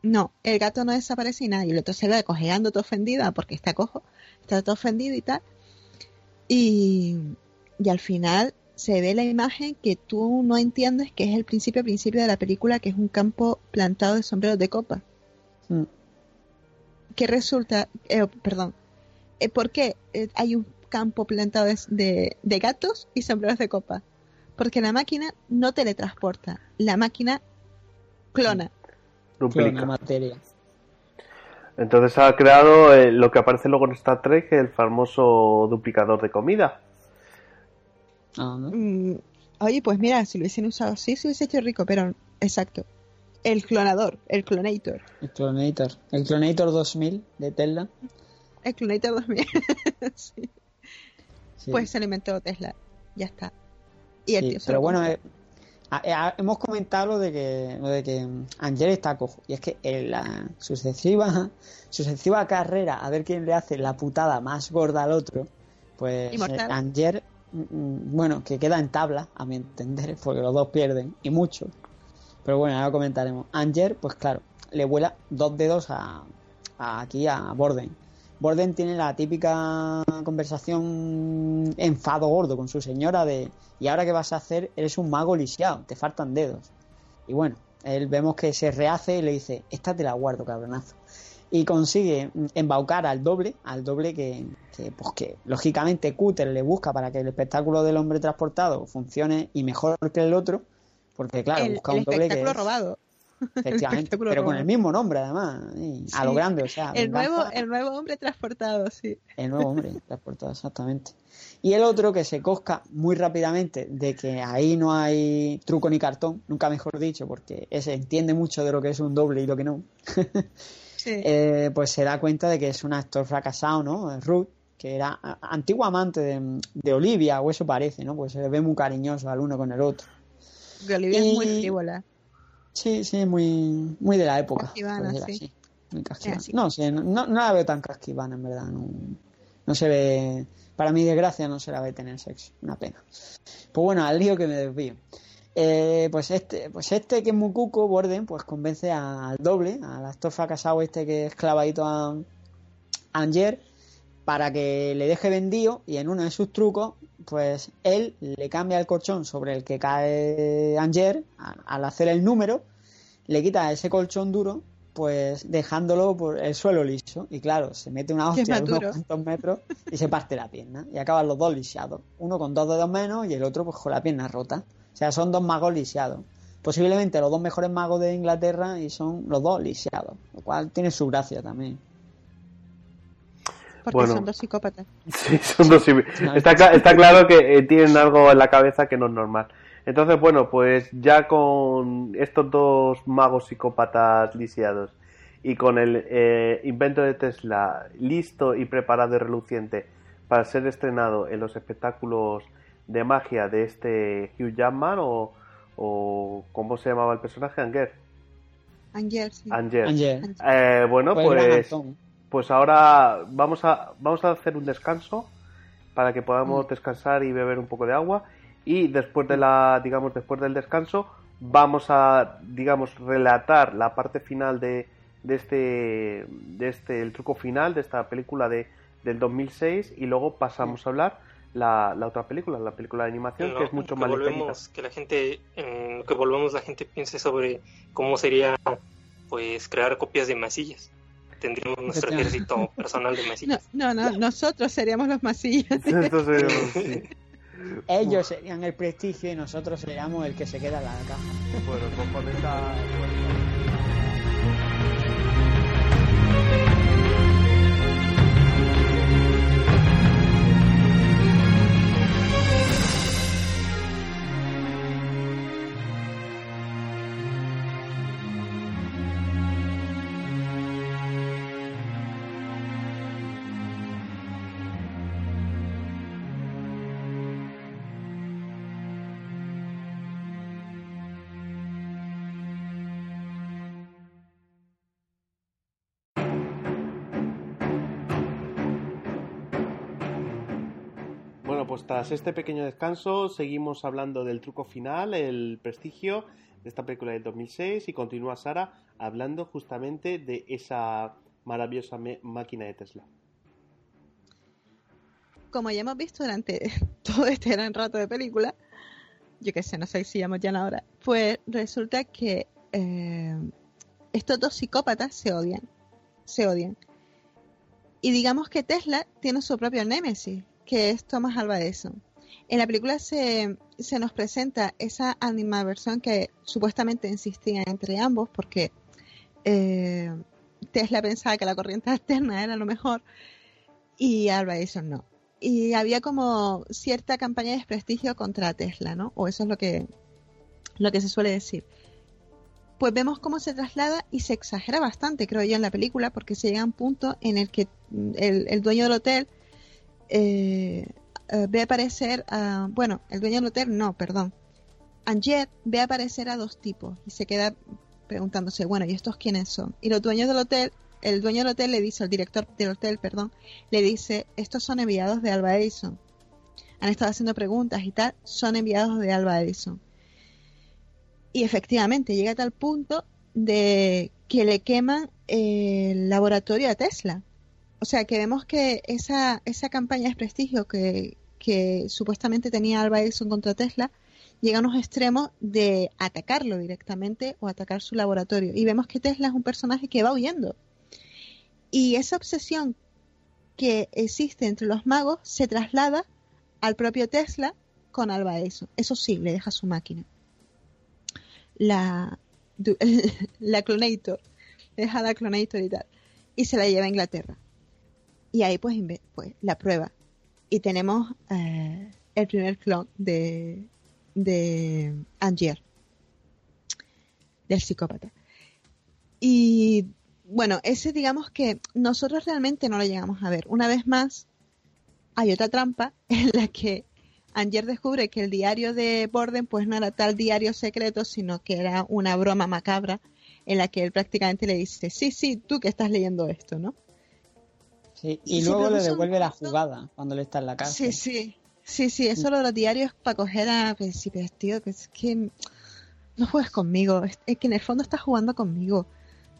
Speaker 4: No, el gato no desaparece y el otro se va cojeando, ofendida, ah, porque está cojo, está todo ofendido y tal. Y, al final se ve la imagen que tú no entiendes que es el principio principio de la película que es un campo plantado de sombreros de copa mm. que resulta eh, perdón eh, ¿por qué eh, hay un campo plantado de, de, gatos y sombreros de copa? porque la máquina no teletransporta la máquina
Speaker 3: clona materia.
Speaker 1: Entonces ha creado eh, lo que aparece luego en Star Trek, el famoso duplicador de comida.
Speaker 3: Ah, mm, oye, pues mira, si lo hubiesen usado Sí, se hubiese hecho rico, pero exacto. El clonador, el clonator. El clonator. El clonator 2000 de Tesla.
Speaker 4: El clonator 2000. Pues se alimentó Tesla. Ya está.
Speaker 3: Y pero bueno, Ah, eh, ah, hemos comentado lo de que, lo de que está cojo. Y es que en la sucesiva, sucesiva carrera, a ver quién le hace la putada más gorda al otro, pues eh, Anger mm, mm, bueno, que queda en tabla, a mi entender, porque los dos pierden, y mucho. Pero bueno, ahora comentaremos. Anger, pues claro, le vuela dos dedos aquí a Borden. Borden tiene la típica conversación enfado gordo con su señora de ¿y ahora qué vas a hacer? Eres un mago lisiado, te faltan dedos. Y bueno, él vemos que se rehace y le dice, esta te la guardo, cabronazo. Y consigue embaucar al doble, al doble que, pues que lógicamente Cutter le busca para que el espectáculo del hombre transportado funcione y mejor que el otro, porque claro, busca un doble que... Efectivamente, pero con el mismo nombre además, eh, a lo grande, o sea. El nuevo,
Speaker 4: hombre transportado, sí.
Speaker 3: El nuevo hombre transportado, exactamente. Y el otro que se cosca muy rápidamente de que ahí no hay truco ni cartón, nunca mejor dicho, porque se entiende mucho de lo que es un doble y lo que no. Eh, pues se da cuenta de que es un actor fracasado, ¿no? Ruth, que era antiguo amante de, Olivia, o eso parece, ¿no? Pues se ve muy cariñoso al uno con el otro.
Speaker 4: Olivia es muy frívola.
Speaker 3: Sí, sí, muy, muy de la época. Casquivana, sí. no no, la veo tan casquivana, en verdad. No, se ve. Para mi desgracia, no se la ve tener sexo. Una pena. Pues bueno, al lío que me desvío. Eh, pues este, pues este que es muy cuco, Borden, pues convence al doble, al actor fracasado este que es clavadito a Anger, para que le deje vendido y en uno de sus trucos, pues él le cambia el colchón sobre el que cae Anger al hacer el número, le quita ese colchón duro, pues dejándolo por el suelo liso y claro, se mete una hostia de unos cuantos metros y se parte la pierna y acaban los dos lisiados, uno con dos dedos menos y el otro pues con la pierna rota. O sea, son dos magos lisiados posiblemente los dos mejores magos de Inglaterra y son los dos lisiados, lo cual tiene su gracia también. Porque son
Speaker 1: dos psicópatas. Sí, son dos está, está claro que eh, tienen algo en la cabeza que no es normal. Entonces, bueno, pues ya con estos dos magos psicópatas lisiados y con el eh, invento de Tesla listo y preparado y reluciente para ser estrenado en los espectáculos de magia de este Hugh Jackman o, ¿cómo se llamaba el personaje? Anger.
Speaker 6: Anger,
Speaker 1: eh, bueno, pues, pues pues ahora vamos a, vamos a hacer un descanso para que podamos mm. descansar y beber un poco de agua y después de mm. la digamos después del descanso vamos a digamos relatar la parte final de, de este de este el truco final de esta película de del 2006 y luego pasamos mm. a hablar la, la otra película la película de animación que es mucho más volvemos,
Speaker 5: que la gente que volvemos la gente piense sobre cómo sería pues crear copias de masillas tendríamos nuestro ejército personal de mesillas.
Speaker 3: No, no, nosotros seríamos los masillas. Entonces, Ellos serían el prestigio y nosotros seríamos el que se queda en la
Speaker 5: caja.
Speaker 1: tras este pequeño descanso seguimos hablando del truco final, el prestigio de esta película de 2006 y continúa Sara hablando justamente de esa maravillosa máquina de Tesla.
Speaker 4: Como ya hemos visto durante
Speaker 1: todo este gran rato
Speaker 4: de película, yo que sé, no sé si ya hemos hora, ahora, pues resulta que eh, estos dos psicópatas se odian, se odian. Y digamos que Tesla tiene su propio némesis, que es Thomas Alva Edison. En la película se, nos presenta esa animadversión que supuestamente insistía entre ambos porque eh, Tesla pensaba que la corriente alterna era lo mejor y Alva Edison no. Y había como cierta campaña de desprestigio contra Tesla, ¿no? O eso es lo que, lo que se suele decir. Pues vemos cómo se traslada y se exagera bastante, creo yo, en la película, porque se llega a un punto en el que mm, el, el dueño del hotel eh, eh, ve aparecer a, bueno, el dueño del hotel, no, perdón. Anjet ve aparecer a dos tipos y se queda preguntándose, bueno, ¿y estos quiénes son? Y los dueños del hotel, el dueño del hotel le dice, el director del hotel, perdón, le dice, estos son enviados de Alba Edison. Han estado haciendo preguntas y tal, son enviados de Alba Edison. Y efectivamente llega a tal punto de que le queman el laboratorio a Tesla o sea, que vemos que esa, esa campaña de prestigio que, supuestamente tenía Alba Edison contra Tesla llega a unos extremos de atacarlo directamente o atacar su laboratorio. Y vemos que Tesla es un personaje que va huyendo. Y esa obsesión que existe entre los magos se traslada al propio Tesla con Alba Edison. Eso sí, le deja su máquina. La, la Clonator. Deja la Clonator y tal. Y se la lleva a Inglaterra. Y ahí pues, pues, la prueba. Y tenemos eh, el primer clon de, de Angier, del psicópata. Y bueno, ese digamos que nosotros realmente no lo llegamos a ver. Una vez más, hay otra trampa en la que Angier descubre que el diario de Borden pues no era tal diario secreto, sino que era una broma macabra en la que él prácticamente le dice, sí, sí, tú que estás leyendo esto, ¿no?
Speaker 3: y, luego le devuelve la jugada cuando le está en la casa Sí,
Speaker 4: sí, sí, sí, eso lo de los diarios para coger a principios, tío, que es que no juegues conmigo, es, que en el fondo estás jugando conmigo,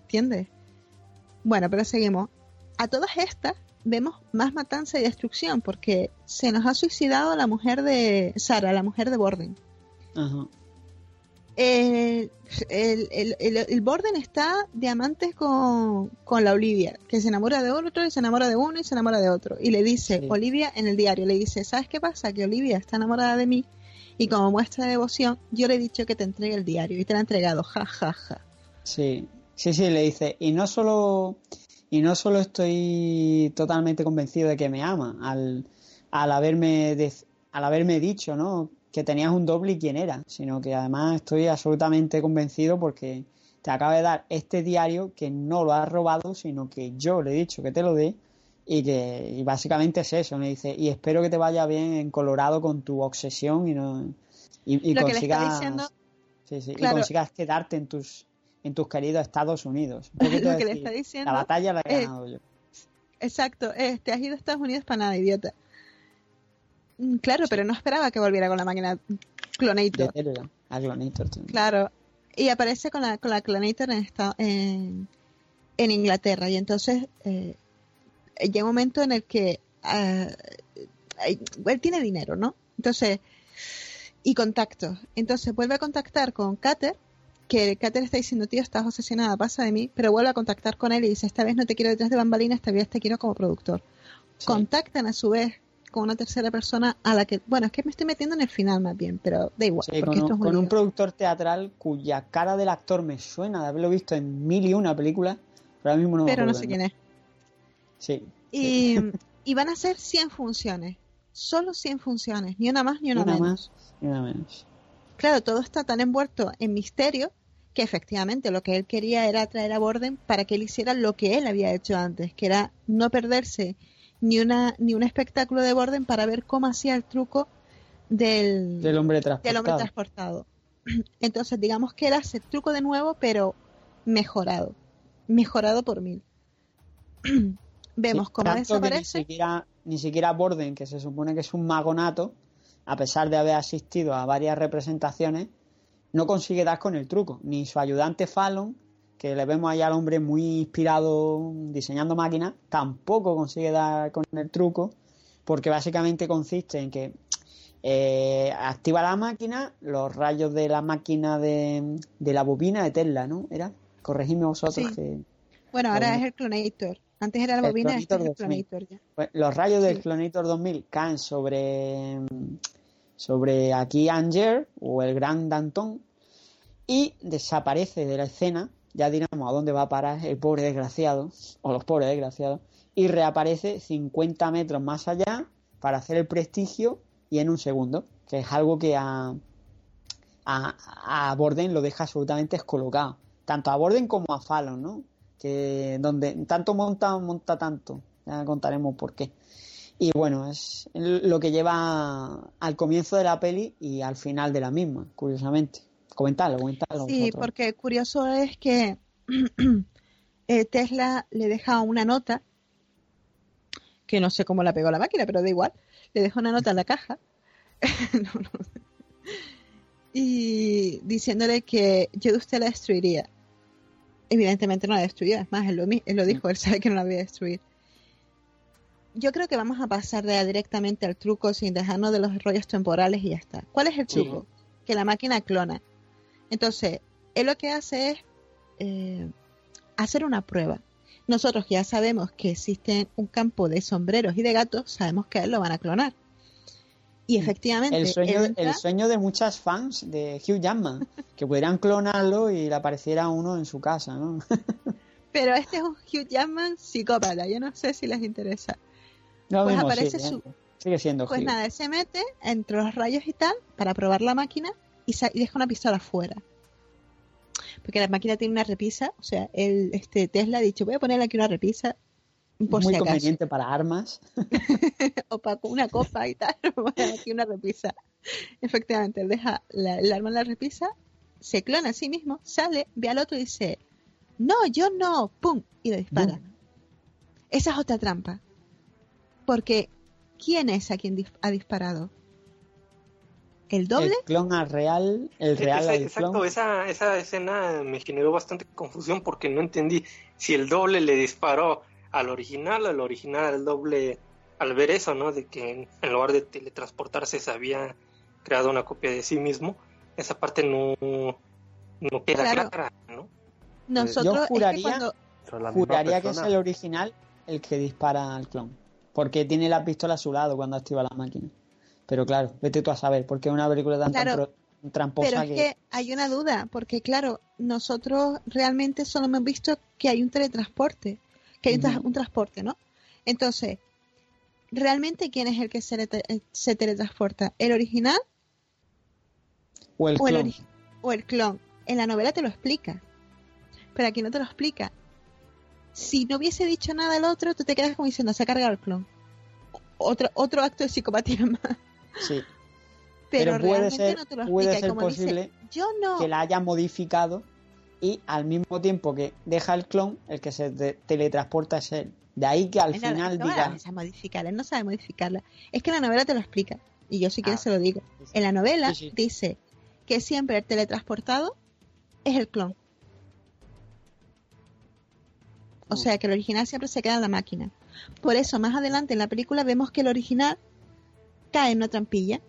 Speaker 4: ¿entiendes? Bueno, pero seguimos. A todas estas vemos más matanza y destrucción porque se nos ha suicidado la mujer de Sara, la mujer de Borden. Ajá el, el, Borden está de amantes con, la Olivia, que se enamora de otro y se enamora de uno y se enamora de otro. Y le dice, Olivia en el diario, le dice, ¿sabes qué pasa? Que Olivia está enamorada de mí y como muestra de devoción, yo le he dicho que te entregue el diario y te lo ha entregado, jajaja
Speaker 3: Sí, sí, sí, le dice, y no solo, y no solo estoy totalmente convencido de que me ama, al, al haberme, al haberme dicho, ¿no? que tenías un doble y quién era, sino que además estoy absolutamente convencido porque te acaba de dar este diario que no lo has robado, sino que yo le he dicho que te lo dé y que básicamente es eso, me dice, y espero que te vaya bien en Colorado con tu obsesión y no consigas quedarte en tus en tus queridos Estados Unidos. Lo la batalla la he ganado yo.
Speaker 4: Exacto, te has ido a Estados Unidos para nada, idiota. Mm, claro, pero no esperaba que volviera con la máquina Clonator. Claro. Y aparece con la, con la Clonator en, esta, en, en, Inglaterra. Y entonces eh, llega un momento en el que ah, él tiene dinero, ¿no? Entonces, y contacto. Entonces vuelve a contactar con Cater, que Cater está diciendo, tío, estás obsesionada, pasa de mí, pero vuelve a contactar con él y dice, esta vez no te quiero detrás de bambalinas, esta vez te quiero como productor. Contactan a su vez con una tercera persona a la que, bueno, es que me estoy metiendo en el final más bien, pero da igual. con, un,
Speaker 3: productor teatral cuya cara del actor me suena de haberlo visto en mil y una películas, pero no Pero no sé quién es. Sí.
Speaker 4: Y, van a ser 100 funciones, solo 100 funciones, ni una más ni una, Más,
Speaker 3: ni una menos.
Speaker 4: Claro, todo está tan envuelto en misterio que efectivamente lo que él quería era traer a Borden para que él hiciera lo que él había hecho antes, que era no perderse ni, una, ni un espectáculo de Borden para ver cómo hacía el truco del,
Speaker 3: hombre transportado.
Speaker 4: Entonces, digamos que era ese truco de nuevo, pero mejorado. Mejorado por mil. Vemos cómo desaparece. Ni
Speaker 3: siquiera, ni siquiera Borden, que se supone que es un magonato, a pesar de haber asistido a varias representaciones, no consigue dar con el truco. Ni su ayudante Fallon, que le vemos ahí al hombre muy inspirado diseñando máquinas, tampoco consigue dar con el truco, porque básicamente consiste en que eh, activa la máquina, los rayos de la máquina de, de la bobina de Tesla, ¿no? Era, corregidme vosotros
Speaker 4: Bueno, ahora es el Clonator. Antes era la bobina, es este el Clonator ya.
Speaker 3: Pues, los rayos del Clonator 2000 caen sobre, sobre aquí Anger o el Gran Danton y desaparece de la escena ya diremos a dónde va a parar el pobre desgraciado, o los pobres desgraciados, y reaparece 50 metros más allá para hacer el prestigio y en un segundo, que es algo que a, a, a Borden lo deja absolutamente descolocado, tanto a Borden como a Fallon, ¿no? Que donde tanto monta, monta tanto, ya contaremos por qué. Y bueno, es lo que lleva al comienzo de la peli y al final de la misma, curiosamente. Comentalo, comentalo. Sí, porque
Speaker 4: curioso es que eh, Tesla le deja una nota, que no sé cómo la pegó la máquina, pero da igual, le dejó una nota en la caja. Y diciéndole que yo de usted la destruiría. Evidentemente no la destruía, es más, él lo, él lo dijo, él sabe que no la voy a destruir yo creo que vamos a pasar directamente al truco sin dejarnos de los rollos temporales y ya está. ¿Cuál es el truco? Que la máquina clona. Entonces, él lo que hace es eh, hacer una prueba. Nosotros ya sabemos que existe un campo de sombreros y de gatos, sabemos que él lo van a clonar. Y mm. efectivamente. El sueño, el
Speaker 3: sueño de muchas fans de Hugh Jackman, que pudieran clonarlo y le apareciera uno en su casa, ¿no?
Speaker 4: Pero este es un Hugh Jackman psicópata, yo no sé si les interesa.
Speaker 3: pues aparece su. Sigue siendo Pues nada,
Speaker 4: se mete entre los rayos y tal para probar la máquina y, deja una pistola afuera. Porque la máquina tiene una repisa, o sea, el, este Tesla ha dicho, voy a ponerle aquí una repisa. Muy conveniente
Speaker 3: para armas.
Speaker 4: o para una copa y tal, aquí una repisa. Efectivamente, él deja la, el arma en la repisa, se clona a sí mismo, sale, ve al otro y dice, no, yo no, pum, y le dispara. Mm. Esa es otra trampa. Porque, ¿quién es a quien ha disparado?
Speaker 3: ¿El doble? El clon al real, el e-,
Speaker 5: exacto, Esa, escena me generó bastante confusión porque no entendí si el doble le disparó al original al original al doble al ver eso, ¿no? De que en lugar de teletransportarse se había creado una copia de sí mismo. Esa parte no, no queda clara, ¿no?
Speaker 3: Nosotros, Yo juraría,
Speaker 5: que, juraría que es el
Speaker 3: original el que dispara al clon. Porque tiene la pistola a su lado cuando activa la máquina. Pero claro, vete tú a saber, porque una película tan, tramposa pero es que...
Speaker 4: hay una duda, porque claro, nosotros realmente solo hemos visto que hay un teletransporte, que hay un, transporte, ¿no? Entonces, ¿realmente quién es el que se, eh, teletransporta? ¿El original? O el, o clon. o el clon. En la novela te lo explica, pero aquí no te lo explica. Si no hubiese dicho nada el otro, tú te quedas como diciendo, se ha
Speaker 3: cargado el clon. Otro, otro acto de psicopatía más. Sí. Pero, realmente puede no te lo puede posible
Speaker 4: Yo que la
Speaker 3: haya modificado y al mismo tiempo que deja el clon, el que se teletransporta es él. De ahí que al final diga. No sabe
Speaker 4: modificarla, no sabe modificarla. Es que la novela te lo explica. Y yo, si ah, se lo digo. En la novela dice que siempre el teletransportado es el clon. O sea que el original siempre se queda en la máquina. Por eso, más adelante en la película vemos que el original cae en una trampilla.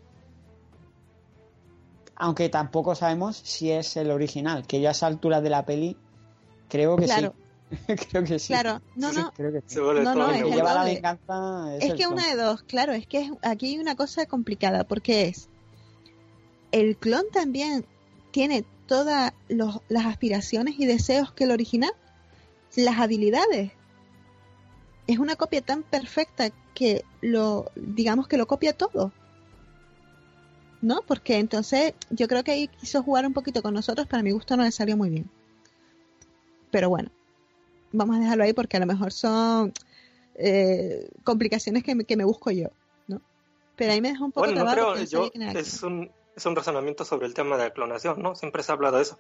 Speaker 3: Aunque tampoco sabemos si es el original, que ya a esa altura de la peli creo que sí. creo que sí. Claro, no, no. es, la venganza, es, que una de
Speaker 4: dos, claro, es que aquí hay una cosa complicada, porque es. El clon también tiene todas las aspiraciones y deseos que el original, las habilidades. Es una copia tan perfecta que lo, digamos que lo copia todo. ¿No? Porque entonces yo creo que ahí quiso jugar un poquito con nosotros, para mi gusto no le salió muy bien. Pero bueno, vamos a dejarlo ahí porque a lo mejor son eh, complicaciones que me, busco yo, ¿no? Pero ahí me deja un poco bueno, no yo,
Speaker 5: es un, es un razonamiento sobre el tema de la clonación, ¿no? Siempre se ha hablado de eso.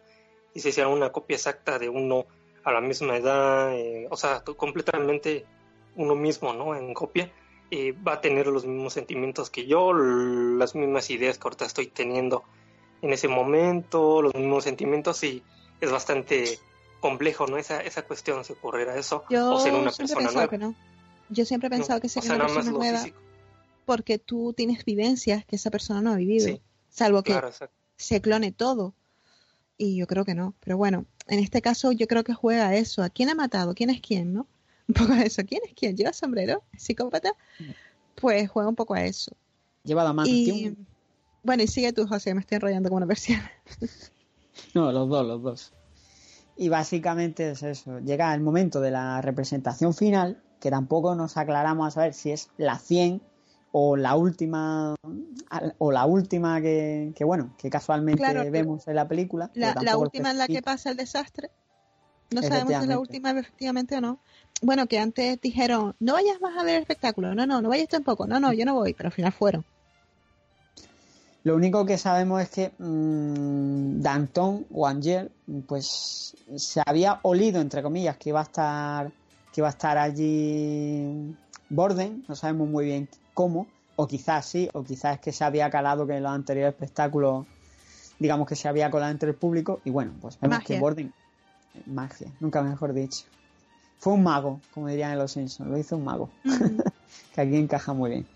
Speaker 5: Y se hicieron una copia exacta de uno a la misma edad, eh, o sea, completamente uno mismo, ¿no? En copia. Eh, va a tener los mismos sentimientos que yo, las mismas ideas que ahorita estoy teniendo en ese momento, los mismos sentimientos y es bastante complejo, ¿no? Esa, esa cuestión, si ocurriera eso, yo o ser una persona
Speaker 4: no. Yo siempre he pensado que ser una persona nueva porque tú tienes vivencias que esa persona no ha vivido, salvo que se clone todo. Y yo creo que no, pero bueno, en este caso yo creo que juega eso, a quién ha matado, quién es quién, ¿no? un poco a eso. ¿Quién es quién? ¿Lleva sombrero? psicópata? Pues juega un poco a eso. Lleva la mano. bueno, y sigue tú, José, me estoy enrollando como una persiana.
Speaker 3: no, los dos, los dos. Y básicamente es eso. Llega el momento de la representación final, que tampoco nos aclaramos a saber si es la 100 o la última o la última que, que bueno que casualmente vemos en la película la, última en la que
Speaker 4: pasa el desastre
Speaker 3: no sabemos si es la
Speaker 4: última efectivamente o no. Bueno, que antes dijeron, no vayas más a ver el espectáculo, no, no, no vayas tampoco, no, no, yo no voy, pero al final
Speaker 3: fueron. Lo único que sabemos es que mm, Danton o Angel, pues se había olido, entre comillas, que iba a estar, que iba a estar allí Borden, no sabemos muy bien cómo, o quizás sí, o quizás es que se había calado que en los anteriores espectáculos, digamos que se había colado entre el público, y bueno, pues vemos que Borden magia, nunca mejor dicho. Fue un mago, como dirían en los Simpsons, lo hizo un mago, que aquí encaja muy bien.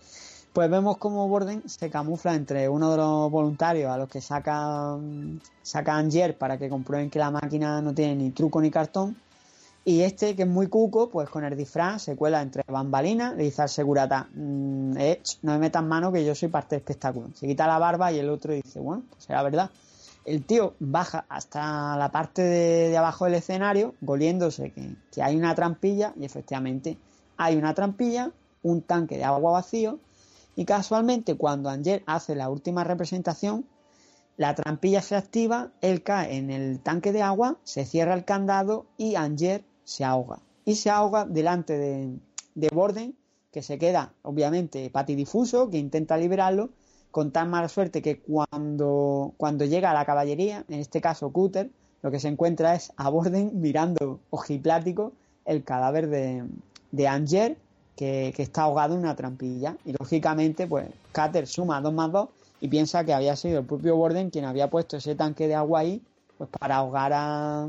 Speaker 3: Pues vemos cómo Borden se camufla entre uno de los voluntarios a los que saca, saca Angier para que comprueben que la máquina no tiene ni truco ni cartón. Y este, que es muy cuco, pues con el disfraz se cuela entre bambalinas, le dice al segurata, mm, eh, no me metas mano que yo soy parte del espectáculo. Se quita la barba y el otro dice, bueno, pues será verdad. El tío baja hasta la parte de, abajo del escenario, goliéndose que, hay una trampilla, y efectivamente hay una trampilla, un tanque de agua vacío, y casualmente cuando Angel hace la última representación, la trampilla se activa, él cae en el tanque de agua, se cierra el candado y Anger se ahoga. Y se ahoga delante de, de Borden, que se queda obviamente patidifuso, que intenta liberarlo, con tan mala suerte que cuando, cuando llega a la caballería, en este caso Cutter, lo que se encuentra es a Borden mirando ojiplático el cadáver de, de Anger, que, está ahogado en una trampilla. Y lógicamente, pues Cutter suma 2 más 2 y piensa que había sido el propio Borden quien había puesto ese tanque de agua ahí pues para ahogar a, a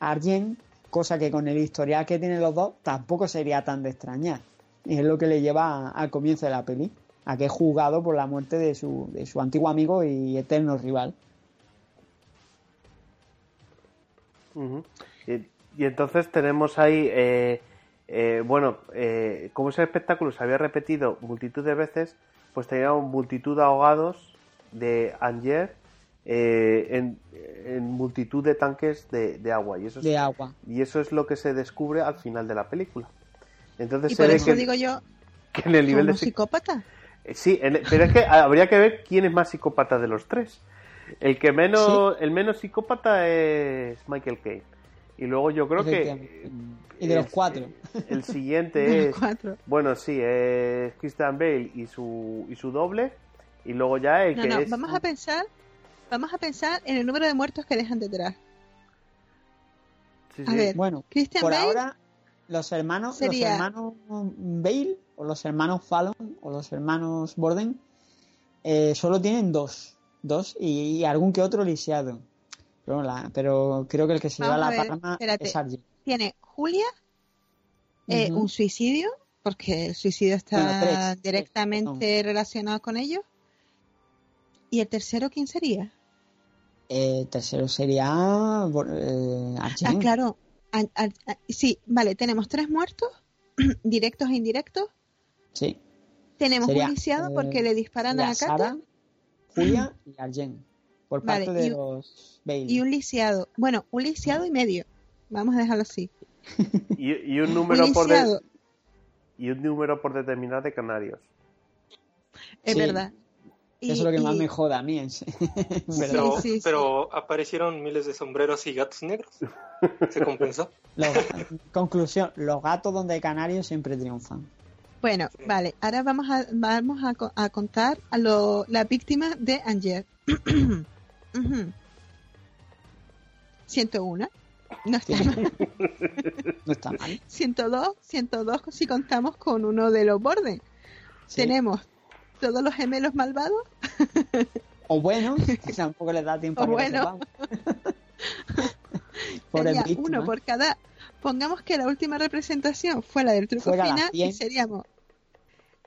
Speaker 3: Arjen, cosa que con el historial que tienen los dos tampoco sería tan de extrañar. Y es lo que le lleva al comienzo de la peli a que es juzgado por la muerte de su, de su antiguo amigo y eterno rival.
Speaker 1: y, entonces tenemos ahí, eh, eh, bueno, eh, como ese espectáculo se había repetido multitud de veces, pues teníamos multitud de ahogados de Angier en, multitud de tanques de, agua. Y eso es, de agua. Y eso es lo que se descubre al final de la película. Entonces y por eso digo yo, que en el nivel de
Speaker 4: psicópata.
Speaker 1: Eh, sí, e, pero es que habría que ver quién es más psicópata de los tres. El que menos, el menos psicópata es Michael Caine. Y luego yo creo que. Y de eh, los cuatro. El, siguiente es. Bueno, sí, es Christian Bale y su, y su doble. Y luego ya el que no, Vamos
Speaker 4: a pensar. Vamos a pensar en el número de muertos que dejan detrás.
Speaker 3: Sí, a ver, bueno, Christian por ahora los hermanos, sería... los hermanos Bale o los hermanos Fallon o los hermanos Borden, eh, solo tienen dos, dos y, algún que otro lisiado. Pero, creo que el que se va a la palma es Arjen.
Speaker 4: Tiene Julia,
Speaker 3: eh, un suicidio, porque el suicidio está
Speaker 4: directamente relacionado con ellos. ¿Y el tercero quién sería?
Speaker 3: El eh, tercero sería Ah,
Speaker 4: claro. sí, vale, tenemos tres muertos, directos e indirectos, tenemos un lisiado porque eh, le disparan a Kata.
Speaker 3: Julia y
Speaker 1: Jen Por parte de los Y
Speaker 4: un lisiado. Bueno, un lisiado y medio. Vamos a dejarlo así.
Speaker 1: y, un número por y un número por determinar de canarios. Es verdad. Eso es lo que más me joda a mí.
Speaker 5: pero, aparecieron miles de sombreros y gatos negros.
Speaker 1: ¿Se
Speaker 3: compensó conclusión, los gatos donde hay canarios siempre triunfan. Bueno,
Speaker 4: vale, ahora vamos a, a, contar a lo, la víctima de Angier. 101. No está
Speaker 3: mal. no está mal.
Speaker 4: 102, 102 si contamos con uno de los bordes. Tenemos todos los gemelos malvados.
Speaker 3: o un poco les da tiempo o bueno. Por bueno. Sería uno por cada.
Speaker 4: Pongamos que la última representación fue la del truco final y seríamos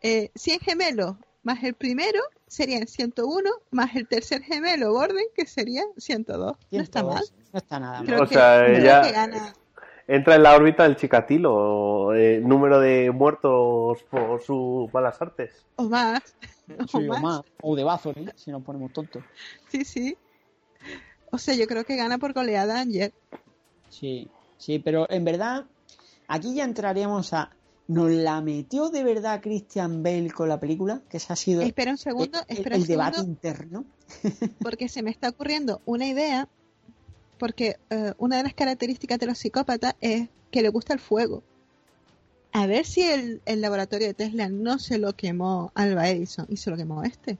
Speaker 4: 100 eh, gemelos más el primero serían 101, más el tercer gemelo orden que sería 102. No está mal.
Speaker 3: No está nada
Speaker 1: entra en la órbita del Chicatilo, eh, número de muertos por sus malas artes.
Speaker 3: O más. o, más. de bazo, si nos ponemos tontos. Sí, sí.
Speaker 4: O sea, yo creo que gana por goleada Angel
Speaker 3: Sí, sí, pero en verdad, aquí ya entraríamos a nos la metió de verdad Christian Bale con la película, que se ha sido espera un segundo, el, debate interno.
Speaker 4: porque se me está ocurriendo una idea, porque eh, una de las características de los psicópatas es que le gusta el fuego. A ver si el, laboratorio de Tesla no se lo quemó Alba Edison y se lo quemó este.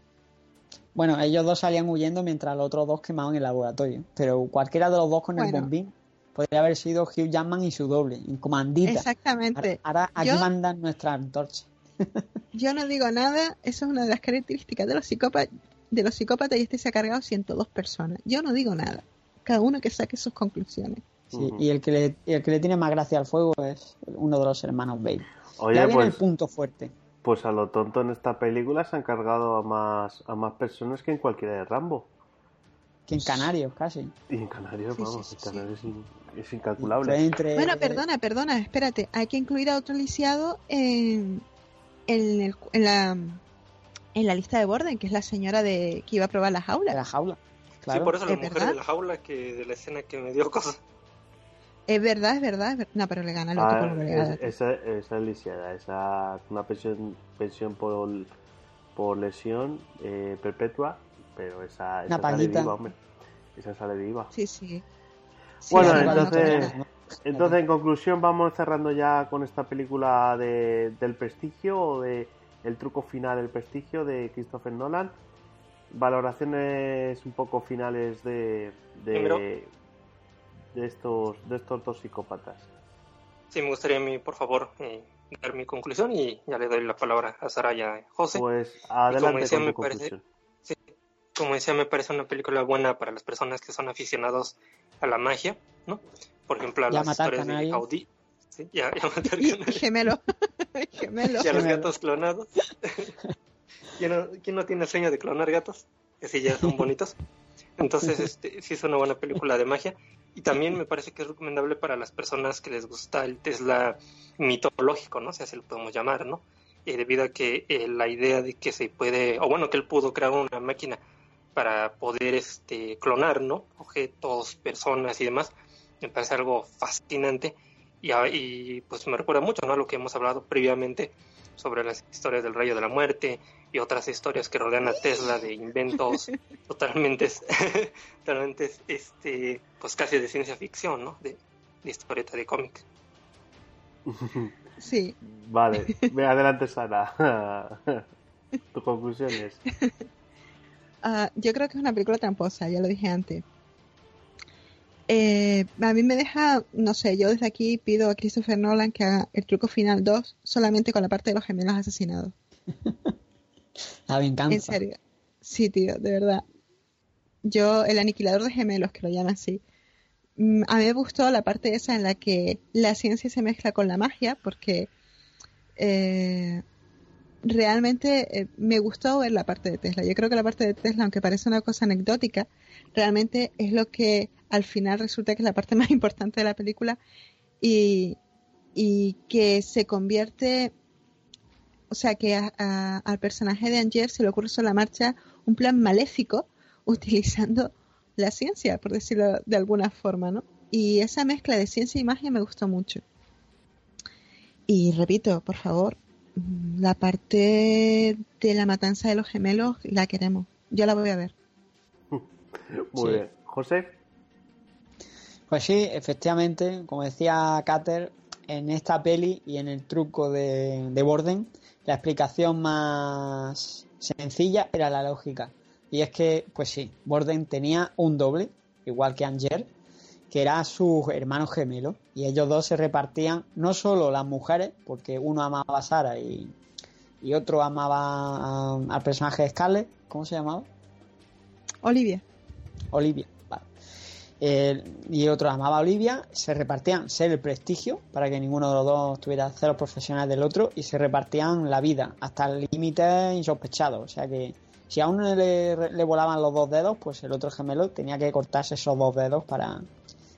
Speaker 3: Bueno, ellos dos salían huyendo mientras los otros dos quemaban el laboratorio, pero cualquiera de los dos con el bombín podría haber sido Hugh Jackman y su doble, en Exactamente. Ahora, mandan nuestra antorcha.
Speaker 4: yo no digo nada, eso es una de las características de los psicópatas, de los psicópatas y este se ha cargado 102 personas. Yo no digo nada, cada uno que saque sus conclusiones.
Speaker 3: Sí, y el que, le, el que le tiene más gracia al fuego es uno de los hermanos Bale. Oye, pues, el punto fuerte.
Speaker 1: Pues a lo tonto en esta película se han cargado a más, a más personas que en cualquiera de Rambo
Speaker 3: en Canarios casi. Y en Canarios, vamos,
Speaker 1: en es, incalculable.
Speaker 3: Bueno, perdona,
Speaker 4: perdona, espérate, hay que incluir a otro lisiado en, en, el, en, la, en la lista de Borden, que es la señora de que iba a probar la jaula. La
Speaker 1: jaula. Sí, por eso la mujer de la
Speaker 5: jaula que de la escena que me dio cosa.
Speaker 4: Es verdad, es verdad, No, pero le gana el ah, otro es,
Speaker 1: esa, esa lisiada, esa una pensión, pensión por, por lesión eh, perpetua pero esa, esa sale viva, hombre. Esa sale viva. Sí, sí. bueno, entonces, en conclusión vamos cerrando ya con esta película de, del prestigio o de el truco final del prestigio de Christopher Nolan. Valoraciones un poco finales de, de, de estos de estos dos psicópatas.
Speaker 5: Sí, me gustaría a mí, por favor, eh, dar mi conclusión y ya le doy la palabra a Saraya
Speaker 1: José. Pues adelante
Speaker 5: como decía, me parece una película buena para las personas que son aficionados a la magia, ¿no? Por ejemplo, a los las historias de Audi. ¿sí? Ya,
Speaker 4: gemelo. Y a los
Speaker 5: gatos clonados. ¿Quién, no, tiene sueño de clonar gatos? Que sí, ya son bonitos. Entonces, este, sí es una buena película de magia. Y también me parece que es recomendable para las personas que les gusta el Tesla mitológico, ¿no? O sea, así lo podemos llamar, ¿no? Eh, debido a que eh, la idea de que se puede, o bueno, que él pudo crear una máquina para poder este, clonar, ¿no? Objetos, personas y demás. Me parece algo fascinante ah, y, pues me recuerda mucho, ¿no? A lo que hemos hablado previamente sobre las historias del Rayo de la Muerte y otras historias que rodean a Tesla de inventos totalmente, totalmente este, pues casi de ciencia ficción, ¿no? De, de historieta de cómic.
Speaker 1: Sí. Vale, adelante Sara. Tus conclusiones.
Speaker 4: Ah, yo creo que es una película tramposa, ya lo dije antes. Eh, a mí me deja, no sé, yo desde aquí pido a Christopher Nolan que haga el truco final 2 solamente con la parte de los gemelos asesinados.
Speaker 3: ah, me encanta. En serio.
Speaker 4: Sí, tío, de verdad. Yo, el aniquilador de gemelos, que lo llaman así. Mm, a mí me gustó la parte esa en la que la ciencia se mezcla con la magia, porque eh, realmente eh, me gustó ver la parte de Tesla. Yo creo que la parte de Tesla, aunque parece una cosa anecdótica, realmente es lo que al final resulta que es la parte más importante de la película y, que se convierte, o sea, que al personaje de Angier se le ocurre sobre la marcha un plan maléfico utilizando la ciencia, por decirlo de alguna forma, ¿no? Y esa mezcla de ciencia y magia me gustó mucho. Y repito, por favor, Mm, la parte de la matanza de los gemelos la queremos. Yo la voy a ver.
Speaker 1: Muy bien. José.
Speaker 3: Pues sí, efectivamente, como decía Cater, en esta peli y en el truco de, de Borden, la explicación más sencilla era la lógica. Y es que, pues sí, Borden tenía un doble, igual que Anger, que eran sus hermanos gemelos, y ellos dos se repartían no solo las mujeres, porque uno amaba a Sara y, otro amaba al personaje de Scarlett, ¿cómo se llamaba? Olivia. Olivia, vale. Eh, y otro amaba a Olivia, se repartían ser el prestigio para que ninguno de los dos tuviera celos profesionales del otro y se repartían la vida hasta el límite insospechado. O sea que si a uno le, volaban los dos dedos, pues el otro gemelo tenía que cortarse esos dos dedos para,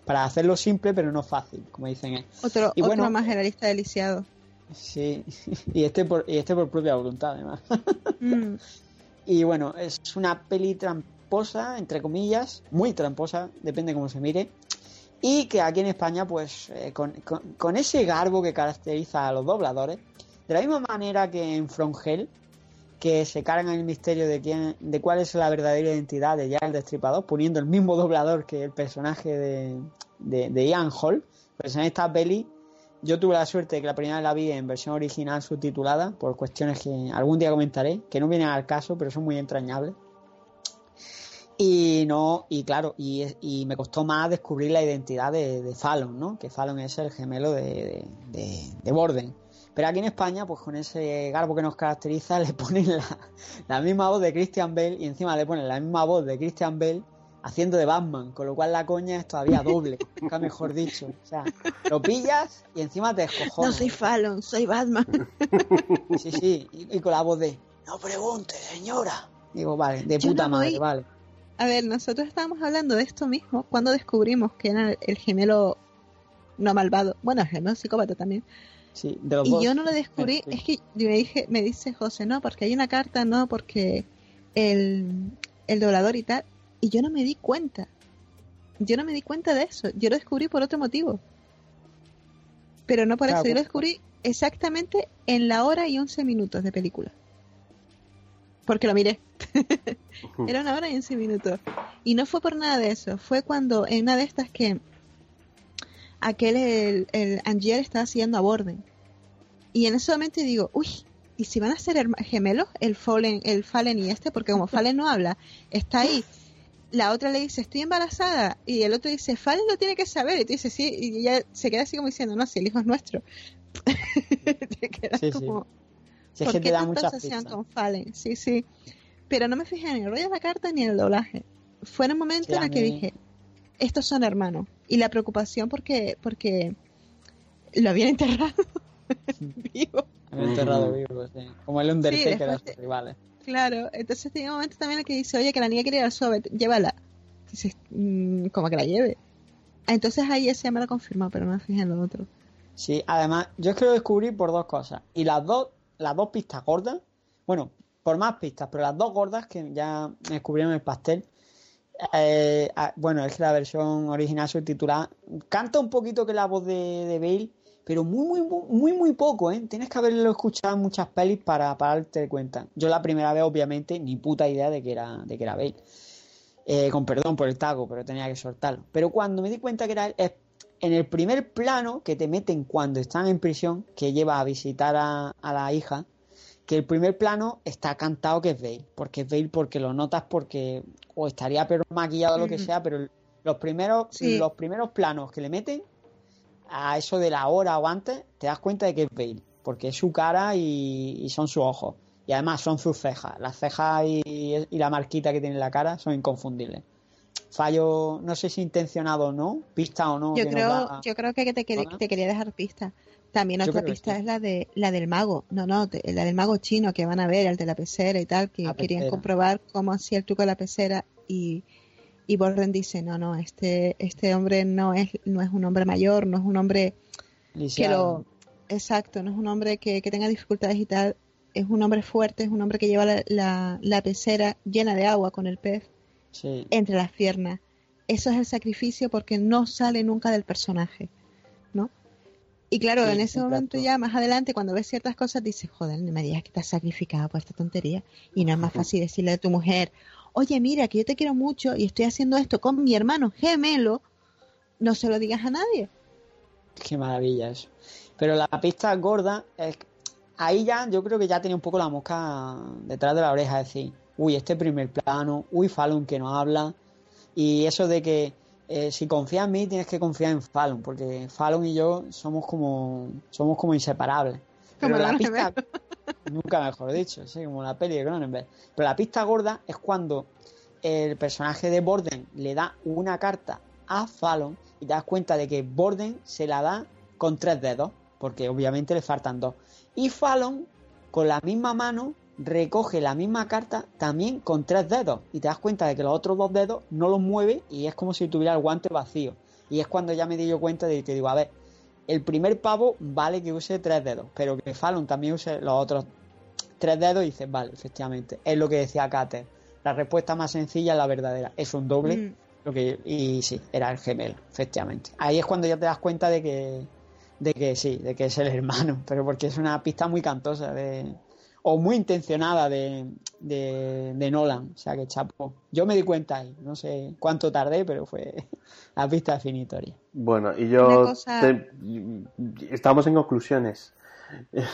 Speaker 3: para hacerlo simple pero no fácil, como dicen. Otro, otro bueno, más
Speaker 4: generalista deliciado.
Speaker 3: Sí, y este por, y este por propia voluntad además. Mm. Y bueno, es una peli tramposa, entre comillas, muy tramposa, depende cómo se mire. Y que aquí en España, pues, eh, con, ese garbo que caracteriza a los dobladores, de la misma manera que en Frongel que se cargan el misterio de quién, de cuál es la verdadera identidad de Jack el Destripador, poniendo el mismo doblador que el personaje de, Ian Hall. Pues en esta peli, yo tuve la suerte de que la primera la vi en versión original subtitulada, por cuestiones que algún día comentaré, que no vienen al caso, pero son muy entrañables. Y no, y claro, y, me costó más descubrir la identidad de, Fallon, ¿no? Que Fallon es el gemelo de, de, de Borden. Pero aquí en España, pues con ese garbo que nos caracteriza, le ponen la, misma voz de Christian Bell y encima le ponen la misma voz de Christian Bell haciendo de Batman, con lo cual la coña es todavía doble, mejor dicho. O sea, lo pillas y encima te escojones. No soy Fallon, soy Batman. Sí, sí, y, con la voz de No pregunte, señora. Digo, vale, de puta madre, vale.
Speaker 4: A ver, nosotros estábamos hablando de esto mismo cuando descubrimos que era el gemelo no malvado, bueno, el gemelo psicópata también,
Speaker 3: y yo no
Speaker 4: lo descubrí, es que me, dije, me dice José, no, porque hay una carta, no, porque el, el doblador y tal, y yo no me di cuenta. Yo no me di cuenta de eso, yo lo descubrí por otro motivo. Pero no por eso, yo lo descubrí exactamente en la hora y once minutos de película. Porque lo miré. Era una hora y once minutos. Y no fue por nada de eso, fue cuando en una de estas que aquel, el, el Angier está haciendo a Borden. Y en ese momento digo, uy, ¿y si van a ser gemelos el Fallen, el Fallen y este? Porque como Fallen no habla, está ahí. La otra le dice, estoy embarazada. Y el otro dice, Fallen lo tiene que saber. Y tú dices, sí. Y ella se queda así como diciendo, no, si el hijo es nuestro.
Speaker 6: te quedas sí, como. Sí. ¿Por
Speaker 4: con Fallen? Sí, sí. Pero no me fijé en el rollo de la carta ni en el doblaje. Fue en el momento en el que dije, estos son hermanos. Y la preocupación porque, porque lo habían enterrado vivo. enterrado vivo,
Speaker 3: sí. Como el Undertaker de los rivales.
Speaker 4: Claro, entonces tenía un momento también en el que dice, oye, que la niña quiere ir al suave, llévala. Mm, como que la lleve. Ah, entonces ahí ese ya me lo confirmó, pero no me
Speaker 3: fijé en lo otro. Sí, además, yo creo descubrir por dos cosas. Y las dos, las dos pistas gordas, bueno, por más pistas, pero las dos gordas que ya descubrieron el pastel, eh, ah, bueno, es la versión original subtitulada. Canta un poquito que la voz de, de Bale, pero muy, muy, muy, muy poco, ¿eh? Tienes que haberlo escuchado en muchas pelis para, para darte cuenta. Yo la primera vez, obviamente, ni puta idea de que era, de que era Bale. Eh, con perdón por el taco, pero tenía que soltarlo. Pero cuando me di cuenta que era él, es en el primer plano que te meten cuando están en prisión, que lleva a visitar a la hija, que el primer plano está cantado que es Bale, porque es Bale porque lo notas porque o estaría pero maquillado lo que sea, pero los primeros los primeros planos que le meten a eso de la hora o antes, te das cuenta de que es Bale, porque es su cara y, son sus ojos. Y además son sus cejas. Las cejas y, la marquita que tiene en la cara son inconfundibles fallo, no sé si intencionado o no, pista o no. Yo, creo, yo
Speaker 4: creo que te, ¿Ah? te, quería dejar pista, también otra pista es la de la del mago, no, no, la del mago chino que van a ver, el de la pecera y tal, que ah, querían comprobar cómo hacía el truco de la pecera y, y dice, no, no, este, este hombre no es, no es un hombre mayor, no es un hombre
Speaker 3: que lo...
Speaker 4: Exacto, no es un hombre que, tenga dificultades y tal, es un hombre fuerte, es un hombre que lleva la, pecera llena de agua con el pez entre las piernas. Eso es el sacrificio porque no sale nunca del personaje y claro, en ese momento ya, más adelante, cuando ves ciertas cosas, dices, joder, me digas que estás sacrificado por esta tontería. Y no es más fácil decirle a tu mujer, oye, mira, que yo te quiero mucho y estoy haciendo esto con mi hermano gemelo, no se lo digas a nadie.
Speaker 3: Qué maravilla eso. Pero la pista gorda, es, ahí ya yo creo que ya tenía un poco la mosca detrás de la oreja, es decir, uy, este primer plano, uy, Fallon que no habla, y eso de que eh, si confías en mí, tienes que confiar en Fallon, porque Fallon y yo somos como, somos como inseparables.
Speaker 6: como la pista,
Speaker 3: nunca mejor dicho, sí, como la peli de Cronenberg. Pero la pista gorda es cuando el personaje de Borden le da una carta a Fallon y te das cuenta de que Borden se la da con tres dedos, porque obviamente le faltan dos. Y Fallon, con la misma mano, recoge la misma carta también con tres dedos y te das cuenta de que los otros dos dedos no los mueve y es como si tuviera el guante vacío. Y es cuando ya me di yo cuenta de que digo, a ver, el primer pavo vale que use tres dedos, pero que Fallon también use los otros tres dedos y dices, vale, efectivamente, es lo que decía Cater. La respuesta más sencilla es la verdadera, es un doble. Mm. Lo que, y sí, era el gemelo, efectivamente. Ahí es cuando ya te das cuenta de que, de que sí, de que es el hermano, pero porque es una pista muy cantosa de, o muy intencionada de, de, Nolan. O sea que chapo. Yo me di cuenta ahí, no sé cuánto tardé, pero fue la pista definitoria.
Speaker 1: Bueno, y yo estamos en conclusiones.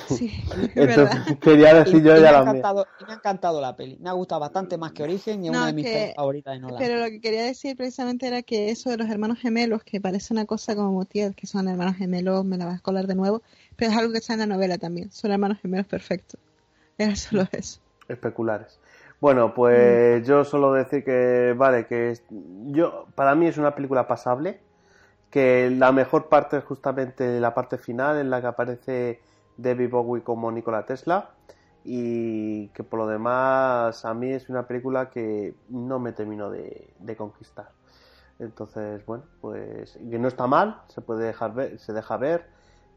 Speaker 1: Sí, Entonces, quería decir yo ya me, la encantado,
Speaker 3: me ha encantado la peli. Me ha gustado bastante más que Origen y es una de mis favoritas de Nolan. Pero lo que
Speaker 4: quería decir precisamente era que eso de los hermanos gemelos, que parece una cosa como, tía, que son hermanos gemelos, me la vas a escolar de nuevo, pero es algo que está en la novela también. Son hermanos gemelos perfectos. Especulares.
Speaker 1: Bueno, pues mm. yo solo decir que, vale, que yo para mí es una película pasable, que la mejor parte es justamente la parte final en la que aparece David Bowie como Nikola Tesla y que por lo demás a mí es una película que no me termino de, de conquistar. Entonces, bueno, pues que no está mal, se puede dejar ver, se deja ver,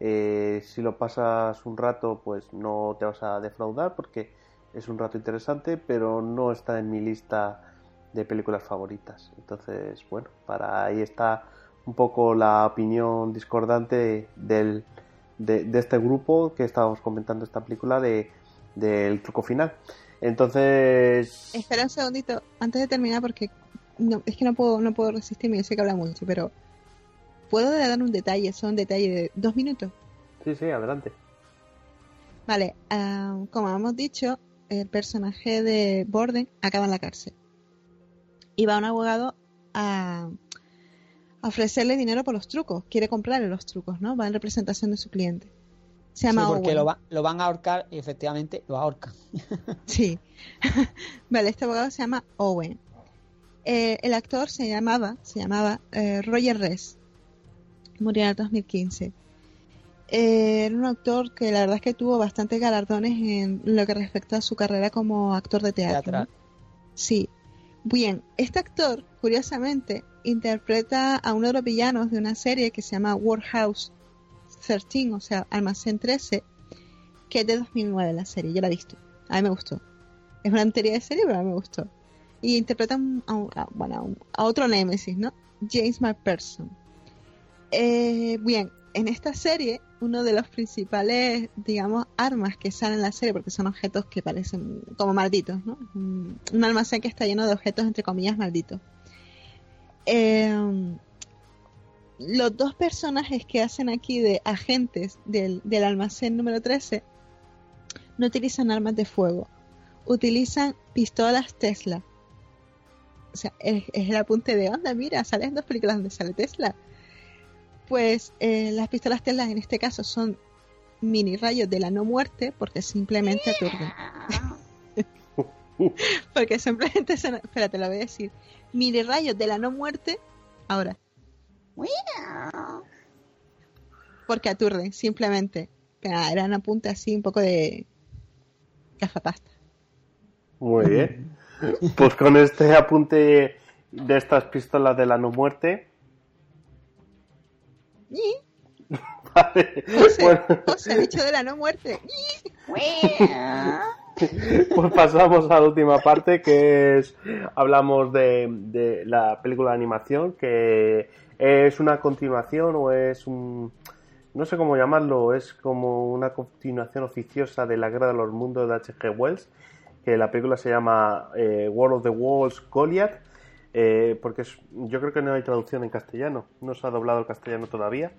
Speaker 1: eh, si lo pasas un rato, pues no te vas a defraudar porque es un rato interesante, pero no está en mi lista de películas favoritas. Entonces, bueno, para ahí está un poco la opinión discordante de, este grupo que estábamos comentando esta película de, del truco final. Entonces...
Speaker 4: Espera un segundito, antes de terminar, porque es que no puedo, no puedo resistirme, yo sé que habla mucho, pero ¿Puedo dar un detalle? Son detalles de dos minutos.
Speaker 1: Sí, sí, adelante.
Speaker 4: Vale, ah, como hemos dicho, el personaje de Borden acaba en la cárcel. Y va un abogado a, ofrecerle dinero por los trucos. Quiere comprarle los trucos, ¿no? Va en representación de su cliente. Se llama sí, porque
Speaker 3: Lo, van a ahorcar y efectivamente lo ahorcan.
Speaker 4: sí. vale, este abogado se llama Owen. Eh, el actor se llamaba, se llamaba eh, Roger Ress murió en el 2015. Eh, era un actor que la verdad es que tuvo bastantes galardones en lo que respecta a su carrera como actor de teatro. Sí. Bien, este actor, curiosamente, interpreta a uno de los villanos de una serie que se llama Warehouse 13, o sea, Almacén 13, que es de 2009 la serie, yo la he visto. A mí me gustó. Es una anterior de serie, pero a mí me gustó. Y interpreta a, bueno, a, otro némesis, ¿no? James McPherson eh, bien, en esta serie, uno de los principales, digamos, armas que salen en la serie, porque son objetos que parecen como malditos, ¿no? Mm, un almacén que está lleno de objetos, entre comillas, malditos. Eh, los dos personajes que hacen aquí de agentes del, almacén número 13 no utilizan armas de fuego, utilizan pistolas Tesla. O sea, es, es el apunte de onda, mira, salen dos películas donde sale Tesla pues eh, las pistolas Tesla en este caso son mini rayos de la no muerte porque simplemente aturden. porque simplemente son, espérate, lo voy a decir, mini rayos de la no muerte ahora. Porque aturden, simplemente. Pero eran apunte así un poco de
Speaker 1: cafapasta. Muy bien. Pues con este apunte de estas pistolas de la no muerte, Vale. José, dicho
Speaker 4: de la no muerte.
Speaker 1: pues pasamos a la última parte que es hablamos de, de, la película de animación que es una continuación o es un no sé cómo llamarlo es como una continuación oficiosa de la guerra de los mundos de H.G. Wells que la película se llama eh, World of the Walls Goliath eh, porque yo creo que no hay traducción en castellano, no se ha doblado el castellano todavía,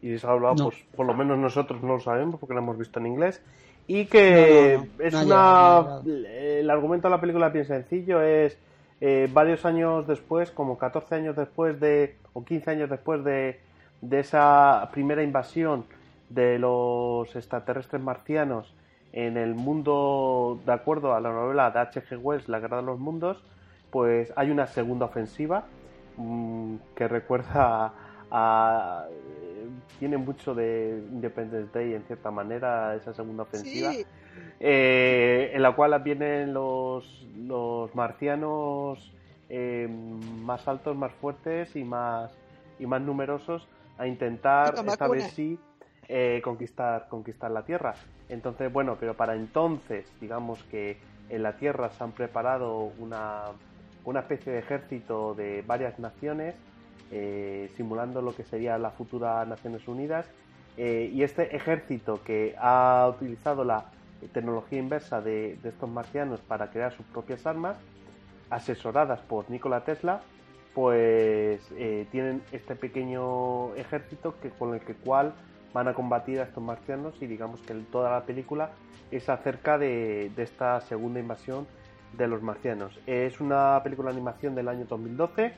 Speaker 1: y si se ha doblado, pues por lo ah. menos nosotros no lo sabemos porque lo hemos visto en inglés, y que es una... el argumento de la película es bien sencillo, es eh, varios años después, como 14 años después de, o 15 años después de, de esa primera invasión de los extraterrestres marcianos en el mundo, de acuerdo a la novela de H.G. Wells, La Guerra de los Mundos, pues hay una segunda ofensiva mm, que recuerda a, tiene mucho de Independence Day en cierta manera esa segunda ofensiva eh, en la cual vienen los los marcianos eh, más altos más fuertes y más y más numerosos a intentar esta vez sí eh, conquistar conquistar la tierra entonces bueno pero para entonces digamos que en la tierra se han preparado una una especie de ejército de varias naciones, eh, simulando lo que sería la futura Naciones Unidas. Eh, y este ejército que ha utilizado la tecnología inversa de, estos marcianos para crear sus propias armas, asesoradas por Nikola Tesla, pues eh, tienen este pequeño ejército que, con el que cual van a combatir a estos marcianos y digamos que toda la película es acerca de, de esta segunda invasión de los marcianos. Es una película de animación del año 2012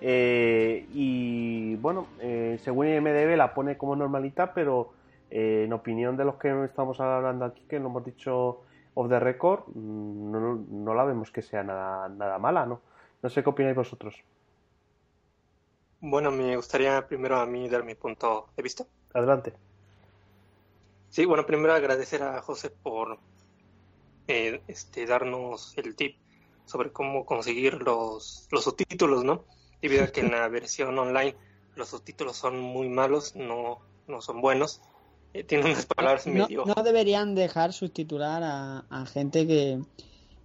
Speaker 1: eh, y bueno, eh, según MDB la pone como normalita, pero eh, en opinión de los que estamos hablando aquí, que lo hemos dicho off the record, mm, no, la vemos que sea nada, nada mala, ¿no? No sé qué opináis vosotros.
Speaker 5: Bueno, me gustaría primero a mí dar mi punto de vista. Adelante. Sí, bueno, primero agradecer a José por eh, este, darnos el tip sobre cómo conseguir los, los subtítulos, ¿no? Debido a que en la versión online los subtítulos son muy malos, no, no son buenos. Eh, tienen unas palabras no, medio... No
Speaker 3: deberían dejar subtitular a, gente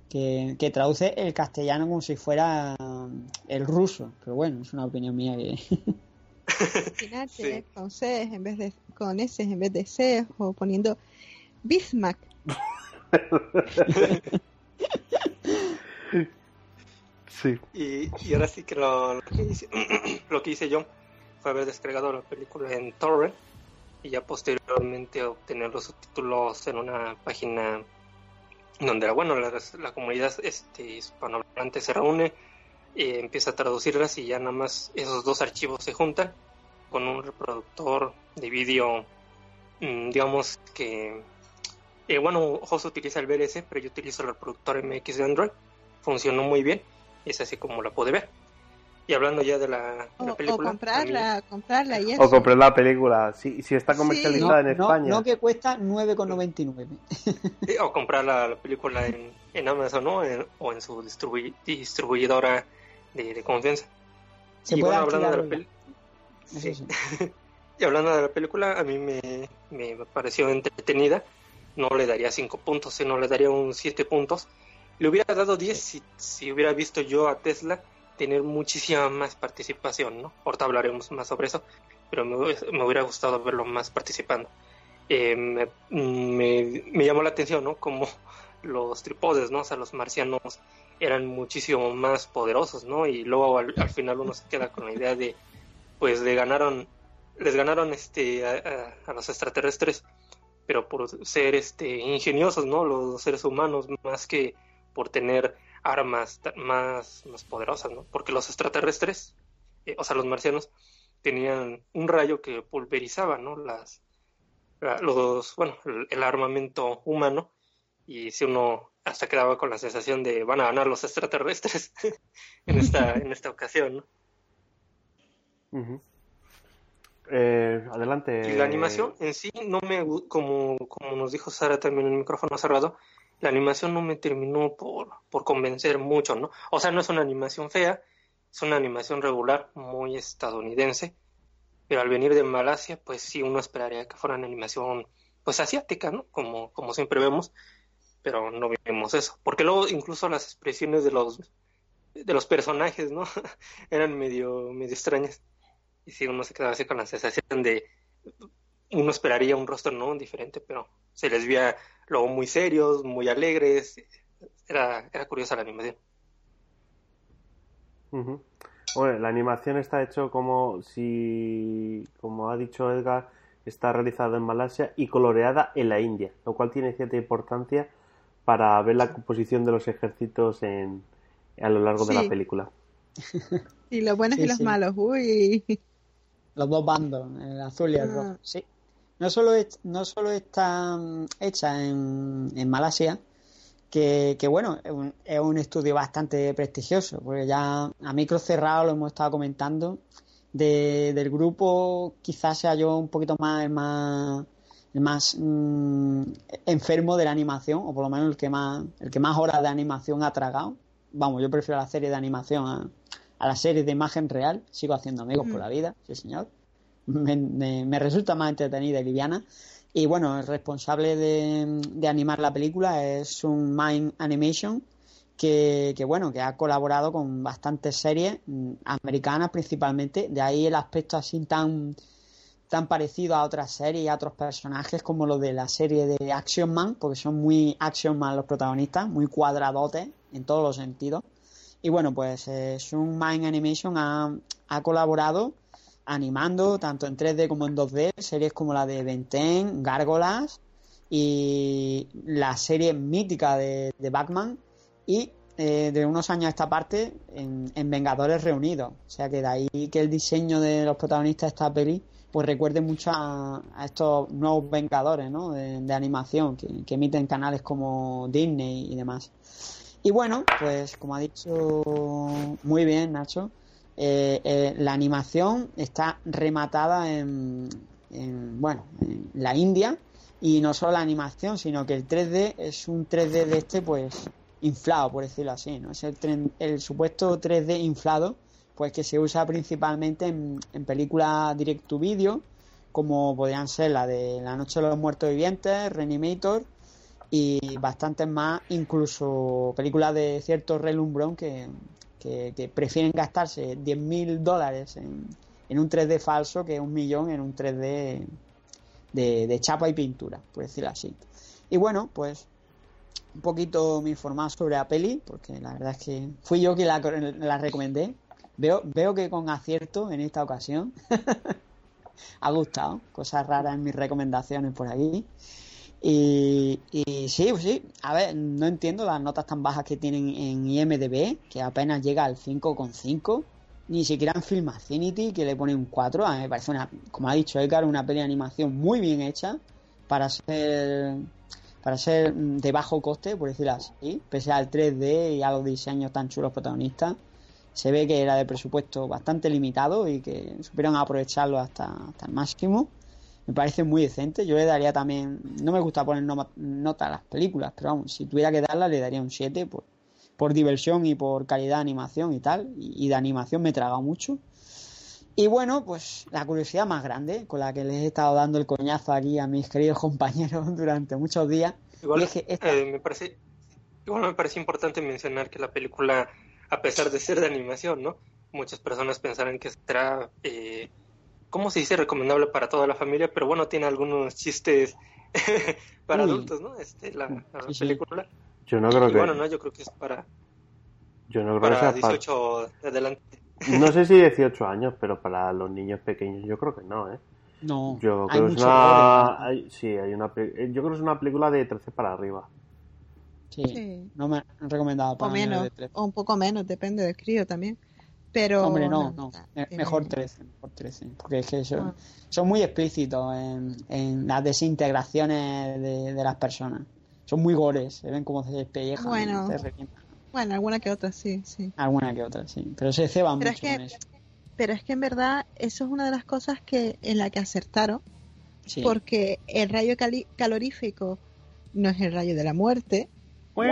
Speaker 3: que, traduce el castellano como si fuera mm, el ruso. Pero bueno, es una opinión mía que...
Speaker 4: con C en vez de con S en vez de C o poniendo Bismarck.
Speaker 5: sí. Y, ahora sí que lo, que hice, yo fue haber descargado la película en Torre y ya posteriormente obtener los subtítulos en una página donde bueno la, comunidad este hispanohablante se reúne Y eh, empieza a traducirlas y ya nada más esos dos archivos se juntan con un reproductor de vídeo mm, digamos que eh, bueno, José utiliza el VLC, pero yo utilizo el reproductor MX de Android. Funcionó muy bien. Es así como la pude ver. Y hablando ya de la, película. O comprarla,
Speaker 3: comprarla y O comprar
Speaker 1: la película, si, si está comercializada en España. No,
Speaker 3: que cuesta 9,99.
Speaker 5: o comprar la, película en, Amazon ¿no? o en su distribuidora de, confianza.
Speaker 3: Se y bueno, hablando de la
Speaker 5: y hablando de la película, a mí me, me pareció entretenida no le daría 5 puntos, sino eh, le daría un 7 puntos. Le hubiera dado 10 si, si, hubiera visto yo a Tesla tener muchísima más participación, ¿no? Ahorita hablaremos más sobre eso, pero me, hubiera gustado verlo más participando. Eh, me, me, llamó la atención, ¿no? Como los tripodes, ¿no? O sea, los marcianos eran muchísimo más poderosos, ¿no? Y luego al, final uno se queda con la idea de, pues, ganaron, les ganaron este, a los extraterrestres pero por ser este, ingeniosos, ¿no? Los seres humanos, más que por tener armas más, más poderosas, ¿no? Porque los extraterrestres, eh, o sea, los marcianos, tenían un rayo que pulverizaba, ¿no? Las, los, bueno, el, armamento humano, y si uno hasta quedaba con la sensación de van a ganar los extraterrestres en, esta, en esta ocasión,
Speaker 1: ¿no? Eh, adelante. Y la animación
Speaker 5: en sí no me como, como nos dijo Sara también en el micrófono cerrado la animación no me terminó por, por convencer mucho, ¿no? O sea, no es una animación fea, es una animación regular, muy estadounidense, pero al venir de Malasia, pues sí uno esperaría que fuera una animación pues asiática, ¿no? Como, como siempre vemos, pero no vimos eso. Porque luego incluso las expresiones de los de los personajes, ¿no? Eran medio, medio extrañas y si uno se quedaba así con la sensación de uno esperaría un rostro no diferente, pero se les veía luego muy serios, muy alegres. Era, era curiosa la animación.
Speaker 1: Bueno, la animación está hecho como si, como ha dicho Edgar, está realizada en Malasia y coloreada en la India, lo cual tiene cierta importancia para ver la composición de los ejércitos en, a lo largo de la película.
Speaker 3: Y los buenos y los malos, uy los dos bandos, el azul y el rojo. Mm. Sí. No solo, es, no solo está mm, hecha en, en Malasia, que, bueno, es un, estudio bastante prestigioso, porque ya a micro cerrado lo hemos estado comentando. De, del grupo quizás sea yo un poquito más, más, el más mm, enfermo de la animación, o por lo menos el que más, el que más horas de animación ha tragado. Vamos, yo prefiero la serie de animación a, a la serie de imagen real, sigo haciendo amigos por la vida, sí señor. Me, resulta más entretenida y liviana. Y bueno, el responsable de, animar la película es un Mind Animation, que, que, bueno, que ha colaborado con bastantes series mm, americanas principalmente, de ahí el aspecto así tan, tan parecido a otras series y a otros personajes como lo de la serie de Action Man, porque son muy Action Man los protagonistas, muy cuadradotes en todos los sentidos. Y bueno, pues es Shun Mind Animation ha, colaborado animando tanto en 3D como en 2D series como la de Benten, Gárgolas y la serie mítica de, Batman y eh, de unos años a esta parte en, Vengadores Reunidos. O sea que de ahí que el diseño de los protagonistas de esta peli pues recuerde mucho a, estos nuevos Vengadores ¿no? de, de animación que emiten canales como Disney y demás. Y bueno, pues como ha dicho muy bien Nacho, eh, eh, la animación está rematada en, bueno, en la India y no solo la animación, sino que el 3D es un 3D de este pues inflado, por decirlo así, ¿no? Es el, supuesto 3D inflado, pues que se usa principalmente en, en películas direct to video, como podrían ser la de La Noche de los Muertos Vivientes, Reanimator y bastantes más, incluso películas de cierto relumbrón que, prefieren gastarse 10.000 dólares en, un 3D falso que un millón en un 3D de, chapa y pintura, por decirlo así. Y bueno, pues un poquito me informaba sobre la peli, porque la verdad es que fui yo quien la, recomendé. Veo, veo que con acierto en esta ocasión. ha gustado, cosas raras en mis recomendaciones por aquí. Y, sí, pues sí, a ver, no entiendo las notas tan bajas que tienen en IMDB, que apenas llega al 5,5, ni siquiera en Film Affinity, que le pone un 4. A me parece una, como ha dicho Edgar, una peli de animación muy bien hecha para ser, para ser de bajo coste, por decirlo así, pese al 3D y a los diseños tan chulos protagonistas. Se ve que era de presupuesto bastante limitado y que supieron aprovecharlo hasta el máximo me parece muy decente. Yo le daría también, no me gusta poner nota a las películas, pero vamos, si tuviera que darla le daría un 7 por, por diversión y por calidad de animación y tal. Y, de animación me traga mucho. Y bueno, pues la curiosidad más grande con la que les he estado dando el coñazo aquí a mis queridos compañeros durante muchos días.
Speaker 5: Igual, eh, me parece, me parece importante mencionar que la película, a pesar de ser de animación, ¿no? Muchas personas pensarán que será eh, ¿cómo se dice? Recomendable para toda la familia, pero bueno, tiene algunos chistes para adultos, ¿no? Este, la, película.
Speaker 1: Yo no creo que... Bueno, no,
Speaker 5: yo creo que es para...
Speaker 1: Yo no creo para
Speaker 5: 18 de adelante.
Speaker 1: No sé si 18 años, pero para los niños pequeños yo creo que no, ¿eh? No. Yo creo que es una... sí, hay una... Eh, yo creo que es una película de 13 para arriba. Sí. No me recomendado para o de
Speaker 4: O un poco menos, depende del crío también.
Speaker 3: Pero Hombre, no, eh, Mejor 13, Porque es que ah. son, muy explícitos en, las desintegraciones de, las personas. Son muy gores, se ven como se despellejan. Bueno,
Speaker 4: bueno, alguna que otra, sí, sí.
Speaker 3: Alguna que otra, sí. Pero se ceban pero es que,
Speaker 4: Pero es que en verdad, eso es una de las cosas que en la que acertaron. Porque el rayo calorífico no es el rayo de la muerte. Wow.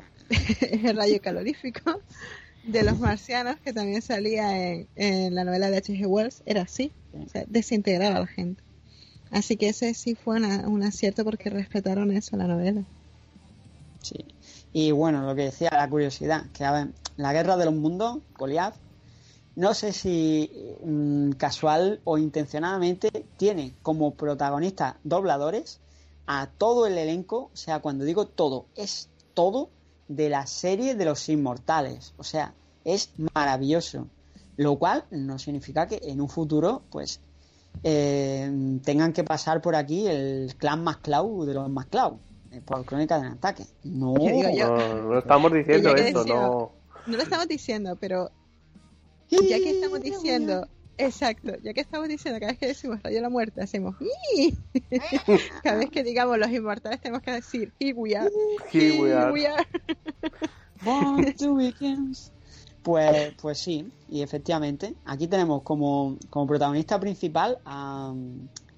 Speaker 4: es el rayo calorífico de los marcianos que también salía en, la novela de H.G. Wells era así, desintegraba a la gente. Así que ese sí fue un acierto porque respetaron eso la novela. Sí.
Speaker 3: Y bueno, lo que decía la curiosidad, que a ver, la guerra de los mundos, Goliath, no sé si mm, casual o intencionadamente tiene como protagonista dobladores a todo el elenco, o sea, cuando digo todo, es todo de la serie de los inmortales. O sea, es maravilloso. Lo cual no significa que en un futuro, pues, eh, tengan que pasar por aquí el clan más clau de los más clau eh, por crónica del ataque. No, no, estamos diciendo eso, no.
Speaker 4: No lo estamos diciendo, pero ya que estamos diciendo Exacto, ya que estamos diciendo, cada vez que decimos rayo de la muerte, hacemos Cada vez que digamos los inmortales, tenemos que decir Here we
Speaker 1: are.
Speaker 3: weekends. Pues, pues sí, y efectivamente, aquí tenemos como, protagonista principal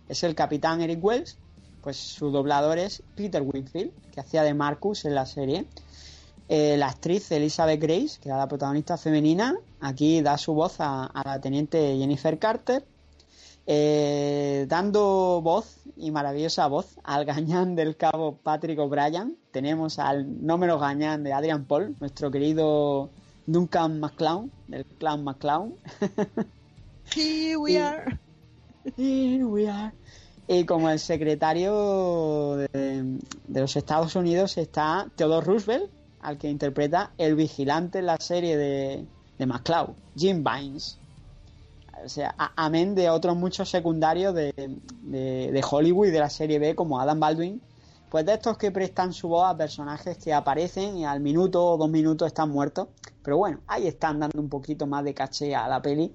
Speaker 3: es el capitán Eric Wells, pues su doblador es Peter Winfield, que hacía de Marcus en la serie, eh, la actriz Elizabeth Grace, que era la protagonista femenina, aquí da su voz a, la teniente Jennifer Carter, eh, dando voz y maravillosa voz al gañán del cabo Patrick O'Brien. Tenemos al no menos gañán de Adrian Paul, nuestro querido Duncan McClown... del clan McClown...
Speaker 2: Here we are.
Speaker 3: Y como el secretario de, de, los Estados Unidos está Theodore Roosevelt, al que interpreta el vigilante en la serie de, de McCloud, Jim Vines. O sea, amén de otros muchos secundarios de, de, Hollywood y de la serie B como Adam Baldwin, pues de estos que prestan su voz a personajes que aparecen y al minuto o dos minutos están muertos. Pero bueno, ahí están dando un poquito más de caché a la peli.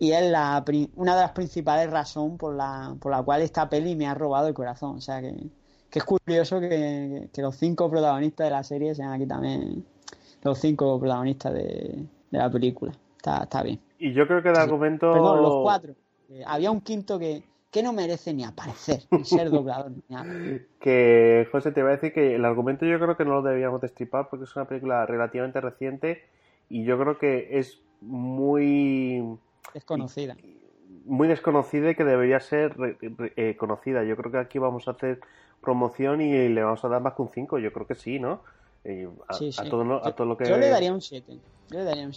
Speaker 3: Y es la, una de las principales razones por la, por la cual esta peli me ha robado el corazón. O sea que que es curioso que, los cinco protagonistas de la serie sean aquí también los cinco protagonistas de, la película. Está,
Speaker 1: bien. Y yo creo que el argumento. Perdón, los cuatro.
Speaker 3: Eh, había un quinto que, que no merece ni
Speaker 1: aparecer, ni ser doblador,
Speaker 3: ni
Speaker 1: Que, José, te va a decir que el argumento yo creo que no lo debíamos destripar porque es una película relativamente reciente y yo creo que es muy. Es conocida muy desconocida y que debería ser eh, conocida. Yo creo que aquí vamos a hacer promoción y le vamos a dar más que un 5, yo creo que sí, ¿no? a, todo, lo que... Yo le daría un
Speaker 3: 7. Yo le daría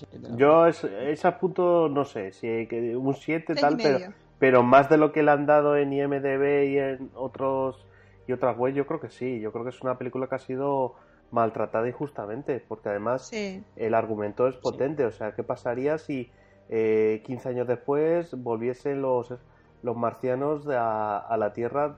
Speaker 1: es, punto, no sé, si un 7 tal, pero, pero más de lo que le han dado en IMDB y en otros y otras webs, yo creo que sí. Yo creo que es una película que ha sido maltratada injustamente, porque además el argumento es potente. O sea, ¿qué pasaría si eh, 15 años después volviesen los, los marcianos a, la Tierra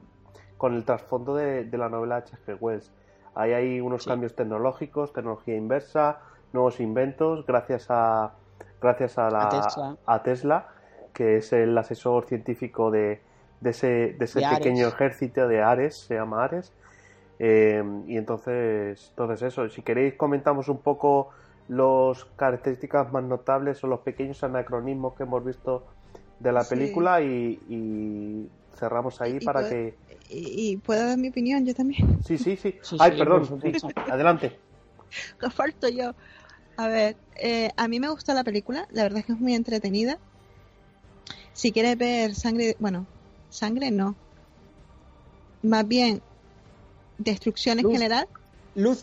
Speaker 1: con el trasfondo de, la novela H.G. Wells. Ahí hay unos cambios tecnológicos, tecnología inversa, nuevos inventos, gracias a, gracias a, la, a, Tesla. que es el asesor científico de, de ese, de ese pequeño ejército de Ares, se llama Ares. Eh, y entonces, entonces eso, si queréis comentamos un poco las características más notables son los pequeños anacronismos que hemos visto de la película y, cerramos ahí para que...
Speaker 4: Y, puedo dar mi opinión yo también.
Speaker 1: Sí, sí, sí. Ay, perdón. Adelante.
Speaker 4: Lo falto yo. A ver, eh, a mí me gusta la película, la verdad es que es muy entretenida. Si quieres ver sangre, bueno, sangre no.
Speaker 3: Más bien, destrucción en general.
Speaker 4: Luz,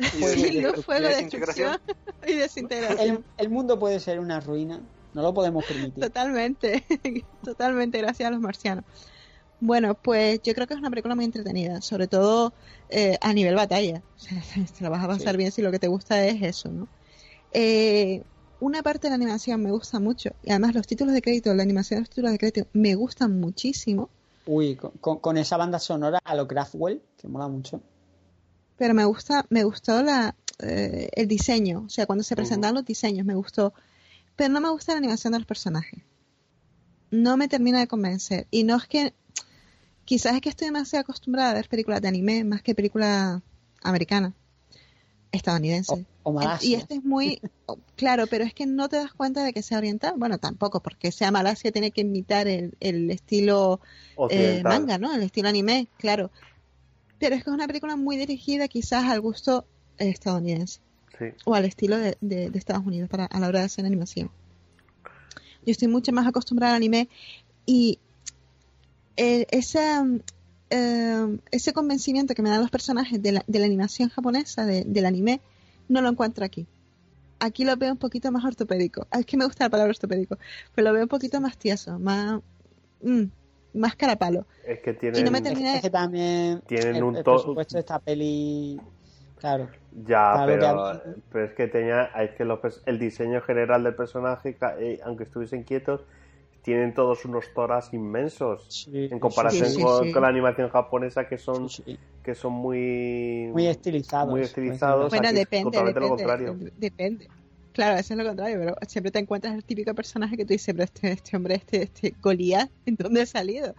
Speaker 4: fuego, destrucción
Speaker 3: y desintegración. El, mundo puede ser una ruina, no lo podemos permitir. Totalmente, totalmente, gracias a los marcianos. Bueno, pues
Speaker 4: yo creo que es una película muy entretenida, sobre todo eh, a nivel batalla. te la vas a pasar bien si lo que te gusta es eso, ¿no? Eh, una parte de la animación me gusta mucho, y además los títulos de crédito, la animación de los títulos de crédito me gustan muchísimo.
Speaker 3: Uy, con, esa banda sonora a lo Craftwell, que mola mucho
Speaker 4: pero me gusta, me gustó la, eh, el diseño, o sea, cuando se presentan los diseños me gustó, pero no me gusta la animación de los personajes. No me termina de convencer. Y no es que, quizás es que estoy demasiado acostumbrada a ver películas de anime más que películas americanas, estadounidenses. y este es muy, claro, pero es que no te das cuenta de que sea oriental. Bueno, tampoco, porque sea Malasia tiene que imitar el, el estilo eh, manga, ¿no? El estilo anime, claro pero es que es una película muy dirigida quizás al gusto eh, estadounidense sí. o al estilo de, Estados Unidos para, a la hora de hacer animación. Yo estoy mucho más acostumbrada al anime y eh, eh, ese convencimiento que me dan los personajes de la, animación japonesa, del anime, no lo encuentro aquí. Aquí lo veo un poquito más ortopédico. Es que me gusta la palabra ortopédico, pero lo veo un poquito más tieso, más... Mm, más palo.
Speaker 1: Es que tienen, y no me terminé...
Speaker 3: que también tienen el, un el presupuesto
Speaker 1: de esta peli... Claro. Ya, eh, pero, es que tenía, es que el diseño general del personaje, eh, aunque estuviesen quietos, tienen todos unos toras inmensos en comparación con, la animación japonesa que son que son muy muy estilizados muy estilizados bueno, depende,
Speaker 4: depende Claro, eso es lo contrario, pero siempre te encuentras el típico personaje que tú dices, pero este, este hombre, este, este Goliat, ¿en dónde ha salido?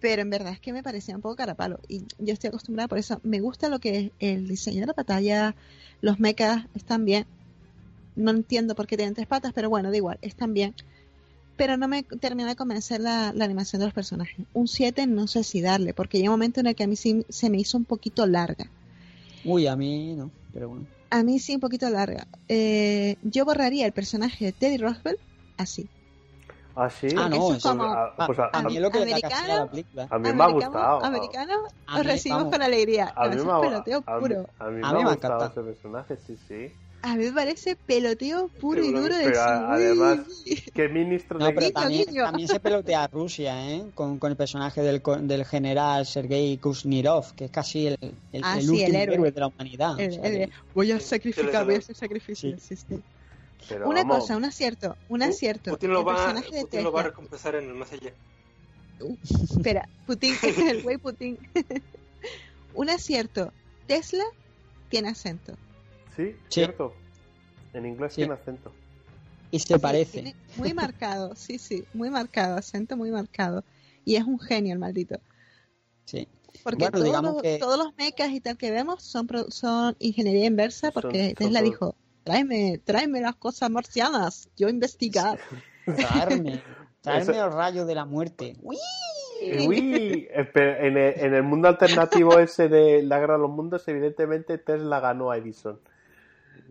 Speaker 4: Pero en verdad es que me parecía un poco carapalo. Y yo estoy acostumbrada por eso. Me gusta lo que es el diseño de la batalla, los mechas están bien. No entiendo por qué tienen tres patas, pero bueno, da igual, están bien. Pero no me termina de convencer la, animación de los personajes. Un 7 no sé si darle, porque hay un momento en el que a mí se me hizo un poquito larga.
Speaker 3: Uy, a mí no, pero bueno
Speaker 4: a mí sí un poquito larga. Eh, yo borraría el personaje de Teddy Roosevelt así.
Speaker 1: Ah, sí. Ah, no, es ah, pues a, mí lo que americano, A mí me ha gustado. Americano,
Speaker 4: os recibimos con alegría. A mí, me, ha, a
Speaker 1: mí me ha gustado ese personaje, sí, sí
Speaker 4: a mí me parece peloteo puro y duro de
Speaker 1: Además, que
Speaker 3: ministro de también, también, se pelotea a Rusia, ¿eh? Con, con el personaje del, del, general Sergei Kuznirov, que es casi el, el, ah, último héroe. de la humanidad. Voy a sacrificar, voy a hacer sacrificio. Sí. una cosa,
Speaker 4: un acierto, un acierto. Putin lo, va, va a
Speaker 5: recompensar en el más allá.
Speaker 4: espera, Putin, es el güey Putin. un acierto. Tesla tiene acento.
Speaker 1: Sí, cierto. En inglés tiene acento. Y se parece.
Speaker 4: Muy marcado, sí, sí, muy marcado, acento muy marcado. Y es un genio el maldito. Sí. Porque todos, los, mechas y tal que vemos son, son ingeniería inversa porque Tesla dijo, tráeme, tráeme las cosas marcianas, yo investigar.
Speaker 3: Tráeme, tráeme los rayos de la muerte. ¡Uy! en,
Speaker 1: en el mundo alternativo ese de la guerra de los mundos, evidentemente Tesla ganó a Edison.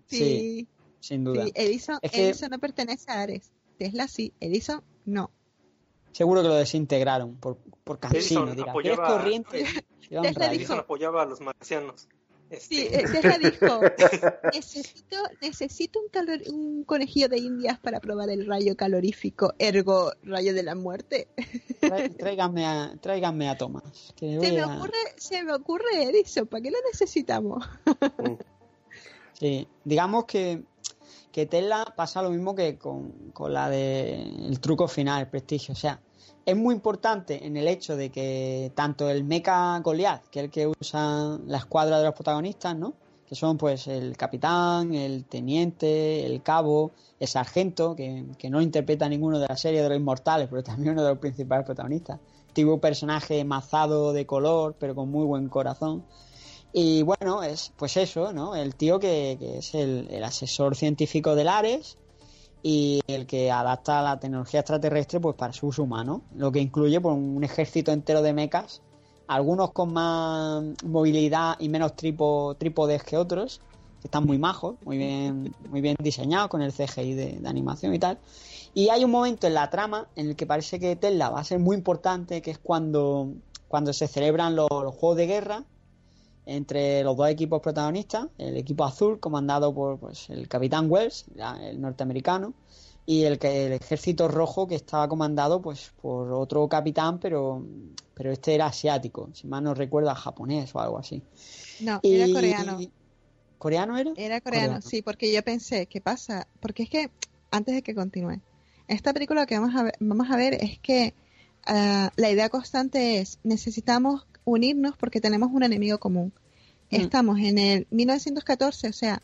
Speaker 1: Sí, sin duda.
Speaker 4: Edison, no pertenece a Ares. Tesla sí,
Speaker 3: Edison no. Seguro que lo desintegraron por, por cansino. Edison apoyaba, corriente?
Speaker 5: Edison apoyaba a los marcianos. Sí, este. eh, Tesla dijo,
Speaker 4: necesito, necesito un, conejillo de indias para probar el rayo calorífico,
Speaker 3: ergo rayo de la muerte. Tráiganme a, a Thomas. se, me Ocurre,
Speaker 4: se me ocurre Edison, ¿para qué lo necesitamos? Mm.
Speaker 3: Sí, digamos que, que Tesla pasa lo mismo que con, con la del truco final, el prestigio. O sea, es muy importante en el hecho de que tanto el mecha Goliath, que es el que usa la escuadra de los protagonistas, ¿no? que son pues el capitán, el teniente, el cabo, el sargento, que, no interpreta ninguno de la serie de los inmortales, pero también uno de los principales protagonistas. un personaje mazado de color, pero con muy buen corazón. Y bueno, es pues eso, ¿no? El tío que, que es el, asesor científico del Ares y el que adapta la tecnología extraterrestre pues para su uso humano, lo que incluye por pues, un ejército entero de mechas, algunos con más movilidad y menos tripo, trípodes que otros, que están muy majos, muy bien, muy bien diseñados con el CGI de, animación y tal. Y hay un momento en la trama en el que parece que Tesla va a ser muy importante, que es cuando, cuando se celebran los, juegos de guerra entre los dos equipos protagonistas, el equipo azul comandado por pues, el capitán Wells, el norteamericano, y el, el ejército rojo que estaba comandado pues por otro capitán, pero, pero este era asiático, si mal no recuerda, japonés o algo así. No, era coreano. ¿Coreano era? Era coreano,
Speaker 4: sí, porque yo pensé, ¿qué pasa? Porque es que, antes de que continúe, esta película que vamos a ver, vamos a ver es que ah, la idea constante es, necesitamos unirnos porque tenemos un enemigo común. Mm. Estamos en el 1914, o sea,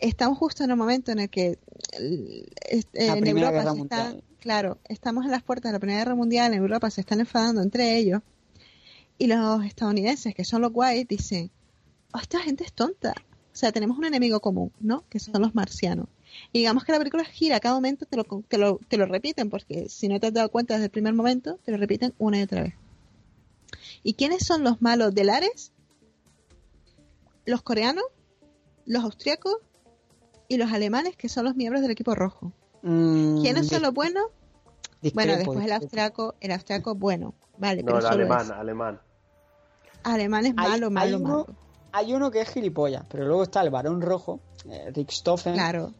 Speaker 4: estamos justo en el momento en el que eh, en Europa se claro, estamos en las puertas de la Primera Guerra Mundial, en Europa se están enfadando entre ellos y los estadounidenses, que son los guays, dicen, oh, esta gente es tonta. O sea, tenemos un enemigo común, ¿no? Que son los marcianos. Y digamos que la película gira, a cada momento te lo, te lo, te lo repiten, porque si no te has dado cuenta desde el primer momento, te lo repiten una y otra vez. ¿Y quiénes son los malos del Ares? Los coreanos, los austriacos y los alemanes, que son los miembros del equipo rojo. Mm, ¿Quiénes son los buenos? bueno, después el austriaco, el austriaco bueno, vale. No, el alemán, alemán. Alemán es malo, hay, malo,
Speaker 3: hay uno, que es gilipollas, pero luego está el varón rojo, eh, Claro.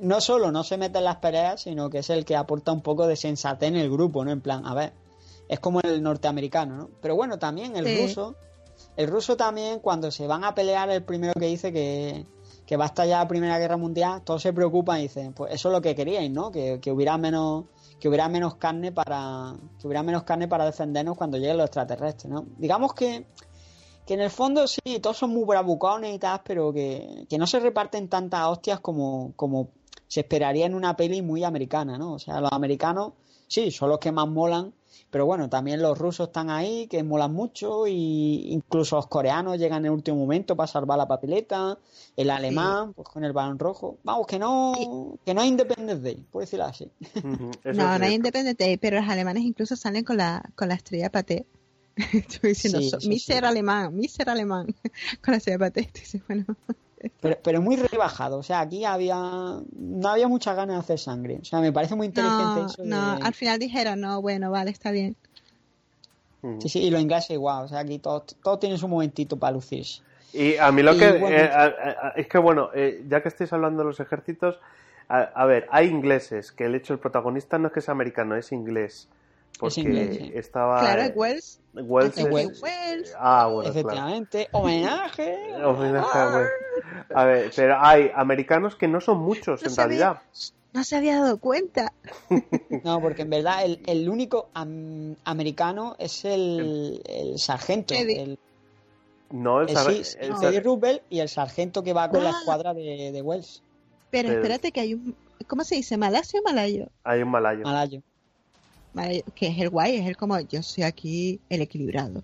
Speaker 3: no solo no se mete en las peleas, sino que es el que aporta un poco de sensatez en el grupo, ¿no? En plan, a ver, es como el norteamericano, ¿no? Pero bueno, también el ruso, el ruso también cuando se van a pelear, el primero que dice que, va a estar ya la Primera Guerra Mundial, todos se preocupan y dicen, pues eso es lo que queríais, ¿no? Que, hubiera menos que hubiera menos carne para que hubiera menos carne para defendernos cuando lleguen los extraterrestres, ¿no? Digamos que en el fondo sí, todos son muy bravucones y tal, pero que, no se reparten tantas hostias como, como se esperaría en una peli muy americana, ¿no? O sea, los americanos sí, son los que más molan, pero bueno, también los rusos están ahí, que molan mucho, y incluso los coreanos llegan en el último momento para salvar la papeleta, el alemán, pues con el balón rojo. Vamos, que no, que no hay Independence Day, por decirlo así. no, no hay
Speaker 4: Independence Day, pero los alemanes incluso salen con la, con la estrella paté. Estoy diciendo, sí, sí. alemán, ser alemán, con la estrella paté. bueno.
Speaker 3: Pero, pero muy rebajado. O sea, aquí había no había mucha ganas de hacer sangre. O sea, me parece muy inteligente no, eso. No, al
Speaker 4: final dijeron, no, bueno, vale, está bien.
Speaker 3: Sí, sí, y los ingleses igual. O sea, aquí todo tiene un su momentito para lucir.
Speaker 1: Y a mí lo que. Eh, es que bueno, eh, ya que estáis hablando de los ejércitos, a, ver, hay ingleses que el hecho el protagonista no es que es americano, es inglés. Porque estaba. Claro, Wells. Wells. Ah, bueno. Efectivamente. Homenaje. Homenaje ah. a Wells. ver, pero hay americanos que no son muchos en realidad.
Speaker 4: No se había dado cuenta.
Speaker 3: No, porque en verdad el, único americano es el, el sargento. El,
Speaker 1: no, el, sargento. Sí,
Speaker 3: y el sargento que va con la ah.
Speaker 1: escuadra de, Wells.
Speaker 4: Pero, espérate que hay un... ¿Cómo se dice? ¿Malasio o malayo?
Speaker 1: Hay un malayo. Malayo.
Speaker 4: Que es el guay, es el como yo soy aquí el equilibrado.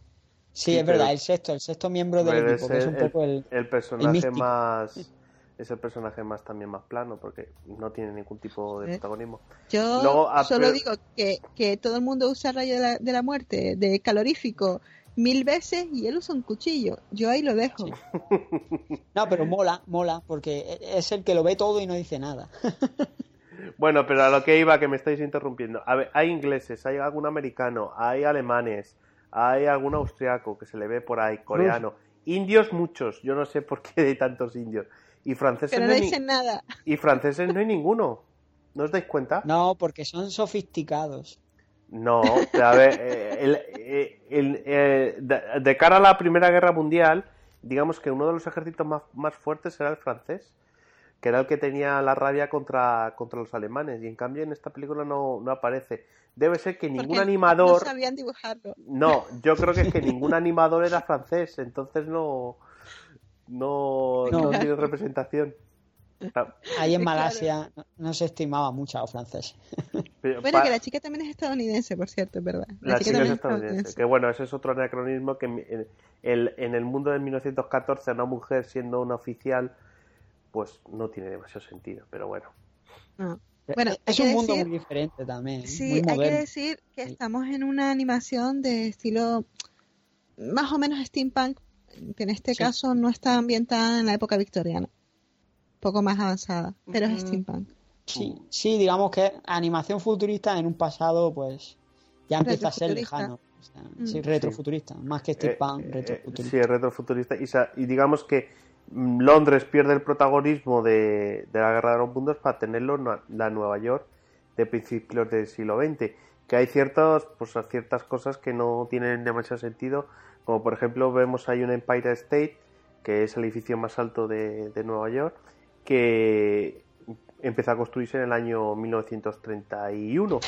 Speaker 3: Sí, es verdad, el sexto, el sexto miembro del equipo, que es un poco el, el personaje
Speaker 1: más es el personaje más también más plano porque no tiene ningún tipo de protagonismo. Yo ah, solo digo
Speaker 4: que, todo el mundo usa rayo de la, muerte, de calorífico,
Speaker 3: mil veces y él usa un cuchillo. Yo ahí lo dejo. No, pero mola, mola, porque e, es el que lo ve todo y no dice nada.
Speaker 1: Bueno, pero a lo que iba, que me estáis interrumpiendo. A ver, hay ingleses, hay algún americano, hay alemanes, hay algún austriaco que se le ve por ahí, coreano. Indios muchos, yo no sé por qué hay tantos indios. Y franceses no, dicen nada. Y franceses no hay ninguno. ¿No os dais cuenta? No, porque son sofisticados. No, a ver, eh, eh, eh, de, cara a la Primera Guerra Mundial, digamos que uno de los ejércitos más, más fuertes era el francés que era el que tenía la rabia contra, contra los alemanes, y en cambio en esta película no, no aparece. Debe ser que ningún animador.
Speaker 4: No dibujarlo.
Speaker 1: No, yo creo que es que ningún animador era francés, entonces no. No, no. tiene representación.
Speaker 3: Ah. Ahí en Malasia no se estimaba mucho a los franceses.
Speaker 1: Pero, que la
Speaker 4: chica también es estadounidense, por cierto, es verdad.
Speaker 1: La, chica, es, estadounidense, Que bueno, ese es otro anacronismo que en, en el mundo de 1914 una mujer siendo una oficial pues no tiene demasiado sentido, pero bueno. Ah. Eh, es un mundo muy diferente también. Sí, hay que
Speaker 4: decir que estamos en una animación de estilo más o menos steampunk, que en este caso no está ambientada en la época victoriana, poco más avanzada, pero es steampunk. Sí,
Speaker 3: sí, digamos que animación futurista en un pasado, pues ya empieza a ser lejano. Mm. retrofuturista, más que steampunk, eh, eh, retrofuturista.
Speaker 1: sí, retrofuturista. y digamos que Londres pierde el protagonismo de, la Guerra de los Mundos para tenerlo la Nueva York de principios del siglo XX. Que hay ciertas, pues, ciertas cosas que no tienen demasiado sentido, como por ejemplo vemos hay un Empire State, que es el edificio más alto de, Nueva York, que empezó a construirse en el año 1931.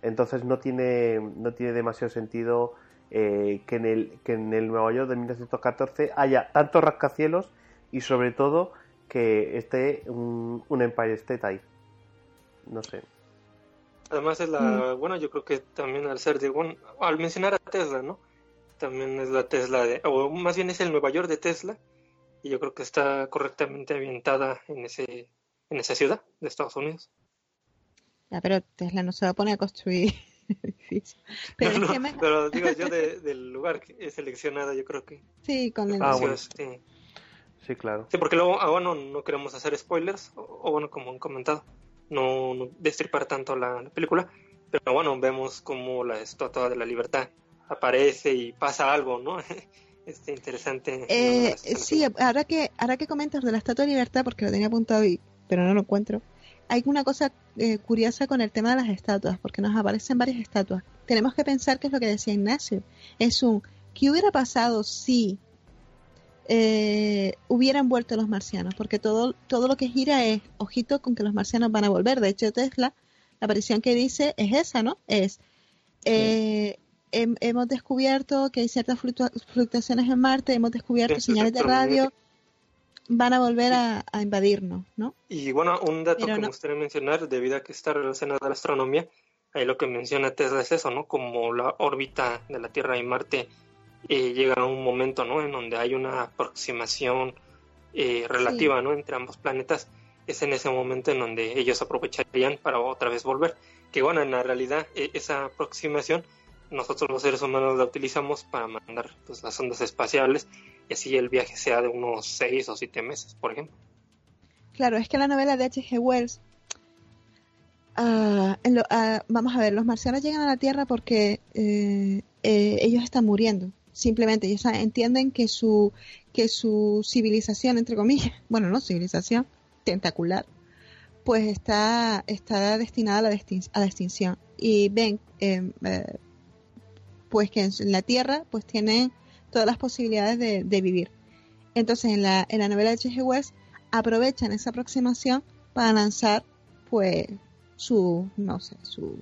Speaker 1: Entonces no tiene, no tiene demasiado sentido eh, que, en el, que en el Nueva York de 1914 haya tantos rascacielos y sobre todo que esté un, Empire State ahí. No sé.
Speaker 5: Además es la, mm. bueno, yo creo que también al ser de, al mencionar a Tesla, ¿no? También es la Tesla de, o más bien es el Nueva York de Tesla, y yo creo que está correctamente ambientada en ese, en esa ciudad de Estados Unidos.
Speaker 4: Ya pero Tesla no se va a poner a construir Pero,
Speaker 5: digo yo del lugar que he seleccionado, yo creo que.
Speaker 1: Sí, con el claro. Sí,
Speaker 5: porque luego, ah, bueno, no queremos hacer spoilers, o, bueno, como han comentado, no, destripar tanto la, película, pero bueno, vemos como la Estatua de la Libertad aparece y pasa algo, ¿no? este interesante. Eh,
Speaker 4: sí, ahora que, ahora que comentas de la Estatua de Libertad, porque lo tenía apuntado y, pero no lo encuentro, hay una cosa eh, curiosa con el tema de las estatuas, porque nos aparecen varias estatuas. Tenemos que pensar que es lo que decía Ignacio, es un ¿qué hubiera pasado si eh, hubieran vuelto los marcianos, porque todo, todo lo que gira es, ojito con que los marcianos van a volver. De hecho, Tesla, la aparición que dice es esa, ¿no? Es, eh, hemos descubierto que hay ciertas fluctuaciones en Marte, hemos descubierto señales de radio, van a volver a, invadirnos, ¿no?
Speaker 5: Y bueno, un dato que me gustaría mencionar, debido a que está relacionado a la astronomía, ahí lo que menciona Tesla es eso, ¿no? Como la órbita de la Tierra y Marte eh, llega un momento ¿no? en donde hay una aproximación eh, relativa ¿no? entre ambos planetas, es en ese momento en donde ellos aprovecharían para otra vez volver. Que bueno, en la realidad eh, esa aproximación nosotros los seres humanos la utilizamos para mandar pues, las ondas espaciales y así el viaje sea de unos seis o siete meses, por ejemplo.
Speaker 4: Claro, es que la novela de H.G. Wells, ah, ah, vamos a ver, los marcianos llegan a la Tierra porque eh, ellos están muriendo, Simplemente ellos entienden que su, que su civilización, entre comillas, bueno, no civilización, tentacular, pues está, está destinada a la, a la extinción. Y ven, em, eh, pues que en la Tierra pues tienen todas las posibilidades de, vivir. Entonces en la, en la novela de H.G. Wells aprovechan esa aproximación para lanzar pues su, no sé, su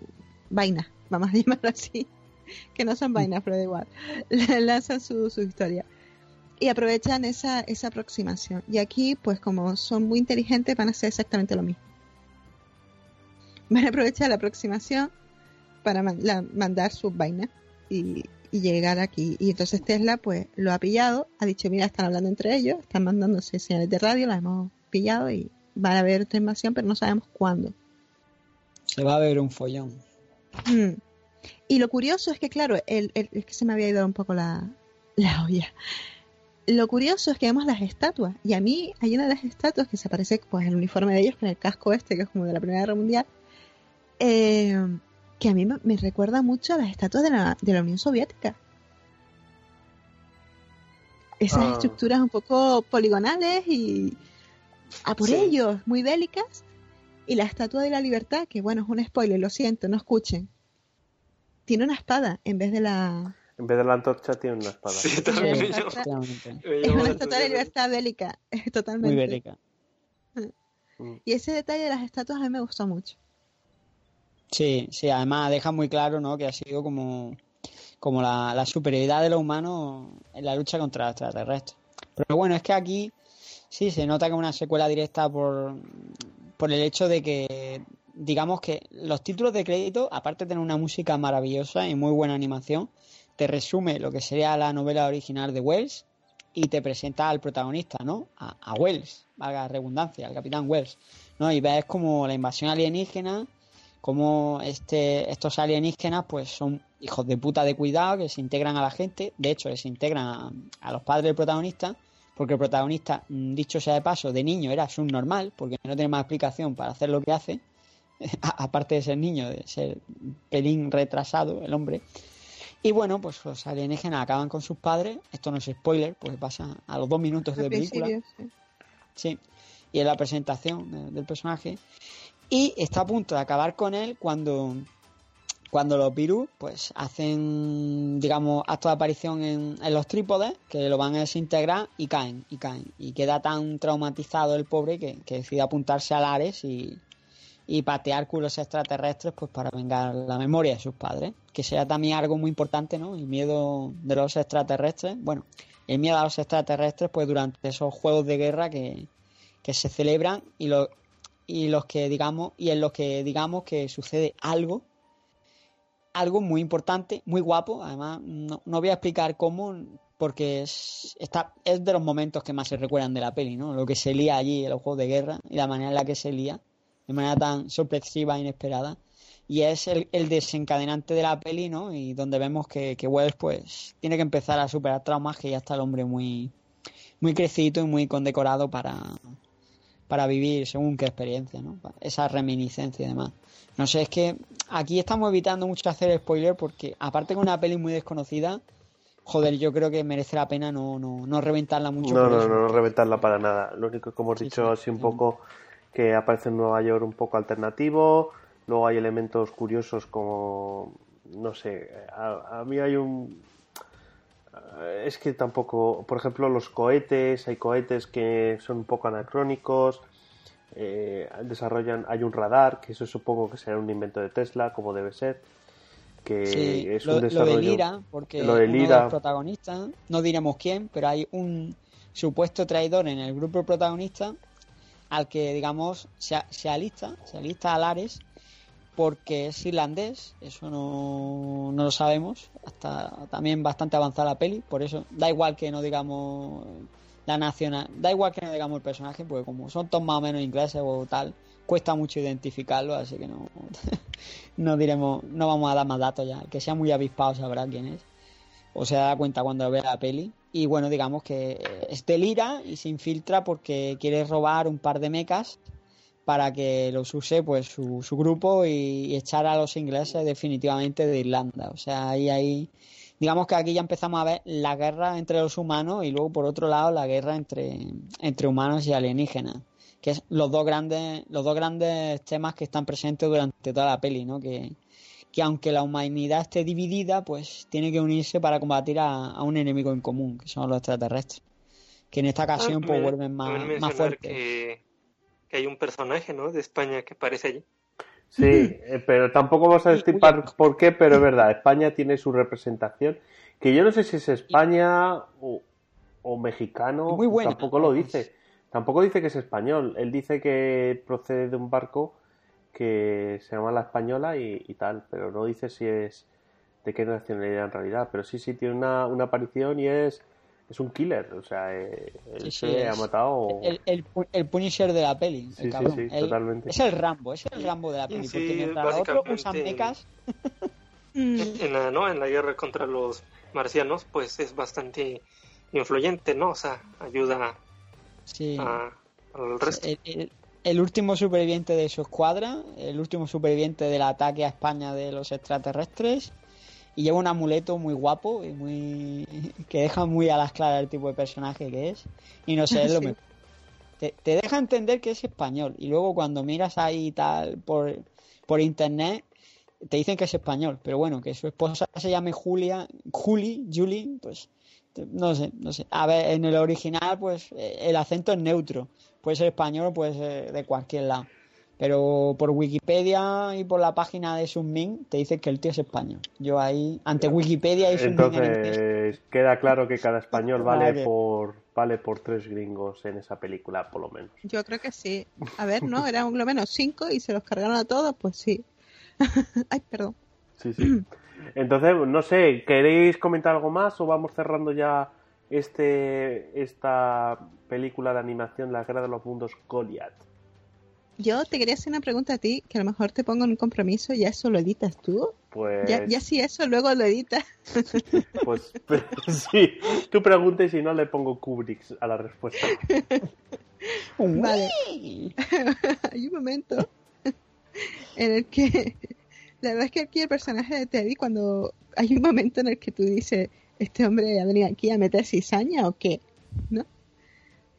Speaker 4: vaina, vamos a llamarlo así. que no son vainas, pero da igual, lanzan su, su historia. Y aprovechan esa, aproximación. Y aquí, pues como son muy inteligentes, van a hacer exactamente lo mismo. Van a aprovechar la aproximación para mandar sus vainas y, llegar aquí. Y entonces Tesla pues lo ha pillado, ha dicho, mira, están hablando entre ellos, están mandándose señales de radio, la hemos pillado y van a haber otra invasión, pero no sabemos cuándo.
Speaker 3: Se va a ver un follón.
Speaker 4: Mm. Y lo curioso es que, claro, el, es que se me había ido un poco la, la olla. Lo curioso es que vemos las estatuas. Y a mí hay una de las estatuas que se aparece, pues, el uniforme de ellos con el casco este, que es como de la Primera Guerra Mundial. Eh, que a mí me, recuerda mucho a las estatuas de la, Unión Soviética. Esas ah. estructuras un poco poligonales y a por ellos, muy bélicas. Y la estatua de la libertad, que bueno, es un spoiler, lo siento, no escuchen tiene una espada en vez de la...
Speaker 1: En vez de la antorcha tiene una espada. Sí, también es
Speaker 4: libertad bélica, totalmente. Muy bélica. Ah. Mm. Y ese detalle de las estatuas a mí me gustó mucho.
Speaker 3: Sí, sí, además deja muy claro ¿no? que ha sido como, como la, superioridad de los humanos en la lucha contra el extraterrestres. Pero bueno, es que aquí sí se nota que es una secuela directa por el hecho de que digamos que los títulos de crédito, aparte de tener una música maravillosa y muy buena animación, te resume lo que sería la novela original de Wells y te presenta al protagonista, ¿no? A, Wells, valga la redundancia, al capitán Wells, ¿no? Y ves como la invasión alienígena, como este, estos alienígenas pues son hijos de puta de cuidado que se integran a la gente, de hecho se integran a, los padres del protagonista, porque el protagonista, mm, dicho sea de paso, de niño era subnormal, porque no tiene más explicación para hacer lo que hace, aparte de ser niño, de ser pelín retrasado el hombre. Y bueno, pues los alienígenas acaban con sus padres. Esto no es spoiler, pues pasa a los dos minutos de película. Sí. Y es la presentación del personaje. Y está a punto de acabar con él cuando, cuando los virus pues hacen, digamos, acto de aparición en, los trípodes, que lo van a desintegrar y caen, y caen. Y queda tan traumatizado el pobre que, que decide apuntarse al Ares y, y patear culos extraterrestres pues para vengar la memoria de sus padres, que sea también algo muy importante, ¿no? El miedo de los extraterrestres, bueno, el miedo a los extraterrestres pues durante esos juegos de guerra que, se celebran y los y los que digamos y en los que digamos que sucede algo algo muy importante, muy guapo, además no, voy a explicar cómo porque es, está, es de los momentos que más se recuerdan de la peli, ¿no? Lo que se lía allí, los juegos de guerra y la manera en la que se lía de manera tan sorpresiva e inesperada. Y es el, desencadenante de la peli, ¿no? Y donde vemos que, que, Wells, pues, tiene que empezar a superar traumas que ya está el hombre muy, muy crecido y muy condecorado para, vivir según qué experiencia, ¿no? Esa reminiscencia y demás. No sé, es que aquí estamos evitando mucho hacer spoiler porque, aparte que una peli muy desconocida, joder, yo creo que merece la pena no, no, no reventarla mucho. No, no, no, no
Speaker 1: reventarla para nada. Lo único que, como hemos dicho, así un poco que aparece en Nueva York un poco alternativo, luego hay elementos curiosos como, no sé, a, mí hay un... Eh, es que tampoco, por ejemplo, los cohetes, hay cohetes que son un poco anacrónicos, eh, desarrollan, hay un radar, que eso supongo que será un invento de Tesla, como debe ser, que es un desarrollo... Lo porque lo de
Speaker 3: no diremos quién, pero hay un supuesto traidor en el grupo protagonista al que, digamos, se, alista, se alista a porque es irlandés, eso no, no, lo sabemos, hasta también bastante avanzada la peli, por eso da igual que no digamos la nacional, da igual que no digamos el personaje, porque como son todos más o menos ingleses o tal, cuesta mucho identificarlo, así que no, no diremos, no vamos a dar más datos ya, que sea muy avispado sabrá quién es o se da cuenta cuando ve la peli. Y bueno, digamos que eh, es delira y se infiltra porque quiere robar un par de mecas para que los use pues su, grupo y, y, echar a los ingleses definitivamente de Irlanda. O sea, ahí, ahí, digamos que aquí ya empezamos a ver la guerra entre los humanos y luego por otro lado la guerra entre, entre humanos y alienígenas, que es los dos grandes, los dos grandes temas que están presentes durante toda la peli, ¿no? Que, que aunque la humanidad esté dividida, pues tiene que unirse para combatir a, un enemigo en común, que son los extraterrestres. Que en esta ah, ocasión pues vuelven más, fuertes.
Speaker 5: Que, hay un personaje, ¿no? De España que aparece allí.
Speaker 1: Sí, eh, pero tampoco vamos a destipar por qué, pero es verdad, España tiene su representación, que yo no sé si es España o, mexicano, Muy tampoco lo dice. Tampoco dice que es español, él dice que procede de un barco que se llama La Española y, tal, pero no dice si es de qué nacionalidad en realidad, pero sí, sí tiene una, aparición y es es un killer, o sea, eh, él se ha matado.
Speaker 3: El, Punisher de la peli, sí, el cabrón. Es el Rambo, es el Rambo de la peli, porque mientras otro usan mecas.
Speaker 5: en la, ¿no? en la guerra contra los marcianos, pues es bastante influyente, ¿no? O sea, ayuda a, al resto
Speaker 3: el último superviviente de su escuadra, el último superviviente del ataque a España de los extraterrestres. Y lleva un amuleto muy guapo y muy que deja muy a las claras el tipo de personaje que es. Y no sé, es lo Te, deja entender que es español. Y luego cuando miras ahí tal por, por internet, te dicen que es español. Pero bueno, que su esposa se llame Julia, Juli, Julie, pues no sé, no sé. A ver, en el original, pues eh, el acento es neutro. Puede ser español o puede ser de cualquier lado. Pero por Wikipedia y por la página de Sunmin te dice que el tío es español. Yo ahí, ante Wikipedia y Sunmin. Entonces,
Speaker 1: queda claro que cada español vale por vale por tres gringos en esa película, por lo menos.
Speaker 3: Yo creo que
Speaker 4: sí. A ver, ¿no? Eran lo menos cinco y se los cargaron a todos, pues sí.
Speaker 1: Ay, perdón. Sí, sí. Entonces, no sé, ¿queréis comentar algo más o vamos cerrando ya este esta película de animación La Guerra de los Mundos Goliath?
Speaker 4: Yo te quería hacer una pregunta a ti, que a lo mejor te pongo en un compromiso, ¿ya eso lo editas
Speaker 1: tú? Pues... Ya,
Speaker 4: si eso luego lo editas.
Speaker 1: Pues, sí, tú preguntes y si no le pongo Kubrick a la respuesta.
Speaker 4: Vale. Hay un momento en el que la verdad es que aquí el personaje de Teddy, cuando hay un momento en el que tú dices, este hombre ha venido aquí a meter cizaña o qué, ¿no?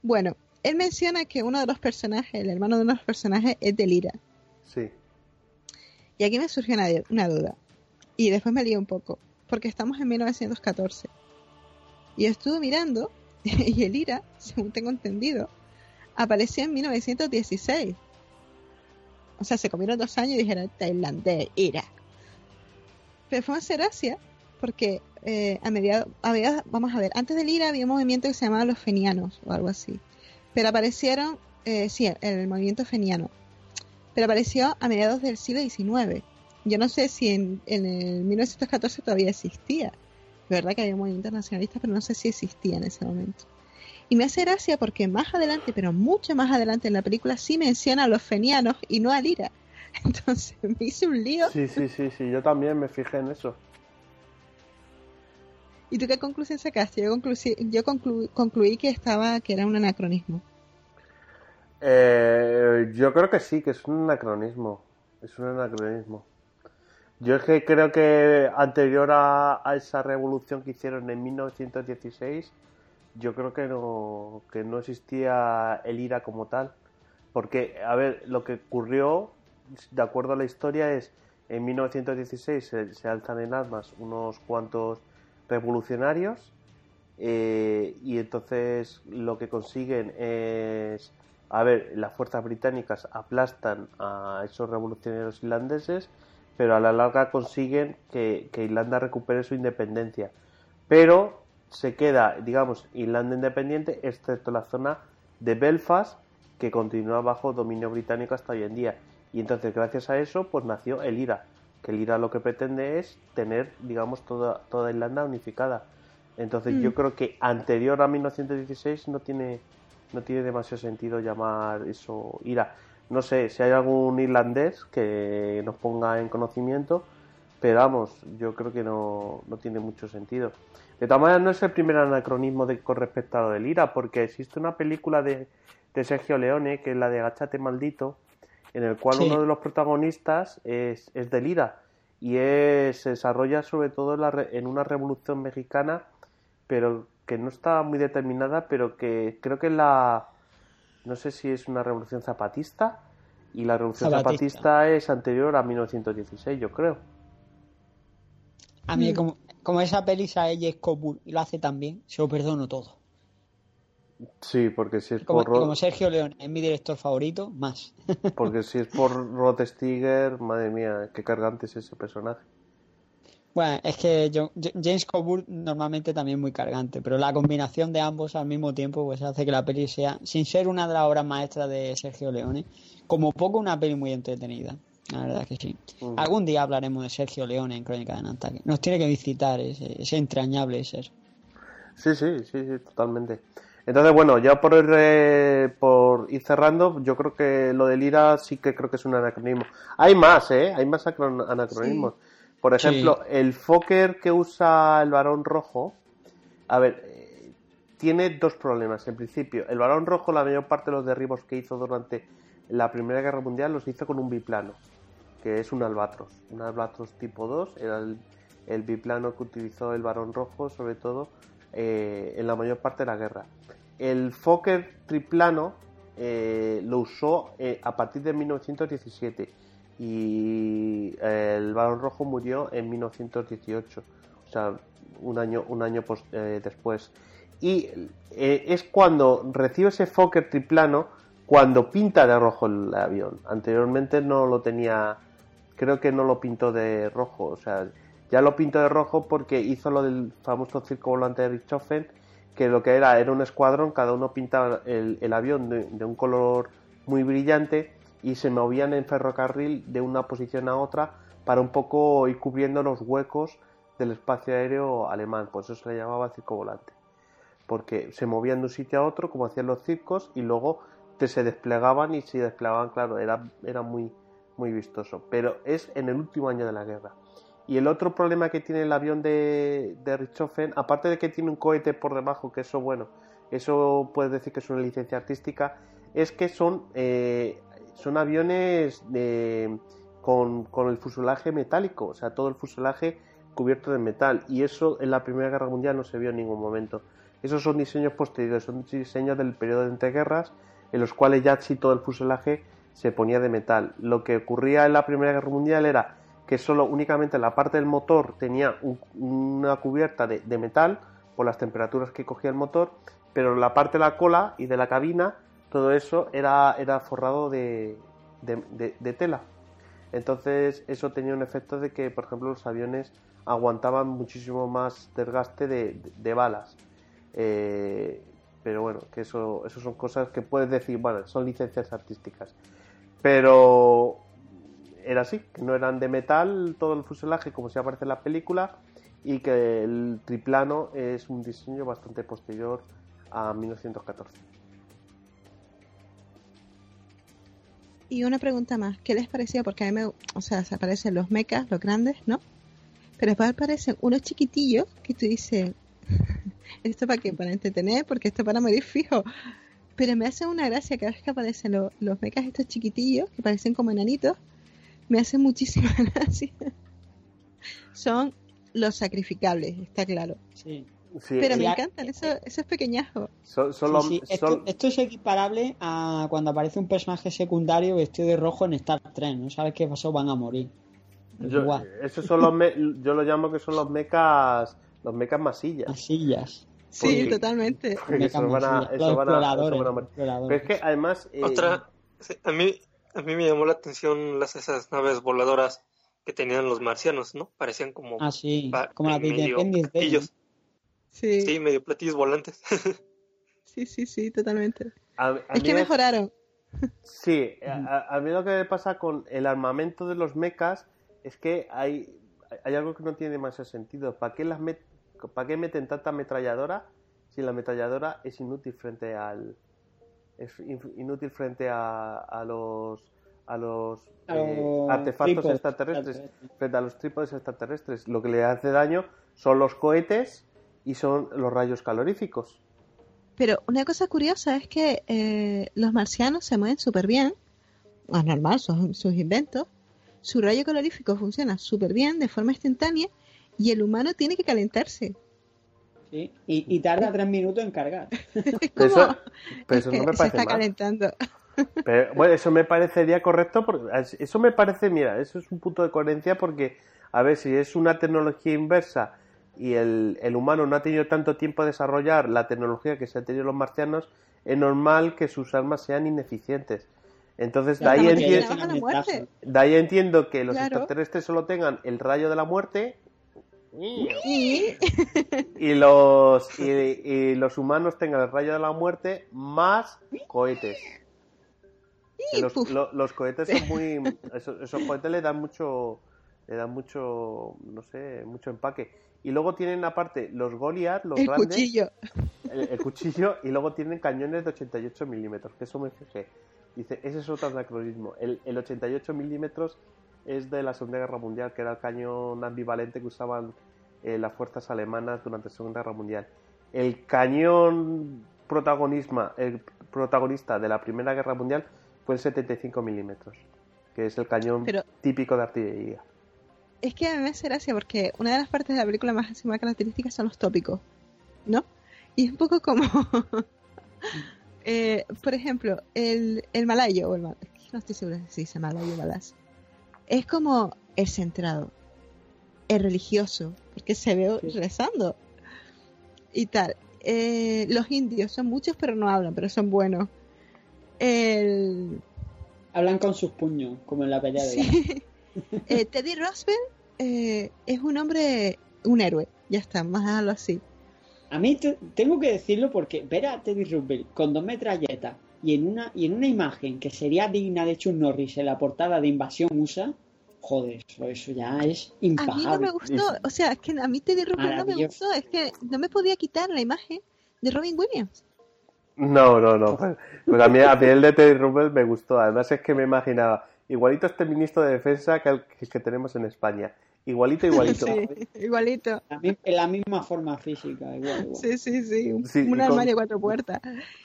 Speaker 4: Bueno, él menciona que uno de los personajes, el hermano de uno de los personajes es Delira. Sí. Y aquí me surgió una, duda. Y después me lié un poco, porque estamos en 1914. Y estuve mirando, y el según tengo entendido, apareció en 1916 o sea, se comieron dos años y dijeron tailandés, ira. Pero fue a hacer porque eh, a mediados, vamos a ver, antes del IRA había un movimiento que se llamaba los fenianos o algo así. Pero aparecieron, eh, sí, el, movimiento feniano. Pero apareció a mediados del siglo XIX. Yo no sé si en, el 1914 todavía existía. es verdad que había un movimiento nacionalista, pero no sé si existía en ese momento. Y me hace gracia porque más adelante, pero mucho más adelante en la película, sí menciona a los fenianos y no a Lira. Entonces me hice un lío.
Speaker 1: Sí, sí, sí, sí, yo también me fijé en eso.
Speaker 4: ¿Y tú qué conclusión sacaste? Yo, concluí que estaba que era un anacronismo.
Speaker 1: Eh, yo creo que sí, que es un anacronismo. Es un anacronismo. Yo es que creo que anterior a, a esa revolución que hicieron en 1916 yo creo que no, que no existía el IRA como tal. Porque, a ver, lo que ocurrió, de acuerdo a la historia, es en 1916 se, se alzan en armas unos cuantos revolucionarios eh, y entonces lo que consiguen es, a ver, las fuerzas británicas aplastan a esos revolucionarios irlandeses, pero a la larga consiguen que, que Irlanda recupere su independencia. Pero se queda, digamos, Irlanda independiente, excepto la zona de Belfast, que continúa bajo dominio británico hasta hoy en día. Y entonces, gracias a eso, pues nació el IRA, que el IRA lo que pretende es tener, digamos, toda, toda Irlanda unificada. Entonces, yo mm. creo que anterior a 1916 no tiene, no tiene demasiado sentido llamar eso IRA. No sé si hay algún irlandés que nos ponga en conocimiento, pero vamos, yo creo que no, no tiene mucho sentido. De todas maneras, no es el primer anacronismo de, con respecto a lo del IRA, porque existe una película de, Sergio Leone, que es la de Gachate Maldito, en el cual uno de los protagonistas es, es del y se desarrolla sobre todo en, una revolución mexicana, pero que no está muy determinada, pero que creo que la. No sé si es una revolución zapatista, y la revolución zapatista, zapatista es anterior a 1916, yo creo. A mí,
Speaker 3: mm. como, como esa peli sabe James Coburn y lo hace tan bien, se lo perdono todo.
Speaker 1: Sí, porque si es como, por... Como
Speaker 3: Sergio León es mi director
Speaker 1: favorito, más. porque si es por Rod Steiger, madre mía, qué cargante es ese personaje.
Speaker 3: Bueno, es que yo, James Coburn normalmente también es muy cargante, pero la combinación de ambos al mismo tiempo pues hace que la peli sea, sin ser una de las obras maestras de Sergio Leone, como poco una peli muy entretenida. La verdad que sí. Algún día hablaremos de Sergio León en Crónica de Nantucket. Nos tiene que visitar ese, entrañable ser.
Speaker 1: Sí, sí, sí, totalmente. Entonces, bueno, ya por, eh, por ir cerrando, yo creo que lo del Lira sí que creo que es un anacronismo. Hay más, ¿eh? Hay más anacronismos. Por ejemplo, el Fokker que usa el varón rojo, a ver, eh, tiene dos problemas. En principio, el varón rojo, la mayor parte de los derribos que hizo durante la Primera Guerra Mundial los hizo con un biplano que es un albatros, un albatros tipo 2, era el, biplano que utilizó el Barón Rojo, sobre todo eh, en la mayor parte de la guerra. El Fokker triplano eh, lo usó eh, a partir de 1917 y el Barón Rojo murió en 1918, o sea, un año, un año después. Y es cuando recibe ese Fokker triplano cuando pinta de rojo el avión. Anteriormente no lo tenía creo que no lo pintó de rojo. O sea, ya lo pintó de rojo porque hizo lo del famoso circo volante de Richthofen, que lo que era era un escuadrón, cada uno pintaba el, avión de, un color muy brillante y se movían en ferrocarril de una posición a otra para un poco ir cubriendo los huecos del espacio aéreo alemán, por eso se le llamaba circo volante, porque se movían de un sitio a otro como hacían los circos y luego se desplegaban y se desplegaban, claro, era, era muy, muy vistoso, pero es en el último año de la guerra. Y el otro problema que tiene el avión de, de Richthofen, aparte de que tiene un cohete por debajo, que eso, bueno, eso puede decir que es una licencia artística, es que son, eh, son aviones con, el fuselaje metálico, o sea, todo el fuselaje cubierto de metal. Y eso en la Primera Guerra Mundial no se vio en ningún momento. Esos son diseños posteriores, son diseños del periodo de entreguerras, en los cuales ya sí todo el fuselaje se ponía de metal. Lo que ocurría en la Primera Guerra Mundial era que solo únicamente la parte del motor tenía una cubierta de, metal por las temperaturas que cogía el motor, pero la parte de la cola y de la cabina, todo eso era, forrado de, tela. Entonces eso tenía un efecto de que, por ejemplo, los aviones aguantaban muchísimo más desgaste de, balas. Eh, pero bueno, que eso, eso son cosas que puedes decir, bueno, son licencias artísticas. Pero era así, que no eran de metal todo el fuselaje como se aparece en la película y que el triplano es un diseño bastante posterior a 1914.
Speaker 4: Y una pregunta más, ¿qué les parecía? Porque a mí me, o sea, se aparecen los mecas, los grandes, ¿no? Pero después aparecen unos chiquitillos que tú dices, ¿esto para qué? Para entretener, porque esto para morir fijo. Pero me hace una gracia cada vez que aparecen los mecas estos chiquitillos, que parecen como enanitos, me hace muchísima gracia. Son los sacrificables, está claro.
Speaker 6: Sí. pero me encantan
Speaker 4: eh, esos, eh, eso
Speaker 3: es esto, es equiparable a cuando aparece un personaje secundario vestido de rojo en Star Trek. No sabes qué pasó, van a morir. yo,
Speaker 1: esos son los me yo lo llamo que son los mecas los mecas masillas. Masillas sí, totalmente. Eso van, es que además... Eh, Otra,
Speaker 5: a mí, a mí me llamó la atención las esas naves voladoras que tenían los marcianos, ¿no? Parecían como...
Speaker 3: Ah, como medio platillos.
Speaker 5: Sí. sí, medio platillos
Speaker 1: volantes.
Speaker 4: sí, sí, sí, totalmente.
Speaker 1: es que mejoraron. Sí, a, mí lo que me pasa con el armamento de los mecas es que hay, hay algo que no tiene más sentido. ¿Para qué las metes? ¿Para qué meten tanta ametralladora si la ametralladora es inútil frente al. Es inútil frente a, a los a los eh, artefactos extraterrestres, frente a los trípodes extraterrestres. Lo que le hace daño son los cohetes y son los rayos caloríficos.
Speaker 4: Pero una cosa curiosa es que eh, los marcianos se mueven súper bien, es normal, son sus inventos. Su rayo calorífico funciona súper bien de forma instantánea y el humano tiene que calentarse.
Speaker 3: Sí, y, tarda tres minutos en cargar. Eso, no
Speaker 1: me parece. Se está
Speaker 3: calentando.
Speaker 1: bueno, eso me parecería correcto. Porque, eso me parece, mira, eso es un punto de coherencia porque, a ver, si es una tecnología inversa y el, el humano no ha tenido tanto tiempo a desarrollar la tecnología que se ha tenido los marcianos, es normal que sus armas sean ineficientes. Entonces, de ahí, entiendo, de ahí, entiendo, que los extraterrestres solo tengan el rayo de la muerte
Speaker 6: y,
Speaker 1: los, y, los humanos tengan el rayo de la muerte más cohetes. los, cohetes son muy. Esos, cohetes le dan mucho. Le dan mucho. No sé, mucho empaque. Y luego tienen aparte los Goliath, los el Cuchillo. El, cuchillo. Y luego tienen cañones de 88 milímetros, que eso me fijé. Dice, ese es otro anacronismo. El, el 88 milímetros es de la Segunda Guerra Mundial, que era el cañón ambivalente que usaban eh, las fuerzas alemanas durante la Segunda Guerra Mundial. El cañón protagonista de la Primera Guerra Mundial fue el 75 mm que es el cañón típico de artillería
Speaker 4: es que a mí me hace gracia porque una de las partes de la película más, más características son los tópicos, ¿no? Y es un poco como, eh, por ejemplo, el, malayo, no estoy segura si se dice malayo o es como el centrado, el religioso, porque se ve rezando y tal. Eh, los indios son muchos, pero no hablan, pero son buenos.
Speaker 3: Hablan con sus puños, como en la pelea de.
Speaker 4: Eh, Teddy Roosevelt eh, es un hombre, un héroe, ya está, más algo así.
Speaker 3: A mí tengo que decirlo porque ver a Teddy Roosevelt con dos metralletas y en una, en imagen que sería digna de Chuck Norris en la portada de Invasión USA, joder, eso, ya es impagable.
Speaker 4: A mí no me gustó, o sea, es que a mí Teddy Rubel no me gustó, es que no me podía quitar la imagen de Robin Williams.
Speaker 1: No, no, no. Pues a, mí, el de Teddy Rubel me gustó. Además es que me imaginaba, igualito este ministro de Defensa que el que tenemos en España. Igualito, igualito.
Speaker 3: Sí, igualito. en la, misma forma física, igual. Sí, sí, sí. Un, armario de
Speaker 4: cuatro puertas.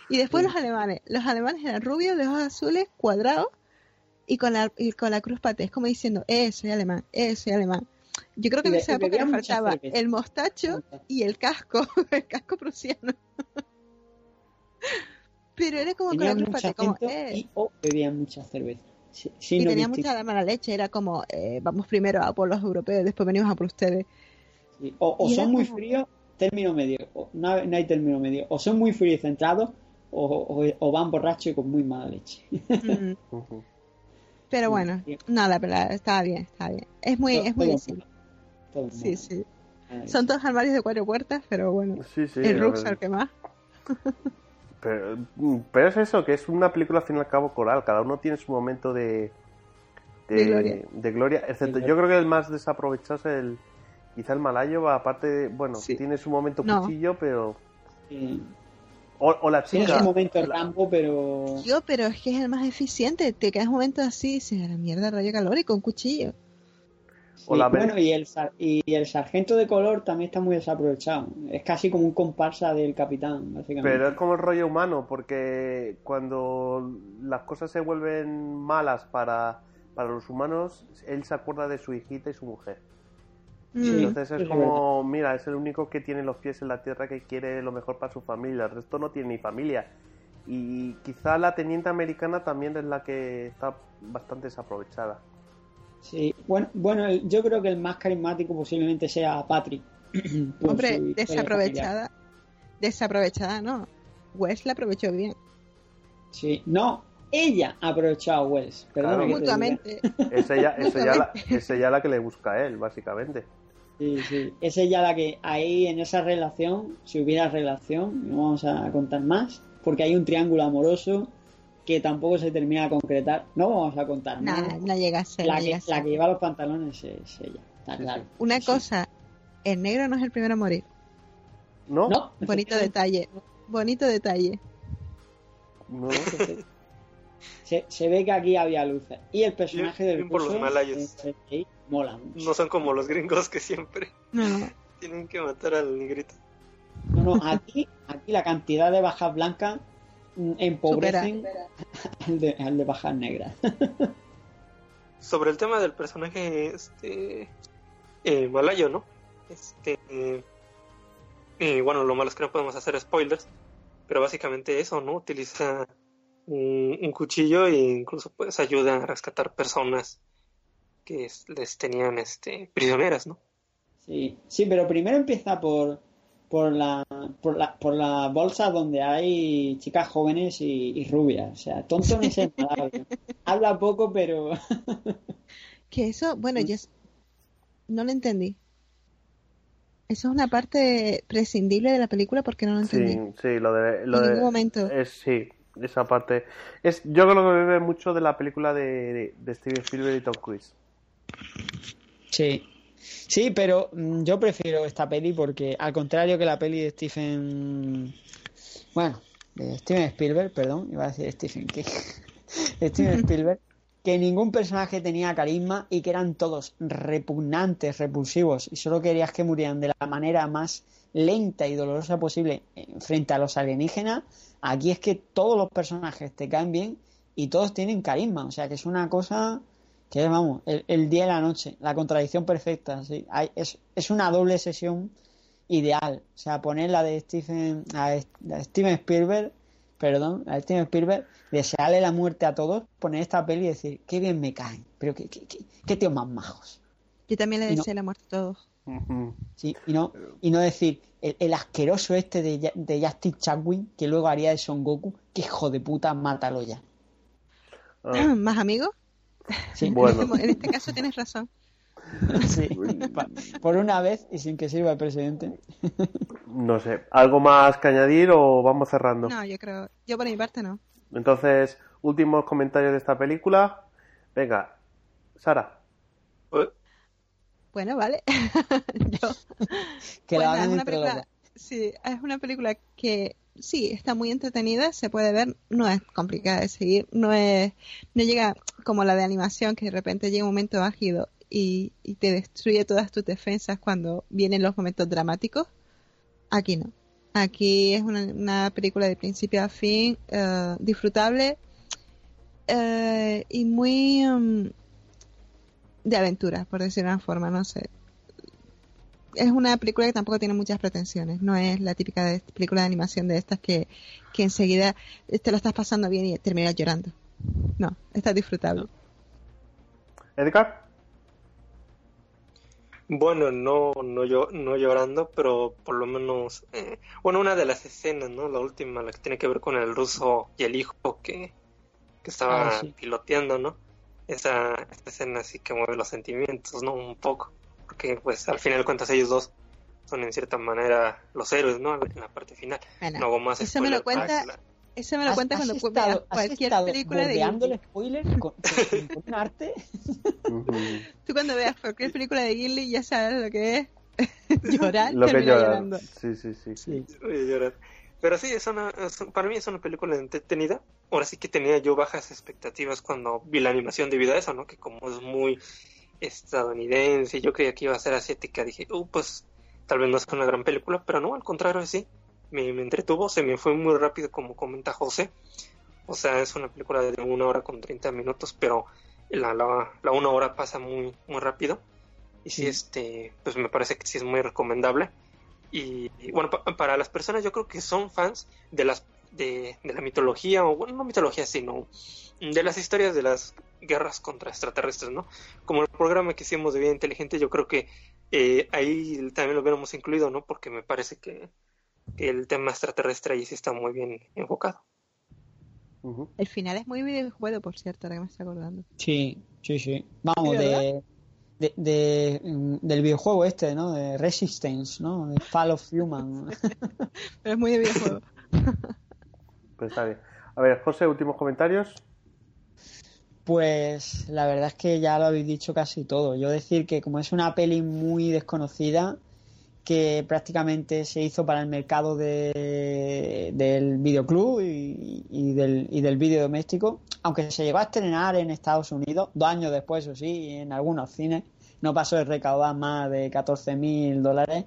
Speaker 4: Y después los alemanes. Los alemanes eran rubios, de ojos azules, cuadrados y con la, y con la cruz como diciendo, eh, soy alemán, eh, soy alemán. Yo creo que en esa época nos faltaba el mostacho y el casco, el casco prusiano.
Speaker 3: Pero era como con la cruz paté. como, eh. Y oh, bebían mucha cerveza y tenía mucha
Speaker 4: mala leche, era como, eh, vamos primero a por los europeos, después venimos a por ustedes.
Speaker 3: O, son muy fríos, término medio, no, hay término medio, o son muy fríos y centrados, o, van borrachos y con muy mala leche.
Speaker 4: Pero bueno, nada, está bien, está bien. Es muy, es muy Sí,
Speaker 1: sí. Son
Speaker 4: todos armarios de cuatro puertas, pero bueno. Sí, el Rux el que más.
Speaker 1: Pero, mm, pero, es eso, que es una película al fin y al cabo coral, cada uno tiene su momento de, de, gloria. excepto, yo creo que el más desaprovechado es el, quizá el malayo, aparte, bueno, tiene su momento cuchillo, pero... O, la chica. Tiene su momento Rambo, pero...
Speaker 4: Yo, pero es que es el más eficiente, te quedas momento así y dices, la mierda, rayo calórico, un cuchillo
Speaker 3: y el, sargento de color también está muy desaprovechado. Es casi como un comparsa del
Speaker 1: capitán, básicamente. Pero es como el rollo humano, porque cuando las cosas se vuelven malas para, para los humanos, él se acuerda de su hijita y su mujer. Mm. Entonces es, como, mira, es el único que tiene los pies en la tierra que quiere lo mejor para su familia. El resto no tiene ni familia. Y quizá la teniente americana también es la que está bastante desaprovechada. Sí,
Speaker 3: bueno, bueno yo creo que el más carismático posiblemente sea Patrick. Hombre, desaprovechada.
Speaker 4: Desaprovechada, no. Wes la aprovechó bien.
Speaker 3: Sí, no, ella ha aprovechado a Wes Perdón mutuamente. Es ella, la, es ella, la, que le busca a él, básicamente. Sí, sí. Es ella la que ahí en esa relación, si hubiera relación, no vamos a contar más, porque hay un triángulo amoroso que tampoco se termina de concretar. No vamos a contar. nada
Speaker 4: llega La, que,
Speaker 3: lleva los pantalones es, ella.
Speaker 4: Una cosa, el negro no es el primero a morir. No. Bonito detalle.
Speaker 3: Bonito detalle. No. Se, ve que aquí había luces. Y el personaje de del por los
Speaker 5: malayos. mola No son como los gringos que siempre no. tienen que matar al negrito.
Speaker 3: No, no, aquí, aquí la cantidad de bajas blancas empobrecen al de, bajar negra
Speaker 5: Sobre el tema del personaje este malayo, eh, ¿no? Este eh, bueno, lo malo es que no podemos hacer spoilers, pero básicamente eso, ¿no? Utiliza un, cuchillo e incluso pues ayuda a rescatar personas que les tenían este prisioneras,
Speaker 3: ¿no? Sí, sí, pero primero empieza por por la, por la, bolsa donde hay chicas jóvenes y, rubias. O sea, tonto no es nada Habla poco, pero.
Speaker 4: que eso, bueno, yo pues no lo entendí. Eso es una parte prescindible de la película porque no lo entendí. Sí,
Speaker 1: sí, lo de. en ningún momento. Es, sí, esa parte. Es, yo creo que vive mucho de la película de, de, de Steven Spielberg y Tom Cruise. Sí.
Speaker 3: Sí, pero mm, yo prefiero esta peli porque, al contrario que la peli de Stephen. Bueno, de Steven Spielberg, perdón, iba a decir Stephen King. Steven Spielberg, que ningún personaje tenía carisma y que eran todos repugnantes, repulsivos, y solo querías que murieran de la manera más lenta y dolorosa posible eh, frente a los alienígenas. Aquí es que todos los personajes te caen bien y todos tienen carisma, o sea que es una cosa que vamos, el, día y la noche, la contradicción perfecta, sí. es, es, una doble sesión ideal, o sea, poner la de Stephen, la Steven Spielberg, perdón, la de Steven Spielberg, desearle la muerte a todos, poner esta peli y decir, qué bien me caen, pero qué, qué, qué, tíos más majos.
Speaker 4: Yo también le deseo la
Speaker 3: muerte a todos. y no, y no decir el, asqueroso este de, de Justin Chadwick que luego haría de Son Goku, que hijo de puta, mátalo ya. Ah.
Speaker 4: ¿Más amigos?
Speaker 1: En
Speaker 4: este caso tienes razón.
Speaker 1: Sí,
Speaker 3: por una vez y sin que sirva el presidente.
Speaker 1: No sé, ¿algo más que añadir o vamos cerrando? No,
Speaker 4: yo creo, yo por mi parte no.
Speaker 1: Entonces, últimos comentarios de esta película. Venga, Sara.
Speaker 4: Bueno, vale.
Speaker 1: yo... es una
Speaker 4: Sí, es una película que sí, está muy entretenida, se puede ver, no es complicada de seguir, no es, no llega como la de animación que de repente llega un momento ágido y, te destruye todas tus defensas cuando vienen los momentos dramáticos. Aquí no. Aquí es una, película de principio a fin, eh, disfrutable eh, y muy mm, de aventura, por decir una forma, no sé es una película que tampoco tiene muchas pretensiones, no es la típica película de animación de estas que, que enseguida eh, te lo estás pasando bien y terminas llorando. No, está disfrutable.
Speaker 1: Edgar.
Speaker 5: Bueno, no, no, yo, no llorando, pero por lo menos, eh, bueno, una de las escenas, ¿no? La última, la que tiene que ver con el ruso y el hijo que, que estaba ah, piloteando, ¿no? Esa, escena sí que mueve los sentimientos, ¿no? Un poco porque pues al final de cuentas ellos dos son en cierta manera los héroes, ¿no? En la parte final. no hago más eso me lo cuenta, ah,
Speaker 4: eso me lo cuenta cuando veas cualquier película de Gimli. spoilers con, con, con arte? Tú cuando veas cualquier película de Gilly ya sabes lo que es llorar, lo que llorar. llorando.
Speaker 5: Sí, sí, sí. sí. Voy llorar. Pero sí, es una, para mí es una película entretenida. Ahora sí que tenía yo bajas expectativas cuando vi la animación debido a eso, ¿no? Que como es muy estadounidense, yo creía que iba a ser asiática, dije, uh pues tal vez no es una gran película, pero no, al contrario, sí, me, entretuvo, se me fue muy rápido como comenta José, o sea, es una película de una hora con 30 minutos, pero la, la, una hora pasa muy, muy rápido, y sí, este, pues me parece que sí es muy recomendable, y, bueno, para las personas yo creo que son fans de las de, de la mitología, o bueno, no mitología, sino de las historias de las guerras contra extraterrestres, ¿no? Como el programa que hicimos de vida inteligente, yo creo que eh, ahí también lo hubiéramos incluido, ¿no? Porque me parece que, el tema extraterrestre ahí sí está muy bien
Speaker 3: enfocado.
Speaker 4: El final es muy videojuego, por cierto, ahora que me estoy acordando.
Speaker 3: Sí, sí, sí. Vamos, de, mm, del videojuego este, ¿no? De Resistance, ¿no? De Fall of Human.
Speaker 1: Pero es muy de videojuego. pues está bien. A ver, José, últimos comentarios.
Speaker 3: Pues la verdad es que ya lo habéis dicho casi todo. Yo decir que como es una peli muy desconocida, que prácticamente se hizo para el mercado del videoclub y, y del, video doméstico, aunque se llegó a estrenar en Estados Unidos, dos años después, o sí, en algunos cines, no pasó de recaudar más de 14.000 mil dólares.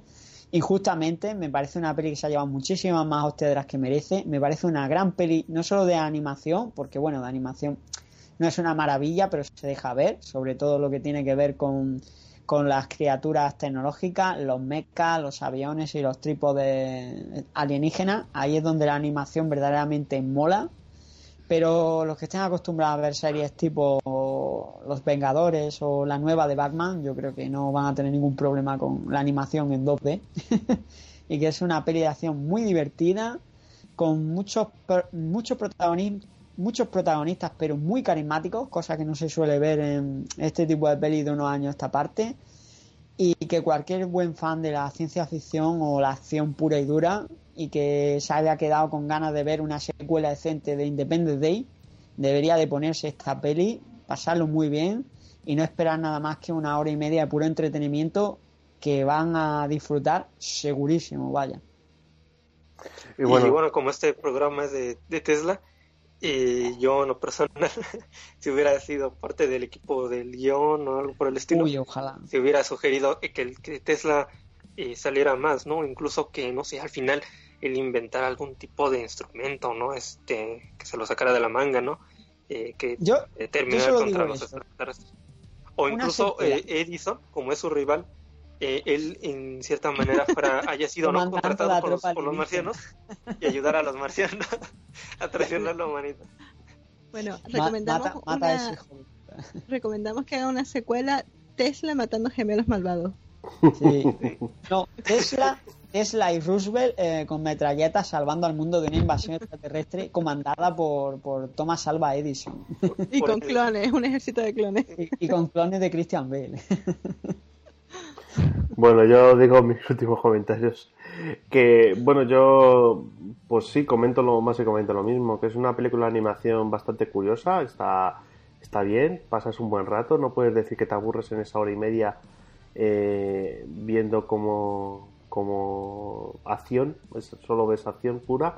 Speaker 3: justamente me parece una peli que se ha llevado muchísimas más hostias de las que merece. Me parece una gran peli, no solo de animación, porque bueno, de animación no es una maravilla, pero se deja ver, sobre todo lo que tiene que ver con, las criaturas tecnológicas, los mechas, los aviones y los de alienígenas. Ahí es donde la animación verdaderamente mola. Pero los que estén acostumbrados a ver series tipo Los Vengadores o la nueva de Batman, yo creo que no van a tener ningún problema con la animación en 2D. y que es una peli de acción muy divertida, con muchos, mucho protagonismo muchos protagonistas, pero muy carismáticos, cosa que no se suele ver en este tipo de peli de unos años esta parte. Y que cualquier buen fan de la ciencia ficción o la acción pura y dura, y que se haya quedado con ganas de ver una secuela decente de Independence Day, debería de ponerse esta peli, pasarlo muy bien y no esperar nada más que una hora y media de puro entretenimiento que van a disfrutar segurísimo, vaya.
Speaker 5: Y bueno, bueno como este programa es de Tesla, y eh, yo, no personal, si hubiera sido parte del equipo del guión o algo por el
Speaker 3: estilo, ojalá.
Speaker 5: si hubiera sugerido que, el, Tesla eh, saliera más, ¿no? Incluso que, no sé, al final él inventara algún tipo de instrumento, ¿no? Este, que se lo sacara de la manga, ¿no? Eh, que terminara contra los extraterrestres. O incluso Edison, como es su rival, eh, él en cierta manera haya sido ¿no? contratado por los, marcianos y ayudar a los marcianos a traicionar los humanidad.
Speaker 4: Bueno,
Speaker 3: recomendamos, que haga una secuela Tesla matando gemelos malvados. Sí. No, Tesla, y Roosevelt eh, con metralletas salvando al mundo de una invasión extraterrestre comandada por, por Thomas Alva Edison. Y con clones, un ejército de clones. y con clones de Christian Bale.
Speaker 1: Bueno, yo digo mis últimos comentarios. Que, bueno, yo, pues sí, comento lo más y comento lo mismo. Que es una película de animación bastante curiosa. Está, está bien, pasas un buen rato. No puedes decir que te aburres en esa hora y media eh, viendo como, como acción. solo ves acción pura.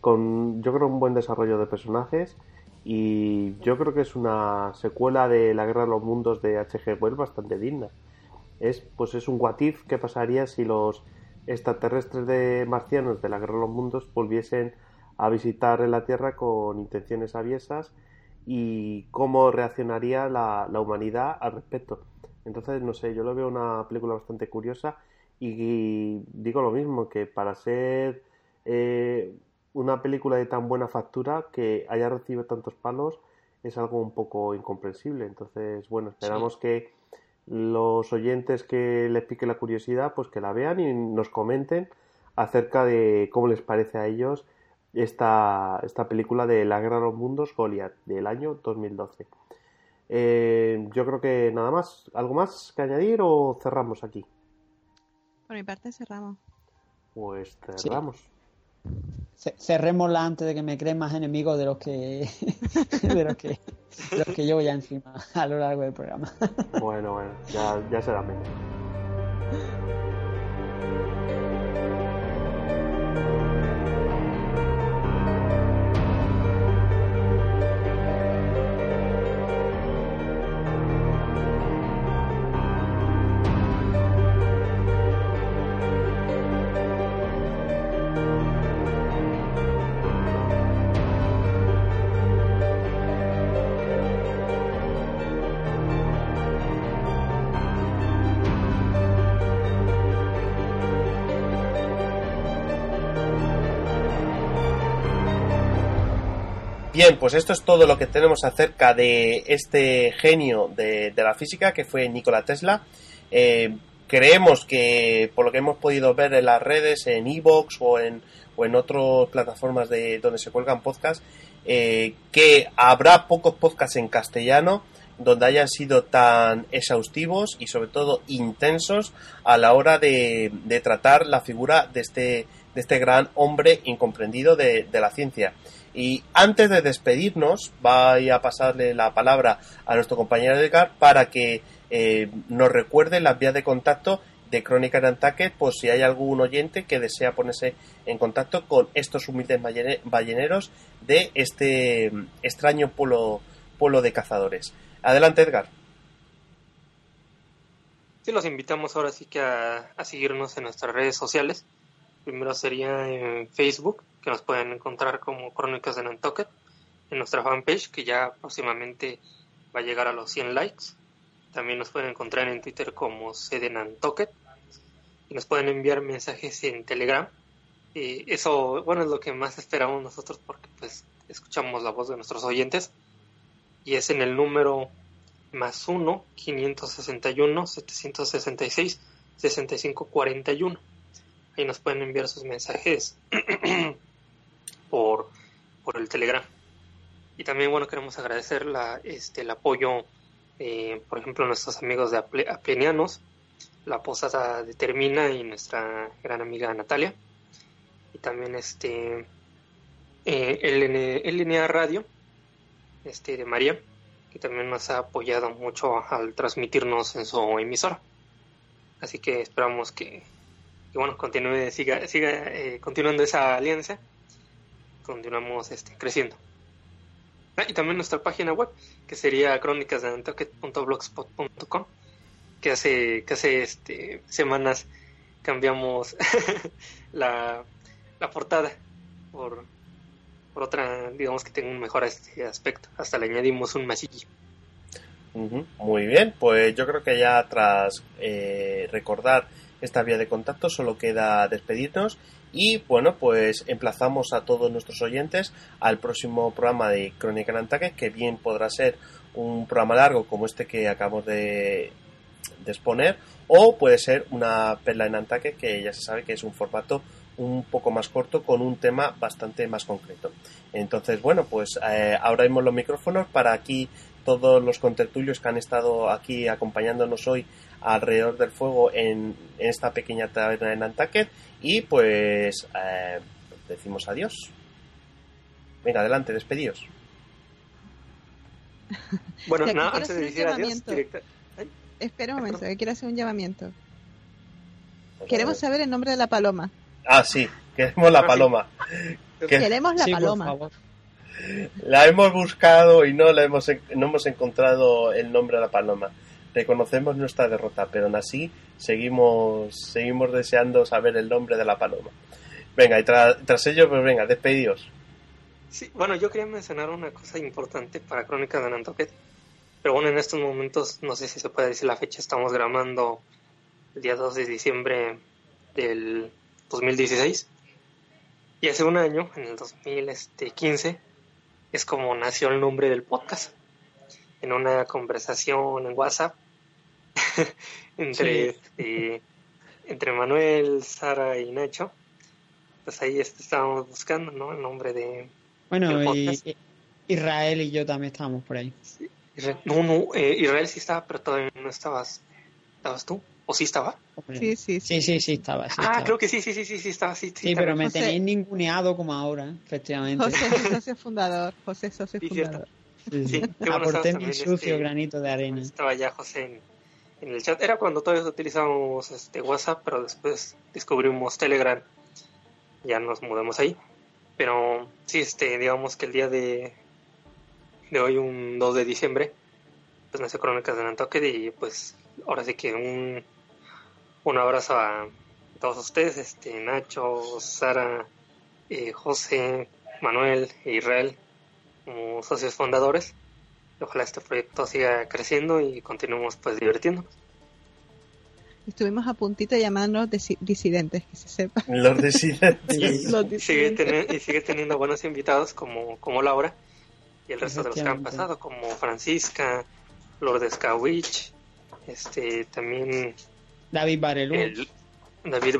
Speaker 1: Con, yo creo, un buen desarrollo de personajes. Y yo creo que es una secuela de La Guerra de los Mundos de H.G. Wells bastante digna es pues es un guatif que qué pasaría si los extraterrestres de marcianos de la Guerra de los Mundos volviesen a visitar la Tierra con intenciones aviesas y cómo reaccionaría la, humanidad al respecto. Entonces, no sé, yo lo veo una película bastante curiosa y, digo lo mismo, que para ser eh, una película de tan buena factura que haya recibido tantos palos es algo un poco incomprensible. Entonces, bueno, esperamos que los oyentes que les pique la curiosidad, pues que la vean y nos comenten acerca de cómo les parece a ellos esta, esta película de La Guerra de los Mundos Goliath del año 2012. Eh, yo creo que nada más, ¿algo más que añadir o cerramos aquí?
Speaker 4: Por mi parte cerramos.
Speaker 1: Pues cerramos
Speaker 3: cerrémosla antes de que me creen más enemigos de los que de los que, llevo ya encima a lo largo del programa.
Speaker 1: Bueno, bueno, ya, ya será menos. Bien, pues esto es todo lo que tenemos acerca de este genio de, la física que fue Nikola Tesla. Eh, creemos que, por lo que hemos podido ver en las redes, en Evox o en, o en otras plataformas de donde se cuelgan podcasts, eh, que habrá pocos podcasts en castellano donde hayan sido tan exhaustivos y sobre todo intensos a la hora de, tratar la figura este, de este, gran hombre incomprendido de la ciencia. Y antes de despedirnos, voy a pasarle la palabra a nuestro compañero Edgar para que eh, nos recuerde las vías de contacto de Crónica de por si hay algún oyente que desea ponerse en contacto con estos humildes balleneros de este mm, extraño pueblo polo de cazadores. Adelante, Edgar.
Speaker 5: Sí, los invitamos ahora sí que a seguirnos en nuestras redes sociales. Primero sería en Facebook, que nos pueden encontrar como Crónicas de Nantucket, en nuestra fanpage, que ya próximamente va a llegar a los 100 likes. También nos pueden encontrar en Twitter como Nantucket. Y nos pueden enviar mensajes en Telegram. Y eso, bueno, es lo que más esperamos nosotros porque pues escuchamos la voz de nuestros oyentes. Y es en el número más 1 561 766 6541. Ahí nos pueden enviar sus mensajes por, por el Telegram. Y también, bueno, queremos agradecer la, este, el apoyo, eh, por ejemplo, a nuestros amigos de Aplenianos, la posada de Termina y nuestra gran amiga Natalia. Y también este eh, Radio este, de María, que también nos ha apoyado mucho al transmitirnos en su emisora. Así que esperamos que y bueno, continúe, siga, siga eh, continuando esa alianza, continuamos este, creciendo. Ah, y también nuestra página web, que sería com que hace, que hace este, semanas cambiamos la, la, portada por, por, otra, digamos que tenga un mejor este aspecto. Hasta le añadimos un masillo.
Speaker 1: Muy bien, pues yo creo que ya tras eh, recordar esta vía de contacto. Solo queda despedirnos y bueno, pues emplazamos a todos nuestros oyentes al próximo programa de Crónica en Antaque, que bien podrá ser un programa largo como este que acabamos de, exponer, o puede ser una perla en Antaque, que ya se sabe que es un formato un poco más corto con un tema bastante más concreto. Entonces, bueno, pues eh, ahora mismo los micrófonos para aquí todos los contertulios que han estado aquí acompañándonos hoy alrededor del fuego en, esta pequeña taberna en Antaquet y pues eh, decimos adiós. Venga, adelante, despedidos. bueno, antes de decir adiós, ¿Eh?
Speaker 4: Espera un momento, que eh, quiero hacer un llamamiento. Pues queremos saber el nombre de la paloma.
Speaker 1: Ah, sí, queremos la ah, paloma. Queremos la paloma. La hemos buscado y no la hemos, no hemos encontrado el nombre de la paloma reconocemos nuestra derrota, pero aún así seguimos, seguimos deseando saber el nombre de la paloma. Venga, y tras ello, pues venga, despedidos.
Speaker 5: Sí, bueno, yo quería mencionar una cosa importante para Crónicas de Nantucket, pero bueno, en estos momentos, no sé si se puede decir la fecha, estamos grabando el día 2 de diciembre del 2016, y hace un año, en el 2015, es como nació el nombre del podcast, en una conversación en WhatsApp entre, este, entre Manuel, Sara y Nacho. Pues ahí estábamos buscando, ¿no? El nombre de.
Speaker 3: Bueno, y, Israel y yo también estábamos por ahí.
Speaker 5: No, no, eh, Israel sí estaba, pero todavía no estabas. ¿Estabas tú? ¿O sí estaba? Sí,
Speaker 3: sí, sí. Sí, sí, sí estaba. Sí ah, creo que
Speaker 5: sí, sí,
Speaker 4: sí, sí, sí estaba. Sí,
Speaker 5: sí, pero me tenéis
Speaker 3: ninguneado como ahora, ¿eh? efectivamente. José fundador. José es fundador. Sí, sí. Aporté mi sucio este, granito de arena.
Speaker 5: Estaba ya José en, en el chat. Era cuando todavía utilizábamos este, WhatsApp, pero después descubrimos Telegram. Ya nos mudamos ahí. Pero sí, este, digamos que el día de, de hoy, un 2 de diciembre, pues crónicas de Nantucket y pues ahora sí que un, un abrazo a todos ustedes, este, Nacho, Sara, eh, José, Manuel e Israel como socios fundadores ojalá este proyecto siga creciendo y continuemos pues divirtiéndonos.
Speaker 4: Estuvimos a puntito de disidentes, que se sepa.
Speaker 5: Los
Speaker 1: disidentes.
Speaker 5: Y, sigue teniendo, buenos invitados como, como Laura y el resto de los que han pasado, como Francisca, Lourdes Kawich, este, también...
Speaker 3: David Bariluz.
Speaker 5: David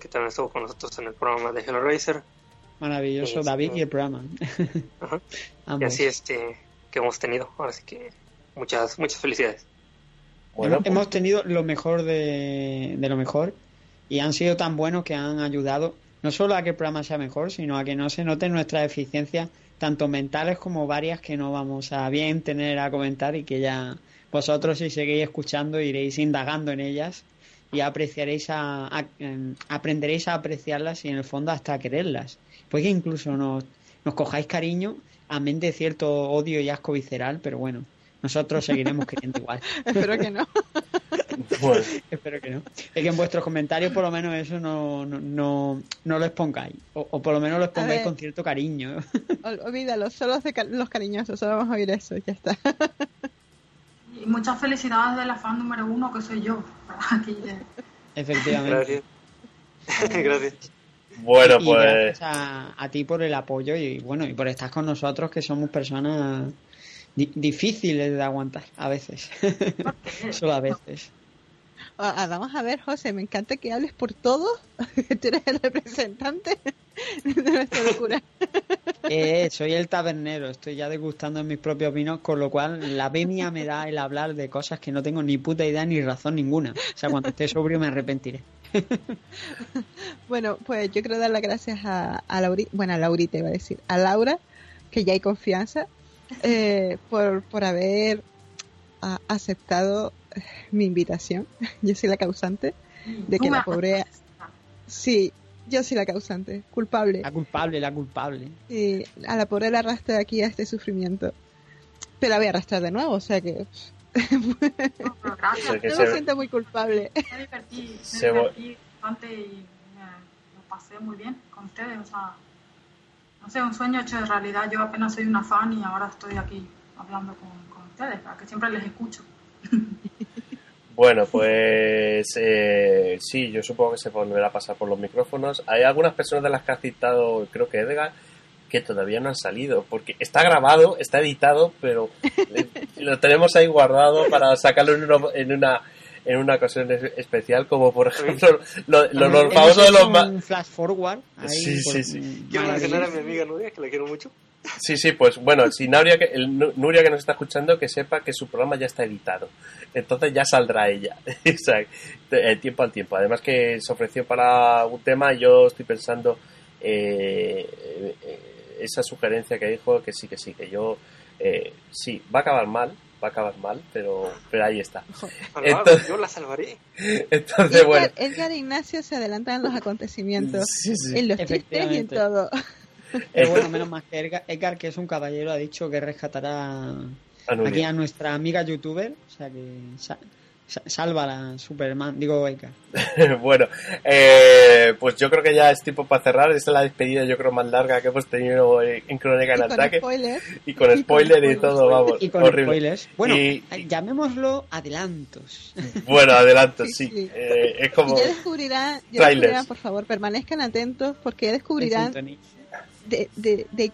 Speaker 5: que también estuvo con nosotros en el programa de Hellraiser.
Speaker 3: Maravilloso, este, David y el programa. y así
Speaker 5: este que hemos tenido. Así que muchas, muchas felicidades.
Speaker 3: hemos, pues- tenido lo mejor de, lo mejor y han sido tan buenos que han ayudado no solo a que el programa sea mejor, sino a que no se note nuestra eficiencia tanto mentales como varias que no vamos a bien tener a comentar y que ya vosotros si seguís escuchando iréis indagando en ellas y apreciaréis a, em, aprenderéis a apreciarlas y en el fondo hasta a quererlas. Pues que incluso nos, nos cojáis cariño a de cierto odio y asco visceral, pero bueno, nosotros seguiremos queriendo igual. Espero que no. Pues. Espero que no. Es que en vuestros comentarios por lo menos eso no, no, no, lo expongáis. O, por lo menos lo expongáis con cierto cariño.
Speaker 4: olvídalo, solo los cariñosos, solo vamos a oír eso, ya está. Y muchas
Speaker 2: felicidades de la fan número uno que soy yo.
Speaker 4: Aquí.
Speaker 3: Efectivamente. Gracias. Gracias. Bueno, pues. Gracias a, ti por el apoyo y bueno, y por estar con nosotros, que somos personas difíciles de aguantar a veces. Solo a veces.
Speaker 4: Ah, ah, vamos a ver, José, me encanta que hables por todo. Tú eres el representante de nuestra locura.
Speaker 3: Eh, soy el tabernero, estoy ya degustando mis propios vinos, con lo cual la venia me da el hablar de cosas que no tengo ni puta idea ni razón ninguna. O sea, cuando esté sobrio me arrepentiré.
Speaker 4: Bueno, pues yo quiero dar las gracias a, a bueno, a Laurita iba a decir, a Laura, que ya hay confianza, eh, por, haber aceptado mi invitación. Yo soy la causante
Speaker 3: de que la pobre.
Speaker 4: Sí, yo soy la causante, culpable.
Speaker 3: La culpable, la culpable.
Speaker 4: Y a la pobre la arrastra aquí a este sufrimiento. Pero la voy a arrastrar de nuevo, o sea que. no, gracias. Yo me siento muy culpable. Me
Speaker 2: divertí, bastante y lo pasé muy bien con ustedes. O sea, no sé, un sueño hecho de realidad. Yo apenas soy una fan y ahora estoy aquí hablando con, con ustedes, para que siempre les escucho.
Speaker 1: Bueno, pues eh, sí, yo supongo que se volverá a pasar por los micrófonos. Hay algunas personas de las que ha citado, creo que Edgar, que todavía no han salido, porque está grabado, está editado, pero lo tenemos ahí guardado para sacarlo en, en una en una ocasión especial, como por ejemplo los de los...
Speaker 3: flash forward. sí, sí, sí.
Speaker 1: mi amiga
Speaker 5: que la quiero mucho.
Speaker 1: Sí, sí, pues bueno, si Nuria que, Nuria que nos está escuchando, que sepa que su programa ya está editado. Entonces ya saldrá ella. o eh, tiempo al tiempo. Además que se ofreció para un tema, yo estoy pensando eh, esa sugerencia que dijo, que sí, que sí, que yo... Eh, sí, va a acabar mal, va a acabar mal, pero, pero ahí está. yo la salvaré. Entonces, bueno.
Speaker 4: Edgar, e Ignacio se adelantan los acontecimientos, en los chistes y en todo.
Speaker 3: bueno, menos más que Edgar, que es un caballero, ha dicho que rescatará aquí a nuestra amiga youtuber. O sea que salva la Superman, digo
Speaker 1: Edgar. bueno, eh, pues yo creo que ya es tiempo para cerrar. Esta es la despedida, yo creo, más larga que hemos tenido en Crónica en Ataque. Y con y y todo, vamos. Y con spoilers. Bueno,
Speaker 3: llamémoslo adelantos.
Speaker 1: Bueno, adelantos, sí. Eh, es como.
Speaker 4: Ya por favor, permanezcan atentos porque descubrirán de, de, de,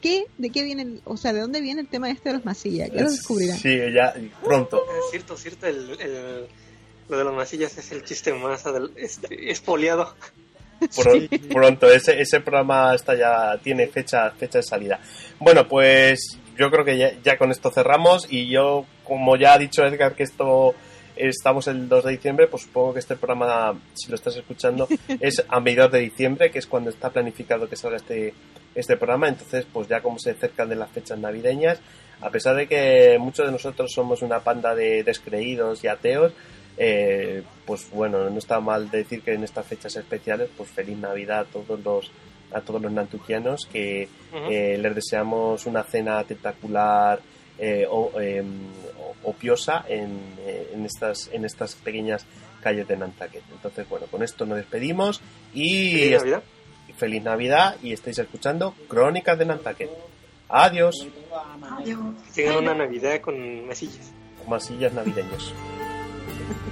Speaker 4: qué, de qué viene, o sea, de dónde viene el tema este de los masillas, lo
Speaker 5: descubrirán.
Speaker 1: Sí, ya pronto. Es
Speaker 5: eh, cierto, cierto, el, lo de los masillas es el
Speaker 1: chiste más este, Pronto, ese, ese programa está ya tiene fecha, fecha de salida. Bueno, pues yo creo que ya, ya con esto cerramos y yo, como ya ha dicho Edgar, que esto estamos el 2 de diciembre, pues supongo que este programa, si lo estás escuchando, es a mediados de diciembre, que es cuando está planificado que salga este, este programa. Entonces, pues ya como se acercan de las fechas navideñas, a pesar de que muchos de nosotros somos una panda de descreídos y ateos, eh, pues bueno, no está mal decir que en estas fechas especiales, pues feliz Navidad a todos los a todos los nantuquianos que eh, les deseamos una cena tentacular eh, o, em, opiosa eh, en, estas, en estas pequeñas calles de Nantucket. Entonces, bueno, con esto nos despedimos y feliz Navidad, y estáis escuchando Crónicas de Nantucket. Adiós. Que tengan una Navidad con masillas. Con masillas navideños.